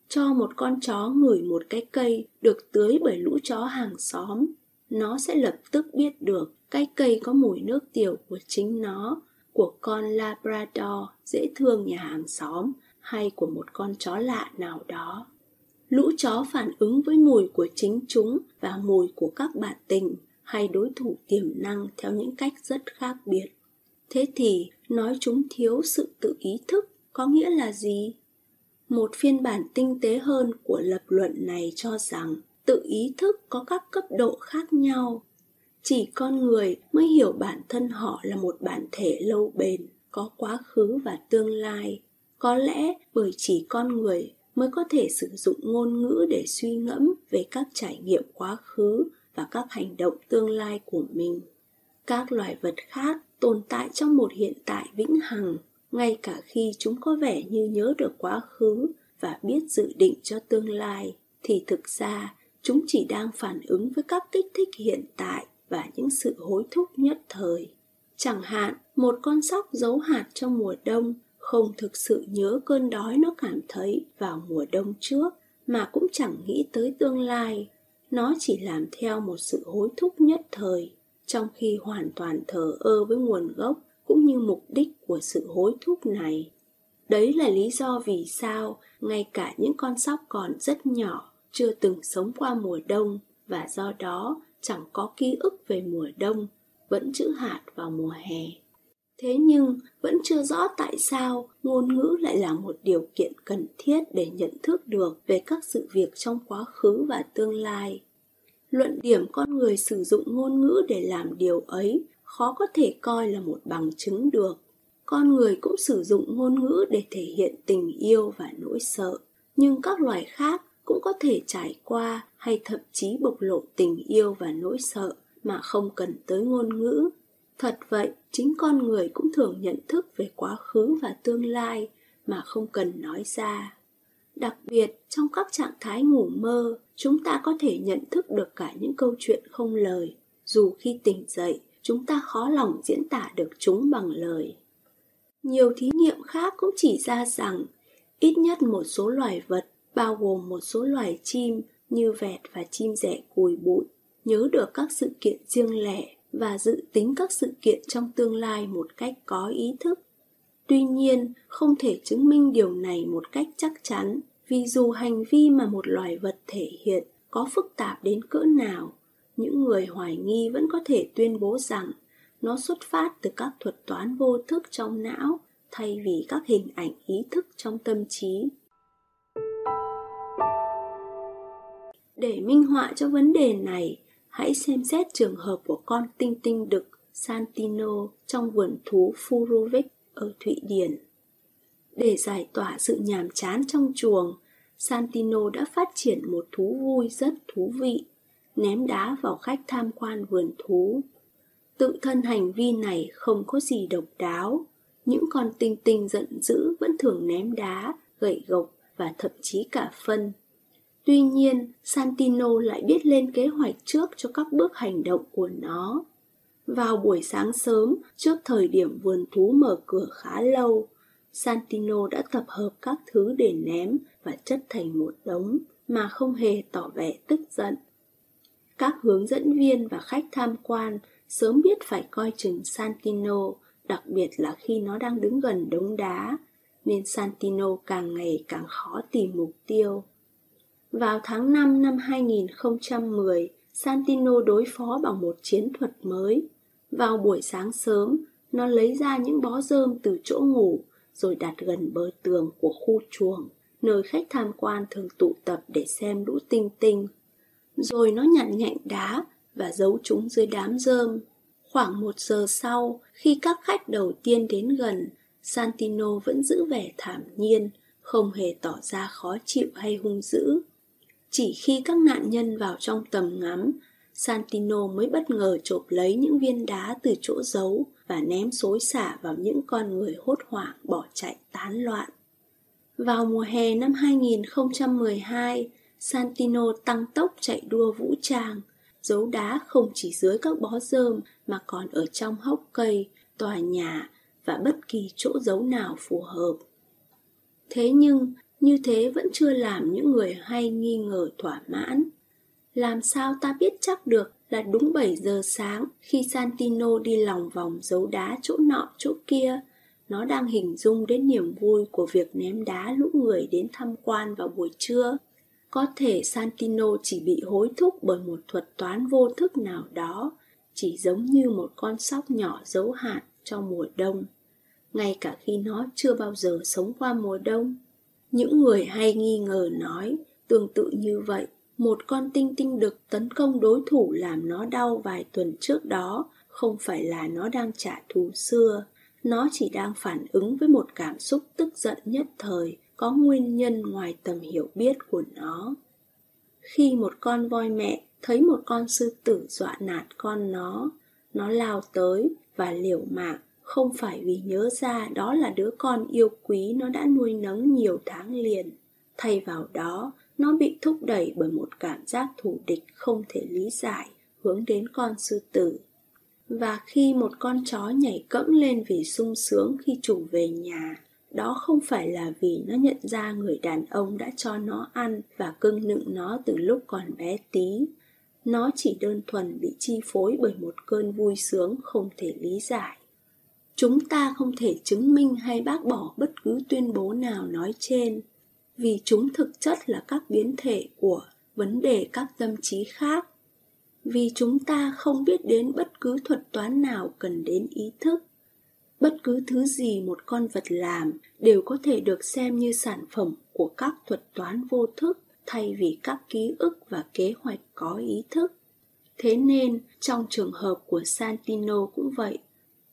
Cho một con chó ngửi một cái cây được tưới bởi lũ chó hàng xóm, nó sẽ lập tức biết được cái cây có mùi nước tiểu của chính nó, của con Labrador dễ thương nhà hàng xóm hay của một con chó lạ nào đó. Lũ chó phản ứng với mùi của chính chúng và mùi của các bạn tình hay đối thủ tiềm năng theo những cách rất khác biệt. Thế thì nói chúng thiếu sự tự ý thức có nghĩa là gì? Một phiên bản tinh tế hơn của lập luận này cho rằng tự ý thức có các cấp độ khác nhau. Chỉ con người mới hiểu bản thân họ là một bản thể lâu bền, có quá khứ và tương lai. Có lẽ bởi chỉ con người mới có thể sử dụng ngôn ngữ để suy ngẫm về các trải nghiệm quá khứ và các hành động tương lai của mình. Các loài vật khác tồn tại trong một hiện tại vĩnh hằng, ngay cả khi chúng có vẻ như nhớ được quá khứ và biết dự định cho tương lai, thì thực ra chúng chỉ đang phản ứng với các kích thích hiện tại và những sự hối thúc nhất thời. Chẳng hạn, một con sóc giấu hạt trong mùa đông không thực sự nhớ cơn đói nó cảm thấy vào mùa đông trước mà cũng chẳng nghĩ tới tương lai. Nó chỉ làm theo một sự hối thúc nhất thời, trong khi hoàn toàn thờ ơ với nguồn gốc cũng như mục đích của sự hối thúc này. Đấy là lý do vì sao ngay cả những con sóc còn rất nhỏ, chưa từng sống qua mùa đông và do đó chẳng có ký ức về mùa đông, vẫn chữ hạt vào mùa hè. Thế nhưng vẫn chưa rõ tại sao ngôn ngữ lại là một điều kiện cần thiết để nhận thức được về các sự việc trong quá khứ và tương lai. Luận điểm con người sử dụng ngôn ngữ để làm điều ấy khó có thể coi là một bằng chứng được. Con người cũng sử dụng ngôn ngữ để thể hiện tình yêu và nỗi sợ, nhưng các loài khác cũng có thể trải qua hay thậm chí bộc lộ tình yêu và nỗi sợ mà không cần tới ngôn ngữ. Thật vậy, chính con người cũng thường nhận thức về quá khứ và tương lai mà không cần nói ra. Đặc biệt, trong các trạng thái ngủ mơ, chúng ta có thể nhận thức được cả những câu chuyện không lời. Dù khi tỉnh dậy, chúng ta khó lòng diễn tả được chúng bằng lời. Nhiều thí nghiệm khác cũng chỉ ra rằng, ít nhất một số loài vật bao gồm một số loài chim như vẹt và chim rẻ cùi bụi, nhớ được các sự kiện riêng lẻ và dự tính các sự kiện trong tương lai một cách có ý thức. Tuy nhiên, không thể chứng minh điều này một cách chắc chắn, vì dù hành vi mà một loài vật thể hiện có phức tạp đến cỡ nào, những người hoài nghi vẫn có thể tuyên bố rằng nó xuất phát từ các thuật toán vô thức trong não thay vì các hình ảnh ý thức trong tâm trí Để minh họa cho vấn đề này, hãy xem xét trường hợp của con tinh tinh đực Santino trong vườn thú Furuvik ở Thụy Điển. Để giải tỏa sự nhàm chán trong chuồng, Santino đã phát triển một thú vui rất thú vị, ném đá vào khách tham quan vườn thú. Tự thân hành vi này không có gì độc đáo, những con tinh tinh giận dữ vẫn thường ném đá, gậy gộc và thậm chí cả phân Tuy nhiên, Santino lại biết lên kế hoạch trước cho các bước hành động của nó. Vào buổi sáng sớm, trước thời điểm vườn thú mở cửa khá lâu, Santino đã tập hợp các thứ để ném và chất thành một đống mà không hề tỏ vẻ tức giận. Các hướng dẫn viên và khách tham quan sớm biết phải coi chừng Santino, đặc biệt là khi nó đang đứng gần đống đá, nên Santino càng ngày càng khó tìm mục tiêu. Vào tháng 5 năm 2010, Santino đối phó bằng một chiến thuật mới. Vào buổi sáng sớm, nó lấy ra những bó rơm từ chỗ ngủ rồi đặt gần bờ tường của khu chuồng, nơi khách tham quan thường tụ tập để xem lũ tinh tinh. Rồi nó nhặt nhạnh đá và giấu chúng dưới đám rơm. Khoảng một giờ sau, khi các khách đầu tiên đến gần, Santino vẫn giữ vẻ thảm nhiên, không hề tỏ ra khó chịu hay hung dữ. Chỉ khi các nạn nhân vào trong tầm ngắm, Santino mới bất ngờ chộp lấy những viên đá từ chỗ giấu và ném xối xả vào những con người hốt hoảng bỏ chạy tán loạn. Vào mùa hè năm 2012, Santino tăng tốc chạy đua vũ trang, giấu đá không chỉ dưới các bó rơm mà còn ở trong hốc cây, tòa nhà và bất kỳ chỗ giấu nào phù hợp. Thế nhưng, như thế vẫn chưa làm những người hay nghi ngờ thỏa mãn. Làm sao ta biết chắc được là đúng 7 giờ sáng khi Santino đi lòng vòng giấu đá chỗ nọ chỗ kia, nó đang hình dung đến niềm vui của việc ném đá lũ người đến tham quan vào buổi trưa. Có thể Santino chỉ bị hối thúc bởi một thuật toán vô thức nào đó, chỉ giống như một con sóc nhỏ giấu hạt trong mùa đông, ngay cả khi nó chưa bao giờ sống qua mùa đông. Những người hay nghi ngờ nói, tương tự như vậy, một con tinh tinh đực tấn công đối thủ làm nó đau vài tuần trước đó, không phải là nó đang trả thù xưa, nó chỉ đang phản ứng với một cảm xúc tức giận nhất thời, có nguyên nhân ngoài tầm hiểu biết của nó. Khi một con voi mẹ thấy một con sư tử dọa nạt con nó, nó lao tới và liều mạng, không phải vì nhớ ra đó là đứa con yêu quý nó đã nuôi nấng nhiều tháng liền. Thay vào đó, nó bị thúc đẩy bởi một cảm giác thù địch không thể lý giải hướng đến con sư tử. Và khi một con chó nhảy cẫng lên vì sung sướng khi chủ về nhà, đó không phải là vì nó nhận ra người đàn ông đã cho nó ăn và cưng nựng nó từ lúc còn bé tí. Nó chỉ đơn thuần bị chi phối bởi một cơn vui sướng không thể lý giải. Chúng ta không thể chứng minh hay bác bỏ bất cứ tuyên bố nào nói trên, vì chúng thực chất là các biến thể của vấn đề các tâm trí khác. Vì chúng ta không biết đến bất cứ thuật toán nào cần đến ý thức bất cứ thứ gì một con vật làm đều có thể được xem như sản phẩm của các thuật toán vô thức thay vì các ký ức và kế hoạch có ý thức thế nên trong trường hợp của santino cũng vậy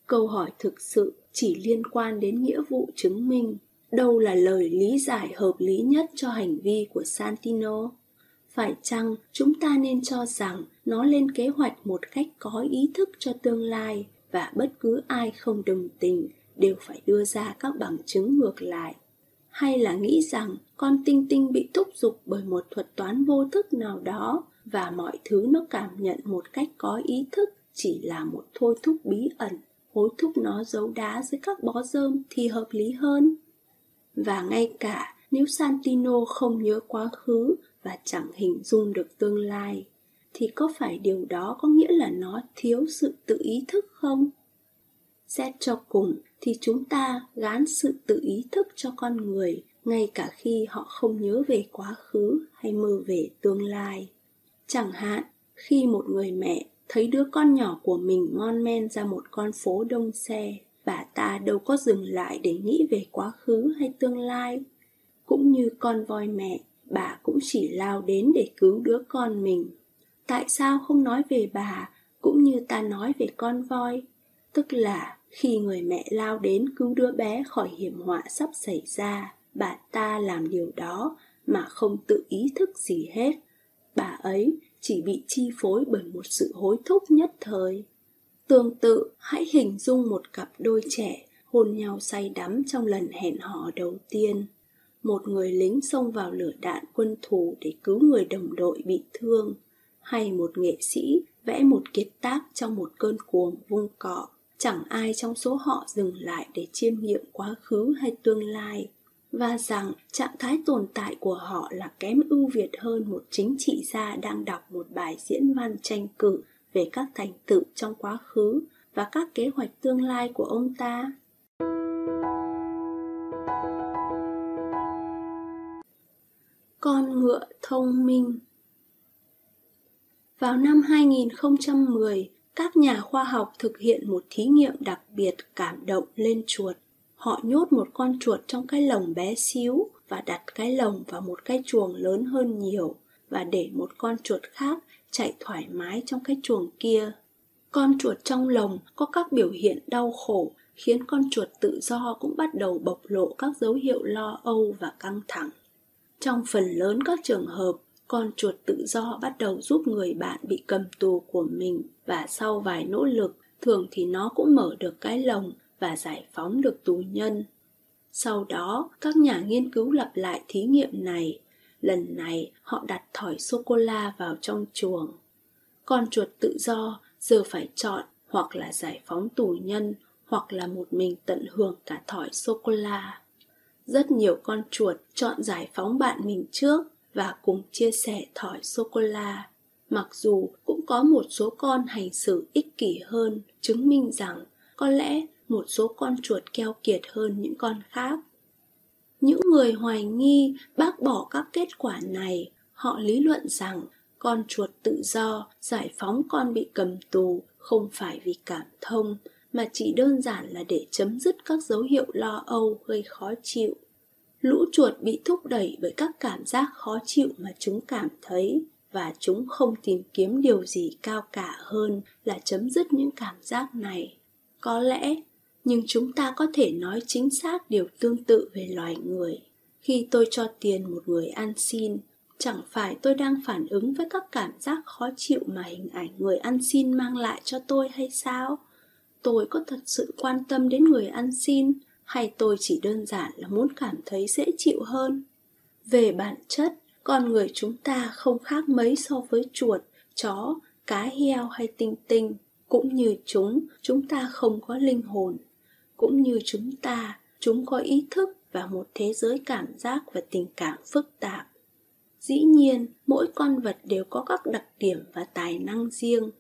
câu hỏi thực sự chỉ liên quan đến nghĩa vụ chứng minh đâu là lời lý giải hợp lý nhất cho hành vi của santino. Phải chăng chúng ta nên cho rằng nó lên kế hoạch một cách có ý thức cho tương lai và bất cứ ai không đồng tình đều phải đưa ra các bằng chứng ngược lại? Hay là nghĩ rằng con tinh tinh bị thúc giục bởi một thuật toán vô thức nào đó và mọi thứ nó cảm nhận một cách có ý thức chỉ là một thôi thúc bí ẩn? Hối thúc nó giấu đá dưới các bó rơm thì hợp lý hơn. Và ngay cả nếu santino không nhớ quá khứ và chẳng hình dung được tương lai, thì có phải điều đó có nghĩa là nó thiếu sự tự ý thức không? Xét cho cùng thì chúng ta gán sự tự ý thức cho con người ngay cả khi họ không nhớ về quá khứ hay mơ về tương lai. Chẳng hạn, khi một người mẹ thấy đứa con nhỏ của mình ngon men ra một con phố đông xe, bà ta đâu có dừng lại để nghĩ về quá khứ hay tương lai. Cũng như con voi mẹ, bà cũng chỉ lao đến để cứu đứa con mình. Tại sao không nói về bà, cũng như ta nói về con voi? Tức là khi người mẹ lao đến cứu đứa bé khỏi hiểm họa sắp xảy ra, bà ta làm điều đó mà không tự ý thức gì hết. Bà ấy chỉ bị chi phối bởi một sự hối thúc nhất thời. Tương tự, hãy hình dung một cặp đôi trẻ hôn nhau say đắm trong lần hẹn hò đầu tiên. Một người lính xông vào lửa đạn quân thù để cứu người đồng đội bị thương, hay một nghệ sĩ vẽ một kiệt tác trong một cơn cuồng vung cọ. Chẳng ai trong số họ dừng lại để chiêm nghiệm quá khứ hay tương lai và rằng trạng thái tồn tại của họ là kém ưu việt hơn một chính trị gia đang đọc một bài diễn văn tranh cử về các thành tựu trong quá khứ và các kế hoạch tương lai của ông ta con ngựa thông minh vào năm 2010, các nhà khoa học thực hiện một thí nghiệm đặc biệt cảm động lên chuột họ nhốt một con chuột trong cái lồng bé xíu và đặt cái lồng vào một cái chuồng lớn hơn nhiều và để một con chuột khác chạy thoải mái trong cái chuồng kia. Con chuột trong lồng có các biểu hiện đau khổ khiến con chuột tự do cũng bắt đầu bộc lộ các dấu hiệu lo âu và căng thẳng. Trong phần lớn các trường hợp, con chuột tự do bắt đầu giúp người bạn bị cầm tù của mình và sau vài nỗ lực, thường thì nó cũng mở được cái lồng và giải phóng được tù nhân. Sau đó, các nhà nghiên cứu lặp lại thí nghiệm này. Lần này, họ đặt thỏi sô-cô-la vào trong chuồng. Con chuột tự do giờ phải chọn hoặc là giải phóng tù nhân hoặc là một mình tận hưởng cả thỏi sô-cô-la. Rất nhiều con chuột chọn giải phóng bạn mình trước và cùng chia sẻ thỏi sô-cô-la. Mặc dù cũng có một số con hành xử ích kỷ hơn, chứng minh rằng có lẽ một số con chuột keo kiệt hơn những con khác. Những người hoài nghi bác bỏ các kết quả này, họ lý luận rằng con chuột tự do giải phóng con bị cầm tù không phải vì cảm thông mà chỉ đơn giản là để chấm dứt các dấu hiệu lo âu gây khó chịu. Lũ chuột bị thúc đẩy bởi các cảm giác khó chịu mà chúng cảm thấy và chúng không tìm kiếm điều gì cao cả hơn là chấm dứt những cảm giác này. Có lẽ, nhưng chúng ta có thể nói chính xác điều tương tự về loài người. Khi tôi cho tiền một người ăn xin, chẳng phải tôi đang phản ứng với các cảm giác khó chịu mà hình ảnh người ăn xin mang lại cho tôi hay sao? tôi có thật sự quan tâm đến người ăn xin hay tôi chỉ đơn giản là muốn cảm thấy dễ chịu hơn về bản chất con người chúng ta không khác mấy so với chuột chó cá heo hay tinh tinh cũng như chúng chúng ta không có linh hồn cũng như chúng ta. Chúng có ý thức và một thế giới cảm giác và tình cảm phức tạp. Dĩ nhiên, mỗi con vật đều có các đặc điểm và tài năng riêng.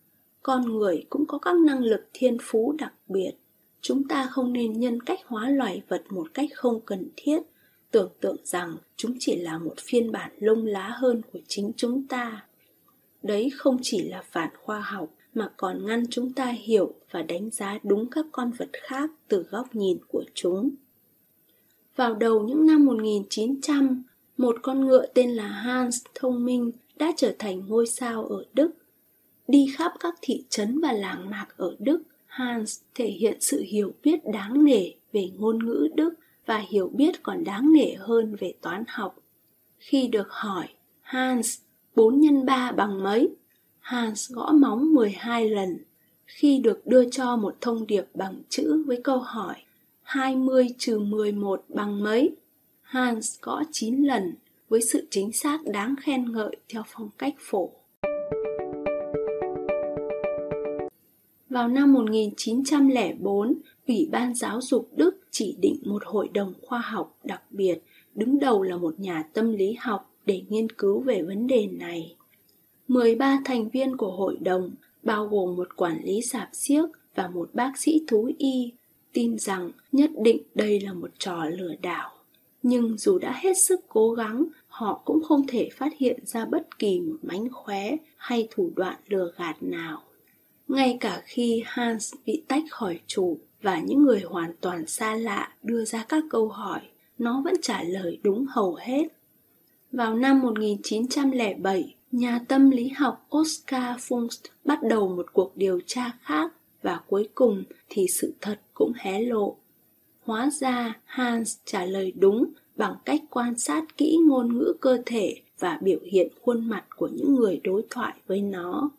Con người cũng có các năng lực thiên phú đặc biệt. Chúng ta không nên nhân cách hóa loài vật một cách không cần thiết. Tưởng tượng rằng chúng chỉ là một phiên bản lông lá hơn của chính chúng ta. Đấy không chỉ là phản khoa học mà còn ngăn chúng ta hiểu và đánh giá đúng các con vật khác từ góc nhìn của chúng. Vào đầu những năm 1900, một con ngựa tên là Hans thông minh đã trở thành ngôi sao ở Đức Đi khắp các thị trấn và làng mạc ở Đức, Hans thể hiện sự hiểu biết đáng nể về ngôn ngữ Đức và hiểu biết còn đáng nể hơn về toán học. Khi được hỏi, Hans, 4 nhân 3 bằng mấy? Hans gõ móng 12 lần. Khi được đưa cho một thông điệp bằng chữ với câu hỏi 20 trừ 11 bằng mấy? Hans gõ 9 lần với sự chính xác đáng khen ngợi theo phong cách phổ. Vào năm 1904, Ủy ban Giáo dục Đức chỉ định một hội đồng khoa học đặc biệt, đứng đầu là một nhà tâm lý học để nghiên cứu về vấn đề này. 13 thành viên của hội đồng, bao gồm một quản lý sạp xiếc và một bác sĩ thú y, tin rằng nhất định đây là một trò lừa đảo. Nhưng dù đã hết sức cố gắng, họ cũng không thể phát hiện ra bất kỳ một mánh khóe hay thủ đoạn lừa gạt nào ngay cả khi Hans bị tách khỏi chủ và những người hoàn toàn xa lạ đưa ra các câu hỏi, nó vẫn trả lời đúng hầu hết. Vào năm 1907, nhà tâm lý học Oscar Funst bắt đầu một cuộc điều tra khác và cuối cùng thì sự thật cũng hé lộ. Hóa ra Hans trả lời đúng bằng cách quan sát kỹ ngôn ngữ cơ thể và biểu hiện khuôn mặt của những người đối thoại với nó.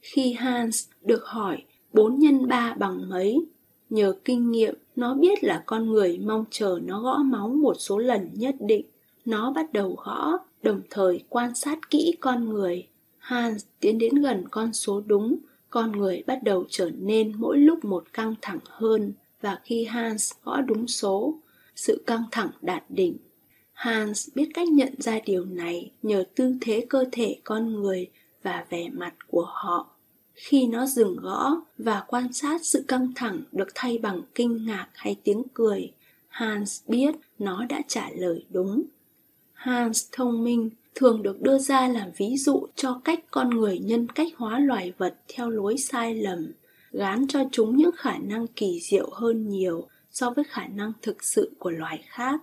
Khi Hans được hỏi 4 nhân 3 bằng mấy, nhờ kinh nghiệm nó biết là con người mong chờ nó gõ máu một số lần nhất định. Nó bắt đầu gõ, đồng thời quan sát kỹ con người. Hans tiến đến gần con số đúng, con người bắt đầu trở nên mỗi lúc một căng thẳng hơn và khi Hans gõ đúng số, sự căng thẳng đạt đỉnh. Hans biết cách nhận ra điều này nhờ tư thế cơ thể con người và vẻ mặt của họ khi nó dừng gõ và quan sát sự căng thẳng được thay bằng kinh ngạc hay tiếng cười hans biết nó đã trả lời đúng hans thông minh thường được đưa ra làm ví dụ cho cách con người nhân cách hóa loài vật theo lối sai lầm gán cho chúng những khả năng kỳ diệu hơn nhiều so với khả năng thực sự của loài khác.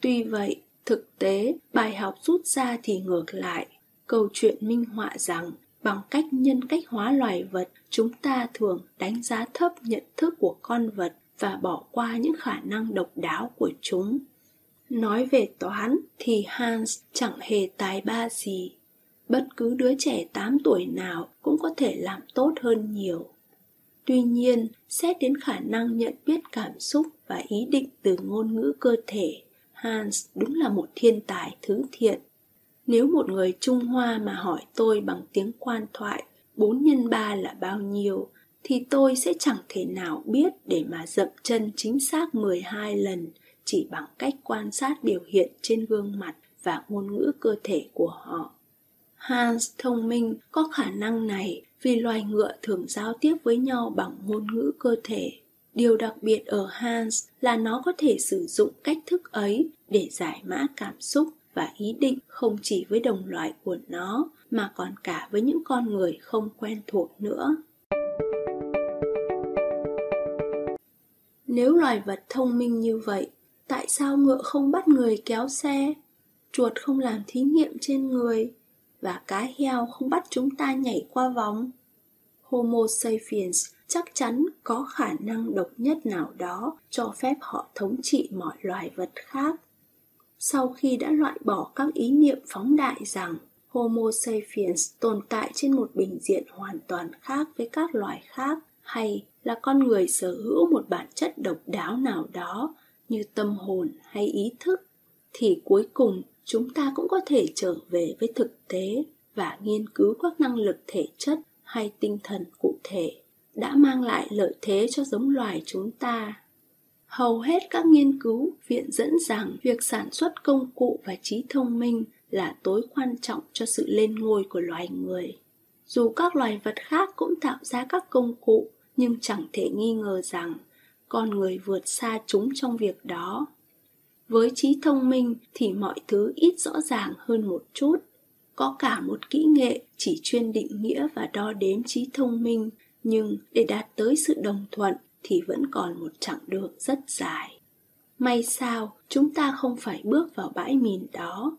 Tuy vậy, thực tế, bài học rút ra thì ngược lại. Câu chuyện minh họa rằng bằng cách nhân cách hóa loài vật, chúng ta thường đánh giá thấp nhận thức của con vật và bỏ qua những khả năng độc đáo của chúng. Nói về toán thì Hans chẳng hề tài ba gì. Bất cứ đứa trẻ 8 tuổi nào cũng có thể làm tốt hơn nhiều. Tuy nhiên, xét đến khả năng nhận biết cảm xúc và ý định từ ngôn ngữ cơ thể, Hans đúng là một thiên tài thứ thiện. Nếu một người Trung Hoa mà hỏi tôi bằng tiếng quan thoại 4 nhân 3 là bao nhiêu, thì tôi sẽ chẳng thể nào biết để mà dậm chân chính xác 12 lần chỉ bằng cách quan sát biểu hiện trên gương mặt và ngôn ngữ cơ thể của họ. Hans thông minh có khả năng này vì loài ngựa thường giao tiếp với nhau bằng ngôn ngữ cơ thể. Điều đặc biệt ở Hans là nó có thể sử dụng cách thức ấy để giải mã cảm xúc và ý định không chỉ với đồng loại của nó mà còn cả với những con người không quen thuộc nữa. Nếu loài vật thông minh như vậy, tại sao ngựa không bắt người kéo xe? Chuột không làm thí nghiệm trên người và cá heo không bắt chúng ta nhảy qua vòng? Homo sapiens chắc chắn có khả năng độc nhất nào đó cho phép họ thống trị mọi loài vật khác. Sau khi đã loại bỏ các ý niệm phóng đại rằng Homo sapiens tồn tại trên một bình diện hoàn toàn khác với các loài khác, hay là con người sở hữu một bản chất độc đáo nào đó như tâm hồn hay ý thức, thì cuối cùng chúng ta cũng có thể trở về với thực tế và nghiên cứu các năng lực thể chất hay tinh thần cụ thể đã mang lại lợi thế cho giống loài chúng ta. Hầu hết các nghiên cứu viện dẫn rằng việc sản xuất công cụ và trí thông minh là tối quan trọng cho sự lên ngôi của loài người. Dù các loài vật khác cũng tạo ra các công cụ, nhưng chẳng thể nghi ngờ rằng con người vượt xa chúng trong việc đó. Với trí thông minh thì mọi thứ ít rõ ràng hơn một chút. Có cả một kỹ nghệ chỉ chuyên định nghĩa và đo đếm trí thông minh, nhưng để đạt tới sự đồng thuận thì vẫn còn một chặng đường rất dài. May sao chúng ta không phải bước vào bãi mìn đó.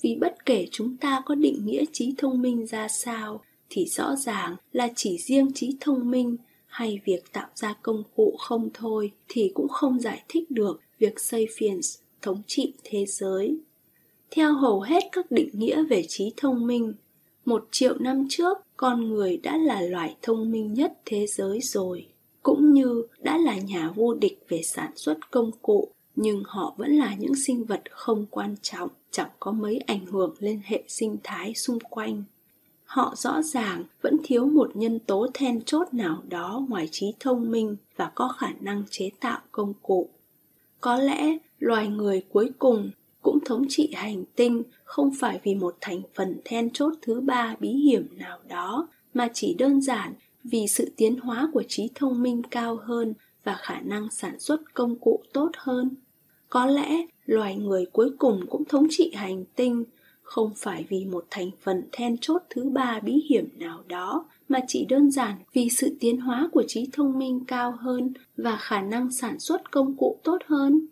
Vì bất kể chúng ta có định nghĩa trí thông minh ra sao, thì rõ ràng là chỉ riêng trí thông minh hay việc tạo ra công cụ không thôi thì cũng không giải thích được việc Sapiens thống trị thế giới. Theo hầu hết các định nghĩa về trí thông minh, một triệu năm trước con người đã là loài thông minh nhất thế giới rồi, cũng như đã là nhà vô địch về sản xuất công cụ, nhưng họ vẫn là những sinh vật không quan trọng, chẳng có mấy ảnh hưởng lên hệ sinh thái xung quanh họ rõ ràng vẫn thiếu một nhân tố then chốt nào đó ngoài trí thông minh và có khả năng chế tạo công cụ. Có lẽ loài người cuối cùng cũng thống trị hành tinh không phải vì một thành phần then chốt thứ ba bí hiểm nào đó, mà chỉ đơn giản vì sự tiến hóa của trí thông minh cao hơn và khả năng sản xuất công cụ tốt hơn. Có lẽ loài người cuối cùng cũng thống trị hành tinh không phải vì một thành phần then chốt thứ ba bí hiểm nào đó, mà chỉ đơn giản vì sự tiến hóa của trí thông minh cao hơn và khả năng sản xuất công cụ tốt hơn.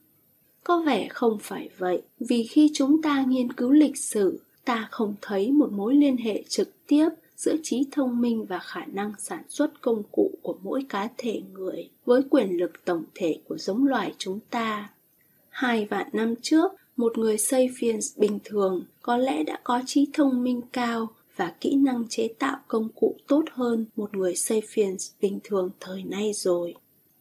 Có vẻ không phải vậy, vì khi chúng ta nghiên cứu lịch sử, ta không thấy một mối liên hệ trực tiếp giữa trí thông minh và khả năng sản xuất công cụ của mỗi cá thể người với quyền lực tổng thể của giống loài chúng ta. Hai vạn năm trước, một người Sapiens bình thường có lẽ đã có trí thông minh cao và kỹ năng chế tạo công cụ tốt hơn một người Sapiens bình thường thời nay rồi.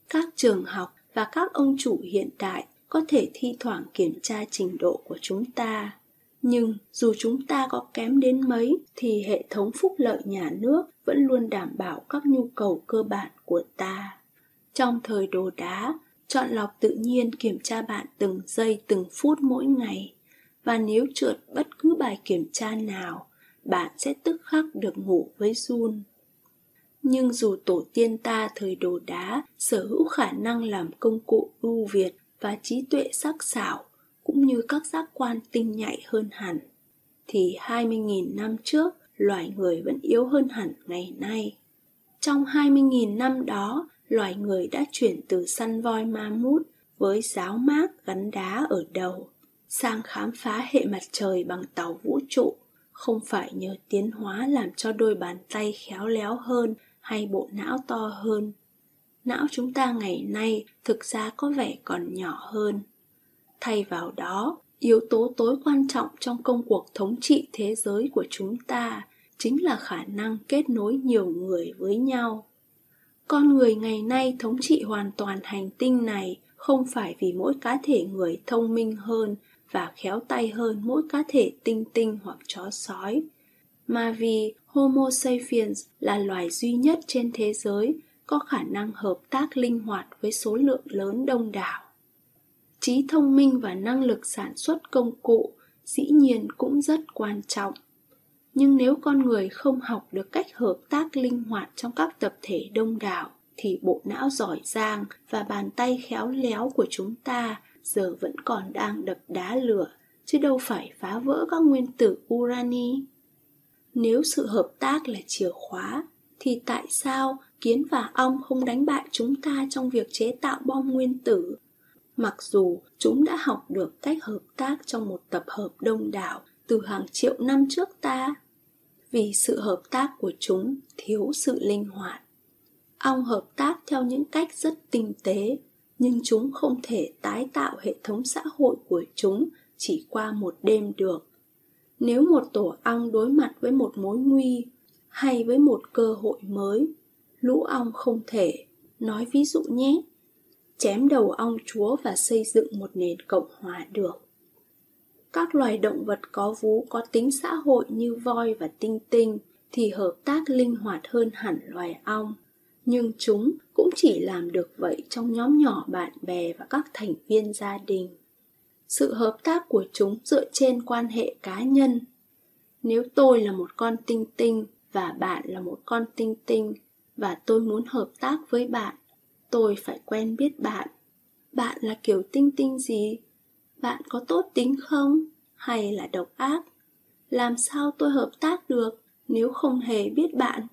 Các trường học và các ông chủ hiện đại có thể thi thoảng kiểm tra trình độ của chúng ta. Nhưng dù chúng ta có kém đến mấy thì hệ thống phúc lợi nhà nước vẫn luôn đảm bảo các nhu cầu cơ bản của ta. Trong thời đồ đá, chọn lọc tự nhiên kiểm tra bạn từng giây từng phút mỗi ngày và nếu trượt bất cứ bài kiểm tra nào bạn sẽ tức khắc được ngủ với run nhưng dù tổ tiên ta thời đồ đá sở hữu khả năng làm công cụ ưu việt và trí tuệ sắc sảo cũng như các giác quan tinh nhạy hơn hẳn thì 20.000 năm trước loài người vẫn yếu hơn hẳn ngày nay. Trong 20.000 năm đó, loài người đã chuyển từ săn voi ma mút với giáo mác gắn đá ở đầu, sang khám phá hệ mặt trời bằng tàu vũ trụ, không phải nhờ tiến hóa làm cho đôi bàn tay khéo léo hơn hay bộ não to hơn. Não chúng ta ngày nay thực ra có vẻ còn nhỏ hơn. Thay vào đó, yếu tố tối quan trọng trong công cuộc thống trị thế giới của chúng ta chính là khả năng kết nối nhiều người với nhau con người ngày nay thống trị hoàn toàn hành tinh này không phải vì mỗi cá thể người thông minh hơn và khéo tay hơn mỗi cá thể tinh tinh hoặc chó sói. Mà vì homo sapiens là loài duy nhất trên thế giới có khả năng hợp tác linh hoạt với số lượng lớn đông đảo. Trí thông minh và năng lực sản xuất công cụ dĩ nhiên cũng rất quan trọng. Nhưng nếu con người không học được cách hợp tác linh hoạt trong các tập thể đông đảo, thì bộ não giỏi giang và bàn tay khéo léo của chúng ta giờ vẫn còn đang đập đá lửa, chứ đâu phải phá vỡ các nguyên tử urani. Nếu sự hợp tác là chìa khóa, thì tại sao kiến và ong không đánh bại chúng ta trong việc chế tạo bom nguyên tử? Mặc dù chúng đã học được cách hợp tác trong một tập hợp đông đảo từ hàng triệu năm trước ta, vì sự hợp tác của chúng thiếu sự linh hoạt. Ong hợp tác theo những cách rất tinh tế nhưng chúng không thể tái tạo hệ thống xã hội của chúng chỉ qua một đêm được. Nếu một tổ ong đối mặt với một mối nguy hay với một cơ hội mới, lũ ong không thể. Nói ví dụ nhé, chém đầu ong chúa và xây dựng một nền cộng hòa được. Các loài động vật có vú có tính xã hội như voi và tinh tinh thì hợp tác linh hoạt hơn hẳn loài ong nhưng chúng cũng chỉ làm được vậy trong nhóm nhỏ bạn bè và các thành viên gia đình. Sự hợp tác của chúng dựa trên quan hệ cá nhân. Nếu tôi là một con tinh tinh và bạn là một con tinh tinh và tôi muốn hợp tác với bạn, tôi phải quen biết bạn. Bạn là kiểu tinh tinh gì? Bạn có tốt tính không? Hay là độc ác? Làm sao tôi hợp tác được nếu không hề biết bạn?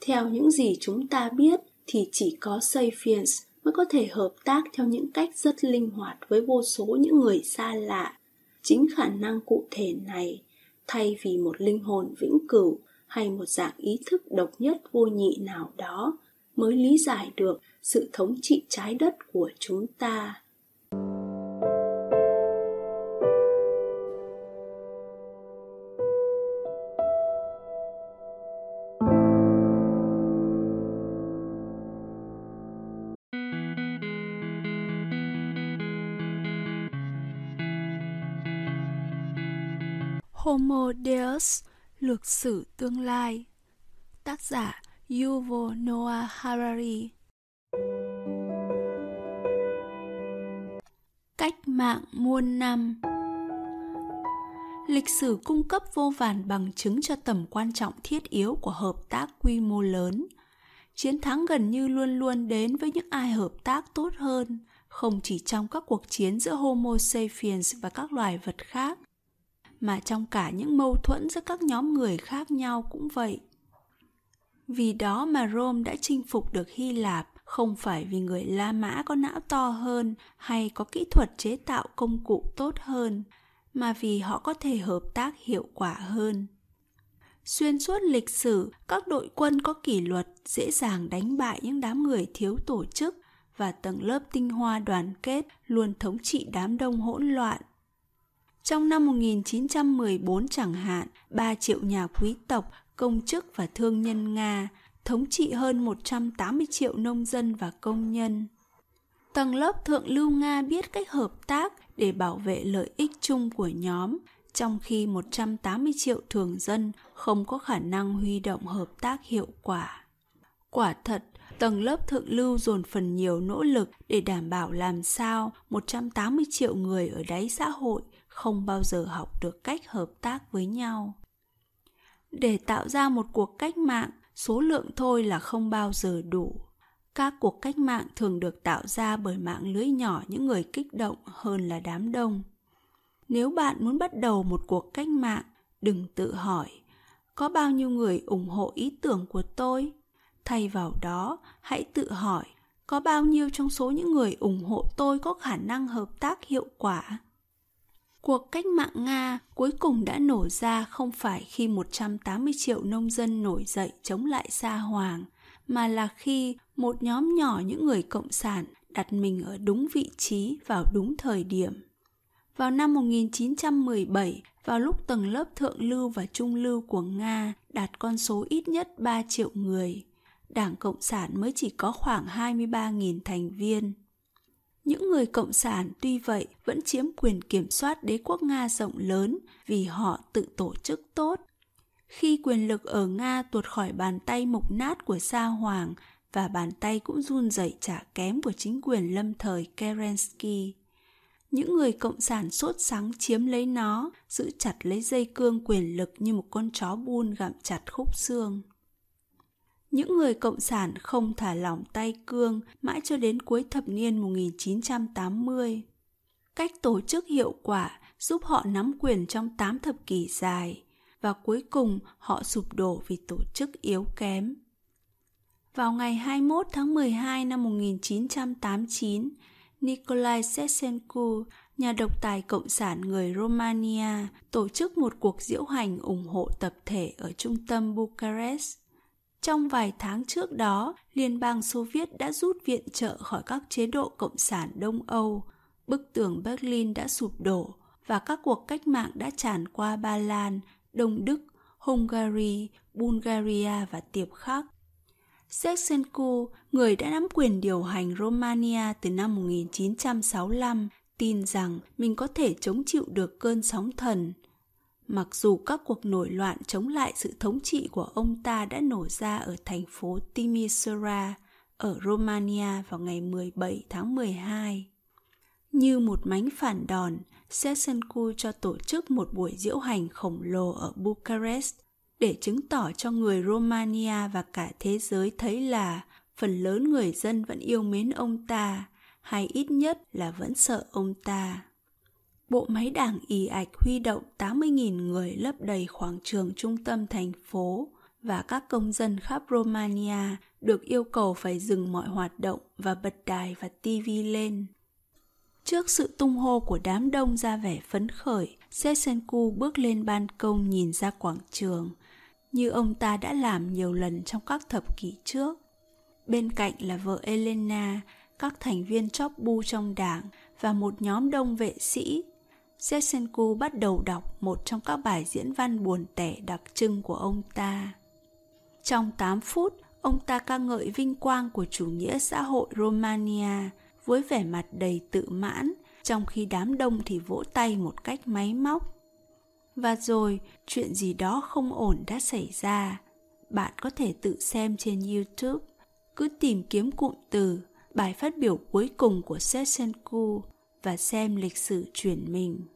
Theo những gì chúng ta biết thì chỉ có sapiens mới có thể hợp tác theo những cách rất linh hoạt với vô số những người xa lạ. Chính khả năng cụ thể này, thay vì một linh hồn vĩnh cửu hay một dạng ý thức độc nhất vô nhị nào đó, mới lý giải được sự thống trị trái đất của chúng ta. Homo Deus, lược sử tương lai. Tác giả Yuval Noah Harari. Cách mạng muôn năm. Lịch sử cung cấp vô vàn bằng chứng cho tầm quan trọng thiết yếu của hợp tác quy mô lớn. Chiến thắng gần như luôn luôn đến với những ai hợp tác tốt hơn, không chỉ trong các cuộc chiến giữa Homo sapiens và các loài vật khác, mà trong cả những mâu thuẫn giữa các nhóm người khác nhau cũng vậy. Vì đó mà Rome đã chinh phục được Hy Lạp không phải vì người La Mã có não to hơn hay có kỹ thuật chế tạo công cụ tốt hơn, mà vì họ có thể hợp tác hiệu quả hơn. Xuyên suốt lịch sử, các đội quân có kỷ luật dễ dàng đánh bại những đám người thiếu tổ chức và tầng lớp tinh hoa đoàn kết luôn thống trị đám đông hỗn loạn trong năm 1914 chẳng hạn, 3 triệu nhà quý tộc, công chức và thương nhân Nga thống trị hơn 180 triệu nông dân và công nhân. Tầng lớp thượng lưu Nga biết cách hợp tác để bảo vệ lợi ích chung của nhóm, trong khi 180 triệu thường dân không có khả năng huy động hợp tác hiệu quả. Quả thật, tầng lớp thượng lưu dồn phần nhiều nỗ lực để đảm bảo làm sao 180 triệu người ở đáy xã hội không bao giờ học được cách hợp tác với nhau. Để tạo ra một cuộc cách mạng, số lượng thôi là không bao giờ đủ. Các cuộc cách mạng thường được tạo ra bởi mạng lưới nhỏ những người kích động hơn là đám đông. Nếu bạn muốn bắt đầu một cuộc cách mạng, đừng tự hỏi, có bao nhiêu người ủng hộ ý tưởng của tôi? Thay vào đó, hãy tự hỏi, có bao nhiêu trong số những người ủng hộ tôi có khả năng hợp tác hiệu quả? Cuộc cách mạng Nga cuối cùng đã nổ ra không phải khi 180 triệu nông dân nổi dậy chống lại Sa Hoàng, mà là khi một nhóm nhỏ những người cộng sản đặt mình ở đúng vị trí vào đúng thời điểm. Vào năm 1917, vào lúc tầng lớp thượng lưu và trung lưu của Nga đạt con số ít nhất 3 triệu người, Đảng Cộng sản mới chỉ có khoảng 23.000 thành viên. Những người cộng sản tuy vậy vẫn chiếm quyền kiểm soát đế quốc Nga rộng lớn vì họ tự tổ chức tốt. Khi quyền lực ở Nga tuột khỏi bàn tay mục nát của Sa Hoàng và bàn tay cũng run rẩy trả kém của chính quyền lâm thời Kerensky. Những người cộng sản sốt sắng chiếm lấy nó, giữ chặt lấy dây cương quyền lực như một con chó buôn gặm chặt khúc xương những người cộng sản không thả lỏng tay cương mãi cho đến cuối thập niên 1980. Cách tổ chức hiệu quả giúp họ nắm quyền trong 8 thập kỷ dài và cuối cùng họ sụp đổ vì tổ chức yếu kém. Vào ngày 21 tháng 12 năm 1989, Nikolai Sesenko, nhà độc tài cộng sản người Romania, tổ chức một cuộc diễu hành ủng hộ tập thể ở trung tâm Bucharest. Trong vài tháng trước đó, Liên bang Xô Viết đã rút viện trợ khỏi các chế độ cộng sản Đông Âu. Bức tường Berlin đã sụp đổ và các cuộc cách mạng đã tràn qua Ba Lan, Đông Đức, Hungary, Bulgaria và Tiệp Khắc. Seksenko, người đã nắm quyền điều hành Romania từ năm 1965, tin rằng mình có thể chống chịu được cơn sóng thần – Mặc dù các cuộc nổi loạn chống lại sự thống trị của ông ta đã nổ ra ở thành phố Timisoara ở Romania vào ngày 17 tháng 12. Như một mánh phản đòn, Sesenku cho tổ chức một buổi diễu hành khổng lồ ở Bucharest để chứng tỏ cho người Romania và cả thế giới thấy là phần lớn người dân vẫn yêu mến ông ta, hay ít nhất là vẫn sợ ông ta bộ máy đảng ì ạch huy động 80.000 người lấp đầy khoảng trường trung tâm thành phố và các công dân khắp Romania được yêu cầu phải dừng mọi hoạt động và bật đài và tivi lên. Trước sự tung hô của đám đông ra vẻ phấn khởi, Sesenku bước lên ban công nhìn ra quảng trường, như ông ta đã làm nhiều lần trong các thập kỷ trước. Bên cạnh là vợ Elena, các thành viên chóp bu trong đảng và một nhóm đông vệ sĩ Shevchenko bắt đầu đọc một trong các bài diễn văn buồn tẻ đặc trưng của ông ta. Trong 8 phút, ông ta ca ngợi vinh quang của chủ nghĩa xã hội Romania với vẻ mặt đầy tự mãn, trong khi đám đông thì vỗ tay một cách máy móc. Và rồi, chuyện gì đó không ổn đã xảy ra. Bạn có thể tự xem trên YouTube. Cứ tìm kiếm cụm từ bài phát biểu cuối cùng của Shevchenko và xem lịch sử chuyển mình.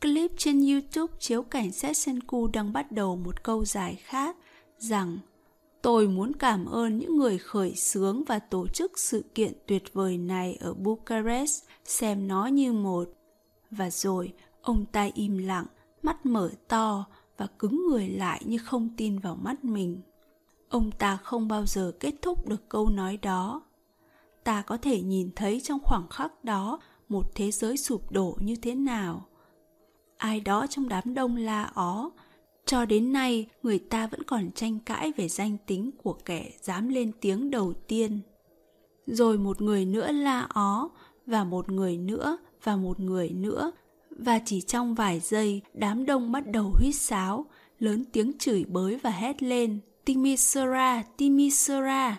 Clip trên YouTube chiếu cảnh Setsenku đang bắt đầu một câu dài khác rằng Tôi muốn cảm ơn những người khởi xướng và tổ chức sự kiện tuyệt vời này ở Bucharest, xem nó như một. Và rồi, ông ta im lặng, mắt mở to và cứng người lại như không tin vào mắt mình. Ông ta không bao giờ kết thúc được câu nói đó. Ta có thể nhìn thấy trong khoảng khắc đó một thế giới sụp đổ như thế nào ai đó trong đám đông la ó. Cho đến nay, người ta vẫn còn tranh cãi về danh tính của kẻ dám lên tiếng đầu tiên. Rồi một người nữa la ó, và một người nữa, và một người nữa. Và chỉ trong vài giây, đám đông bắt đầu huýt sáo, lớn tiếng chửi bới và hét lên timisora timisora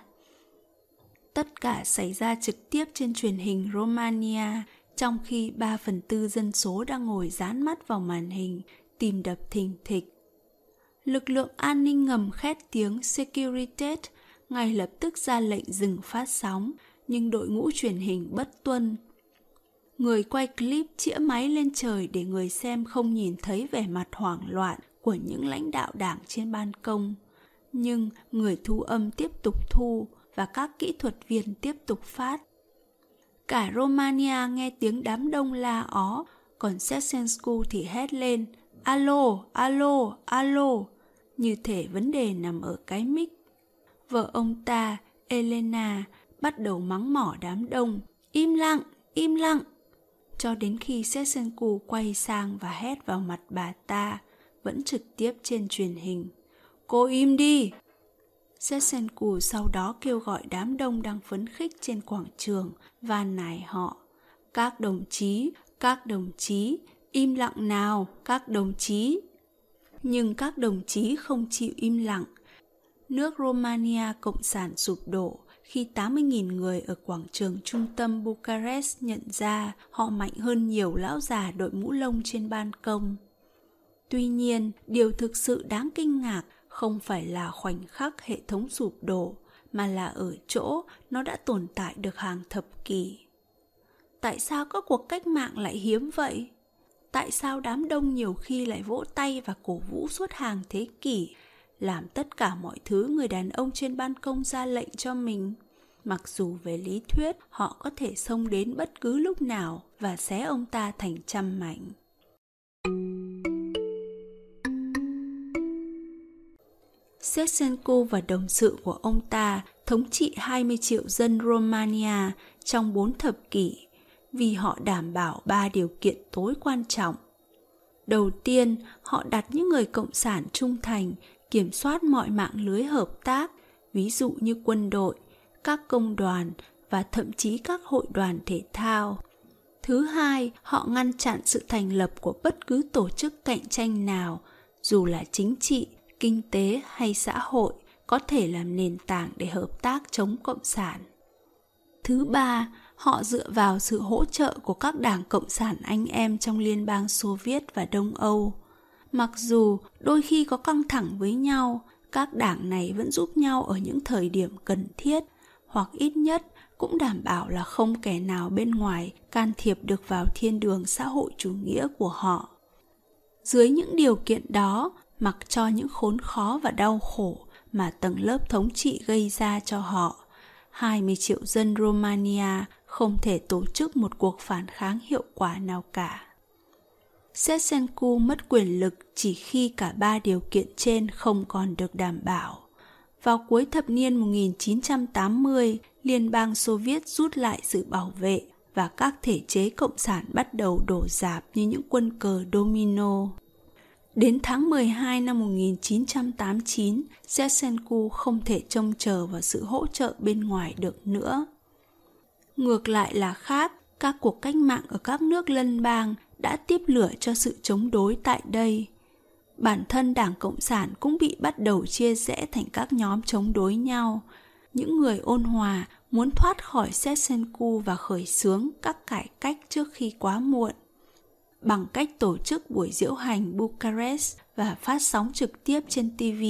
tất cả xảy ra trực tiếp trên truyền hình romania trong khi 3 phần tư dân số đang ngồi dán mắt vào màn hình, tìm đập thình thịch. Lực lượng an ninh ngầm khét tiếng Securitate ngay lập tức ra lệnh dừng phát sóng, nhưng đội ngũ truyền hình bất tuân. Người quay clip chĩa máy lên trời để người xem không nhìn thấy vẻ mặt hoảng loạn của những lãnh đạo đảng trên ban công. Nhưng người thu âm tiếp tục thu và các kỹ thuật viên tiếp tục phát. Cả Romania nghe tiếng đám đông la ó, còn Sesensku thì hét lên Alo, alo, alo, như thể vấn đề nằm ở cái mic. Vợ ông ta, Elena, bắt đầu mắng mỏ đám đông. Im lặng, im lặng. Cho đến khi Sesenku quay sang và hét vào mặt bà ta, vẫn trực tiếp trên truyền hình. Cô im đi! Sesenku sau đó kêu gọi đám đông đang phấn khích trên quảng trường và nài họ. Các đồng chí, các đồng chí, im lặng nào, các đồng chí. Nhưng các đồng chí không chịu im lặng. Nước Romania Cộng sản sụp đổ khi 80.000 người ở quảng trường trung tâm Bucharest nhận ra họ mạnh hơn nhiều lão già đội mũ lông trên ban công. Tuy nhiên, điều thực sự đáng kinh ngạc không phải là khoảnh khắc hệ thống sụp đổ, mà là ở chỗ nó đã tồn tại được hàng thập kỷ. Tại sao các cuộc cách mạng lại hiếm vậy? Tại sao đám đông nhiều khi lại vỗ tay và cổ vũ suốt hàng thế kỷ, làm tất cả mọi thứ người đàn ông trên ban công ra lệnh cho mình? Mặc dù về lý thuyết họ có thể xông đến bất cứ lúc nào và xé ông ta thành trăm mảnh. Shevchenko và đồng sự của ông ta thống trị 20 triệu dân Romania trong 4 thập kỷ vì họ đảm bảo ba điều kiện tối quan trọng. Đầu tiên, họ đặt những người cộng sản trung thành kiểm soát mọi mạng lưới hợp tác, ví dụ như quân đội, các công đoàn và thậm chí các hội đoàn thể thao. Thứ hai, họ ngăn chặn sự thành lập của bất cứ tổ chức cạnh tranh nào, dù là chính trị, kinh tế hay xã hội, có thể làm nền tảng để hợp tác chống cộng sản. Thứ ba, họ dựa vào sự hỗ trợ của các đảng cộng sản anh em trong liên bang Xô Viết và Đông Âu. Mặc dù đôi khi có căng thẳng với nhau, các đảng này vẫn giúp nhau ở những thời điểm cần thiết hoặc ít nhất cũng đảm bảo là không kẻ nào bên ngoài can thiệp được vào thiên đường xã hội chủ nghĩa của họ. Dưới những điều kiện đó, mặc cho những khốn khó và đau khổ mà tầng lớp thống trị gây ra cho họ, 20 triệu dân Romania không thể tổ chức một cuộc phản kháng hiệu quả nào cả. Sesenku mất quyền lực chỉ khi cả ba điều kiện trên không còn được đảm bảo. Vào cuối thập niên 1980, Liên bang Xô Viết rút lại sự bảo vệ và các thể chế cộng sản bắt đầu đổ dạp như những quân cờ domino. Đến tháng 12 năm 1989, Sesenku không thể trông chờ vào sự hỗ trợ bên ngoài được nữa. Ngược lại là khác, các cuộc cách mạng ở các nước lân bang đã tiếp lửa cho sự chống đối tại đây – bản thân Đảng Cộng sản cũng bị bắt đầu chia rẽ thành các nhóm chống đối nhau. Những người ôn hòa muốn thoát khỏi Sesenku và khởi xướng các cải cách trước khi quá muộn. Bằng cách tổ chức buổi diễu hành Bucharest và phát sóng trực tiếp trên TV,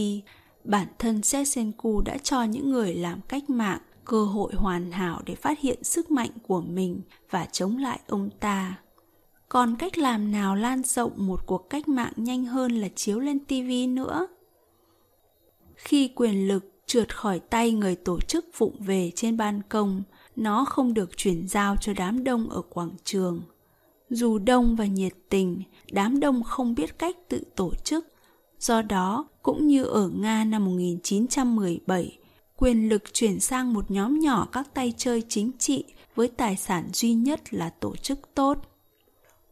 bản thân Shevchenko đã cho những người làm cách mạng cơ hội hoàn hảo để phát hiện sức mạnh của mình và chống lại ông ta. Còn cách làm nào lan rộng một cuộc cách mạng nhanh hơn là chiếu lên TV nữa? Khi quyền lực trượt khỏi tay người tổ chức vụng về trên ban công nó không được chuyển giao cho đám đông ở quảng trường dù đông và nhiệt tình đám đông không biết cách tự tổ chức do đó cũng như ở Nga năm 1917 quyền lực chuyển sang một nhóm nhỏ các tay chơi chính trị với tài sản duy nhất là tổ chức tốt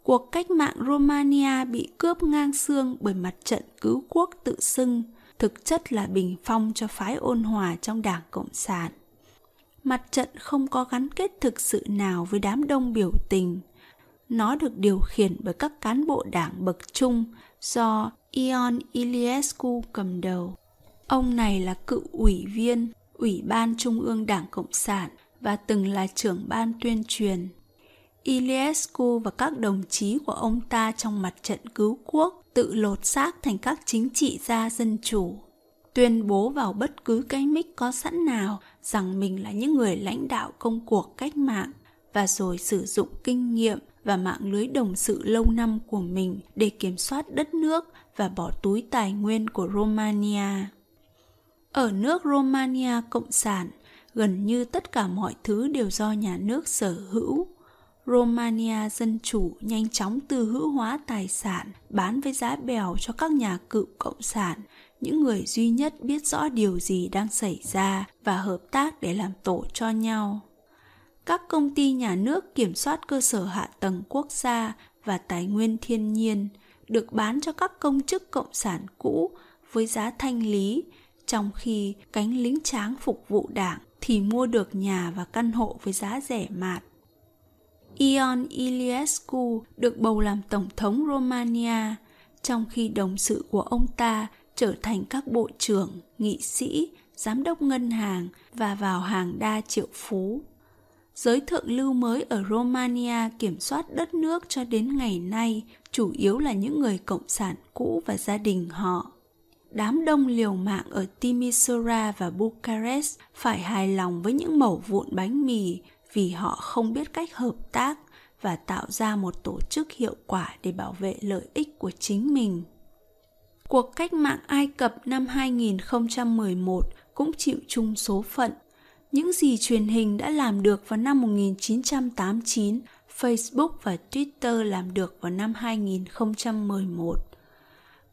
cuộc cách mạng Romania bị cướp ngang xương bởi mặt trận cứu quốc tự xưng, thực chất là bình phong cho phái ôn hòa trong Đảng Cộng sản. Mặt trận không có gắn kết thực sự nào với đám đông biểu tình. Nó được điều khiển bởi các cán bộ đảng bậc trung do Ion Iliescu cầm đầu. Ông này là cựu ủy viên Ủy ban Trung ương Đảng Cộng sản và từng là trưởng ban tuyên truyền Iliescu và các đồng chí của ông ta trong mặt trận cứu quốc tự lột xác thành các chính trị gia dân chủ, tuyên bố vào bất cứ cái mic có sẵn nào rằng mình là những người lãnh đạo công cuộc cách mạng và rồi sử dụng kinh nghiệm và mạng lưới đồng sự lâu năm của mình để kiểm soát đất nước và bỏ túi tài nguyên của Romania. Ở nước Romania Cộng sản, gần như tất cả mọi thứ đều do nhà nước sở hữu. Romania Dân Chủ nhanh chóng tư hữu hóa tài sản bán với giá bèo cho các nhà cựu cộng sản. Những người duy nhất biết rõ điều gì đang xảy ra và hợp tác để làm tổ cho nhau các công ty nhà nước kiểm soát cơ sở hạ tầng quốc gia và tài nguyên thiên nhiên được bán cho các công chức cộng sản cũ với giá thanh lý trong khi cánh lính tráng phục vụ đảng thì mua được nhà và căn hộ với giá rẻ mạt. Ion Iliescu được bầu làm tổng thống Romania, trong khi đồng sự của ông ta trở thành các bộ trưởng, nghị sĩ, giám đốc ngân hàng và vào hàng đa triệu phú. Giới thượng lưu mới ở Romania kiểm soát đất nước cho đến ngày nay chủ yếu là những người cộng sản cũ và gia đình họ đám đông liều mạng ở Timisoara và Bucharest phải hài lòng với những mẩu vụn bánh mì vì họ không biết cách hợp tác và tạo ra một tổ chức hiệu quả để bảo vệ lợi ích của chính mình. Cuộc cách mạng Ai Cập năm 2011 cũng chịu chung số phận. Những gì truyền hình đã làm được vào năm 1989, Facebook và Twitter làm được vào năm 2011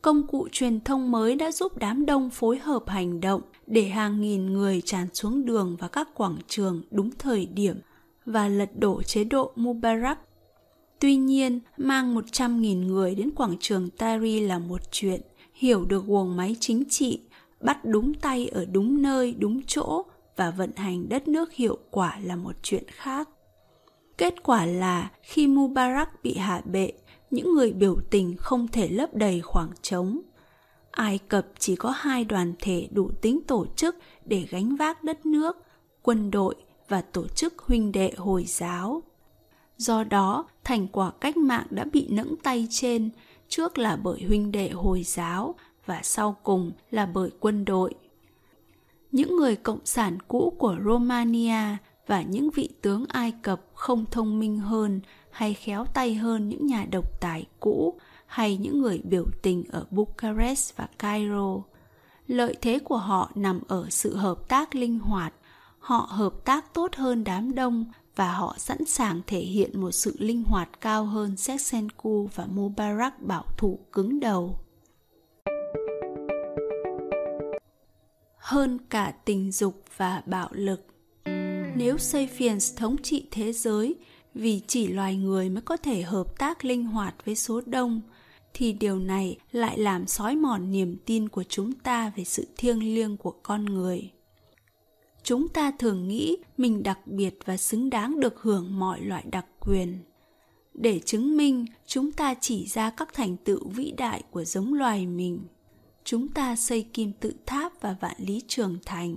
công cụ truyền thông mới đã giúp đám đông phối hợp hành động để hàng nghìn người tràn xuống đường và các quảng trường đúng thời điểm và lật đổ chế độ Mubarak. Tuy nhiên, mang 100.000 người đến quảng trường Tahrir là một chuyện, hiểu được guồng máy chính trị, bắt đúng tay ở đúng nơi, đúng chỗ và vận hành đất nước hiệu quả là một chuyện khác. Kết quả là khi Mubarak bị hạ bệ, những người biểu tình không thể lấp đầy khoảng trống. Ai Cập chỉ có hai đoàn thể đủ tính tổ chức để gánh vác đất nước, quân đội và tổ chức huynh đệ Hồi giáo. Do đó, thành quả cách mạng đã bị nẫng tay trên, trước là bởi huynh đệ Hồi giáo và sau cùng là bởi quân đội. Những người cộng sản cũ của Romania và những vị tướng Ai Cập không thông minh hơn hay khéo tay hơn những nhà độc tài cũ hay những người biểu tình ở Bucharest và Cairo. Lợi thế của họ nằm ở sự hợp tác linh hoạt. Họ hợp tác tốt hơn đám đông và họ sẵn sàng thể hiện một sự linh hoạt cao hơn Seksenku và Mubarak bảo thủ cứng đầu. Hơn cả tình dục và bạo lực. Nếu Sapiens thống trị thế giới vì chỉ loài người mới có thể hợp tác linh hoạt với số đông, thì điều này lại làm sói mòn niềm tin của chúng ta về sự thiêng liêng của con người. Chúng ta thường nghĩ mình đặc biệt và xứng đáng được hưởng mọi loại đặc quyền. Để chứng minh, chúng ta chỉ ra các thành tựu vĩ đại của giống loài mình chúng ta xây kim tự tháp và vạn lý trường thành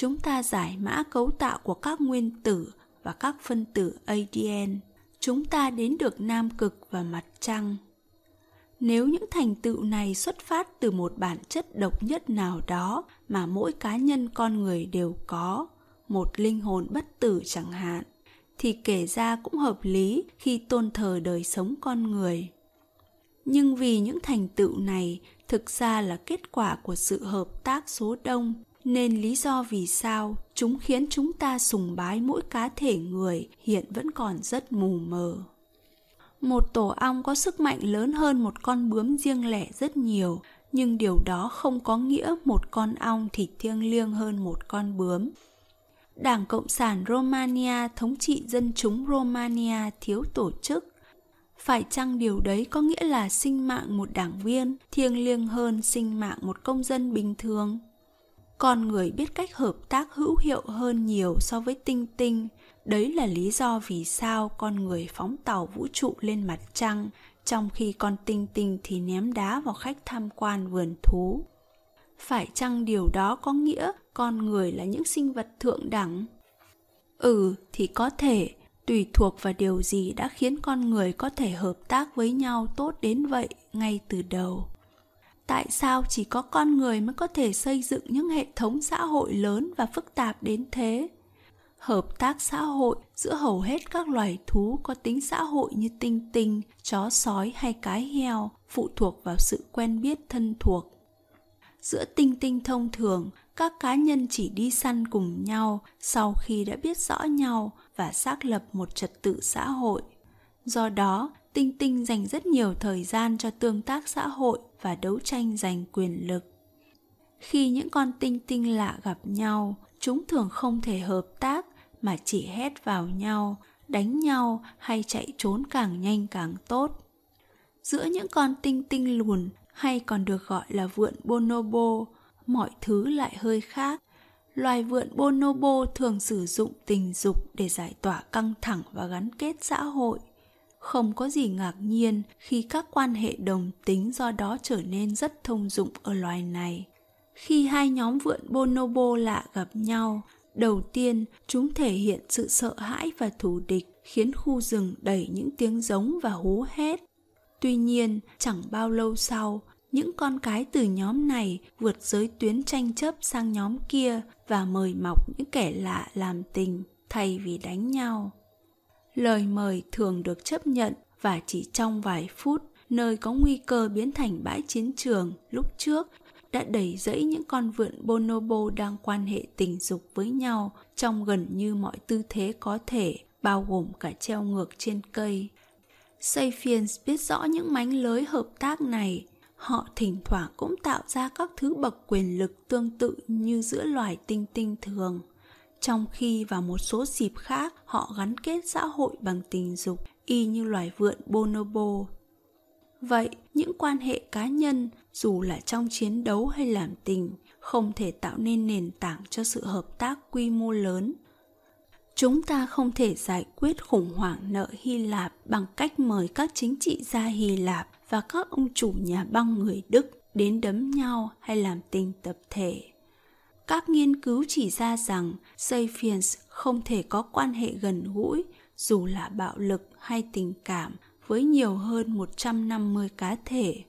chúng ta giải mã cấu tạo của các nguyên tử và các phân tử ADN, chúng ta đến được Nam Cực và Mặt Trăng. Nếu những thành tựu này xuất phát từ một bản chất độc nhất nào đó mà mỗi cá nhân con người đều có, một linh hồn bất tử chẳng hạn, thì kể ra cũng hợp lý khi tôn thờ đời sống con người. Nhưng vì những thành tựu này thực ra là kết quả của sự hợp tác số đông, nên lý do vì sao chúng khiến chúng ta sùng bái mỗi cá thể người hiện vẫn còn rất mù mờ. Một tổ ong có sức mạnh lớn hơn một con bướm riêng lẻ rất nhiều, nhưng điều đó không có nghĩa một con ong thì thiêng liêng hơn một con bướm. Đảng cộng sản romania thống trị dân chúng romania thiếu tổ chức phải chăng điều đấy có nghĩa là sinh mạng một đảng viên thiêng liêng hơn sinh mạng một công dân bình thường? Con người biết cách hợp tác hữu hiệu hơn nhiều so với tinh tinh. Đấy là lý do vì sao con người phóng tàu vũ trụ lên mặt trăng, trong khi con tinh tinh thì ném đá vào khách tham quan vườn thú. Phải chăng điều đó có nghĩa con người là những sinh vật thượng đẳng? Ừ thì có thể tùy thuộc vào điều gì đã khiến con người có thể hợp tác với nhau tốt đến vậy ngay từ đầu. Tại sao chỉ có con người mới có thể xây dựng những hệ thống xã hội lớn và phức tạp đến thế? Hợp tác xã hội giữa hầu hết các loài thú có tính xã hội như tinh tinh, chó sói hay cái heo phụ thuộc vào sự quen biết thân thuộc. Giữa tinh tinh thông thường, các cá nhân chỉ đi săn cùng nhau sau khi đã biết rõ nhau và xác lập một trật tự xã hội do đó tinh tinh dành rất nhiều thời gian cho tương tác xã hội và đấu tranh giành quyền lực Khi những con tinh tinh lạ gặp nhau, chúng thường không thể hợp tác mà chỉ hét vào nhau, đánh nhau hay chạy trốn càng nhanh càng tốt. Giữa những con tinh tinh lùn hay còn được gọi là vượn bonobo, mọi thứ lại hơi khác. Loài vượn bonobo thường sử dụng tình dục để giải tỏa căng thẳng và gắn kết xã hội. Không có gì ngạc nhiên khi các quan hệ đồng tính do đó trở nên rất thông dụng ở loài này. Khi hai nhóm vượn bonobo lạ gặp nhau, đầu tiên chúng thể hiện sự sợ hãi và thù địch khiến khu rừng đầy những tiếng giống và hú hét. Tuy nhiên, chẳng bao lâu sau, những con cái từ nhóm này vượt giới tuyến tranh chấp sang nhóm kia và mời mọc những kẻ lạ làm tình thay vì đánh nhau. Lời mời thường được chấp nhận và chỉ trong vài phút, nơi có nguy cơ biến thành bãi chiến trường lúc trước đã đẩy dẫy những con vượn bonobo đang quan hệ tình dục với nhau trong gần như mọi tư thế có thể, bao gồm cả treo ngược trên cây. Sapiens biết rõ những mánh lới hợp tác này. Họ thỉnh thoảng cũng tạo ra các thứ bậc quyền lực tương tự như giữa loài tinh tinh thường. Trong khi vào một số dịp khác họ gắn kết xã hội bằng tình dục y như loài vượn bonobo. Vậy, những quan hệ cá nhân, dù là trong chiến đấu hay làm tình, không thể tạo nên nền tảng cho sự hợp tác quy mô lớn. Chúng ta không thể giải quyết khủng hoảng nợ Hy Lạp bằng cách mời các chính trị gia Hy Lạp và các ông chủ nhà băng người Đức đến đấm nhau hay làm tình tập thể. Các nghiên cứu chỉ ra rằng Sapiens không thể có quan hệ gần gũi, dù là bạo lực hay tình cảm, với nhiều hơn 150 cá thể.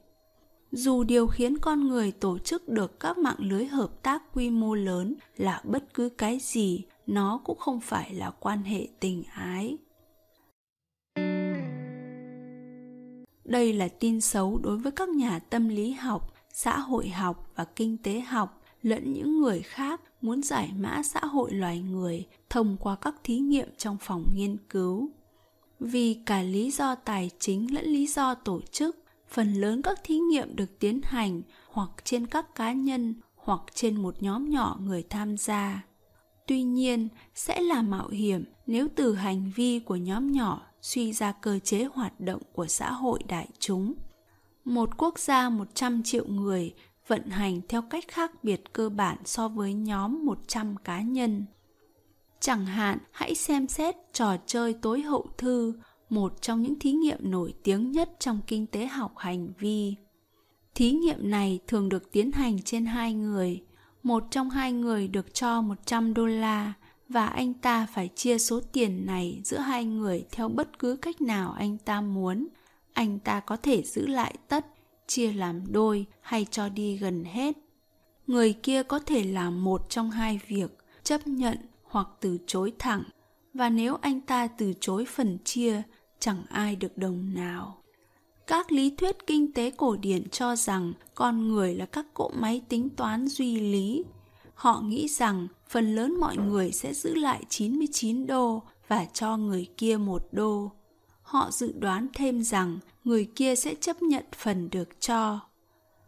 Dù điều khiến con người tổ chức được các mạng lưới hợp tác quy mô lớn là bất cứ cái gì, nó cũng không phải là quan hệ tình ái. Đây là tin xấu đối với các nhà tâm lý học, xã hội học và kinh tế học lẫn những người khác muốn giải mã xã hội loài người thông qua các thí nghiệm trong phòng nghiên cứu. Vì cả lý do tài chính lẫn lý do tổ chức phần lớn các thí nghiệm được tiến hành hoặc trên các cá nhân hoặc trên một nhóm nhỏ người tham gia. Tuy nhiên sẽ là mạo hiểm nếu từ hành vi của nhóm nhỏ suy ra cơ chế hoạt động của xã hội đại chúng một quốc gia 100 triệu người vận hành theo cách khác biệt cơ bản so với nhóm 100 cá nhân. Chẳng hạn, hãy xem xét trò chơi tối hậu thư, một trong những thí nghiệm nổi tiếng nhất trong kinh tế học hành vi. Thí nghiệm này thường được tiến hành trên hai người. Một trong hai người được cho 100 đô la và anh ta phải chia số tiền này giữa hai người theo bất cứ cách nào anh ta muốn. Anh ta có thể giữ lại tất, chia làm đôi hay cho đi gần hết. Người kia có thể làm một trong hai việc, chấp nhận hoặc từ chối thẳng và nếu anh ta từ chối phần chia chẳng ai được đồng nào các lý thuyết kinh tế cổ điển cho rằng con người là các cỗ máy tính toán duy lý. Họ nghĩ rằng phần lớn mọi người sẽ giữ lại 99 đô và cho người kia một đô. Họ dự đoán thêm rằng người kia sẽ chấp nhận phần được cho.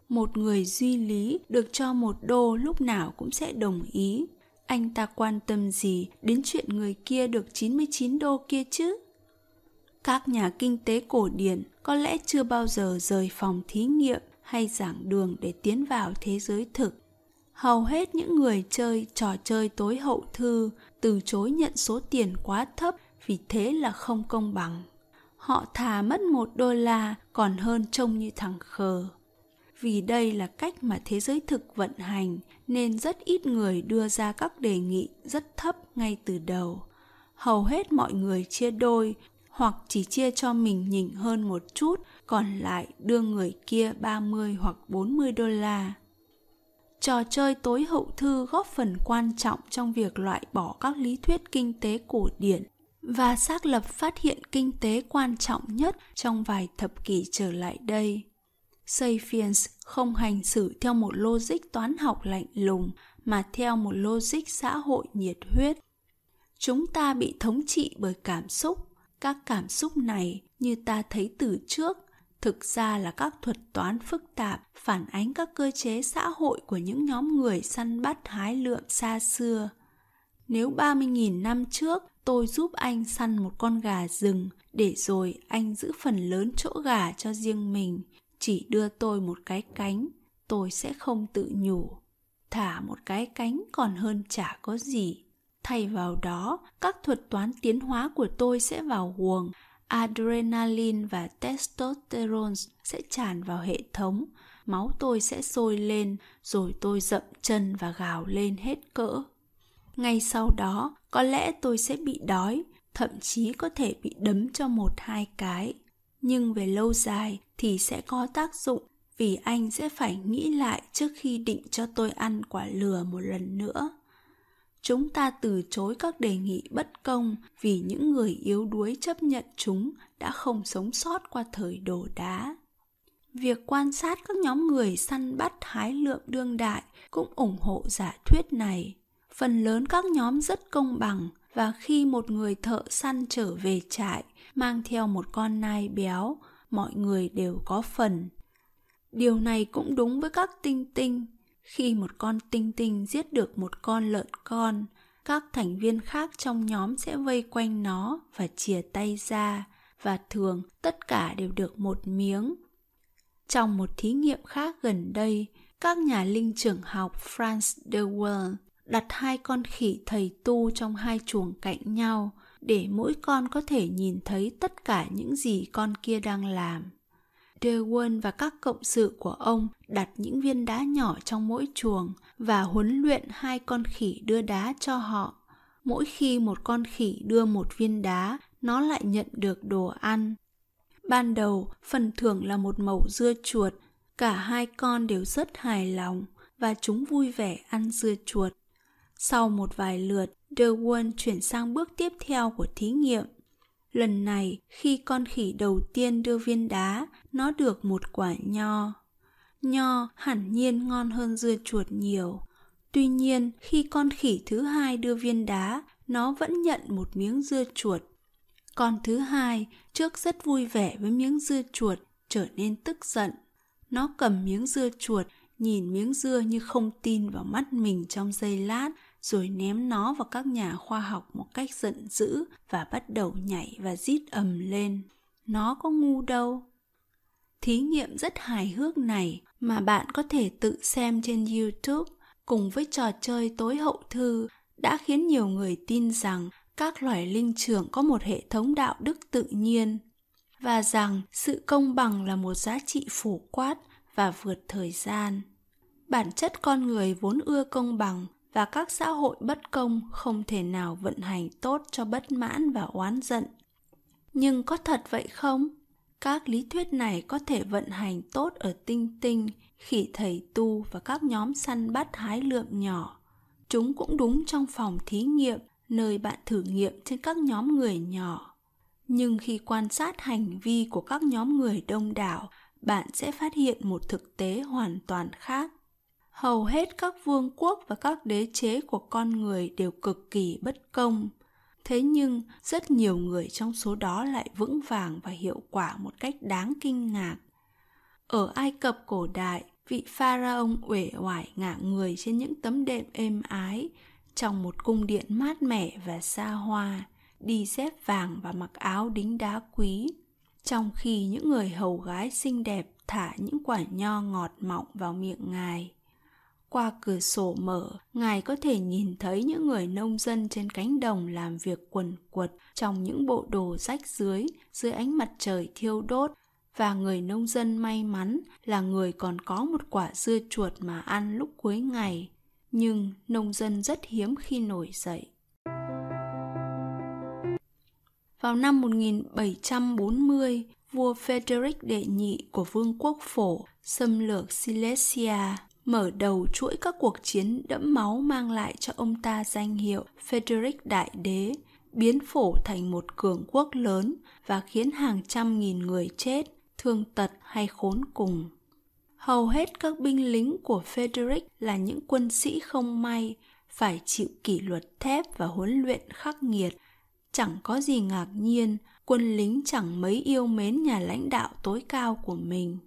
Một người duy lý được cho một đô lúc nào cũng sẽ đồng ý. Anh ta quan tâm gì đến chuyện người kia được 99 đô kia chứ? Các nhà kinh tế cổ điển có lẽ chưa bao giờ rời phòng thí nghiệm hay giảng đường để tiến vào thế giới thực. Hầu hết những người chơi trò chơi tối hậu thư từ chối nhận số tiền quá thấp vì thế là không công bằng. Họ thà mất một đô la còn hơn trông như thằng khờ. Vì đây là cách mà thế giới thực vận hành nên rất ít người đưa ra các đề nghị rất thấp ngay từ đầu. Hầu hết mọi người chia đôi hoặc chỉ chia cho mình nhỉnh hơn một chút, còn lại đưa người kia 30 hoặc 40 đô la. Trò chơi tối hậu thư góp phần quan trọng trong việc loại bỏ các lý thuyết kinh tế cổ điển và xác lập phát hiện kinh tế quan trọng nhất trong vài thập kỷ trở lại đây. Sapiens không hành xử theo một logic toán học lạnh lùng, mà theo một logic xã hội nhiệt huyết. Chúng ta bị thống trị bởi cảm xúc các cảm xúc này, như ta thấy từ trước thực ra là các thuật toán phức tạp phản ánh các cơ chế xã hội của những nhóm người săn bắt hái lượm xa xưa. Nếu 30.000 năm trước tôi giúp anh săn một con gà rừng để rồi anh giữ phần lớn chỗ gà cho riêng mình, chỉ đưa tôi một cái cánh, tôi sẽ không tự nhủ. Thả một cái cánh còn hơn chả có gì. Thay vào đó, các thuật toán tiến hóa của tôi sẽ vào guồng, adrenaline và testosterone sẽ tràn vào hệ thống, máu tôi sẽ sôi lên, rồi tôi dậm chân và gào lên hết cỡ. Ngay sau đó, có lẽ tôi sẽ bị đói, thậm chí có thể bị đấm cho một hai cái. Nhưng về lâu dài thì sẽ có tác dụng vì anh sẽ phải nghĩ lại trước khi định cho tôi ăn quả lừa một lần nữa chúng ta từ chối các đề nghị bất công vì những người yếu đuối chấp nhận chúng đã không sống sót qua thời đồ đá. Việc quan sát các nhóm người săn bắt hái lượm đương đại cũng ủng hộ giả thuyết này. Phần lớn các nhóm rất công bằng và khi một người thợ săn trở về trại, mang theo một con nai béo, mọi người đều có phần. Điều này cũng đúng với các tinh tinh khi một con tinh tinh giết được một con lợn con, các thành viên khác trong nhóm sẽ vây quanh nó và chìa tay ra, và thường tất cả đều được một miếng. Trong một thí nghiệm khác gần đây, các nhà linh trưởng học franz de Waal đặt hai con khỉ thầy tu trong hai chuồng cạnh nhau để mỗi con có thể nhìn thấy tất cả những gì con kia đang làm. De và các cộng sự của ông đặt những viên đá nhỏ trong mỗi chuồng và huấn luyện hai con khỉ đưa đá cho họ. Mỗi khi một con khỉ đưa một viên đá, nó lại nhận được đồ ăn. Ban đầu, phần thưởng là một mẩu dưa chuột. Cả hai con đều rất hài lòng và chúng vui vẻ ăn dưa chuột. Sau một vài lượt, De chuyển sang bước tiếp theo của thí nghiệm. Lần này, khi con khỉ đầu tiên đưa viên đá, nó được một quả nho. Nho hẳn nhiên ngon hơn dưa chuột nhiều. Tuy nhiên, khi con khỉ thứ hai đưa viên đá, nó vẫn nhận một miếng dưa chuột. Con thứ hai, trước rất vui vẻ với miếng dưa chuột, trở nên tức giận. Nó cầm miếng dưa chuột, nhìn miếng dưa như không tin vào mắt mình trong giây lát, rồi ném nó vào các nhà khoa học một cách giận dữ và bắt đầu nhảy và rít ầm lên. Nó có ngu đâu. Thí nghiệm rất hài hước này mà bạn có thể tự xem trên YouTube cùng với trò chơi tối hậu thư đã khiến nhiều người tin rằng các loài linh trưởng có một hệ thống đạo đức tự nhiên và rằng sự công bằng là một giá trị phổ quát và vượt thời gian. Bản chất con người vốn ưa công bằng và các xã hội bất công không thể nào vận hành tốt cho bất mãn và oán giận. Nhưng có thật vậy không? Các lý thuyết này có thể vận hành tốt ở tinh tinh, khỉ thầy tu và các nhóm săn bắt hái lượm nhỏ. Chúng cũng đúng trong phòng thí nghiệm, nơi bạn thử nghiệm trên các nhóm người nhỏ. Nhưng khi quan sát hành vi của các nhóm người đông đảo, bạn sẽ phát hiện một thực tế hoàn toàn khác. Hầu hết các vương quốc và các đế chế của con người đều cực kỳ bất công thế nhưng, rất nhiều người trong số đó lại vững vàng và hiệu quả một cách đáng kinh ngạc. Ở ai cập cổ đại, vị pharaoh uể oải ngả người trên những tấm đệm êm ái, trong một cung điện mát mẻ và xa hoa, đi dép vàng và mặc áo đính đá quý. Trong khi những người hầu gái xinh đẹp thả những quả nho ngọt mọng vào miệng ngài qua cửa sổ mở ngài có thể nhìn thấy những người nông dân trên cánh đồng làm việc quần quật trong những bộ đồ rách dưới dưới ánh mặt trời thiêu đốt và người nông dân may mắn là người còn có một quả dưa chuột mà ăn lúc cuối ngày nhưng nông dân rất hiếm khi nổi dậy. Vào năm 1740, vua Frederick đệ nhị của vương quốc phổ xâm lược Silesia mở đầu chuỗi các cuộc chiến đẫm máu mang lại cho ông ta danh hiệu Frederick Đại Đế, biến phổ thành một cường quốc lớn và khiến hàng trăm nghìn người chết, thương tật hay khốn cùng. Hầu hết các binh lính của Frederick là những quân sĩ không may, phải chịu kỷ luật thép và huấn luyện khắc nghiệt. chẳng có gì ngạc nhiên quân lính chẳng mấy yêu mến nhà lãnh đạo tối cao của mình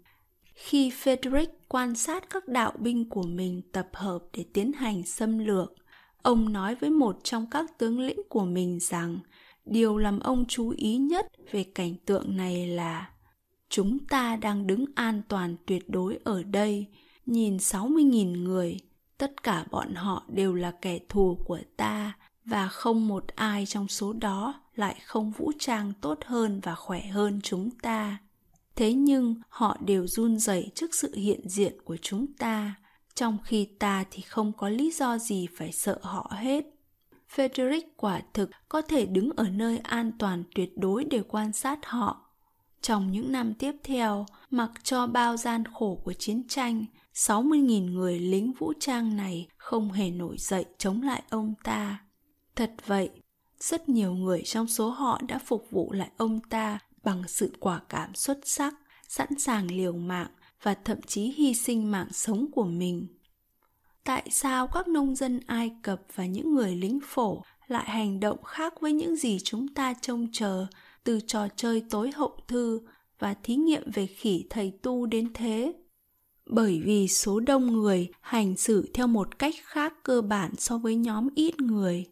khi frederick quan sát các đạo binh của mình tập hợp để tiến hành xâm lược ông nói với một trong các tướng lĩnh của mình rằng điều làm ông chú ý nhất về cảnh tượng này là chúng ta đang đứng an toàn tuyệt đối ở đây nhìn 60.000 người, tất cả bọn họ đều là kẻ thù của ta và không một ai trong số đó lại không vũ trang tốt hơn và khỏe hơn chúng ta. Thế nhưng họ đều run rẩy trước sự hiện diện của chúng ta, trong khi ta thì không có lý do gì phải sợ họ hết. Frederick quả thực có thể đứng ở nơi an toàn tuyệt đối để quan sát họ. Trong những năm tiếp theo, mặc cho bao gian khổ của chiến tranh, 60.000 người lính vũ trang này không hề nổi dậy chống lại ông ta. Thật vậy, rất nhiều người trong số họ đã phục vụ lại ông ta bằng sự quả cảm xuất sắc, sẵn sàng liều mạng và thậm chí hy sinh mạng sống của mình. Tại sao các nông dân Ai Cập và những người lính phổ lại hành động khác với những gì chúng ta trông chờ từ trò chơi tối hậu thư và thí nghiệm về khỉ thầy tu đến thế? bởi vì số đông người hành xử theo một cách khác cơ bản so với nhóm ít người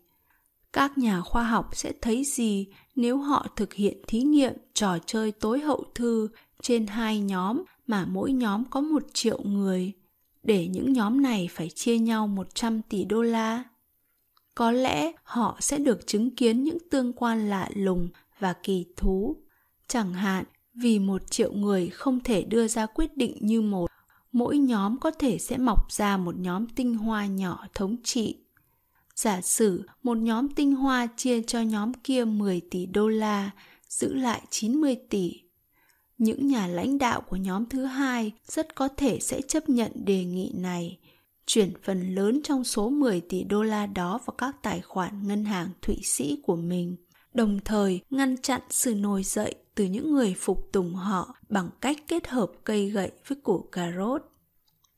các nhà khoa học sẽ thấy gì nếu họ thực hiện thí nghiệm, trò chơi tối hậu thư trên hai nhóm mà mỗi nhóm có một triệu người để những nhóm này phải chia nhau 100 tỷ đô la. Có lẽ họ sẽ được chứng kiến những tương quan lạ lùng và kỳ thú. Chẳng hạn, vì một triệu người không thể đưa ra quyết định như một, mỗi nhóm có thể sẽ mọc ra một nhóm tinh hoa nhỏ thống trị. Giả sử một nhóm tinh hoa chia cho nhóm kia 10 tỷ đô la, giữ lại 90 tỷ. Những nhà lãnh đạo của nhóm thứ hai rất có thể sẽ chấp nhận đề nghị này, chuyển phần lớn trong số 10 tỷ đô la đó vào các tài khoản ngân hàng Thụy Sĩ của mình, đồng thời ngăn chặn sự nổi dậy từ những người phục tùng họ bằng cách kết hợp cây gậy với củ cà rốt.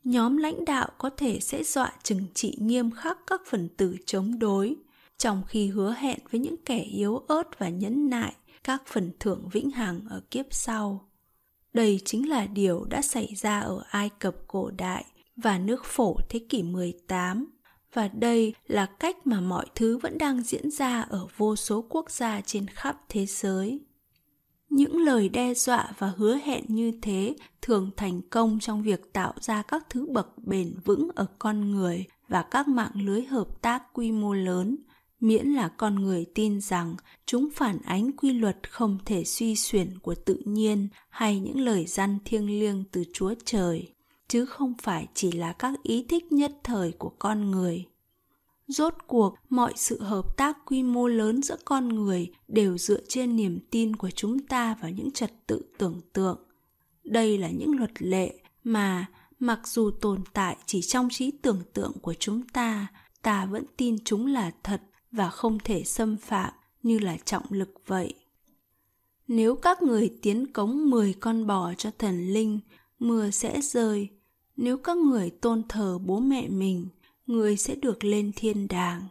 Nhóm lãnh đạo có thể sẽ dọa trừng trị nghiêm khắc các phần tử chống đối, trong khi hứa hẹn với những kẻ yếu ớt và nhẫn nại các phần thưởng vĩnh hằng ở kiếp sau. Đây chính là điều đã xảy ra ở Ai Cập cổ đại và nước phổ thế kỷ 18. Và đây là cách mà mọi thứ vẫn đang diễn ra ở vô số quốc gia trên khắp thế giới những lời đe dọa và hứa hẹn như thế thường thành công trong việc tạo ra các thứ bậc bền vững ở con người và các mạng lưới hợp tác quy mô lớn. Miễn là con người tin rằng chúng phản ánh quy luật không thể suy xuyển của tự nhiên hay những lời răn thiêng liêng từ chúa trời, chứ không phải chỉ là các ý thích nhất thời của con người rốt cuộc mọi sự hợp tác quy mô lớn giữa con người đều dựa trên niềm tin của chúng ta vào những trật tự tưởng tượng đây là những luật lệ mà mặc dù tồn tại chỉ trong trí tưởng tượng của chúng ta ta vẫn tin chúng là thật và không thể xâm phạm như là trọng lực vậy nếu các người tiến cống 10 con bò cho thần linh, mưa sẽ rơi. Nếu các người tôn thờ bố mẹ mình, người sẽ được lên thiên đàng.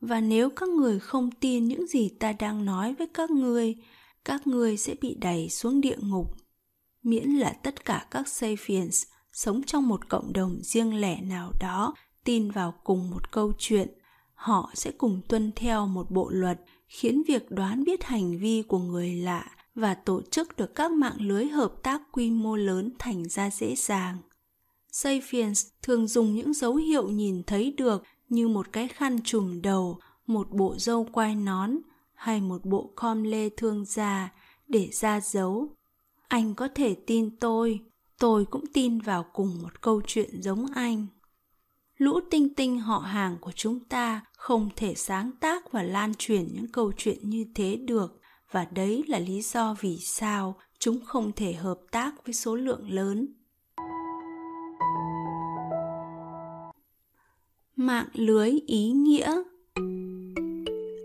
Và nếu các người không tin những gì ta đang nói với các ngươi các ngươi sẽ bị đẩy xuống địa ngục. Miễn là tất cả các sapiens sống trong một cộng đồng riêng lẻ nào đó tin vào cùng một câu chuyện, họ sẽ cùng tuân theo một bộ luật khiến việc đoán biết hành vi của người lạ và tổ chức được các mạng lưới hợp tác quy mô lớn thành ra dễ dàng. Sapiens thường dùng những dấu hiệu nhìn thấy được như một cái khăn trùm đầu, một bộ râu quai nón hay một bộ com lê thương già để ra dấu. Anh có thể tin tôi, tôi cũng tin vào cùng một câu chuyện giống anh. Lũ tinh tinh họ hàng của chúng ta không thể sáng tác và lan truyền những câu chuyện như thế được và đấy là lý do vì sao chúng không thể hợp tác với số lượng lớn mạng lưới ý nghĩa.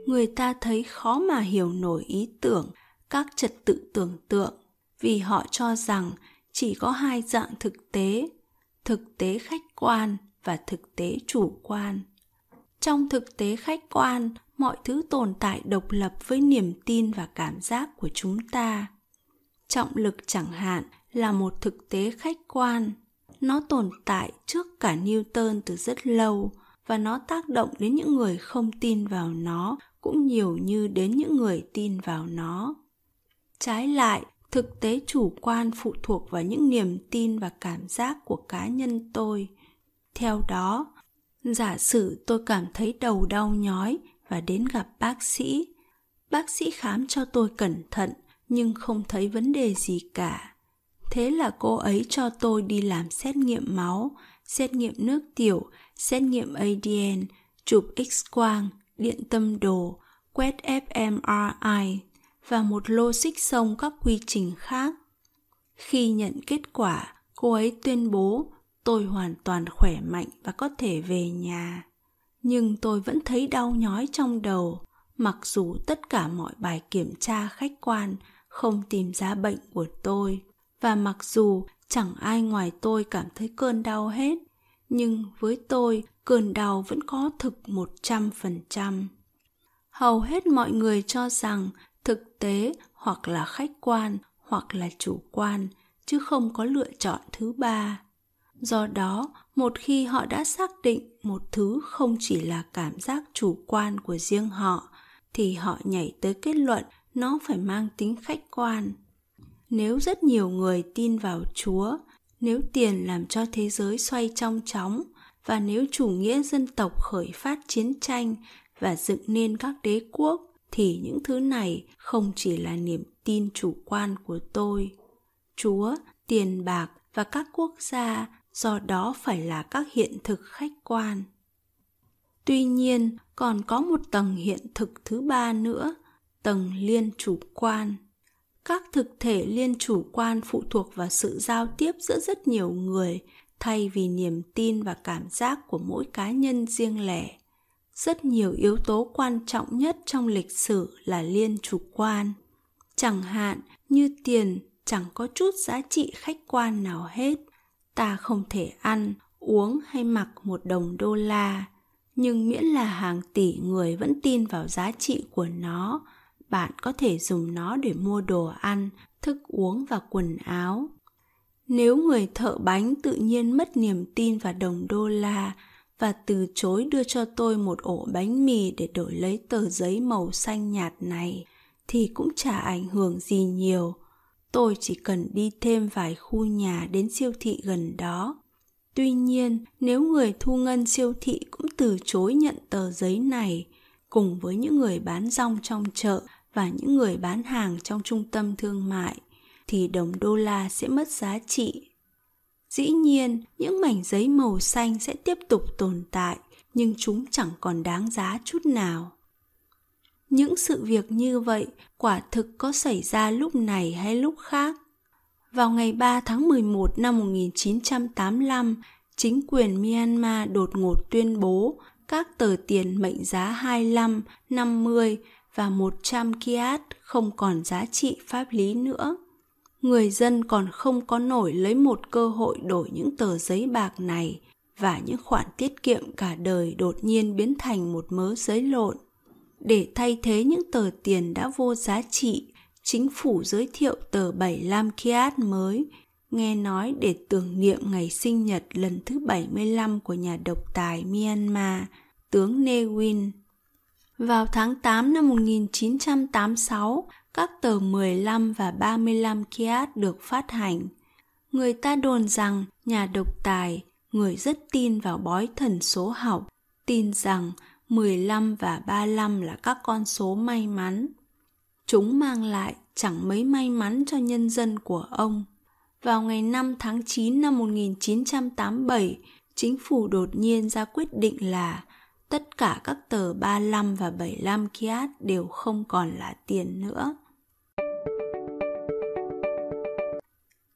Người ta thấy khó mà hiểu nổi ý tưởng, các trật tự tưởng tượng, vì họ cho rằng chỉ có hai dạng thực tế thực tế khách quan và thực tế chủ quan. Trong thực tế khách quan, mọi thứ tồn tại độc lập với niềm tin và cảm giác của chúng ta. Trọng lực chẳng hạn là một thực tế khách quan nó tồn tại trước cả newton từ rất lâu và nó tác động đến những người không tin vào nó, cũng nhiều như đến những người tin vào nó. Trái lại, thực tế chủ quan phụ thuộc vào những niềm tin và cảm giác của cá nhân tôi. Theo đó, giả sử tôi cảm thấy đầu đau nhói và đến gặp bác sĩ bác sĩ khám cho tôi cẩn thận nhưng không thấy vấn đề gì cả thế là cô ấy cho tôi đi làm xét nghiệm máu xét nghiệm nước tiểu xét nghiệm adn chụp x quang điện tâm đồ quét fMRI và một lô xích sông các quy trình khác. Khi nhận kết quả, cô ấy tuyên bố tôi hoàn toàn khỏe mạnh và có thể về nhà. Nhưng tôi vẫn thấy đau nhói trong đầu, mặc dù tất cả mọi bài kiểm tra khách quan không tìm ra bệnh của tôi. Và mặc dù chẳng ai ngoài tôi cảm thấy cơn đau hết, nhưng với tôi cơn đau vẫn có thực một trăm phần trăm. Hầu hết mọi người cho rằng thực tế hoặc là khách quan hoặc là chủ quan chứ không có lựa chọn thứ ba. Do đó một khi họ đã xác định một thứ không chỉ là cảm giác chủ quan của riêng họ thì họ nhảy tới kết luận nó phải mang tính khách quan nếu rất nhiều người tin vào chúa, nếu tiền làm cho thế giới xoay trong chóng, và nếu chủ nghĩa dân tộc khởi phát chiến tranh và dựng nên các đế quốc, thì những thứ này không chỉ là niềm tin chủ quan của tôi. Chúa, tiền bạc và các quốc gia, do đó phải là các hiện thực khách quan. Tuy nhiên, còn có một tầng hiện thực thứ ba nữa, tầng liên chủ quan các thực thể liên chủ quan phụ thuộc vào sự giao tiếp giữa rất nhiều người, thay vì niềm tin và cảm giác của mỗi cá nhân riêng lẻ. Rất nhiều yếu tố quan trọng nhất trong lịch sử là liên chủ quan. Chẳng hạn, như tiền chẳng có chút giá trị khách quan nào hết. Ta không thể ăn, uống hay mặc một đồng đô la, nhưng miễn là hàng tỷ người vẫn tin vào giá trị của nó bạn có thể dùng nó để mua đồ ăn, thức uống và quần áo. Nếu người thợ bánh tự nhiên mất niềm tin vào đồng đô la và từ chối đưa cho tôi một ổ bánh mì để đổi lấy tờ giấy màu xanh nhạt này, thì cũng chả ảnh hưởng gì nhiều. Tôi chỉ cần đi thêm vài khu nhà đến siêu thị gần đó. Tuy nhiên, nếu người thu ngân siêu thị cũng từ chối nhận tờ giấy này, cùng với những người bán rong trong chợ và những người bán hàng trong trung tâm thương mại thì đồng đô la sẽ mất giá trị dĩ nhiên những mảnh giấy màu xanh sẽ tiếp tục tồn tại nhưng chúng chẳng còn đáng giá chút nào những sự việc như vậy quả thực có xảy ra lúc này hay lúc khác. Vào ngày 3 tháng 11 năm 1985, chính quyền Myanmar đột ngột tuyên bố các tờ tiền mệnh giá 25, 50 và 100 kiat không còn giá trị pháp lý nữa người dân còn không có nổi lấy một cơ hội đổi những tờ giấy bạc này và những khoản tiết kiệm cả đời đột nhiên biến thành một mớ giấy lộn. Để thay thế những tờ tiền đã vô giá trị, chính phủ giới thiệu tờ 75 kiat mới, nghe nói để tưởng niệm ngày sinh nhật lần thứ 75 của nhà độc tài Myanmar, tướng Ne Win. Vào tháng 8 năm 1986, các tờ 15 và 35 kiat được phát hành. Người ta đồn rằng nhà độc tài, người rất tin vào bói thần số học, tin rằng 15 và 35 là các con số may mắn. Chúng mang lại chẳng mấy may mắn cho nhân dân của ông. Vào ngày 5 tháng 9 năm 1987, chính phủ đột nhiên ra quyết định là tất cả các tờ 35 và 75 kiat đều không còn là tiền nữa.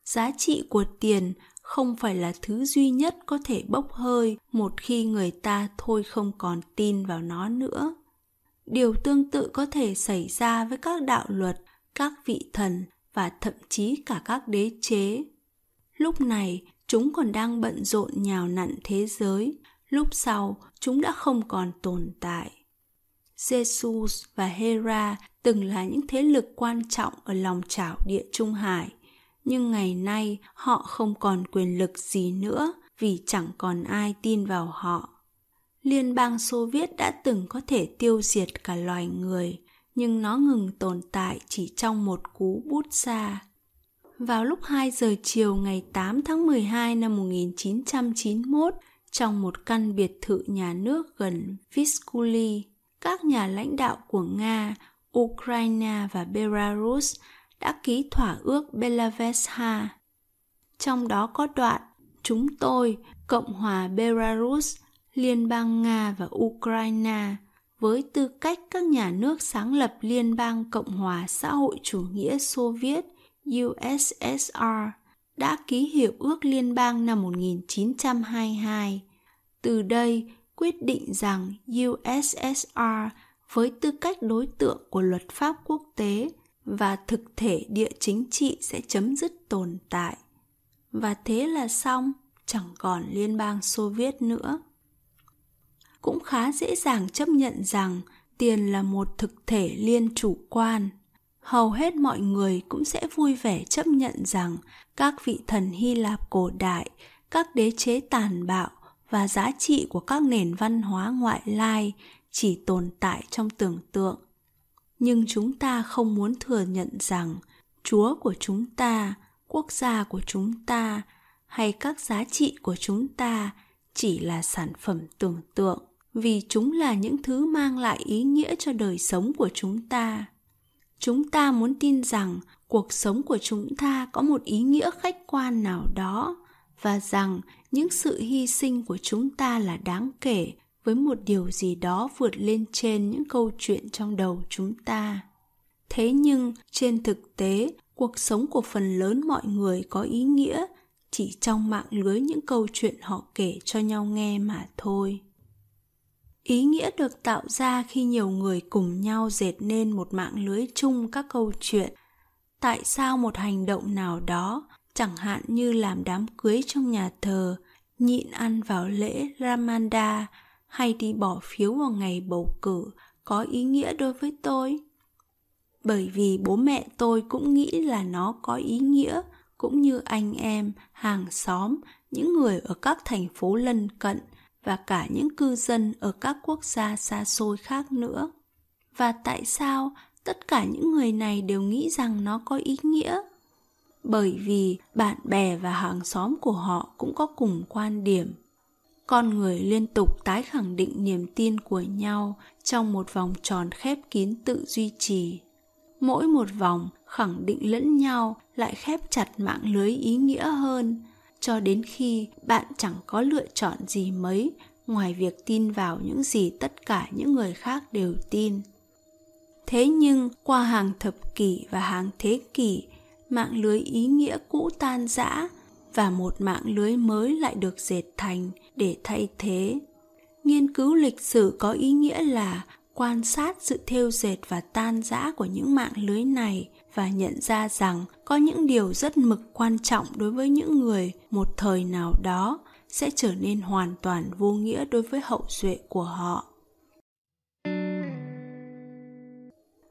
Giá trị của tiền không phải là thứ duy nhất có thể bốc hơi một khi người ta thôi không còn tin vào nó nữa. Điều tương tự có thể xảy ra với các đạo luật, các vị thần và thậm chí cả các đế chế. Lúc này, chúng còn đang bận rộn nhào nặn thế giới, lúc sau chúng đã không còn tồn tại Jesus và Hera từng là những thế lực quan trọng ở lòng chảo địa Trung Hải, nhưng ngày nay họ không còn quyền lực gì nữa vì chẳng còn ai tin vào họ. Liên bang Xô Viết đã từng có thể tiêu diệt cả loài người, nhưng nó ngừng tồn tại chỉ trong một cú bút xa. Vào lúc 2 giờ chiều ngày 8 tháng 12 năm 1991, trong một căn biệt thự nhà nước gần Viskuli, các nhà lãnh đạo của Nga, Ukraine và Belarus đã ký thỏa ước Belavesha. Trong đó có đoạn Chúng tôi, Cộng hòa Belarus, Liên bang Nga và Ukraine với tư cách các nhà nước sáng lập Liên bang Cộng hòa xã hội chủ nghĩa Xô Viết USSR đã ký hiệp ước liên bang năm 1922. Từ đây, quyết định rằng USSR với tư cách đối tượng của luật pháp quốc tế và thực thể địa chính trị sẽ chấm dứt tồn tại. Và thế là xong, chẳng còn liên bang Xô Viết nữa. Cũng khá dễ dàng chấp nhận rằng tiền là một thực thể liên chủ quan. Hầu hết mọi người cũng sẽ vui vẻ chấp nhận rằng các vị thần Hy Lạp cổ đại, các đế chế tàn bạo và giá trị của các nền văn hóa ngoại lai chỉ tồn tại trong tưởng tượng. Nhưng chúng ta không muốn thừa nhận rằng chúa của chúng ta quốc gia của chúng ta hay các giá trị của chúng ta chỉ là sản phẩm tưởng tượng vì chúng là những thứ mang lại ý nghĩa cho đời sống của chúng ta chúng ta muốn tin rằng cuộc sống của chúng ta có một ý nghĩa khách quan nào đó và rằng những sự hy sinh của chúng ta là đáng kể với một điều gì đó vượt lên trên những câu chuyện trong đầu chúng ta. Thế nhưng trên thực tế, cuộc sống của phần lớn mọi người có ý nghĩa chỉ trong mạng lưới những câu chuyện họ kể cho nhau nghe mà thôi ý nghĩa được tạo ra khi nhiều người cùng nhau dệt nên một mạng lưới chung các câu chuyện. Tại sao một hành động nào đó, chẳng hạn như làm đám cưới trong nhà thờ, nhịn ăn vào lễ ramanda hay đi bỏ phiếu vào ngày bầu cử có ý nghĩa đối với tôi? Bởi vì bố mẹ tôi cũng nghĩ là nó có ý nghĩa, cũng như anh em, hàng xóm, những người ở các thành phố lân cận và cả những cư dân ở các quốc gia xa xôi khác nữa. Và tại sao tất cả những người này đều nghĩ rằng nó có ý nghĩa? Bởi vì bạn bè và hàng xóm của họ cũng có cùng quan điểm. Con người liên tục tái khẳng định niềm tin của nhau trong một vòng tròn khép kín tự duy trì. Mỗi một vòng khẳng định lẫn nhau lại khép chặt mạng lưới ý nghĩa hơn cho đến khi bạn chẳng có lựa chọn gì mấy ngoài việc tin vào những gì tất cả những người khác đều tin. Thế nhưng qua hàng thập kỷ và hàng thế kỷ, mạng lưới ý nghĩa cũ tan rã và một mạng lưới mới lại được dệt thành để thay thế. Nghiên cứu lịch sử có ý nghĩa là quan sát sự thêu dệt và tan rã của những mạng lưới này và nhận ra rằng có những điều rất mực quan trọng đối với những người một thời nào đó sẽ trở nên hoàn toàn vô nghĩa đối với hậu duệ của họ.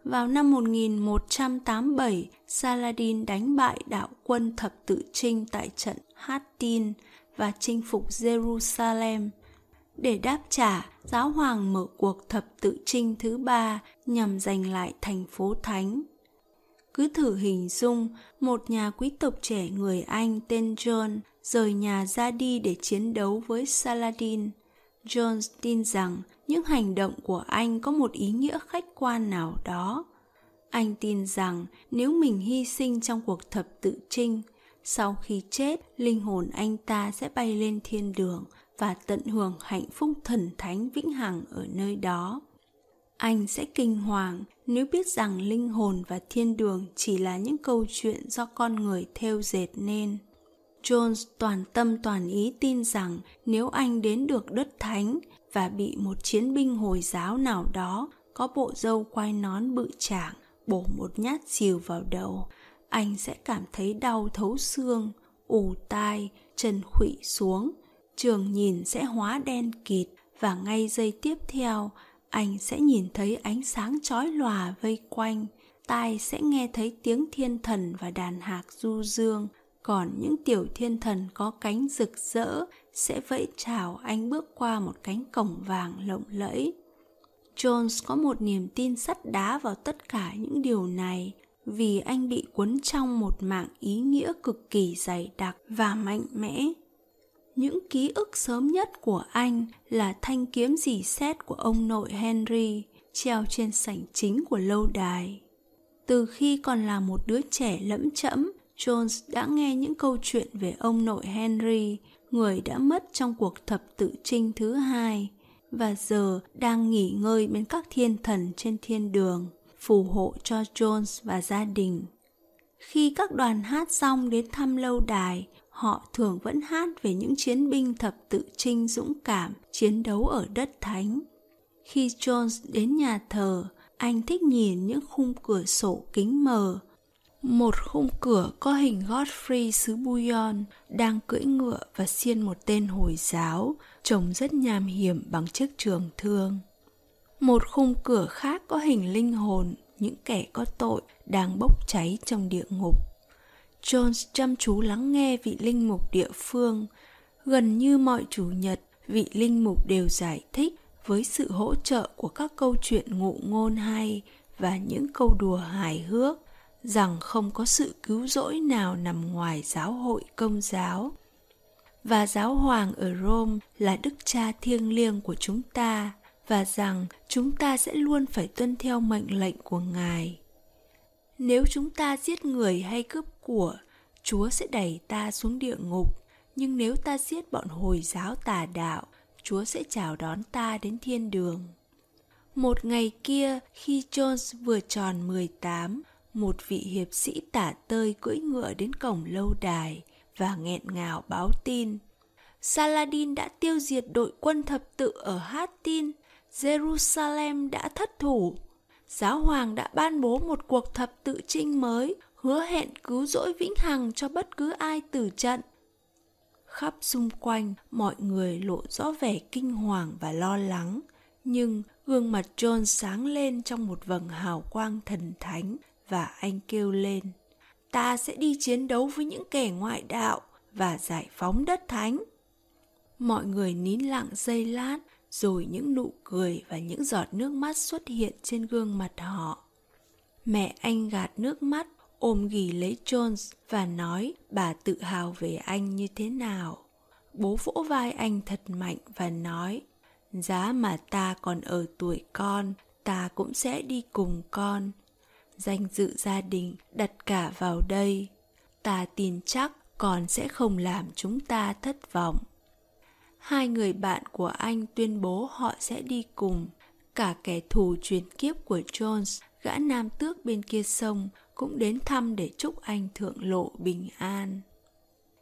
Vào năm 1187, Saladin đánh bại đạo quân thập tự trinh tại trận Hattin và chinh phục Jerusalem. Để đáp trả, giáo hoàng mở cuộc thập tự trinh thứ ba nhằm giành lại thành phố Thánh. Cứ thử hình dung một nhà quý tộc trẻ người Anh tên John rời nhà ra đi để chiến đấu với Saladin. John tin rằng những hành động của anh có một ý nghĩa khách quan nào đó. Anh tin rằng nếu mình hy sinh trong cuộc thập tự trinh, sau khi chết, linh hồn anh ta sẽ bay lên thiên đường và tận hưởng hạnh phúc thần thánh vĩnh hằng ở nơi đó. Anh sẽ kinh hoàng nếu biết rằng linh hồn và thiên đường chỉ là những câu chuyện do con người theo dệt nên. Jones toàn tâm toàn ý tin rằng nếu anh đến được đất thánh và bị một chiến binh Hồi giáo nào đó có bộ râu quai nón bự trảng bổ một nhát chiều vào đầu, anh sẽ cảm thấy đau thấu xương, ù tai, chân khuỵu xuống. Trường nhìn sẽ hóa đen kịt và ngay giây tiếp theo, anh sẽ nhìn thấy ánh sáng chói lòa vây quanh. Tai sẽ nghe thấy tiếng thiên thần và đàn hạc du dương. Còn những tiểu thiên thần có cánh rực rỡ sẽ vẫy chào anh bước qua một cánh cổng vàng lộng lẫy. Jones có một niềm tin sắt đá vào tất cả những điều này vì anh bị cuốn trong một mạng ý nghĩa cực kỳ dày đặc và mạnh mẽ những ký ức sớm nhất của anh là thanh kiếm dì xét của ông nội henry, treo trên sảnh chính của lâu đài. Từ khi còn là một đứa trẻ lẫm chẫm, jones đã nghe những câu chuyện về ông nội henry, người đã mất trong cuộc thập tự trinh thứ hai, và giờ đang nghỉ ngơi bên các thiên thần trên thiên đường, phù hộ cho jones và gia đình. Khi các đoàn hát xong đến thăm lâu đài họ thường vẫn hát về những chiến binh thập tự trinh dũng cảm chiến đấu ở đất thánh khi jones đến nhà thờ anh thích nhìn những khung cửa sổ kính mờ một khung cửa có hình Godfrey xứ Bouillon đang cưỡi ngựa và xiên một tên Hồi giáo, trông rất nham hiểm bằng chiếc trường thương. Một khung cửa khác có hình linh hồn, những kẻ có tội đang bốc cháy trong địa ngục. Jones chăm chú lắng nghe vị linh mục địa phương. Gần như mọi chủ nhật, vị linh mục đều giải thích với sự hỗ trợ của các câu chuyện ngụ ngôn hay và những câu đùa hài hước rằng không có sự cứu rỗi nào nằm ngoài giáo hội công giáo và giáo hoàng ở Rome là đức cha thiêng liêng của chúng ta và rằng chúng ta sẽ luôn phải tuân theo mệnh lệnh của ngài. Nếu chúng ta giết người hay cướp của, Chúa sẽ đẩy ta xuống địa ngục, nhưng nếu ta giết bọn Hồi giáo tà đạo, Chúa sẽ chào đón ta đến thiên đường. Một ngày kia, khi Jones vừa tròn 18, một vị hiệp sĩ tả tơi cưỡi ngựa đến cổng lâu đài và nghẹn ngào báo tin. Saladin đã tiêu diệt đội quân thập tự ở Hattin, Jerusalem đã thất thủ. Giáo hoàng đã ban bố một cuộc thập tự trinh mới, hứa hẹn cứu rỗi vĩnh hằng cho bất cứ ai tử trận. Khắp xung quanh, mọi người lộ rõ vẻ kinh hoàng và lo lắng, nhưng gương mặt John sáng lên trong một vầng hào quang thần thánh và anh kêu lên ta sẽ đi chiến đấu với những kẻ ngoại đạo và giải phóng đất thánh mọi người nín lặng giây lát rồi những nụ cười và những giọt nước mắt xuất hiện trên gương mặt họ mẹ anh gạt nước mắt ôm ghì lấy jones và nói, bà tự hào về anh như thế nào? Bố vỗ vai anh thật mạnh và nói, giá mà ta còn ở tuổi con, ta cũng sẽ đi cùng con. Danh dự gia đình đặt cả vào đây. Ta tin chắc con sẽ không làm chúng ta thất vọng. Hai người bạn của anh tuyên bố họ sẽ đi cùng. Cả kẻ thù truyền kiếp của jones gã nam tước bên kia sông cũng đến thăm để chúc anh thượng lộ bình an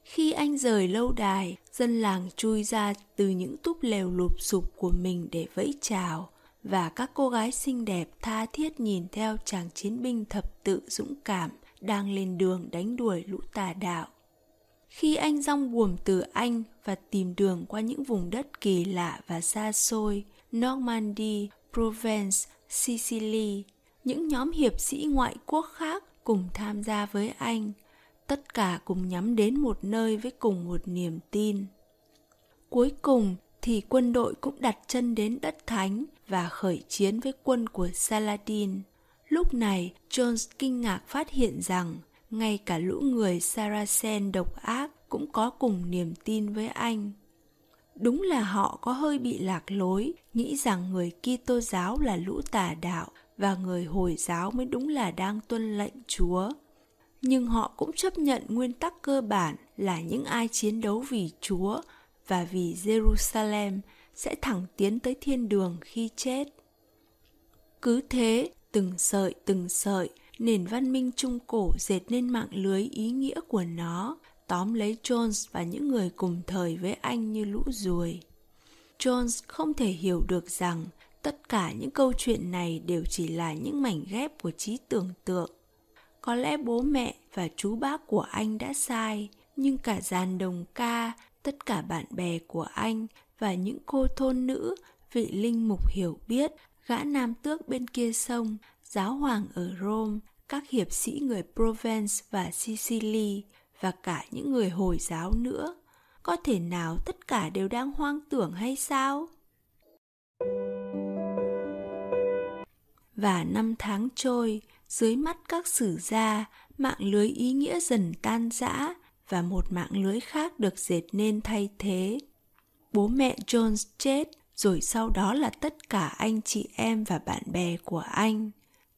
khi anh rời lâu đài dân làng chui ra từ những túp lều lụp sụp của mình để vẫy chào và các cô gái xinh đẹp tha thiết nhìn theo chàng chiến binh thập tự dũng cảm đang lên đường đánh đuổi lũ tà đạo. Khi anh rong buồm từ Anh và tìm đường qua những vùng đất kỳ lạ và xa xôi, Normandy, Provence, Sicily, những nhóm hiệp sĩ ngoại quốc khác cùng tham gia với anh, tất cả cùng nhắm đến một nơi với cùng một niềm tin. Cuối cùng thì quân đội cũng đặt chân đến đất thánh và khởi chiến với quân của Saladin. Lúc này, Jones kinh ngạc phát hiện rằng ngay cả lũ người Saracen độc ác cũng có cùng niềm tin với anh. Đúng là họ có hơi bị lạc lối, nghĩ rằng người Kitô giáo là lũ tà đạo và người Hồi giáo mới đúng là đang tuân lệnh Chúa. Nhưng họ cũng chấp nhận nguyên tắc cơ bản là những ai chiến đấu vì Chúa và vì Jerusalem sẽ thẳng tiến tới thiên đường khi chết. Cứ thế, từng sợi từng sợi, nền văn minh trung cổ dệt nên mạng lưới ý nghĩa của nó, tóm lấy Jones và những người cùng thời với anh như lũ ruồi. Jones không thể hiểu được rằng tất cả những câu chuyện này đều chỉ là những mảnh ghép của trí tưởng tượng. Có lẽ bố mẹ và chú bác của anh đã sai, nhưng cả dàn đồng ca, tất cả bạn bè của anh và những cô thôn nữ vị linh mục hiểu biết gã nam tước bên kia sông, giáo hoàng ở Rome, các hiệp sĩ người Provence và Sicily và cả những người Hồi giáo nữa. Có thể nào tất cả đều đang hoang tưởng hay sao? Và năm tháng trôi, dưới mắt các sử gia, mạng lưới ý nghĩa dần tan rã và một mạng lưới khác được dệt nên thay thế. Bố mẹ Jones chết, rồi sau đó là tất cả anh chị em và bạn bè của anh.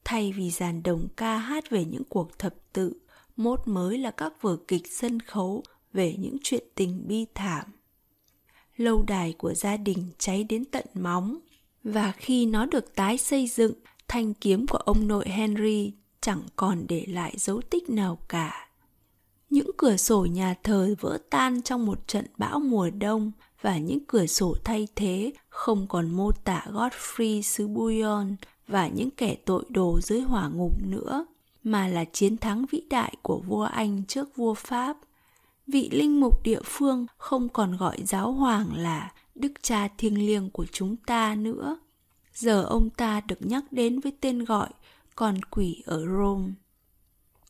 Thay vì dàn đồng ca hát về những cuộc thập tự, mốt mới là các vở kịch sân khấu về những chuyện tình bi thảm. Lâu đài của gia đình cháy đến tận móng, và khi nó được tái xây dựng, thanh kiếm của ông nội Henry chẳng còn để lại dấu tích nào cả. Những cửa sổ nhà thờ vỡ tan trong một trận bão mùa đông và những cửa sổ thay thế không còn mô tả Godfrey xứ Bouillon và những kẻ tội đồ dưới hỏa ngục nữa, mà là chiến thắng vĩ đại của vua Anh trước vua Pháp. Vị linh mục địa phương không còn gọi giáo hoàng là đức cha thiêng liêng của chúng ta nữa. Giờ ông ta được nhắc đến với tên gọi con quỷ ở Rome.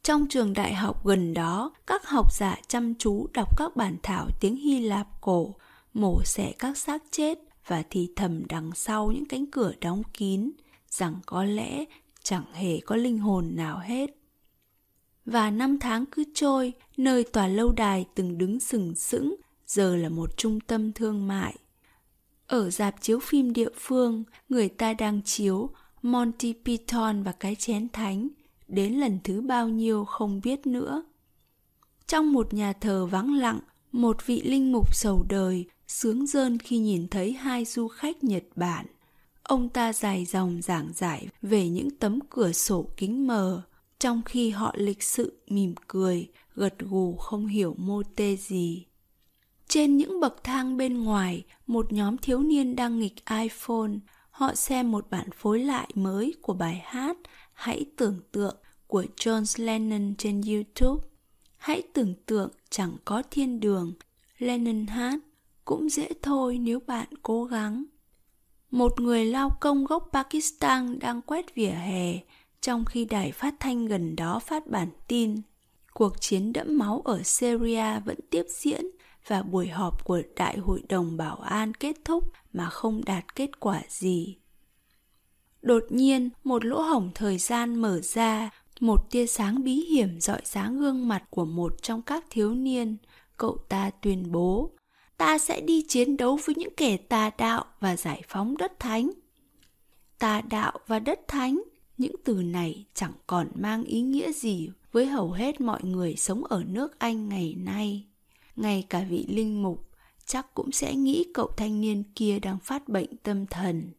Trong trường đại học gần đó, các học giả chăm chú đọc các bản thảo tiếng Hy Lạp cổ, mổ xẻ các xác chết và thì thầm đằng sau những cánh cửa đóng kín, rằng có lẽ chẳng hề có linh hồn nào hết. Và năm tháng cứ trôi, nơi tòa lâu đài từng đứng sừng sững, giờ là một trung tâm thương mại. Ở dạp chiếu phim địa phương, người ta đang chiếu Monty Python và cái chén thánh, đến lần thứ bao nhiêu không biết nữa. Trong một nhà thờ vắng lặng, một vị linh mục sầu đời sướng rơn khi nhìn thấy hai du khách Nhật Bản. Ông ta dài dòng giảng giải về những tấm cửa sổ kính mờ, trong khi họ lịch sự mỉm cười, gật gù không hiểu mô tê gì. Trên những bậc thang bên ngoài, một nhóm thiếu niên đang nghịch iPhone. Họ xem một bản phối lại mới của bài hát Hãy tưởng tượng của John Lennon trên YouTube. Hãy tưởng tượng chẳng có thiên đường. Lennon hát cũng dễ thôi nếu bạn cố gắng. Một người lao công gốc Pakistan đang quét vỉa hè, trong khi đài phát thanh gần đó phát bản tin. Cuộc chiến đẫm máu ở Syria vẫn tiếp diễn và buổi họp của Đại hội đồng Bảo an kết thúc mà không đạt kết quả gì. Đột nhiên, một lỗ hổng thời gian mở ra, một tia sáng bí hiểm dọi sáng gương mặt của một trong các thiếu niên. Cậu ta tuyên bố, ta sẽ đi chiến đấu với những kẻ tà đạo và giải phóng đất thánh. Tà đạo và đất thánh, những từ này chẳng còn mang ý nghĩa gì với hầu hết mọi người sống ở nước Anh ngày nay. Ngay cả vị linh mục chắc cũng sẽ nghĩ cậu thanh niên kia đang phát bệnh tâm thần.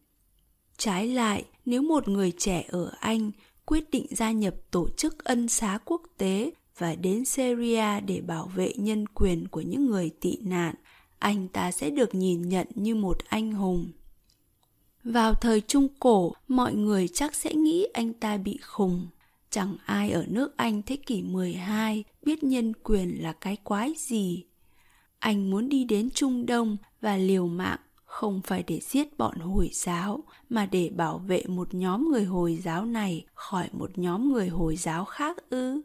Trái lại, nếu một người trẻ ở Anh quyết định gia nhập tổ chức ân xá quốc tế và đến Syria để bảo vệ nhân quyền của những người tị nạn, anh ta sẽ được nhìn nhận như một anh hùng. Vào thời Trung Cổ, mọi người chắc sẽ nghĩ anh ta bị khùng. Chẳng ai ở nước Anh thế kỷ 12 biết nhân quyền là cái quái gì. Anh muốn đi đến Trung Đông và liều mạng không phải để giết bọn Hồi giáo mà để bảo vệ một nhóm người Hồi giáo này khỏi một nhóm người Hồi giáo khác ư?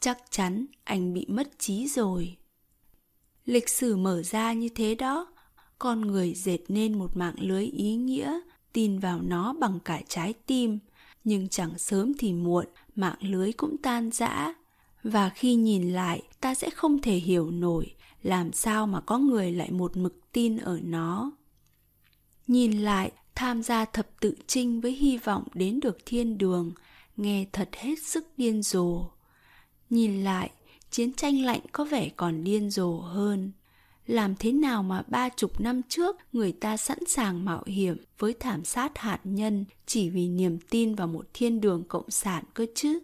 Chắc chắn anh bị mất trí rồi. Lịch sử mở ra như thế đó, con người dệt nên một mạng lưới ý nghĩa, tin vào nó bằng cả trái tim, nhưng chẳng sớm thì muộn, mạng lưới cũng tan rã. Và khi nhìn lại, ta sẽ không thể hiểu nổi làm sao mà có người lại một mực tin ở nó. Nhìn lại tham gia thập tự trinh với hy vọng đến được thiên đường nghe thật hết sức điên rồ. Nhìn lại chiến tranh lạnh có vẻ còn điên rồ hơn làm thế nào mà ba chục năm trước người ta sẵn sàng mạo hiểm với thảm sát hạt nhân chỉ vì niềm tin vào một thiên đường cộng sản cơ chứ?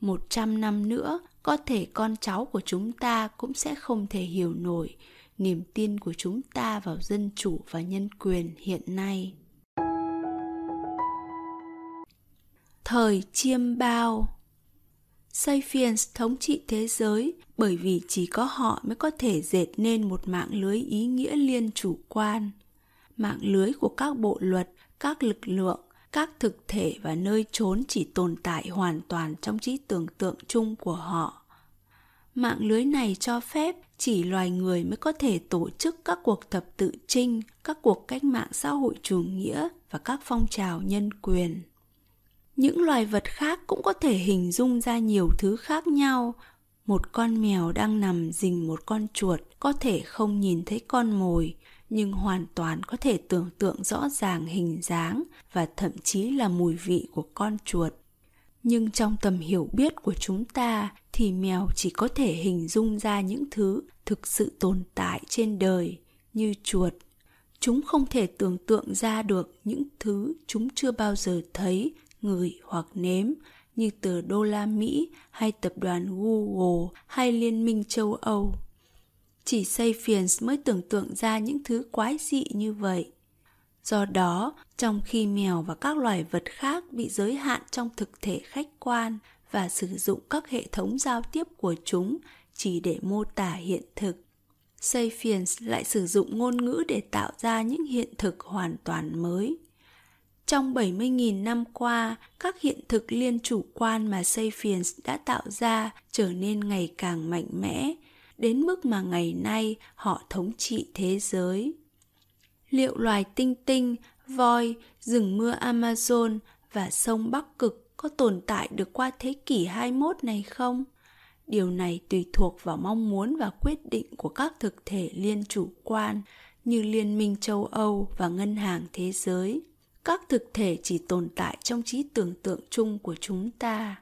Một trăm năm nữa, có thể con cháu của chúng ta cũng sẽ không thể hiểu nổi niềm tin của chúng ta vào dân chủ và nhân quyền hiện nay. Thời chiêm bao Sapiens thống trị thế giới bởi vì chỉ có họ mới có thể dệt nên một mạng lưới ý nghĩa liên chủ quan. Mạng lưới của các bộ luật, các lực lượng, các thực thể và nơi trốn chỉ tồn tại hoàn toàn trong trí tưởng tượng chung của họ. Mạng lưới này cho phép chỉ loài người mới có thể tổ chức các cuộc thập tự trinh, các cuộc cách mạng xã hội chủ nghĩa và các phong trào nhân quyền. Những loài vật khác cũng có thể hình dung ra nhiều thứ khác nhau. Một con mèo đang nằm dình một con chuột có thể không nhìn thấy con mồi, nhưng hoàn toàn có thể tưởng tượng rõ ràng hình dáng và thậm chí là mùi vị của con chuột nhưng trong tầm hiểu biết của chúng ta thì mèo chỉ có thể hình dung ra những thứ thực sự tồn tại trên đời như chuột chúng không thể tưởng tượng ra được những thứ chúng chưa bao giờ thấy ngửi hoặc nếm như từ đô la mỹ hay tập đoàn google hay liên minh châu âu chỉ sapiens mới tưởng tượng ra những thứ quái dị như vậy Do đó, trong khi mèo và các loài vật khác bị giới hạn trong thực thể khách quan và sử dụng các hệ thống giao tiếp của chúng chỉ để mô tả hiện thực, Sapiens lại sử dụng ngôn ngữ để tạo ra những hiện thực hoàn toàn mới. Trong 70.000 năm qua, các hiện thực liên chủ quan mà Sapiens đã tạo ra trở nên ngày càng mạnh mẽ, đến mức mà ngày nay họ thống trị thế giới liệu loài tinh tinh, voi, rừng mưa Amazon và sông Bắc Cực có tồn tại được qua thế kỷ 21 này không? Điều này tùy thuộc vào mong muốn và quyết định của các thực thể liên chủ quan như Liên minh châu Âu và Ngân hàng Thế giới. Các thực thể chỉ tồn tại trong trí tưởng tượng chung của chúng ta.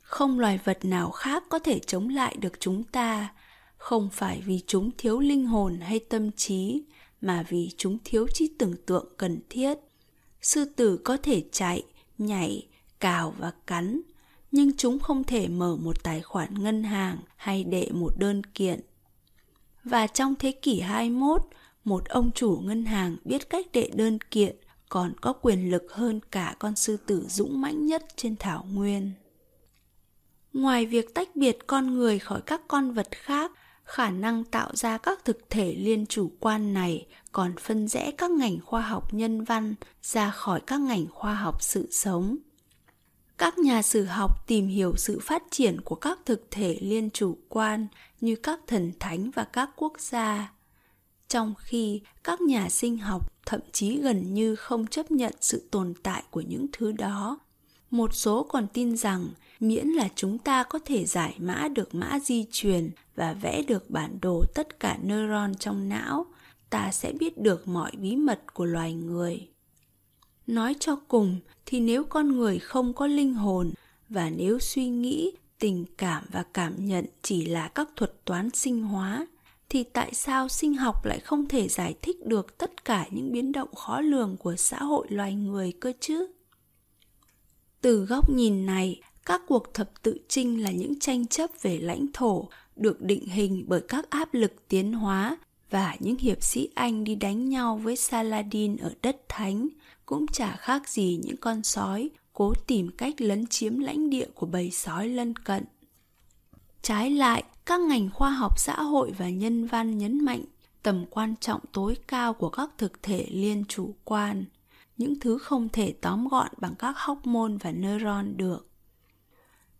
Không loài vật nào khác có thể chống lại được chúng ta, không phải vì chúng thiếu linh hồn hay tâm trí, mà vì chúng thiếu trí tưởng tượng cần thiết. Sư tử có thể chạy, nhảy, cào và cắn, nhưng chúng không thể mở một tài khoản ngân hàng hay đệ một đơn kiện. Và trong thế kỷ 21, một ông chủ ngân hàng biết cách đệ đơn kiện còn có quyền lực hơn cả con sư tử dũng mãnh nhất trên thảo nguyên. Ngoài việc tách biệt con người khỏi các con vật khác, khả năng tạo ra các thực thể liên chủ quan này còn phân rẽ các ngành khoa học nhân văn ra khỏi các ngành khoa học sự sống các nhà sử học tìm hiểu sự phát triển của các thực thể liên chủ quan như các thần thánh và các quốc gia trong khi các nhà sinh học thậm chí gần như không chấp nhận sự tồn tại của những thứ đó. Một số còn tin rằng miễn là chúng ta có thể giải mã được mã di truyền và vẽ được bản đồ tất cả neuron trong não, ta sẽ biết được mọi bí mật của loài người. Nói cho cùng thì nếu con người không có linh hồn và nếu suy nghĩ, tình cảm và cảm nhận chỉ là các thuật toán sinh hóa thì tại sao sinh học lại không thể giải thích được tất cả những biến động khó lường của xã hội loài người cơ chứ từ góc nhìn này các cuộc thập tự trinh là những tranh chấp về lãnh thổ được định hình bởi các áp lực tiến hóa và những hiệp sĩ Anh đi đánh nhau với Saladin ở đất thánh cũng chả khác gì những con sói cố tìm cách lấn chiếm lãnh địa của bầy sói lân cận. Trái lại, các ngành khoa học xã hội và nhân văn nhấn mạnh tầm quan trọng tối cao của các thực thể liên chủ quan, những thứ không thể tóm gọn bằng các hormone và neuron được.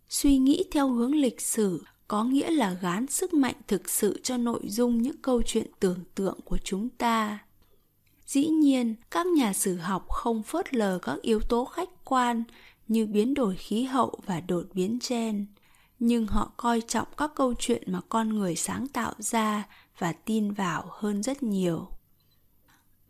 Suy nghĩ theo hướng lịch sử có nghĩa là gán sức mạnh thực sự cho nội dung những câu chuyện tưởng tượng của chúng ta dĩ nhiên các nhà sử học không phớt lờ các yếu tố khách quan như biến đổi khí hậu và đột biến gen nhưng họ coi trọng các câu chuyện mà con người sáng tạo ra và tin vào hơn rất nhiều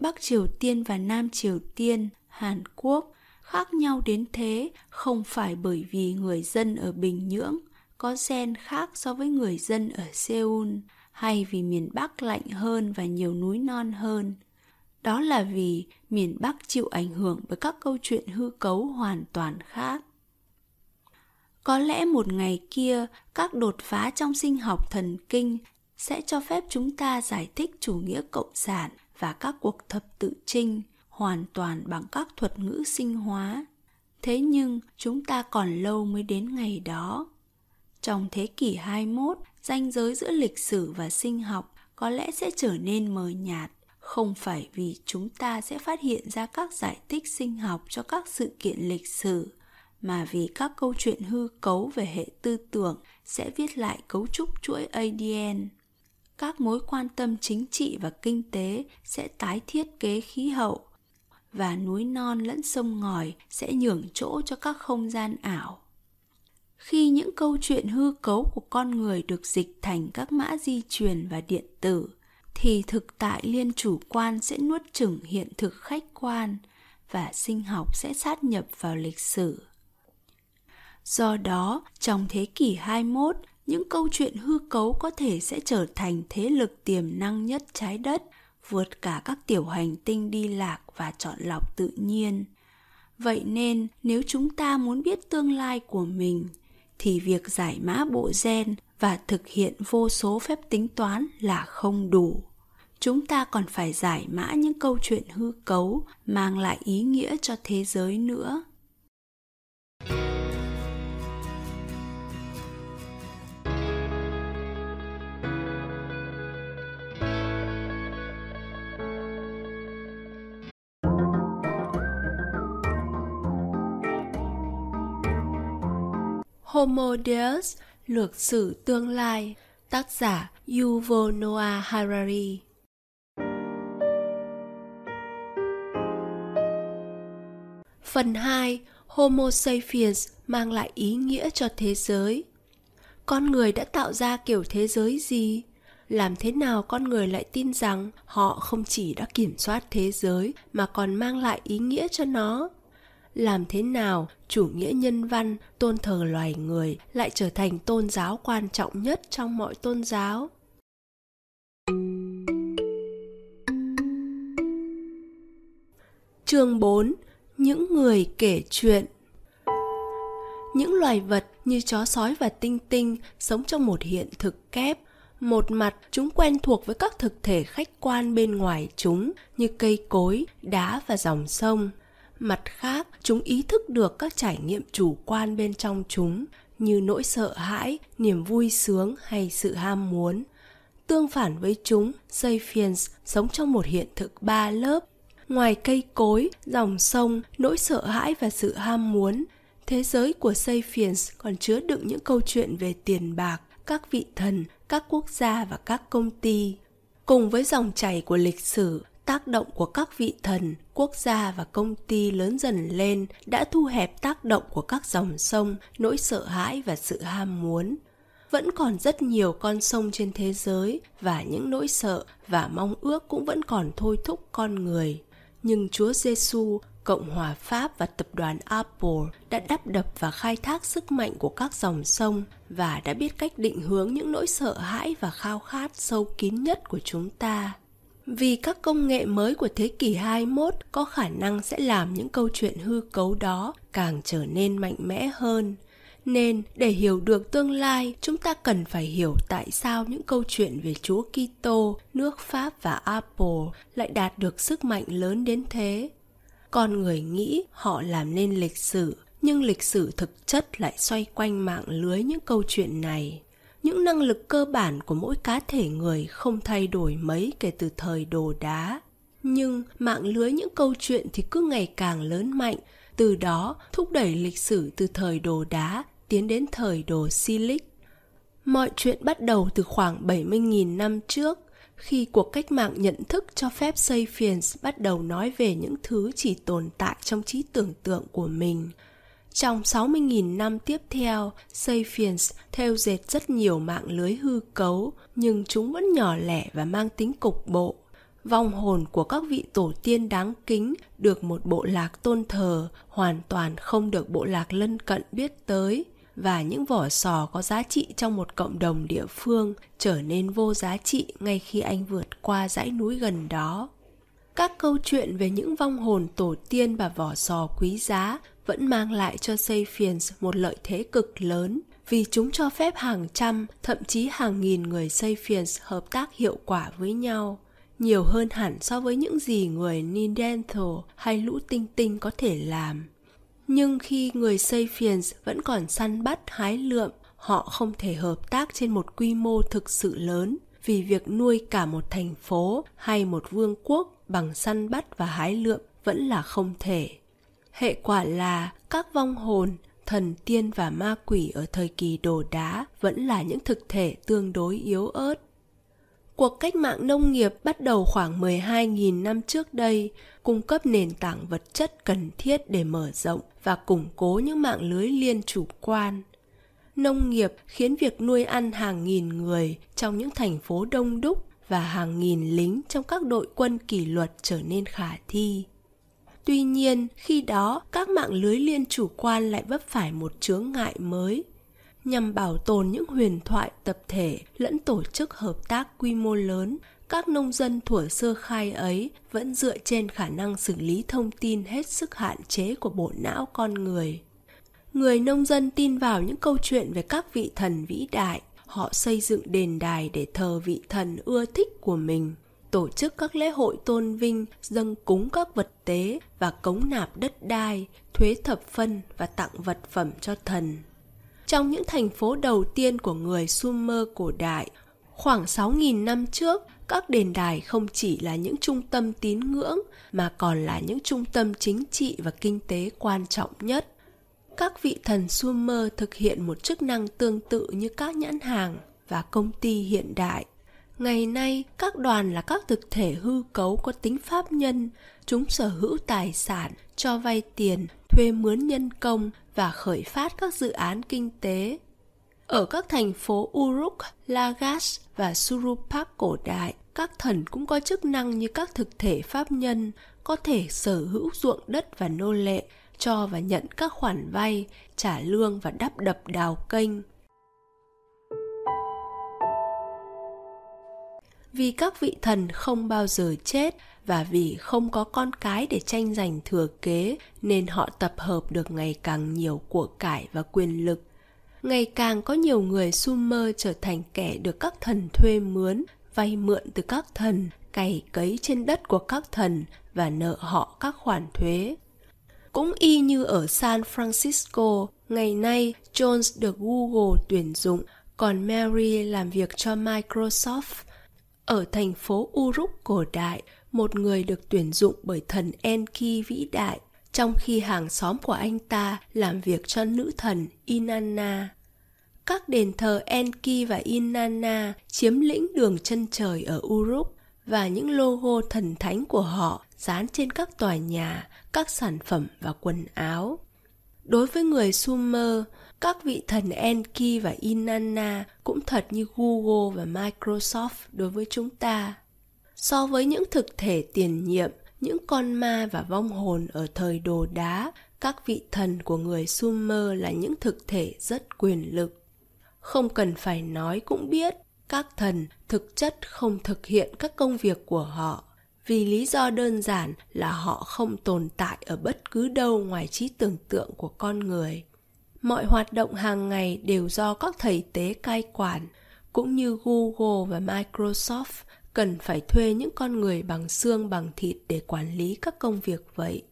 bắc triều tiên và nam triều tiên, hàn quốc khác nhau đến thế không phải bởi vì người dân ở bình nhưỡng có gen khác so với người dân ở Seoul hay vì miền Bắc lạnh hơn và nhiều núi non hơn. Đó là vì miền Bắc chịu ảnh hưởng bởi các câu chuyện hư cấu hoàn toàn khác. Có lẽ một ngày kia, các đột phá trong sinh học thần kinh sẽ cho phép chúng ta giải thích chủ nghĩa cộng sản và các cuộc thập tự trinh hoàn toàn bằng các thuật ngữ sinh hóa. Thế nhưng chúng ta còn lâu mới đến ngày đó. Trong thế kỷ 21, ranh giới giữa lịch sử và sinh học có lẽ sẽ trở nên mờ nhạt, không phải vì chúng ta sẽ phát hiện ra các giải thích sinh học cho các sự kiện lịch sử mà vì các câu chuyện hư cấu về hệ tư tưởng sẽ viết lại cấu trúc chuỗi ADN. Các mối quan tâm chính trị và kinh tế sẽ tái thiết kế khí hậu và núi non lẫn sông ngòi sẽ nhường chỗ cho các không gian ảo. Khi những câu chuyện hư cấu của con người được dịch thành các mã di truyền và điện tử, thì thực tại liên chủ quan sẽ nuốt chửng hiện thực khách quan và sinh học sẽ sát nhập vào lịch sử. Do đó, trong thế kỷ 21, những câu chuyện hư cấu có thể sẽ trở thành thế lực tiềm năng nhất trái đất, vượt cả các tiểu hành tinh đi lạc và chọn lọc tự nhiên. Vậy nên, nếu chúng ta muốn biết tương lai của mình, thì việc giải mã bộ gen và thực hiện vô số phép tính toán là không đủ chúng ta còn phải giải mã những câu chuyện hư cấu mang lại ý nghĩa cho thế giới nữa Homo Deus, lược sử tương lai, tác giả Yuval Noah Harari. Phần 2. Homo sapiens mang lại ý nghĩa cho thế giới. Con người đã tạo ra kiểu thế giới gì? Làm thế nào con người lại tin rằng họ không chỉ đã kiểm soát thế giới mà còn mang lại ý nghĩa cho nó? Làm thế nào chủ nghĩa nhân văn, tôn thờ loài người lại trở thành tôn giáo quan trọng nhất trong mọi tôn giáo? Chương 4 những người kể chuyện. Những loài vật như chó sói và tinh tinh sống trong một hiện thực kép, một mặt chúng quen thuộc với các thực thể khách quan bên ngoài chúng như cây cối, đá và dòng sông mặt khác, chúng ý thức được các trải nghiệm chủ quan bên trong chúng, như nỗi sợ hãi, niềm vui sướng hay sự ham muốn. Tương phản với chúng, sapiens sống trong một hiện thực ba lớp. Ngoài cây cối, dòng sông, nỗi sợ hãi và sự ham muốn, thế giới của sapiens còn chứa đựng những câu chuyện về tiền bạc, các vị thần, các quốc gia và các công ty. Cùng với dòng chảy của lịch sử tác động của các vị thần quốc gia và công ty lớn dần lên đã thu hẹp tác động của các dòng sông nỗi sợ hãi và sự ham muốn vẫn còn rất nhiều con sông trên thế giới và những nỗi sợ và mong ước cũng vẫn còn thôi thúc con người nhưng Chúa Giêsu, Cộng hòa Pháp và tập đoàn Apple đã đắp đập và khai thác sức mạnh của các dòng sông và đã biết cách định hướng những nỗi sợ hãi và khao khát sâu kín nhất của chúng ta. Vì các công nghệ mới của thế kỷ 21 có khả năng sẽ làm những câu chuyện hư cấu đó càng trở nên mạnh mẽ hơn nên để hiểu được tương lai, chúng ta cần phải hiểu tại sao những câu chuyện về Chúa Kitô, nước Pháp và Apple lại đạt được sức mạnh lớn đến thế. Con người nghĩ họ làm nên lịch sử, nhưng lịch sử thực chất lại xoay quanh mạng lưới những câu chuyện này. Những năng lực cơ bản của mỗi cá thể người không thay đổi mấy kể từ thời đồ đá. Nhưng mạng lưới những câu chuyện thì cứ ngày càng lớn mạnh, từ đó thúc đẩy lịch sử từ thời đồ đá tiến đến thời đồ Silic. Mọi chuyện bắt đầu từ khoảng 70.000 năm trước, khi cuộc cách mạng nhận thức cho phép Sapiens bắt đầu nói về những thứ chỉ tồn tại trong trí tưởng tượng của mình. Trong 60.000 năm tiếp theo, Sapiens theo dệt rất nhiều mạng lưới hư cấu, nhưng chúng vẫn nhỏ lẻ và mang tính cục bộ. Vong hồn của các vị tổ tiên đáng kính được một bộ lạc tôn thờ, hoàn toàn không được bộ lạc lân cận biết tới và những vỏ sò có giá trị trong một cộng đồng địa phương trở nên vô giá trị ngay khi anh vượt qua dãy núi gần đó các câu chuyện về những vong hồn tổ tiên và vỏ sò quý giá vẫn mang lại cho Sapiens một lợi thế cực lớn vì chúng cho phép hàng trăm, thậm chí hàng nghìn người Sapiens hợp tác hiệu quả với nhau, nhiều hơn hẳn so với những gì người Neanderthal hay lũ tinh tinh có thể làm nhưng khi người Sapiens vẫn còn săn bắt hái lượm, họ không thể hợp tác trên một quy mô thực sự lớn vì việc nuôi cả một thành phố hay một vương quốc bằng săn bắt và hái lượm vẫn là không thể. Hệ quả là các vong hồn, thần tiên và ma quỷ ở thời kỳ đồ đá vẫn là những thực thể tương đối yếu ớt. Cuộc cách mạng nông nghiệp bắt đầu khoảng 12.000 năm trước đây, cung cấp nền tảng vật chất cần thiết để mở rộng và củng cố những mạng lưới liên chủ quan. Nông nghiệp khiến việc nuôi ăn hàng nghìn người trong những thành phố đông đúc và hàng nghìn lính trong các đội quân kỷ luật trở nên khả thi. Tuy nhiên, khi đó các mạng lưới liên chủ quan lại vấp phải một chướng ngại mới. Nhằm bảo tồn những huyền thoại tập thể lẫn tổ chức hợp tác quy mô lớn các nông dân thuở sơ khai ấy vẫn dựa trên khả năng xử lý thông tin hết sức hạn chế của bộ não con người. Người nông dân tin vào những câu chuyện về các vị thần vĩ đại họ xây dựng đền đài để thờ vị thần ưa thích của mình tổ chức các lễ hội tôn vinh dâng cúng các vật tế và cống nạp đất đai thuế thập phân và tặng vật phẩm cho thần trong những thành phố đầu tiên của người Sumer cổ đại. Khoảng 6.000 năm trước, các đền đài không chỉ là những trung tâm tín ngưỡng mà còn là những trung tâm chính trị và kinh tế quan trọng nhất. Các vị thần Sumer thực hiện một chức năng tương tự như các nhãn hàng và công ty hiện đại. Ngày nay, các đoàn là các thực thể hư cấu có tính pháp nhân, chúng sở hữu tài sản, cho vay tiền, thuê mướn nhân công và khởi phát các dự án kinh tế. Ở các thành phố Uruk, Lagash và Surupak cổ đại, các thần cũng có chức năng như các thực thể pháp nhân, có thể sở hữu ruộng đất và nô lệ, cho và nhận các khoản vay, trả lương và đắp đập đào kênh. Vì các vị thần không bao giờ chết và vì không có con cái để tranh giành thừa kế, nên họ tập hợp được ngày càng nhiều của cải và quyền lực. Ngày càng có nhiều người sumer trở thành kẻ được các thần thuê mướn, vay mượn từ các thần, cày cấy trên đất của các thần và nợ họ các khoản thuế. Cũng y như ở san francisco, ngày nay jones được google tuyển dụng, còn mary làm việc cho microsoft ở thành phố uruk cổ đại một người được tuyển dụng bởi thần Enki vĩ đại, trong khi hàng xóm của anh ta làm việc cho nữ thần Inanna. Các đền thờ Enki và Inanna chiếm lĩnh đường chân trời ở Uruk và những logo thần thánh của họ dán trên các tòa nhà, các sản phẩm và quần áo. Đối với người Sumer, các vị thần Enki và Inanna cũng thật như Google và Microsoft đối với chúng ta. So với những thực thể tiền nhiệm, những con ma và vong hồn ở thời đồ đá, các vị thần của người sumer là những thực thể rất quyền lực. Không cần phải nói cũng biết, các thần thực chất không thực hiện các công việc của họ, vì lý do đơn giản là họ không tồn tại ở bất cứ đâu ngoài trí tưởng tượng của con người mọi hoạt động hàng ngày đều do các thầy tế cai quản, cũng như google và microsoft cần phải thuê những con người bằng xương, bằng thịt để quản lý các công việc vậy.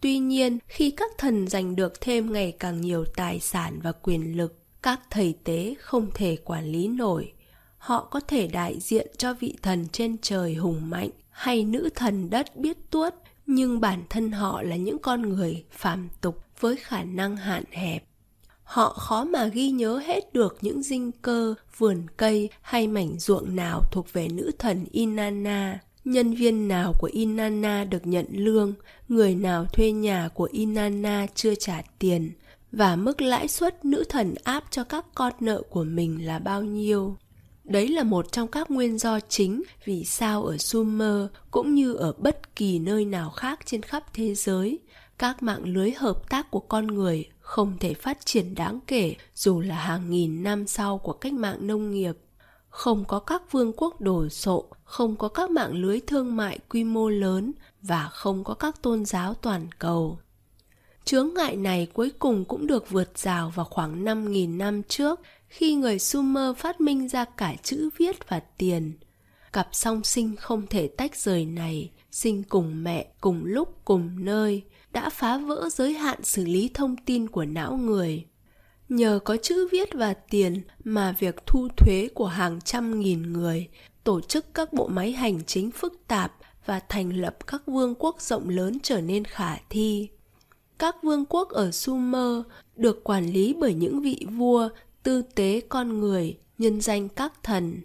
Tuy nhiên, khi các thần giành được thêm ngày càng nhiều tài sản và quyền lực, các thầy tế không thể quản lý nổi. Họ có thể đại diện cho vị thần trên trời hùng mạnh hay nữ thần đất biết tuốt, nhưng bản thân họ là những con người phàm tục với khả năng hạn hẹp họ khó mà ghi nhớ hết được những dinh cơ, vườn cây hay mảnh ruộng nào thuộc về nữ thần Inanna. Nhân viên nào của Inanna được nhận lương, người nào thuê nhà của Inanna chưa trả tiền, và mức lãi suất nữ thần áp cho các con nợ của mình là bao nhiêu. Đấy là một trong các nguyên do chính vì sao ở Sumer cũng như ở bất kỳ nơi nào khác trên khắp thế giới, các mạng lưới hợp tác của con người không thể phát triển đáng kể dù là hàng nghìn năm sau của cách mạng nông nghiệp. Không có các vương quốc đồ sộ không có các mạng lưới thương mại quy mô lớn và không có các tôn giáo toàn cầu. Chướng ngại này cuối cùng cũng được vượt rào vào khoảng 5.000 năm trước khi người Sumer phát minh ra cả chữ viết và tiền. Cặp song sinh không thể tách rời này, sinh cùng mẹ, cùng lúc, cùng nơi, đã phá vỡ giới hạn xử lý thông tin của não người nhờ có chữ viết và tiền mà việc thu thuế của hàng trăm nghìn người tổ chức các bộ máy hành chính phức tạp và thành lập các vương quốc rộng lớn trở nên khả thi. Các vương quốc ở Sumer được quản lý bởi những vị vua tư tế con người, nhân danh các thần.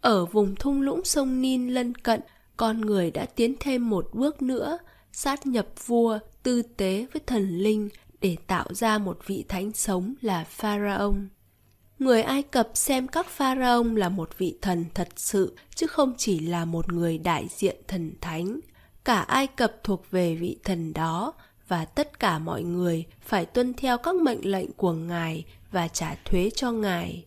Ở vùng thung lũng sông Nin lân cận, con người đã tiến thêm một bước nữa, sát nhập vua tư tế với thần linh để tạo ra một vị thánh sống là Pharaoh. Người Ai Cập xem các pharaoh là một vị thần thật sự chứ không chỉ là một người đại diện thần thánh. Cả Ai Cập thuộc về vị thần đó và tất cả mọi người phải tuân theo các mệnh lệnh của Ngài và trả thuế cho Ngài.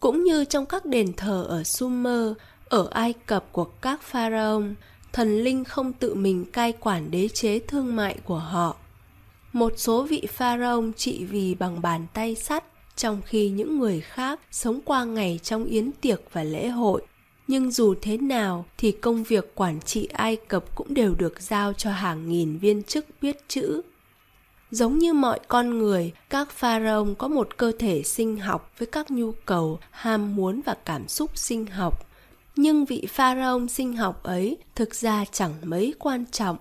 Cũng như trong các đền thờ ở Sumer, ở Ai Cập của các pharaoh, thần linh không tự mình cai quản đế chế thương mại của họ. Một số vị pharaoh trị vì bằng bàn tay sắt, trong khi những người khác sống qua ngày trong yến tiệc và lễ hội. Nhưng dù thế nào thì công việc quản trị Ai Cập cũng đều được giao cho hàng nghìn viên chức biết chữ. Giống như mọi con người, các pharaoh có một cơ thể sinh học với các nhu cầu, ham muốn và cảm xúc sinh học. Nhưng vị pharaoh sinh học ấy thực ra chẳng mấy quan trọng.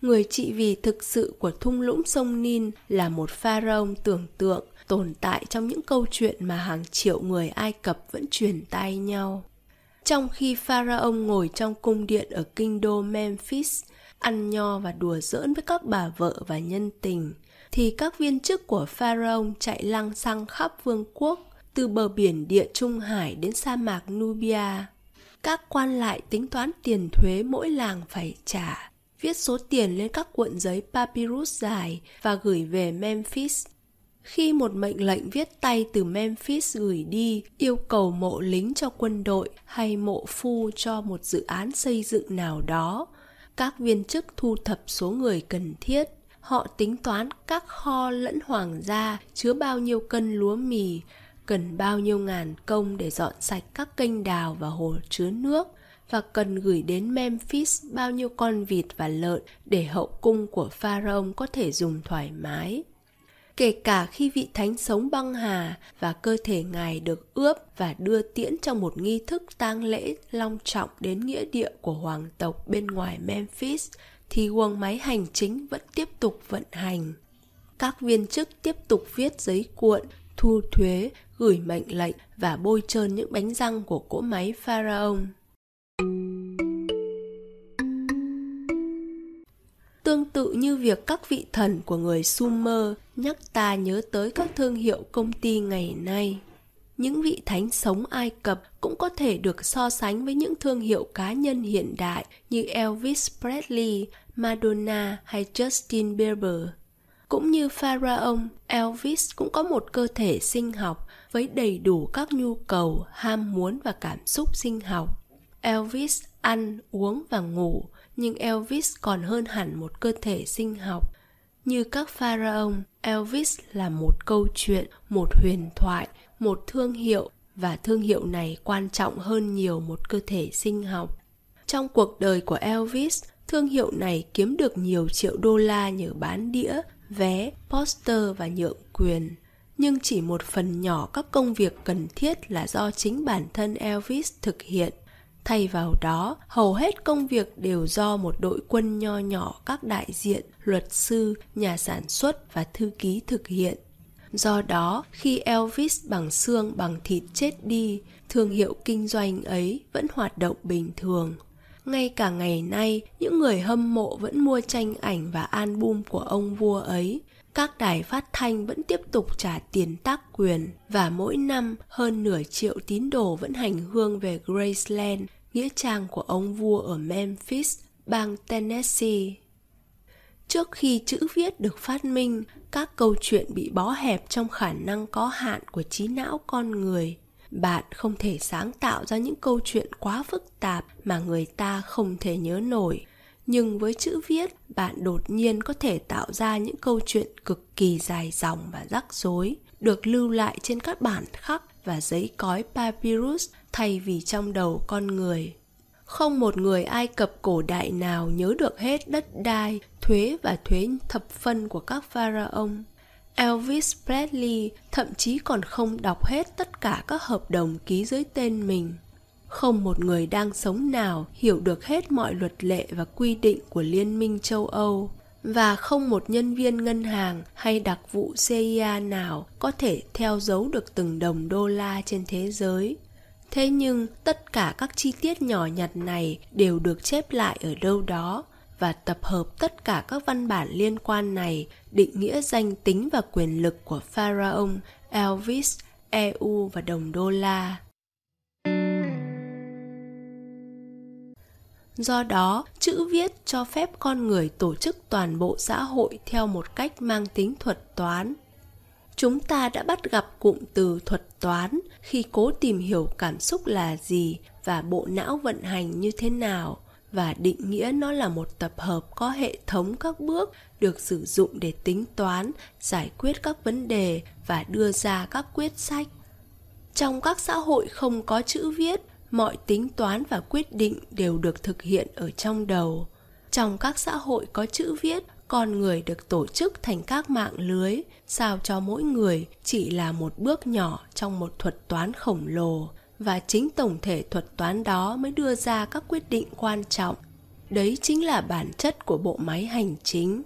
Người trị vì thực sự của thung lũng sông Nin là một pharaoh tưởng tượng tồn tại trong những câu chuyện mà hàng triệu người Ai Cập vẫn truyền tai nhau. Trong khi Pharaoh ngồi trong cung điện ở kinh đô Memphis, ăn nho và đùa giỡn với các bà vợ và nhân tình, thì các viên chức của Pharaoh chạy lăng xăng khắp vương quốc, từ bờ biển địa Trung Hải đến sa mạc Nubia. Các quan lại tính toán tiền thuế mỗi làng phải trả, viết số tiền lên các cuộn giấy papyrus dài và gửi về Memphis khi một mệnh lệnh viết tay từ Memphis gửi đi yêu cầu mộ lính cho quân đội hay mộ phu cho một dự án xây dựng nào đó, các viên chức thu thập số người cần thiết. Họ tính toán các kho lẫn hoàng gia chứa bao nhiêu cân lúa mì, cần bao nhiêu ngàn công để dọn sạch các kênh đào và hồ chứa nước và cần gửi đến Memphis bao nhiêu con vịt và lợn để hậu cung của Pharaoh có thể dùng thoải mái kể cả khi vị thánh sống băng hà và cơ thể ngài được ướp và đưa tiễn trong một nghi thức tang lễ long trọng đến nghĩa địa của hoàng tộc bên ngoài Memphis thì guồng máy hành chính vẫn tiếp tục vận hành. Các viên chức tiếp tục viết giấy cuộn, thu thuế, gửi mệnh lệnh và bôi trơn những bánh răng của cỗ máy pharaon. Tương tự như việc các vị thần của người Sumer nhắc ta nhớ tới các thương hiệu công ty ngày nay. Những vị thánh sống Ai Cập cũng có thể được so sánh với những thương hiệu cá nhân hiện đại như Elvis Presley, Madonna hay Justin Bieber. Cũng như Pharaoh, Elvis cũng có một cơ thể sinh học với đầy đủ các nhu cầu, ham muốn và cảm xúc sinh học. Elvis ăn, uống và ngủ, nhưng Elvis còn hơn hẳn một cơ thể sinh học. Như các pharaoh, Elvis là một câu chuyện, một huyền thoại, một thương hiệu và thương hiệu này quan trọng hơn nhiều một cơ thể sinh học. Trong cuộc đời của Elvis, thương hiệu này kiếm được nhiều triệu đô la nhờ bán đĩa, vé, poster và nhượng quyền. Nhưng chỉ một phần nhỏ các công việc cần thiết là do chính bản thân Elvis thực hiện. Thay vào đó, hầu hết công việc đều do một đội quân nho nhỏ các đại diện, luật sư, nhà sản xuất và thư ký thực hiện. Do đó, khi Elvis bằng xương bằng thịt chết đi, thương hiệu kinh doanh ấy vẫn hoạt động bình thường. Ngay cả ngày nay, những người hâm mộ vẫn mua tranh ảnh và album của ông vua ấy. Các đài phát thanh vẫn tiếp tục trả tiền tác quyền và mỗi năm hơn nửa triệu tín đồ vẫn hành hương về Graceland nghĩa trang của ông vua ở Memphis, bang Tennessee. Trước khi chữ viết được phát minh, các câu chuyện bị bó hẹp trong khả năng có hạn của trí não con người. Bạn không thể sáng tạo ra những câu chuyện quá phức tạp mà người ta không thể nhớ nổi. Nhưng với chữ viết, bạn đột nhiên có thể tạo ra những câu chuyện cực kỳ dài dòng và rắc rối, được lưu lại trên các bản khắc và giấy cói papyrus thay vì trong đầu con người. Không một người Ai Cập cổ đại nào nhớ được hết đất đai, thuế và thuế thập phân của các pharaoh. Elvis Presley thậm chí còn không đọc hết tất cả các hợp đồng ký dưới tên mình không một người đang sống nào hiểu được hết mọi luật lệ và quy định của liên minh châu âu. Và không một nhân viên ngân hàng hay đặc vụ cia nào có thể theo dấu được từng đồng đô la trên thế giới. Thế nhưng, tất cả các chi tiết nhỏ nhặt này đều được chép lại ở đâu đó và tập hợp tất cả các văn bản liên quan này định nghĩa danh tính và quyền lực của pharaoh, elvis eu và đồng đô la. Do đó, chữ viết cho phép con người tổ chức toàn bộ xã hội theo một cách mang tính thuật toán. Chúng ta đã bắt gặp cụm từ thuật toán khi cố tìm hiểu cảm xúc là gì và bộ não vận hành như thế nào và định nghĩa nó là một tập hợp có hệ thống các bước được sử dụng để tính toán, giải quyết các vấn đề và đưa ra các quyết sách. Trong các xã hội không có chữ viết mọi tính toán và quyết định đều được thực hiện ở trong đầu. Trong các xã hội có chữ viết, con người được tổ chức thành các mạng lưới, sao cho mỗi người chỉ là một bước nhỏ trong một thuật toán khổng lồ. Và chính tổng thể thuật toán đó mới đưa ra các quyết định quan trọng. Đấy chính là bản chất của bộ máy hành chính.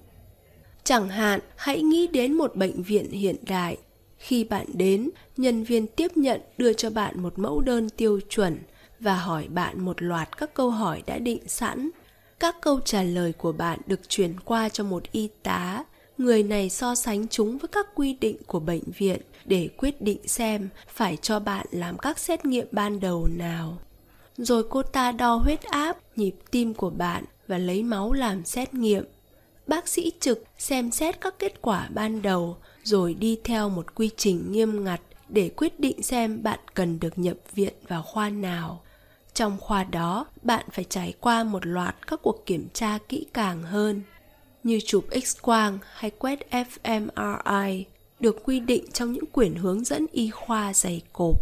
Chẳng hạn, hãy nghĩ đến một bệnh viện hiện đại. Khi bạn đến, nhân viên tiếp nhận đưa cho bạn một mẫu đơn tiêu chuẩn và hỏi bạn một loạt các câu hỏi đã định sẵn. Các câu trả lời của bạn được chuyển qua cho một y tá. Người này so sánh chúng với các quy định của bệnh viện để quyết định xem phải cho bạn làm các xét nghiệm ban đầu nào. Rồi cô ta đo huyết áp, nhịp tim của bạn và lấy máu làm xét nghiệm. Bác sĩ trực xem xét các kết quả ban đầu, rồi đi theo một quy trình nghiêm ngặt để quyết định xem bạn cần được nhập viện vào khoa nào trong khoa đó, bạn phải trải qua một loạt các cuộc kiểm tra kỹ càng hơn, như chụp x-quang hay quét fMRI được quy định trong những quyển hướng dẫn y khoa dày cộp.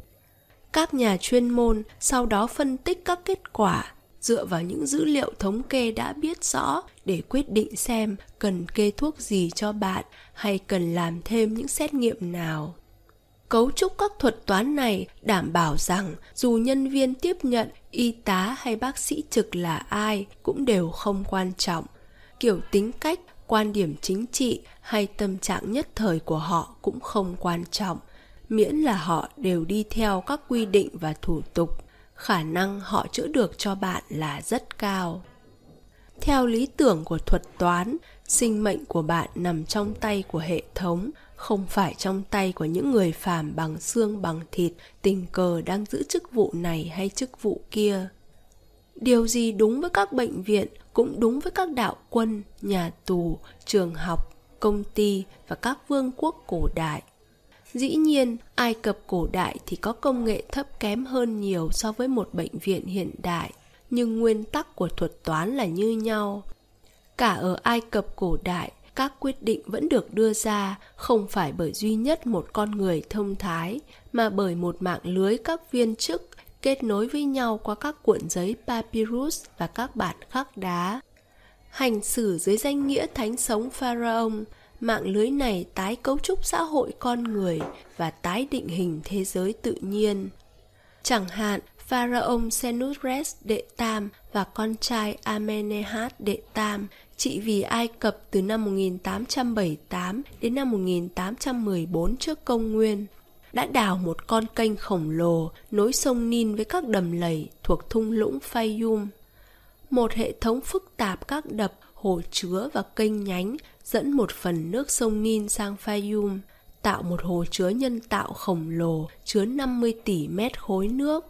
Các nhà chuyên môn sau đó phân tích các kết quả dựa vào những dữ liệu thống kê đã biết rõ để quyết định xem cần kê thuốc gì cho bạn hay cần làm thêm những xét nghiệm nào cấu trúc các thuật toán này đảm bảo rằng dù nhân viên tiếp nhận y tá hay bác sĩ trực là ai cũng đều không quan trọng. Kiểu tính cách, quan điểm chính trị hay tâm trạng nhất thời của họ cũng không quan trọng, miễn là họ đều đi theo các quy định và thủ tục. Khả năng họ chữa được cho bạn là rất cao. Theo lý tưởng của thuật toán, sinh mệnh của bạn nằm trong tay của hệ thống không phải trong tay của những người phàm bằng xương bằng thịt, tình cờ đang giữ chức vụ này hay chức vụ kia. Điều gì đúng với các bệnh viện cũng đúng với các đạo quân, nhà tù, trường học, công ty và các vương quốc cổ đại. Dĩ nhiên, ai cập cổ đại thì có công nghệ thấp kém hơn nhiều so với một bệnh viện hiện đại, nhưng nguyên tắc của thuật toán là như nhau. Cả ở ai cập cổ đại các quyết định vẫn được đưa ra không phải bởi duy nhất một con người thông thái, mà bởi một mạng lưới các viên chức kết nối với nhau qua các cuộn giấy papyrus và các bản khắc đá. Hành xử dưới danh nghĩa thánh sống pharaoh, mạng lưới này tái cấu trúc xã hội con người và tái định hình thế giới tự nhiên. Chẳng hạn, Pharaoh Senusres đệ tam và con trai Amenehat đệ tam trị vì Ai Cập từ năm 1878 đến năm 1814 trước công nguyên đã đào một con kênh khổng lồ nối sông Nin với các đầm lầy thuộc thung lũng Fayum. Một hệ thống phức tạp các đập, hồ chứa và kênh nhánh dẫn một phần nước sông Nin sang Fayum, tạo một hồ chứa nhân tạo khổng lồ chứa 50 tỷ mét khối nước.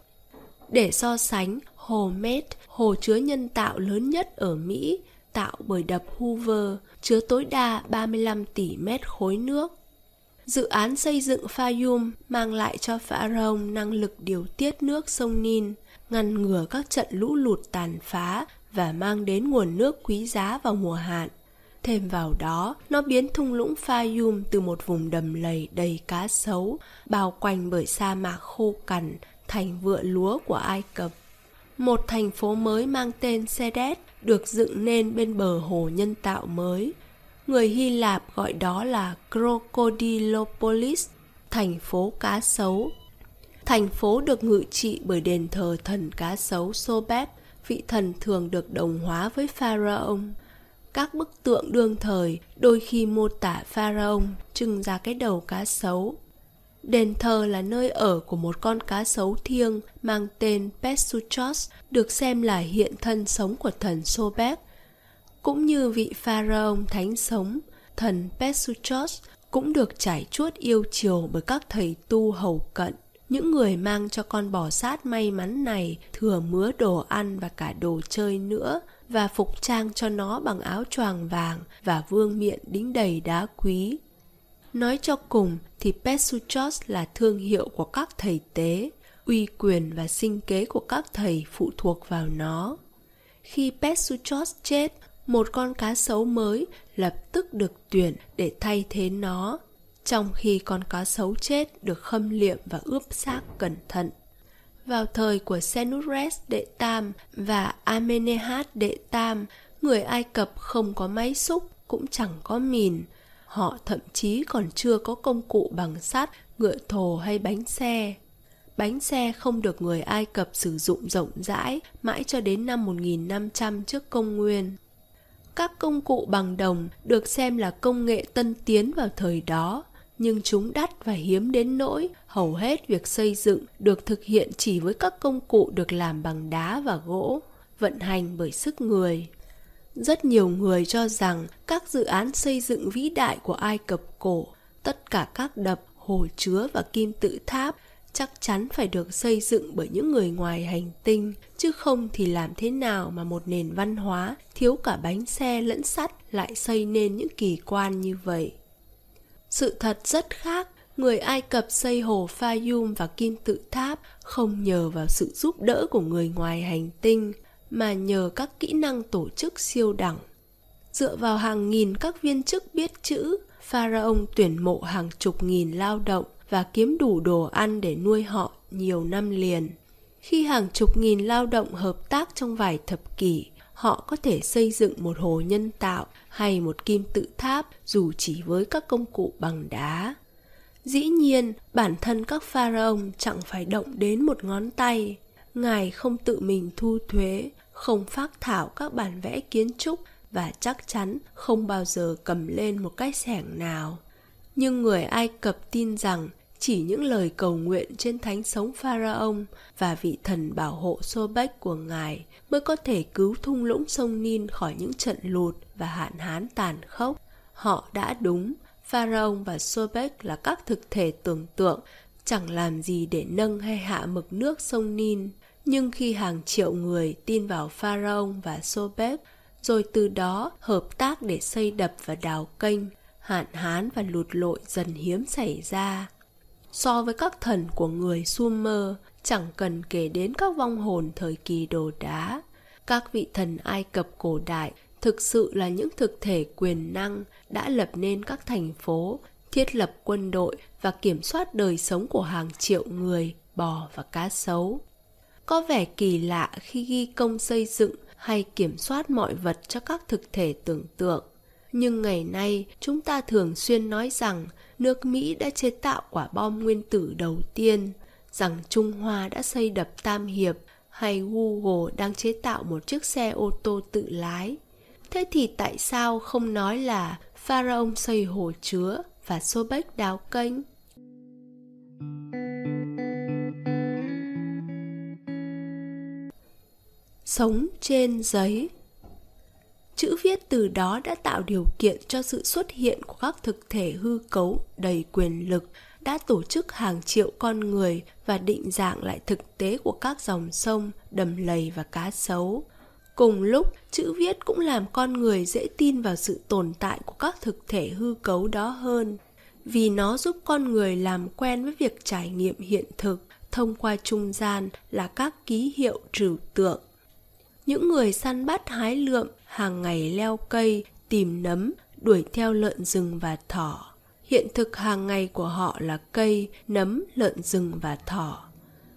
Để so sánh, hồ Met, hồ chứa nhân tạo lớn nhất ở Mỹ, tạo bởi đập Hoover, chứa tối đa 35 tỷ mét khối nước. Dự án xây dựng Fayum mang lại cho Pharaoh năng lực điều tiết nước sông Nin, ngăn ngừa các trận lũ lụt tàn phá và mang đến nguồn nước quý giá vào mùa hạn. Thêm vào đó, nó biến thung lũng Fayum từ một vùng đầm lầy đầy cá sấu, bao quanh bởi sa mạc khô cằn, thành vựa lúa của Ai Cập. Một thành phố mới mang tên Sedet được dựng nên bên bờ hồ nhân tạo mới. Người Hy Lạp gọi đó là Crocodilopolis, thành phố cá sấu. thành phố được ngự trị bởi đền thờ thần cá sấu Sobek, vị thần thường được đồng hóa với Pharaoh. Các bức tượng đương thời đôi khi mô tả Pharaoh trưng ra cái đầu cá sấu. Đền thờ là nơi ở của một con cá sấu thiêng mang tên Petsuchos, được xem là hiện thân sống của thần Sobek. Cũng như vị Pharaoh thánh sống, thần Petsuchos cũng được trải chuốt yêu chiều bởi các thầy tu hầu cận. Những người mang cho con bò sát may mắn này thừa mứa đồ ăn và cả đồ chơi nữa và phục trang cho nó bằng áo choàng vàng và vương miện đính đầy đá quý. Nói cho cùng thì Pesuchos là thương hiệu của các thầy tế, uy quyền và sinh kế của các thầy phụ thuộc vào nó. Khi Pesuchos chết, một con cá sấu mới lập tức được tuyển để thay thế nó, trong khi con cá sấu chết được khâm liệm và ướp xác cẩn thận. Vào thời của Senures đệ tam và Amenehat đệ tam, người Ai Cập không có máy xúc, cũng chẳng có mìn. Họ thậm chí còn chưa có công cụ bằng sắt, ngựa thồ hay bánh xe. Bánh xe không được người Ai Cập sử dụng rộng rãi mãi cho đến năm 1500 trước công nguyên. Các công cụ bằng đồng được xem là công nghệ tân tiến vào thời đó, nhưng chúng đắt và hiếm đến nỗi hầu hết việc xây dựng được thực hiện chỉ với các công cụ được làm bằng đá và gỗ, vận hành bởi sức người. Rất nhiều người cho rằng các dự án xây dựng vĩ đại của Ai Cập cổ, tất cả các đập, hồ chứa và kim tự tháp chắc chắn phải được xây dựng bởi những người ngoài hành tinh chứ không thì làm thế nào mà một nền văn hóa thiếu cả bánh xe lẫn sắt lại xây nên những kỳ quan như vậy? Sự thật rất khác người ai cập xây hồ fayum và kim tự tháp không nhờ vào sự giúp đỡ của người ngoài hành tinh mà nhờ các kỹ năng tổ chức siêu đẳng dựa vào hàng nghìn các viên chức biết chữ pharaoh tuyển mộ hàng chục nghìn lao động và kiếm đủ đồ ăn để nuôi họ nhiều năm liền. Khi hàng chục nghìn lao động hợp tác trong vài thập kỷ, họ có thể xây dựng một hồ nhân tạo hay một kim tự tháp dù chỉ với các công cụ bằng đá. Dĩ nhiên, bản thân các pharaoh chẳng phải động đến một ngón tay. Ngài không tự mình thu thuế, không phát thảo các bản vẽ kiến trúc và chắc chắn không bao giờ cầm lên một cái sẻng nào. Nhưng người Ai Cập tin rằng chỉ những lời cầu nguyện trên thánh sống Pharaoh và vị thần bảo hộ Sobek của ngài mới có thể cứu thung lũng sông Nin khỏi những trận lụt và hạn hán tàn khốc. Họ đã đúng, Pharaoh và Sobek là các thực thể tưởng tượng, chẳng làm gì để nâng hay hạ mực nước sông Nin. Nhưng khi hàng triệu người tin vào Pharaoh và Sobek, rồi từ đó hợp tác để xây đập và đào kênh, hạn hán và lụt lội dần hiếm xảy ra so với các thần của người Sumer, chẳng cần kể đến các vong hồn thời kỳ đồ đá. Các vị thần Ai Cập cổ đại thực sự là những thực thể quyền năng đã lập nên các thành phố, thiết lập quân đội và kiểm soát đời sống của hàng triệu người, bò và cá sấu. Có vẻ kỳ lạ khi ghi công xây dựng hay kiểm soát mọi vật cho các thực thể tưởng tượng. Nhưng ngày nay chúng ta thường xuyên nói rằng nước Mỹ đã chế tạo quả bom nguyên tử đầu tiên, rằng Trung Hoa đã xây đập Tam Hiệp hay Google đang chế tạo một chiếc xe ô tô tự lái. Thế thì tại sao không nói là Pharaoh xây hồ chứa và Sobek đào kênh? Sống trên giấy. Chữ viết từ đó đã tạo điều kiện cho sự xuất hiện của các thực thể hư cấu đầy quyền lực, đã tổ chức hàng triệu con người và định dạng lại thực tế của các dòng sông, đầm lầy và cá sấu. Cùng lúc, chữ viết cũng làm con người dễ tin vào sự tồn tại của các thực thể hư cấu đó hơn, vì nó giúp con người làm quen với việc trải nghiệm hiện thực thông qua trung gian là các ký hiệu trừu tượng những người săn bắt hái lượm hàng ngày leo cây, tìm nấm, đuổi theo lợn rừng và thỏ. Hiện thực hàng ngày của họ là cây, nấm, lợn rừng và thỏ.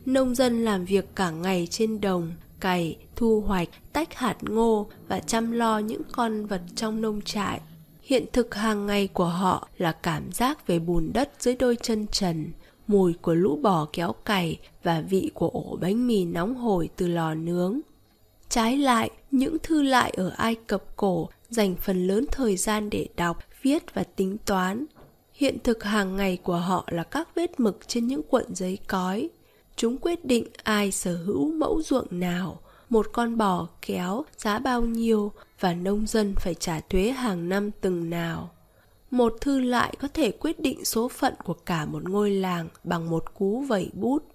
Nông dân làm việc cả ngày trên đồng, cày, thu hoạch, tách hạt ngô và chăm lo những con vật trong nông trại. Hiện thực hàng ngày của họ là cảm giác về bùn đất dưới đôi chân trần, mùi của lũ bò kéo cày và vị của ổ bánh mì nóng hổi từ lò nướng. Trái lại, những thư lại ở Ai Cập cổ dành phần lớn thời gian để đọc, viết và tính toán. Hiện thực hàng ngày của họ là các vết mực trên những cuộn giấy cói. Chúng quyết định ai sở hữu mẫu ruộng nào, một con bò kéo giá bao nhiêu và nông dân phải trả thuế hàng năm từng nào. Một thư lại có thể quyết định số phận của cả một ngôi làng bằng một cú vẩy bút.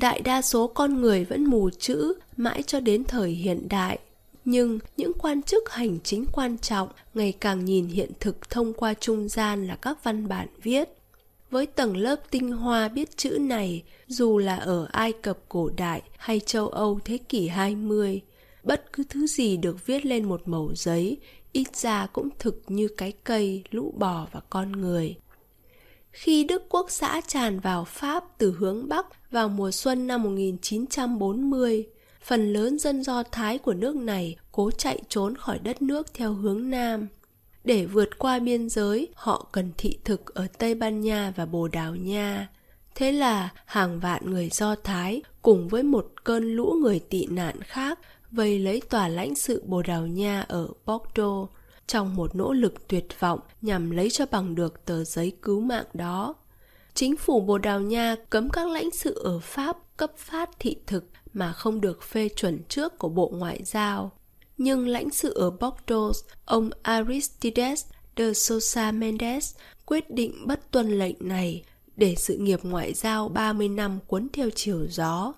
Đại đa số con người vẫn mù chữ mãi cho đến thời hiện đại nhưng những quan chức hành chính quan trọng ngày càng nhìn hiện thực thông qua trung gian là các văn bản viết. Với tầng lớp tinh hoa biết chữ này, dù là ở Ai Cập cổ đại hay châu Âu thế kỷ 20, bất cứ thứ gì được viết lên một mẩu giấy, ít ra cũng thực như cái cây, lũ bò và con người. Khi Đức Quốc xã tràn vào Pháp từ hướng Bắc vào mùa xuân năm 1940, phần lớn dân Do Thái của nước này cố chạy trốn khỏi đất nước theo hướng Nam. Để vượt qua biên giới, họ cần thị thực ở Tây Ban Nha và Bồ Đào Nha. Thế là hàng vạn người Do Thái cùng với một cơn lũ người tị nạn khác vây lấy tòa lãnh sự Bồ Đào Nha ở Bordeaux trong một nỗ lực tuyệt vọng nhằm lấy cho bằng được tờ giấy cứu mạng đó. Chính phủ Bồ Đào Nha cấm các lãnh sự ở Pháp cấp phát thị thực mà không được phê chuẩn trước của Bộ Ngoại giao. Nhưng lãnh sự ở Bordeaux, ông Aristides de Sousa Mendes quyết định bất tuân lệnh này để sự nghiệp ngoại giao 30 năm cuốn theo chiều gió.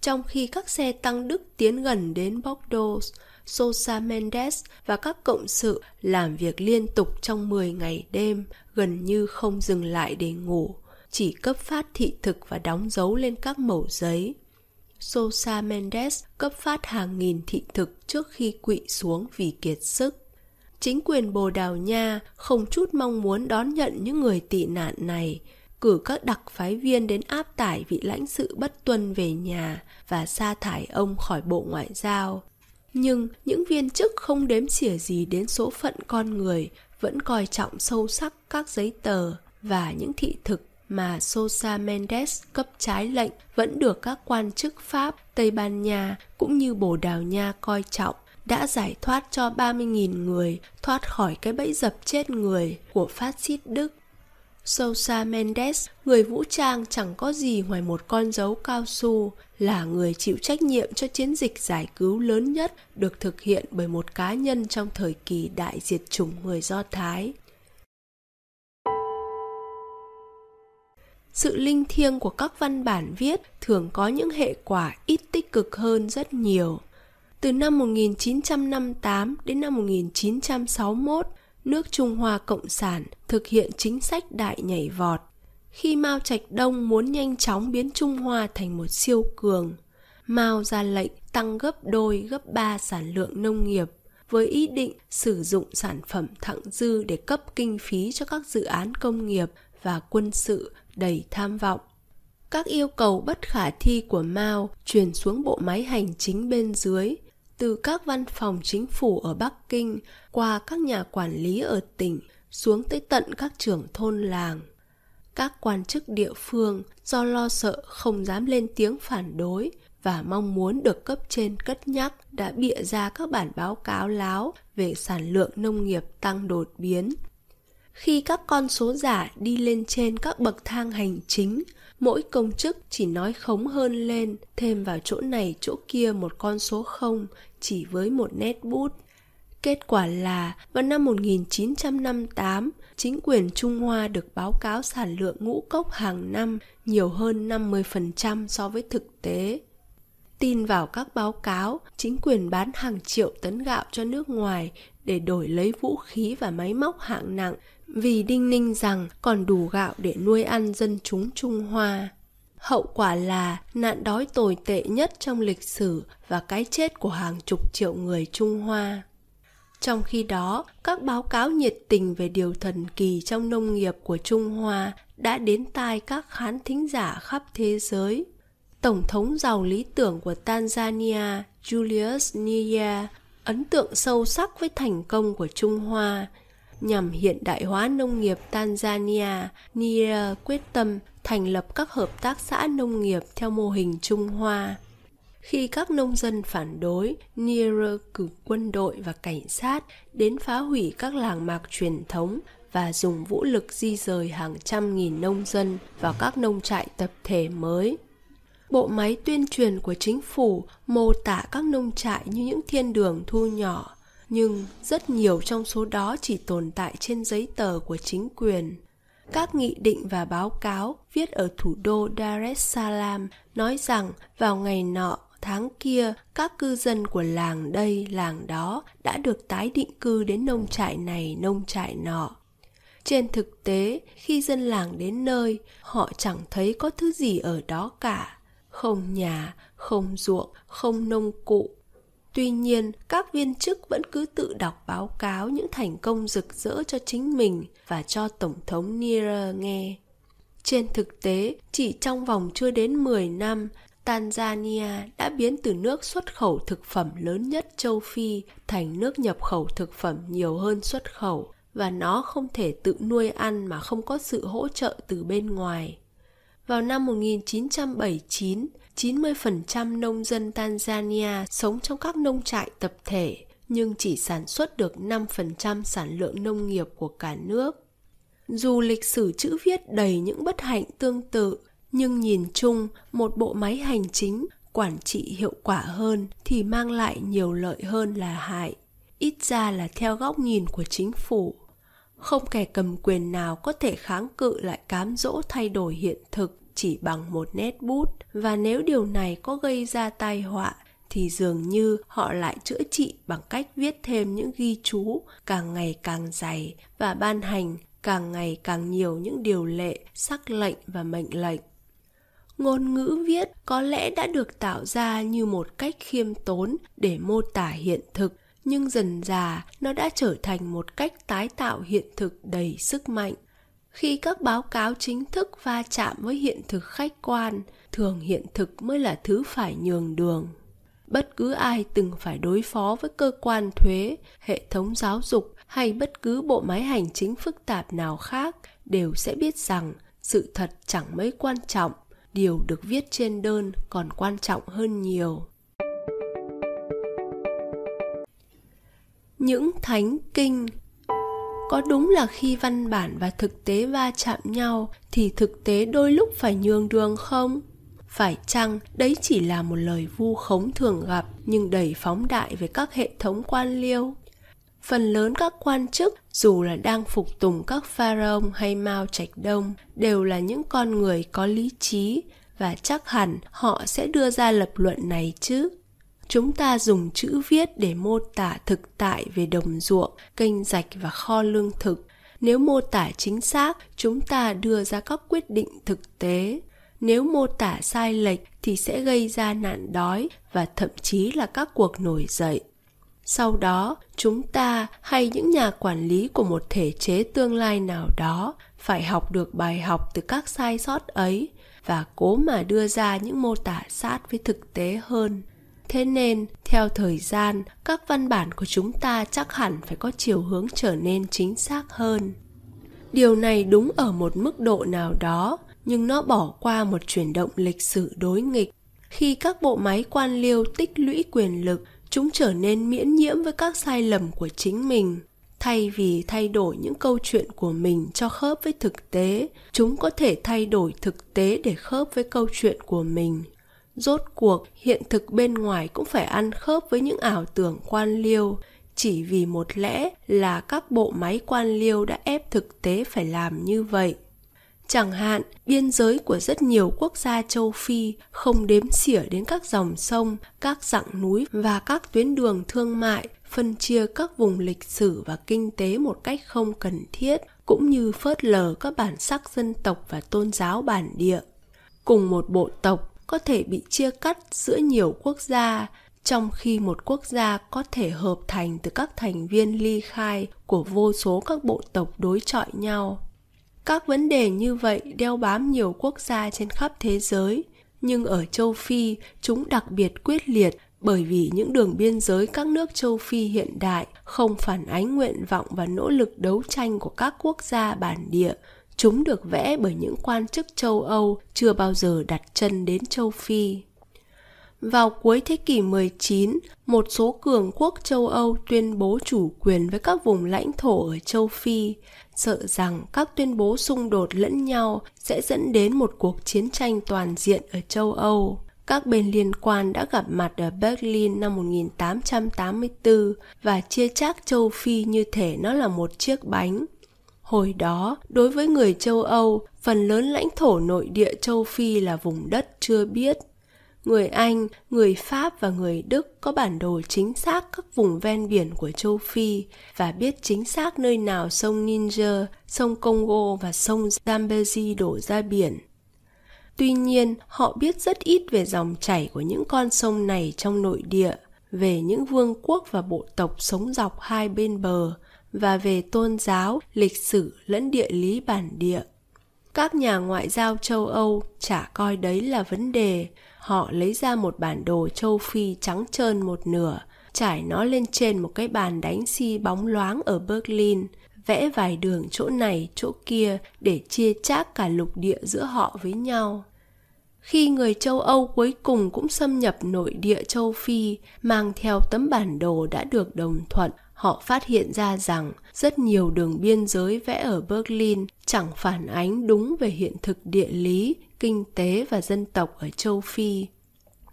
Trong khi các xe tăng Đức tiến gần đến Bordeaux, Sosa Mendes và các cộng sự làm việc liên tục trong 10 ngày đêm, gần như không dừng lại để ngủ, chỉ cấp phát thị thực và đóng dấu lên các mẩu giấy. Sosa Mendes cấp phát hàng nghìn thị thực trước khi quỵ xuống vì kiệt sức. Chính quyền Bồ Đào Nha không chút mong muốn đón nhận những người tị nạn này, cử các đặc phái viên đến áp tải vị lãnh sự bất tuân về nhà và sa thải ông khỏi Bộ Ngoại giao. Nhưng những viên chức không đếm xỉa gì đến số phận con người vẫn coi trọng sâu sắc các giấy tờ và những thị thực mà Sosa Mendes cấp trái lệnh vẫn được các quan chức Pháp, Tây Ban Nha cũng như Bồ Đào Nha coi trọng đã giải thoát cho 30.000 người thoát khỏi cái bẫy dập chết người của phát xít Đức. Sosa Mendes, người vũ trang chẳng có gì ngoài một con dấu cao su, là người chịu trách nhiệm cho chiến dịch giải cứu lớn nhất được thực hiện bởi một cá nhân trong thời kỳ đại diệt chủng người Do Thái. sự linh thiêng của các văn bản viết thường có những hệ quả ít tích cực hơn rất nhiều. Từ năm 1958 đến năm 1961, nước Trung Hoa Cộng sản thực hiện chính sách đại nhảy vọt. Khi Mao Trạch Đông muốn nhanh chóng biến Trung Hoa thành một siêu cường, Mao ra lệnh tăng gấp đôi gấp ba sản lượng nông nghiệp với ý định sử dụng sản phẩm thặng dư để cấp kinh phí cho các dự án công nghiệp và quân sự đầy tham vọng. Các yêu cầu bất khả thi của Mao truyền xuống bộ máy hành chính bên dưới, từ các văn phòng chính phủ ở Bắc Kinh qua các nhà quản lý ở tỉnh xuống tới tận các trưởng thôn làng. Các quan chức địa phương do lo sợ không dám lên tiếng phản đối và mong muốn được cấp trên cất nhắc đã bịa ra các bản báo cáo láo về sản lượng nông nghiệp tăng đột biến khi các con số giả đi lên trên các bậc thang hành chính, mỗi công chức chỉ nói khống hơn lên, thêm vào chỗ này chỗ kia một con số không chỉ với một nét bút Kết quả là vào năm 1958, chính quyền Trung Hoa được báo cáo sản lượng ngũ cốc hàng năm nhiều hơn 50% so với thực tế. Tin vào các báo cáo, chính quyền bán hàng triệu tấn gạo cho nước ngoài để đổi lấy vũ khí và máy móc hạng nặng vì đinh ninh rằng còn đủ gạo để nuôi ăn dân chúng Trung Hoa. Hậu quả là nạn đói tồi tệ nhất trong lịch sử và cái chết của hàng chục triệu người Trung Hoa. Trong khi đó, các báo cáo nhiệt tình về điều thần kỳ trong nông nghiệp của Trung Hoa đã đến tai các khán thính giả khắp thế giới. Tổng thống giàu lý tưởng của Tanzania, Julius Nyerere, ấn tượng sâu sắc với thành công của Trung Hoa nhằm hiện đại hóa nông nghiệp Tanzania, Nyerere quyết tâm thành lập các hợp tác xã nông nghiệp theo mô hình Trung Hoa. Khi các nông dân phản đối, Nier cử quân đội và cảnh sát đến phá hủy các làng mạc truyền thống và dùng vũ lực di rời hàng trăm nghìn nông dân vào các nông trại tập thể mới. Bộ máy tuyên truyền của chính phủ mô tả các nông trại như những thiên đường thu nhỏ, nhưng rất nhiều trong số đó chỉ tồn tại trên giấy tờ của chính quyền. Các nghị định và báo cáo viết ở thủ đô Dar es Salaam nói rằng vào ngày nọ tháng kia, các cư dân của làng đây, làng đó đã được tái định cư đến nông trại này, nông trại nọ trên thực tế, khi dân làng đến nơi, họ chẳng thấy có thứ gì ở đó cả không nhà, không ruộng, không nông cụ tuy nhiên các viên chức vẫn cứ tự đọc báo cáo những thành công rực rỡ cho chính mình và cho tổng thống Nira nghe trên thực tế, chỉ trong vòng chưa đến 10 năm, Tanzania đã biến từ nước xuất khẩu thực phẩm lớn nhất châu Phi thành nước nhập khẩu thực phẩm nhiều hơn xuất khẩu và nó không thể tự nuôi ăn mà không có sự hỗ trợ từ bên ngoài. Vào năm 1979, 90% nông dân Tanzania sống trong các nông trại tập thể nhưng chỉ sản xuất được 5% sản lượng nông nghiệp của cả nước. Dù lịch sử chữ viết đầy những bất hạnh tương tự, nhưng nhìn chung một bộ máy hành chính quản trị hiệu quả hơn thì mang lại nhiều lợi hơn là hại ít ra là theo góc nhìn của chính phủ không kẻ cầm quyền nào có thể kháng cự lại cám dỗ thay đổi hiện thực chỉ bằng một nét bút. Và nếu điều này có gây ra tai họa, thì dường như họ lại chữa trị bằng cách viết thêm những ghi chú càng ngày càng dày và ban hành càng ngày càng nhiều những điều lệ, sắc lệnh và mệnh lệnh. Ngôn ngữ viết có lẽ đã được tạo ra như một cách khiêm tốn để mô tả hiện thực, nhưng dần dà nó đã trở thành một cách tái tạo hiện thực đầy sức mạnh khi các báo cáo chính thức va chạm với hiện thực khách quan, thường hiện thực mới là thứ phải nhường đường. Bất cứ ai từng phải đối phó với cơ quan thuế, hệ thống giáo dục hay bất cứ bộ máy hành chính phức tạp nào khác đều sẽ biết rằng sự thật chẳng mấy quan trọng, điều được viết trên đơn còn quan trọng hơn nhiều. Những thánh kinh có đúng là khi văn bản và thực tế va chạm nhau thì thực tế đôi lúc phải nhường đường không? Phải chăng đấy chỉ là một lời vu khống thường gặp nhưng đầy phóng đại về các hệ thống quan liêu? Phần lớn các quan chức, dù là đang phục tùng các pharaoh hay mao trạch đông, đều là những con người có lý trí và chắc hẳn họ sẽ đưa ra lập luận này chứ chúng ta dùng chữ viết để mô tả thực tại về đồng ruộng, kênh rạch và kho lương thực. Nếu mô tả chính xác, chúng ta đưa ra các quyết định thực tế. Nếu mô tả sai lệch thì sẽ gây ra nạn đói và thậm chí là các cuộc nổi dậy. Sau đó, chúng ta hay những nhà quản lý của một thể chế tương lai nào đó phải học được bài học từ các sai sót ấy và cố mà đưa ra những mô tả sát với thực tế hơn thế nên, theo thời gian, các văn bản của chúng ta chắc hẳn phải có chiều hướng trở nên chính xác hơn. Điều này đúng ở một mức độ nào đó, nhưng nó bỏ qua một chuyển động lịch sử đối nghịch. Khi các bộ máy quan liêu tích lũy quyền lực, chúng trở nên miễn nhiễm với các sai lầm của chính mình. Thay vì thay đổi những câu chuyện của mình cho khớp với thực tế, chúng có thể thay đổi thực tế để khớp với câu chuyện của mình rốt cuộc, hiện thực bên ngoài cũng phải ăn khớp với những ảo tưởng quan liêu. Chỉ vì một lẽ là các bộ máy quan liêu đã ép thực tế phải làm như vậy. Chẳng hạn, biên giới của rất nhiều quốc gia châu phi không đếm xỉa đến các dòng sông, các dặng núi và các tuyến đường thương mại, phân chia các vùng lịch sử và kinh tế một cách không cần thiết, cũng như phớt lờ các bản sắc dân tộc và tôn giáo bản địa. Cùng một bộ tộc có thể bị chia cắt giữa nhiều quốc gia, trong khi một quốc gia có thể hợp thành từ các thành viên ly khai của vô số các bộ tộc đối chọi nhau. Các vấn đề như vậy đeo bám nhiều quốc gia trên khắp thế giới, nhưng ở châu phi chúng đặc biệt quyết liệt bởi vì những đường biên giới các nước châu phi hiện đại không phản ánh nguyện vọng và nỗ lực đấu tranh của các quốc gia bản địa. Chúng được vẽ bởi những quan chức châu Âu chưa bao giờ đặt chân đến châu Phi. Vào cuối thế kỷ 19, một số cường quốc châu Âu tuyên bố chủ quyền với các vùng lãnh thổ ở châu Phi, sợ rằng các tuyên bố xung đột lẫn nhau sẽ dẫn đến một cuộc chiến tranh toàn diện ở châu Âu. Các bên liên quan đã gặp mặt ở Berlin năm 1884 và chia chác châu Phi như thể nó là một chiếc bánh. Hồi đó, đối với người châu Âu, phần lớn lãnh thổ nội địa châu Phi là vùng đất chưa biết. Người Anh, người Pháp và người Đức có bản đồ chính xác các vùng ven biển của châu Phi và biết chính xác nơi nào sông Niger, sông Congo và sông Zambezi đổ ra biển. Tuy nhiên, họ biết rất ít về dòng chảy của những con sông này trong nội địa, về những vương quốc và bộ tộc sống dọc hai bên bờ, và về tôn giáo, lịch sử lẫn địa lý bản địa. Các nhà ngoại giao châu Âu chả coi đấy là vấn đề, họ lấy ra một bản đồ châu Phi trắng trơn một nửa, trải nó lên trên một cái bàn đánh xi bóng loáng ở Berlin, vẽ vài đường chỗ này chỗ kia để chia chác cả lục địa giữa họ với nhau. Khi người châu Âu cuối cùng cũng xâm nhập nội địa châu Phi mang theo tấm bản đồ đã được đồng thuận, họ phát hiện ra rằng rất nhiều đường biên giới vẽ ở Berlin chẳng phản ánh đúng về hiện thực địa lý, kinh tế và dân tộc ở châu Phi.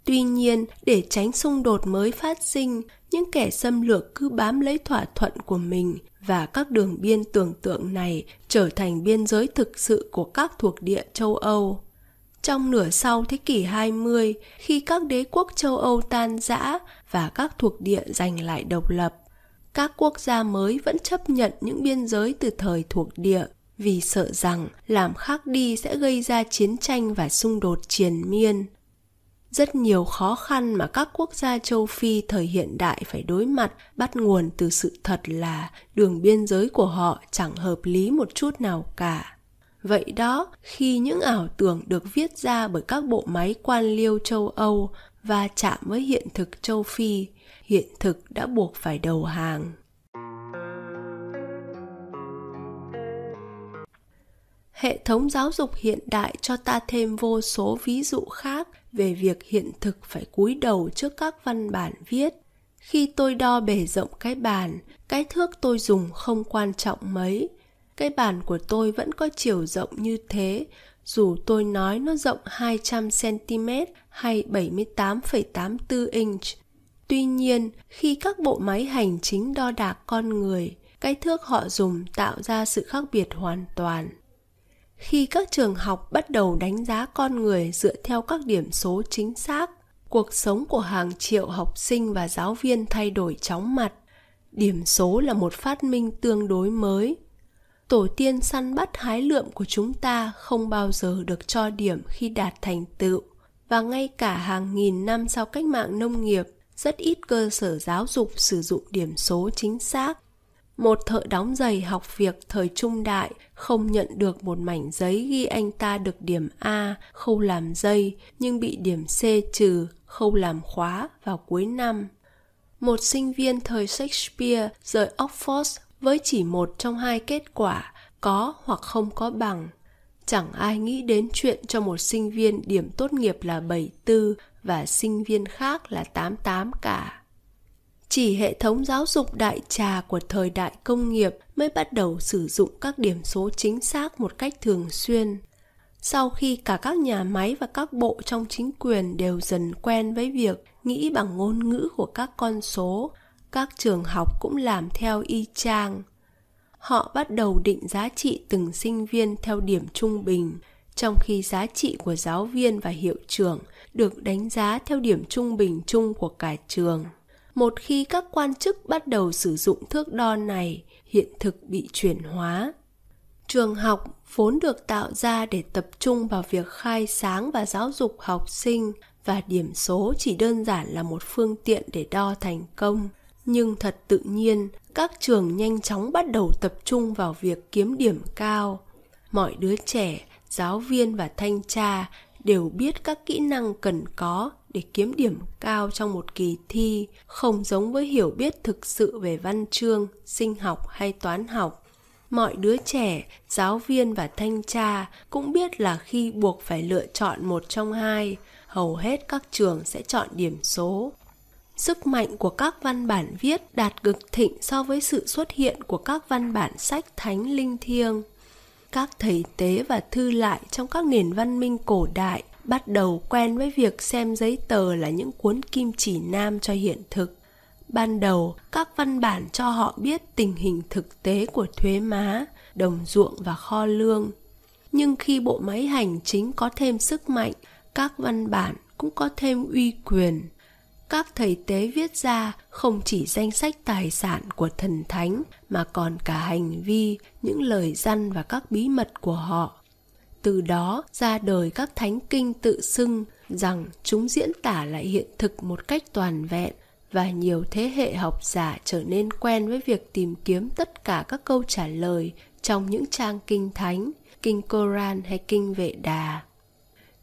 Tuy nhiên, để tránh xung đột mới phát sinh, những kẻ xâm lược cứ bám lấy thỏa thuận của mình và các đường biên tưởng tượng này trở thành biên giới thực sự của các thuộc địa châu Âu. Trong nửa sau thế kỷ 20, khi các đế quốc châu Âu tan rã và các thuộc địa giành lại độc lập, các quốc gia mới vẫn chấp nhận những biên giới từ thời thuộc địa vì sợ rằng làm khác đi sẽ gây ra chiến tranh và xung đột triền miên. Rất nhiều khó khăn mà các quốc gia châu Phi thời hiện đại phải đối mặt bắt nguồn từ sự thật là đường biên giới của họ chẳng hợp lý một chút nào cả. Vậy đó, khi những ảo tưởng được viết ra bởi các bộ máy quan liêu châu Âu và chạm với hiện thực châu Phi, hiện thực đã buộc phải đầu hàng. Hệ thống giáo dục hiện đại cho ta thêm vô số ví dụ khác về việc hiện thực phải cúi đầu trước các văn bản viết. Khi tôi đo bề rộng cái bàn, cái thước tôi dùng không quan trọng mấy. Cái bàn của tôi vẫn có chiều rộng như thế, dù tôi nói nó rộng 200cm hay 78,84 inch. Tuy nhiên, khi các bộ máy hành chính đo đạc con người, cái thước họ dùng tạo ra sự khác biệt hoàn toàn. Khi các trường học bắt đầu đánh giá con người dựa theo các điểm số chính xác cuộc sống của hàng triệu học sinh và giáo viên thay đổi chóng mặt. Điểm số là một phát minh tương đối mới. Tổ tiên săn bắt hái lượm của chúng ta không bao giờ được cho điểm khi đạt thành tựu và ngay cả hàng nghìn năm sau cách mạng nông nghiệp rất ít cơ sở giáo dục sử dụng điểm số chính xác một thợ đóng giày học việc thời trung đại không nhận được một mảnh giấy ghi anh ta được điểm A, khâu làm dây nhưng bị điểm C trừ, khâu làm khóa vào cuối năm. Một sinh viên thời Shakespeare rời Oxford với chỉ một trong hai kết quả, có hoặc không có bằng. Chẳng ai nghĩ đến chuyện cho một sinh viên điểm tốt nghiệp là 74 và sinh viên khác là 88 cả. Chỉ hệ thống giáo dục đại trà của thời đại công nghiệp mới bắt đầu sử dụng các điểm số chính xác một cách thường xuyên. Sau khi cả các nhà máy và các bộ trong chính quyền đều dần quen với việc nghĩ bằng ngôn ngữ của các con số, các trường học cũng làm theo y chang. Họ bắt đầu định giá trị từng sinh viên theo điểm trung bình trong khi giá trị của giáo viên và hiệu trưởng được đánh giá theo điểm trung bình chung của cả trường. Một khi các quan chức bắt đầu sử dụng thước đo này, hiện thực bị chuyển hóa. Trường học vốn được tạo ra để tập trung vào việc khai sáng và giáo dục học sinh và điểm số chỉ đơn giản là một phương tiện để đo thành công. Nhưng thật tự nhiên, các trường nhanh chóng bắt đầu tập trung vào việc kiếm điểm cao. Mọi đứa trẻ giáo viên và thanh tra đều biết các kỹ năng cần có để kiếm điểm cao trong một kỳ thi, không giống với hiểu biết thực sự về văn chương, sinh học hay toán học. Mọi đứa trẻ, giáo viên và thanh tra cũng biết là khi buộc phải lựa chọn một trong hai, hầu hết các trường sẽ chọn điểm số. Sức mạnh của các văn bản viết đạt cực thịnh so với sự xuất hiện của các văn bản sách thánh linh thiêng các thầy tế và thư lại trong các nền văn minh cổ đại, bắt đầu quen với việc xem giấy tờ là những cuốn kim chỉ nam cho hiện thực. Ban đầu, các văn bản cho họ biết tình hình thực tế của thuế má, đồng ruộng và kho lương. Nhưng khi bộ máy hành chính có thêm sức mạnh, các văn bản cũng có thêm uy quyền các thầy tế viết ra không chỉ danh sách tài sản của thần thánh, mà còn cả hành vi, những lời răn và các bí mật của họ. Từ đó ra đời các thánh kinh tự xưng rằng chúng diễn tả lại hiện thực một cách toàn vẹn, và nhiều thế hệ học giả trở nên quen với việc tìm kiếm tất cả các câu trả lời trong những trang kinh thánh, kinh koran hay kinh vệ đà.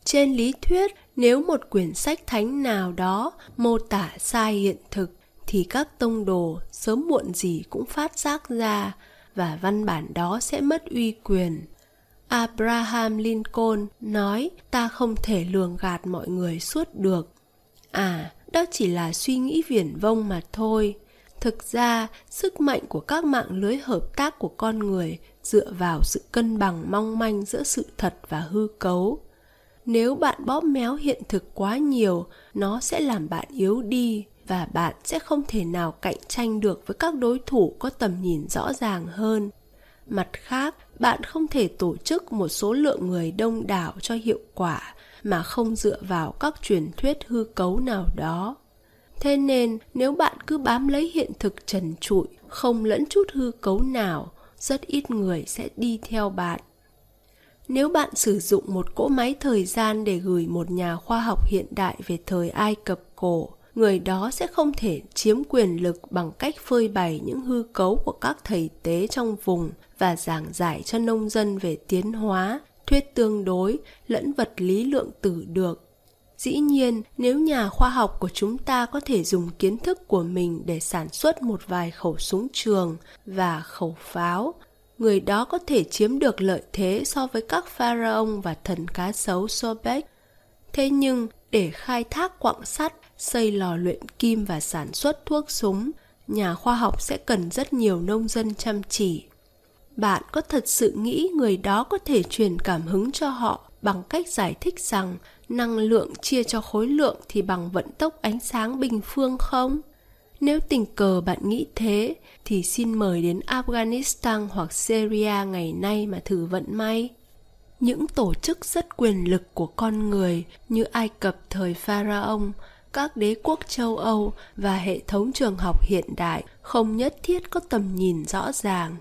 Trên lý thuyết nếu một quyển sách thánh nào đó mô tả sai hiện thực, thì các tông đồ sớm muộn gì cũng phát giác ra và văn bản đó sẽ mất uy quyền. Abraham lincoln nói, ta không thể lường gạt mọi người suốt được. À đó chỉ là suy nghĩ viển vông mà thôi. Thực ra, sức mạnh của các mạng lưới hợp tác của con người dựa vào sự cân bằng mong manh giữa sự thật và hư cấu nếu bạn bóp méo hiện thực quá nhiều, nó sẽ làm bạn yếu đi và bạn sẽ không thể nào cạnh tranh được với các đối thủ có tầm nhìn rõ ràng hơn. Mặt khác, bạn không thể tổ chức một số lượng người đông đảo cho hiệu quả mà không dựa vào các truyền thuyết hư cấu nào đó. Thế nên, nếu bạn cứ bám lấy hiện thực trần trụi, không lẫn chút hư cấu nào, rất ít người sẽ đi theo bạn nếu bạn sử dụng một cỗ máy thời gian để gửi một nhà khoa học hiện đại về thời ai cập cổ, người đó sẽ không thể chiếm quyền lực bằng cách phơi bày những hư cấu của các thầy tế trong vùng và giảng giải cho nông dân về tiến hóa, thuyết tương đối lẫn vật lý lượng tử được. Dĩ nhiên, nếu nhà khoa học của chúng ta có thể dùng kiến thức của mình để sản xuất một vài khẩu súng trường và khẩu pháo người đó có thể chiếm được lợi thế so với các pharaoh và thần cá sấu sobek. Thế nhưng, để khai thác quặng sắt, xây lò luyện kim và sản xuất thuốc súng, nhà khoa học sẽ cần rất nhiều nông dân chăm chỉ. Bạn có thật sự nghĩ người đó có thể truyền cảm hứng cho họ bằng cách giải thích rằng năng lượng chia cho khối lượng thì bằng vận tốc ánh sáng bình phương không? Nếu tình cờ bạn nghĩ thế, thì xin mời đến afghanistan hoặc syria ngày nay mà thử vận may. Những tổ chức rất quyền lực của con người như ai cập thời pharaoh các đế quốc châu âu và hệ thống trường học hiện đại không nhất thiết có tầm nhìn rõ ràng.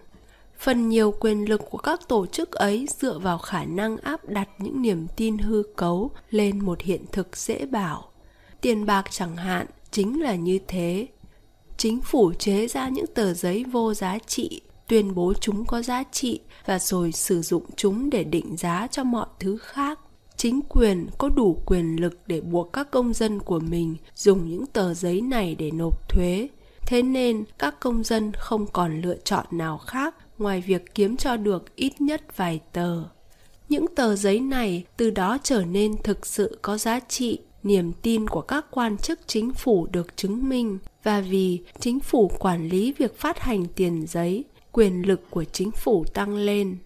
Phần nhiều quyền lực của các tổ chức ấy dựa vào khả năng áp đặt những niềm tin hư cấu lên một hiện thực dễ bảo. Tiền bạc chẳng hạn chính là như thế chính phủ chế ra những tờ giấy vô giá trị, tuyên bố chúng có giá trị và rồi sử dụng chúng để định giá cho mọi thứ khác. Chính quyền có đủ quyền lực để buộc các công dân của mình dùng những tờ giấy này để nộp thuế. Thế nên, các công dân không còn lựa chọn nào khác ngoài việc kiếm cho được ít nhất vài tờ. Những tờ giấy này từ đó trở nên thực sự có giá trị niềm tin của các quan chức chính phủ được chứng minh. Và vì chính phủ quản lý việc phát hành tiền giấy, quyền lực của chính phủ tăng lên.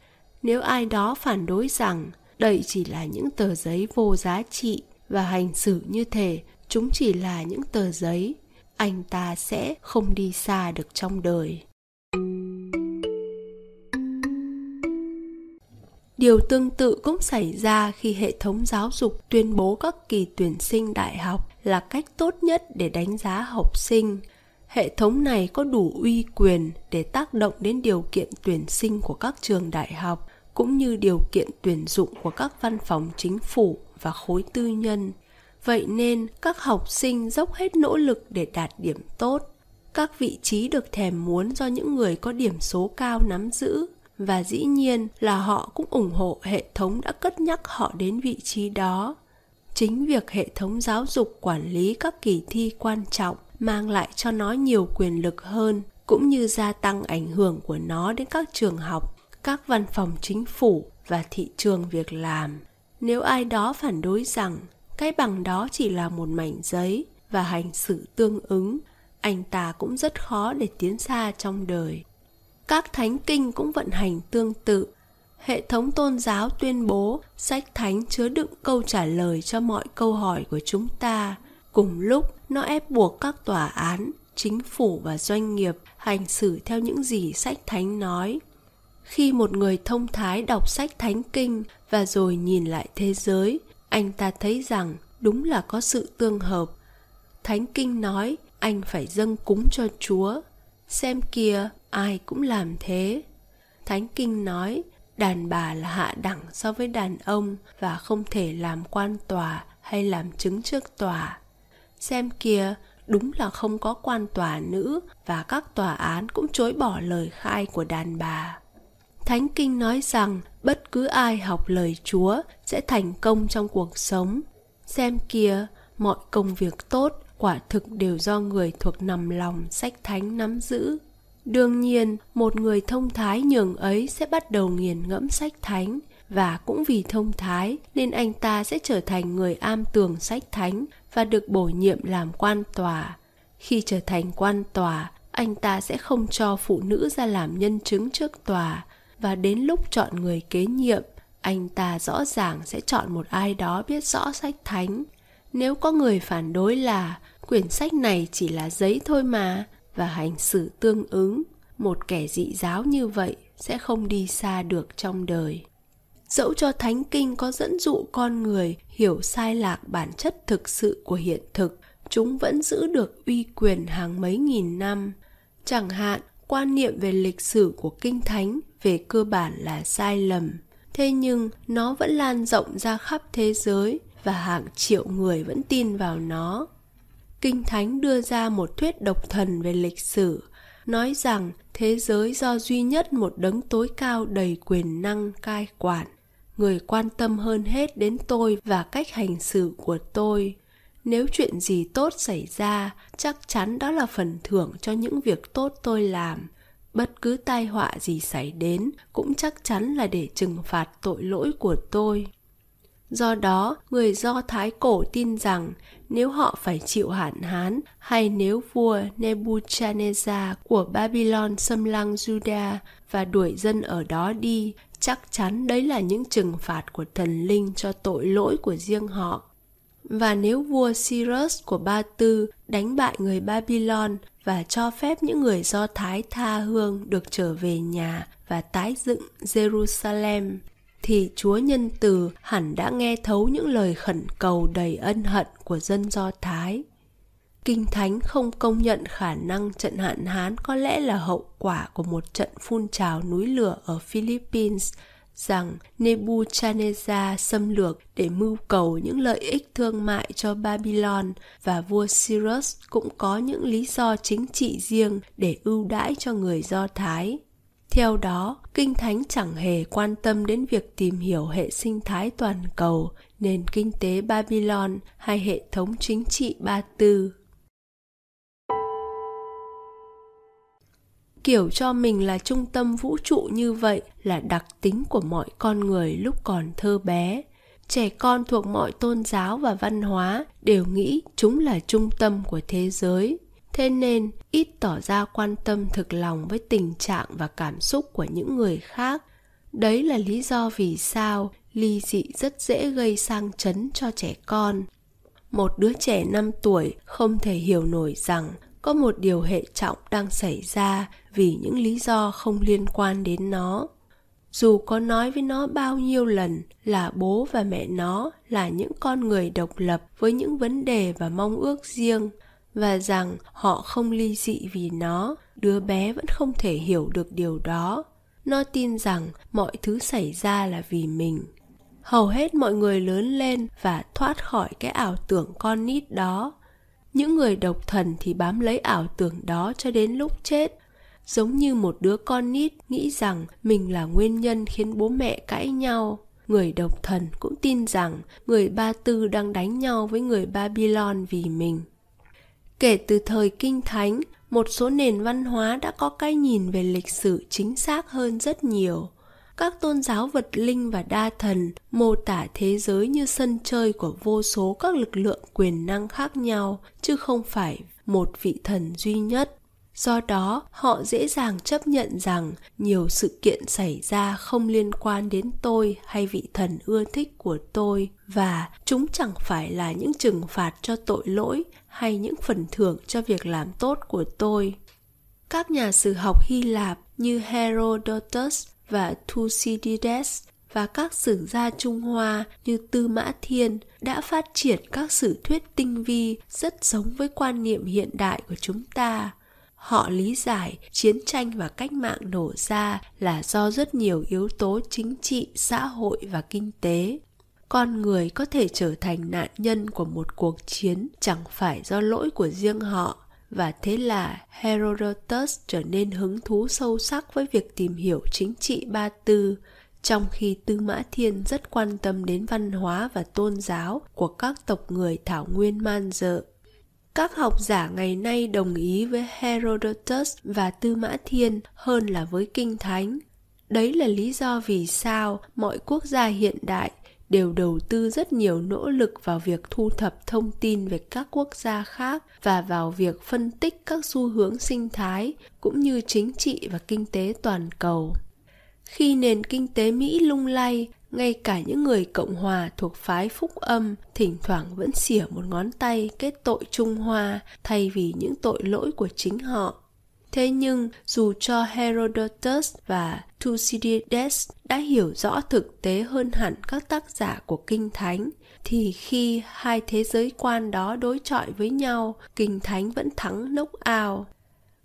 Nếu ai đó phản đối rằng đây chỉ là những tờ giấy vô giá trị và hành xử như thể chúng chỉ là những tờ giấy, anh ta sẽ không đi xa được trong đời. Điều tương tự cũng xảy ra khi hệ thống giáo dục tuyên bố các kỳ tuyển sinh đại học là cách tốt nhất để đánh giá học sinh. Hệ thống này có đủ uy quyền để tác động đến điều kiện tuyển sinh của các trường đại học, cũng như điều kiện tuyển dụng của các văn phòng chính phủ và khối tư nhân. Vậy nên, các học sinh dốc hết nỗ lực để đạt điểm tốt. Các vị trí được thèm muốn do những người có điểm số cao nắm giữ và dĩ nhiên là họ cũng ủng hộ hệ thống đã cất nhắc họ đến vị trí đó. Chính việc hệ thống giáo dục quản lý các kỳ thi quan trọng mang lại cho nó nhiều quyền lực hơn, cũng như gia tăng ảnh hưởng của nó đến các trường học, các văn phòng chính phủ và thị trường việc làm. Nếu ai đó phản đối rằng cái bằng đó chỉ là một mảnh giấy và hành xử tương ứng, anh ta cũng rất khó để tiến xa trong đời các thánh kinh cũng vận hành tương tự. Hệ thống tôn giáo tuyên bố sách thánh chứa đựng câu trả lời cho mọi câu hỏi của chúng ta. Cùng lúc, nó ép buộc các tòa án, chính phủ và doanh nghiệp hành xử theo những gì sách thánh nói. Khi một người thông thái đọc sách thánh kinh và rồi nhìn lại thế giới, anh ta thấy rằng đúng là có sự tương hợp. Thánh kinh nói, anh phải dâng cúng cho chúa xem kìa, ai cũng làm thế. Thánh kinh nói, đàn bà là hạ đẳng so với đàn ông và không thể làm quan tòa hay làm chứng trước tòa. Xem kìa, đúng là không có quan tòa nữ và các tòa án cũng chối bỏ lời khai của đàn bà. Thánh kinh nói rằng, bất cứ ai học lời chúa sẽ thành công trong cuộc sống. Xem kìa, mọi công việc tốt quả thực đều do người thuộc nằm lòng sách thánh nắm giữ. Đương nhiên, một người thông thái nhường ấy sẽ bắt đầu nghiền ngẫm sách thánh. Và cũng vì thông thái nên anh ta sẽ trở thành người am tường sách thánh và được bổ nhiệm làm quan tòa. Khi trở thành quan tòa, anh ta sẽ không cho phụ nữ ra làm nhân chứng trước tòa. Và đến lúc chọn người kế nhiệm, anh ta rõ ràng sẽ chọn một ai đó biết rõ sách thánh nếu có người phản đối là quyển sách này chỉ là giấy thôi mà và hành xử tương ứng, một kẻ dị giáo như vậy sẽ không đi xa được trong đời. Dẫu cho thánh kinh có dẫn dụ con người hiểu sai lạc bản chất thực sự của hiện thực, chúng vẫn giữ được uy quyền hàng mấy nghìn năm. Chẳng hạn, quan niệm về lịch sử của kinh thánh về cơ bản là sai lầm. Thế nhưng, nó vẫn lan rộng ra khắp thế giới và hàng triệu người vẫn tin vào nó. Kinh thánh đưa ra một thuyết độc thần về lịch sử, nói rằng thế giới do duy nhất một đấng tối cao đầy quyền năng cai quản. Người quan tâm hơn hết đến tôi và cách hành xử của tôi. Nếu chuyện gì tốt xảy ra, chắc chắn đó là phần thưởng cho những việc tốt tôi làm. Bất cứ tai họa gì xảy đến, cũng chắc chắn là để trừng phạt tội lỗi của tôi do đó người do thái cổ tin rằng nếu họ phải chịu hạn hán hay nếu vua nebuchadnezzar của babylon xâm lăng juda và đuổi dân ở đó đi chắc chắn đấy là những trừng phạt của thần linh cho tội lỗi của riêng họ. Và nếu vua Cyrus của Ba Tư đánh bại người Babylon và cho phép những người Do Thái tha hương được trở về nhà và tái dựng Jerusalem, thì Chúa nhân từ hẳn đã nghe thấu những lời khẩn cầu đầy ân hận của dân Do Thái. Kinh Thánh không công nhận khả năng trận hạn hán có lẽ là hậu quả của một trận phun trào núi lửa ở Philippines, rằng Nebuchadnezzar xâm lược để mưu cầu những lợi ích thương mại cho Babylon và vua Cyrus cũng có những lý do chính trị riêng để ưu đãi cho người Do Thái. Theo đó, Kinh Thánh chẳng hề quan tâm đến việc tìm hiểu hệ sinh thái toàn cầu, nền kinh tế Babylon hay hệ thống chính trị Ba Tư. Kiểu cho mình là trung tâm vũ trụ như vậy là đặc tính của mọi con người lúc còn thơ bé. Trẻ con thuộc mọi tôn giáo và văn hóa đều nghĩ chúng là trung tâm của thế giới thế nên, ít tỏ ra quan tâm thực lòng với tình trạng và cảm xúc của những người khác. Đấy là lý do vì sao ly dị rất dễ gây sang chấn cho trẻ con. Một đứa trẻ 5 tuổi không thể hiểu nổi rằng có một điều hệ trọng đang xảy ra vì những lý do không liên quan đến nó. Dù có nói với nó bao nhiêu lần là bố và mẹ nó là những con người độc lập với những vấn đề và mong ước riêng và rằng họ không ly dị vì nó, đứa bé vẫn không thể hiểu được điều đó. Nó tin rằng mọi thứ xảy ra là vì mình. Hầu hết mọi người lớn lên và thoát khỏi cái ảo tưởng con nít đó. Những người độc thần thì bám lấy ảo tưởng đó cho đến lúc chết. Giống như một đứa con nít nghĩ rằng mình là nguyên nhân khiến bố mẹ cãi nhau. Người độc thần cũng tin rằng người ba tư đang đánh nhau với người babylon vì mình kể từ thời kinh thánh, một số nền văn hóa đã có cái nhìn về lịch sử chính xác hơn rất nhiều. Các tôn giáo vật linh và đa thần mô tả thế giới như sân chơi của vô số các lực lượng quyền năng khác nhau, chứ không phải một vị thần duy nhất. Do đó, họ dễ dàng chấp nhận rằng nhiều sự kiện xảy ra không liên quan đến tôi hay vị thần ưa thích của tôi và chúng chẳng phải là những trừng phạt cho tội lỗi hay những phần thưởng cho việc làm tốt của tôi. Các nhà sử học hy lạp như herodotus và thucydides và các sử gia Trung Hoa như Tư Mã Thiên đã phát triển các sử thuyết tinh vi rất giống với quan niệm hiện đại của chúng ta. Họ lý giải chiến tranh và cách mạng nổ ra là do rất nhiều yếu tố chính trị, xã hội và kinh tế con người có thể trở thành nạn nhân của một cuộc chiến chẳng phải do lỗi của riêng họ và thế là Herodotus trở nên hứng thú sâu sắc với việc tìm hiểu chính trị ba tư, trong khi Tư Mã Thiên rất quan tâm đến văn hóa và tôn giáo của các tộc người thảo nguyên man dợ. Các học giả ngày nay đồng ý với Herodotus và Tư Mã Thiên hơn là với Kinh Thánh. Đấy là lý do vì sao mọi quốc gia hiện đại đều đầu tư rất nhiều nỗ lực vào việc thu thập thông tin về các quốc gia khác và vào việc phân tích các xu hướng sinh thái cũng như chính trị và kinh tế toàn cầu. Khi nền kinh tế mỹ lung lay, ngay cả những người cộng hòa thuộc phái phúc âm thỉnh thoảng vẫn xỉa một ngón tay kết tội trung hoa thay vì những tội lỗi của chính họ. Thế nhưng, dù cho Herodotus và Thucydides đã hiểu rõ thực tế hơn hẳn các tác giả của Kinh Thánh, thì khi hai thế giới quan đó đối chọi với nhau, Kinh Thánh vẫn thắng nốc ao.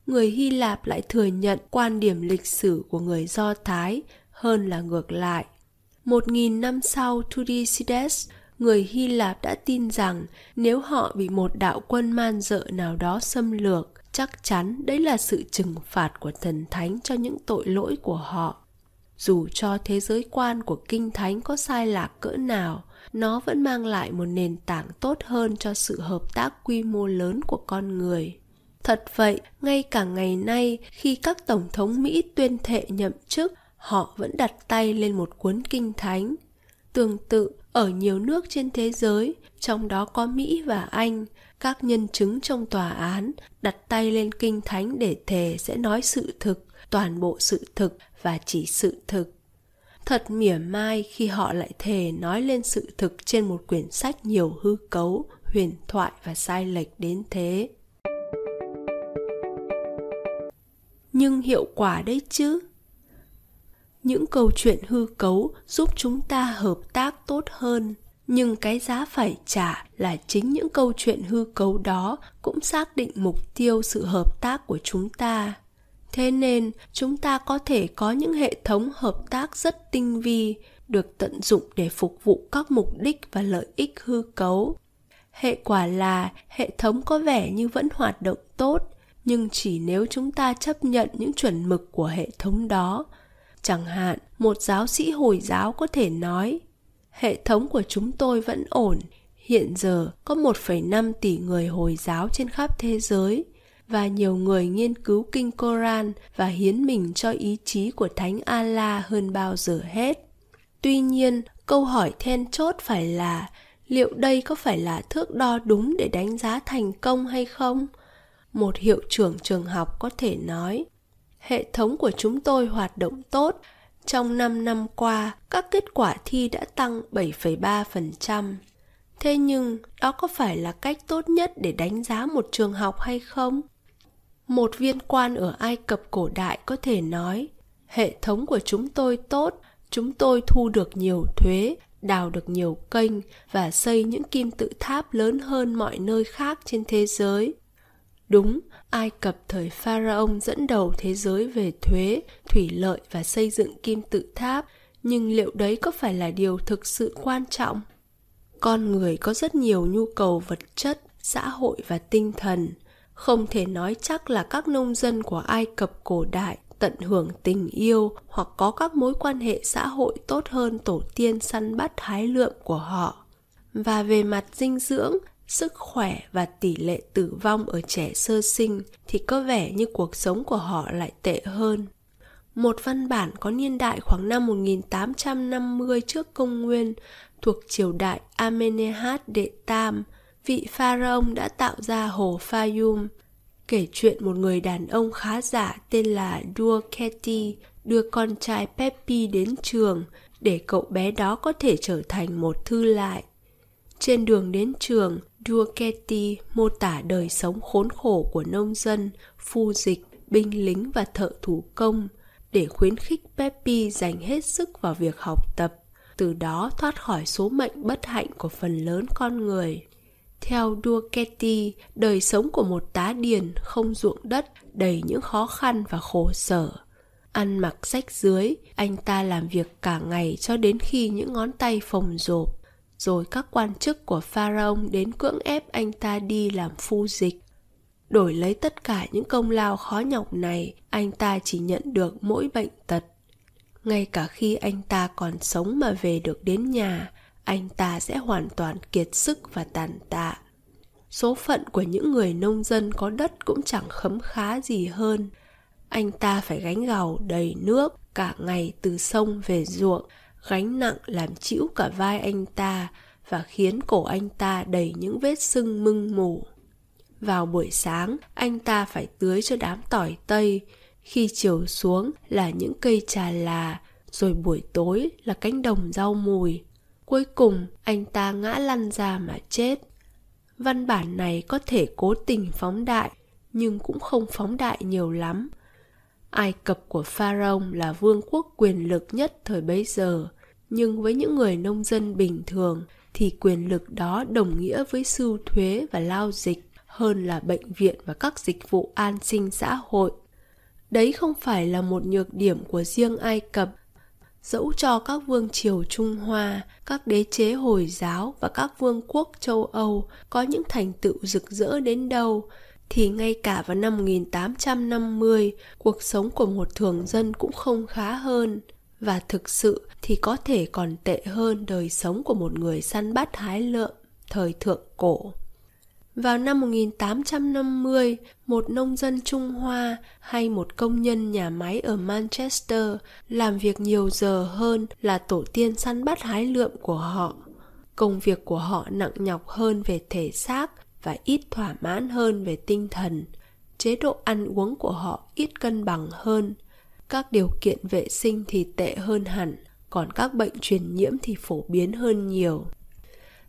Người Hy Lạp lại thừa nhận quan điểm lịch sử của người Do Thái hơn là ngược lại. Một nghìn năm sau Thucydides, người Hy Lạp đã tin rằng nếu họ bị một đạo quân man dợ nào đó xâm lược, chắc chắn đấy là sự trừng phạt của thần thánh cho những tội lỗi của họ. Dù cho thế giới quan của kinh thánh có sai lạc cỡ nào, nó vẫn mang lại một nền tảng tốt hơn cho sự hợp tác quy mô lớn của con người. Thật vậy, ngay cả ngày nay, khi các tổng thống mỹ tuyên thệ nhậm chức, họ vẫn đặt tay lên một cuốn kinh thánh. Tương tự, ở nhiều nước trên thế giới, trong đó có mỹ và anh các nhân chứng trong tòa án, đặt tay lên kinh thánh để thề sẽ nói sự thực, toàn bộ sự thực và chỉ sự thực. Thật mỉa mai khi họ lại thề nói lên sự thực trên một quyển sách nhiều hư cấu, huyền thoại và sai lệch đến thế. Nhưng hiệu quả đấy chứ? Những câu chuyện hư cấu giúp chúng ta hợp tác tốt hơn nhưng cái giá phải trả là chính những câu chuyện hư cấu đó cũng xác định mục tiêu sự hợp tác của chúng ta. Thế nên, chúng ta có thể có những hệ thống hợp tác rất tinh vi, được tận dụng để phục vụ các mục đích và lợi ích hư cấu. Hệ quả là, hệ thống có vẻ như vẫn hoạt động tốt, nhưng chỉ nếu chúng ta chấp nhận những chuẩn mực của hệ thống đó. Chẳng hạn, một giáo sĩ hồi giáo có thể nói hệ thống của chúng tôi vẫn ổn. Hiện giờ có 1,5 tỷ người Hồi giáo trên khắp thế giới và nhiều người nghiên cứu kinh Koran và hiến mình cho ý chí của Thánh Allah hơn bao giờ hết. Tuy nhiên, câu hỏi then chốt phải là liệu đây có phải là thước đo đúng để đánh giá thành công hay không? Một hiệu trưởng trường học có thể nói, hệ thống của chúng tôi hoạt động tốt trong 5 năm qua, các kết quả thi đã tăng 7,3%. Thế nhưng, đó có phải là cách tốt nhất để đánh giá một trường học hay không? Một viên quan ở Ai Cập cổ đại có thể nói, hệ thống của chúng tôi tốt, chúng tôi thu được nhiều thuế, đào được nhiều kênh và xây những kim tự tháp lớn hơn mọi nơi khác trên thế giới. Đúng, Ai Cập thời Pharaon dẫn đầu thế giới về thuế, thủy lợi và xây dựng kim tự tháp, nhưng liệu đấy có phải là điều thực sự quan trọng? Con người có rất nhiều nhu cầu vật chất, xã hội và tinh thần. Không thể nói chắc là các nông dân của Ai Cập cổ đại tận hưởng tình yêu hoặc có các mối quan hệ xã hội tốt hơn tổ tiên săn bắt hái lượm của họ. Và về mặt dinh dưỡng, sức khỏe và tỷ lệ tử vong ở trẻ sơ sinh thì có vẻ như cuộc sống của họ lại tệ hơn. Một văn bản có niên đại khoảng năm 1850 trước công nguyên thuộc triều đại Amenehat đệ Tam, vị pharaoh đã tạo ra hồ Fayum, kể chuyện một người đàn ông khá giả tên là Duaketi đưa con trai Pepi đến trường để cậu bé đó có thể trở thành một thư lại. Trên đường đến trường, Duoketi mô tả đời sống khốn khổ của nông dân, phu dịch, binh lính và thợ thủ công để khuyến khích Pepe dành hết sức vào việc học tập, từ đó thoát khỏi số mệnh bất hạnh của phần lớn con người. Theo Duoketi, đời sống của một tá điền không ruộng đất đầy những khó khăn và khổ sở. Ăn mặc rách dưới, anh ta làm việc cả ngày cho đến khi những ngón tay phồng rộp. Rồi các quan chức của Pharaoh đến cưỡng ép anh ta đi làm phu dịch. Đổi lấy tất cả những công lao khó nhọc này, anh ta chỉ nhận được mỗi bệnh tật. Ngay cả khi anh ta còn sống mà về được đến nhà, anh ta sẽ hoàn toàn kiệt sức và tàn tạ. Số phận của những người nông dân có đất cũng chẳng khấm khá gì hơn. Anh ta phải gánh gầu đầy nước cả ngày từ sông về ruộng, gánh nặng làm chịu cả vai anh ta và khiến cổ anh ta đầy những vết sưng mưng mủ. Vào buổi sáng, anh ta phải tưới cho đám tỏi tây, khi chiều xuống là những cây trà là, rồi buổi tối là cánh đồng rau mùi. Cuối cùng, anh ta ngã lăn ra mà chết. Văn bản này có thể cố tình phóng đại, nhưng cũng không phóng đại nhiều lắm. Ai Cập của Pharaoh là vương quốc quyền lực nhất thời bấy giờ, nhưng với những người nông dân bình thường thì quyền lực đó đồng nghĩa với sưu thuế và lao dịch hơn là bệnh viện và các dịch vụ an sinh xã hội. Đấy không phải là một nhược điểm của riêng Ai Cập dẫu cho các vương triều Trung Hoa, các đế chế Hồi giáo và các vương quốc châu Âu có những thành tựu rực rỡ đến đâu, thì ngay cả vào năm 1850, cuộc sống của một thường dân cũng không khá hơn và thực sự thì có thể còn tệ hơn đời sống của một người săn bắt hái lượm thời thượng cổ. Vào năm 1850, một nông dân Trung Hoa hay một công nhân nhà máy ở Manchester làm việc nhiều giờ hơn là tổ tiên săn bắt hái lượm của họ. Công việc của họ nặng nhọc hơn về thể xác và ít thỏa mãn hơn về tinh thần. Chế độ ăn uống của họ ít cân bằng hơn. Các điều kiện vệ sinh thì tệ hơn hẳn, còn các bệnh truyền nhiễm thì phổ biến hơn nhiều.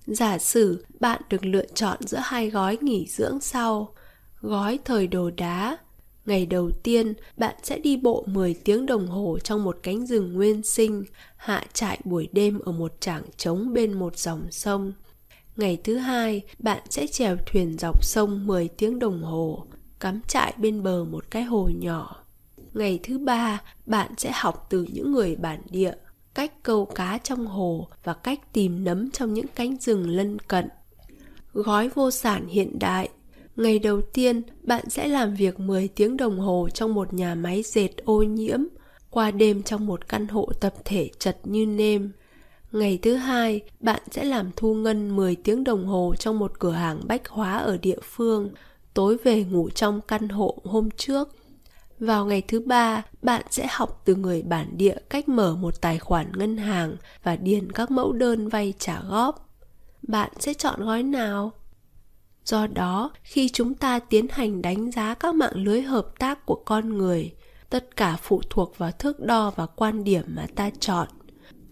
Giả sử bạn được lựa chọn giữa hai gói nghỉ dưỡng sau. Gói thời đồ đá. Ngày đầu tiên, bạn sẽ đi bộ 10 tiếng đồng hồ trong một cánh rừng nguyên sinh, hạ trại buổi đêm ở một trảng trống bên một dòng sông. Ngày thứ hai, bạn sẽ chèo thuyền dọc sông 10 tiếng đồng hồ, cắm trại bên bờ một cái hồ nhỏ. Ngày thứ ba, bạn sẽ học từ những người bản địa cách câu cá trong hồ và cách tìm nấm trong những cánh rừng lân cận. Gói vô sản hiện đại Ngày đầu tiên, bạn sẽ làm việc 10 tiếng đồng hồ trong một nhà máy dệt ô nhiễm, qua đêm trong một căn hộ tập thể chật như nêm. Ngày thứ hai, bạn sẽ làm thu ngân 10 tiếng đồng hồ trong một cửa hàng bách hóa ở địa phương, tối về ngủ trong căn hộ hôm trước vào ngày thứ ba, bạn sẽ học từ người bản địa cách mở một tài khoản ngân hàng và điền các mẫu đơn vay trả góp. Bạn sẽ chọn gói nào? Do đó, khi chúng ta tiến hành đánh giá các mạng lưới hợp tác của con người, tất cả phụ thuộc vào thước đo và quan điểm mà ta chọn.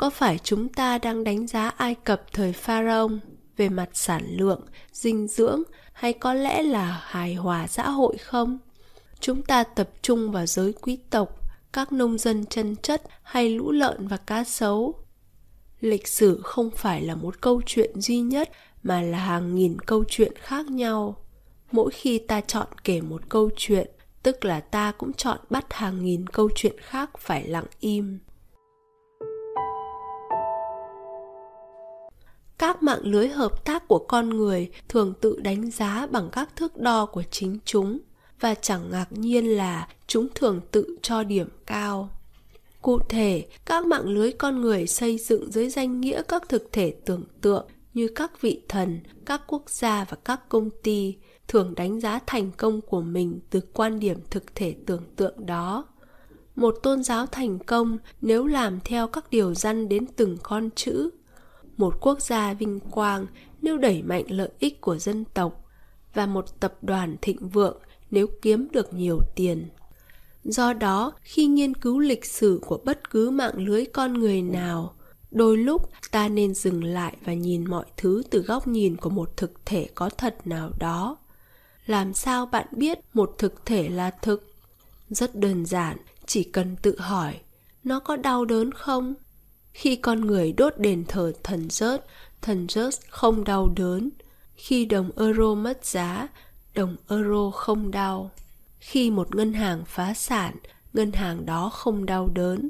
Có phải chúng ta đang đánh giá Ai Cập thời Pharaoh về mặt sản lượng, dinh dưỡng hay có lẽ là hài hòa xã hội không? chúng ta tập trung vào giới quý tộc các nông dân chân chất hay lũ lợn và cá sấu. Lịch sử không phải là một câu chuyện duy nhất mà là hàng nghìn câu chuyện khác nhau. Mỗi khi ta chọn kể một câu chuyện tức là ta cũng chọn bắt hàng nghìn câu chuyện khác phải lặng im. Các mạng lưới hợp tác của con người thường tự đánh giá bằng các thước đo của chính chúng và chẳng ngạc nhiên là chúng thường tự cho điểm cao. Cụ thể, các mạng lưới con người xây dựng dưới danh nghĩa các thực thể tưởng tượng như các vị thần các quốc gia và các công ty thường đánh giá thành công của mình từ quan điểm thực thể tưởng tượng đó một tôn giáo thành công nếu làm theo các điều răn đến từng con chữ một quốc gia vinh quang nếu đẩy mạnh lợi ích của dân tộc và một tập đoàn thịnh vượng nếu kiếm được nhiều tiền. Do đó, khi nghiên cứu lịch sử của bất cứ mạng lưới con người nào, đôi lúc ta nên dừng lại và nhìn mọi thứ từ góc nhìn của một thực thể có thật nào đó. Làm sao bạn biết một thực thể là thực? Rất đơn giản, chỉ cần tự hỏi, nó có đau đớn không? Khi con người đốt đền thờ thần rớt thần rớt không đau đớn. Khi đồng euro mất giá, đồng euro không đau. Khi một ngân hàng phá sản, ngân hàng đó không đau đớn.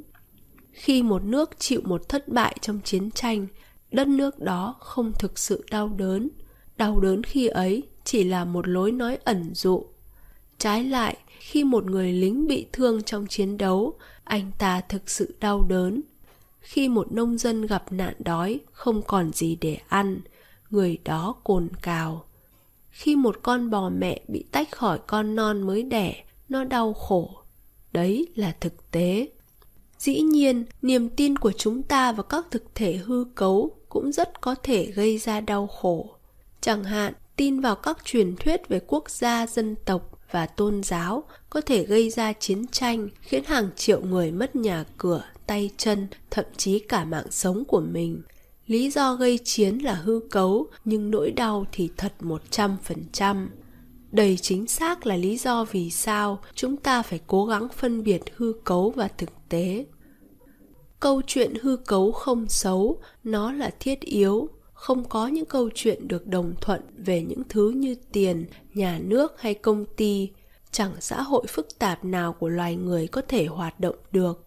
Khi một nước chịu một thất bại trong chiến tranh, đất nước đó không thực sự đau đớn. Đau đớn khi ấy chỉ là một lối nói ẩn dụ. Trái lại, khi một người lính bị thương trong chiến đấu, anh ta thực sự đau đớn khi một nông dân gặp nạn đói không còn gì để ăn, người đó cồn cào. Khi một con bò mẹ bị tách khỏi con non mới đẻ, nó đau khổ. Đấy là thực tế. Dĩ nhiên, niềm tin của chúng ta vào các thực thể hư cấu cũng rất có thể gây ra đau khổ. Chẳng hạn, tin vào các truyền thuyết về quốc gia dân tộc và tôn giáo có thể gây ra chiến tranh khiến hàng triệu người mất nhà cửa tay chân, thậm chí cả mạng sống của mình. Lý do gây chiến là hư cấu, nhưng nỗi đau thì thật một trăm phần trăm. Đây chính xác là lý do vì sao chúng ta phải cố gắng phân biệt hư cấu và thực tế. Câu chuyện hư cấu không xấu, nó là thiết yếu. Không có những câu chuyện được đồng thuận về những thứ như tiền, nhà nước hay công ty. Chẳng xã hội phức tạp nào của loài người có thể hoạt động được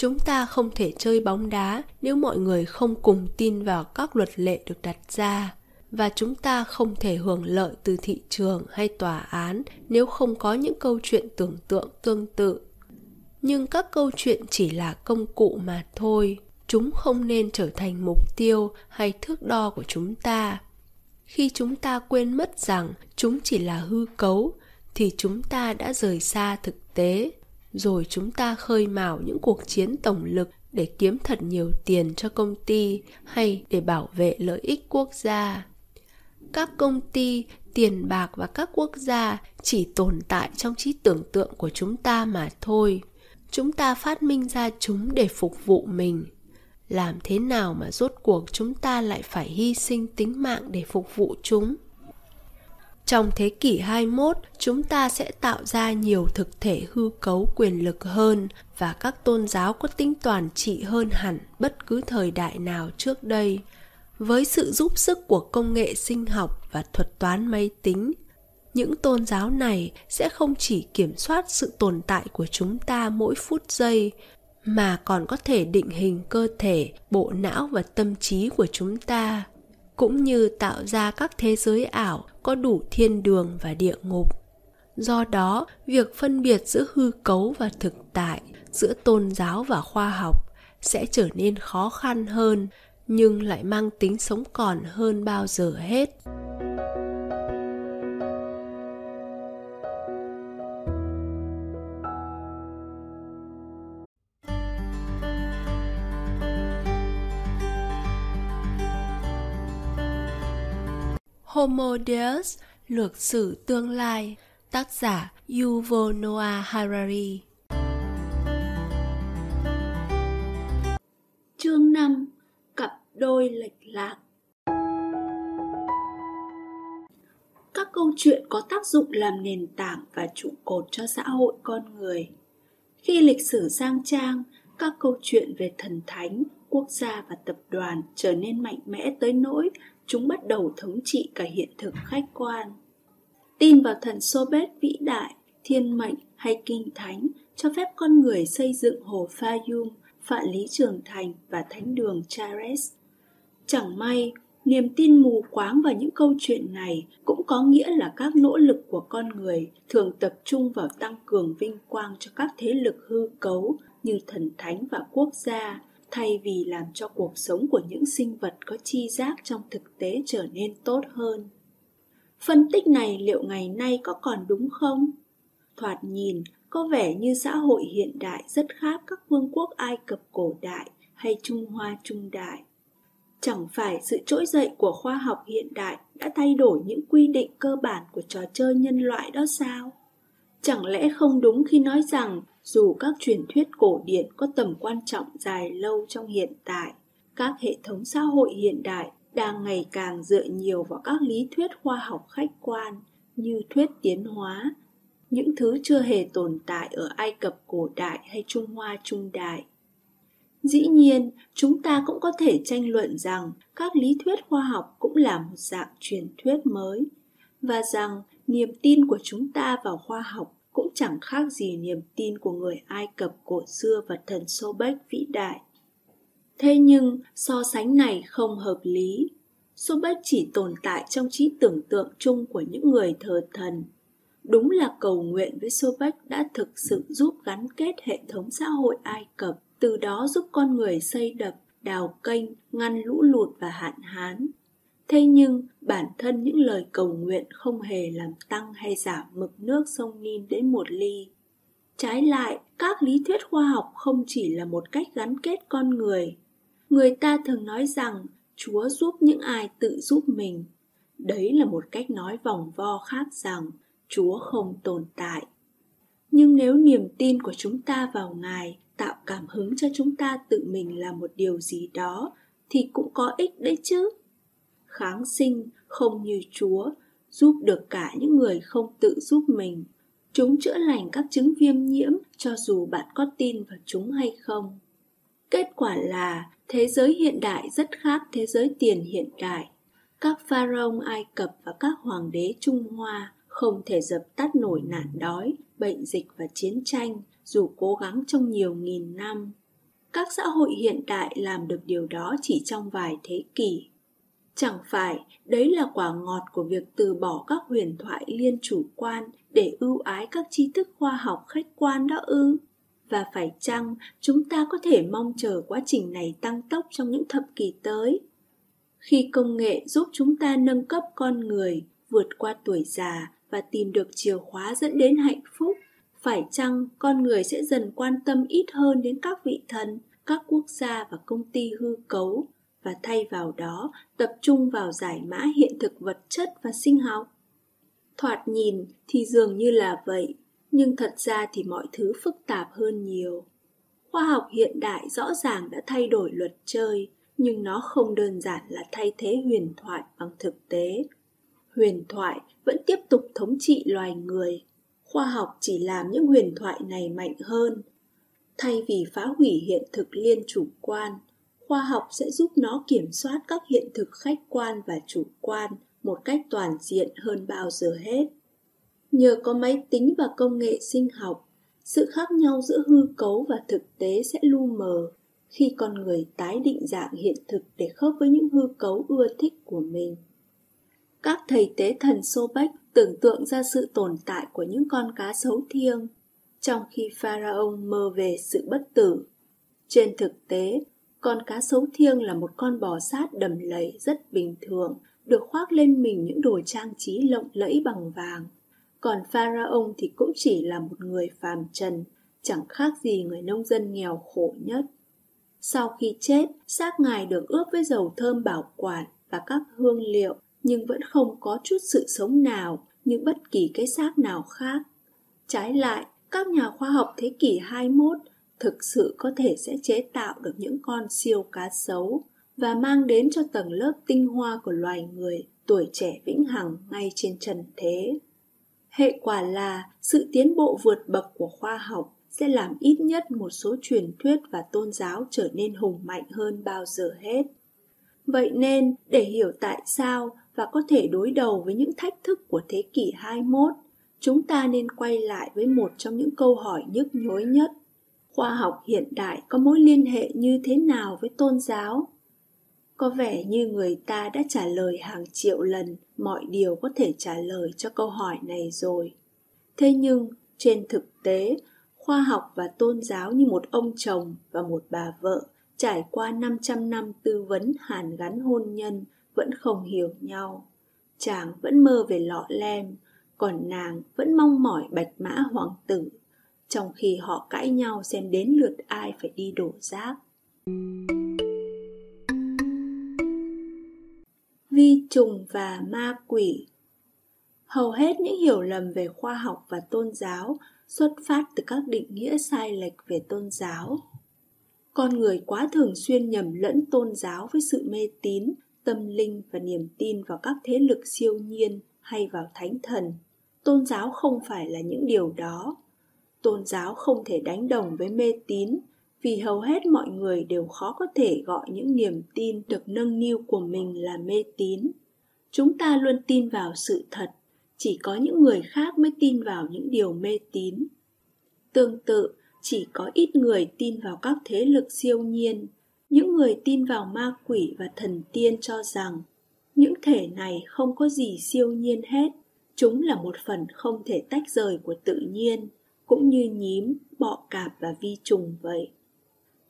chúng ta không thể chơi bóng đá nếu mọi người không cùng tin vào các luật lệ được đặt ra. Và chúng ta không thể hưởng lợi từ thị trường hay tòa án nếu không có những câu chuyện tưởng tượng tương tự. Nhưng các câu chuyện chỉ là công cụ mà thôi. Chúng không nên trở thành mục tiêu hay thước đo của chúng ta. Khi chúng ta quên mất rằng chúng chỉ là hư cấu, thì chúng ta đã rời xa thực tế rồi chúng ta khơi mào những cuộc chiến tổng lực để kiếm thật nhiều tiền cho công ty hay để bảo vệ lợi ích quốc gia. Các công ty, tiền bạc và các quốc gia chỉ tồn tại trong trí tưởng tượng của chúng ta mà thôi. Chúng ta phát minh ra chúng để phục vụ mình. Làm thế nào mà rốt cuộc chúng ta lại phải hy sinh tính mạng để phục vụ chúng? Trong thế kỷ 21, chúng ta sẽ tạo ra nhiều thực thể hư cấu quyền lực hơn và các tôn giáo có tính toàn trị hơn hẳn bất cứ thời đại nào trước đây. Với sự giúp sức của công nghệ sinh học và thuật toán máy tính, những tôn giáo này sẽ không chỉ kiểm soát sự tồn tại của chúng ta mỗi phút giây mà còn có thể định hình cơ thể bộ não và tâm trí của chúng ta cũng như tạo ra các thế giới ảo có đủ thiên đường và địa ngục. Do đó, việc phân biệt giữa hư cấu và thực tại, giữa tôn giáo và khoa học sẽ trở nên khó khăn hơn, nhưng lại mang tính sống còn hơn bao giờ hết. Homo Deus, Lược sử tương lai, tác giả Yuval Noah Harari. Chương 5 Cặp đôi lệch lạc Các câu chuyện có tác dụng làm nền tảng và trụ cột cho xã hội con người. Khi lịch sử sang trang, các câu chuyện về thần thánh, quốc gia và tập đoàn trở nên mạnh mẽ tới nỗi chúng bắt đầu thống trị cả hiện thực khách quan. Tin vào thần Sobet vĩ đại, thiên mệnh hay kinh thánh cho phép con người xây dựng hồ Fayum, phạn lý trường thành và thánh đường Chares. Chẳng may, niềm tin mù quáng vào những câu chuyện này cũng có nghĩa là các nỗ lực của con người thường tập trung vào tăng cường vinh quang cho các thế lực hư cấu như thần thánh và quốc gia thay vì làm cho cuộc sống của những sinh vật có chi giác trong thực tế trở nên tốt hơn. Phân tích này liệu ngày nay có còn đúng không? Thoạt nhìn, có vẻ như xã hội hiện đại rất khác các vương quốc Ai Cập cổ đại hay Trung Hoa trung đại. Chẳng phải sự trỗi dậy của khoa học hiện đại đã thay đổi những quy định cơ bản của trò chơi nhân loại đó sao? Chẳng lẽ không đúng khi nói rằng dù các truyền thuyết cổ điển có tầm quan trọng dài lâu trong hiện tại, các hệ thống xã hội hiện đại đang ngày càng dựa nhiều vào các lý thuyết khoa học khách quan như thuyết tiến hóa, những thứ chưa hề tồn tại ở Ai Cập cổ đại hay Trung Hoa trung đại. Dĩ nhiên, chúng ta cũng có thể tranh luận rằng các lý thuyết khoa học cũng là một dạng truyền thuyết mới và rằng niềm tin của chúng ta vào khoa học cũng chẳng khác gì niềm tin của người Ai Cập cổ xưa và thần Sobek vĩ đại. Thế nhưng so sánh này không hợp lý. Sobek chỉ tồn tại trong trí tưởng tượng chung của những người thờ thần. Đúng là cầu nguyện với Sobek đã thực sự giúp gắn kết hệ thống xã hội Ai Cập, từ đó giúp con người xây đập, đào kênh, ngăn lũ lụt và hạn hán. Thế nhưng bản thân những lời cầu nguyện không hề làm tăng hay giảm mực nước sông Nin đến một ly. Trái lại, các lý thuyết khoa học không chỉ là một cách gắn kết con người. Người ta thường nói rằng Chúa giúp những ai tự giúp mình. Đấy là một cách nói vòng vo khác rằng Chúa không tồn tại. Nhưng nếu niềm tin của chúng ta vào Ngài tạo cảm hứng cho chúng ta tự mình làm một điều gì đó thì cũng có ích đấy chứ kháng sinh không như Chúa, giúp được cả những người không tự giúp mình. Chúng chữa lành các chứng viêm nhiễm cho dù bạn có tin vào chúng hay không. Kết quả là thế giới hiện đại rất khác thế giới tiền hiện đại. Các pharaoh Ai Cập và các hoàng đế Trung Hoa không thể dập tắt nổi nạn đói, bệnh dịch và chiến tranh dù cố gắng trong nhiều nghìn năm. Các xã hội hiện đại làm được điều đó chỉ trong vài thế kỷ. Chẳng phải đấy là quả ngọt của việc từ bỏ các huyền thoại liên chủ quan để ưu ái các tri thức khoa học khách quan đó ư? Và phải chăng chúng ta có thể mong chờ quá trình này tăng tốc trong những thập kỷ tới? Khi công nghệ giúp chúng ta nâng cấp con người, vượt qua tuổi già và tìm được chìa khóa dẫn đến hạnh phúc, phải chăng con người sẽ dần quan tâm ít hơn đến các vị thần, các quốc gia và công ty hư cấu và thay vào đó tập trung vào giải mã hiện thực vật chất và sinh học. Thoạt nhìn thì dường như là vậy, nhưng thật ra thì mọi thứ phức tạp hơn nhiều. Khoa học hiện đại rõ ràng đã thay đổi luật chơi, nhưng nó không đơn giản là thay thế huyền thoại bằng thực tế. Huyền thoại vẫn tiếp tục thống trị loài người. Khoa học chỉ làm những huyền thoại này mạnh hơn. Thay vì phá hủy hiện thực liên chủ quan, khoa học sẽ giúp nó kiểm soát các hiện thực khách quan và chủ quan một cách toàn diện hơn bao giờ hết. Nhờ có máy tính và công nghệ sinh học, sự khác nhau giữa hư cấu và thực tế sẽ lu mờ khi con người tái định dạng hiện thực để khớp với những hư cấu ưa thích của mình. Các thầy tế thần Sobek tưởng tượng ra sự tồn tại của những con cá sấu thiêng, trong khi pharaoh mơ về sự bất tử. Trên thực tế con cá sấu thiêng là một con bò sát đầm lầy rất bình thường, được khoác lên mình những đồ trang trí lộng lẫy bằng vàng. Còn pharaon thì cũng chỉ là một người phàm trần, chẳng khác gì người nông dân nghèo khổ nhất. Sau khi chết, xác ngài được ướp với dầu thơm bảo quản và các hương liệu, nhưng vẫn không có chút sự sống nào như bất kỳ cái xác nào khác. Trái lại, các nhà khoa học thế kỷ 21 thực sự có thể sẽ chế tạo được những con siêu cá sấu và mang đến cho tầng lớp tinh hoa của loài người tuổi trẻ vĩnh hằng ngay trên trần thế. Hệ quả là sự tiến bộ vượt bậc của khoa học sẽ làm ít nhất một số truyền thuyết và tôn giáo trở nên hùng mạnh hơn bao giờ hết. Vậy nên, để hiểu tại sao và có thể đối đầu với những thách thức của thế kỷ 21, chúng ta nên quay lại với một trong những câu hỏi nhức nhối nhất khoa học hiện đại có mối liên hệ như thế nào với tôn giáo? Có vẻ như người ta đã trả lời hàng triệu lần mọi điều có thể trả lời cho câu hỏi này rồi. Thế nhưng trên thực tế khoa học và tôn giáo như một ông chồng và một bà vợ trải qua 500 năm tư vấn hàn gắn hôn nhân vẫn không hiểu nhau. Chàng vẫn mơ về lọ lem, còn nàng vẫn mong mỏi bạch mã hoàng tử, trong khi họ cãi nhau xem đến lượt ai phải đi đổ rác. Vi trùng và ma quỷ Hầu hết những hiểu lầm về khoa học và tôn giáo xuất phát từ các định nghĩa sai lệch về tôn giáo. Con người quá thường xuyên nhầm lẫn tôn giáo với sự mê tín, tâm linh và niềm tin vào các thế lực siêu nhiên hay vào thánh thần. Tôn giáo không phải là những điều đó. Tôn giáo không thể đánh đồng với mê tín vì hầu hết mọi người đều khó có thể gọi những niềm tin được nâng niu của mình là mê tín. Chúng ta luôn tin vào sự thật, chỉ có những người khác mới tin vào những điều mê tín. Tương tự, chỉ có ít người tin vào các thế lực siêu nhiên. Những người tin vào ma quỷ và thần tiên cho rằng những thể này không có gì siêu nhiên hết. Chúng là một phần không thể tách rời của tự nhiên, cũng như nhím, bọ cạp và vi trùng vậy.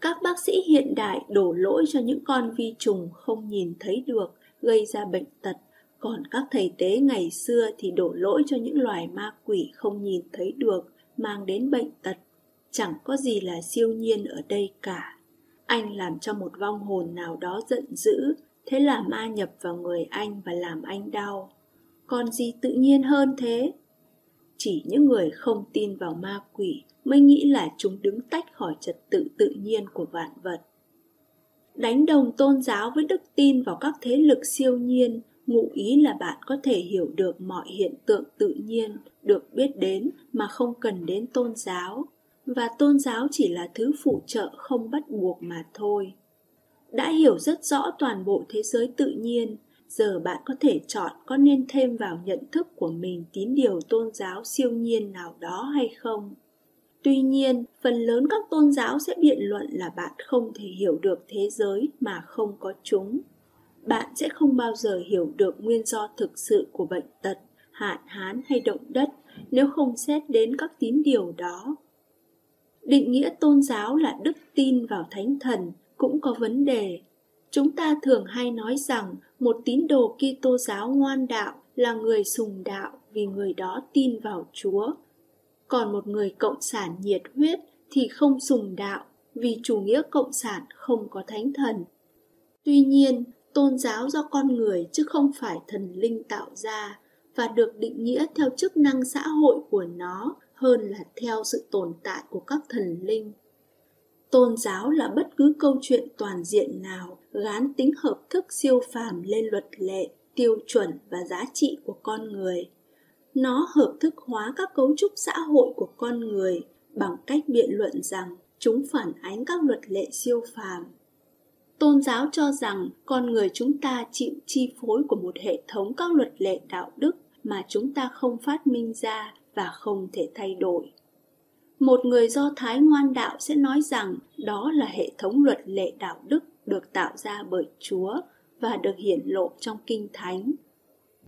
Các bác sĩ hiện đại đổ lỗi cho những con vi trùng không nhìn thấy được gây ra bệnh tật, còn các thầy tế ngày xưa thì đổ lỗi cho những loài ma quỷ không nhìn thấy được mang đến bệnh tật. Chẳng có gì là siêu nhiên ở đây cả. Anh làm cho một vong hồn nào đó giận dữ thế là ma nhập vào người anh và làm anh đau. Còn gì tự nhiên hơn thế? Chỉ những người không tin vào ma quỷ mới nghĩ là chúng đứng tách khỏi trật tự tự nhiên của vạn vật. Đánh đồng tôn giáo với đức tin vào các thế lực siêu nhiên, ngụ ý là bạn có thể hiểu được mọi hiện tượng tự nhiên, được biết đến mà không cần đến tôn giáo. Và tôn giáo chỉ là thứ phụ trợ không bắt buộc mà thôi. Đã hiểu rất rõ toàn bộ thế giới tự nhiên giờ bạn có thể chọn có nên thêm vào nhận thức của mình tín điều tôn giáo siêu nhiên nào đó hay không? Tuy nhiên, phần lớn các tôn giáo sẽ biện luận là bạn không thể hiểu được thế giới mà không có chúng. Bạn sẽ không bao giờ hiểu được nguyên do thực sự của bệnh tật, hạn hán hay động đất nếu không xét đến các tín điều đó. Định nghĩa tôn giáo là đức tin vào thánh thần cũng có vấn đề chúng ta thường hay nói rằng một tín đồ Kitô giáo ngoan đạo là người sùng đạo vì người đó tin vào Chúa. Còn một người cộng sản nhiệt huyết thì không sùng đạo vì chủ nghĩa cộng sản không có thánh thần. Tuy nhiên, tôn giáo do con người chứ không phải thần linh tạo ra và được định nghĩa theo chức năng xã hội của nó hơn là theo sự tồn tại của các thần linh tôn giáo là bất cứ câu chuyện toàn diện nào gán tính hợp thức siêu phàm lên luật lệ, tiêu chuẩn và giá trị của con người. Nó hợp thức hóa các cấu trúc xã hội của con người bằng cách biện luận rằng chúng phản ánh các luật lệ siêu phàm. Tôn giáo cho rằng con người chúng ta chịu chi phối của một hệ thống các luật lệ đạo đức mà chúng ta không phát minh ra và không thể thay đổi. Một người do thái ngoan đạo sẽ nói rằng đó là hệ thống luật lệ đạo đức được tạo ra bởi chúa và được hiển lộ trong kinh thánh.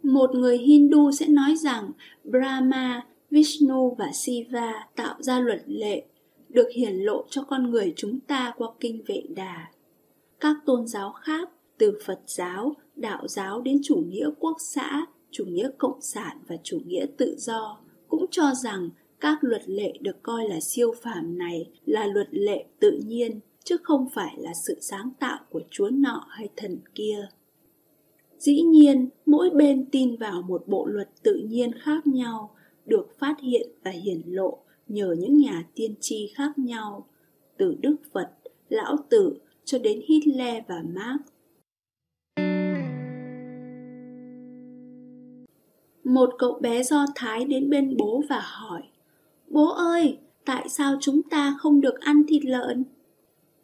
Một người hindu sẽ nói rằng brahma, vishnu và shiva tạo ra luật lệ, được hiển lộ cho con người chúng ta qua kinh vệ đà. Các tôn giáo khác, từ phật giáo, đạo giáo đến chủ nghĩa quốc xã, chủ nghĩa cộng sản và chủ nghĩa tự do, cũng cho rằng các luật lệ được coi là siêu phàm này là luật lệ tự nhiên chứ không phải là sự sáng tạo của chúa nọ hay thần kia. Dĩ nhiên, mỗi bên tin vào một bộ luật tự nhiên khác nhau, được phát hiện và hiển lộ nhờ những nhà tiên tri khác nhau, từ đức phật, lão tử cho đến hitler và marx. Một cậu bé do thái đến bên bố và hỏi, bố ơi, tại sao chúng ta không được ăn thịt lợn?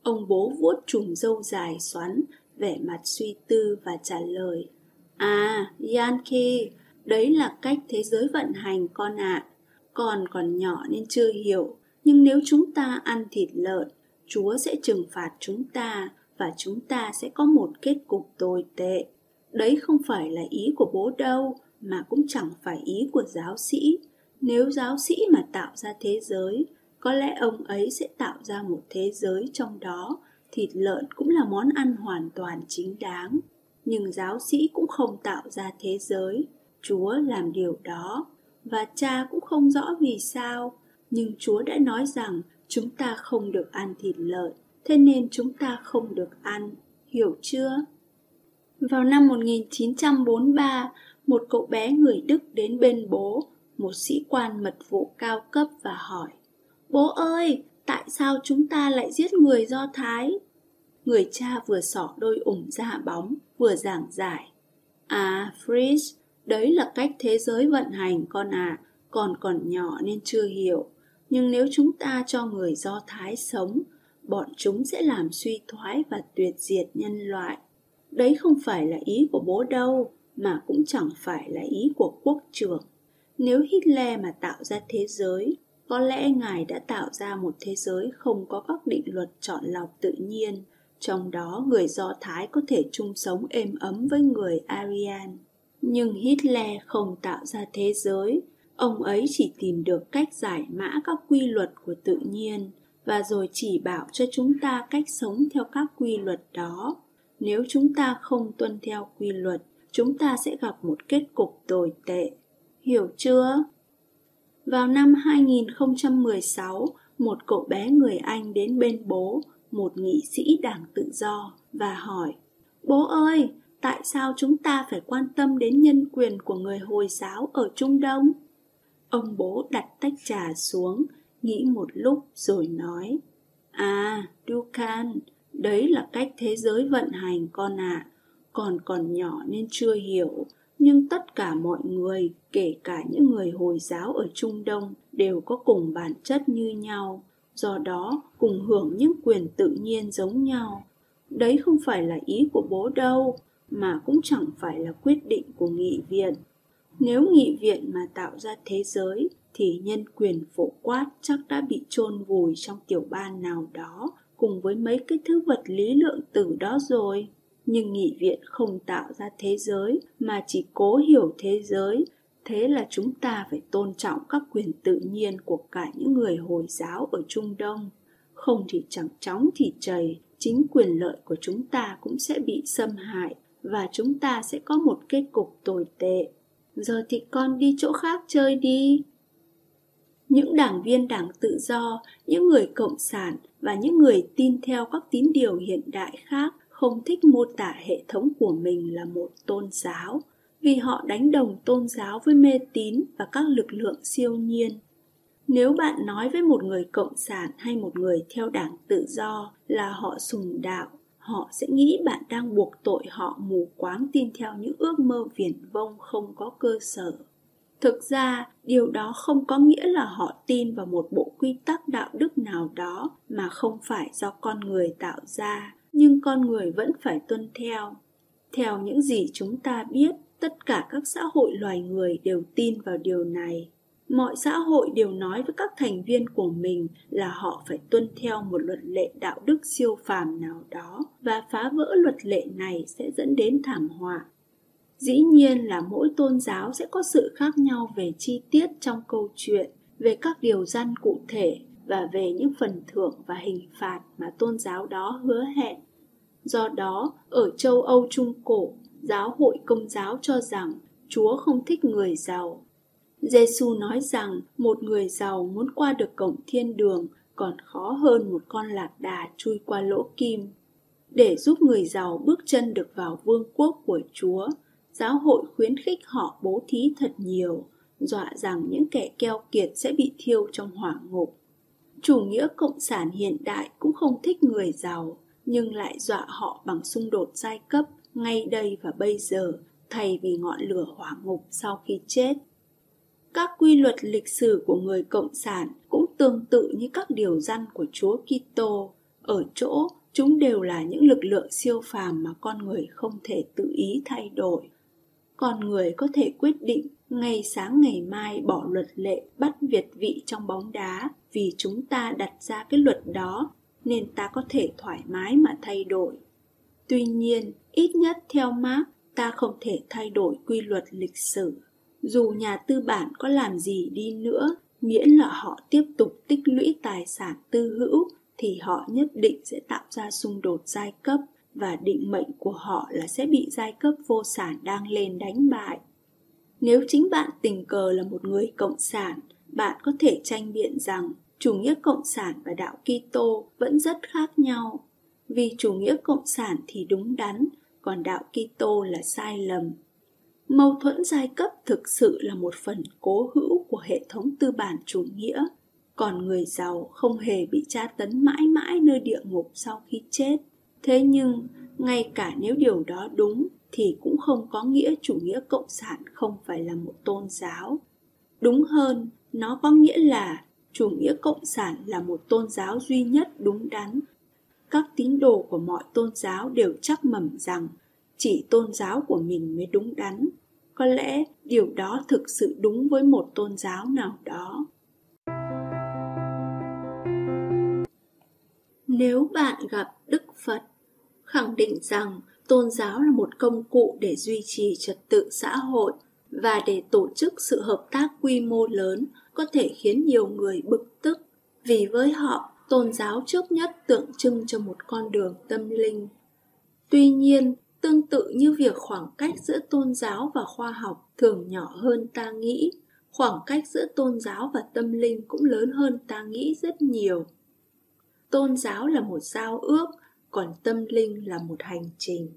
Ông bố vuốt chùm râu dài xoắn, vẻ mặt suy tư và trả lời à yankee đấy là cách thế giới vận hành con ạ à. con còn nhỏ nên chưa hiểu, nhưng nếu chúng ta ăn thịt lợn, chúa sẽ trừng phạt chúng ta và chúng ta sẽ có một kết cục tồi tệ đấy không phải là ý của bố đâu, mà cũng chẳng phải ý của giáo sĩ nếu giáo sĩ mà tạo ra thế giới có lẽ ông ấy sẽ tạo ra một thế giới trong đó. Thịt lợn cũng là món ăn hoàn toàn chính đáng. Nhưng giáo sĩ cũng không tạo ra thế giới, Chúa làm điều đó, và cha cũng không rõ vì sao, nhưng Chúa đã nói rằng chúng ta không được ăn thịt lợn, thế nên chúng ta không được ăn, hiểu chưa? Vào năm 1943, một cậu bé người Đức đến bên bố, một sĩ quan mật vụ cao cấp và hỏi Bố ơi, tại sao chúng ta lại giết người Do Thái? Người cha vừa xỏ đôi ủng da bóng, vừa giảng giải. À, Fritz, đấy là cách thế giới vận hành con à, còn còn nhỏ nên chưa hiểu. Nhưng nếu chúng ta cho người Do Thái sống, bọn chúng sẽ làm suy thoái và tuyệt diệt nhân loại. Đấy không phải là ý của bố đâu, mà cũng chẳng phải là ý của quốc trưởng. Nếu Hitler mà tạo ra thế giới, có lẽ ngài đã tạo ra một thế giới không có các định luật chọn lọc tự nhiên, trong đó người Do Thái có thể chung sống êm ấm với người arian Nhưng Hitler không tạo ra thế giới, ông ấy chỉ tìm được cách giải mã các quy luật của tự nhiên và rồi chỉ bảo cho chúng ta cách sống theo các quy luật đó. Nếu chúng ta không tuân theo quy luật, chúng ta sẽ gặp một kết cục tồi tệ. Hiểu chưa? Vào năm 2016, một cậu bé người Anh đến bên bố, một nghị sĩ đảng tự do, và hỏi Bố ơi, tại sao chúng ta phải quan tâm đến nhân quyền của người Hồi giáo ở Trung Đông? Ông bố đặt tách trà xuống, nghĩ một lúc rồi nói À, Dukan, đấy là cách thế giới vận hành con ạ. À. Còn còn nhỏ nên chưa hiểu, nhưng tất cả mọi người, kể cả những người Hồi giáo ở Trung Đông, đều có cùng bản chất như nhau, do đó cùng hưởng những quyền tự nhiên giống nhau. Đấy không phải là ý của bố đâu, mà cũng chẳng phải là quyết định của nghị viện. Nếu nghị viện mà tạo ra thế giới, thì nhân quyền phổ quát chắc đã bị chôn vùi trong tiểu ban nào đó cùng với mấy cái thứ vật lý lượng tử đó rồi nhưng nghị viện không tạo ra thế giới, mà chỉ cố hiểu thế giới. Thế là chúng ta phải tôn trọng các quyền tự nhiên của cả những người hồi giáo ở trung đông. Không thì chẳng chóng thì chảy chính quyền lợi của chúng ta cũng sẽ bị xâm hại, và chúng ta sẽ có một kết cục tồi tệ. Giờ thì con đi chỗ khác chơi đi. Những đảng viên đảng tự do, những người cộng sản và những người tin theo các tín điều hiện đại khác không thích mô tả hệ thống của mình là một tôn giáo, vì họ đánh đồng tôn giáo với mê tín và các lực lượng siêu nhiên. Nếu bạn nói với một người cộng sản hay một người theo đảng tự do là họ sùng đạo, họ sẽ nghĩ bạn đang buộc tội họ mù quáng tin theo những ước mơ viển vông không có cơ sở. Thực ra, điều đó không có nghĩa là họ tin vào một bộ quy tắc đạo đức nào đó mà không phải do con người tạo ra nhưng con người vẫn phải tuân theo. Theo những gì chúng ta biết, tất cả các xã hội loài người đều tin vào điều này. Mọi xã hội đều nói với các thành viên của mình là họ phải tuân theo một luật lệ đạo đức siêu phàm nào đó, và phá vỡ luật lệ này sẽ dẫn đến thảm họa. Dĩ nhiên là mỗi tôn giáo sẽ có sự khác nhau về chi tiết trong câu chuyện, về các điều răn cụ thể và về những phần thưởng và hình phạt mà tôn giáo đó hứa hẹn. Do đó ở châu âu trung cổ giáo hội công giáo cho rằng chúa không thích người giàu. Giêsu nói rằng một người giàu muốn qua được cổng thiên đường còn khó hơn một con lạc đà chui qua lỗ kim. Để giúp người giàu bước chân được vào vương quốc của chúa giáo hội khuyến khích họ bố thí thật nhiều, dọa rằng những kẻ keo kiệt sẽ bị thiêu trong hỏa ngục. Chủ nghĩa cộng sản hiện đại cũng không thích người giàu, nhưng lại dọa họ bằng xung đột giai cấp ngay đây và bây giờ thay vì ngọn lửa hỏa ngục sau khi chết. Các quy luật lịch sử của người cộng sản cũng tương tự như các điều răn của Chúa Kitô, ở chỗ chúng đều là những lực lượng siêu phàm mà con người không thể tự ý thay đổi con người có thể quyết định ngày sáng ngày mai bỏ luật lệ bắt việt vị trong bóng đá vì chúng ta đặt ra cái luật đó, nên ta có thể thoải mái mà thay đổi tuy nhiên, ít nhất theo mark ta không thể thay đổi quy luật lịch sử dù nhà tư bản có làm gì đi nữa, miễn là họ tiếp tục tích lũy tài sản tư hữu, thì họ nhất định sẽ tạo ra xung đột giai cấp và định mệnh của họ là sẽ bị giai cấp vô sản đang lên đánh bại. Nếu chính bạn tình cờ là một người cộng sản, bạn có thể tranh biện rằng chủ nghĩa cộng sản và đạo Kitô vẫn rất khác nhau. Vì chủ nghĩa cộng sản thì đúng đắn, còn đạo Kitô là sai lầm. Mâu thuẫn giai cấp thực sự là một phần cố hữu của hệ thống tư bản chủ nghĩa, còn người giàu không hề bị tra tấn mãi mãi nơi địa ngục sau khi chết. Thế nhưng, ngay cả nếu điều đó đúng thì cũng không có nghĩa chủ nghĩa cộng sản không phải là một tôn giáo. Đúng hơn, nó có nghĩa là chủ nghĩa cộng sản là một tôn giáo duy nhất đúng đắn. Các tín đồ của mọi tôn giáo đều chắc mẩm rằng chỉ tôn giáo của mình mới đúng đắn. Có lẽ điều đó thực sự đúng với một tôn giáo nào đó. Nếu bạn gặp Đức Phật, khẳng định rằng tôn giáo là một công cụ để duy trì trật tự xã hội và để tổ chức sự hợp tác quy mô lớn có thể khiến nhiều người bực tức. Vì với họ, tôn giáo trước nhất tượng trưng cho một con đường tâm linh. Tuy nhiên, tương tự như việc khoảng cách giữa tôn giáo và khoa học thường nhỏ hơn ta nghĩ, khoảng cách giữa tôn giáo và tâm linh cũng lớn hơn ta nghĩ rất nhiều. Tôn giáo là một giao ước còn tâm linh là một hành trình.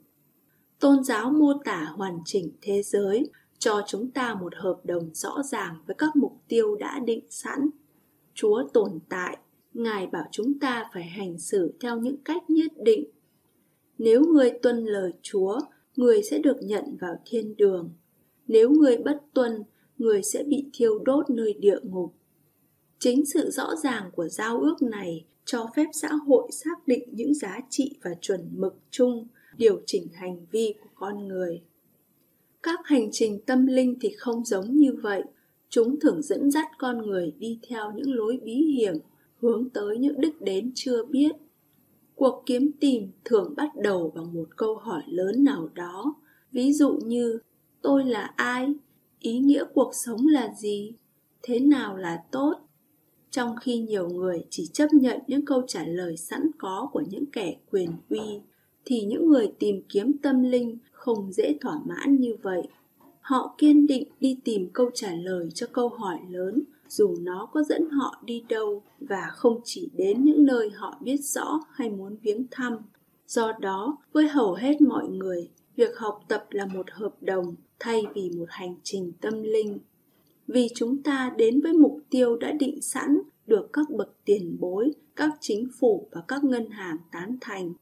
Tôn giáo mô tả hoàn chỉnh thế giới, cho chúng ta một hợp đồng rõ ràng với các mục tiêu đã định sẵn. Chúa tồn tại, ngài bảo chúng ta phải hành xử theo những cách nhất định. Nếu người tuân lời chúa, người sẽ được nhận vào thiên đường. Nếu người bất tuân, người sẽ bị thiêu đốt nơi địa ngục. Chính sự rõ ràng của giao ước này cho phép xã hội xác định những giá trị và chuẩn mực chung, điều chỉnh hành vi của con người. Các hành trình tâm linh thì không giống như vậy. Chúng thường dẫn dắt con người đi theo những lối bí hiểm, hướng tới những đích đến chưa biết. Cuộc kiếm tìm thường bắt đầu bằng một câu hỏi lớn nào đó. Ví dụ như, tôi là ai? Ý nghĩa cuộc sống là gì? Thế nào là tốt? Trong khi nhiều người chỉ chấp nhận những câu trả lời sẵn có của những kẻ quyền uy, thì những người tìm kiếm tâm linh không dễ thỏa mãn như vậy. Họ kiên định đi tìm câu trả lời cho câu hỏi lớn, dù nó có dẫn họ đi đâu và không chỉ đến những nơi họ biết rõ hay muốn viếng thăm. Do đó, với hầu hết mọi người, việc học tập là một hợp đồng thay vì một hành trình tâm linh vì chúng ta đến với mục tiêu đã định sẵn được các bậc tiền bối các chính phủ và các ngân hàng tán thành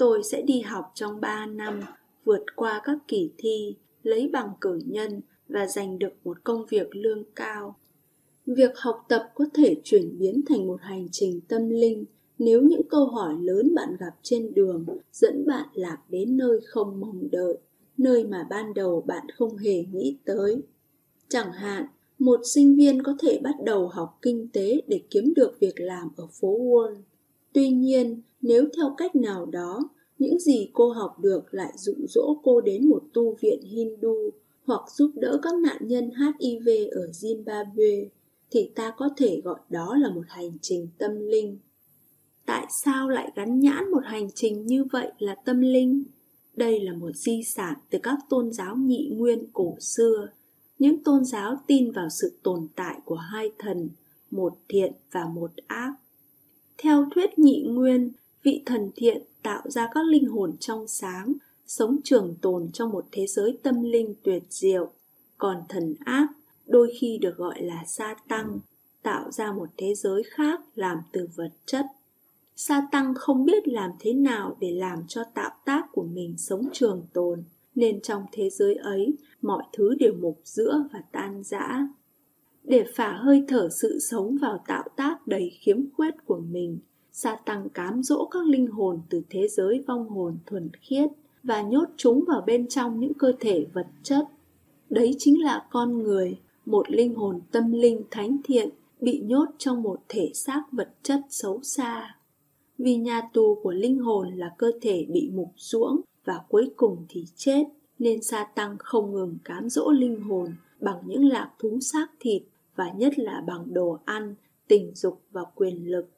tôi sẽ đi học trong 3 năm vượt qua các kỳ thi, lấy bằng cử nhân và giành được một công việc lương cao. Việc học tập có thể chuyển biến thành một hành trình tâm linh nếu những câu hỏi lớn bạn gặp trên đường dẫn bạn lạc đến nơi không mong đợi, nơi mà ban đầu bạn không hề nghĩ tới. Chẳng hạn, một sinh viên có thể bắt đầu học kinh tế để kiếm được việc làm ở phố Wall. Tuy nhiên, nếu theo cách nào đó những gì cô học được lại dụ dỗ cô đến một tu viện Hindu hoặc giúp đỡ các nạn nhân HIV ở Zimbabwe, thì ta có thể gọi đó là một hành trình tâm linh. Tại sao lại gắn nhãn một hành trình như vậy là tâm linh? Đây là một di sản từ các tôn giáo nhị nguyên cổ xưa. Những tôn giáo tin vào sự tồn tại của hai thần, một thiện và một ác. Theo thuyết nhị nguyên, vị thần thiện tạo ra các linh hồn trong sáng, sống trường tồn trong một thế giới tâm linh tuyệt diệu. Còn thần ác đôi khi được gọi là sa tăng, tạo ra một thế giới khác làm từ vật chất. Sa tăng không biết làm thế nào để làm cho tạo tác của mình sống trường tồn, nên trong thế giới ấy, mọi thứ đều mục giữa và tan rã. Để phả hơi thở sự sống vào tạo tác đầy khiếm khuyết của mình, sa tăng cám dỗ các linh hồn từ thế giới vong hồn thuần khiết và nhốt chúng vào bên trong những cơ thể vật chất đấy chính là con người một linh hồn tâm linh thánh thiện bị nhốt trong một thể xác vật chất xấu xa vì nhà tù của linh hồn là cơ thể bị mục ruỗng và cuối cùng thì chết, nên sa tăng không ngừng cám dỗ linh hồn bằng những lạc thú xác thịt và nhất là bằng đồ ăn, tình dục và quyền lực.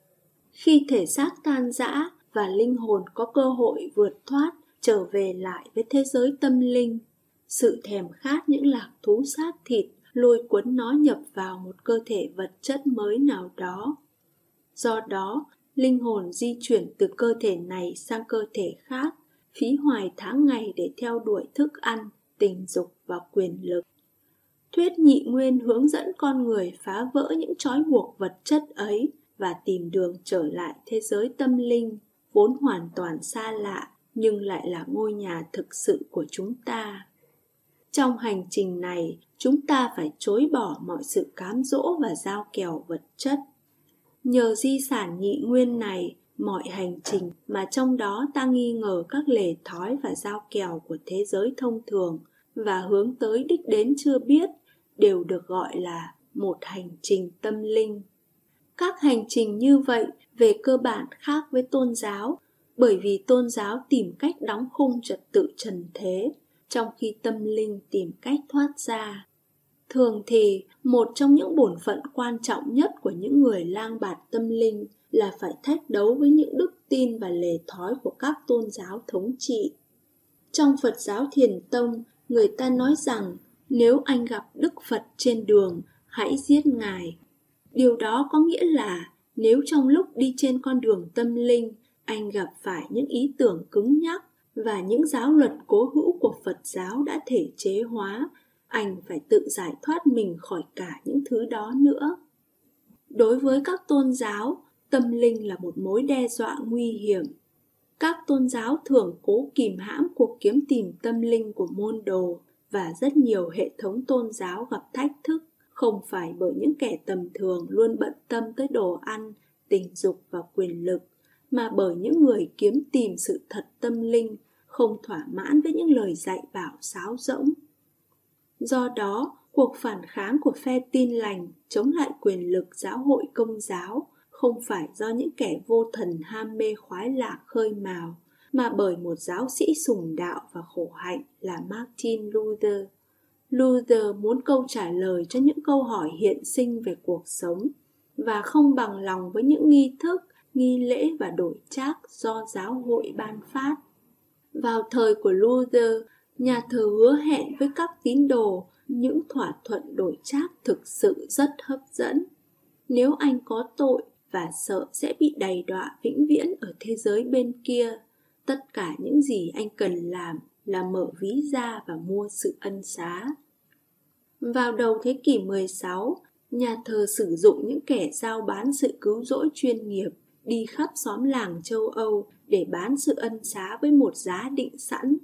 Khi thể xác tan rã và linh hồn có cơ hội vượt thoát, trở về lại với thế giới tâm linh, sự thèm khát những lạc thú xác thịt lôi cuốn nó nhập vào một cơ thể vật chất mới nào đó. Do đó, linh hồn di chuyển từ cơ thể này sang cơ thể khác phí hoài tháng ngày để theo đuổi thức ăn, tình dục và quyền lực. Thuyết nhị nguyên hướng dẫn con người phá vỡ những trói buộc vật chất ấy và tìm đường trở lại thế giới tâm linh vốn hoàn toàn xa lạ nhưng lại là ngôi nhà thực sự của chúng ta. Trong hành trình này, chúng ta phải chối bỏ mọi sự cám dỗ và giao kèo vật chất. Nhờ di sản nhị nguyên này mọi hành trình mà trong đó ta nghi ngờ các lề thói và giao kèo của thế giới thông thường và hướng tới đích đến chưa biết đều được gọi là một hành trình tâm linh. Các hành trình như vậy về cơ bản khác với tôn giáo, bởi vì tôn giáo tìm cách đóng khung trật tự trần thế trong khi tâm linh tìm cách thoát ra thường thì một trong những bổn phận quan trọng nhất của những người lang bạt tâm linh là phải thách đấu với những đức tin và lề thói của các tôn giáo thống trị. Trong phật giáo thiền tông, người ta nói rằng, nếu anh gặp đức phật trên đường, hãy giết ngài. Điều đó có nghĩa là nếu trong lúc đi trên con đường tâm linh, anh gặp phải những ý tưởng cứng nhắc và những giáo luật cố hữu của phật giáo đã thể chế hóa anh phải tự giải thoát mình khỏi cả những thứ đó nữa. Đối với các tôn giáo, tâm linh là một mối đe dọa nguy hiểm. Các tôn giáo thường cố kìm hãm cuộc kiếm tìm tâm linh của môn đồ và rất nhiều hệ thống tôn giáo gặp thách thức, không phải bởi những kẻ tầm thường luôn bận tâm tới đồ ăn, tình dục và quyền lực, mà bởi những người kiếm tìm sự thật tâm linh, không thỏa mãn với những lời dạy bảo sáo rỗng do đó cuộc phản kháng của phe tin lành chống lại quyền lực giáo hội công giáo không phải do những kẻ vô thần ham mê khoái lạc khơi mào mà bởi một giáo sĩ sùng đạo và khổ hạnh là Martin Luther. Luther muốn câu trả lời cho những câu hỏi hiện sinh về cuộc sống và không bằng lòng với những nghi thức, nghi lễ và đổi trác do giáo hội ban phát. Vào thời của Luther, nhà thờ hứa hẹn với các tín đồ những thỏa thuận đổi trác thực sự rất hấp dẫn. Nếu anh có tội và sợ sẽ bị đầy đọa vĩnh viễn ở thế giới bên kia, tất cả những gì anh cần làm là mở ví ra và mua sự ân xá. Vào đầu thế kỷ 16, nhà thờ sử dụng những kẻ giao bán sự cứu rỗi chuyên nghiệp đi khắp xóm làng châu Âu để bán sự ân xá với một giá định sẵn.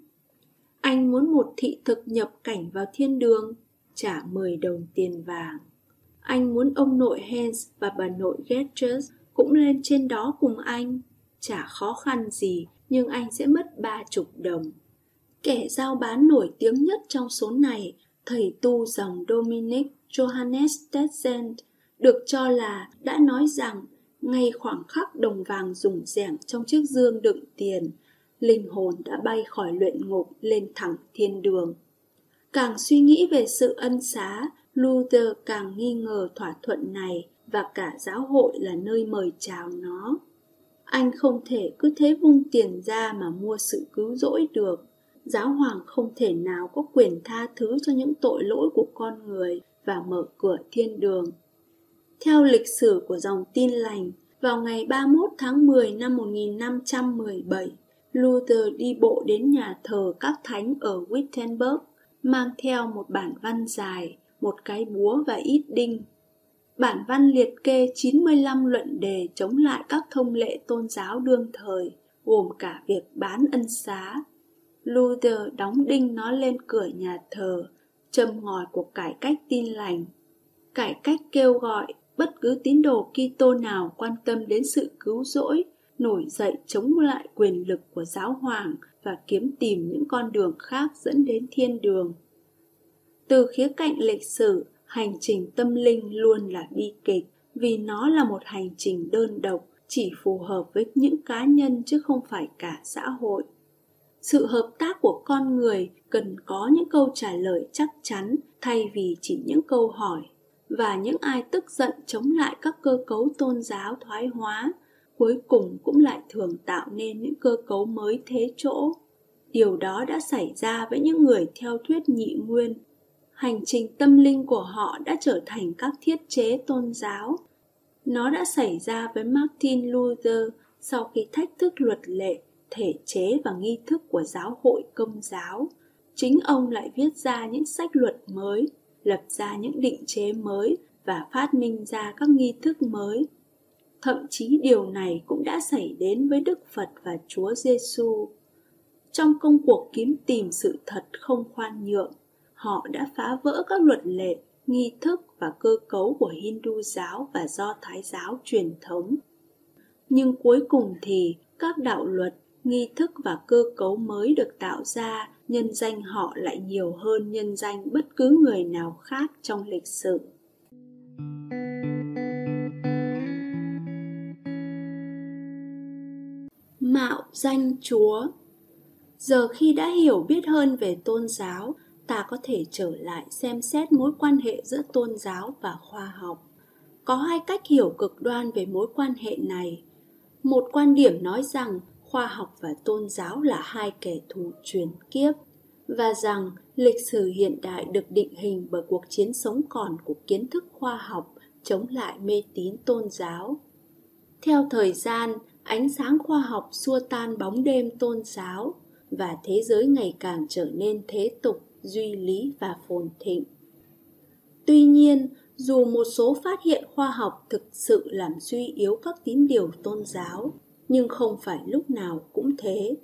Anh muốn một thị thực nhập cảnh vào thiên đường, trả 10 đồng tiền vàng. Anh muốn ông nội Hans và bà nội Gertrude cũng lên trên đó cùng anh. Chả khó khăn gì, nhưng anh sẽ mất ba chục đồng. Kẻ giao bán nổi tiếng nhất trong số này, thầy tu dòng Dominic Johannes Tetzend được cho là đã nói rằng ngay khoảng khắc đồng vàng rủng rẻng trong chiếc dương đựng tiền, linh hồn đã bay khỏi luyện ngục lên thẳng thiên đường. Càng suy nghĩ về sự ân xá, Luther càng nghi ngờ thỏa thuận này và cả giáo hội là nơi mời chào nó. Anh không thể cứ thế vung tiền ra mà mua sự cứu rỗi được. Giáo hoàng không thể nào có quyền tha thứ cho những tội lỗi của con người và mở cửa thiên đường. Theo lịch sử của dòng tin lành, vào ngày 31 tháng 10 năm 1517, Luther đi bộ đến nhà thờ các thánh ở Wittenberg, mang theo một bản văn dài, một cái búa và ít đinh. Bản văn liệt kê 95 luận đề chống lại các thông lệ tôn giáo đương thời, gồm cả việc bán ân xá. Luther đóng đinh nó lên cửa nhà thờ, châm ngòi của cải cách tin lành. Cải cách kêu gọi bất cứ tín đồ Kitô nào quan tâm đến sự cứu rỗi, nổi dậy chống lại quyền lực của giáo hoàng và kiếm tìm những con đường khác dẫn đến thiên đường. Từ khía cạnh lịch sử, hành trình tâm linh luôn là bi kịch vì nó là một hành trình đơn độc chỉ phù hợp với những cá nhân chứ không phải cả xã hội sự hợp tác của con người cần có những câu trả lời chắc chắn thay vì chỉ những câu hỏi và những ai tức giận chống lại các cơ cấu tôn giáo thoái hóa cuối cùng cũng lại thường tạo nên những cơ cấu mới thế chỗ. Điều đó đã xảy ra với những người theo thuyết nhị nguyên. Hành trình tâm linh của họ đã trở thành các thiết chế tôn giáo. Nó đã xảy ra với Martin Luther sau khi thách thức luật lệ, thể chế và nghi thức của giáo hội công giáo. Chính ông lại viết ra những sách luật mới, lập ra những định chế mới và phát minh ra các nghi thức mới. Thậm chí điều này cũng đã xảy đến với Đức Phật và Chúa Giêsu. Trong công cuộc kiếm tìm sự thật không khoan nhượng, họ đã phá vỡ các luật lệ, nghi thức và cơ cấu của Hindu giáo và Do Thái giáo truyền thống. Nhưng cuối cùng thì các đạo luật, nghi thức và cơ cấu mới được tạo ra, nhân danh họ lại nhiều hơn nhân danh bất cứ người nào khác trong lịch sử. Mạo danh Chúa Giờ khi đã hiểu biết hơn về tôn giáo, ta có thể trở lại xem xét mối quan hệ giữa tôn giáo và khoa học. Có hai cách hiểu cực đoan về mối quan hệ này. Một quan điểm nói rằng khoa học và tôn giáo là hai kẻ thù truyền kiếp và rằng lịch sử hiện đại được định hình bởi cuộc chiến sống còn của kiến thức khoa học chống lại mê tín tôn giáo. Theo thời gian, ánh sáng khoa học xua tan bóng đêm tôn giáo và thế giới ngày càng trở nên thế tục, duy lý và phồn thịnh. Tuy nhiên, dù một số phát hiện khoa học thực sự làm suy yếu các tín điều tôn giáo, nhưng không phải lúc nào cũng thế.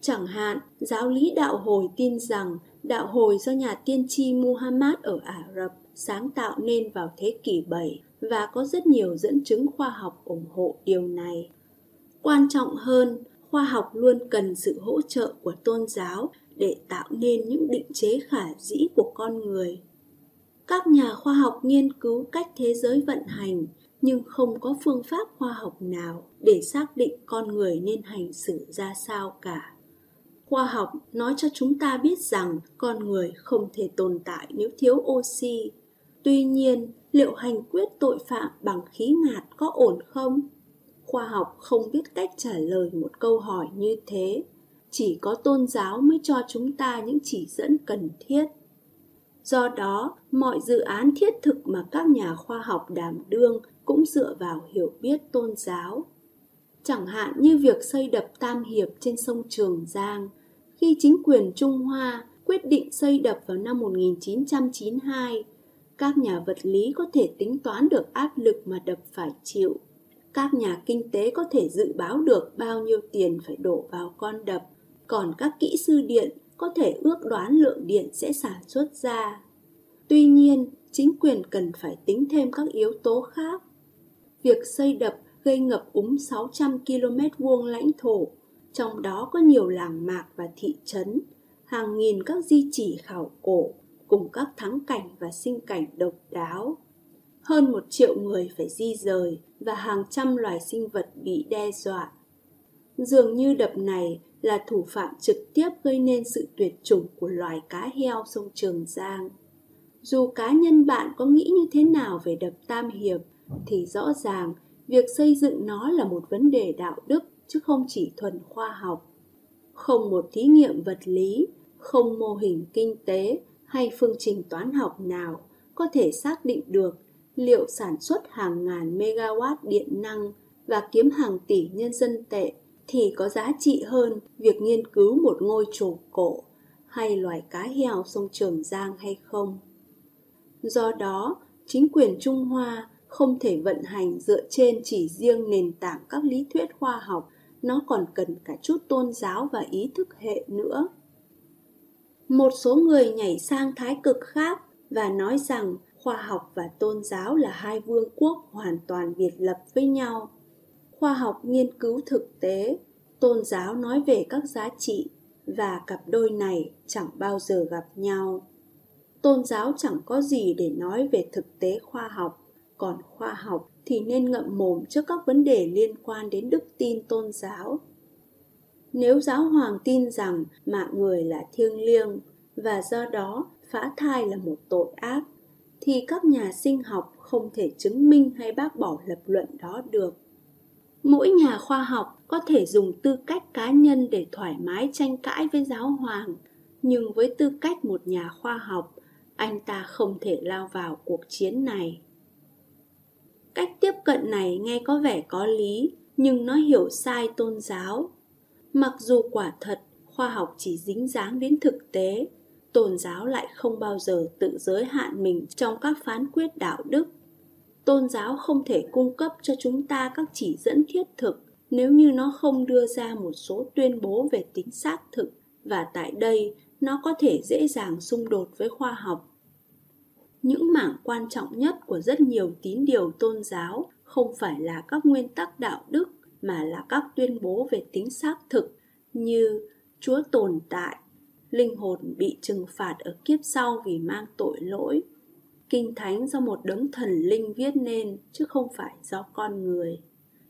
Chẳng hạn, giáo lý đạo hồi tin rằng đạo hồi do nhà tiên tri Muhammad ở Ả Rập sáng tạo nên vào thế kỷ 7 và có rất nhiều dẫn chứng khoa học ủng hộ điều này. Quan trọng hơn, khoa học luôn cần sự hỗ trợ của tôn giáo để tạo nên những định chế khả dĩ của con người. Các nhà khoa học nghiên cứu cách thế giới vận hành, nhưng không có phương pháp khoa học nào để xác định con người nên hành xử ra sao cả. Khoa học nói cho chúng ta biết rằng con người không thể tồn tại nếu thiếu oxy. Tuy nhiên, liệu hành quyết tội phạm bằng khí ngạt có ổn không? Khoa học không biết cách trả lời một câu hỏi như thế. Chỉ có tôn giáo mới cho chúng ta những chỉ dẫn cần thiết. Do đó, mọi dự án thiết thực mà các nhà khoa học đảm đương cũng dựa vào hiểu biết tôn giáo. Chẳng hạn như việc xây đập tam hiệp trên sông Trường Giang, khi chính quyền Trung Hoa quyết định xây đập vào năm 1992 các nhà vật lý có thể tính toán được áp lực mà đập phải chịu các nhà kinh tế có thể dự báo được bao nhiêu tiền phải đổ vào con đập, còn các kỹ sư điện có thể ước đoán lượng điện sẽ sản xuất ra. Tuy nhiên, chính quyền cần phải tính thêm các yếu tố khác. Việc xây đập gây ngập úng 600 km vuông lãnh thổ, trong đó có nhiều làng mạc và thị trấn, hàng nghìn các di chỉ khảo cổ cùng các thắng cảnh và sinh cảnh độc đáo hơn một triệu người phải di rời và hàng trăm loài sinh vật bị đe dọa. Dường như đập này là thủ phạm trực tiếp gây nên sự tuyệt chủng của loài cá heo sông Trường Giang. Dù cá nhân bạn có nghĩ như thế nào về đập Tam Hiệp, thì rõ ràng việc xây dựng nó là một vấn đề đạo đức chứ không chỉ thuần khoa học. Không một thí nghiệm vật lý, không mô hình kinh tế hay phương trình toán học nào có thể xác định được liệu sản xuất hàng ngàn megawatt điện năng và kiếm hàng tỷ nhân dân tệ thì có giá trị hơn việc nghiên cứu một ngôi chùa cổ hay loài cá heo sông Trường Giang hay không. Do đó, chính quyền Trung Hoa không thể vận hành dựa trên chỉ riêng nền tảng các lý thuyết khoa học, nó còn cần cả chút tôn giáo và ý thức hệ nữa. Một số người nhảy sang thái cực khác và nói rằng khoa học và tôn giáo là hai vương quốc hoàn toàn biệt lập với nhau. Khoa học nghiên cứu thực tế, tôn giáo nói về các giá trị và cặp đôi này chẳng bao giờ gặp nhau. Tôn giáo chẳng có gì để nói về thực tế khoa học, còn khoa học thì nên ngậm mồm trước các vấn đề liên quan đến đức tin tôn giáo. Nếu giáo hoàng tin rằng mạng người là thiêng liêng và do đó phá thai là một tội ác thì các nhà sinh học không thể chứng minh hay bác bỏ lập luận đó được. mỗi nhà khoa học có thể dùng tư cách cá nhân để thoải mái tranh cãi với giáo hoàng, nhưng với tư cách một nhà khoa học, anh ta không thể lao vào cuộc chiến này cách tiếp cận này nghe có vẻ có lý, nhưng nó hiểu sai tôn giáo mặc dù quả thật, khoa học chỉ dính dáng đến thực tế tôn giáo lại không bao giờ tự giới hạn mình trong các phán quyết đạo đức. Tôn giáo không thể cung cấp cho chúng ta các chỉ dẫn thiết thực nếu như nó không đưa ra một số tuyên bố về tính xác thực và tại đây nó có thể dễ dàng xung đột với khoa học. Những mảng quan trọng nhất của rất nhiều tín điều tôn giáo không phải là các nguyên tắc đạo đức mà là các tuyên bố về tính xác thực như chúa tồn tại linh hồn bị trừng phạt ở kiếp sau vì mang tội lỗi kinh thánh do một đấng thần linh viết nên, chứ không phải do con người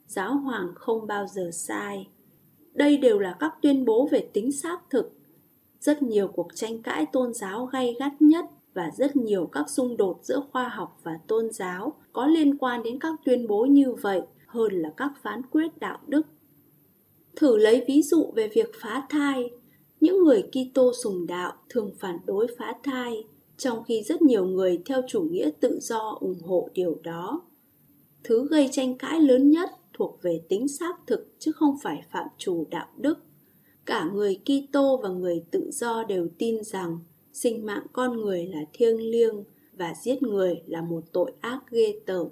giáo hoàng không bao giờ sai đây đều là các tuyên bố về tính xác thực rất nhiều cuộc tranh cãi tôn giáo gay gắt nhất và rất nhiều các xung đột giữa khoa học và tôn giáo có liên quan đến các tuyên bố như vậy hơn là các phán quyết đạo đức. Thử lấy ví dụ về việc phá thai. Những người Kitô sùng đạo thường phản đối phá thai, trong khi rất nhiều người theo chủ nghĩa tự do ủng hộ điều đó. Thứ gây tranh cãi lớn nhất thuộc về tính xác thực chứ không phải phạm trù đạo đức. Cả người Kitô và người tự do đều tin rằng sinh mạng con người là thiêng liêng và giết người là một tội ác ghê tởm.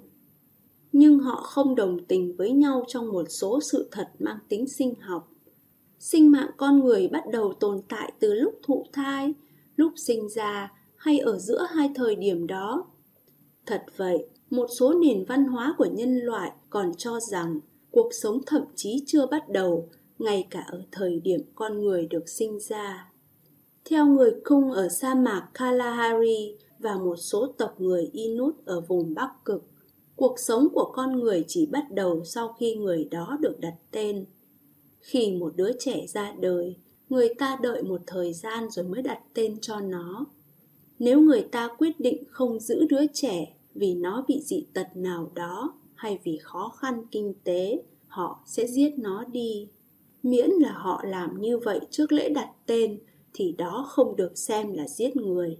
Nhưng họ không đồng tình với nhau trong một số sự thật mang tính sinh học. Sinh mạng con người bắt đầu tồn tại từ lúc thụ thai, lúc sinh ra hay ở giữa hai thời điểm đó. Thật vậy, một số nền văn hóa của nhân loại còn cho rằng cuộc sống thậm chí chưa bắt đầu ngay cả ở thời điểm con người được sinh ra. Theo người Khung ở sa mạc Kalahari và một số tộc người Inuit ở vùng Bắc Cực, cuộc sống của con người chỉ bắt đầu sau khi người đó được đặt tên. Khi một đứa trẻ ra đời, người ta đợi một thời gian rồi mới đặt tên cho nó. Nếu người ta quyết định không giữ đứa trẻ vì nó bị dị tật nào đó hay vì khó khăn kinh tế, họ sẽ giết nó đi. Miễn là họ làm như vậy trước lễ đặt tên thì đó không được xem là giết người.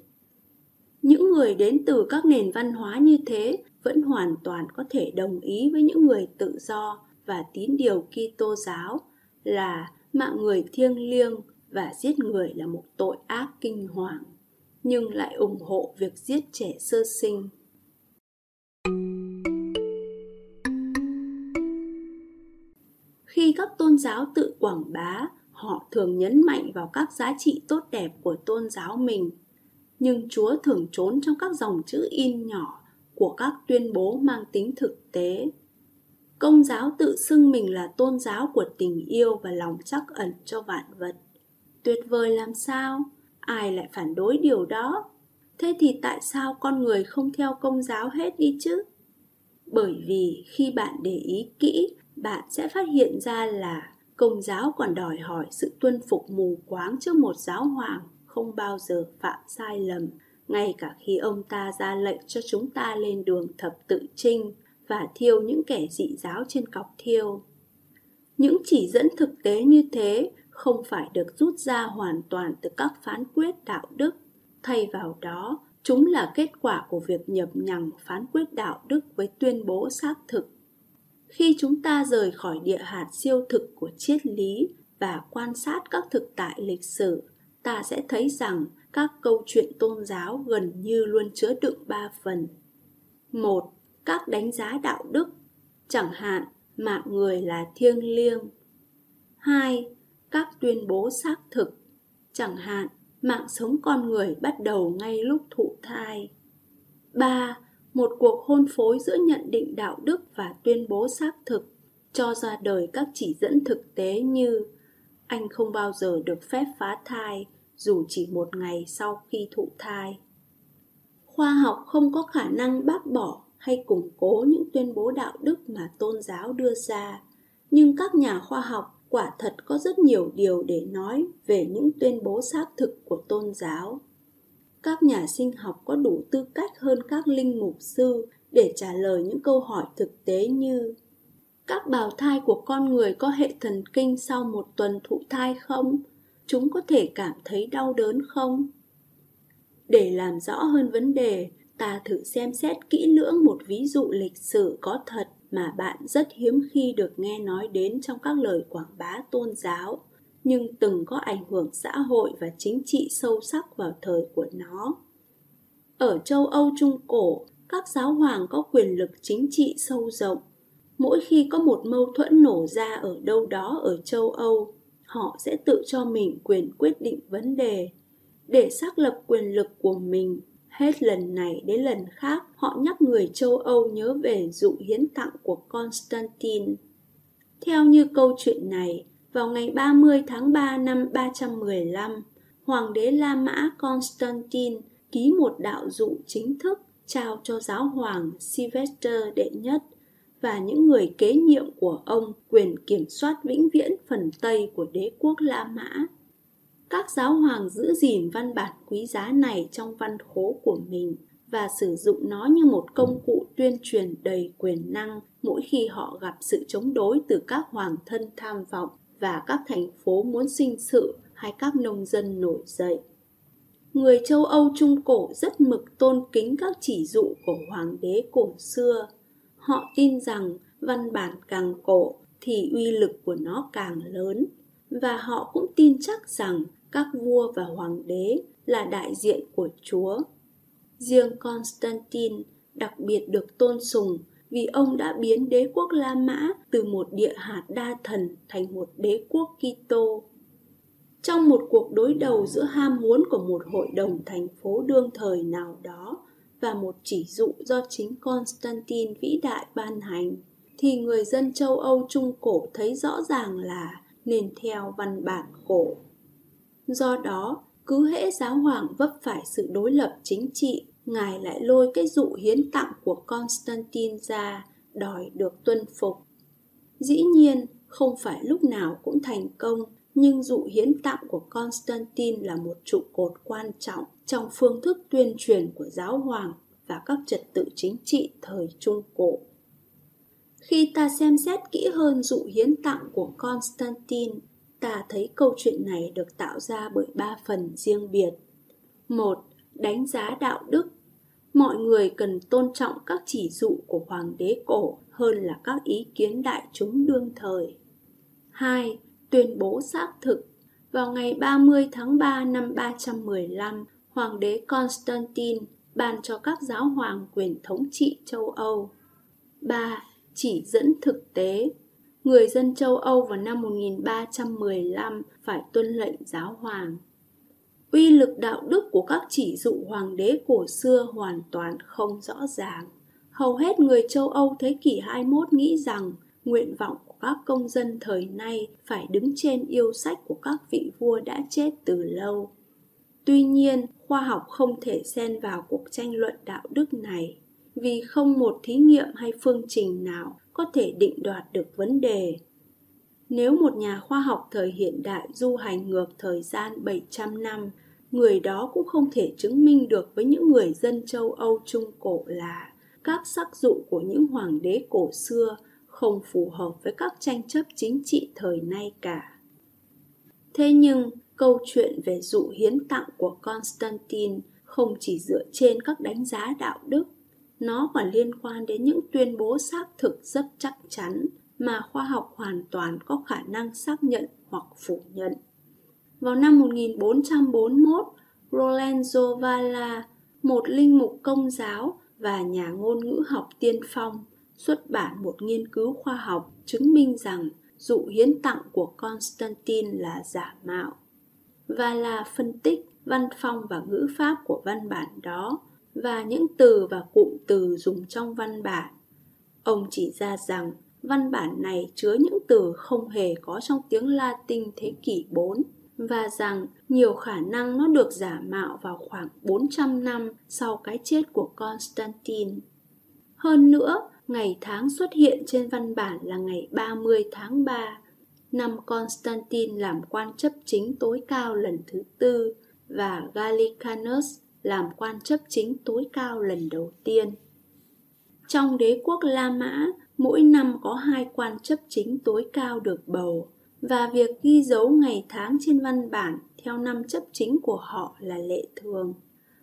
Những người đến từ các nền văn hóa như thế vẫn hoàn toàn có thể đồng ý với những người tự do và tín điều Kitô giáo là mạng người thiêng liêng và giết người là một tội ác kinh hoàng, nhưng lại ủng hộ việc giết trẻ sơ sinh. Khi các tôn giáo tự quảng bá họ thường nhấn mạnh vào các giá trị tốt đẹp của tôn giáo mình nhưng chúa thường trốn trong các dòng chữ in nhỏ của các tuyên bố mang tính thực tế công giáo tự xưng mình là tôn giáo của tình yêu và lòng trắc ẩn cho vạn vật. Tuyệt vời làm sao? Ai lại phản đối điều đó? Thế thì tại sao con người không theo công giáo hết đi chứ? Bởi vì khi bạn để ý kỹ, bạn sẽ phát hiện ra là công giáo còn đòi hỏi sự tuân phục mù quáng trước một giáo hoàng, không bao giờ phạm sai lầm. Ngay cả khi ông ta ra lệnh cho chúng ta lên đường thập tự trinh và thiêu những kẻ dị giáo trên cọc thiêu. Những chỉ dẫn thực tế như thế không phải được rút ra hoàn toàn từ các phán quyết đạo đức. Thay vào đó, chúng là kết quả của việc nhập nhằng phán quyết đạo đức với tuyên bố xác thực. Khi chúng ta rời khỏi địa hạt siêu thực của triết lý và quan sát các thực tại lịch sử, ta sẽ thấy rằng các câu chuyện tôn giáo gần như luôn chứa đựng ba phần. Một các đánh giá đạo đức, chẳng hạn, mạng người là thiêng liêng. Hai, các tuyên bố xác thực, chẳng hạn, mạng sống con người bắt đầu ngay lúc thụ thai. Ba, một cuộc hôn phối giữa nhận định đạo đức và tuyên bố xác thực, cho ra đời các chỉ dẫn thực tế như, anh không bao giờ được phép phá thai, dù chỉ một ngày sau khi thụ thai. Khoa học không có khả năng bác bỏ hay củng cố những tuyên bố đạo đức mà tôn giáo đưa ra nhưng các nhà khoa học quả thật có rất nhiều điều để nói về những tuyên bố xác thực của tôn giáo các nhà sinh học có đủ tư cách hơn các linh mục sư để trả lời những câu hỏi thực tế như Các bào thai của con người có hệ thần kinh sau một tuần thụ thai không? Chúng có thể cảm thấy đau đớn không? Để làm rõ hơn vấn đề, ta thử xem xét kỹ lưỡng một ví dụ lịch sử có thật mà bạn rất hiếm khi được nghe nói đến trong các lời quảng bá tôn giáo, nhưng từng có ảnh hưởng xã hội và chính trị sâu sắc vào thời của nó. Ở châu âu trung cổ, các giáo hoàng có quyền lực chính trị sâu rộng. Mỗi khi có một mâu thuẫn nổ ra ở đâu đó ở châu âu, họ sẽ tự cho mình quyền quyết định vấn đề để xác lập quyền lực của mình. Hết lần này đến lần khác, họ nhắc người châu Âu nhớ về dụ hiến tặng của Constantine. Theo như câu chuyện này, vào ngày 30 tháng 3 năm 315, Hoàng đế La Mã Constantine ký một đạo dụ chính thức trao cho giáo hoàng Sylvester đệ nhất và những người kế nhiệm của ông quyền kiểm soát vĩnh viễn phần Tây của đế quốc La Mã các giáo hoàng giữ gìn văn bản quý giá này trong văn khố của mình và sử dụng nó như một công cụ tuyên truyền đầy quyền năng mỗi khi họ gặp sự chống đối từ các hoàng thân tham vọng và các thành phố muốn sinh sự hay các nông dân nổi dậy. Người châu Âu Trung Cổ rất mực tôn kính các chỉ dụ của hoàng đế cổ xưa. Họ tin rằng văn bản càng cổ thì uy lực của nó càng lớn và họ cũng tin chắc rằng các vua và hoàng đế là đại diện của Chúa. Riêng Constantine đặc biệt được tôn sùng vì ông đã biến đế quốc La Mã từ một địa hạt đa thần thành một đế quốc Kitô. Trong một cuộc đối đầu giữa ham muốn của một hội đồng thành phố đương thời nào đó và một chỉ dụ do chính Constantine vĩ đại ban hành, thì người dân châu Âu Trung Cổ thấy rõ ràng là nên theo văn bản cổ. Do đó, cứ hễ giáo hoàng vấp phải sự đối lập chính trị, ngài lại lôi cái dụ hiến tặng của Constantine ra, đòi được tuân phục. Dĩ nhiên, không phải lúc nào cũng thành công, nhưng dụ hiến tặng của Constantine là một trụ cột quan trọng trong phương thức tuyên truyền của giáo hoàng và các trật tự chính trị thời Trung Cổ. Khi ta xem xét kỹ hơn dụ hiến tặng của Constantine, ta thấy câu chuyện này được tạo ra bởi ba phần riêng biệt. Một, đánh giá đạo đức. Mọi người cần tôn trọng các chỉ dụ của hoàng đế cổ hơn là các ý kiến đại chúng đương thời. Hai, tuyên bố xác thực. Vào ngày 30 tháng 3 năm 315, hoàng đế Constantine ban cho các giáo hoàng quyền thống trị châu Âu. 3. Chỉ dẫn thực tế người dân châu Âu vào năm 1315 phải tuân lệnh giáo hoàng. Uy lực đạo đức của các chỉ dụ hoàng đế cổ xưa hoàn toàn không rõ ràng. Hầu hết người châu Âu thế kỷ 21 nghĩ rằng nguyện vọng của các công dân thời nay phải đứng trên yêu sách của các vị vua đã chết từ lâu. Tuy nhiên, khoa học không thể xen vào cuộc tranh luận đạo đức này vì không một thí nghiệm hay phương trình nào có thể định đoạt được vấn đề. Nếu một nhà khoa học thời hiện đại du hành ngược thời gian 700 năm, người đó cũng không thể chứng minh được với những người dân châu Âu Trung Cổ là các sắc dụ của những hoàng đế cổ xưa không phù hợp với các tranh chấp chính trị thời nay cả. Thế nhưng, câu chuyện về dụ hiến tặng của Constantine không chỉ dựa trên các đánh giá đạo đức nó còn liên quan đến những tuyên bố xác thực rất chắc chắn mà khoa học hoàn toàn có khả năng xác nhận hoặc phủ nhận. Vào năm 1441, Lorenzo Valla, một linh mục công giáo và nhà ngôn ngữ học tiên phong, xuất bản một nghiên cứu khoa học chứng minh rằng dụ hiến tặng của Constantine là giả mạo. Valla phân tích văn phong và ngữ pháp của văn bản đó và những từ và cụm từ dùng trong văn bản. Ông chỉ ra rằng văn bản này chứa những từ không hề có trong tiếng Latin thế kỷ 4 và rằng nhiều khả năng nó được giả mạo vào khoảng 400 năm sau cái chết của Constantine. Hơn nữa, ngày tháng xuất hiện trên văn bản là ngày 30 tháng 3, năm Constantine làm quan chấp chính tối cao lần thứ tư và Gallicanus làm quan chấp chính tối cao lần đầu tiên. Trong đế quốc La Mã, mỗi năm có hai quan chấp chính tối cao được bầu và việc ghi dấu ngày tháng trên văn bản theo năm chấp chính của họ là lệ thường.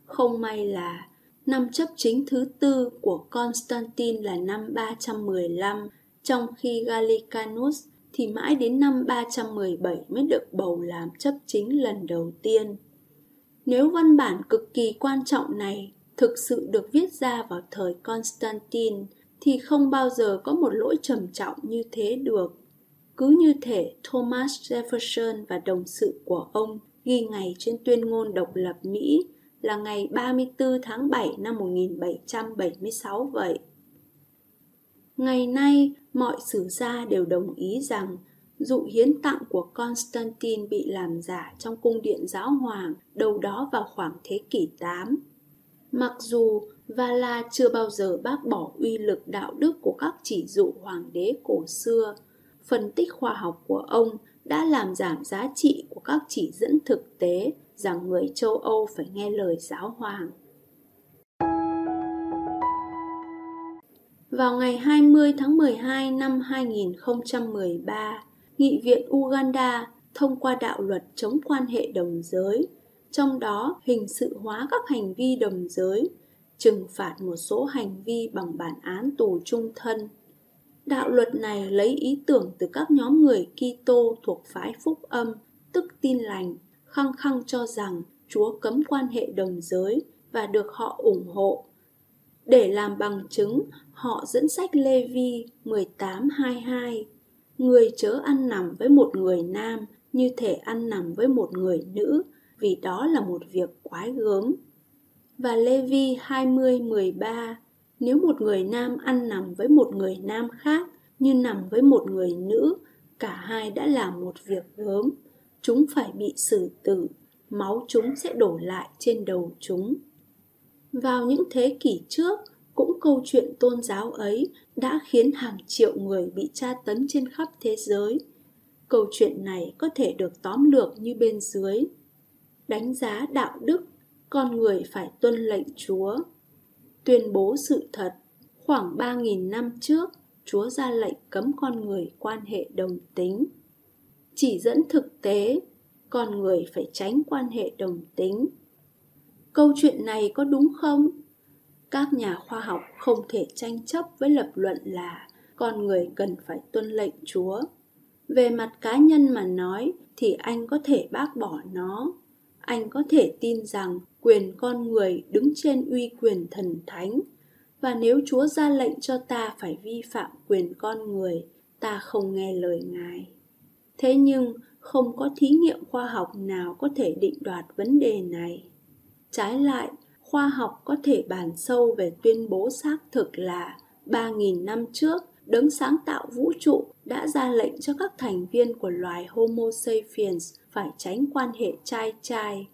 Không may là năm chấp chính thứ tư của Constantine là năm 315, trong khi Gallicanus thì mãi đến năm 317 mới được bầu làm chấp chính lần đầu tiên. Nếu văn bản cực kỳ quan trọng này thực sự được viết ra vào thời Constantine thì không bao giờ có một lỗi trầm trọng như thế được. Cứ như thể Thomas Jefferson và đồng sự của ông ghi ngày trên tuyên ngôn độc lập Mỹ là ngày 34 tháng 7 năm 1776 vậy. Ngày nay, mọi sử gia đều đồng ý rằng dụ hiến tặng của Constantine bị làm giả trong cung điện giáo hoàng đâu đó vào khoảng thế kỷ 8. Mặc dù Vala chưa bao giờ bác bỏ uy lực đạo đức của các chỉ dụ hoàng đế cổ xưa, phân tích khoa học của ông đã làm giảm giá trị của các chỉ dẫn thực tế rằng người châu Âu phải nghe lời giáo hoàng. Vào ngày 20 tháng 12 năm 2013, Nghị viện Uganda thông qua đạo luật chống quan hệ đồng giới, trong đó hình sự hóa các hành vi đồng giới, trừng phạt một số hành vi bằng bản án tù trung thân. Đạo luật này lấy ý tưởng từ các nhóm người Kitô thuộc phái phúc âm, tức tin lành, khăng khăng cho rằng Chúa cấm quan hệ đồng giới và được họ ủng hộ. Để làm bằng chứng, họ dẫn sách Lê Vi 1822 Người chớ ăn nằm với một người nam như thể ăn nằm với một người nữ vì đó là một việc quái gớm. Và Lê Vi 20-13 Nếu một người nam ăn nằm với một người nam khác như nằm với một người nữ, cả hai đã làm một việc gớm. Chúng phải bị xử tử, máu chúng sẽ đổ lại trên đầu chúng. Vào những thế kỷ trước, cũng câu chuyện tôn giáo ấy đã khiến hàng triệu người bị tra tấn trên khắp thế giới. Câu chuyện này có thể được tóm lược như bên dưới. Đánh giá đạo đức, con người phải tuân lệnh Chúa. Tuyên bố sự thật, khoảng 3.000 năm trước, Chúa ra lệnh cấm con người quan hệ đồng tính. Chỉ dẫn thực tế, con người phải tránh quan hệ đồng tính. Câu chuyện này có đúng không? Các nhà khoa học không thể tranh chấp với lập luận là con người cần phải tuân lệnh Chúa. Về mặt cá nhân mà nói thì anh có thể bác bỏ nó. Anh có thể tin rằng quyền con người đứng trên uy quyền thần thánh và nếu Chúa ra lệnh cho ta phải vi phạm quyền con người, ta không nghe lời Ngài. Thế nhưng không có thí nghiệm khoa học nào có thể định đoạt vấn đề này. Trái lại, khoa học có thể bàn sâu về tuyên bố xác thực là 3.000 năm trước, đấng sáng tạo vũ trụ đã ra lệnh cho các thành viên của loài Homo sapiens phải tránh quan hệ trai trai.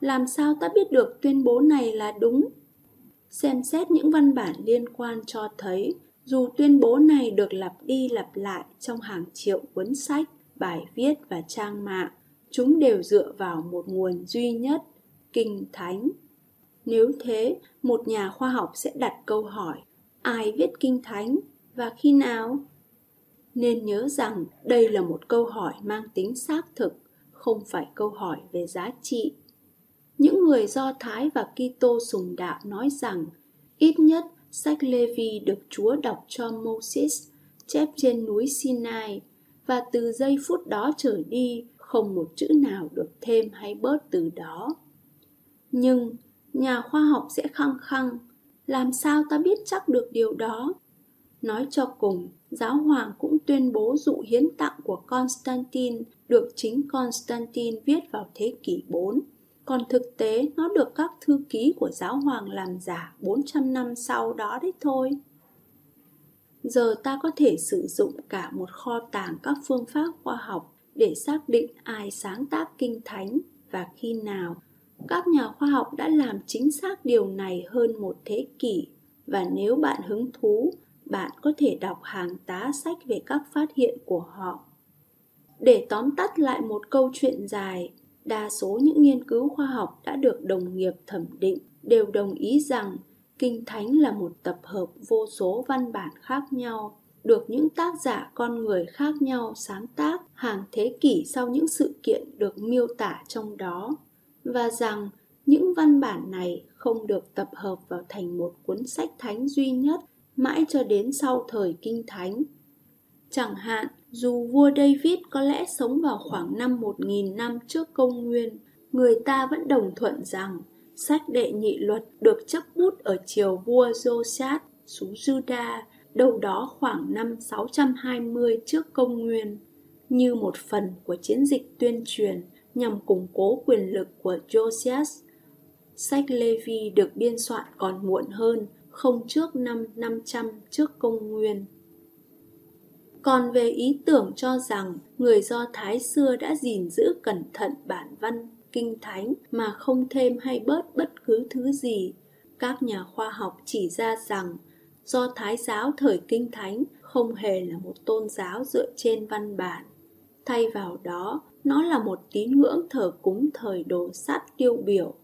Làm sao ta biết được tuyên bố này là đúng? Xem xét những văn bản liên quan cho thấy dù tuyên bố này được lặp đi lặp lại trong hàng triệu cuốn sách, bài viết và trang mạng, chúng đều dựa vào một nguồn duy nhất, kinh thánh. Nếu thế, một nhà khoa học sẽ đặt câu hỏi ai viết kinh thánh và khi nào? Nên nhớ rằng đây là một câu hỏi mang tính xác thực, không phải câu hỏi về giá trị. Những người Do Thái và Kitô sùng đạo nói rằng ít nhất sách Lê Vi được Chúa đọc cho Moses chép trên núi Sinai và từ giây phút đó trở đi không một chữ nào được thêm hay bớt từ đó. Nhưng nhà khoa học sẽ khăng khăng. Làm sao ta biết chắc được điều đó? Nói cho cùng, giáo hoàng cũng tuyên bố dụ hiến tặng của Constantine được chính Constantine viết vào thế kỷ 4 còn thực tế, nó được các thư ký của giáo hoàng làm giả 400 năm sau đó đấy thôi. Giờ ta có thể sử dụng cả một kho tàng các phương pháp khoa học để xác định ai sáng tác kinh thánh và khi nào các nhà khoa học đã làm chính xác điều này hơn một thế kỷ. Và nếu bạn hứng thú, bạn có thể đọc hàng tá sách về các phát hiện của họ. Để tóm tắt lại một câu chuyện dài, đa số những nghiên cứu khoa học đã được đồng nghiệp thẩm định đều đồng ý rằng kinh thánh là một tập hợp vô số văn bản khác nhau, được những tác giả con người khác nhau sáng tác hàng thế kỷ sau những sự kiện được miêu tả trong đó và rằng những văn bản này không được tập hợp vào thành một cuốn sách thánh duy nhất mãi cho đến sau thời kinh thánh. Chẳng hạn, dù vua David có lẽ sống vào khoảng năm 1000 năm trước công nguyên, người ta vẫn đồng thuận rằng sách đệ nhị luật được chấp bút ở triều vua Josiah xứ Juda đâu đó khoảng năm 620 trước công nguyên như một phần của chiến dịch tuyên truyền nhằm củng cố quyền lực của Josias. Sách Levi được biên soạn còn muộn hơn, không trước năm 500 trước công nguyên. Còn về ý tưởng cho rằng người Do Thái xưa đã gìn giữ cẩn thận bản văn kinh thánh mà không thêm hay bớt bất cứ thứ gì, các nhà khoa học chỉ ra rằng do Thái giáo thời kinh thánh không hề là một tôn giáo dựa trên văn bản. Thay vào đó, nó là một tín ngưỡng thờ cúng thời đồ sát tiêu biểu,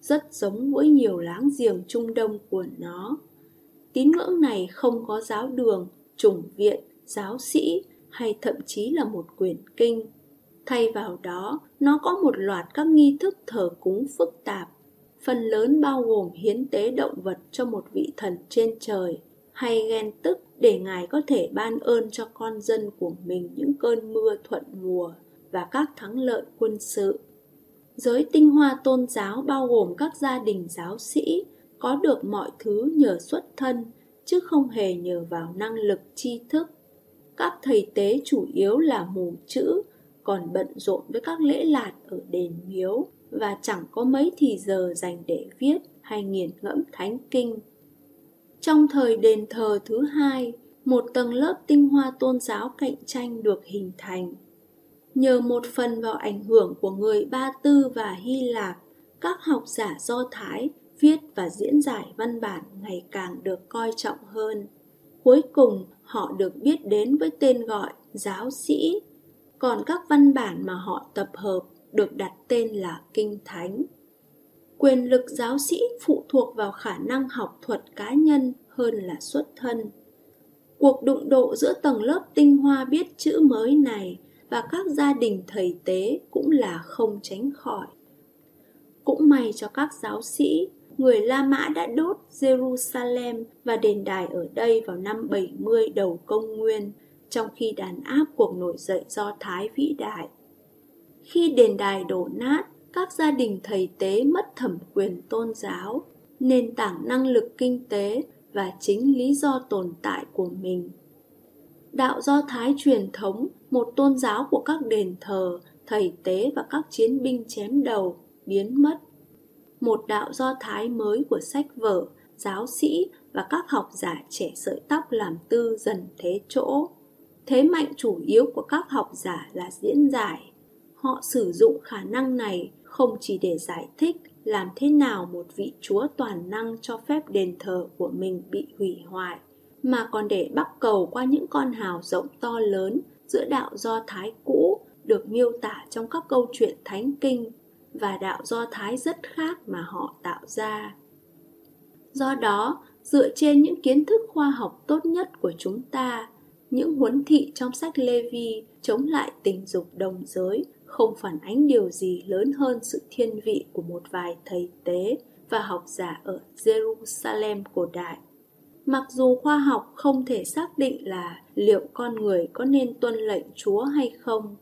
rất giống với nhiều láng giềng Trung Đông của nó. Tín ngưỡng này không có giáo đường, chủng viện, giáo sĩ hay thậm chí là một quyển kinh. Thay vào đó, nó có một loạt các nghi thức thờ cúng phức tạp, phần lớn bao gồm hiến tế động vật cho một vị thần trên trời, hay ghen tức để Ngài có thể ban ơn cho con dân của mình những cơn mưa thuận mùa và các thắng lợi quân sự. Giới tinh hoa tôn giáo bao gồm các gia đình giáo sĩ có được mọi thứ nhờ xuất thân chứ không hề nhờ vào năng lực tri thức. Các thầy tế chủ yếu là mù chữ, còn bận rộn với các lễ lạt ở đền miếu và chẳng có mấy thì giờ dành để viết hay nghiền ngẫm thánh kinh. Trong thời đền thờ thứ hai, một tầng lớp tinh hoa tôn giáo cạnh tranh được hình thành. Nhờ một phần vào ảnh hưởng của người Ba Tư và Hy Lạp, các học giả Do Thái viết và diễn giải văn bản ngày càng được coi trọng hơn. Cuối cùng, họ được biết đến với tên gọi giáo sĩ, còn các văn bản mà họ tập hợp được đặt tên là Kinh Thánh. Quyền lực giáo sĩ phụ thuộc vào khả năng học thuật cá nhân hơn là xuất thân. Cuộc đụng độ giữa tầng lớp tinh hoa biết chữ mới này và các gia đình thầy tế cũng là không tránh khỏi cũng may cho các giáo sĩ người La Mã đã đốt Jerusalem và đền đài ở đây vào năm 70 đầu công nguyên, trong khi đàn áp cuộc nổi dậy do Thái vĩ đại. Khi đền đài đổ nát, các gia đình thầy tế mất thẩm quyền tôn giáo, nền tảng năng lực kinh tế và chính lý do tồn tại của mình. Đạo Do Thái truyền thống, một tôn giáo của các đền thờ, thầy tế và các chiến binh chém đầu, biến mất. Một đạo Do Thái mới của sách vở, giáo sĩ và các học giả trẻ sợi tóc làm tư dần thế chỗ. Thế mạnh chủ yếu của các học giả là diễn giải. Họ sử dụng khả năng này không chỉ để giải thích làm thế nào một vị chúa toàn năng cho phép đền thờ của mình bị hủy hoại mà còn để bắt cầu qua những con hào rộng to lớn giữa đạo do thái cũ được miêu tả trong các câu chuyện thánh kinh và đạo do thái rất khác mà họ tạo ra do đó, dựa trên những kiến thức khoa học tốt nhất của chúng ta, những huấn thị trong sách Levi chống lại tình dục đồng giới không phản ánh điều gì lớn hơn sự thiên vị của một vài thầy tế và học giả ở Jerusalem cổ đại. Mặc dù khoa học không thể xác định là liệu con người có nên tuân lệnh Chúa hay không,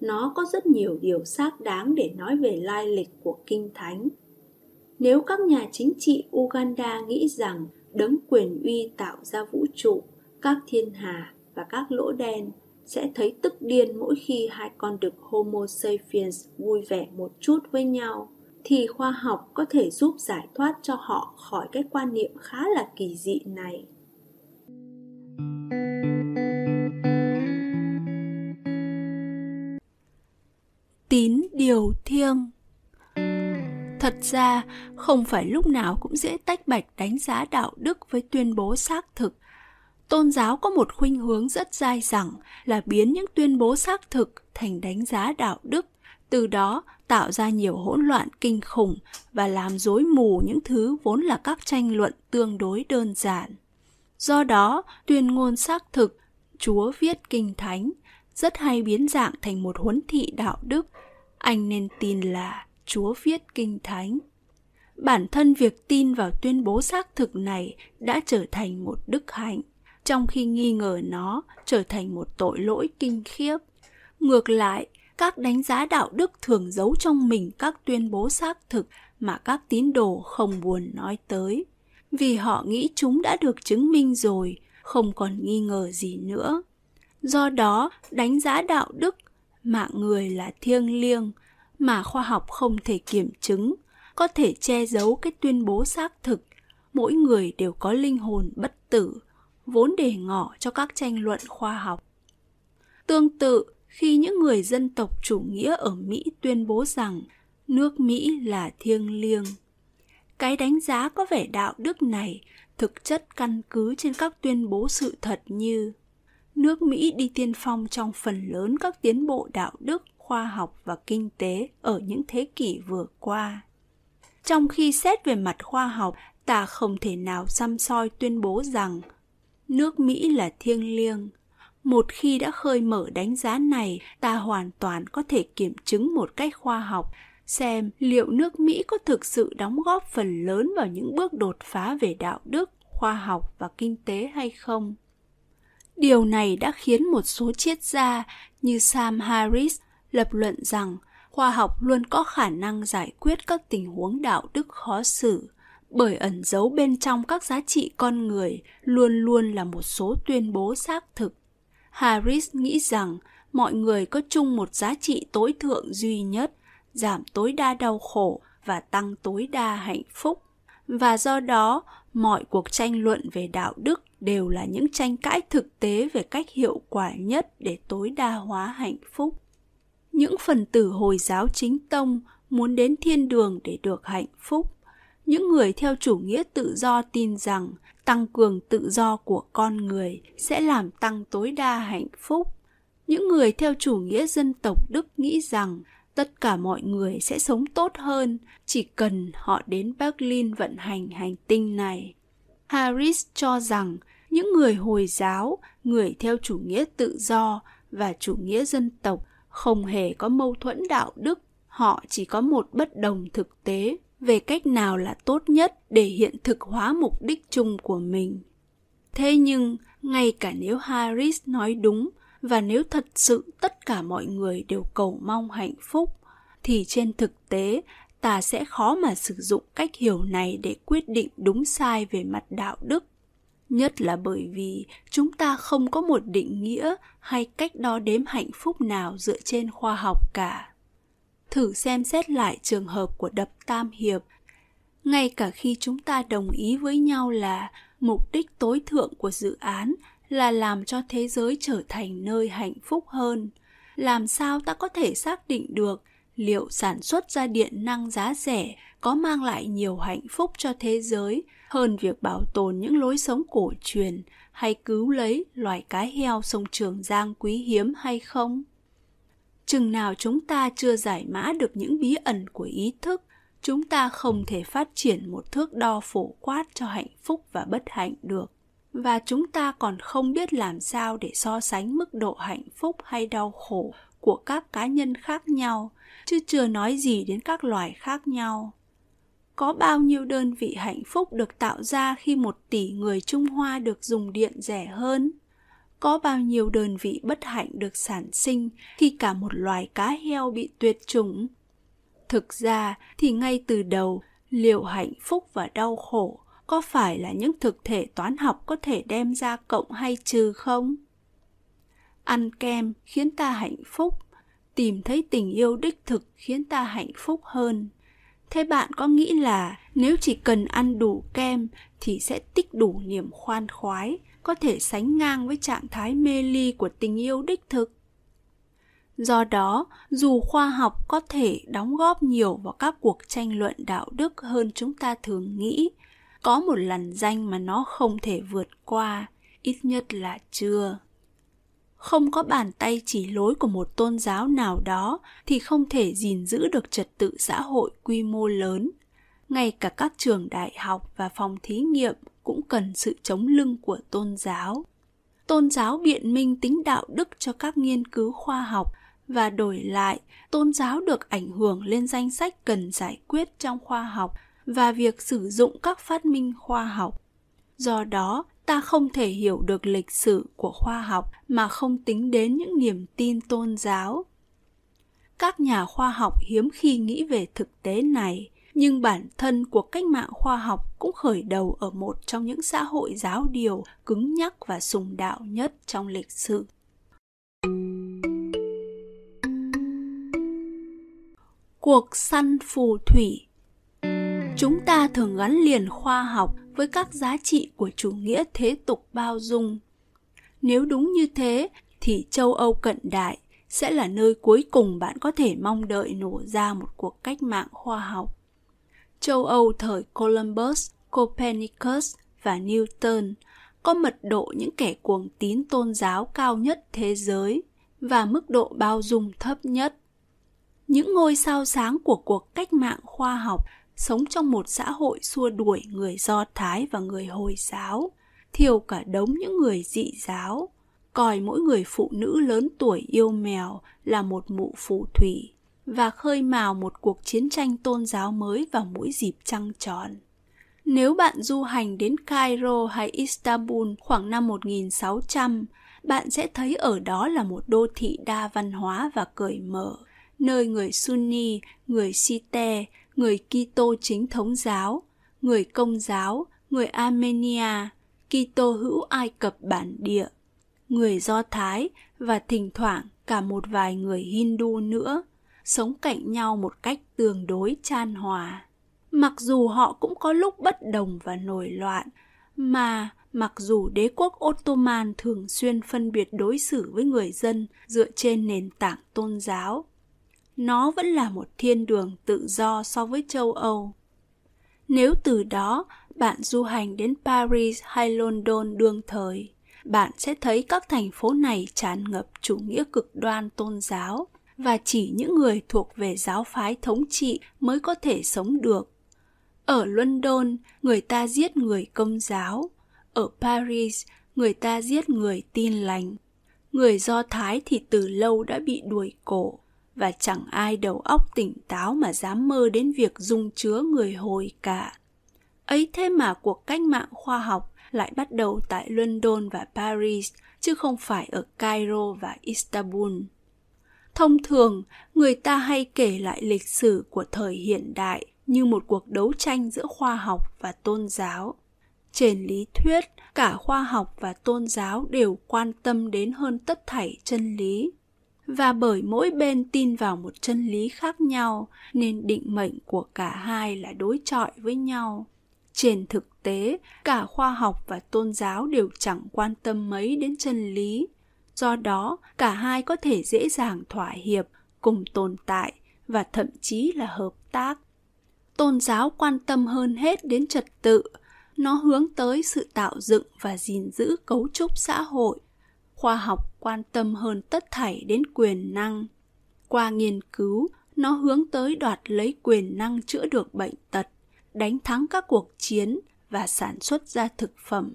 nó có rất nhiều điều xác đáng để nói về lai lịch của Kinh Thánh. Nếu các nhà chính trị Uganda nghĩ rằng đấng quyền uy tạo ra vũ trụ, các thiên hà và các lỗ đen sẽ thấy tức điên mỗi khi hai con đực Homo sapiens vui vẻ một chút với nhau thì khoa học có thể giúp giải thoát cho họ khỏi cái quan niệm khá là kỳ dị này. Tín điều thiêng. Thật ra, không phải lúc nào cũng dễ tách bạch đánh giá đạo đức với tuyên bố xác thực. Tôn giáo có một khuynh hướng rất dai dẳng là biến những tuyên bố xác thực thành đánh giá đạo đức. Từ đó tạo ra nhiều hỗn loạn kinh khủng và làm rối mù những thứ vốn là các tranh luận tương đối đơn giản do đó tuyên ngôn xác thực Chúa viết kinh thánh, rất hay biến dạng thành một huấn thị đạo đức. Anh nên tin là Chúa viết kinh thánh. Bản thân việc tin vào tuyên bố xác thực này đã trở thành một đức hạnh, trong khi nghi ngờ nó trở thành một tội lỗi kinh khiếp. Ngược lại, các đánh giá đạo đức thường giấu trong mình các tuyên bố xác thực mà các tín đồ không buồn nói tới. Vì họ nghĩ chúng đã được chứng minh rồi, không còn nghi ngờ gì nữa. Do đó, đánh giá đạo đức mạng người là thiêng liêng mà khoa học không thể kiểm chứng, có thể che giấu cái tuyên bố xác thực. Mỗi người đều có linh hồn bất tử, vốn để ngỏ cho các tranh luận khoa học. Tương tự khi những người dân tộc chủ nghĩa ở mỹ tuyên bố rằng nước mỹ là thiêng liêng cái đánh giá có vẻ đạo đức này thực chất căn cứ trên các tuyên bố sự thật như nước Mỹ đi tiên phong trong phần lớn các tiến bộ đạo đức, khoa học và kinh tế ở những thế kỷ vừa qua. Trong khi xét về mặt khoa học, ta không thể nào xăm soi tuyên bố rằng nước Mỹ là thiêng liêng. Một khi đã khơi mở đánh giá này, ta hoàn toàn có thể kiểm chứng một cách khoa học xem liệu nước Mỹ có thực sự đóng góp phần lớn vào những bước đột phá về đạo đức, khoa học và kinh tế hay không. Điều này đã khiến một số triết gia như Sam Harris lập luận rằng khoa học luôn có khả năng giải quyết các tình huống đạo đức khó xử bởi ẩn giấu bên trong các giá trị con người luôn luôn là một số tuyên bố xác thực. Harris nghĩ rằng mọi người có chung một giá trị tối thượng duy nhất, giảm tối đa đau khổ và tăng tối đa hạnh phúc. Và do đó, mọi cuộc tranh luận về đạo đức đều là những tranh cãi thực tế về cách hiệu quả nhất để tối đa hóa hạnh phúc. Những phần tử hồi giáo chính tông muốn đến thiên đường để được hạnh phúc những người theo chủ nghĩa tự do tin rằng tăng cường tự do của con người sẽ làm tăng tối đa hạnh phúc những người theo chủ nghĩa dân tộc đức nghĩ rằng tất cả mọi người sẽ sống tốt hơn chỉ cần họ đến Berlin vận hành hành tinh này. Harris cho rằng những người Hồi giáo, người theo chủ nghĩa tự do và chủ nghĩa dân tộc không hề có mâu thuẫn đạo đức, họ chỉ có một bất đồng thực tế về cách nào là tốt nhất để hiện thực hóa mục đích chung của mình. Thế nhưng, ngay cả nếu Harris nói đúng và nếu thật sự tất cả mọi người đều cầu mong hạnh phúc thì trên thực tế ta sẽ khó mà sử dụng cách hiểu này để quyết định đúng sai về mặt đạo đức nhất là bởi vì chúng ta không có một định nghĩa hay cách đo đếm hạnh phúc nào dựa trên khoa học cả thử xem xét lại trường hợp của đập tam hiệp ngay cả khi chúng ta đồng ý với nhau là mục đích tối thượng của dự án là làm cho thế giới trở thành nơi hạnh phúc hơn, làm sao ta có thể xác định được liệu sản xuất ra điện năng giá rẻ có mang lại nhiều hạnh phúc cho thế giới hơn việc bảo tồn những lối sống cổ truyền hay cứu lấy loài cá heo sông Trường Giang quý hiếm hay không? Chừng nào chúng ta chưa giải mã được những bí ẩn của ý thức, chúng ta không thể phát triển một thước đo phổ quát cho hạnh phúc và bất hạnh được. Và chúng ta còn không biết làm sao để so sánh mức độ hạnh phúc hay đau khổ của các cá nhân khác nhau chứ chưa nói gì đến các loài khác nhau. Có bao nhiêu đơn vị hạnh phúc được tạo ra khi một tỷ người trung hoa được dùng điện rẻ hơn? Có bao nhiêu đơn vị bất hạnh được sản sinh khi cả một loài cá heo bị tuyệt chủng? Thực ra thì ngay từ đầu, liệu hạnh phúc và đau khổ có phải là những thực thể toán học có thể đem ra cộng hay trừ không? Ăn kem khiến ta hạnh phúc, tìm thấy tình yêu đích thực khiến ta hạnh phúc hơn. Thế bạn có nghĩ là nếu chỉ cần ăn đủ kem thì sẽ tích đủ niềm khoan khoái có thể sánh ngang với trạng thái mê ly của tình yêu đích thực. Do đó, dù khoa học có thể đóng góp nhiều vào các cuộc tranh luận đạo đức hơn chúng ta thường nghĩ, có một lằn danh mà nó không thể vượt qua, ít nhất là chưa. Không có bàn tay chỉ lối của một tôn giáo nào đó thì không thể gìn giữ được trật tự xã hội quy mô lớn. Ngay cả các trường đại học và phòng thí nghiệm cũng cần sự chống lưng của tôn giáo. Tôn giáo biện minh tính đạo đức cho các nghiên cứu khoa học và đổi lại, tôn giáo được ảnh hưởng lên danh sách cần giải quyết trong khoa học và việc sử dụng các phát minh khoa học. Do đó, ta không thể hiểu được lịch sử của khoa học mà không tính đến những niềm tin tôn giáo. Các nhà khoa học hiếm khi nghĩ về thực tế này nhưng bản thân cuộc cách mạng khoa học cũng khởi đầu ở một trong những xã hội giáo điều cứng nhắc và sùng đạo nhất trong lịch sử. Cuộc săn phù thủy. Chúng ta thường gắn liền khoa học với các giá trị của chủ nghĩa thế tục bao dung. Nếu đúng như thế, thì châu âu cận đại sẽ là nơi cuối cùng bạn có thể mong đợi nổ ra một cuộc cách mạng khoa học châu âu thời columbus, copernicus và newton, có mật độ những kẻ cuồng tín tôn giáo cao nhất thế giới và mức độ bao dung thấp nhất. Những ngôi sao sáng của cuộc cách mạng khoa học sống trong một xã hội xua đuổi người do thái và người hồi giáo thiểu cả đống những người dị giáo. Coi mỗi người phụ nữ lớn tuổi yêu mèo là một mụ phù thủy và khơi mào một cuộc chiến tranh tôn giáo mới vào mỗi dịp trăng tròn. Nếu bạn du hành đến Cairo hay Istanbul khoảng năm 1600, bạn sẽ thấy ở đó là một đô thị đa văn hóa và cởi mở, nơi người Sunni, người Shite, người Kitô chính thống giáo, người Công giáo, người Armenia, Kitô hữu Ai Cập bản địa, người Do Thái và thỉnh thoảng cả một vài người Hindu nữa sống cạnh nhau một cách tương đối chan hòa. Mặc dù họ cũng có lúc bất đồng và nổi loạn, mà mặc dù đế quốc Ottoman thường xuyên phân biệt đối xử với người dân dựa trên nền tảng tôn giáo, nó vẫn là một thiên đường tự do so với châu Âu. Nếu từ đó bạn du hành đến Paris hay London đương thời, bạn sẽ thấy các thành phố này tràn ngập chủ nghĩa cực đoan tôn giáo và chỉ những người thuộc về giáo phái thống trị mới có thể sống được. Ở London, người ta giết người công giáo. Ở Paris, người ta giết người tin lành. Người Do Thái thì từ lâu đã bị đuổi cổ và chẳng ai đầu óc tỉnh táo mà dám mơ đến việc dung chứa người hồi cả. Ấy thế mà cuộc cách mạng khoa học lại bắt đầu tại London và Paris, chứ không phải ở Cairo và Istanbul. Thông thường, người ta hay kể lại lịch sử của thời hiện đại như một cuộc đấu tranh giữa khoa học và tôn giáo. Trên lý thuyết, cả khoa học và tôn giáo đều quan tâm đến hơn tất thảy chân lý. Và bởi mỗi bên tin vào một chân lý khác nhau nên định mệnh của cả hai là đối chọi với nhau trên thực tế cả khoa học và tôn giáo đều chẳng quan tâm mấy đến chân lý do đó, cả hai có thể dễ dàng thỏa hiệp, cùng tồn tại và thậm chí là hợp tác. Tôn giáo quan tâm hơn hết đến trật tự. Nó hướng tới sự tạo dựng và gìn giữ cấu trúc xã hội. Khoa học quan tâm hơn tất thảy đến quyền năng. Qua nghiên cứu, nó hướng tới đoạt lấy quyền năng chữa được bệnh tật, đánh thắng các cuộc chiến và sản xuất ra thực phẩm.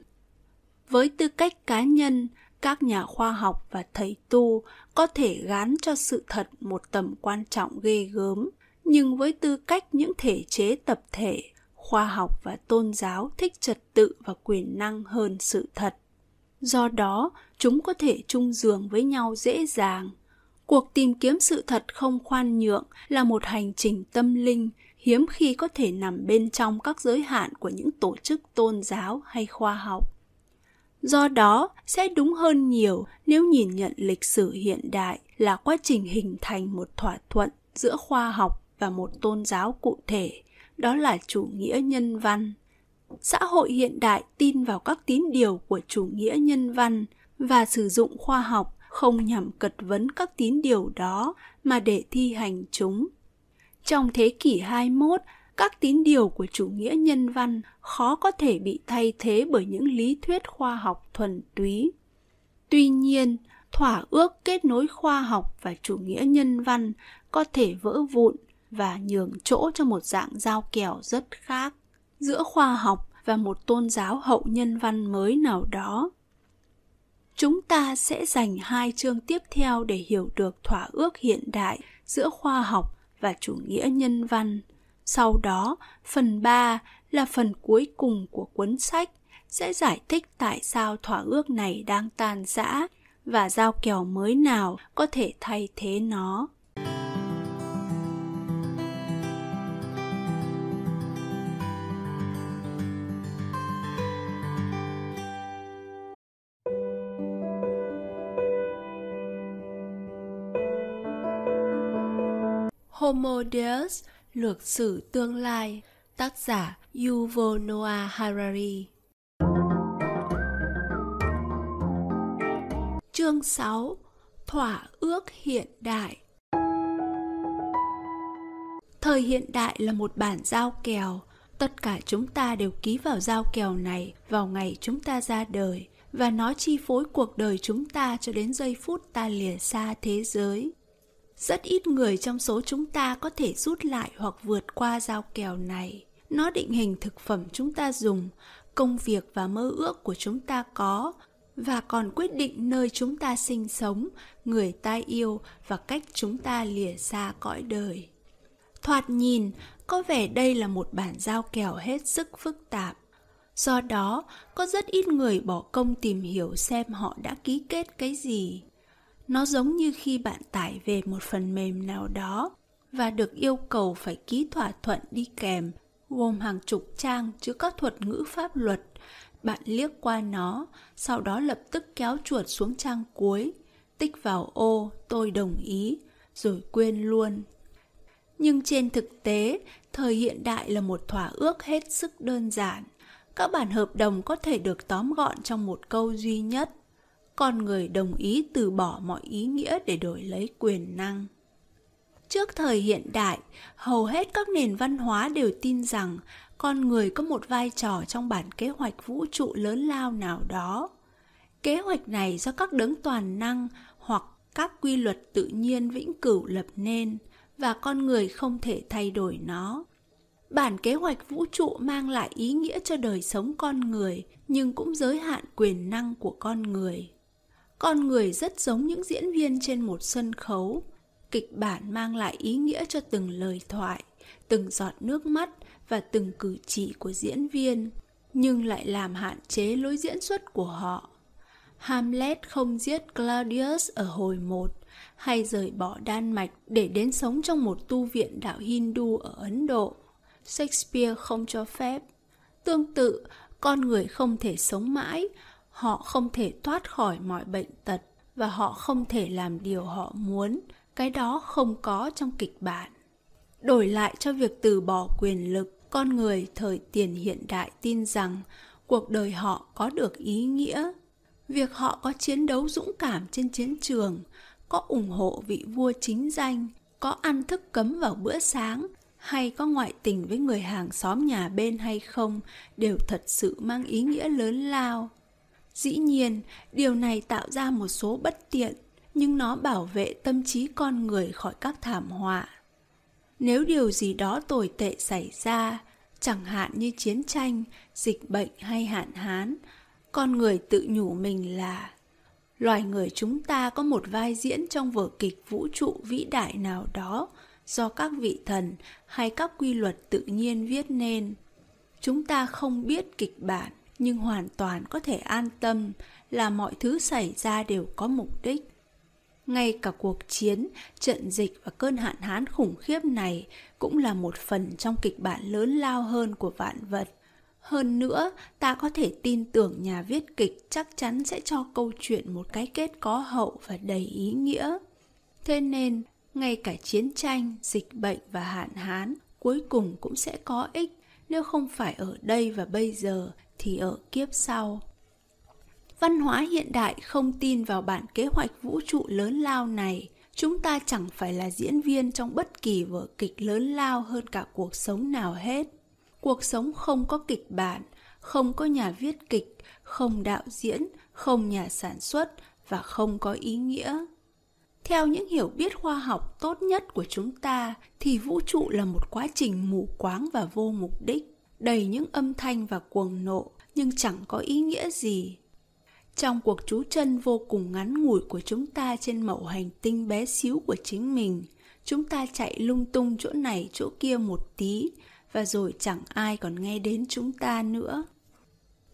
Với tư cách cá nhân các nhà khoa học và thầy tu có thể gán cho sự thật một tầm quan trọng ghê gớm. Nhưng với tư cách những thể chế tập thể, khoa học và tôn giáo thích trật tự và quyền năng hơn sự thật. Do đó, chúng có thể chung giường với nhau dễ dàng. Cuộc tìm kiếm sự thật không khoan nhượng là một hành trình tâm linh hiếm khi có thể nằm bên trong các giới hạn của những tổ chức tôn giáo hay khoa học do đó sẽ đúng hơn nhiều nếu nhìn nhận lịch sử hiện đại là quá trình hình thành một thỏa thuận giữa khoa học và một tôn giáo cụ thể. Đó là chủ nghĩa nhân văn. Xã hội hiện đại tin vào các tín điều của chủ nghĩa nhân văn và sử dụng khoa học không nhằm cật vấn các tín điều đó mà để thi hành chúng. Trong thế kỷ 21, các tín điều của chủ nghĩa nhân văn khó có thể bị thay thế bởi những lý thuyết khoa học thuần túy. Tuy nhiên, thỏa ước kết nối khoa học và chủ nghĩa nhân văn có thể vỡ vụn và nhường chỗ cho một dạng giao kèo rất khác giữa khoa học và một tôn giáo hậu nhân văn mới nào đó Chúng ta sẽ dành hai chương tiếp theo để hiểu được thỏa ước hiện đại giữa khoa học và chủ nghĩa nhân văn. Sau đó, phần 3 là phần cuối cùng của cuốn sách sẽ giải thích tại sao thỏa ước này đang tan rã và giao kèo mới nào có thể thay thế nó. Homo Deus, lược sử tương lai, tác giả Yuval Noah Harari. Chương 6 Thỏa ước hiện đại Thời hiện đại là một bản giao kèo. Tất cả chúng ta đều ký vào giao kèo này vào ngày chúng ta ra đời và nó chi phối cuộc đời chúng ta cho đến giây phút ta lìa xa thế giới. Rất ít người trong số chúng ta có thể rút lại hoặc vượt qua giao kèo này. Nó định hình thực phẩm chúng ta dùng, công việc và mơ ước của chúng ta có và còn quyết định nơi chúng ta sinh sống, người ta yêu và cách chúng ta lìa xa cõi đời. Thoạt nhìn, có vẻ đây là một bản giao kèo hết sức phức tạp. Do đó, có rất ít người bỏ công tìm hiểu xem họ đã ký kết cái gì. Nó giống như khi bạn tải về một phần mềm nào đó và được yêu cầu phải ký thỏa thuận đi kèm, gồm hàng chục trang chứa các thuật ngữ pháp luật. Bạn liếc qua nó, sau đó lập tức kéo chuột xuống trang cuối, tích vào ô tôi đồng ý, rồi quên luôn. Nhưng trên thực tế, thời hiện đại là một thỏa ước hết sức đơn giản. Các bản hợp đồng có thể được tóm gọn trong một câu duy nhất – con người đồng ý từ bỏ mọi ý nghĩa để đổi lấy quyền năng. Trước thời hiện đại, hầu hết các nền văn hóa đều tin rằng con người có một vai trò trong bản kế hoạch vũ trụ lớn lao nào đó. Kế hoạch này do các đấng toàn năng hoặc các quy luật tự nhiên vĩnh cửu lập nên và con người không thể thay đổi nó. Bản kế hoạch vũ trụ mang lại ý nghĩa cho đời sống con người nhưng cũng giới hạn quyền năng của con người con người rất giống những diễn viên trên một sân khấu. Kịch bản mang lại ý nghĩa cho từng lời thoại, từng giọt nước mắt và từng cử chỉ của diễn viên, nhưng lại làm hạn chế lối diễn xuất của họ. Hamlet không giết claudius ở hồi một hay rời bỏ đan mạch để đến sống trong một tu viện đạo hindu ở ấn độ. Shakespeare không cho phép. Tương tự, con người không thể sống mãi họ không thể thoát khỏi mọi bệnh tật và họ không thể làm điều họ muốn. Cái đó không có trong kịch bản. Đổi lại cho việc từ bỏ quyền lực, con người thời tiền hiện đại tin rằng cuộc đời họ có được ý nghĩa. Việc họ có chiến đấu dũng cảm trên chiến trường, có ủng hộ vị vua chính danh, có ăn thức cấm vào bữa sáng, hay có ngoại tình với người hàng xóm nhà bên hay không, đều thật sự mang ý nghĩa lớn lao. Dĩ nhiên, điều này tạo ra một số bất tiện, nhưng nó bảo vệ tâm trí con người khỏi các thảm họa. Nếu điều gì đó tồi tệ xảy ra, chẳng hạn như chiến tranh, dịch bệnh hay hạn hán, con người tự nhủ mình là loài người chúng ta có một vai diễn trong vở kịch vũ trụ vĩ đại nào đó do các vị thần hay các quy luật tự nhiên viết nên. Chúng ta không biết kịch bản nhưng hoàn toàn có thể an tâm là mọi thứ xảy ra đều có mục đích. Ngay cả cuộc chiến, trận dịch và cơn hạn hán khủng khiếp này cũng là một phần trong kịch bản lớn lao hơn của vạn vật. Hơn nữa, ta có thể tin tưởng nhà viết kịch chắc chắn sẽ cho câu chuyện một cái kết có hậu và đầy ý nghĩa. Thế nên, ngay cả chiến tranh, dịch bệnh và hạn hán cuối cùng cũng sẽ có ích nếu không phải ở đây và bây giờ thì ở kiếp sau. Văn hóa hiện đại không tin vào bản kế hoạch vũ trụ lớn lao này. Chúng ta chẳng phải là diễn viên trong bất kỳ vở kịch lớn lao hơn cả cuộc sống nào hết. Cuộc sống không có kịch bản, không có nhà viết kịch, không đạo diễn, không nhà sản xuất và không có ý nghĩa. Theo những hiểu biết khoa học tốt nhất của chúng ta thì vũ trụ là một quá trình mù quáng và vô mục đích, đầy những âm thanh và cuồng nộ nhưng chẳng có ý nghĩa gì. Trong cuộc trú chân vô cùng ngắn ngủi của chúng ta trên mẫu hành tinh bé xíu của chính mình, chúng ta chạy lung tung chỗ này chỗ kia một tí, và rồi chẳng ai còn nghe đến chúng ta nữa.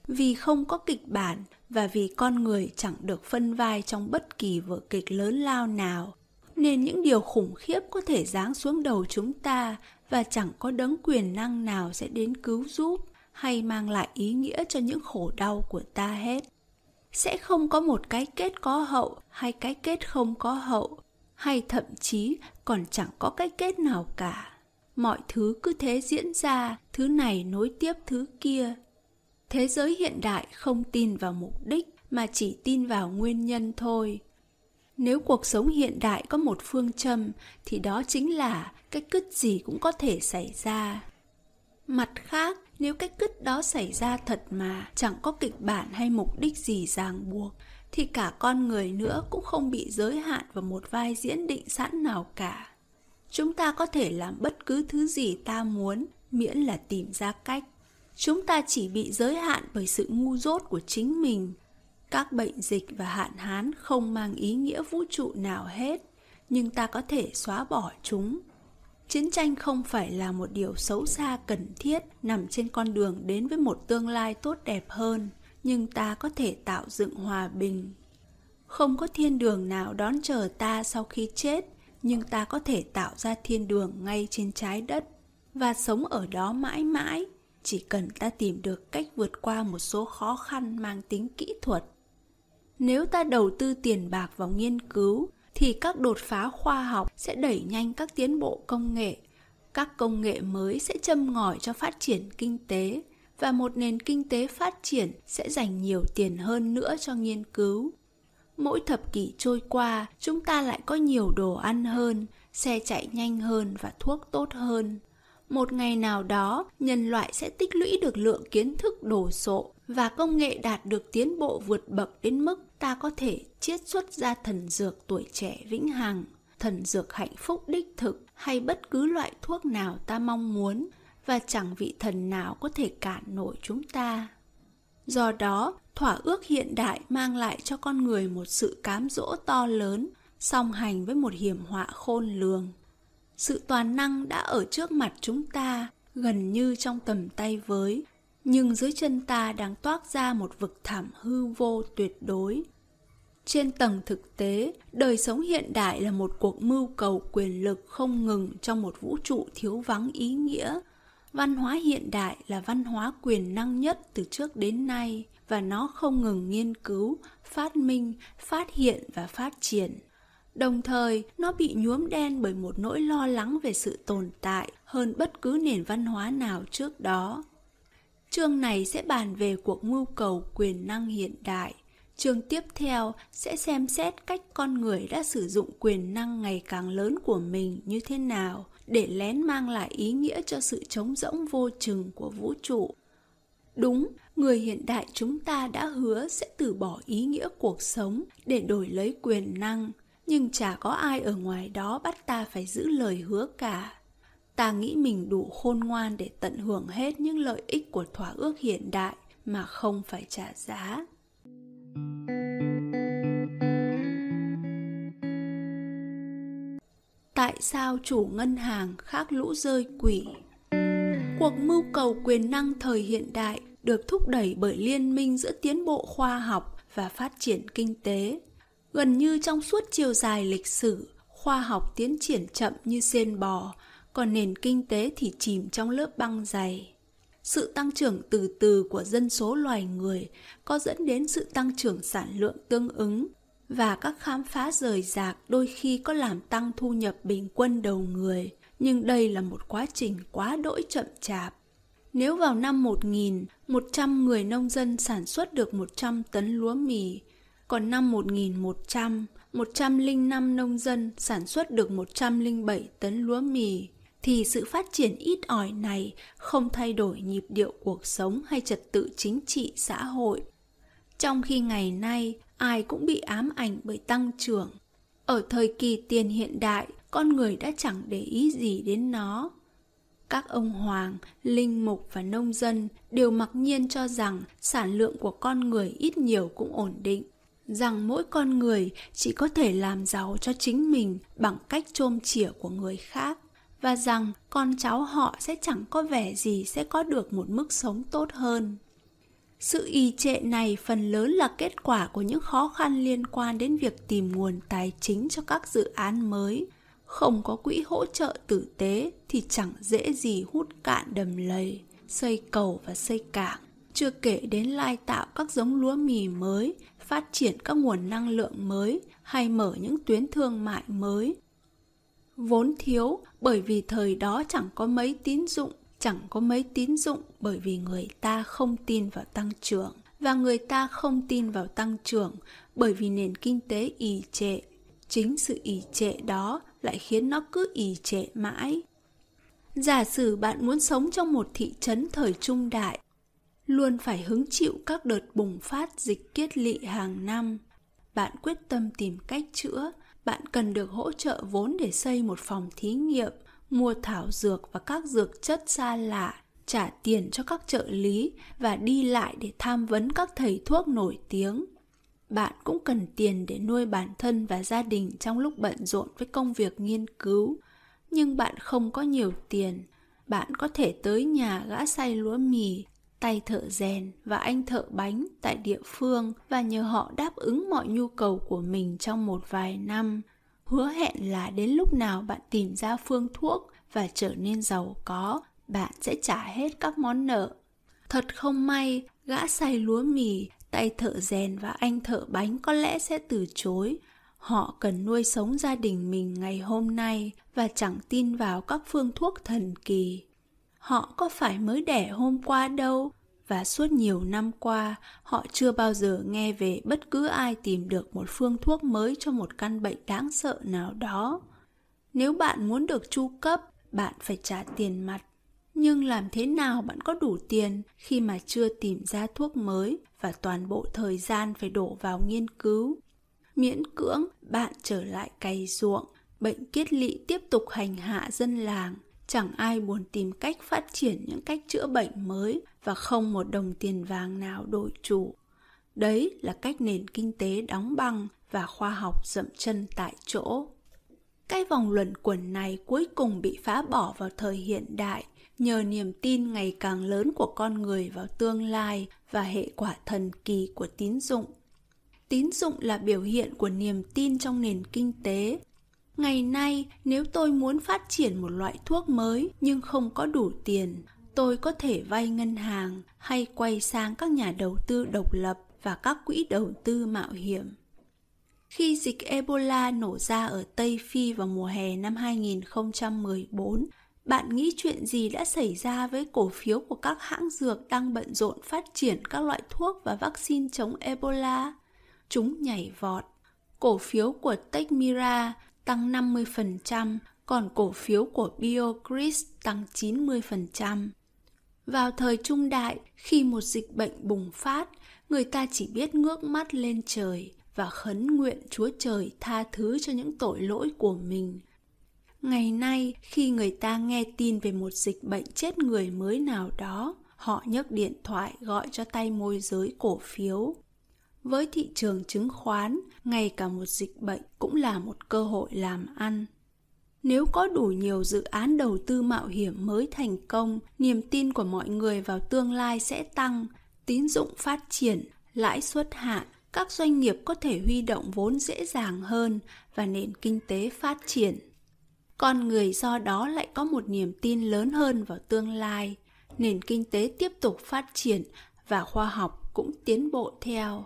Vì không có kịch bản và vì con người chẳng được phân vai trong bất kỳ vở kịch lớn lao nào, nên những điều khủng khiếp có thể giáng xuống đầu chúng ta và chẳng có đấng quyền năng nào sẽ đến cứu giúp hay mang lại ý nghĩa cho những khổ đau của ta hết. Sẽ không có một cái kết có hậu hay cái kết không có hậu, hay thậm chí còn chẳng có cái kết nào cả. Mọi thứ cứ thế diễn ra, thứ này nối tiếp thứ kia. Thế giới hiện đại không tin vào mục đích, mà chỉ tin vào nguyên nhân thôi. Nếu cuộc sống hiện đại có một phương châm, thì đó chính là cái cứt gì cũng có thể xảy ra. Mặt khác nếu cách kích đó xảy ra thật mà chẳng có kịch bản hay mục đích gì ràng buộc, thì cả con người nữa cũng không bị giới hạn vào một vai diễn định sẵn nào cả. Chúng ta có thể làm bất cứ thứ gì ta muốn, miễn là tìm ra cách. Chúng ta chỉ bị giới hạn bởi sự ngu dốt của chính mình. Các bệnh dịch và hạn hán không mang ý nghĩa vũ trụ nào hết, nhưng ta có thể xóa bỏ chúng chiến tranh không phải là một điều xấu xa cần thiết, nằm trên con đường đến với một tương lai tốt đẹp hơn, nhưng ta có thể tạo dựng hòa bình. Không có thiên đường nào đón chờ ta sau khi chết, nhưng ta có thể tạo ra thiên đường ngay trên trái đất. Và sống ở đó mãi mãi, chỉ cần ta tìm được cách vượt qua một số khó khăn mang tính kỹ thuật. Nếu ta đầu tư tiền bạc vào nghiên cứu thì các đột phá khoa học sẽ đẩy nhanh các tiến bộ công nghệ. Các công nghệ mới sẽ châm ngòi cho phát triển kinh tế và một nền kinh tế phát triển sẽ dành nhiều tiền hơn nữa cho nghiên cứu. Mỗi thập kỷ trôi qua, chúng ta lại có nhiều đồ ăn hơn, xe chạy nhanh hơn và thuốc tốt hơn. Một ngày nào đó, nhân loại sẽ tích lũy được lượng kiến thức đồ sộ và công nghệ đạt được tiến bộ vượt bậc đến mức ta có thể chiết xuất ra thần dược tuổi trẻ vĩnh hằng, thần dược hạnh phúc đích thực hay bất cứ loại thuốc nào ta mong muốn và chẳng vị thần nào có thể cản nổi chúng ta. Do đó, thỏa ước hiện đại mang lại cho con người một sự cám dỗ to lớn, song hành với một hiểm họa khôn lường. Sự toàn năng đã ở trước mặt chúng ta, gần như trong tầm tay với nhưng dưới chân ta đang toát ra một vực thẳm hư vô tuyệt đối. Trên tầng thực tế, đời sống hiện đại là một cuộc mưu cầu quyền lực không ngừng trong một vũ trụ thiếu vắng ý nghĩa. Văn hóa hiện đại là văn hóa quyền năng nhất từ trước đến nay, và nó không ngừng nghiên cứu, phát minh, phát hiện và phát triển. Đồng thời, nó bị nhuốm đen bởi một nỗi lo lắng về sự tồn tại hơn bất cứ nền văn hóa nào trước đó chương này sẽ bàn về cuộc mưu cầu quyền năng hiện đại. Chương tiếp theo sẽ xem xét cách con người đã sử dụng quyền năng ngày càng lớn của mình như thế nào để lén mang lại ý nghĩa cho sự trống rỗng vô chừng của vũ trụ. Đúng, người hiện đại chúng ta đã hứa sẽ từ bỏ ý nghĩa cuộc sống để đổi lấy quyền năng, nhưng chả có ai ở ngoài đó bắt ta phải giữ lời hứa cả ta nghĩ mình đủ khôn ngoan để tận hưởng hết những lợi ích của thỏa ước hiện đại mà không phải trả giá. Tại sao chủ ngân hàng khác lũ rơi quỷ? Cuộc mưu cầu quyền năng thời hiện đại được thúc đẩy bởi liên minh giữa tiến bộ khoa học và phát triển kinh tế. Gần như trong suốt chiều dài lịch sử, khoa học tiến triển chậm như sen bò còn nền kinh tế thì chìm trong lớp băng dày sự tăng trưởng từ từ của dân số loài người có dẫn đến sự tăng trưởng sản lượng tương ứng và các khám phá rời rạc đôi khi có làm tăng thu nhập bình quân đầu người, nhưng đây là một quá trình quá đỗi chậm chạp. Nếu vào năm 1000, 100 người nông dân sản xuất được 100 tấn lúa mì, còn năm 1100, 105 nông dân sản xuất được 107 tấn lúa mì, thì sự phát triển ít ỏi này không thay đổi nhịp điệu cuộc sống hay trật tự chính trị xã hội. Trong khi ngày nay, ai cũng bị ám ảnh bởi tăng trưởng. Ở thời kỳ tiền hiện đại, con người đã chẳng để ý gì đến nó. các ông hoàng, linh mục và nông dân đều mặc nhiên cho rằng sản lượng của con người ít nhiều cũng ổn định, rằng mỗi con người chỉ có thể làm giàu cho chính mình bằng cách chôm chỉa của người khác và rằng con cháu họ sẽ chẳng có vẻ gì sẽ có được một mức sống tốt hơn. Sự y trệ này phần lớn là kết quả của những khó khăn liên quan đến việc tìm nguồn tài chính cho các dự án mới. Không có quỹ hỗ trợ tử tế thì chẳng dễ gì hút cạn đầm lầy, xây cầu và xây cảng. Chưa kể đến lai tạo các giống lúa mì mới, phát triển các nguồn năng lượng mới hay mở những tuyến thương mại mới. Vốn thiếu bởi vì thời đó chẳng có mấy tín dụng, chẳng có mấy tín dụng bởi vì người ta không tin vào tăng trưởng. Và người ta không tin vào tăng trưởng bởi vì nền kinh tế ì trệ. Chính sự ì trệ đó lại khiến nó cứ ì trệ mãi. Giả sử bạn muốn sống trong một thị trấn thời trung đại, luôn phải hứng chịu các đợt bùng phát dịch kiết lỵ hàng năm. Bạn quyết tâm tìm cách chữa bạn cần được hỗ trợ vốn để xây một phòng thí nghiệm mua thảo dược và các dược chất xa lạ, trả tiền cho các trợ lý và đi lại để tham vấn các thầy thuốc nổi tiếng. Bạn cũng cần tiền để nuôi bản thân và gia đình trong lúc bận rộn với công việc nghiên cứu. Nhưng bạn không có nhiều tiền, bạn có thể tới nhà gã say lúa mì, tay thợ rèn và anh thợ bánh tại địa phương và nhờ họ đáp ứng mọi nhu cầu của mình trong một vài năm. Hứa hẹn là đến lúc nào bạn tìm ra phương thuốc và trở nên giàu có, bạn sẽ trả hết các món nợ. Thật không may, gã say lúa mì, tay thợ rèn và anh thợ bánh có lẽ sẽ từ chối. Họ cần nuôi sống gia đình mình ngày hôm nay và chẳng tin vào các phương thuốc thần kỳ họ có phải mới đẻ hôm qua đâu? Và suốt nhiều năm qua, họ chưa bao giờ nghe về bất cứ ai tìm được một phương thuốc mới cho một căn bệnh đáng sợ nào đó. Nếu bạn muốn được chu cấp, bạn phải trả tiền mặt. Nhưng làm thế nào bạn có đủ tiền khi mà chưa tìm ra thuốc mới và toàn bộ thời gian phải đổ vào nghiên cứu? Miễn cưỡng, bạn trở lại cày ruộng. Bệnh kiết lỵ tiếp tục hành hạ dân làng chẳng ai buồn tìm cách phát triển những cách chữa bệnh mới và không một đồng tiền vàng nào đổi chủ. Đấy là cách nền kinh tế đóng băng và khoa học dậm chân tại chỗ. Cái vòng luẩn quẩn này cuối cùng bị phá bỏ vào thời hiện đại, nhờ niềm tin ngày càng lớn của con người vào tương lai và hệ quả thần kỳ của tín dụng. Tín dụng là biểu hiện của niềm tin trong nền kinh tế ngày nay nếu tôi muốn phát triển một loại thuốc mới nhưng không có đủ tiền tôi có thể vay ngân hàng hay quay sang các nhà đầu tư độc lập và các quỹ đầu tư mạo hiểm. Khi dịch Ebola nổ ra ở Tây Phi vào mùa hè năm 2014, bạn nghĩ chuyện gì đã xảy ra với cổ phiếu của các hãng dược đang bận rộn phát triển các loại thuốc và vaccine chống Ebola? Chúng nhảy vọt. Cổ phiếu của Techmira tăng 50%, còn cổ phiếu của BioCris tăng 90%. Vào thời trung đại, khi một dịch bệnh bùng phát, người ta chỉ biết ngước mắt lên trời và khấn nguyện Chúa Trời tha thứ cho những tội lỗi của mình. Ngày nay, khi người ta nghe tin về một dịch bệnh chết người mới nào đó, họ nhấc điện thoại gọi cho tay môi giới cổ phiếu. Với thị trường chứng khoán, ngay cả một dịch bệnh cũng là một cơ hội làm ăn. Nếu có đủ nhiều dự án đầu tư mạo hiểm mới thành công, niềm tin của mọi người vào tương lai sẽ tăng, tín dụng phát triển, lãi suất hạ, các doanh nghiệp có thể huy động vốn dễ dàng hơn và nền kinh tế phát triển. Con người do đó lại có một niềm tin lớn hơn vào tương lai, nền kinh tế tiếp tục phát triển và khoa học cũng tiến bộ theo.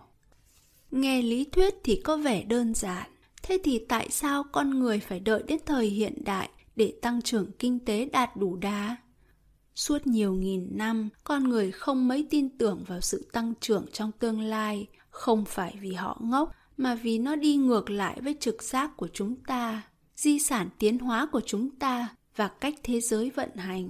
Nghe lý thuyết thì có vẻ đơn giản, Thế thì tại sao con người phải đợi đến thời hiện đại để tăng trưởng kinh tế đạt đủ đá? Suốt nhiều nghìn năm, con người không mấy tin tưởng vào sự tăng trưởng trong tương lai, không phải vì họ ngốc, mà vì nó đi ngược lại với trực giác của chúng ta, di sản tiến hóa của chúng ta và cách thế giới vận hành.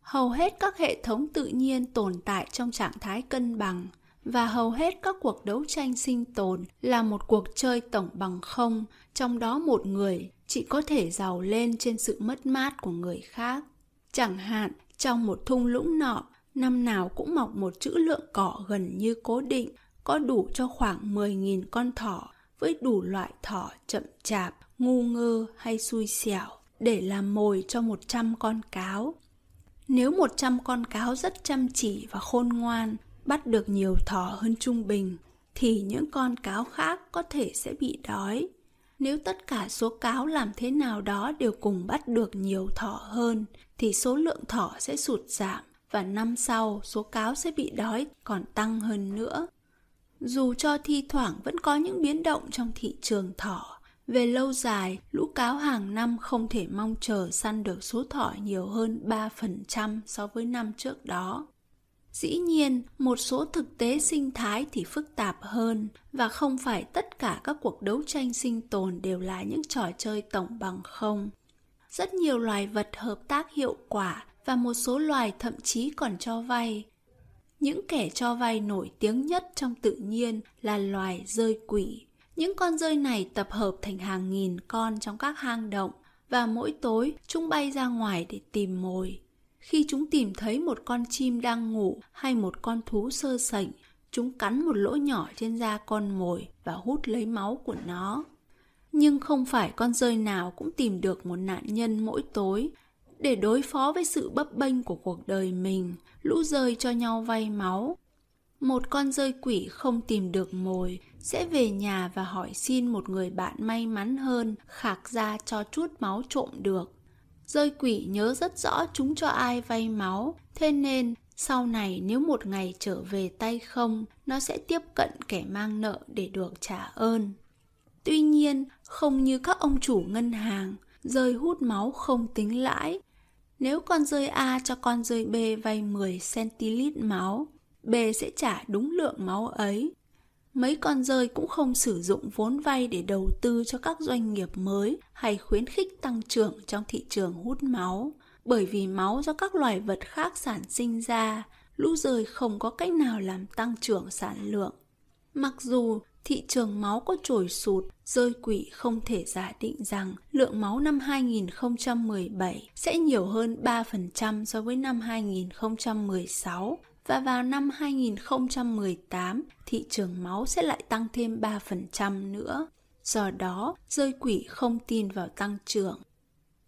Hầu hết các hệ thống tự nhiên tồn tại trong trạng thái cân bằng, và hầu hết các cuộc đấu tranh sinh tồn là một cuộc chơi tổng bằng không trong đó một người chỉ có thể giàu lên trên sự mất mát của người khác Chẳng hạn, trong một thung lũng nọ, năm nào cũng mọc một chữ lượng cỏ gần như cố định, có đủ cho khoảng 10.000 con thỏ, với đủ loại thỏ chậm chạp, ngu ngơ hay xui xẻo, để làm mồi cho 100 con cáo. Nếu 100 con cáo rất chăm chỉ và khôn ngoan, bắt được nhiều thỏ hơn trung bình, thì những con cáo khác có thể sẽ bị đói. Nếu tất cả số cáo làm thế nào đó đều cùng bắt được nhiều thỏ hơn, thì số lượng thỏ sẽ sụt giảm và năm sau số cáo sẽ bị đói còn tăng hơn nữa. Dù cho thi thoảng vẫn có những biến động trong thị trường thỏ, về lâu dài, lũ cáo hàng năm không thể mong chờ săn được số thỏ nhiều hơn 3% so với năm trước đó. Dĩ nhiên, một số thực tế sinh thái thì phức tạp hơn và không phải tất cả các cuộc đấu tranh sinh tồn đều là những trò chơi tổng bằng không. Rất nhiều loài vật hợp tác hiệu quả và một số loài thậm chí còn cho vay. Những kẻ cho vay nổi tiếng nhất trong tự nhiên là loài rơi quỷ. Những con rơi này tập hợp thành hàng nghìn con trong các hang động và mỗi tối chúng bay ra ngoài để tìm mồi. Khi chúng tìm thấy một con chim đang ngủ hay một con thú sơ sảnh, chúng cắn một lỗ nhỏ trên da con mồi và hút lấy máu của nó. Nhưng không phải con rơi nào cũng tìm được một nạn nhân mỗi tối. Để đối phó với sự bấp bênh của cuộc đời mình, lũ rơi cho nhau vay máu. Một con rơi quỷ không tìm được mồi sẽ về nhà và hỏi xin một người bạn may mắn hơn khạc ra cho chút máu trộm được Rơi quỷ nhớ rất rõ chúng cho ai vay máu, thế nên sau này nếu một ngày trở về tay không, nó sẽ tiếp cận kẻ mang nợ để được trả ơn. Tuy nhiên, không như các ông chủ ngân hàng, rơi hút máu không tính lãi. Nếu con rơi A cho con rơi B vay 10 cl máu, B sẽ trả đúng lượng máu ấy mấy con rơi cũng không sử dụng vốn vay để đầu tư cho các doanh nghiệp mới hay khuyến khích tăng trưởng trong thị trường hút máu. Bởi vì máu do các loài vật khác sản sinh ra lũ rơi không có cách nào làm tăng trưởng sản lượng. Mặc dù thị trường máu có trồi sụt, rơi quỷ không thể giả định rằng lượng máu năm 2017 sẽ nhiều hơn 3% so với năm 2016 và vào năm 2018, thị trường máu sẽ lại tăng thêm 3% nữa. Do đó, rơi quỷ không tin vào tăng trưởng.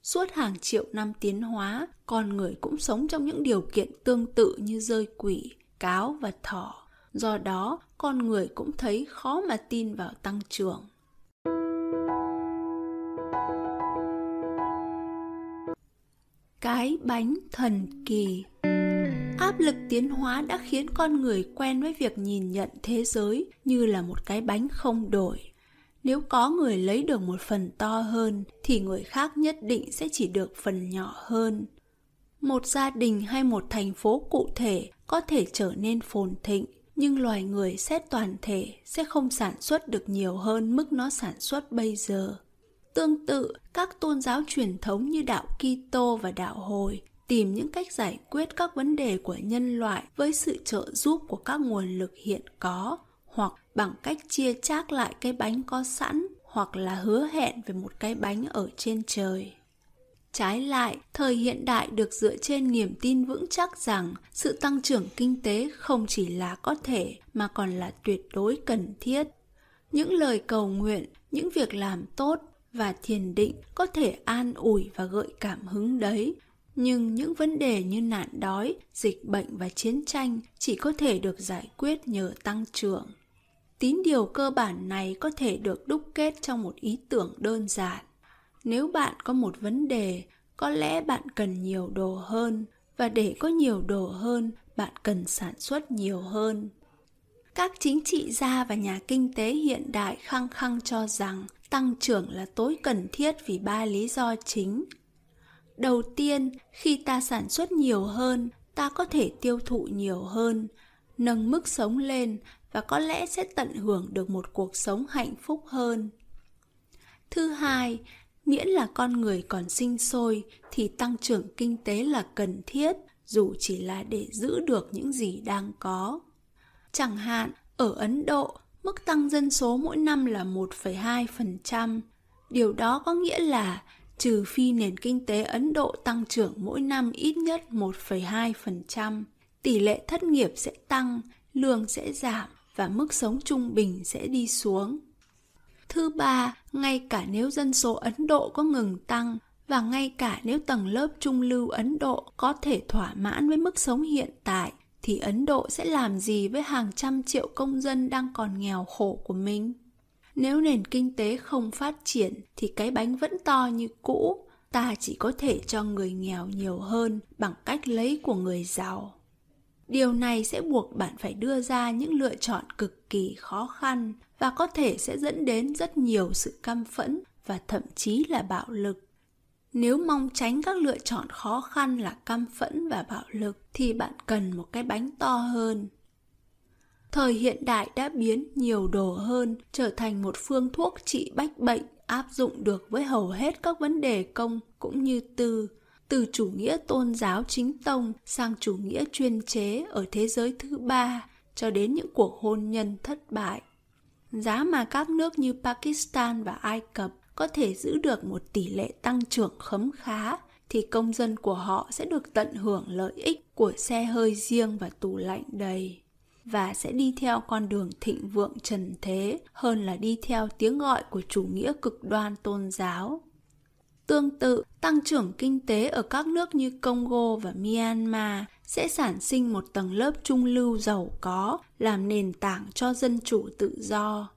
Suốt hàng triệu năm tiến hóa, con người cũng sống trong những điều kiện tương tự như rơi quỷ, cáo và thỏ. Do đó, con người cũng thấy khó mà tin vào tăng trưởng. Cái bánh thần kỳ áp lực tiến hóa đã khiến con người quen với việc nhìn nhận thế giới như là một cái bánh không đổi. Nếu có người lấy được một phần to hơn, thì người khác nhất định sẽ chỉ được phần nhỏ hơn. Một gia đình hay một thành phố cụ thể có thể trở nên phồn thịnh, nhưng loài người xét toàn thể sẽ không sản xuất được nhiều hơn mức nó sản xuất bây giờ. Tương tự, các tôn giáo truyền thống như đạo kitô và đạo hồi tìm những cách giải quyết các vấn đề của nhân loại với sự trợ giúp của các nguồn lực hiện có, hoặc bằng cách chia chác lại cái bánh có sẵn, hoặc là hứa hẹn về một cái bánh ở trên trời. Trái lại, thời hiện đại được dựa trên niềm tin vững chắc rằng sự tăng trưởng kinh tế không chỉ là có thể mà còn là tuyệt đối cần thiết. Những lời cầu nguyện, những việc làm tốt và thiền định có thể an ủi và gợi cảm hứng đấy nhưng những vấn đề như nạn đói, dịch bệnh và chiến tranh chỉ có thể được giải quyết nhờ tăng trưởng. Tín điều cơ bản này có thể được đúc kết trong một ý tưởng đơn giản. Nếu bạn có một vấn đề, có lẽ bạn cần nhiều đồ hơn, và để có nhiều đồ hơn, bạn cần sản xuất nhiều hơn. Các chính trị gia và nhà kinh tế hiện đại khăng khăng cho rằng tăng trưởng là tối cần thiết vì ba lý do chính đầu tiên khi ta sản xuất nhiều hơn ta có thể tiêu thụ nhiều hơn nâng mức sống lên và có lẽ sẽ tận hưởng được một cuộc sống hạnh phúc hơn thứ hai miễn là con người còn sinh sôi thì tăng trưởng kinh tế là cần thiết dù chỉ là để giữ được những gì đang có chẳng hạn ở ấn độ mức tăng dân số mỗi năm là 1,2%. Điều đó có nghĩa là trừ phi nền kinh tế Ấn Độ tăng trưởng mỗi năm ít nhất 1,2%, tỷ lệ thất nghiệp sẽ tăng, lương sẽ giảm và mức sống trung bình sẽ đi xuống. Thứ ba, ngay cả nếu dân số Ấn Độ có ngừng tăng và ngay cả nếu tầng lớp trung lưu Ấn Độ có thể thỏa mãn với mức sống hiện tại thì Ấn Độ sẽ làm gì với hàng trăm triệu công dân đang còn nghèo khổ của mình? Nếu nền kinh tế không phát triển thì cái bánh vẫn to như cũ, ta chỉ có thể cho người nghèo nhiều hơn bằng cách lấy của người giàu. Điều này sẽ buộc bạn phải đưa ra những lựa chọn cực kỳ khó khăn và có thể sẽ dẫn đến rất nhiều sự căm phẫn và thậm chí là bạo lực. Nếu mong tránh các lựa chọn khó khăn là căm phẫn và bạo lực thì bạn cần một cái bánh to hơn. Thời hiện đại đã biến nhiều đồ hơn trở thành một phương thuốc trị bách bệnh áp dụng được với hầu hết các vấn đề công cũng như tư, từ chủ nghĩa tôn giáo chính tông sang chủ nghĩa chuyên chế ở thế giới thứ ba cho đến những cuộc hôn nhân thất bại. Giá mà các nước như Pakistan và Ai Cập có thể giữ được một tỷ lệ tăng trưởng khấm khá thì công dân của họ sẽ được tận hưởng lợi ích của xe hơi riêng và tủ lạnh đầy và sẽ đi theo con đường thịnh vượng trần thế hơn là đi theo tiếng gọi của chủ nghĩa cực đoan tôn giáo. Tương tự, tăng trưởng kinh tế ở các nước như Congo và Myanmar sẽ sản sinh một tầng lớp trung lưu giàu có, làm nền tảng cho dân chủ tự do.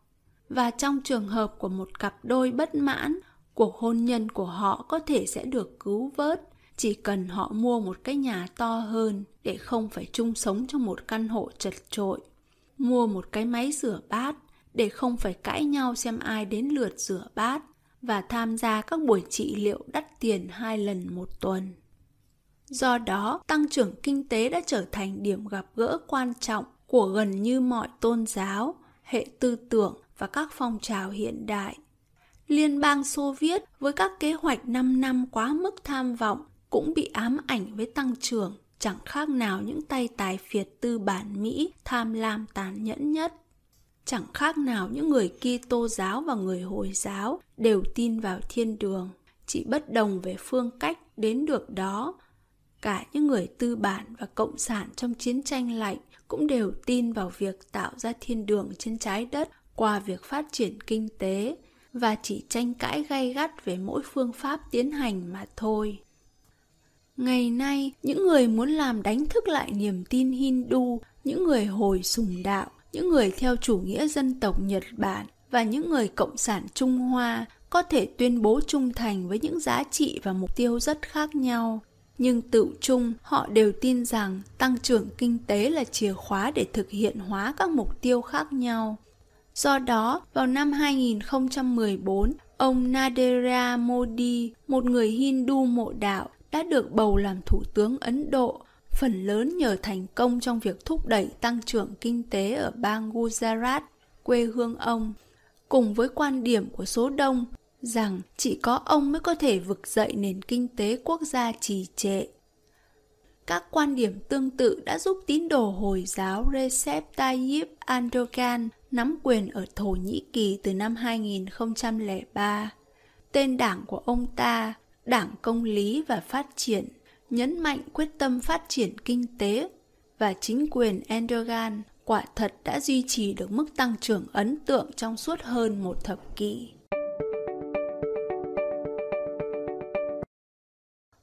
Và trong trường hợp của một cặp đôi bất mãn, cuộc hôn nhân của họ có thể sẽ được cứu vớt chỉ cần họ mua một cái nhà to hơn để không phải chung sống trong một căn hộ chật trội mua một cái máy rửa bát để không phải cãi nhau xem ai đến lượt rửa bát và tham gia các buổi trị liệu đắt tiền hai lần một tuần. Do đó, tăng trưởng kinh tế đã trở thành điểm gặp gỡ quan trọng của gần như mọi tôn giáo, hệ tư tưởng và các phong trào hiện đại. Liên bang Xô Viết với các kế hoạch 5 năm quá mức tham vọng cũng bị ám ảnh với tăng trưởng, chẳng khác nào những tay tài phiệt tư bản Mỹ tham lam tàn nhẫn nhất. Chẳng khác nào những người Kitô giáo và người Hồi giáo đều tin vào thiên đường, chỉ bất đồng về phương cách đến được đó. Cả những người tư bản và cộng sản trong chiến tranh lạnh cũng đều tin vào việc tạo ra thiên đường trên trái đất qua việc phát triển kinh tế và chỉ tranh cãi gay gắt về mỗi phương pháp tiến hành mà thôi. Ngày nay, những người muốn làm đánh thức lại niềm tin Hindu, những người hồi sùng đạo, những người theo chủ nghĩa dân tộc Nhật Bản và những người cộng sản Trung Hoa có thể tuyên bố trung thành với những giá trị và mục tiêu rất khác nhau. Nhưng tự chung, họ đều tin rằng tăng trưởng kinh tế là chìa khóa để thực hiện hóa các mục tiêu khác nhau. Do đó, vào năm 2014, ông Narendra Modi, một người Hindu mộ đạo, đã được bầu làm Thủ tướng Ấn Độ, phần lớn nhờ thành công trong việc thúc đẩy tăng trưởng kinh tế ở bang Gujarat, quê hương ông, cùng với quan điểm của số đông rằng chỉ có ông mới có thể vực dậy nền kinh tế quốc gia trì trệ. Các quan điểm tương tự đã giúp tín đồ Hồi giáo Recep Tayyip Erdogan nắm quyền ở Thổ Nhĩ Kỳ từ năm 2003. Tên đảng của ông ta Đảng Công lý và Phát triển nhấn mạnh quyết tâm phát triển kinh tế và chính quyền Erdogan quả thật đã duy trì được mức tăng trưởng ấn tượng trong suốt hơn một thập kỷ.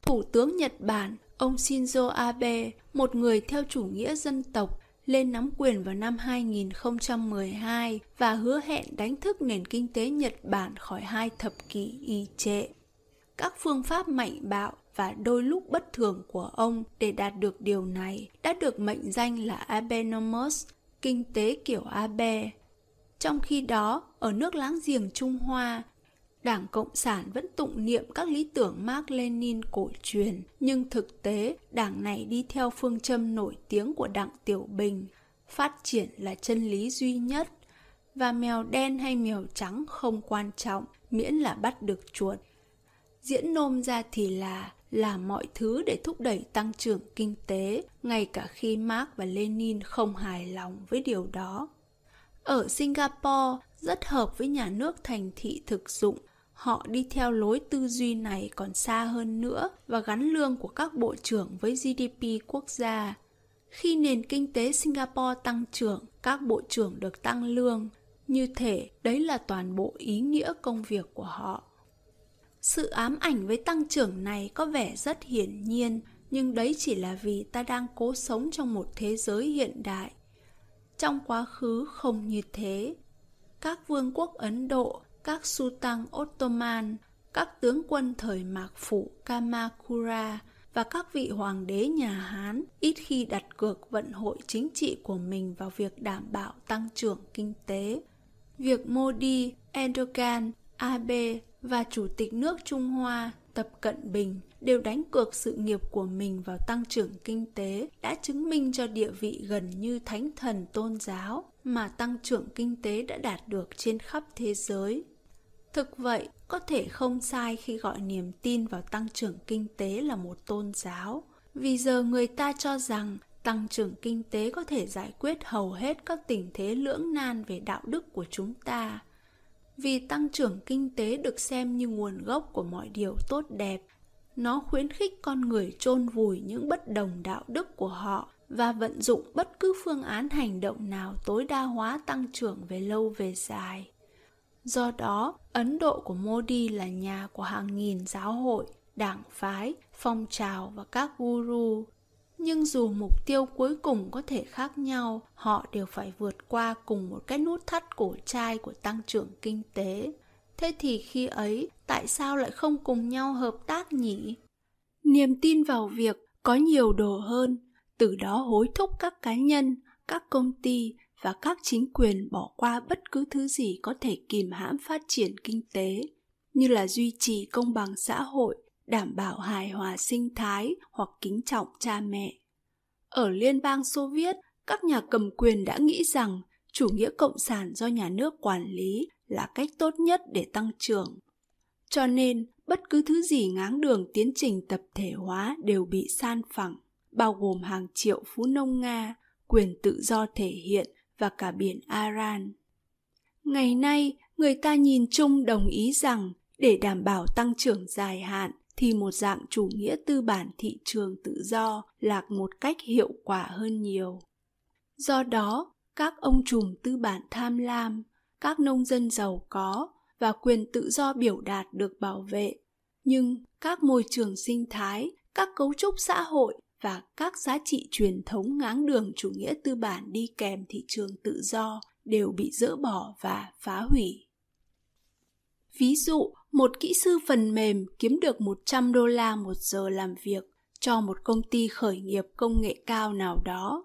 Thủ tướng Nhật Bản, ông Shinzo Abe, một người theo chủ nghĩa dân tộc, lên nắm quyền vào năm 2012 và hứa hẹn đánh thức nền kinh tế Nhật Bản khỏi hai thập kỷ y trệ các phương pháp mạnh bạo và đôi lúc bất thường của ông để đạt được điều này đã được mệnh danh là Abenomics, kinh tế kiểu Abe. Trong khi đó, ở nước láng giềng Trung Hoa, Đảng Cộng sản vẫn tụng niệm các lý tưởng Mark Lenin cổ truyền, nhưng thực tế đảng này đi theo phương châm nổi tiếng của Đặng Tiểu Bình, phát triển là chân lý duy nhất, và mèo đen hay mèo trắng không quan trọng, miễn là bắt được chuột diễn nôm ra thì là làm mọi thứ để thúc đẩy tăng trưởng kinh tế, ngay cả khi Marx và Lenin không hài lòng với điều đó. Ở Singapore, rất hợp với nhà nước thành thị thực dụng, họ đi theo lối tư duy này còn xa hơn nữa và gắn lương của các bộ trưởng với GDP quốc gia. Khi nền kinh tế Singapore tăng trưởng, các bộ trưởng được tăng lương, như thể đấy là toàn bộ ý nghĩa công việc của họ. Sự ám ảnh với tăng trưởng này có vẻ rất hiển nhiên, nhưng đấy chỉ là vì ta đang cố sống trong một thế giới hiện đại. Trong quá khứ không như thế. Các vương quốc Ấn Độ, các sultan Ottoman, các tướng quân thời Mạc Phủ Kamakura và các vị hoàng đế nhà Hán ít khi đặt cược vận hội chính trị của mình vào việc đảm bảo tăng trưởng kinh tế. Việc Modi, Erdogan, Abe và Chủ tịch nước Trung Hoa Tập Cận Bình đều đánh cược sự nghiệp của mình vào tăng trưởng kinh tế đã chứng minh cho địa vị gần như thánh thần tôn giáo mà tăng trưởng kinh tế đã đạt được trên khắp thế giới. Thực vậy, có thể không sai khi gọi niềm tin vào tăng trưởng kinh tế là một tôn giáo, vì giờ người ta cho rằng tăng trưởng kinh tế có thể giải quyết hầu hết các tình thế lưỡng nan về đạo đức của chúng ta vì tăng trưởng kinh tế được xem như nguồn gốc của mọi điều tốt đẹp. Nó khuyến khích con người chôn vùi những bất đồng đạo đức của họ và vận dụng bất cứ phương án hành động nào tối đa hóa tăng trưởng về lâu về dài. Do đó, ấn độ của modi là nhà của hàng nghìn giáo hội, đảng phái, phong trào và các guru nhưng dù mục tiêu cuối cùng có thể khác nhau, họ đều phải vượt qua cùng một cái nút thắt cổ chai của tăng trưởng kinh tế. Thế thì khi ấy, tại sao lại không cùng nhau hợp tác nhỉ? Niềm tin vào việc có nhiều đồ hơn, từ đó hối thúc các cá nhân, các công ty và các chính quyền bỏ qua bất cứ thứ gì có thể kìm hãm phát triển kinh tế, như là duy trì công bằng xã hội đảm bảo hài hòa sinh thái hoặc kính trọng cha mẹ. Ở Liên bang Xô Viết, các nhà cầm quyền đã nghĩ rằng chủ nghĩa cộng sản do nhà nước quản lý là cách tốt nhất để tăng trưởng. Cho nên, bất cứ thứ gì ngáng đường tiến trình tập thể hóa đều bị san phẳng, bao gồm hàng triệu phú nông Nga, quyền tự do thể hiện và cả biển Aran. Ngày nay, người ta nhìn chung đồng ý rằng để đảm bảo tăng trưởng dài hạn thì một dạng chủ nghĩa tư bản thị trường tự do là một cách hiệu quả hơn nhiều. Do đó, các ông trùm tư bản tham lam, các nông dân giàu có và quyền tự do biểu đạt được bảo vệ, nhưng các môi trường sinh thái, các cấu trúc xã hội và các giá trị truyền thống ngáng đường chủ nghĩa tư bản đi kèm thị trường tự do đều bị dỡ bỏ và phá hủy. Ví dụ, một kỹ sư phần mềm kiếm được 100 đô la một giờ làm việc cho một công ty khởi nghiệp công nghệ cao nào đó.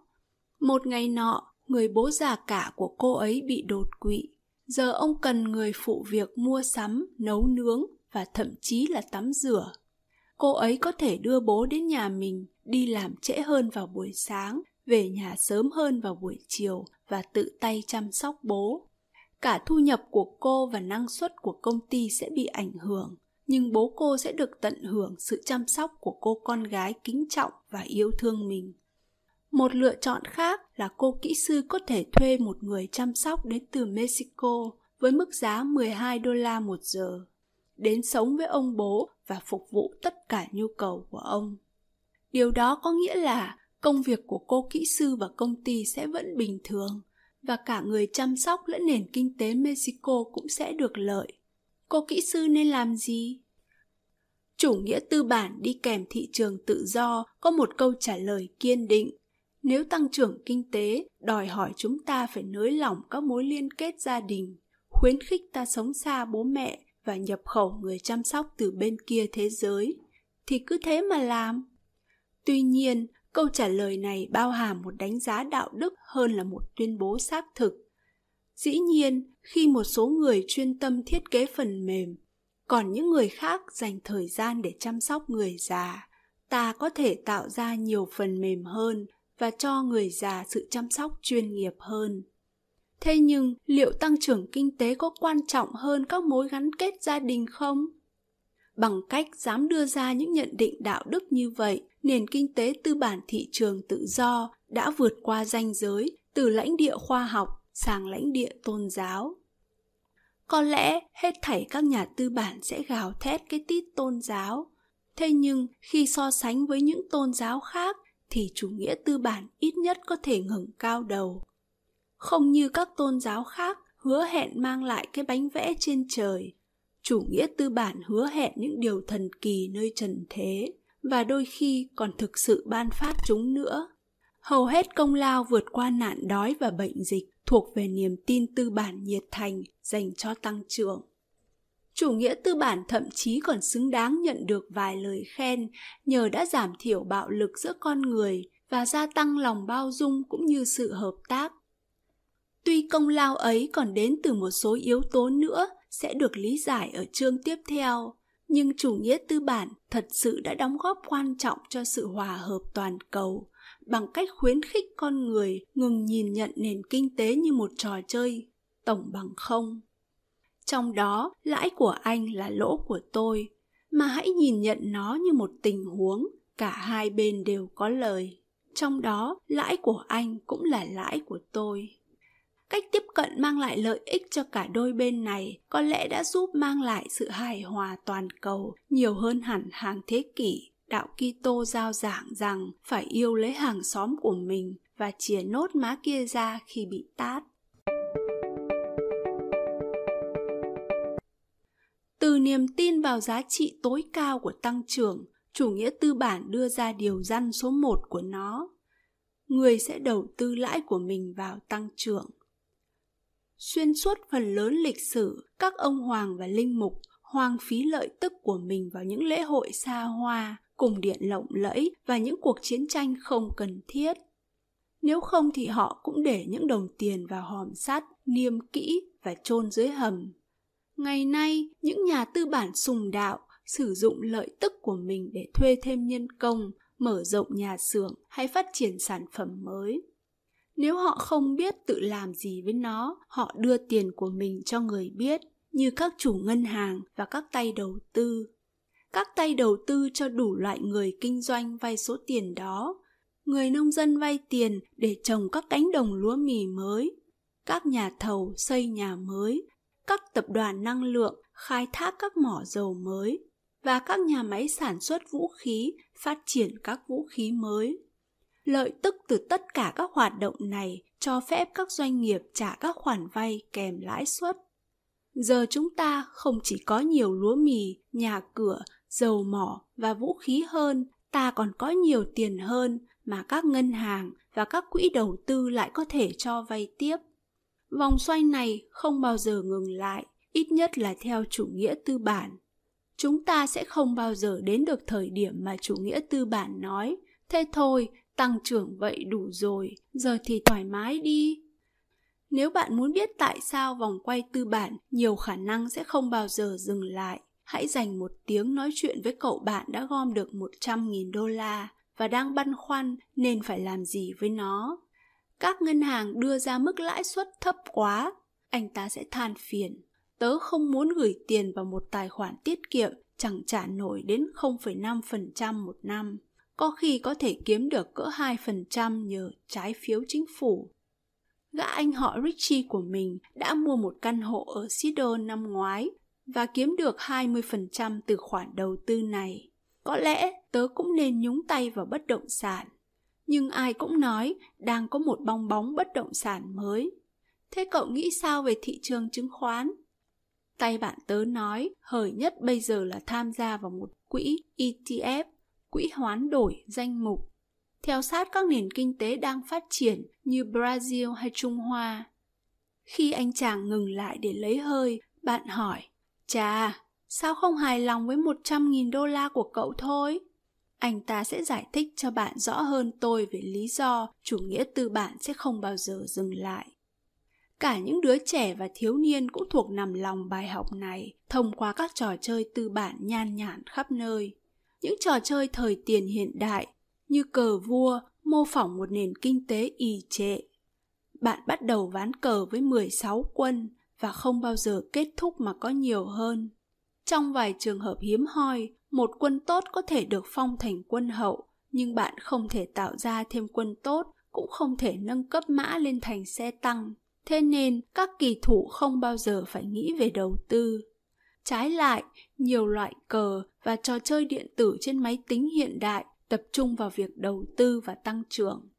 Một ngày nọ, người bố già cả của cô ấy bị đột quỵ. Giờ ông cần người phụ việc mua sắm, nấu nướng và thậm chí là tắm rửa. Cô ấy có thể đưa bố đến nhà mình, đi làm trễ hơn vào buổi sáng, về nhà sớm hơn vào buổi chiều và tự tay chăm sóc bố cả thu nhập của cô và năng suất của công ty sẽ bị ảnh hưởng nhưng bố cô sẽ được tận hưởng sự chăm sóc của cô con gái kính trọng và yêu thương mình một lựa chọn khác là cô kỹ sư có thể thuê một người chăm sóc đến từ Mexico với mức giá 12 đô la một giờ, đến sống với ông bố và phục vụ tất cả nhu cầu của ông. Điều đó có nghĩa là công việc của cô kỹ sư và công ty sẽ vẫn bình thường, và cả người chăm sóc lẫn nền kinh tế Mexico cũng sẽ được lợi. Cô kỹ sư nên làm gì? Chủ nghĩa tư bản đi kèm thị trường tự do có một câu trả lời kiên định. Nếu tăng trưởng kinh tế đòi hỏi chúng ta phải nới lỏng các mối liên kết gia đình, khuyến khích ta sống xa bố mẹ và nhập khẩu người chăm sóc từ bên kia thế giới, thì cứ thế mà làm. Tuy nhiên, câu trả lời này bao hàm một đánh giá đạo đức hơn là một tuyên bố xác thực. Dĩ nhiên, khi một số người chuyên tâm thiết kế phần mềm, còn những người khác dành thời gian để chăm sóc người già, ta có thể tạo ra nhiều phần mềm hơn và cho người già sự chăm sóc chuyên nghiệp hơn. Thế nhưng, liệu tăng trưởng kinh tế có quan trọng hơn các mối gắn kết gia đình không? Bằng cách dám đưa ra những nhận định đạo đức như vậy nền kinh tế tư bản thị trường tự do đã vượt qua ranh giới từ lãnh địa khoa học sang lãnh địa tôn giáo Có lẽ hết thảy các nhà tư bản sẽ gào thét cái tít tôn giáo. Thế nhưng khi so sánh với những tôn giáo khác thì chủ nghĩa tư bản ít nhất có thể ngẩng cao đầu. Không như các tôn giáo khác hứa hẹn mang lại cái bánh vẽ trên trời, chủ nghĩa tư bản hứa hẹn những điều thần kỳ nơi trần thế, và đôi khi còn thực sự ban phát chúng nữa. Hầu hết công lao vượt qua nạn đói và bệnh dịch thuộc về niềm tin tư bản nhiệt thành dành cho tăng trưởng. Chủ nghĩa tư bản thậm chí còn xứng đáng nhận được vài lời khen nhờ đã giảm thiểu bạo lực giữa con người và gia tăng lòng bao dung cũng như sự hợp tác. Tuy công lao ấy còn đến từ một số yếu tố nữa sẽ được lý giải ở chương tiếp theo, nhưng chủ nghĩa tư bản thật sự đã đóng góp quan trọng cho sự hòa hợp toàn cầu bằng cách khuyến khích con người ngừng nhìn nhận nền kinh tế như một trò chơi tổng bằng không. Trong đó lãi của anh là lỗ của tôi mà hãy nhìn nhận nó như một tình huống cả hai bên đều có lời. Trong đó lãi của anh cũng là lãi của tôi cách tiếp cận mang lại lợi ích cho cả đôi bên này có lẽ đã giúp mang lại sự hài hòa toàn cầu nhiều hơn hẳn hàng thế kỷ đạo Kitô giao giảng rằng phải yêu lấy hàng xóm của mình và chìa nốt má kia ra khi bị tát. Từ niềm tin vào giá trị tối cao của tăng trưởng, chủ nghĩa tư bản đưa ra điều răn số một của nó. Người sẽ đầu tư lãi của mình vào tăng trưởng. Xuyên suốt phần lớn lịch sử, các ông hoàng và linh mục hoang phí lợi tức của mình vào những lễ hội xa hoa, cùng điện lộng lẫy và những cuộc chiến tranh không cần thiết. Nếu không thì họ cũng để những đồng tiền vào hòm sắt, niêm kỹ và chôn dưới hầm. Ngày nay, những nhà tư bản sùng đạo sử dụng lợi tức của mình để thuê thêm nhân công, mở rộng nhà xưởng hay phát triển sản phẩm mới. Nếu họ không biết tự làm gì với nó, họ đưa tiền của mình cho người biết, như các chủ ngân hàng và các tay đầu tư. Các tay đầu tư cho đủ loại người kinh doanh vay số tiền đó. Người nông dân vay tiền để trồng các cánh đồng lúa mì mới các nhà thầu xây nhà mới các tập đoàn năng lượng khai thác các mỏ dầu mới và các nhà máy sản xuất vũ khí phát triển các vũ khí mới lợi tức từ tất cả các hoạt động này, cho phép các doanh nghiệp trả các khoản vay kèm lãi suất. Giờ chúng ta không chỉ có nhiều lúa mì, nhà cửa, dầu mỏ và vũ khí hơn, ta còn có nhiều tiền hơn mà các ngân hàng và các quỹ đầu tư lại có thể cho vay tiếp. Vòng xoay này không bao giờ ngừng lại, ít nhất là theo chủ nghĩa tư bản. Chúng ta sẽ không bao giờ đến được thời điểm mà chủ nghĩa tư bản nói, thế thôi tăng trưởng vậy đủ rồi giờ thì thoải mái đi nếu bạn muốn biết tại sao vòng quay tư bản nhiều khả năng sẽ không bao giờ dừng lại hãy dành một tiếng nói chuyện với cậu bạn đã gom được 100.000 đô la và đang băn khoăn nên phải làm gì với nó. Các ngân hàng đưa ra mức lãi suất thấp quá, anh ta sẽ than phiền. Tớ không muốn gửi tiền vào một tài khoản tiết kiệm chẳng trả nổi đến 0,5% một năm. Có khi có thể kiếm được cỡ 2% nhờ trái phiếu chính phủ. Gã anh họ Richie của mình đã mua một căn hộ ở Seattle năm ngoái và kiếm được 20% từ khoản đầu tư này. Có lẽ tớ cũng nên nhúng tay vào bất động sản. Nhưng ai cũng nói đang có một bong bóng bất động sản mới. Thế cậu nghĩ sao về thị trường chứng khoán? Tay bạn tớ nói hời nhất bây giờ là tham gia vào một quỹ ETF, quỹ hoán đổi danh mục. Theo sát các nền kinh tế đang phát triển như Brazil hay Trung Hoa. Khi anh chàng ngừng lại để lấy hơi, bạn hỏi Chà, sao không hài lòng với 100.000 đô la của cậu thôi? Anh ta sẽ giải thích cho bạn rõ hơn tôi về lý do chủ nghĩa tư bản sẽ không bao giờ dừng lại. Cả những đứa trẻ và thiếu niên cũng thuộc nằm lòng bài học này thông qua các trò chơi tư bản nhan nhản khắp nơi. Những trò chơi thời tiền hiện đại như cờ vua mô phỏng một nền kinh tế y trệ. Bạn bắt đầu ván cờ với 16 quân, và không bao giờ kết thúc mà có nhiều hơn. Trong vài trường hợp hiếm hoi, một quân tốt có thể được phong thành quân hậu, nhưng bạn không thể tạo ra thêm quân tốt, cũng không thể nâng cấp mã lên thành xe tăng. thế nên các kỳ thủ không bao giờ phải nghĩ về đầu tư. Trái lại, nhiều loại cờ và trò chơi điện tử trên máy tính hiện đại tập trung vào việc đầu tư và tăng trưởng.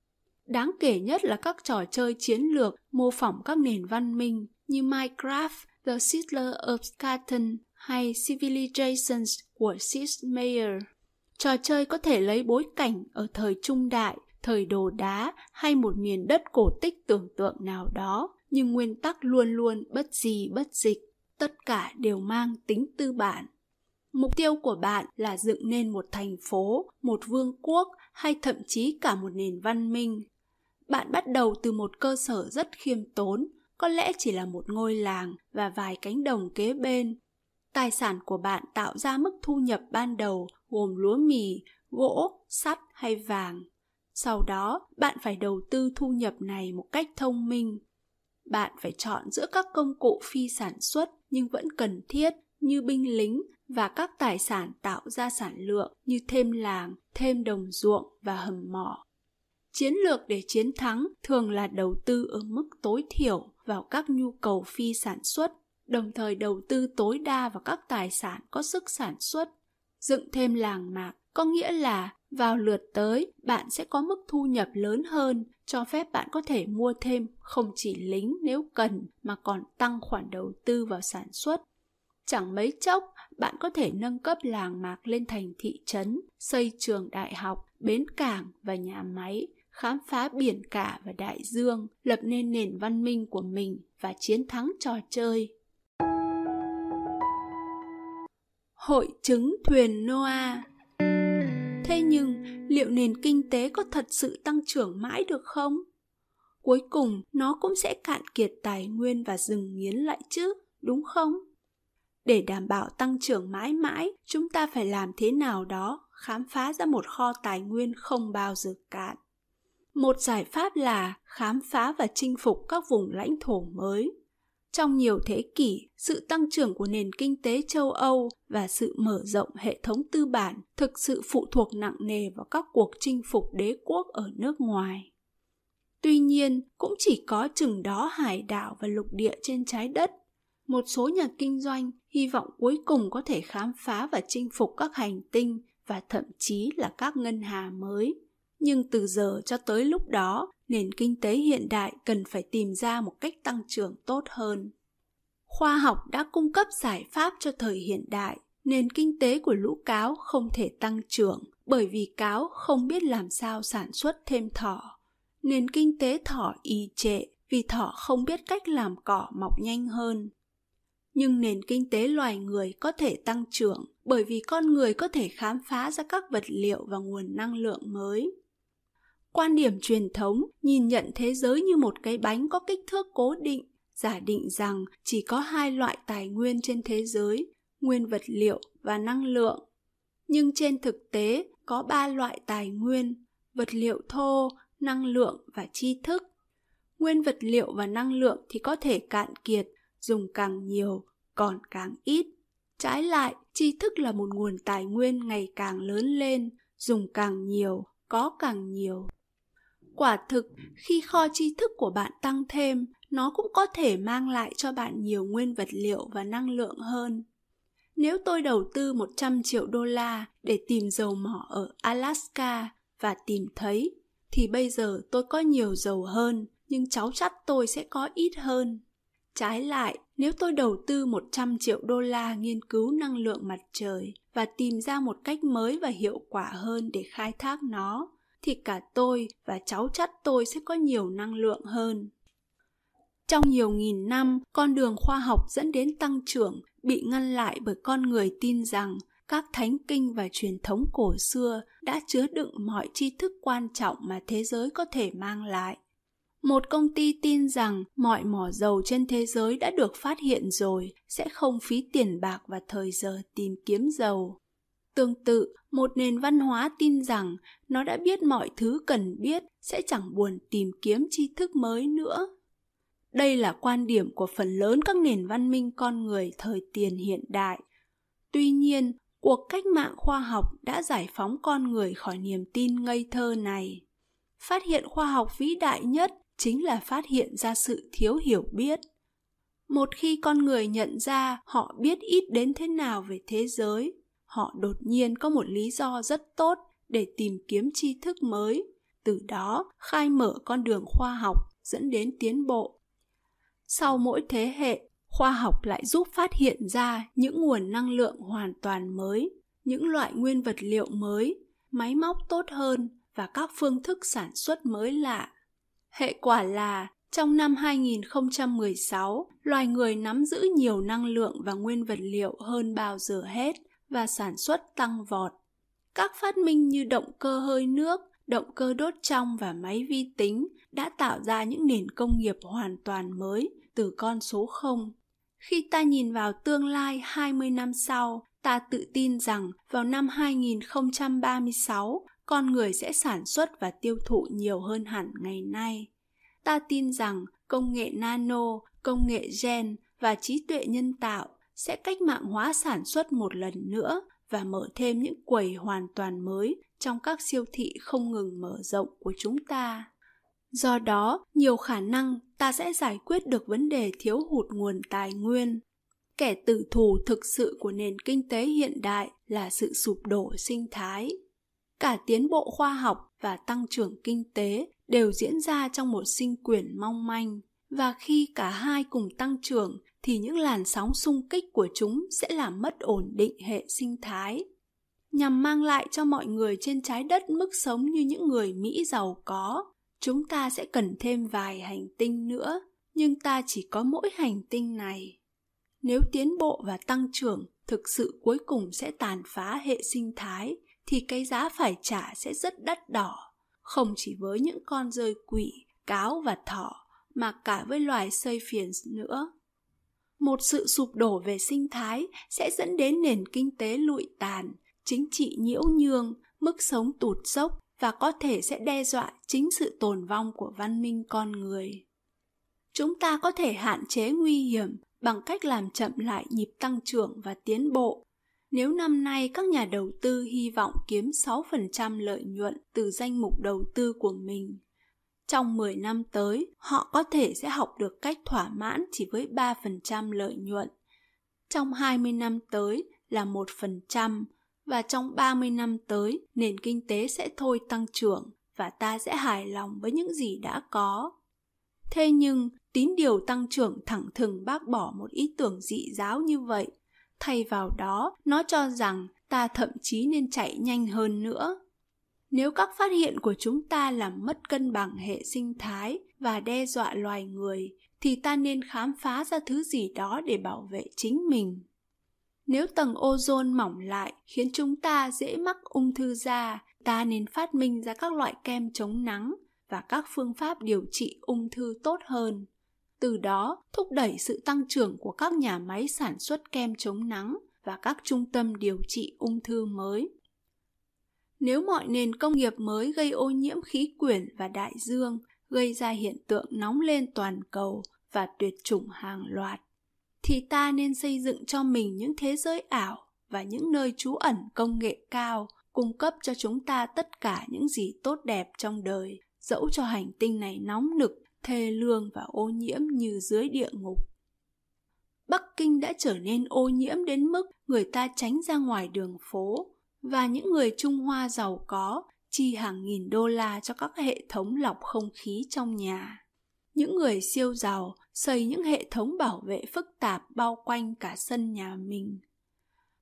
Đáng kể nhất là các trò chơi chiến lược mô phỏng các nền văn minh như Minecraft, The Settler of Catan hay Civilizations của Sid Meier. Trò chơi có thể lấy bối cảnh ở thời trung đại, thời đồ đá hay một miền đất cổ tích tưởng tượng nào đó, nhưng nguyên tắc luôn luôn bất gì bất dịch. Tất cả đều mang tính tư bản. Mục tiêu của bạn là dựng nên một thành phố, một vương quốc hay thậm chí cả một nền văn minh. Bạn bắt đầu từ một cơ sở rất khiêm tốn, có lẽ chỉ là một ngôi làng và vài cánh đồng kế bên. Tài sản của bạn tạo ra mức thu nhập ban đầu gồm lúa mì, gỗ, sắt hay vàng. Sau đó, bạn phải đầu tư thu nhập này một cách thông minh. Bạn phải chọn giữa các công cụ phi sản xuất nhưng vẫn cần thiết như binh lính và các tài sản tạo ra sản lượng như thêm làng, thêm đồng ruộng và hầm mỏ. Chiến lược để chiến thắng thường là đầu tư ở mức tối thiểu vào các nhu cầu phi sản xuất, đồng thời đầu tư tối đa vào các tài sản có sức sản xuất. Dựng thêm làng mạc có nghĩa là vào lượt tới, bạn sẽ có mức thu nhập lớn hơn, cho phép bạn có thể mua thêm không chỉ lính nếu cần mà còn tăng khoản đầu tư vào sản xuất. Chẳng mấy chốc, bạn có thể nâng cấp làng mạc lên thành thị trấn, xây trường đại học, bến cảng và nhà máy, khám phá biển cả và đại dương, lập nên nền văn minh của mình và chiến thắng trò chơi. Hội chứng thuyền noah thế nhưng, liệu nền kinh tế có thật sự tăng trưởng mãi được không? Cuối cùng, nó cũng sẽ cạn kiệt tài nguyên và dừng nghiến lại chứ, đúng không? Để đảm bảo tăng trưởng mãi mãi, chúng ta phải làm thế nào đó khám phá ra một kho tài nguyên không bao giờ cạn. Một giải pháp là khám phá và chinh phục các vùng lãnh thổ mới trong nhiều thế kỷ, sự tăng trưởng của nền kinh tế châu âu và sự mở rộng hệ thống tư bản thực sự phụ thuộc nặng nề vào các cuộc chinh phục đế quốc ở nước ngoài. Tuy nhiên, cũng chỉ có chừng đó hải đảo và lục địa trên trái đất. Một số nhà kinh doanh hy vọng cuối cùng có thể khám phá và chinh phục các hành tinh và thậm chí là các ngân hà mới nhưng từ giờ cho tới lúc đó, nền kinh tế hiện đại cần phải tìm ra một cách tăng trưởng tốt hơn. Khoa học đã cung cấp giải pháp cho thời hiện đại, nền kinh tế của lũ cáo không thể tăng trưởng bởi vì cáo không biết làm sao sản xuất thêm thỏ. Nền kinh tế thỏ y trệ vì thỏ không biết cách làm cỏ mọc nhanh hơn. Nhưng nền kinh tế loài người có thể tăng trưởng bởi vì con người có thể khám phá ra các vật liệu và nguồn năng lượng mới quan điểm truyền thống, nhìn nhận thế giới như một cái bánh có kích thước cố định, giả định rằng chỉ có hai loại tài nguyên trên thế giới, nguyên vật liệu và năng lượng. Nhưng trên thực tế, có ba loại tài nguyên, vật liệu thô, năng lượng và tri thức. Nguyên vật liệu và năng lượng thì có thể cạn kiệt, dùng càng nhiều, còn càng ít. Trái lại, tri thức là một nguồn tài nguyên ngày càng lớn lên, dùng càng nhiều, có càng nhiều quả thực khi kho tri thức của bạn tăng thêm nó cũng có thể mang lại cho bạn nhiều nguyên vật liệu và năng lượng hơn nếu tôi đầu tư 100 triệu đô la để tìm dầu mỏ ở Alaska và tìm thấy, thì bây giờ tôi có nhiều dầu hơn, nhưng cháu chắc tôi sẽ có ít hơn. Trái lại, nếu tôi đầu tư 100 triệu đô la nghiên cứu năng lượng mặt trời và tìm ra một cách mới và hiệu quả hơn để khai thác nó, thì cả tôi và cháu chắt tôi sẽ có nhiều năng lượng hơn. Trong nhiều nghìn năm, con đường khoa học dẫn đến tăng trưởng bị ngăn lại bởi con người tin rằng các thánh kinh và truyền thống cổ xưa đã chứa đựng mọi tri thức quan trọng mà thế giới có thể mang lại một công ty tin rằng mọi mỏ dầu trên thế giới đã được phát hiện rồi sẽ không phí tiền bạc và thời giờ tìm kiếm dầu tương tự, một nền văn hóa tin rằng nó đã biết mọi thứ cần biết sẽ chẳng buồn tìm kiếm tri thức mới nữa. Đây là quan điểm của phần lớn các nền văn minh con người thời tiền hiện đại. Tuy nhiên, cuộc cách mạng khoa học đã giải phóng con người khỏi niềm tin ngây thơ này. Phát hiện khoa học vĩ đại nhất chính là phát hiện ra sự thiếu hiểu biết. Một khi con người nhận ra họ biết ít đến thế nào về thế giới họ đột nhiên có một lý do rất tốt để tìm kiếm tri thức mới từ đó khai mở con đường khoa học dẫn đến tiến bộ. Sau mỗi thế hệ khoa học lại giúp phát hiện ra những nguồn năng lượng hoàn toàn mới những loại nguyên vật liệu mới máy móc tốt hơn và các phương thức sản xuất mới lạ. Hệ quả là trong năm 2016, loài người nắm giữ nhiều năng lượng và nguyên vật liệu hơn bao giờ hết và sản xuất tăng vọt. Các phát minh như động cơ hơi nước, động cơ đốt trong và máy vi tính đã tạo ra những nền công nghiệp hoàn toàn mới từ con số 0. Khi ta nhìn vào tương lai 20 năm sau, ta tự tin rằng vào năm 2036, con người sẽ sản xuất và tiêu thụ nhiều hơn hẳn ngày nay. Ta tin rằng công nghệ nano, công nghệ gen và trí tuệ nhân tạo sẽ cách mạng hóa sản xuất một lần nữa và mở thêm những quầy hoàn toàn mới trong các siêu thị không ngừng mở rộng của chúng ta. Do đó, nhiều khả năng ta sẽ giải quyết được vấn đề thiếu hụt nguồn tài nguyên. Kẻ tử thù thực sự của nền kinh tế hiện đại là sự sụp đổ sinh thái. Cả tiến bộ khoa học và tăng trưởng kinh tế đều diễn ra trong một sinh quyển mong manh, và khi cả hai cùng tăng trưởng thì những làn sóng xung kích của chúng sẽ làm mất ổn định hệ sinh thái, nhằm mang lại cho mọi người trên trái đất mức sống như những người mỹ giàu có. Chúng ta sẽ cần thêm vài hành tinh nữa, nhưng ta chỉ có mỗi hành tinh này. Nếu tiến bộ và tăng trưởng thực sự cuối cùng sẽ tàn phá hệ sinh thái, thì cái giá phải trả sẽ rất đắt đỏ, không chỉ với những con rơi quỷ cáo và thỏ, mà cả với loài sapiens nữa một sự sụp đổ về sinh thái sẽ dẫn đến nền kinh tế lụi tàn chính trị nhiễu nhương mức sống tụt dốc và có thể sẽ đe dọa chính sự tồn vong của văn minh con người. Chúng ta có thể hạn chế nguy hiểm bằng cách làm chậm lại nhịp tăng trưởng và tiến bộ. Nếu năm nay các nhà đầu tư hy vọng kiếm 6% lợi nhuận từ danh mục đầu tư của mình, trong 10 năm tới, họ có thể sẽ học được cách thỏa mãn chỉ với 3% lợi nhuận. Trong 20 năm tới là 1% và trong 30 năm tới nền kinh tế sẽ thôi tăng trưởng và ta sẽ hài lòng với những gì đã có. Thế nhưng, tín điều tăng trưởng thẳng thừng bác bỏ một ý tưởng dị giáo như vậy. Thay vào đó, nó cho rằng ta thậm chí nên chạy nhanh hơn nữa nếu các phát hiện của chúng ta làm mất cân bằng hệ sinh thái và đe dọa loài người, thì ta nên khám phá ra thứ gì đó để bảo vệ chính mình. Nếu tầng ozone mỏng lại khiến chúng ta dễ mắc ung thư da, ta nên phát minh ra các loại kem chống nắng và các phương pháp điều trị ung thư tốt hơn. Từ đó, thúc đẩy sự tăng trưởng của các nhà máy sản xuất kem chống nắng và các trung tâm điều trị ung thư mới nếu mọi nền công nghiệp mới gây ô nhiễm khí quyển và đại dương, gây ra hiện tượng nóng lên toàn cầu và tuyệt chủng hàng loạt, thì ta nên xây dựng cho mình những thế giới ảo và những nơi trú ẩn công nghệ cao, cung cấp cho chúng ta tất cả những gì tốt đẹp trong đời, dẫu cho hành tinh này nóng nực, thê lương và ô nhiễm như dưới địa ngục. Bắc kinh đã trở nên ô nhiễm đến mức người ta tránh ra ngoài đường phố và những người Trung Hoa giàu có chi hàng nghìn đô la cho các hệ thống lọc không khí trong nhà. Những người siêu giàu xây những hệ thống bảo vệ phức tạp bao quanh cả sân nhà mình.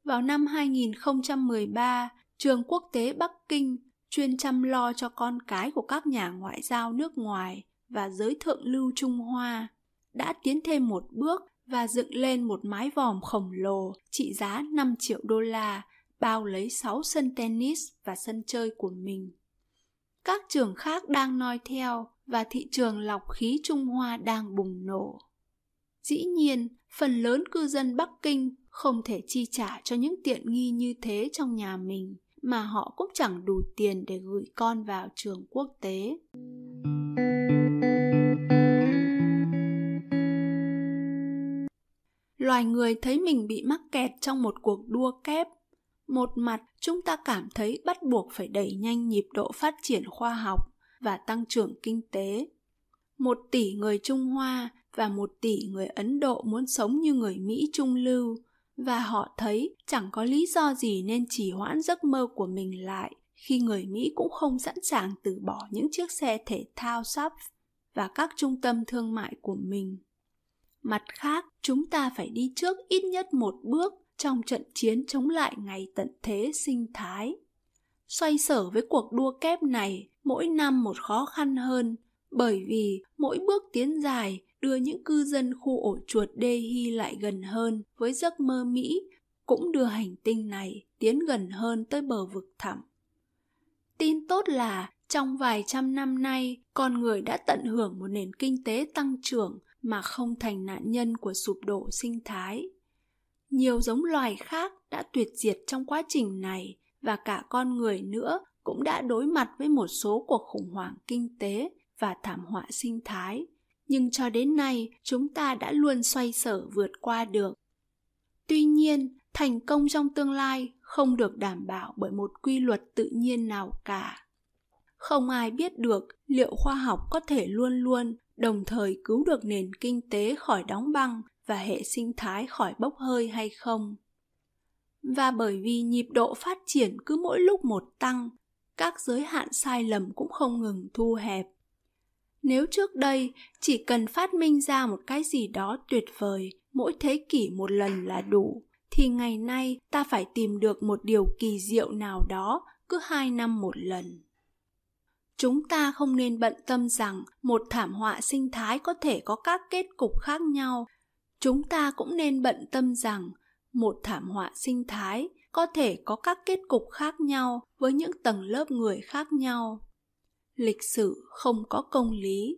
Vào năm 2013, trường quốc tế Bắc Kinh chuyên chăm lo cho con cái của các nhà ngoại giao nước ngoài và giới thượng lưu Trung Hoa đã tiến thêm một bước và dựng lên một mái vòm khổng lồ trị giá 5 triệu đô la bao lấy 6 sân tennis và sân chơi của mình. Các trường khác đang noi theo và thị trường lọc khí Trung Hoa đang bùng nổ. Dĩ nhiên, phần lớn cư dân Bắc Kinh không thể chi trả cho những tiện nghi như thế trong nhà mình mà họ cũng chẳng đủ tiền để gửi con vào trường quốc tế. Loài người thấy mình bị mắc kẹt trong một cuộc đua kép một mặt chúng ta cảm thấy bắt buộc phải đẩy nhanh nhịp độ phát triển khoa học và tăng trưởng kinh tế một tỷ người Trung Hoa và một tỷ người Ấn Độ muốn sống như người Mỹ trung lưu và họ thấy chẳng có lý do gì nên trì hoãn giấc mơ của mình lại khi người Mỹ cũng không sẵn sàng từ bỏ những chiếc xe thể thao sắp và các trung tâm thương mại của mình. Mặt khác, chúng ta phải đi trước ít nhất một bước trong trận chiến chống lại ngày tận thế sinh thái. Xoay sở với cuộc đua kép này mỗi năm một khó khăn hơn bởi vì mỗi bước tiến dài đưa những cư dân khu ổ chuột Delhi lại gần hơn với giấc mơ Mỹ, cũng đưa hành tinh này tiến gần hơn tới bờ vực thẳm. Tin tốt là trong vài trăm năm nay, con người đã tận hưởng một nền kinh tế tăng trưởng mà không thành nạn nhân của sụp đổ sinh thái. Nhiều giống loài khác đã tuyệt diệt trong quá trình này và cả con người nữa cũng đã đối mặt với một số cuộc khủng hoảng kinh tế và thảm họa sinh thái. Nhưng cho đến nay, chúng ta đã luôn xoay sở vượt qua được. Tuy nhiên, thành công trong tương lai không được đảm bảo bởi một quy luật tự nhiên nào cả. Không ai biết được liệu khoa học có thể luôn luôn đồng thời cứu được nền kinh tế khỏi đóng băng và hệ sinh thái khỏi bốc hơi hay không. Và bởi vì nhịp độ phát triển cứ mỗi lúc một tăng, các giới hạn sai lầm cũng không ngừng thu hẹp. Nếu trước đây chỉ cần phát minh ra một cái gì đó tuyệt vời, mỗi thế kỷ một lần là đủ, thì ngày nay ta phải tìm được một điều kỳ diệu nào đó cứ hai năm một lần. Chúng ta không nên bận tâm rằng một thảm họa sinh thái có thể có các kết cục khác nhau chúng ta cũng nên bận tâm rằng một thảm họa sinh thái có thể có các kết cục khác nhau với những tầng lớp người khác nhau. Lịch sử không có công lý.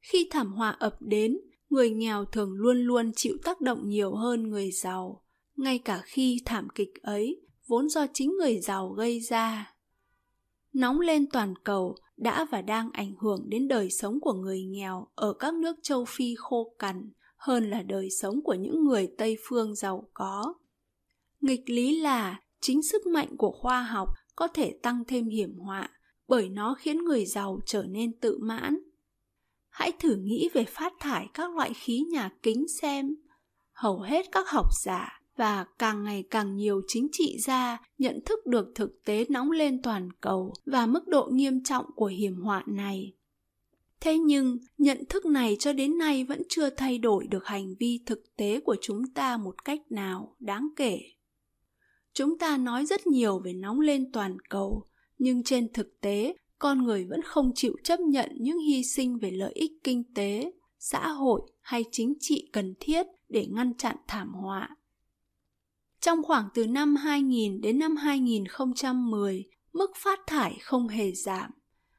Khi thảm họa ập đến, người nghèo thường luôn luôn chịu tác động nhiều hơn người giàu. Ngay cả khi thảm kịch ấy vốn do chính người giàu gây ra. Nóng lên toàn cầu đã và đang ảnh hưởng đến đời sống của người nghèo ở các nước châu phi khô cằn hơn là đời sống của những người tây phương giàu có. Nghịch lý là chính sức mạnh của khoa học có thể tăng thêm hiểm họa bởi nó khiến người giàu trở nên tự mãn. Hãy thử nghĩ về phát thải các loại khí nhà kính xem. Hầu hết các học giả và càng ngày càng nhiều chính trị gia nhận thức được thực tế nóng lên toàn cầu và mức độ nghiêm trọng của hiểm họa này thế nhưng nhận thức này cho đến nay vẫn chưa thay đổi được hành vi thực tế của chúng ta một cách nào đáng kể chúng ta nói rất nhiều về nóng lên toàn cầu nhưng trên thực tế con người vẫn không chịu chấp nhận những hy sinh về lợi ích kinh tế xã hội hay chính trị cần thiết để ngăn chặn thảm họa. Trong khoảng từ năm 2000 đến năm 2010, mức phát thải không hề giảm.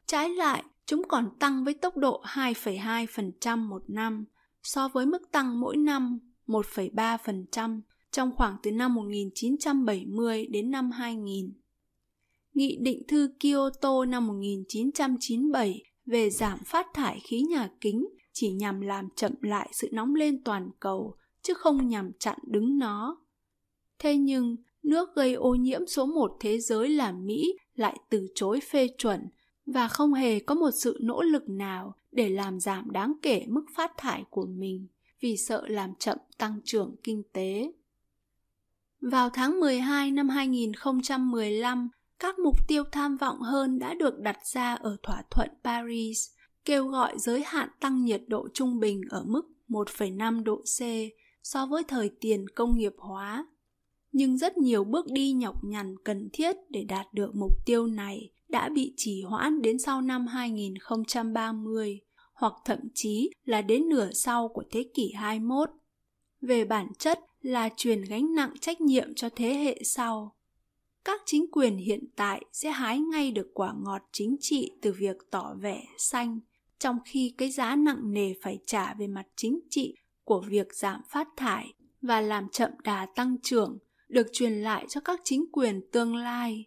Trái lại, chúng còn tăng với tốc độ 2,2% một năm so với mức tăng mỗi năm 1,3% trong khoảng từ năm 1970 đến năm 2000. Nghị định thư Kyoto năm 1997 về giảm phát thải khí nhà kính chỉ nhằm làm chậm lại sự nóng lên toàn cầu, chứ không nhằm chặn đứng nó. Thế nhưng, nước gây ô nhiễm số một thế giới là Mỹ lại từ chối phê chuẩn và không hề có một sự nỗ lực nào để làm giảm đáng kể mức phát thải của mình vì sợ làm chậm tăng trưởng kinh tế. Vào tháng 12 năm 2015, các mục tiêu tham vọng hơn đã được đặt ra ở thỏa thuận Paris, kêu gọi giới hạn tăng nhiệt độ trung bình ở mức 1,5 độ C so với thời tiền công nghiệp hóa. Nhưng rất nhiều bước đi nhọc nhằn cần thiết để đạt được mục tiêu này đã bị trì hoãn đến sau năm 2030 hoặc thậm chí là đến nửa sau của thế kỷ 21. Về bản chất là truyền gánh nặng trách nhiệm cho thế hệ sau các chính quyền hiện tại sẽ hái ngay được quả ngọt chính trị từ việc tỏ vẻ xanh, trong khi cái giá nặng nề phải trả về mặt chính trị của việc giảm phát thải và làm chậm đà tăng trưởng được truyền lại cho các chính quyền tương lai.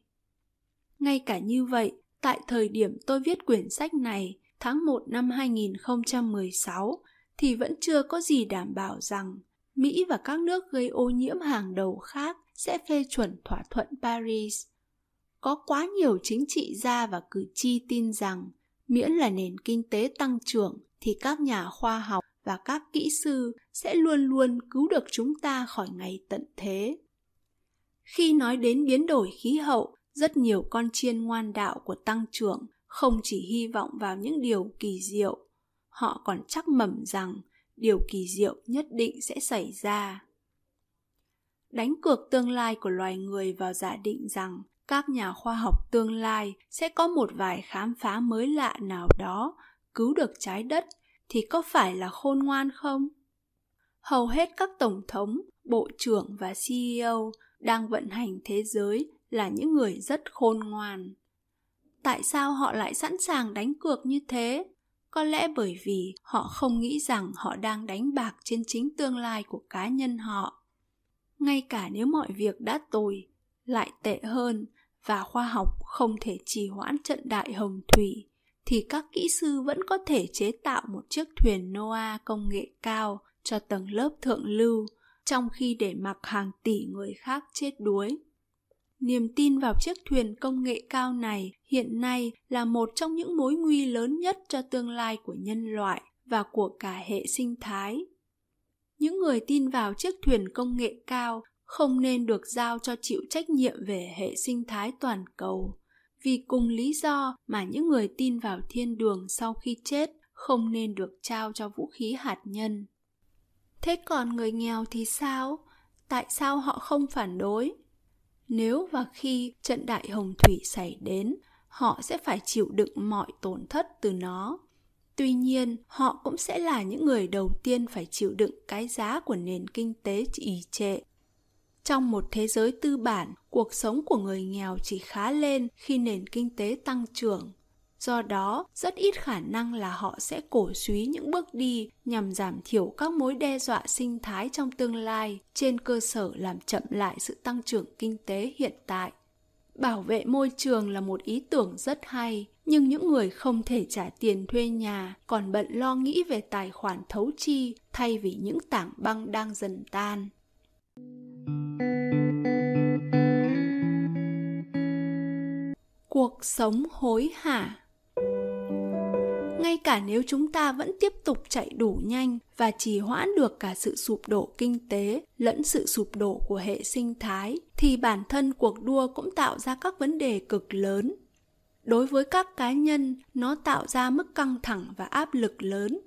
Ngay cả như vậy, tại thời điểm tôi viết quyển sách này, tháng 1 năm 2016, thì vẫn chưa có gì đảm bảo rằng Mỹ và các nước gây ô nhiễm hàng đầu khác sẽ phê chuẩn thỏa thuận Paris. Có quá nhiều chính trị gia và cử tri tin rằng miễn là nền kinh tế tăng trưởng thì các nhà khoa học và các kỹ sư sẽ luôn luôn cứu được chúng ta khỏi ngày tận thế. Khi nói đến biến đổi khí hậu, rất nhiều con chiên ngoan đạo của tăng trưởng không chỉ hy vọng vào những điều kỳ diệu, họ còn chắc mẩm rằng điều kỳ diệu nhất định sẽ xảy ra. Đánh cược tương lai của loài người vào giả định rằng các nhà khoa học tương lai sẽ có một vài khám phá mới lạ nào đó cứu được trái đất thì có phải là khôn ngoan không? Hầu hết các tổng thống, bộ trưởng và CEO đang vận hành thế giới là những người rất khôn ngoan. Tại sao họ lại sẵn sàng đánh cược như thế? Có lẽ bởi vì họ không nghĩ rằng họ đang đánh bạc trên chính tương lai của cá nhân họ. Ngay cả nếu mọi việc đã tồi, lại tệ hơn và khoa học không thể trì hoãn trận đại hồng thủy thì các kỹ sư vẫn có thể chế tạo một chiếc thuyền Noah công nghệ cao cho tầng lớp thượng lưu, trong khi để mặc hàng tỷ người khác chết đuối. Niềm tin vào chiếc thuyền công nghệ cao này hiện nay là một trong những mối nguy lớn nhất cho tương lai của nhân loại và của cả hệ sinh thái. Những người tin vào chiếc thuyền công nghệ cao không nên được giao cho chịu trách nhiệm về hệ sinh thái toàn cầu, vì cùng lý do mà những người tin vào thiên đường sau khi chết không nên được trao cho vũ khí hạt nhân. Thế còn người nghèo thì sao? Tại sao họ không phản đối? Nếu và khi trận đại hồng thủy xảy đến, họ sẽ phải chịu đựng mọi tổn thất từ nó. Tuy nhiên, họ cũng sẽ là những người đầu tiên phải chịu đựng cái giá của nền kinh tế trì trệ. Trong một thế giới tư bản, cuộc sống của người nghèo chỉ khá lên khi nền kinh tế tăng trưởng do đó, rất ít khả năng là họ sẽ cổ suý những bước đi nhằm giảm thiểu các mối đe dọa sinh thái trong tương lai trên cơ sở làm chậm lại sự tăng trưởng kinh tế hiện tại. Bảo vệ môi trường là một ý tưởng rất hay, nhưng những người không thể trả tiền thuê nhà còn bận lo nghĩ về tài khoản thấu chi thay vì những tảng băng đang dần tan. Cuộc sống hối hả ngay cả nếu chúng ta vẫn tiếp tục chạy đủ nhanh và trì hoãn được cả sự sụp đổ kinh tế lẫn sự sụp đổ của hệ sinh thái, thì bản thân cuộc đua cũng tạo ra các vấn đề cực lớn. Đối với các cá nhân, nó tạo ra mức căng thẳng và áp lực lớn.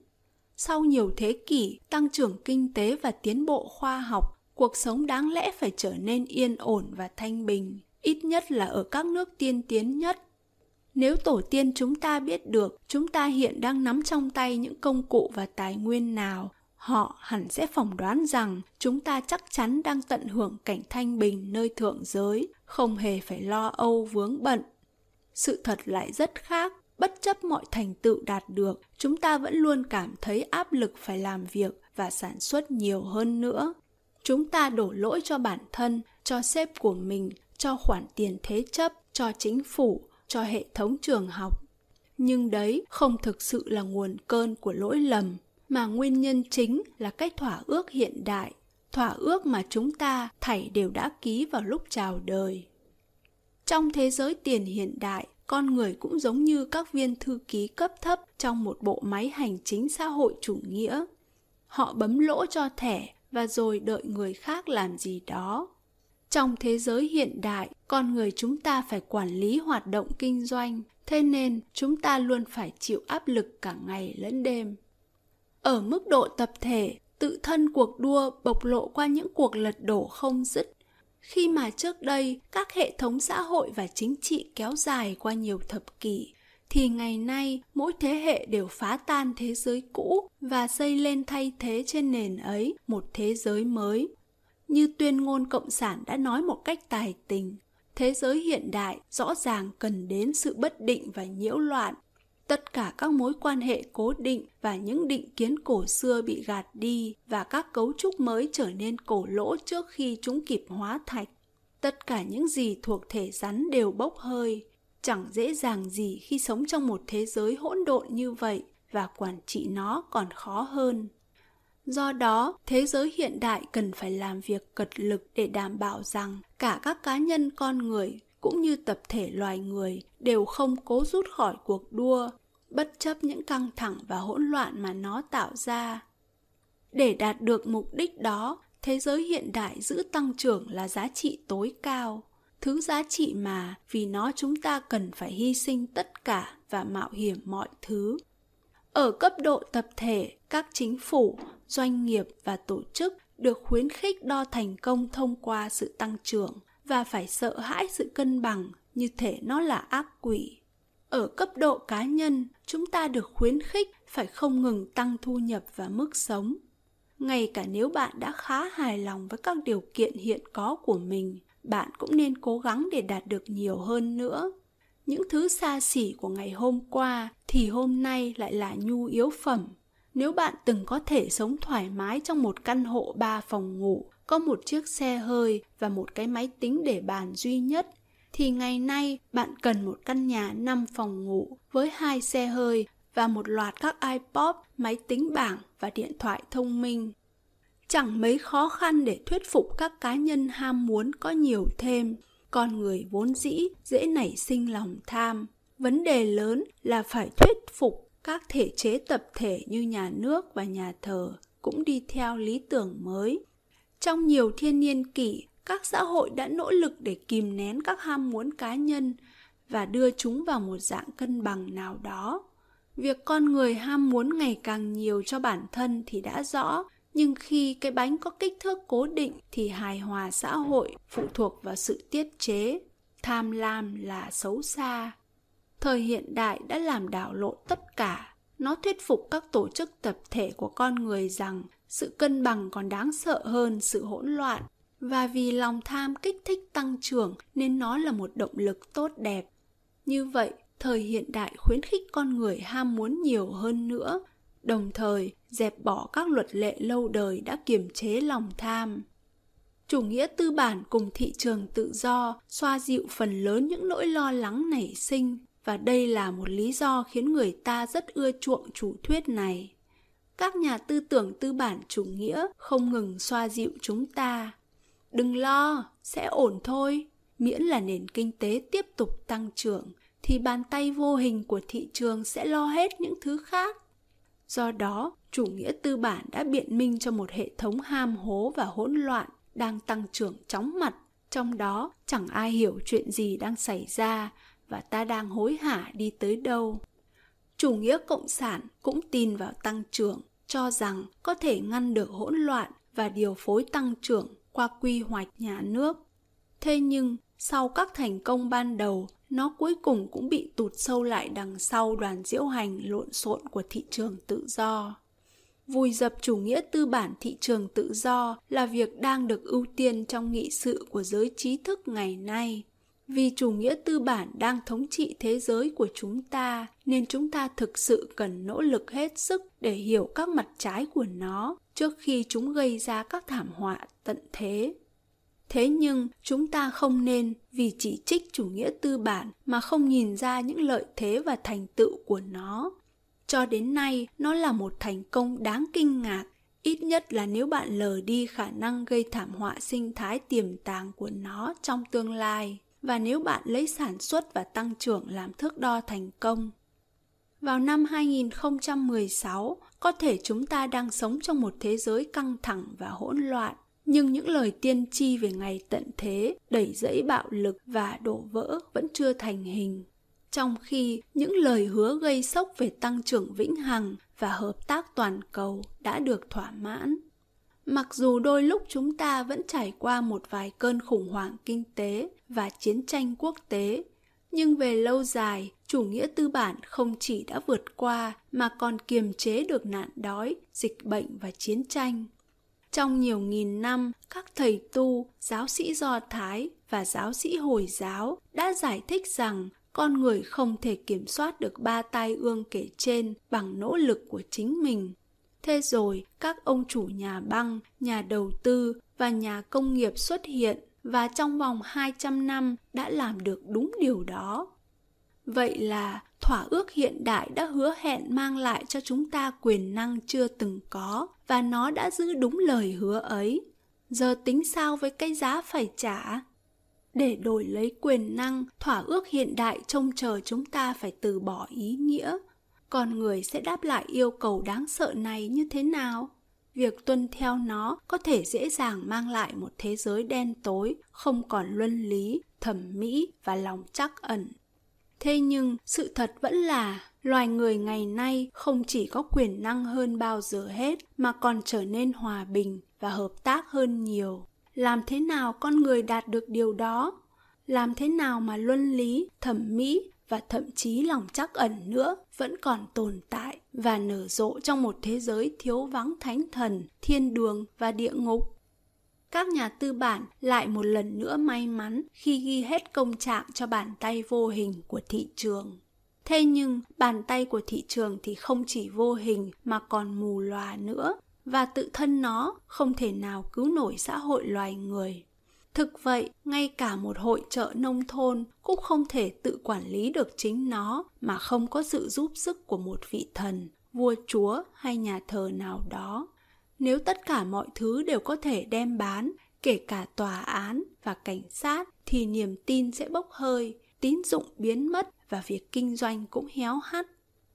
Sau nhiều thế kỷ tăng trưởng kinh tế và tiến bộ khoa học, cuộc sống đáng lẽ phải trở nên yên ổn và thanh bình, ít nhất là ở các nước tiên tiến nhất nếu tổ tiên chúng ta biết được chúng ta hiện đang nắm trong tay những công cụ và tài nguyên nào, họ hẳn sẽ phỏng đoán rằng chúng ta chắc chắn đang tận hưởng cảnh thanh bình nơi thượng giới, không hề phải lo âu vướng bận. Sự thật lại rất khác, bất chấp mọi thành tựu đạt được, chúng ta vẫn luôn cảm thấy áp lực phải làm việc và sản xuất nhiều hơn nữa. Chúng ta đổ lỗi cho bản thân, cho sếp của mình, cho khoản tiền thế chấp, cho chính phủ cho hệ thống trường học. Nhưng đấy không thực sự là nguồn cơn của lỗi lầm, mà nguyên nhân chính là cách thỏa ước hiện đại, thỏa ước mà chúng ta thảy đều đã ký vào lúc chào đời. Trong thế giới tiền hiện đại, con người cũng giống như các viên thư ký cấp thấp trong một bộ máy hành chính xã hội chủ nghĩa. Họ bấm lỗ cho thẻ và rồi đợi người khác làm gì đó trong thế giới hiện đại, con người chúng ta phải quản lý hoạt động kinh doanh, thế nên chúng ta luôn phải chịu áp lực cả ngày lẫn đêm. Ở mức độ tập thể, tự thân cuộc đua bộc lộ qua những cuộc lật đổ không dứt. Khi mà trước đây, các hệ thống xã hội và chính trị kéo dài qua nhiều thập kỷ, thì ngày nay mỗi thế hệ đều phá tan thế giới cũ và xây lên thay thế trên nền ấy một thế giới mới như tuyên ngôn cộng sản đã nói một cách tài tình, thế giới hiện đại rõ ràng cần đến sự bất định và nhiễu loạn. Tất cả các mối quan hệ cố định và những định kiến cổ xưa bị gạt đi và các cấu trúc mới trở nên cổ lỗ trước khi chúng kịp hóa thạch. Tất cả những gì thuộc thể rắn đều bốc hơi. Chẳng dễ dàng gì khi sống trong một thế giới hỗn độn như vậy và quản trị nó còn khó hơn do đó thế giới hiện đại cần phải làm việc cật lực để đảm bảo rằng cả các cá nhân con người cũng như tập thể loài người đều không cố rút khỏi cuộc đua bất chấp những căng thẳng và hỗn loạn mà nó tạo ra. Để đạt được mục đích đó, thế giới hiện đại giữ tăng trưởng là giá trị tối cao thứ giá trị mà vì nó chúng ta cần phải hy sinh tất cả và mạo hiểm mọi thứ ở cấp độ tập thể các chính phủ doanh nghiệp và tổ chức được khuyến khích đo thành công thông qua sự tăng trưởng và phải sợ hãi sự cân bằng như thể nó là ác quỷ. Ở cấp độ cá nhân, chúng ta được khuyến khích phải không ngừng tăng thu nhập và mức sống. Ngay cả nếu bạn đã khá hài lòng với các điều kiện hiện có của mình, bạn cũng nên cố gắng để đạt được nhiều hơn nữa. Những thứ xa xỉ của ngày hôm qua thì hôm nay lại là nhu yếu phẩm nếu bạn từng có thể sống thoải mái trong một căn hộ ba phòng ngủ có một chiếc xe hơi và một cái máy tính để bàn duy nhất thì ngày nay bạn cần một căn nhà 5 phòng ngủ với hai xe hơi và một loạt các iPod, máy tính bảng và điện thoại thông minh. Chẳng mấy khó khăn để thuyết phục các cá nhân ham muốn có nhiều thêm. Con người vốn dĩ dễ nảy sinh lòng tham. Vấn đề lớn là phải thuyết phục các thể chế tập thể như nhà nước và nhà thờ cũng đi theo lý tưởng mới. Trong nhiều thiên niên kỷ, các xã hội đã nỗ lực để kìm nén các ham muốn cá nhân và đưa chúng vào một dạng cân bằng nào đó. Việc con người ham muốn ngày càng nhiều cho bản thân thì đã rõ, nhưng khi cái bánh có kích thước cố định thì hài hòa xã hội phụ thuộc vào sự tiết chế tham lam là xấu xa thời hiện đại đã làm đảo lộn tất cả. Nó thuyết phục các tổ chức tập thể của con người rằng sự cân bằng còn đáng sợ hơn sự hỗn loạn. Và vì lòng tham kích thích tăng trưởng nên nó là một động lực tốt đẹp. Như vậy, thời hiện đại khuyến khích con người ham muốn nhiều hơn nữa. Đồng thời, dẹp bỏ các luật lệ lâu đời đã kiềm chế lòng tham. Chủ nghĩa tư bản cùng thị trường tự do xoa dịu phần lớn những nỗi lo lắng nảy sinh và đây là một lý do khiến người ta rất ưa chuộng chủ thuyết này. Các nhà tư tưởng tư bản chủ nghĩa không ngừng xoa dịu chúng ta. Đừng lo, sẽ ổn thôi. Miễn là nền kinh tế tiếp tục tăng trưởng, thì bàn tay vô hình của thị trường sẽ lo hết những thứ khác. Do đó, chủ nghĩa tư bản đã biện minh cho một hệ thống ham hố và hỗn loạn đang tăng trưởng chóng mặt. Trong đó, chẳng ai hiểu chuyện gì đang xảy ra và ta đang hối hả đi tới đâu. Chủ nghĩa cộng sản cũng tin vào tăng trưởng, cho rằng có thể ngăn được hỗn loạn và điều phối tăng trưởng qua quy hoạch nhà nước. Thế nhưng, sau các thành công ban đầu, nó cuối cùng cũng bị tụt sâu lại đằng sau đoàn diễu hành lộn xộn của thị trường tự do. Vùi dập chủ nghĩa tư bản thị trường tự do là việc đang được ưu tiên trong nghị sự của giới trí thức ngày nay vì chủ nghĩa tư bản đang thống trị thế giới của chúng ta, nên chúng ta thực sự cần nỗ lực hết sức để hiểu các mặt trái của nó trước khi chúng gây ra các thảm họa tận thế. Thế nhưng, chúng ta không nên vì chỉ trích chủ nghĩa tư bản mà không nhìn ra những lợi thế và thành tựu của nó. Cho đến nay, nó là một thành công đáng kinh ngạc. Ít nhất là nếu bạn lờ đi khả năng gây thảm họa sinh thái tiềm tàng của nó trong tương lai và nếu bạn lấy sản xuất và tăng trưởng làm thước đo thành công. Vào năm 2016, có thể chúng ta đang sống trong một thế giới căng thẳng và hỗn loạn, nhưng những lời tiên tri về ngày tận thế, đẩy dẫy bạo lực và đổ vỡ vẫn chưa thành hình trong khi những lời hứa gây sốc về tăng trưởng vĩnh hằng và hợp tác toàn cầu đã được thỏa mãn mặc dù đôi lúc chúng ta vẫn trải qua một vài cơn khủng hoảng kinh tế và chiến tranh quốc tế nhưng về lâu dài chủ nghĩa tư bản không chỉ đã vượt qua mà còn kiềm chế được nạn đói dịch bệnh và chiến tranh trong nhiều nghìn năm các thầy tu giáo sĩ do thái và giáo sĩ hồi giáo đã giải thích rằng con người không thể kiểm soát được ba tai ương kể trên bằng nỗ lực của chính mình. Thế rồi, các ông chủ nhà băng, nhà đầu tư và nhà công nghiệp xuất hiện và trong vòng 200 năm đã làm được đúng điều đó. Vậy là thỏa ước hiện đại đã hứa hẹn mang lại cho chúng ta quyền năng chưa từng có và nó đã giữ đúng lời hứa ấy. Giờ tính sao với cái giá phải trả? để đổi lấy quyền năng, thỏa ước hiện đại trông chờ chúng ta phải từ bỏ ý nghĩa con người sẽ đáp lại yêu cầu đáng sợ này như thế nào việc tuân theo nó có thể dễ dàng mang lại một thế giới đen tối, không còn luân lý, thẩm mỹ và lòng trắc ẩn. Thế nhưng, sự thật vẫn là, loài người ngày nay không chỉ có quyền năng hơn bao giờ hết, mà còn trở nên hòa bình và hợp tác hơn nhiều. Làm thế nào con người đạt được điều đó? Làm thế nào mà luân lý, thẩm mỹ và thậm chí lòng trắc ẩn nữa vẫn còn tồn tại và nở rộ trong một thế giới thiếu vắng thánh thần, thiên đường và địa ngục. Các nhà tư bản lại một lần nữa may mắn khi ghi hết công trạng cho bàn tay vô hình của thị trường. Thế nhưng, bàn tay của thị trường thì không chỉ vô hình mà còn mù lòa nữa, và tự thân nó không thể nào cứu nổi xã hội loài người thực vậy, ngay cả một hội chợ nông thôn cũng không thể tự quản lý được chính nó mà không có sự giúp sức của một vị thần, vua chúa hay nhà thờ nào đó. Nếu tất cả mọi thứ đều có thể đem bán, kể cả tòa án và cảnh sát, thì niềm tin sẽ bốc hơi, tín dụng biến mất và việc kinh doanh cũng héo hắt.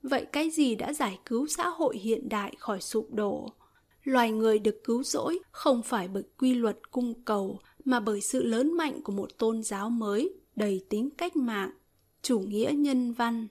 Vậy cái gì đã giải cứu xã hội hiện đại khỏi sụp đổ? Loài người được cứu rỗi không phải bởi quy luật cung cầu mà bởi sự lớn mạnh của một tôn giáo mới đầy tính cách mạng, chủ nghĩa nhân văn.